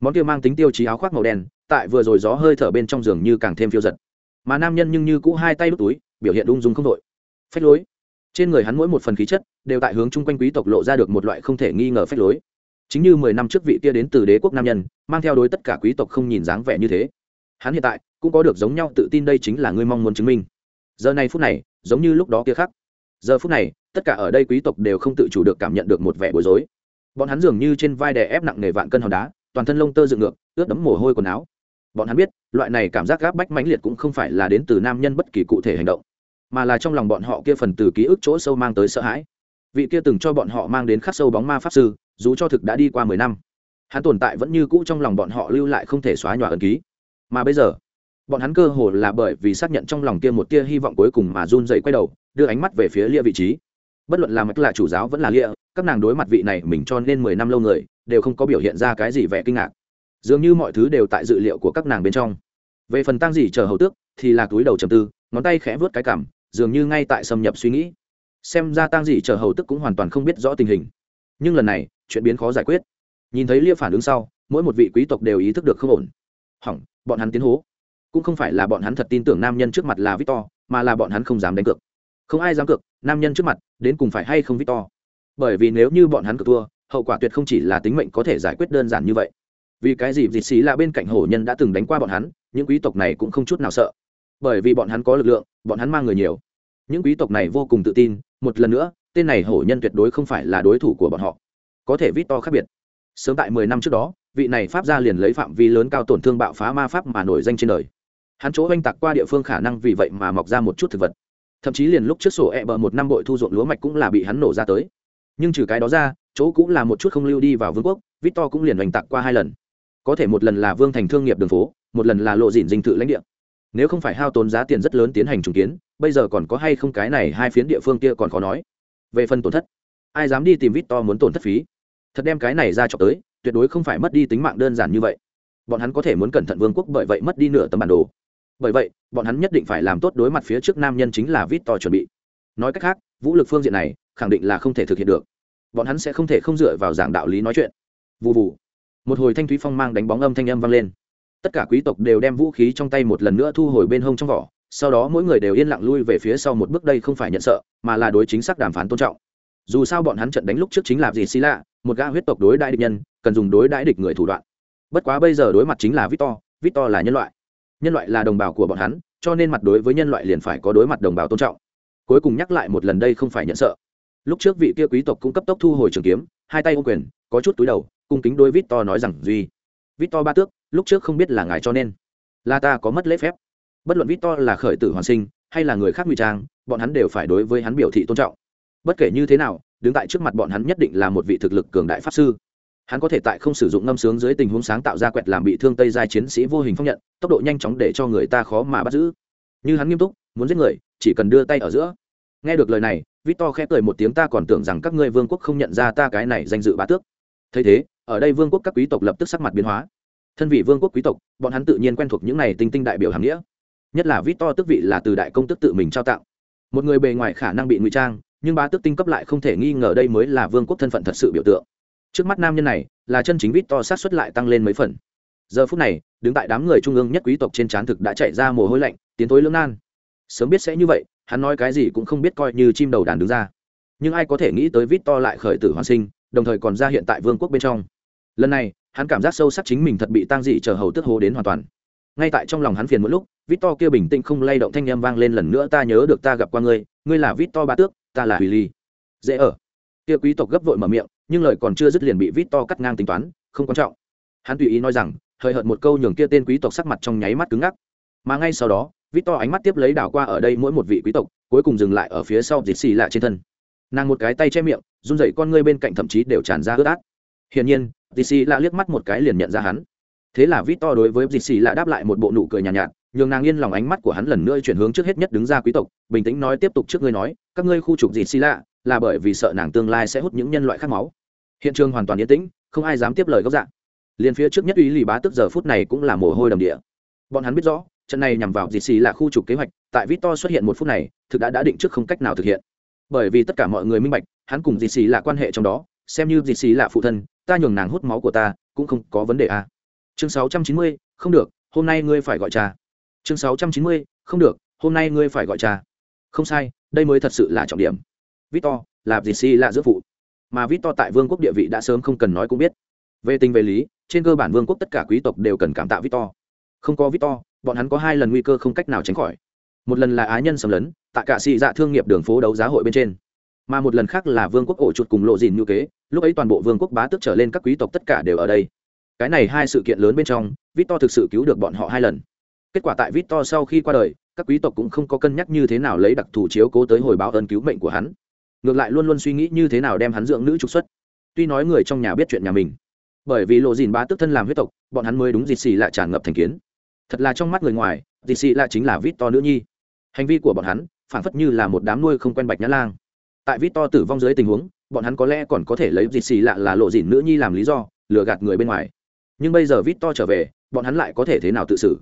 Món kia mang tính tiêu chí áo khoác màu đen, tại vừa rồi gió hơi thở bên trong giường như càng thêm phiêu giật. Mà nam nhân nhưng như cũ hai tay đút túi, biểu hiện ung dung không đội. Phách lối. Trên người hắn mỗi một phần khí chất, đều tại hướng chung quanh quý tộc lộ ra được một loại không thể nghi ngờ phách lối. Chính như mười năm trước vị kia đến từ đế quốc nam nhân, mang theo đối tất cả quý tộc không nhìn dáng vẻ như thế. Hắn hiện tại cũng có được giống nhau tự tin đây chính là ngươi mong muốn chứng minh. Giờ này phút này, giống như lúc đó kia khác. Giờ phút này, tất cả ở đây quý tộc đều không tự chủ được cảm nhận được một vẻ bối rối. Bọn hắn dường như trên vai đè ép nặng nề vạn cân hòn đá, toàn thân lông tơ dựng ngược, ướt đẫm mồ hôi quần áo. Bọn hắn biết, loại này cảm giác gáp bách mãnh liệt cũng không phải là đến từ nam nhân bất kỳ cụ thể hành động, mà là trong lòng bọn họ kia phần từ ký ức chỗ sâu mang tới sợ hãi. Vị kia từng cho bọn họ mang đến khắc sâu bóng ma pháp sư, dù cho thực đã đi qua mười năm, hắn tồn tại vẫn như cũ trong lòng bọn họ lưu lại không thể xóa nhòa ẩn ký. Mà bây giờ bọn hắn cơ hồ là bởi vì xác nhận trong lòng kia một tia hy vọng cuối cùng mà run dậy quay đầu, đưa ánh mắt về phía lia vị trí. Bất luận là mạch là chủ giáo vẫn là lia, các nàng đối mặt vị này mình cho nên mười năm lâu người, đều không có biểu hiện ra cái gì vẻ kinh ngạc. Dường như mọi thứ đều tại dự liệu của các nàng bên trong. Về phần tăng gì chờ hầu tước, thì là túi đầu trầm tư, ngón tay khẽ vớt cái cảm dường như ngay tại xâm nhập suy nghĩ. Xem ra tăng gì chờ hầu tức cũng hoàn toàn không biết rõ tình hình. Nhưng lần này, chuyện biến khó giải quyết. Nhìn thấy lia phản ứng sau, mỗi một vị quý tộc đều ý thức được không ổn. Hỏng, bọn hắn tiến hố cũng không phải là bọn hắn thật tin tưởng nam nhân trước mặt là victor, mà là bọn hắn không dám đánh cược. Không ai dám cược, nam nhân trước mặt, đến cùng phải hay không victor? Bởi vì nếu như bọn hắn cược thua, hậu quả tuyệt không chỉ là tính mệnh có thể giải quyết đơn giản như vậy. Vì cái gì dịch xí là bên cạnh hổ nhân đã từng đánh qua bọn hắn, những quý tộc này cũng không chút nào sợ. Bởi vì bọn hắn có lực lượng, bọn hắn mang người nhiều. Những quý tộc này vô cùng tự tin, một lần nữa, tên này hổ nhân tuyệt đối không phải là đối thủ của bọn họ. Có thể vít to khác biệt. Sớm tại mười năm trước đó, vị này pháp gia liền lấy phạm vi lớn cao tổn thương bạo phá ma pháp mà nổi danh trên đời hắn chỗ oanh tạc qua địa phương khả năng vì vậy mà mọc ra một chút thực vật. Thậm chí liền lúc trước sổ e bờ một năm bội thu ruộng lúa mạch cũng là bị hắn nổ ra tới. Nhưng trừ cái đó ra, chỗ cũng là một chút không lưu đi vào vương quốc, victor cũng liền oanh tạc qua hai lần. Có thể một lần là vương thành thương nghiệp đường phố, một lần là lộ dịn dinh thự lãnh địa. Nếu không phải hao tốn giá tiền rất lớn tiến hành trùng kiến, bây giờ còn có hay không cái này hai phiến địa phương kia còn khó nói. Về phần tổn thất, ai dám đi tìm vít to muốn tổn thất phí? Thật đem cái này ra cho tới, tuyệt đối không phải mất đi tính mạng đơn giản như vậy. Bọn hắn có thể muốn cẩn thận vương quốc bởi vậy mất đi nửa tấm bản đồ bởi vậy, bọn hắn nhất định phải làm tốt đối mặt phía trước nam nhân chính là vít to chuẩn bị. Nói cách khác, vũ lực phương diện này, khẳng định là không thể thực hiện được. Bọn hắn sẽ không thể không dựa vào giảng đạo lý nói chuyện. Vụ vụ một hồi thanh thúy phong mang đánh bóng âm thanh âm vang lên. Tất cả quý tộc đều đem vũ khí trong tay một lần nữa thu hồi bên hông trong vỏ. Sau đó mỗi người đều yên lặng lui về phía sau một bước đây không phải nhận sợ, mà là đối chính xác đàm phán tôn trọng. Dù sao bọn hắn trận đánh lúc trước chính là gì xí lạ một gã huyết tộc đối đại địch nhân, cần dùng đối đại địch người thủ đoạn. Bất quá bây giờ đối mặt chính là victor victor là nhân loại nhân loại là đồng bào của bọn hắn, cho nên mặt đối với nhân loại liền phải có đối mặt đồng bào tôn trọng. Cuối cùng nhắc lại một lần đây không phải nhận sợ. Lúc trước vị kia quý tộc cũng cấp tốc thu hồi trường kiếm, hai tay ô quyền, có chút túi đầu, cung kính vít to nói rằng, duy Vít to ba tước, lúc trước không biết là ngài cho nên, là ta có mất lễ phép. Bất luận vít to là khởi tử hoàn sinh, hay là người khác ngụy trang, bọn hắn đều phải đối với hắn biểu thị tôn trọng. Bất kể như thế nào, đứng tại trước mặt bọn hắn nhất định là một vị thực lực cường đại pháp sư hắn có thể tại không sử dụng ngâm sướng dưới tình huống sáng tạo ra quẹt làm bị thương tây giai chiến sĩ vô hình phong nhận, tốc độ nhanh chóng để cho người ta khó mà bắt giữ. Như hắn nghiêm túc, muốn giết người, chỉ cần đưa tay ở giữa. Nghe được lời này, victor khẽ cười một tiếng, ta còn tưởng rằng các ngươi vương quốc không nhận ra ta cái này danh dự bá tước. Thấy thế, ở đây vương quốc các quý tộc lập tức sắc mặt biến hóa. Thân vị vương quốc quý tộc, bọn hắn tự nhiên quen thuộc những này tinh tinh đại biểu hàm nghĩa. Nhất là victor tức vị là từ đại công tức tự mình trao tặng. Một người bề ngoài khả năng bị ngụy trang, nhưng bá tước tinh cấp lại không thể nghi ngờ đây mới là vương quốc thân phận thật sự biểu tượng trước mắt nam nhân này, là chân chính vít to sát xuất lại tăng lên mấy phần. Giờ phút này, đứng tại đám người trung ương nhất quý tộc trên trán thực đã chạy ra mồ hôi lạnh, tiến thối lưỡng nan. Sớm biết sẽ như vậy, hắn nói cái gì cũng không biết coi như chim đầu đàn đứng ra. Nhưng ai có thể nghĩ tới vít to lại khởi tử hoàn sinh, đồng thời còn ra hiện tại vương quốc bên trong. Lần này, hắn cảm giác sâu sắc chính mình thật bị tang dị chờ hầu tức hố đến hoàn toàn. Ngay tại trong lòng hắn phiền mỗi lúc, vít to kia bình tĩnh không lay động thanh â m vang lên lần nữa, ta nhớ được ta gặp qua ngươi ngươi là vít to ba tước, ta là hủy ly. Dễ ở. Kia quý tộc gấp vội mở miệng nhưng lời còn chưa dứt liền bị vít to cắt ngang tính toán không quan trọng. Hắn tùy ý nói rằng hơi hợt một câu nhường kia tên quý tộc sắc mặt trong nháy mắt cứng ngắc. Mà ngay sau đó vít to ánh mắt tiếp lấy đảo qua ở đây mỗi một vị quý tộc cuối cùng dừng lại ở phía sau dịt xì lạ trên thân. Nàng một cái tay che miệng run dậy con ngươi bên cạnh thậm chí đều tràn ra ướt át. Hiển nhiên dịt xì lạ liếc mắt một cái liền nhận ra hắn. Thế là vít to đối với dịt xì lạ đáp lại một bộ nụ cười nhàn nhạt, nhạt nhường nàng yên lòng ánh mắt của hắn lần nữa chuyển hướng trước hết nhất đứng ra quý tộc bình tĩnh nói tiếp tục trước ngươi nói các ngươi khu trục dịt xì lạ là bởi vì sợ nàng tương lai sẽ hút những nhân loại khác máu. Hiện trường hoàn toàn yên tĩnh không ai dám tiếp lời góc dạng. Liền phía trước nhất ủy lì bá tức giờ phút này cũng là mồ hôi đầm địa. Bọn hắn biết rõ trận này nhằm vào dì xì là khu trục kế hoạch tại victor xuất hiện một phút này thực đã đã định trước không cách nào thực hiện. Bởi vì tất cả mọi người minh bạch hắn cùng dì xì là quan hệ trong đó xem như dì xì là phụ thân ta nhường nàng hút máu của ta cũng không có vấn đề à. chương 690, không được hôm nay ngươi phải gọi cha. Chương 690, không được hôm nay ngươi phải gọi cha. Không sai đây mới thật sự là trọng điểm victor là dì si là giữa phụ mà Victor tại vương quốc địa vị đã sớm không cần nói cũng biết. Về tình về lý, trên cơ bản vương quốc tất cả quý tộc đều cần cảm tạ Victor. Không có Victor, bọn hắn có hai lần nguy cơ không cách nào tránh khỏi. Một lần là ái nhân xâm lấn, tại cả sĩ dạ thương nghiệp đường phố đấu giá hội bên trên. Mà một lần khác là vương quốc ổ chuột cùng lộ dìn như kế, lúc ấy toàn bộ vương quốc bá tước trở lên các quý tộc tất cả đều ở đây. Cái này hai sự kiện lớn bên trong, Victor thực sự cứu được bọn họ hai lần. Kết quả tại Victor sau khi qua đời, các quý tộc cũng không có cân nhắc như thế nào lấy đặc thù chiếu cố tới hồi báo ơn cứu mệnh của hắn ngược lại luôn luôn suy nghĩ như thế nào đem hắn dưỡng nữ trục xuất. Tuy nói người trong nhà biết chuyện nhà mình, bởi vì lộ dìn bá tức thân làm huyết tộc, bọn hắn mới đúng dịt xì lại tràn ngập thành kiến. Thật là trong mắt người ngoài, dịt xì lại chính là vít to nữ nhi. Hành vi của bọn hắn phản phất như là một đám nuôi không quen bạch nhã lang. Tại vít to tử vong dưới tình huống, bọn hắn có lẽ còn có thể lấy dịt xì lạ là lộ dìn nữ nhi làm lý do, lừa gạt người bên ngoài. Nhưng bây giờ vít to trở về, bọn hắn lại có thể thế nào tự xử?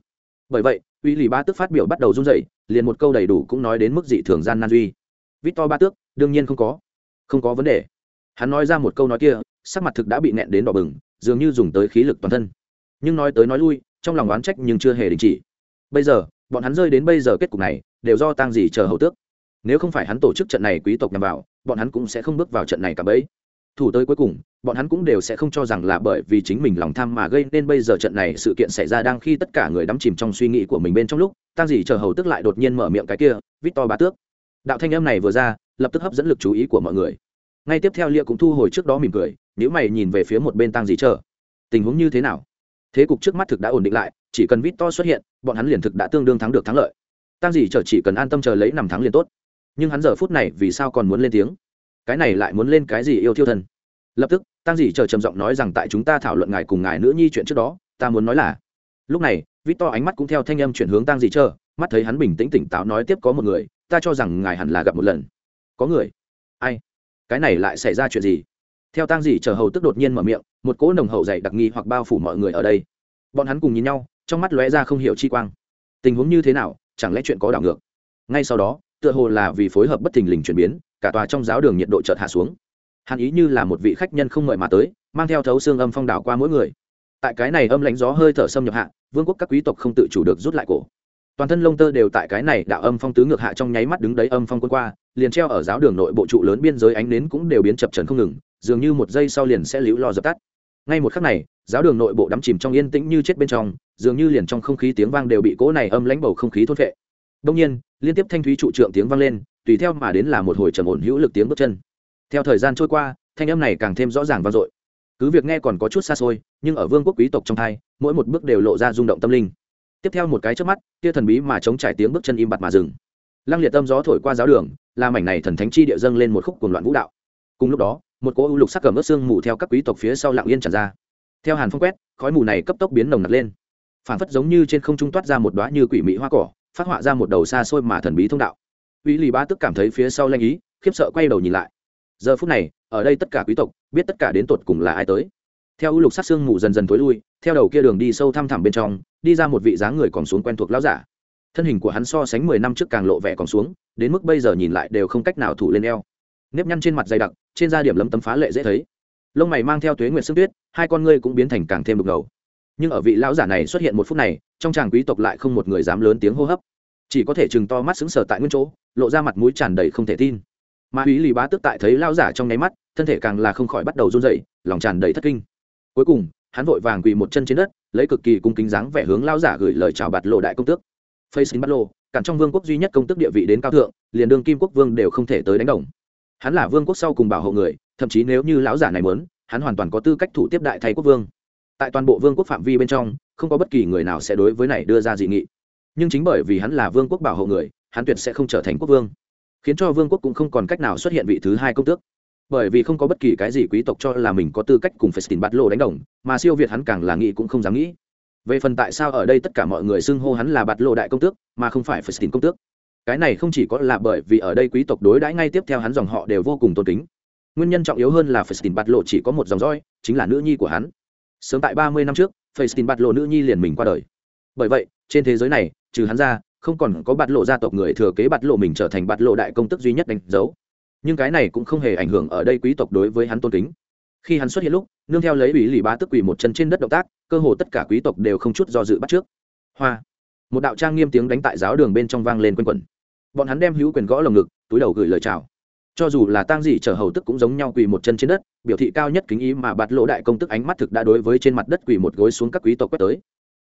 Bởi vậy, uy lì ba tức phát biểu bắt đầu run dậy liền một câu đầy đủ cũng nói đến mức dị thường gian nan duy. Vít to ba tước đương nhiên không có. Không có vấn đề. Hắn nói ra một câu nói kia, sắc mặt thực đã bị nẹn đến đỏ bừng, dường như dùng tới khí lực toàn thân. Nhưng nói tới nói lui, trong lòng oán trách nhưng chưa hề đình chỉ. Bây giờ, bọn hắn rơi đến bây giờ kết cục này, đều do tang gì chờ hầu tước. Nếu không phải hắn tổ chức trận này quý tộc nhằm vào, bọn hắn cũng sẽ không bước vào trận này cả bấy. Thủ tới cuối cùng, bọn hắn cũng đều sẽ không cho rằng là bởi vì chính mình lòng tham mà gây nên bây giờ trận này sự kiện xảy ra đang khi tất cả người đắm chìm trong suy nghĩ của mình bên trong lúc, tang gì chờ hầu tức lại đột nhiên mở miệng cái kia, vít to bá tước. Đạo thanh âm này vừa ra lập tức hấp dẫn lực chú ý của mọi người. Ngay tiếp theo lia cũng thu hồi trước đó mỉm cười nếu mày nhìn về phía một bên tăng gì chờ. Tình huống như thế nào? Thế cục trước mắt thực đã ổn định lại, chỉ cần vít to xuất hiện, bọn hắn liền thực đã tương đương thắng được thắng lợi. Tăng gì chờ chỉ cần an tâm chờ lấy nằm thắng liền tốt. Nhưng hắn giờ phút này vì sao còn muốn lên tiếng? Cái này lại muốn lên cái gì yêu thiêu thân? Lập tức tăng gì chờ trầm giọng nói rằng tại chúng ta thảo luận ngài cùng ngài nữ nhi chuyện trước đó, ta muốn nói là, lúc này, vít to ánh mắt cũng theo thanh âm chuyển hướng tăng gì chờ, mắt thấy hắn bình tĩnh tỉnh táo nói tiếp có một người, ta cho rằng ngài hẳn là gặp một lần có người. Ai? Cái này lại xảy ra chuyện gì? Theo tang dì chờ hầu tức đột nhiên mở miệng, một cỗ nồng hậu dày đặc nghi hoặc bao phủ mọi người ở đây. Bọn hắn cùng nhìn nhau, trong mắt lóe ra không hiểu chi quang. Tình huống như thế nào, chẳng lẽ chuyện có đảo ngược? Ngay sau đó, tựa hồ là vì phối hợp bất thình lình chuyển biến, cả tòa trong giáo đường nhiệt độ chợt hạ xuống. Hàn ý như là một vị khách nhân không mời mà tới, mang theo thấu xương âm phong đảo qua mỗi người. Tại cái này âm lãnh gió hơi thở xâm nhập hạ, vương quốc các quý tộc không tự chủ được rút lại cổ. Toàn thân lông tơ đều tại cái này đạo âm phong tứ ngược hạ trong nháy mắt đứng đấy âm phong quân qua liền treo ở giáo đường nội bộ trụ lớn biên giới ánh nến cũng đều biến chập trần không ngừng, dường như một giây sau liền sẽ liễu lo dập tắt. Ngay một khắc này, giáo đường nội bộ đắm chìm trong yên tĩnh như chết bên trong, dường như liền trong không khí tiếng vang đều bị cỗ này âm lãnh bầu không khí thốt vệ đông nhiên, liên tiếp thanh thúy trụ trượng tiếng vang lên, tùy theo mà đến là một hồi trầm ổn hữu lực tiếng bước chân. Theo thời gian trôi qua, thanh âm này càng thêm rõ ràng vang dội. Cứ việc nghe còn có chút xa xôi, nhưng ở vương quốc quý tộc trong thai, mỗi một bước đều lộ ra rung động tâm linh. Tiếp theo một cái trước mắt, kia thần bí mà chống trải tiếng bước chân im bặt mà dừng lăng liệt tâm gió thổi qua giáo đường, làm mảnh này thần thánh chi địa dâng lên một khúc cuồng loạn vũ đạo. Cùng lúc đó, một cỗ u lục sắc cầm ớt xương mù theo các quý tộc phía sau lặng yên tràn ra. Theo hàn phong quét, khói mù này cấp tốc biến nồng nặc lên. Phản phất giống như trên không trung toát ra một đoá như quỷ mỹ hoa cỏ, phát họa ra một đầu xa xôi mà thần bí thông đạo. Uy lì ba tức cảm thấy phía sau lanh ý, khiếp sợ quay đầu nhìn lại. Giờ phút này, ở đây tất cả quý tộc, biết tất cả đến tột cùng là ai tới. Theo u lục sắc xương mù dần dần tối lui, theo đầu kia đường đi sâu thăm thẳm bên trong, đi ra một vị dáng người còn xuống quen thuộc lão giả thân hình của hắn so sánh mười năm trước càng lộ vẻ còn xuống, đến mức bây giờ nhìn lại đều không cách nào thủ lên eo. Nếp nhăn trên mặt dày đặc, trên da điểm lấm tấm phá lệ dễ thấy. Lông mày mang theo tuế nguyện sức tuyết, hai con ngươi cũng biến thành càng thêm đục ngầu. Nhưng ở vị lão giả này xuất hiện một phút này, trong tràng quý tộc lại không một người dám lớn tiếng hô hấp. Chỉ có thể chừng to mắt xứng sờ tại nguyên chỗ, lộ ra mặt mũi tràn đầy không thể tin. Mà úy lì bá tức tại thấy lão giả trong nháy mắt, thân thể càng là không khỏi bắt đầu run dậy lòng tràn đầy thất kinh. Cuối cùng, hắn vội vàng quỳ một chân trên đất, lấy cực kỳ cung kính dáng vẻ hướng lão giả gửi lời chào bạt lộ đại công tước facing bắt lô, cản trong vương quốc duy nhất công tước địa vị đến cao thượng liền đương kim quốc vương đều không thể tới đánh đồng. Hắn là vương quốc sau cùng bảo hộ người thậm chí nếu như lão giả này muốn hắn hoàn toàn có tư cách thủ tiếp đại thay quốc vương. Tại toàn bộ vương quốc phạm vi bên trong không có bất kỳ người nào sẽ đối với này đưa ra dị nghị. Nhưng chính bởi vì hắn là vương quốc bảo hộ người hắn tuyệt sẽ không trở thành quốc vương. Khiến cho vương quốc cũng không còn cách nào xuất hiện vị thứ hai công tước. Bởi vì không có bất kỳ cái gì quý tộc cho là mình có tư cách cùng festin bắt lộ đánh đồng mà siêu việt hắn càng là nghĩ cũng không dám nghĩ về phần tại sao ở đây tất cả mọi người xưng hô hắn là bạt lộ đại công tước, mà không phải festin công tước? Cái này không chỉ có là bởi vì ở đây quý tộc đối đãi ngay tiếp theo hắn dòng họ đều vô cùng tôn kính. Nguyên nhân trọng yếu hơn là festin bạt lộ chỉ có một dòng roi chính là nữ nhi của hắn. Sớm tại ba mươi năm trước festin bạt lộ nữ nhi liền mình qua đời. Bởi vậy, trên thế giới này, trừ hắn ra, không còn có bạt lộ gia tộc người thừa kế bạt lộ mình trở thành bạt lộ đại công tức duy nhất đánh dấu. Nhưng cái này cũng không hề ảnh hưởng ở đây quý tộc đối với hắn tôn kính khi hắn xuất hiện lúc, nương theo lấy ủy lì bá tức quỳ một chân trên đất động tác, cơ hồ tất cả quý tộc đều không chút do dự bắt trước. Hoa. Một đạo trang nghiêm tiếng đánh tại giáo đường bên trong vang lên quanh quẩn. Bọn hắn đem hữu quyền gõ lồng ngực, túi đầu gửi lời chào. Cho dù là tang dị trở hầu tức cũng giống nhau quỳ một chân trên đất, biểu thị cao nhất kính ý mà bạt lộ đại công tức ánh mắt thực đã đối với trên mặt đất quỳ một gối xuống các quý tộc quét tới.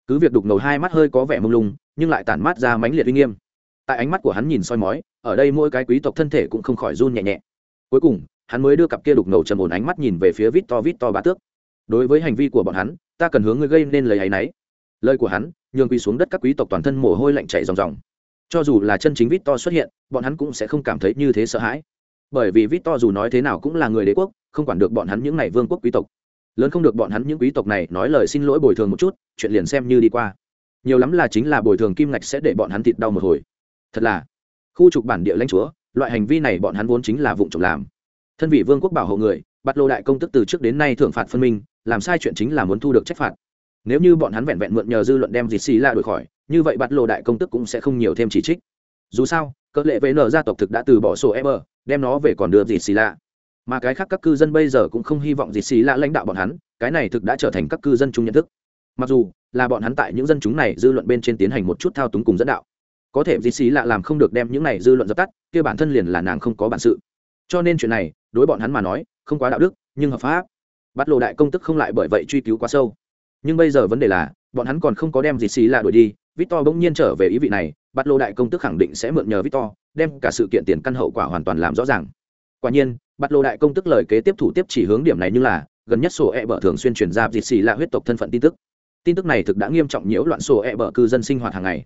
Cứ việc đục ngầu hai mắt hơi có vẻ mông lung, nhưng lại tản mát ra mãnh liệt uy nghiêm. Tại ánh mắt của hắn nhìn soi mói, ở đây mỗi cái quý tộc thân thể cũng không khỏi run nhẹ nhẹ. Cuối cùng hắn mới đưa cặp kia đục ngầu trầm ổn ánh mắt nhìn về phía vít to vít to bá tước. Đối với hành vi của bọn hắn, ta cần hướng người gây nên lời ấy náy. Lời của hắn, nhường quỳ xuống đất các quý tộc toàn thân mồ hôi lạnh chảy ròng ròng. Cho dù là chân chính vít to xuất hiện, bọn hắn cũng sẽ không cảm thấy như thế sợ hãi. Bởi vì vít to dù nói thế nào cũng là người đế quốc, không quản được bọn hắn những n à y vương quốc quý tộc. Lớn không được bọn hắn những quý tộc này nói lời xin lỗi bồi thường một chút, chuyện liền xem như đi qua. Nhiều lắm là chính là bồi thường kim ngạch sẽ để bọn hắn thịt đau một hồi. Thật là, khu trục bản địa lãnh chúa, loại hành vi này bọn hắn vốn chính là vụ trộm làm thân vị vương quốc bảo hộ người, bắt lô đại công tức từ trước đến nay thưởng phạt phân minh, làm sai chuyện chính là muốn thu được trách phạt. Nếu như bọn hắn vẹn vẹn mượn nhờ dư luận đem dịt xì la đổi khỏi, như vậy bắt lô đại công tức cũng sẽ không nhiều thêm chỉ trích. Dù sao, cỡ lệ vệ nở gia tộc thực đã từ bỏ sổ ever đem nó về còn đưa dịt xì la mà cái khác các cư dân bây giờ cũng không hy vọng dịt xì la lãnh đạo bọn hắn, cái này thực đã trở thành các cư dân chung nhận thức. Mặc dù là bọn hắn tại những dân chúng này dư luận bên trên tiến hành một chút thao túng cùng dẫn đạo, có thể dịt xì lạ làm không được đem những này dư luận dập tắt, kia bản thân liền là nàng không có bản sự. Cho nên chuyện này đối bọn hắn mà nói, không quá đạo đức, nhưng hợp pháp. Bắt lộ đại công tức không lại bởi vậy truy cứu quá sâu. Nhưng bây giờ vấn đề là, bọn hắn còn không có đem gì xì lạ đuổi đi, victor bỗng nhiên trở về ý vị này, bắt lộ đại công tức khẳng định sẽ mượn nhờ victor, đem cả sự kiện tiền căn hậu quả hoàn toàn làm rõ ràng. Quả nhiên, bắt lộ đại công tức lời kế tiếp thủ tiếp chỉ hướng điểm này như là, gần nhất sổ e bở thường xuyên truyền ra dịt xì lạ huyết tộc thân phận tin tức. Tin tức này thực đã nghiêm trọng nhiễu loạn sổ e bở cư dân sinh hoạt hàng ngày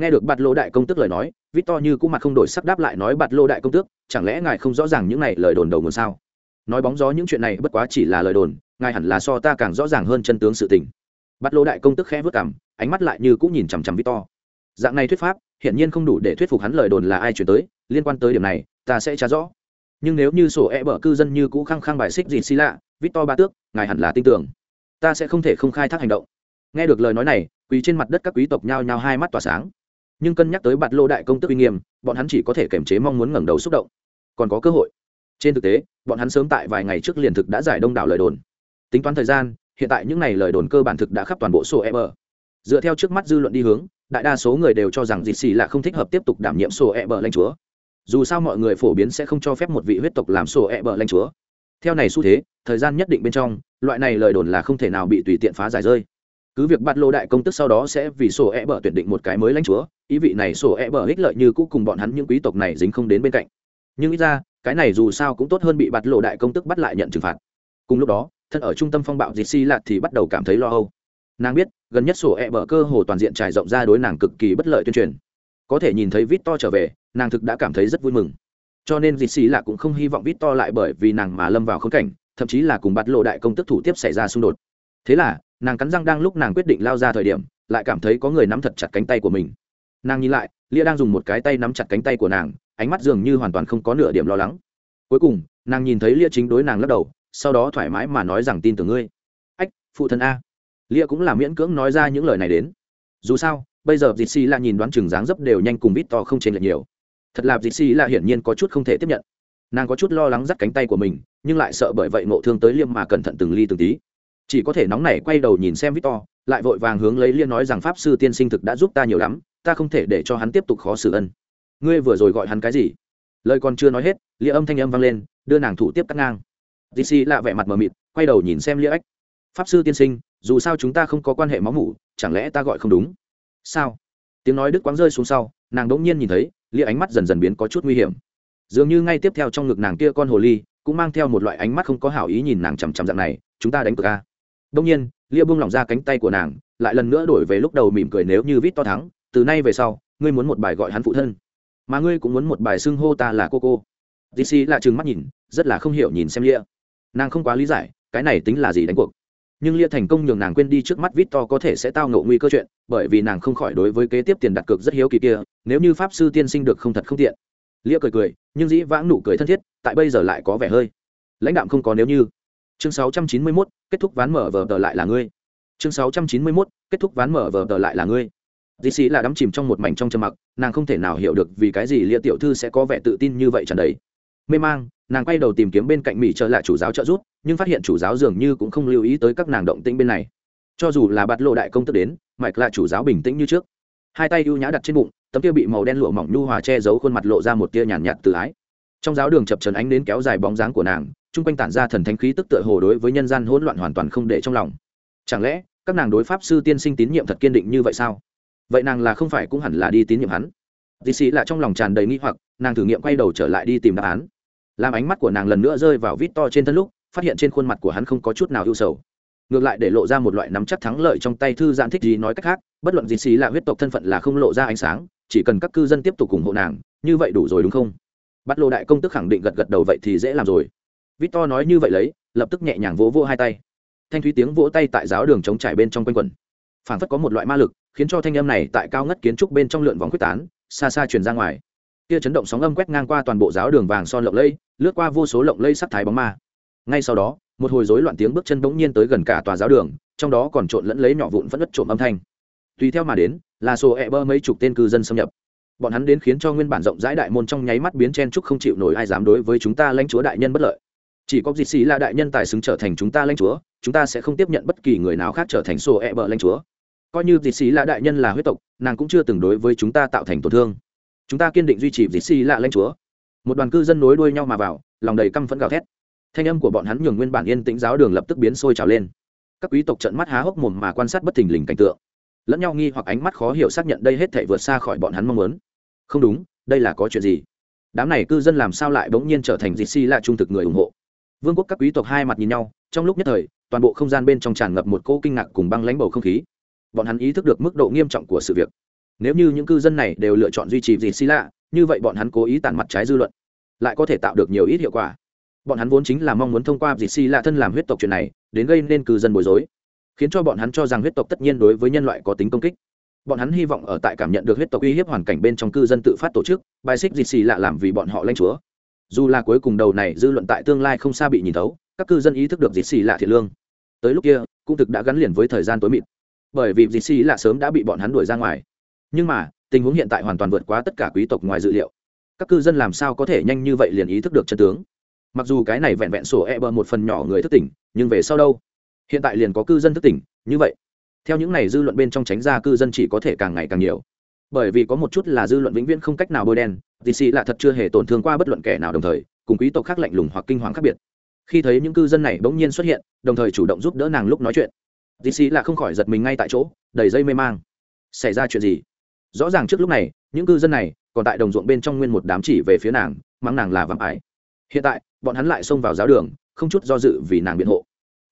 nghe được bạt lô đại công tước lời nói, victor như cũng mặt không đổi sắc đáp lại nói, bạt lô đại công tước, chẳng lẽ ngài không rõ ràng những này lời đồn đầu nguồn sao? Nói bóng gió những chuyện này bất quá chỉ là lời đồn, ngài hẳn là so ta càng rõ ràng hơn chân tướng sự tình. Bạt lô đại công tước khẽ vớt cảm ánh mắt lại như cũng nhìn chằm chằm victor. Dạng này thuyết pháp, hiển nhiên không đủ để thuyết phục hắn lời đồn là ai chuyển tới, liên quan tới điểm này, ta sẽ trả rõ. Nhưng nếu như sổ e bở cư dân như cũ khăng khăng bài xích gì xì lạ, victor ba tước, ngài hẳn là tin tưởng. Ta sẽ không thể không khai thác hành động. Nghe được lời nói này, quỳ trên mặt đất các quý tộc nhao nhao hai mắt tỏa sáng nhưng cân nhắc tới bạt lô đại công tức uy nghiêm, bọn hắn chỉ có thể kiềm chế mong muốn ngẩng đầu xúc động. Còn có cơ hội. Trên thực tế, bọn hắn sớm tại vài ngày trước liền thực đã giải đông đảo lời đồn. Tính toán thời gian, hiện tại những n à y lời đồn cơ bản thực đã khắp toàn bộ sổ e bờ dựa theo trước mắt dư luận đi hướng, đại đa số người đều cho rằng dịt xì là không thích hợp tiếp tục đảm nhiệm sổ e bờ lãnh chúa. Dù sao mọi người phổ biến sẽ không cho phép một vị huyết tộc làm sổ e bờ lãnh chúa. Theo này xu thế, thời gian nhất định bên trong, loại này lời đồn là không thể nào bị tùy tiện phá giải rơi. Cứ việc bắt lô đại công tức sau đó sẽ vì sổ e bờ tuyển định một cái mới lãnh chúa ý vị này sổ e bờ ích lợi như cũ cùng bọn hắn những quý tộc này dính không đến bên cạnh. Nhưng ít ra, cái này dù sao cũng tốt hơn bị bạt lộ đại công tức bắt lại nhận trừng phạt. Cùng lúc đó, thân ở trung tâm phong bạo dịt xi lạt thì bắt đầu cảm thấy lo âu. Nàng biết, gần nhất sổ e bờ cơ hồ toàn diện trải rộng ra đối nàng cực kỳ bất lợi tuyên truyền. Có thể nhìn thấy vít to trở về, nàng thực đã cảm thấy rất vui mừng. Cho nên dịt xì lạ cũng không hy vọng vít to lại bởi vì nàng mà lâm vào khống cảnh, thậm chí là cùng bắt lộ đại công tức thủ tiếp xảy ra xung đột. Thế là, nàng cắn răng đang lúc nàng quyết định lao ra thời điểm, lại cảm thấy có người nắm thật chặt cánh tay của mình nàng nhìn lại, lia đang dùng một cái tay nắm chặt cánh tay của nàng, ánh mắt dường như hoàn toàn không có nửa điểm lo lắng. Cuối cùng, nàng nhìn thấy lia chính đối nàng lắc đầu, sau đó thoải mái mà nói rằng tin tưởng ngươi. Ách, phụ thân a. Lia cũng là miễn cưỡng nói ra những lời này đến. Dù sao, bây giờ dịt xì là nhìn đoán chừng dáng dấp đều nhanh cùng vít to không chênh lệch nhiều. Thật là dịt xì là hiển nhiên có chút không thể tiếp nhận. Nàng có chút lo lắng dắt cánh tay của mình, nhưng lại sợ bởi vậy ngộ thương tới liêm mà cẩn thận từng ly từng tí. Chỉ có thể nóng nảy quay đầu nhìn xem victor lại vội vàng hướng lấy liên nói rằng pháp sư tiên sinh thực đã giúp ta nhiều lắm ta không thể để cho hắn tiếp tục khó xử ân. Ngươi vừa rồi gọi hắn cái gì? Lời còn chưa nói hết, lia âm thanh âm vang lên, đưa nàng thủ tiếp cắt ngang. Dc lạ vẻ mặt mờ mịt, quay đầu nhìn xem lia ếch. Pháp sư tiên sinh, dù sao chúng ta không có quan hệ máu mủ, chẳng lẽ ta gọi không đúng? Sao? Tiếng nói đức quáng rơi xuống sau, nàng đ ỗ n g nhiên nhìn thấy, lia ánh mắt dần dần biến có chút nguy hiểm. Dường như ngay tiếp theo trong ngực nàng kia con hồ ly, cũng mang theo một loại ánh mắt không có hảo ý nhìn nàng chằm chằm dạng này, chúng ta đánh cược ca đông nhiên, lia buông lỏng ra cánh tay của nàng, lại lần nữa đổi về lúc đầu mỉm cười nếu như vít to thắng từ nay về sau ngươi muốn một bài gọi hắn phụ thân mà ngươi cũng muốn một bài xưng hô ta là cô cô. Dc là trừng mắt nhìn rất là không hiểu nhìn xem lia. Nàng không quá lý giải cái này tính là gì đánh cuộc. Nhưng lia thành công nhường nàng quên đi trước mắt vít to có thể sẽ tao ngộ nguy cơ chuyện bởi vì nàng không khỏi đối với kế tiếp tiền đặt cược rất hiếu kỳ kia nếu như pháp sư tiên sinh được không thật không tiện. Lia cười cười nhưng dĩ vãng nụ cười thân thiết tại bây giờ lại có vẻ hơi. Lãnh đạm không có nếu như. Chương 691, kết thúc ván mở vờ tờ lại là ngươi. Chương 691, kết thúc ván mở vờ tờ lại là ngươi dì xì là đắm chìm trong một mảnh trong trầm mặc nàng không thể nào hiểu được vì cái gì lia tiểu thư sẽ có vẻ tự tin như vậy trần đấy mê mang nàng quay đầu tìm kiếm bên cạnh mỹ trở lại chủ giáo trợ giúp nhưng phát hiện chủ giáo dường như cũng không lưu ý tới các nàng động tĩnh bên này. Cho dù là bạt lộ đại công tức đến mạch là chủ giáo bình tĩnh như trước. Hai tay ưu nhã đặt trên bụng tấm kia bị màu đen lụa mỏng nhu hòa che giấu khuôn mặt lộ ra một tia nhàn nhạt, nhạt tự ái. Trong giáo đường chập trần ánh đến kéo dài bóng dáng của nàng chung quanh tản ra thần thánh khí tức tựa hồ đối với nhân gian hỗn loạn hoàn toàn không để trong lòng. Chẳng lẽ các nàng đối pháp sư tiên sinh tín nhiệm thật kiên định như vậy sao? Vậy nàng là không phải cũng hẳn là đi tín nhiệm hắn? Dì xì là trong lòng tràn đầy nghi hoặc, nàng thử nghiệm quay đầu trở lại đi tìm đáp án. Làm ánh mắt của nàng lần nữa rơi vào vít to trên thân lúc, phát hiện trên khuôn mặt của hắn không có chút nào ưu sầu. Ngược lại để lộ ra một loại nắm chắc thắng lợi trong tay thư giãn thích gì nói cách khác, bất luận gì xì là huyết tộc thân phận là không lộ ra ánh sáng, chỉ cần các cư dân tiếp tục ủng hộ nàng, như vậy đủ rồi đúng không? Bắt lộ đại công tức khẳng định gật gật đầu vậy thì dễ làm rồi. Vít to nói như vậy lấy, lập tức nhẹ nhàng vỗ vỗ hai tay. Thanh thúy tiếng vỗ tay tại giáo đường chống trải bên trong quanh quần phảng phất có một loại ma lực khiến cho thanh âm này tại cao ngất kiến trúc bên trong lượn vòng quyết tán, xa xa truyền ra ngoài. Kia chấn động sóng âm quét ngang qua toàn bộ giáo đường vàng son lộng lây lướt qua vô số lộng lây sắc thái bóng ma. Ngay sau đó, một hồi rối loạn tiếng bước chân bỗng nhiên tới gần cả tòa giáo đường, trong đó còn trộn lẫn lấy nhỏ vụn vẫn đất trộm âm thanh. Tùy theo mà đến, là sổ e bơ mấy chục tên cư dân xâm nhập. Bọn hắn đến khiến cho nguyên bản rộng rãi đại môn trong nháy mắt biến chen trúc không chịu nổi ai dám đối với chúng ta lãnh chúa đại nhân bất lợi. Chỉ có dịt xì là đại nhân tài xứng trở thành chúng ta lãnh chúa, chúng ta sẽ không tiếp nhận bất kỳ người nào khác trở thành sổ e bơ lãnh chúa coi như dịt xì lạ đại nhân là huyết tộc, nàng cũng chưa từng đối với chúng ta tạo thành tổn thương. Chúng ta kiên định duy trì dịt xì lạ lanh chúa. Một đoàn cư dân nối đuôi nhau mà vào, lòng đầy căm phẫn gào thét. Thanh âm của bọn hắn nhường nguyên bản yên tĩnh giáo đường lập tức biến sôi trào lên. Các quý tộc trận mắt há hốc mồm mà quan sát bất thình lình cảnh tượng. Lẫn nhau nghi hoặc ánh mắt khó hiểu xác nhận đây hết thể vượt xa khỏi bọn hắn mong muốn. Không đúng, đây là có chuyện gì? Đám này cư dân làm sao lại bỗng nhiên trở thành dịt sĩ lạ trung thực người ủng hộ? Vương quốc các quý tộc hai mặt nhìn nhau, trong lúc nhất thời, toàn bộ không gian bên trong tràn ngập một cỗ kinh ngạc cùng băng lãnh bầu không khí bọn hắn ý thức được mức độ nghiêm trọng của sự việc. Nếu như những cư dân này đều lựa chọn duy trì gì si lạ, như vậy bọn hắn cố ý tản mặt trái dư luận, lại có thể tạo được nhiều ít hiệu quả. Bọn hắn vốn chính là mong muốn thông qua dịt si lạ thân làm huyết tộc chuyện này, đến gây nên cư dân bối rối, khiến cho bọn hắn cho rằng huyết tộc tất nhiên đối với nhân loại có tính công kích. Bọn hắn hy vọng ở tại cảm nhận được huyết tộc uy hiếp hoàn cảnh bên trong cư dân tự phát tổ chức, bài xích dịt xì lạ làm vì bọn họ lanh chúa. Dù là cuối cùng đầu này dư luận tại tương lai không xa bị nhìn thấu, các cư dân ý thức được dịt xì lạ thiệt lương. Tới lúc kia, cũng thực đã gắn liền với thời gian tối mịt bởi vì dịt xì là sớm đã bị bọn hắn đuổi ra ngoài. Nhưng mà, tình huống hiện tại hoàn toàn vượt quá tất cả quý tộc ngoài dự liệu. Các cư dân làm sao có thể nhanh như vậy liền ý thức được chân tướng? Mặc dù cái này vẹn vẹn sổ e bờ một phần nhỏ người thức tỉnh, nhưng về sau đâu? Hiện tại liền có cư dân thức tỉnh, như vậy. Theo những này dư luận bên trong tránh ra cư dân chỉ có thể càng ngày càng nhiều. Bởi vì có một chút là dư luận vĩnh viễn không cách nào bôi đen dì xì là thật chưa hề tổn thương qua bất luận kẻ nào đồng thời, cùng quý tộc khác lạnh lùng hoặc kinh hoàng khác biệt. Khi thấy những cư dân này bỗng nhiên xuất hiện, đồng thời chủ động giúp đỡ nàng lúc nói chuyện dì xì là không khỏi giật mình ngay tại chỗ, đầy dây mê mang. Xảy ra chuyện gì? Rõ ràng trước lúc này, những cư dân này còn tại đồng ruộng bên trong nguyên một đám chỉ về phía nàng, mắng nàng là vạm ải. Hiện tại, bọn hắn lại xông vào giáo đường, không chút do dự vì nàng biện hộ.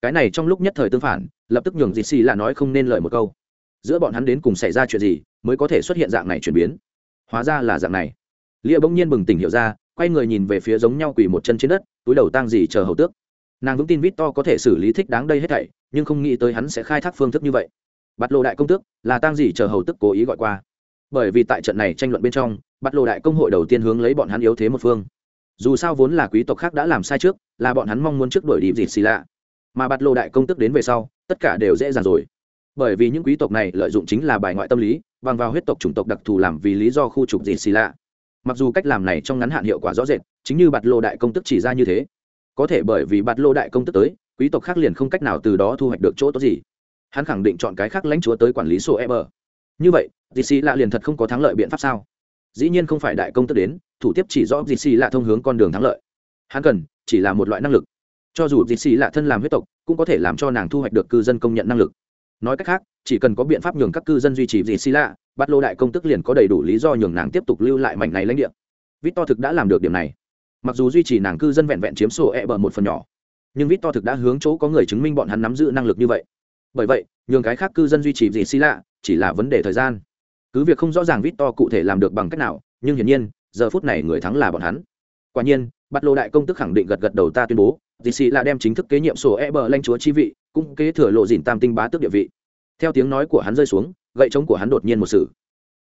Cái này trong lúc nhất thời tương phản, lập tức nhường dì xì là nói không nên lời một câu. Giữa bọn hắn đến cùng xảy ra chuyện gì mới có thể xuất hiện dạng này chuyển biến? Hóa ra là dạng này. Lia bỗng nhiên bừng tỉnh hiểu ra, quay người nhìn về phía giống nhau quỳ một chân trên đất, túi đầu tang gì chờ hầu tước nàng vững tin vít to có thể xử lý thích đáng đây hết thảy, nhưng không nghĩ tới hắn sẽ khai thác phương thức như vậy. Bắt lộ đại công tước là tang gì chờ hầu tức cố ý gọi qua. Bởi vì tại trận này tranh luận bên trong bắt lộ đại công hội đầu tiên hướng lấy bọn hắn yếu thế một phương. Dù sao vốn là quý tộc khác đã làm sai trước, là bọn hắn mong muốn trước đuổi đi dịt xì lạ. Mà bắt lộ đại công tức đến về sau, tất cả đều dễ dàng rồi. Bởi vì những quý tộc này lợi dụng chính là bài ngoại tâm lý, bằng vào huyết tộc chủng tộc đặc thù làm vì lý do khu trục dịt xì lạ. Mặc dù cách làm này trong ngắn hạn hiệu quả rõ rệt, chính như bạt lộ đại công tức chỉ ra như thế có thể bởi vì bạt lô đại công tức tới, quý tộc khác liền không cách nào từ đó thu hoạch được chỗ tốt gì. Hắn khẳng định chọn cái khác lãnh chúa tới quản lý sổ e bờ như vậy, dì xì lạ liền thật không có thắng lợi biện pháp sao? Dĩ nhiên không phải đại công tức đến, thủ tiếp chỉ rõ dì xì lạ thông hướng con đường thắng lợi. Hắn cần, chỉ là một loại năng lực. Cho dù dì xì lạ thân làm huyết tộc, cũng có thể làm cho nàng thu hoạch được cư dân công nhận năng lực. Nói cách khác, chỉ cần có biện pháp nhường các cư dân duy trì dì xì lạ bắt lô đại công tức liền có đầy đủ lý do nhường nàng tiếp tục lưu lại mảnh này lãnh địa. Vít to thực đã làm được điểm này mặc dù duy trì nàng cư dân vẹn vẹn chiếm sổ e bờ một phần nhỏ, nhưng vít to thực đã hướng chỗ có người chứng minh bọn hắn nắm giữ năng lực như vậy. Bởi vậy, nhường cái khác cư dân duy trì gì xi lạ, chỉ là vấn đề thời gian. Cứ việc không rõ ràng vít to cụ thể làm được bằng cách nào, nhưng hiển nhiên, giờ phút này người thắng là bọn hắn. Quả nhiên, bắt lô đại công tức khẳng định gật gật đầu ta tuyên bố dì xì là đem chính thức kế nhiệm sổ e bờ lanh chúa chi vị, cũng kế thừa lộ dìn tam tinh bá tước địa vị. Theo tiếng nói của hắn rơi xuống, gậy trống của hắn đột nhiên một sự.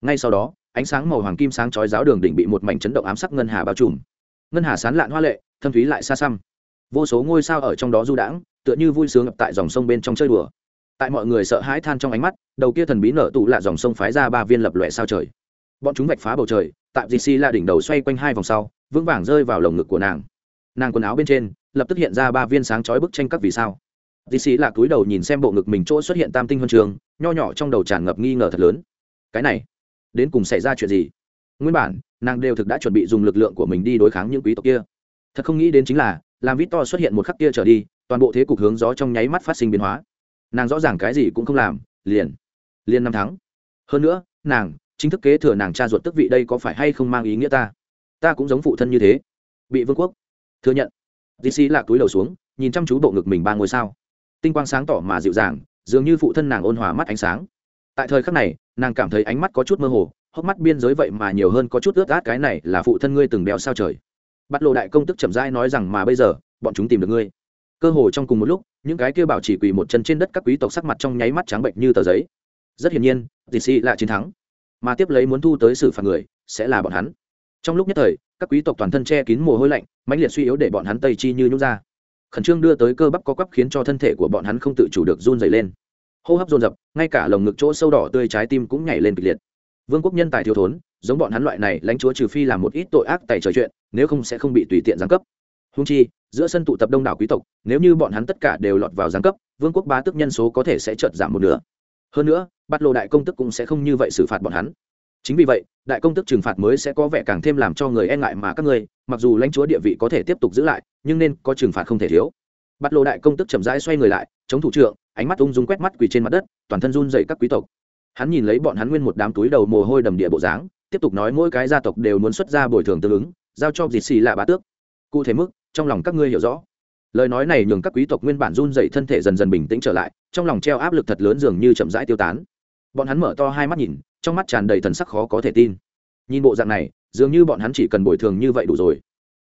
Ngay sau đó, ánh sáng màu hoàng kim sáng chói giáo đường đỉnh bị một mảnh chấn động ám sắc ngân hà bao trùm ngân hà sán lạn hoa lệ, thâm thúy lại xa xăm. Vô số ngôi sao ở trong đó du đãng, tựa như vui sướng ngập tại dòng sông bên trong chơi đùa. Tại mọi người sợ hãi than trong ánh mắt, đầu kia thần bí nở tụ lạ dòng sông phái ra ba viên lập lòe sao trời. Bọn chúng vạch phá bầu trời, tại dc là đỉnh đầu xoay quanh hai vòng sau, vững vàng rơi vào lồng ngực của nàng. Nàng quần áo bên trên, lập tức hiện ra ba viên sáng chói bức tranh các vì sao. Dc là túi đầu nhìn xem bộ ngực mình chỗ xuất hiện tam tinh huân trường, nho nhỏ trong đầu tràn ngập nghi ngờ thật lớn. Cái này, đến cùng xảy ra chuyện gì? Nguyên bản, nàng đều thực đã chuẩn bị dùng lực lượng của mình đi đối kháng những quý tộc kia. Thật không nghĩ đến chính là, làm vít to xuất hiện một khắc kia trở đi, toàn bộ thế cục hướng gió trong nháy mắt phát sinh biến hóa. Nàng rõ ràng cái gì cũng không làm, liền liền năm tháng hơn nữa, nàng, chính thức kế thừa nàng cha ruột tức vị đây có phải hay không mang ý nghĩa ta? Ta cũng giống phụ thân như thế. Bị vương quốc, thừa nhận. Dc lạc túi đầu xuống, nhìn chăm chú bộ ngực mình ba ngôi sao. Tinh quang sáng tỏ mà dịu dàng, dường như phụ thân nàng ôn hòa mắt ánh sáng. Tại thời khắc này, nàng cảm thấy ánh mắt có chút mơ hồ hốc mắt biên giới vậy mà nhiều hơn có chút ướt át cái này là phụ thân ngươi từng béo sao trời. Bắt lộ đại công tức chậm rãi nói rằng mà bây giờ, bọn chúng tìm được ngươi. Cơ hồ trong cùng một lúc, những cái kia bảo chỉ quỳ một chân trên đất các quý tộc sắc mặt trong nháy mắt trắng bệnh như tờ giấy. Rất hiển nhiên tỷ xì là chiến thắng, mà tiếp lấy muốn thu tới xử phạt người, sẽ là bọn hắn. Trong lúc nhất thời, các quý tộc toàn thân che kín mồ hôi lạnh, mãnh liệt suy yếu để bọn hắn tây chi như nhút ra. Khẩn trương đưa tới cơ bắp có quắp khiến cho thân thể của bọn hắn không tự chủ được run dày lên. Hô hấp dồn dập, ngay cả lồng ngực chỗ sâu đỏ tươi trái tim cũng nhảy lên kịch liệt vương quốc nhân tài thiếu thốn, giống bọn hắn loại này, lãnh chúa trừ phi làm một ít tội ác tài trời chuyện, nếu không sẽ không bị tùy tiện giáng cấp. Húng chi, giữa sân tụ tập đông đảo quý tộc, nếu như bọn hắn tất cả đều lọt vào giáng cấp, vương quốc bá tức nhân số có thể sẽ chợt giảm một nửa. Hơn nữa, bắt lộ đại công tức cũng sẽ không như vậy xử phạt bọn hắn. Chính vì vậy, đại công tức trừng phạt mới sẽ có vẻ càng thêm làm cho người e ngại mà các ngươi, mặc dù lãnh chúa địa vị có thể tiếp tục giữ lại, nhưng nên có trừng phạt không thể thiếu. Bắt lộ đại công tức chậm rãi xoay người lại, chống thủ trưởng, ánh mắt ung dung quét mắt quỳ trên mặt đất, toàn thân run dậy các quý tộc hắn nhìn lấy bọn hắn nguyên một đám túi đầu mồ hôi đầm địa bộ dáng, tiếp tục nói mỗi cái gia tộc đều muốn xuất ra bồi thường tương ứng, giao cho dịt xì lạ bá tước. Cụ thể mức, trong lòng các ngươi hiểu rõ. Lời nói này nhường các quý tộc nguyên bản run dậy thân thể dần dần bình tĩnh trở lại, trong lòng treo áp lực thật lớn dường như chậm rãi tiêu tán. Bọn hắn mở to hai mắt nhìn, trong mắt tràn đầy thần sắc khó có thể tin. Nhìn bộ dạng này, dường như bọn hắn chỉ cần bồi thường như vậy đủ rồi.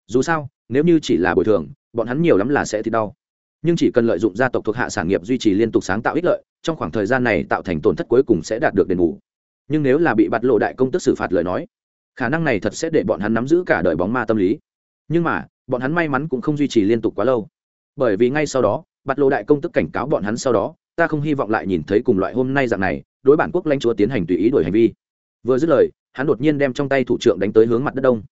Dù sao, nếu như chỉ là bồi thường, bọn hắn nhiều lắm là sẽ thì đau nhưng chỉ cần lợi dụng gia tộc thuộc hạ sản nghiệp duy trì liên tục sáng tạo ích lợi, trong khoảng thời gian này tạo thành tổn thất cuối cùng sẽ đạt được đền bù. Nhưng nếu là bị bạt lộ đại công tức xử phạt lời nói, khả năng này thật sẽ để bọn hắn nắm giữ cả đời bóng ma tâm lý. Nhưng mà, bọn hắn may mắn cũng không duy trì liên tục quá lâu. Bởi vì ngay sau đó, bạt lộ đại công tức cảnh cáo bọn hắn sau đó, ta không hy vọng lại nhìn thấy cùng loại hôm nay dạng này, đối bản quốc lãnh chúa tiến hành tùy ý đổi hành vi. Vừa dứt lời, hắn đột nhiên đem trong tay thủ trưởng đánh tới hướng mặt đất đông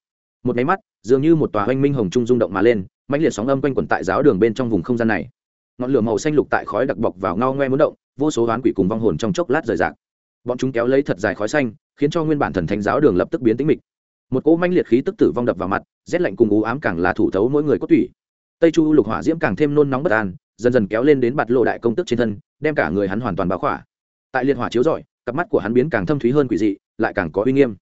một máy mắt, dường như một tòa hoanh minh hồng trung rung động mà lên, mãnh liệt sóng âm quanh quẩn tại giáo đường bên trong vùng không gian này. Ngọn lửa màu xanh lục tại khói đặc bọc vào ngao ngoe muốn động, vô số oán quỷ cùng vong hồn trong chốc lát rời rạc. Bọn chúng kéo lấy thật dài khói xanh, khiến cho nguyên bản thần thánh giáo đường lập tức biến tĩnh mịch. Một cỗ manh liệt khí tức tử vong đập vào mặt, rét lạnh cùng ú ám càng là thủ thấu mỗi người có tủy. Tây chu lục hỏa diễm càng thêm nôn nóng bất an, dần dần kéo lên đến bạt lộ đại công tức trên thân, đem cả người hắn hoàn toàn báo khỏa. Tại liệt hỏa chiếu rọi, cặp mắt của hắn biến càng thâm thúy hơn quỷ dị, lại càng có uy nghiêm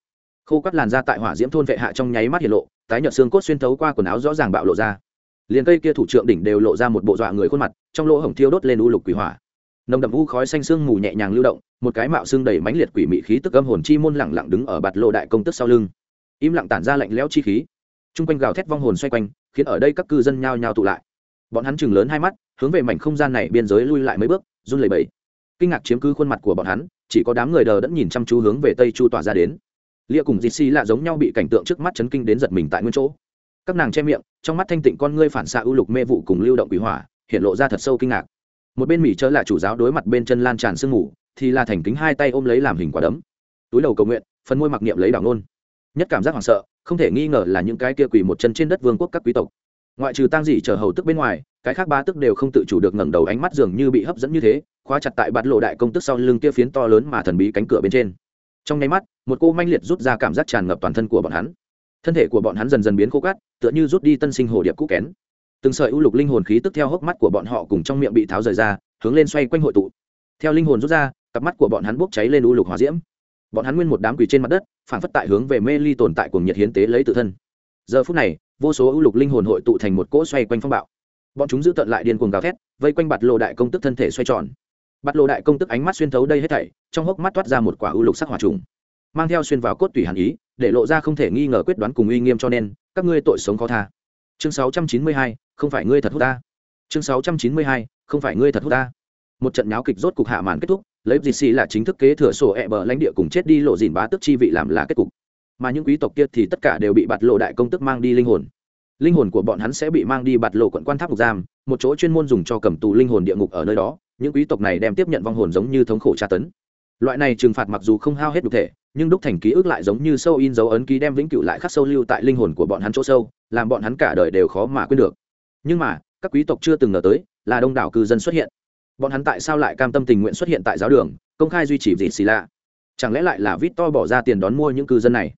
khô cắt làn da tại hỏa diễm thôn vệ hạ trong nháy mắt hiện lộ, tái nhợt xương cốt xuyên thấu qua quần áo rõ ràng bạo lộ ra. Liền cây kia thủ trượng đỉnh đều lộ ra một bộ dọa người khuôn mặt, trong lỗ hổng thiêu đốt lên u lục quỷ hỏa. Nồng đậm u khói xanh sương mù nhẹ nhàng lưu động, một cái mạo xương đầy mãnh liệt quỷ mị khí tức âm hồn chi môn lẳng lặng đứng ở bạt lộ đại công tức sau lưng. Im lặng tản ra lạnh lẽo chi khí. Chung quanh gào thét vong hồn xoay quanh, khiến ở đây các cư dân nhao nhao tụ lại. Bọn hắn chừng lớn hai mắt, hướng về mảnh không gian này biên giới lui lại mấy bước, run lẩy bẩy. Kinh ngạc chiếm cứ khuôn mặt của bọn hắn, chỉ có đám người đờ đẫn nhìn chăm chú hướng về tây chu tỏa ra đến lia cùng dì xì lạ giống nhau bị cảnh tượng trước mắt chấn kinh đến giật mình tại nguyên chỗ. Các nàng che miệng trong mắt thanh tịnh con ngươi phản xạ ưu lục mê vụ cùng lưu động quỷ hỏa hiện lộ ra thật sâu kinh ngạc. Một bên mỹ chớ là chủ giáo đối mặt bên chân lan tràn sương ngủ, thì là thành kính hai tay ôm lấy làm hình quả đấm. Túi đầu cầu nguyện phần môi mặc niệm lấy đảo nôn nhất cảm giác hoảng sợ không thể nghi ngờ là những cái kia quỳ một chân trên đất vương quốc các quý tộc. Ngoại trừ tang dị chờ hầu tức bên ngoài cái khác ba tức đều không tự chủ được ngẩng đầu ánh mắt dường như bị hấp dẫn như thế khóa chặt tại bạt lộ đại công tức sau lưng kia phiến to lớn mà thần bí cánh cửa bên trên trong nháy mắt, một cô manh liệt rút ra cảm giác tràn ngập toàn thân của bọn hắn. Thân thể của bọn hắn dần dần biến khô cát, tựa như rút đi tân sinh hồ điệp cũ kén. Từng sợi u lục linh hồn khí tức theo hốc mắt của bọn họ cùng trong miệng bị tháo rời ra, hướng lên xoay quanh hội tụ. Theo linh hồn rút ra, cặp mắt của bọn hắn bốc cháy lên u lục hòa diễm. Bọn hắn nguyên một đám quỷ trên mặt đất phản phất tại hướng về mê ly tồn tại cùng nhiệt hiến tế lấy tự thân. Giờ phút này, vô số ưu lục linh hồn hội tụ thành một cỗ xoay quanh phong bạo. Bọn chúng giữ tận lại điên cuồng gào thét, vây quanh bạt lộ đại công tức thân thể xoay tròn bạt lộ đại công tức ánh mắt xuyên thấu đây hết thảy trong hốc mắt toát ra một quả ưu lục sắc hỏa trùng mang theo xuyên vào cốt tủy hàn ý để lộ ra không thể nghi ngờ quyết đoán cùng uy nghiêm cho nên các ngươi tội sống khó tha. Chương 692, không phải ngươi thật hút ta. Chương 692, không phải ngươi thật hút ta. Một trận nháo kịch rốt cục hạ màn kết thúc lấy dì xì là chính thức kế thừa sổ ẹ bờ lãnh địa cùng chết đi lộ dìn bá tức chi vị làm là kết cục. Mà những quý tộc kia thì tất cả đều bị bạt lộ đại công tức mang đi linh hồn. Linh hồn của bọn hắn sẽ bị mang đi bạt lộ quận quan tháp ngục giam một chỗ chuyên môn dùng cho cầm tù linh hồn địa ngục ở nơi đó những quý tộc này đem tiếp nhận vong hồn giống như thống khổ tra tấn. Loại này trừng phạt mặc dù không hao hết được thể, nhưng đúc thành ký ức lại giống như sâu in dấu ấn ký đem vĩnh cửu lại khắc sâu lưu tại linh hồn của bọn hắn chỗ sâu, làm bọn hắn cả đời đều khó mà quên được. Nhưng mà, các quý tộc chưa từng ngờ tới là đông đảo cư dân xuất hiện. Bọn hắn tại sao lại cam tâm tình nguyện xuất hiện tại giáo đường, công khai duy trì gì xì lạ? Chẳng lẽ lại là vít to bỏ ra tiền đón mua những cư dân này?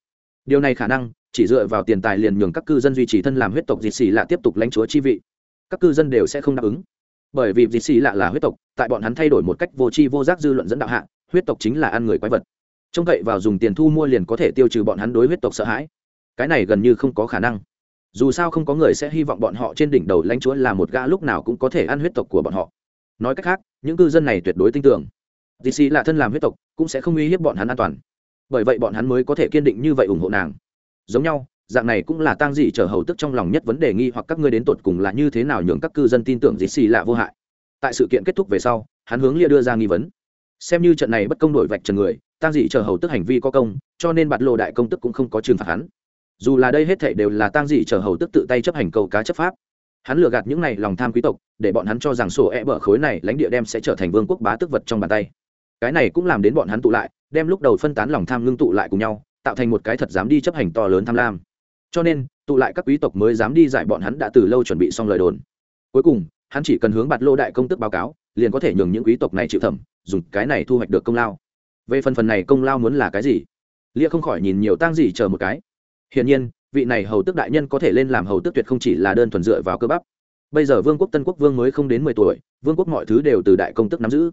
Điều này khả năng, chỉ dựa vào tiền tài liền nhường các cư dân duy trì thân làm huyết tộc dịt xì lạ tiếp tục lãnh chúa chi vị. Các cư dân đều sẽ không đáp ứng bởi vì dịt xì lạ là huyết tộc, tại bọn hắn thay đổi một cách vô tri vô giác dư luận dẫn đạo hạ, huyết tộc chính là ăn người quái vật. Trông cậy vào dùng tiền thu mua liền có thể tiêu trừ bọn hắn đối huyết tộc sợ hãi. Cái này gần như không có khả năng. Dù sao không có người sẽ hy vọng bọn họ trên đỉnh đầu lãnh chúa là một gã lúc nào cũng có thể ăn huyết tộc của bọn họ. Nói cách khác, những cư dân này tuyệt đối tin tưởng. Dc là thân làm huyết tộc, cũng sẽ không uy hiếp bọn hắn an toàn. Bởi vậy bọn hắn mới có thể kiên định như vậy ủng hộ nàng. Giống nhau dạng này cũng là tang dị trở hầu tức trong lòng nhất vấn đề nghi hoặc các ngươi đến tột cùng là như thế nào nhường các cư dân tin tưởng dc là vô hại. Tại sự kiện kết thúc về sau, hắn hướng lia đưa ra nghi vấn. Xem như trận này bất công đổi vạch trần người, tang dị chờ hầu tức hành vi có công, cho nên bạt lộ đại công tức cũng không có trừng phạt hắn. Dù là đây hết thảy đều là tang dị chờ hầu tức tự tay chấp hành cầu cá chấp pháp, hắn lừa gạt những này lòng tham quý tộc, để bọn hắn cho rằng sổ e bở khối này lãnh địa đem sẽ trở thành vương quốc bá tức vật trong bàn tay. Cái này cũng làm đến bọn hắn tụ lại, đem lúc đầu phân tán lòng tham ngưng tụ lại cùng nhau, tạo thành một cái thật dám đi chấp hành to lớn tham lam cho nên, tụ lại các quý tộc mới dám đi giải bọn hắn đã từ lâu chuẩn bị xong lời đồn. Cuối cùng, hắn chỉ cần hướng bạt lô đại công tức báo cáo, liền có thể nhường những quý tộc này chịu thẩm, dùng cái này thu hoạch được công lao. Về phần phần này công lao muốn là cái gì? Lia không khỏi nhìn nhiều tang gì chờ một cái. Hiển nhiên, vị này hầu tước đại nhân có thể lên làm hầu tước tuyệt không chỉ là đơn thuần dựa vào cơ bắp. Bây giờ vương quốc tân quốc vương mới không đến mười tuổi, vương quốc mọi thứ đều từ đại công tức nắm giữ.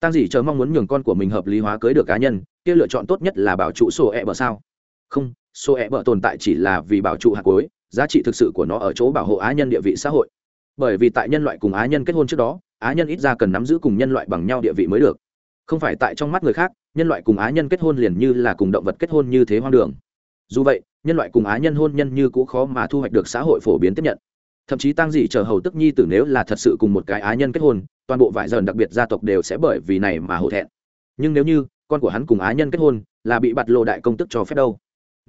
Tang dị chờ mong muốn nhường con của mình hợp lý hóa cưới được cá nhân, kia lựa chọn tốt nhất là bảo trụ sổ ẹ、e、bờ bờ sao. Không số e bợ tồn tại chỉ là vì bảo trụ hạt cuối, giá trị thực sự của nó ở chỗ bảo hộ á nhân địa vị xã hội. Bởi vì tại nhân loại cùng á nhân kết hôn trước đó á nhân ít ra cần nắm giữ cùng nhân loại bằng nhau địa vị mới được. Không phải tại trong mắt người khác nhân loại cùng á nhân kết hôn liền như là cùng động vật kết hôn như thế hoang đường. Dù vậy nhân loại cùng á nhân hôn nhân như cũ khó mà thu hoạch được xã hội phổ biến tiếp nhận. Thậm chí tăng dị chờ hầu tức nhi tử nếu là thật sự cùng một cái á nhân kết hôn toàn bộ vải dần đặc biệt gia tộc đều sẽ bởi vì này mà hổ thẹn. Nhưng nếu như con của hắn cùng á nhân kết hôn là bị bạt lộ đại công tức cho phép đâu?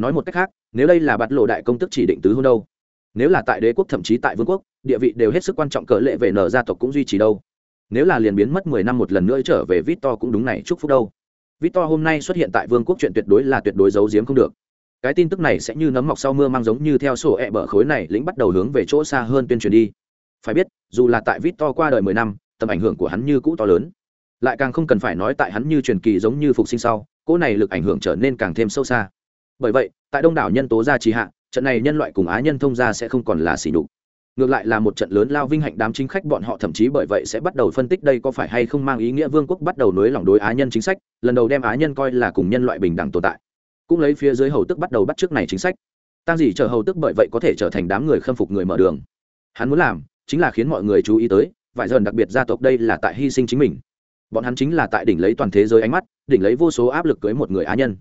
Nói một cách khác, nếu đây là bạt lộ đại công tức chỉ định tứ hôn đâu? Nếu là tại đế quốc thậm chí tại vương quốc, địa vị đều hết sức quan trọng cỡ lệ về nở gia tộc cũng duy trì đâu. Nếu là liền biến mất mười năm một lần nữa trở về vít to cũng đúng này, chúc phúc đâu. Vít to hôm nay xuất hiện tại vương quốc chuyện tuyệt đối là tuyệt đối giấu giếm không được. Cái tin tức này sẽ như nấm mọc sau mưa mang giống như theo sổ ẹ bờ khối này lĩnh bắt đầu hướng về chỗ xa hơn tuyên truyền đi. Phải biết, dù là tại vít to qua đời mười năm, tầm ảnh hưởng của hắn như cũ to lớn. Lại càng không cần phải nói tại hắn như truyền kỳ giống như phục sinh sau, cỗ này lực ảnh hưởng trở nên càng thêm sâu xa bởi vậy, tại đông đảo nhân tố gia trì hạ, trận này nhân loại cùng á nhân thông gia sẽ không còn là xỉ đục ngược lại là một trận lớn lao vinh hạnh đám chính khách bọn họ thậm chí bởi vậy sẽ bắt đầu phân tích đây có phải hay không mang ý nghĩa vương quốc bắt đầu nối lỏng đối á nhân chính sách, lần đầu đem á nhân coi là cùng nhân loại bình đẳng tồn tại. Cũng lấy phía dưới hầu tức bắt đầu bắt trước này chính sách. Tăng gì chờ hầu tức bởi vậy có thể trở thành đám người khâm phục người mở đường. Hắn muốn làm chính là khiến mọi người chú ý tới, vài dần đặc biệt gia tộc đây là tại hy sinh chính mình. Bọn hắn chính là tại đỉnh lấy toàn thế giới ánh mắt, đỉnh lấy vô số áp lực cưới một người á nhân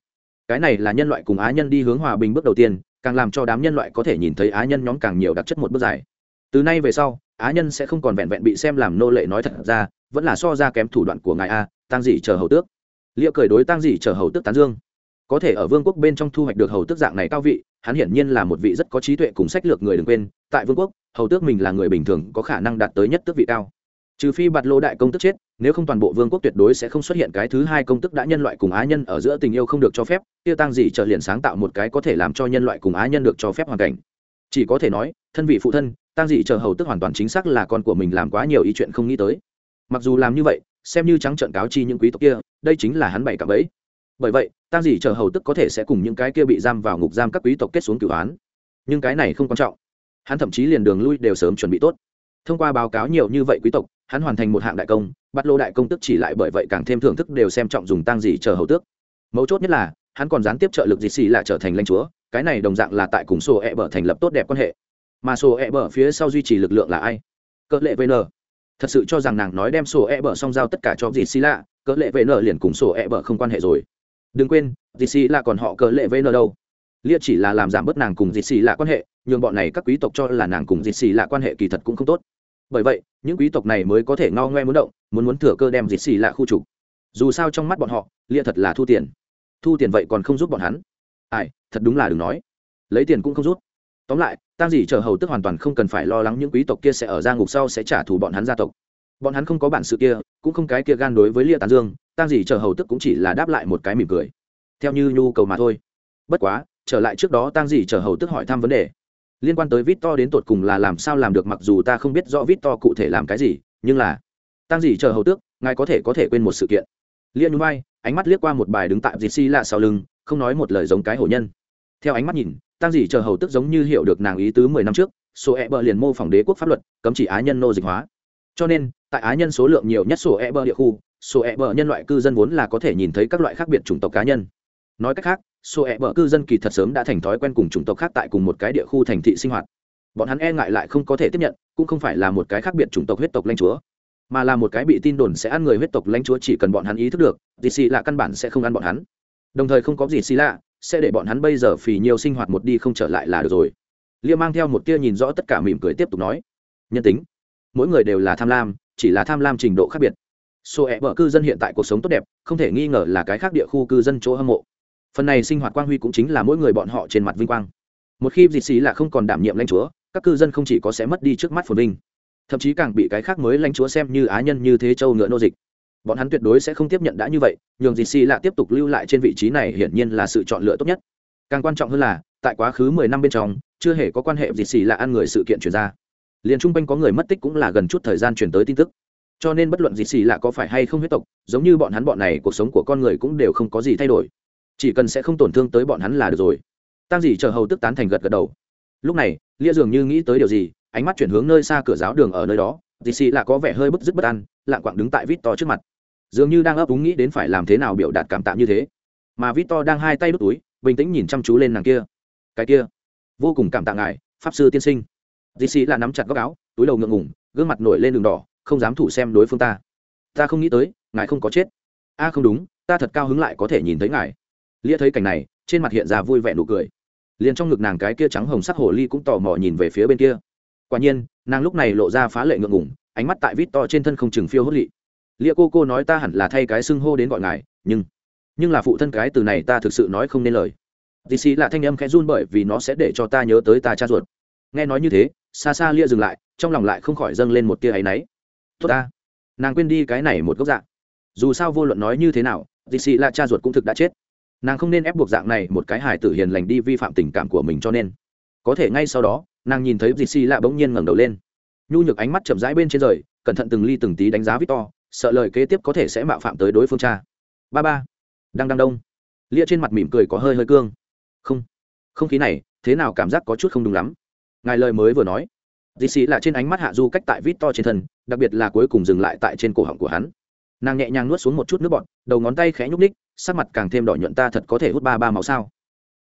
cái này là nhân loại cùng á nhân đi hướng hòa bình bước đầu tiên, càng làm cho đám nhân loại có thể nhìn thấy á nhân nhóm càng nhiều đặc chất một bước dài. Từ nay về sau, á nhân sẽ không còn vẹn vẹn bị xem làm nô lệ nói thật ra, vẫn là so ra kém thủ đoạn của ngài a tăng dị chờ hầu tước. Liệu cười đối tăng dị chờ hầu tước tán dương. Có thể ở vương quốc bên trong thu hoạch được hầu tước dạng này cao vị, hắn hiển nhiên là một vị rất có trí tuệ cùng sách lược người đừng quên, tại vương quốc, hầu tước mình là người bình thường có khả năng đạt tới nhất tước vị cao. Trừ phi bạt lô đại công tức chết nếu không toàn bộ vương quốc tuyệt đối sẽ không xuất hiện cái thứ hai công tức đã nhân loại cùng á nhân ở giữa tình yêu không được cho phép tiêu tăng gì trợ liền sáng tạo một cái có thể làm cho nhân loại cùng á nhân được cho phép hoàn cảnh. Chỉ có thể nói, thân vị phụ thân tăng dị chờ hầu tức hoàn toàn chính xác là con của mình làm quá nhiều ý chuyện không nghĩ tới. Mặc dù làm như vậy, xem như trắng trợn cáo chi những quý tộc kia, đây chính là hắn bày cả bẫy. Bởi vậy tăng dị chờ hầu tức có thể sẽ cùng những cái kia bị giam vào ngục giam các quý tộc kết xuống cửu án nhưng cái này không quan trọng. Hắn thậm chí liền đường lui đều sớm chuẩn bị tốt. Thông qua báo cáo nhiều như vậy quý tộc, hắn hoàn thành một hạng đại công bắt lô đại công tức chỉ lại bởi vậy càng thêm thưởng thức đều xem trọng dùng tăng gì chờ hầu tước. Mấu chốt nhất là, hắn còn gián tiếp trợ lực gì xì là trở thành lãnh chúa, cái này đồng dạng là tại cùng sổ e bở thành lập tốt đẹp quan hệ. Mà sổ e bở phía sau duy trì lực lượng là ai? Cỡ lệ vn thật sự cho rằng nàng nói đem sổ e bở song giao tất cả cho gì xì lạ cỡ lệ vn liền cùng sổ e bở không quan hệ rồi. Đừng quên, gì xì là còn họ cỡ lệ vn đâu. Lia chỉ là làm giảm bớt nàng cùng gì xì lạ quan hệ nhưng bọn này các quý tộc cho là nàng cùng gì xì lạ quan hệ kỳ thật cũng không tốt. Bởi vậy những quý tộc này mới có thể ngao ngoe muốn động, muốn muốn thừa cơ đem dịt xì lạ khu trục. Dù sao trong mắt bọn họ, lia thật là thu tiền. Thu tiền vậy còn không giúp bọn hắn. Ai, thật đúng là đừng nói. Lấy tiền cũng không rút tóm lại tăng dì chờ hầu tức hoàn toàn không cần phải lo lắng những quý tộc kia sẽ ở ra ngục sau sẽ trả thù bọn hắn gia tộc. Bọn hắn không có bản sự kia, cũng không cái kia gan đối với lia tàn dương tăng dì chờ hầu tức cũng chỉ là đáp lại một cái mỉm cười. Theo như nhu cầu mà thôi. Bất quá, trở lại trước đó tăng dì chờ hầu tức hỏi thăm vấn đề liên quan tới vít to đến tột cùng là làm sao làm được mặc dù ta không biết rõ vít to cụ thể làm cái gì, nhưng là tăng gì chờ hầu tước, ngài có thể có thể quên một sự kiện. Liên vai, ánh mắt liếc qua một bài đứng tại dì xi lạ sau lưng, không nói một lời giống cái hổ nhân. Theo ánh mắt nhìn tăng gì chờ hầu tức giống như hiểu được nàng ý tứ mười năm trước, số e bờ liền mô phỏng đế quốc pháp luật, cấm chỉ á nhân nô dịch hóa. Cho nên, tại á nhân số lượng nhiều nhất số e bờ địa khu, số e bờ nhân loại cư dân vốn là có thể nhìn thấy các loại khác biệt chủng tộc cá nhân. Nói cách khác sổ ẹ bờ cư dân kỳ thật sớm đã thành thói quen cùng chủng tộc khác tại cùng một cái địa khu thành thị sinh hoạt. Bọn hắn e ngại lại không có thể tiếp nhận, cũng không phải là một cái khác biệt chủng tộc huyết tộc lanh chúa, mà là một cái bị tin đồn sẽ ăn người huyết tộc lãnh chúa chỉ cần bọn hắn ý thức được dì xì lạ căn bản sẽ không ăn bọn hắn. Đồng thời không có gì xì lạ, sẽ để bọn hắn bây giờ phì nhiều sinh hoạt một đi không trở lại là được rồi. Lia mang theo một tia nhìn rõ tất cả mỉm cười tiếp tục nói, nhân tính, mỗi người đều là tham lam, chỉ là tham lam trình độ khác biệt. Số ẹ bở cư dân hiện tại cuộc sống tốt đẹp, không thể nghi ngờ là cái khác địa khu cư dân chỗ hâm mộ phần này sinh hoạt quang huy cũng chính là mỗi người bọn họ trên mặt vinh quang. Một khi dì xì là không còn đảm nhiệm lãnh chúa, các cư dân không chỉ có sẽ mất đi trước mắt phồn vinh, thậm chí càng bị cái khác mới lãnh chúa xem như á nhân như thế châu ngựa nô dịch. Bọn hắn tuyệt đối sẽ không tiếp nhận đã như vậy, nhường dì xì lạ tiếp tục lưu lại trên vị trí này hiển nhiên là sự chọn lựa tốt nhất. Càng quan trọng hơn là, tại quá khứ mười năm bên trong, chưa hề có quan hệ dì xì lạ ăn người sự kiện chuyển ra. Liền trung quanh có người mất tích cũng là gần chút thời gian chuyển tới tin tức. Cho nên bất luận dì xì lạ có phải hay không huyết tộc, giống như bọn hắn bọn này, cuộc sống của con người cũng đều không có gì thay đổi chỉ cần sẽ không tổn thương tới bọn hắn là được rồi. Tăng dì chờ hầu tức tán thành gật gật đầu. Lúc này, lia dường như nghĩ tới điều gì, ánh mắt chuyển hướng nơi xa cửa giáo đường ở nơi đó. Dì xì là có vẻ hơi bức dứt bất an, lạng quạng đứng tại vít to trước mặt. Dường như đang ấp úng nghĩ đến phải làm thế nào biểu đạt cảm tạ như thế. Mà vít to đang hai tay đút túi, bình tĩnh nhìn chăm chú lên nàng kia. Cái kia, vô cùng cảm tạ ngài, pháp sư tiên sinh. Dì xì là nắm chặt góc áo, túi đầu ngượng ngủng gương mặt nổi lên đường đỏ, không dám thủ xem đối phương ta. Ta không nghĩ tới, ngài không có chết. A, không đúng, ta thật cao hứng lại có thể nhìn thấy ngài lia thấy cảnh này, trên mặt hiện ra vui vẻ nụ cười. Liền trong ngực nàng cái kia trắng hồng sắc hồ ly cũng tò mò nhìn về phía bên kia. Quả nhiên, nàng lúc này lộ ra phá lệ ngượng ngủng ánh mắt tại vít to trên thân không chừng phiêu hốt lị. Lia cô cô nói ta hẳn là thay cái xưng hô đến gọi ngài, nhưng nhưng là phụ thân cái từ này ta thực sự nói không nên lời. Dì xì là thanh âm khẽ run bởi vì nó sẽ để cho ta nhớ tới ta cha ruột. Nghe nói như thế, xa xa lia dừng lại, trong lòng lại không khỏi dâng lên một tia áy náy. Tốt ta. Nàng quên đi cái này một gốc dạng dù sao vô luận nói như thế nào, dì xì là cha ruột cũng thực đã chết nàng không nên ép buộc dạng này một cái hài tử hiền lành đi vi phạm tình cảm của mình cho nên. Có thể ngay sau đó, nàng nhìn thấy dì xì lạ bỗng nhiên ngẩng đầu lên. Nhu nhược ánh mắt chậm rãi bên trên rời, cẩn thận từng ly từng tí đánh giá victor, sợ lời kế tiếp có thể sẽ mạo phạm tới đối phương cha. Ba ba. Đang đang đông. Lia trên mặt mỉm cười có hơi hơi cương. Không. Không khí này, thế nào cảm giác có chút không đúng lắm. Ngài lời mới vừa nói. Dì xì lạ trên ánh mắt hạ du cách tại vít to trên thân, đặc biệt là cuối cùng dừng lại tại trên cổ họng của hắn nàng nhẹ nhàng nuốt xuống một chút nước bọt, đầu ngón tay khẽ nhúc ních sắc mặt càng thêm đỏ nhuận, ta thật có thể hút ba ba máu sao?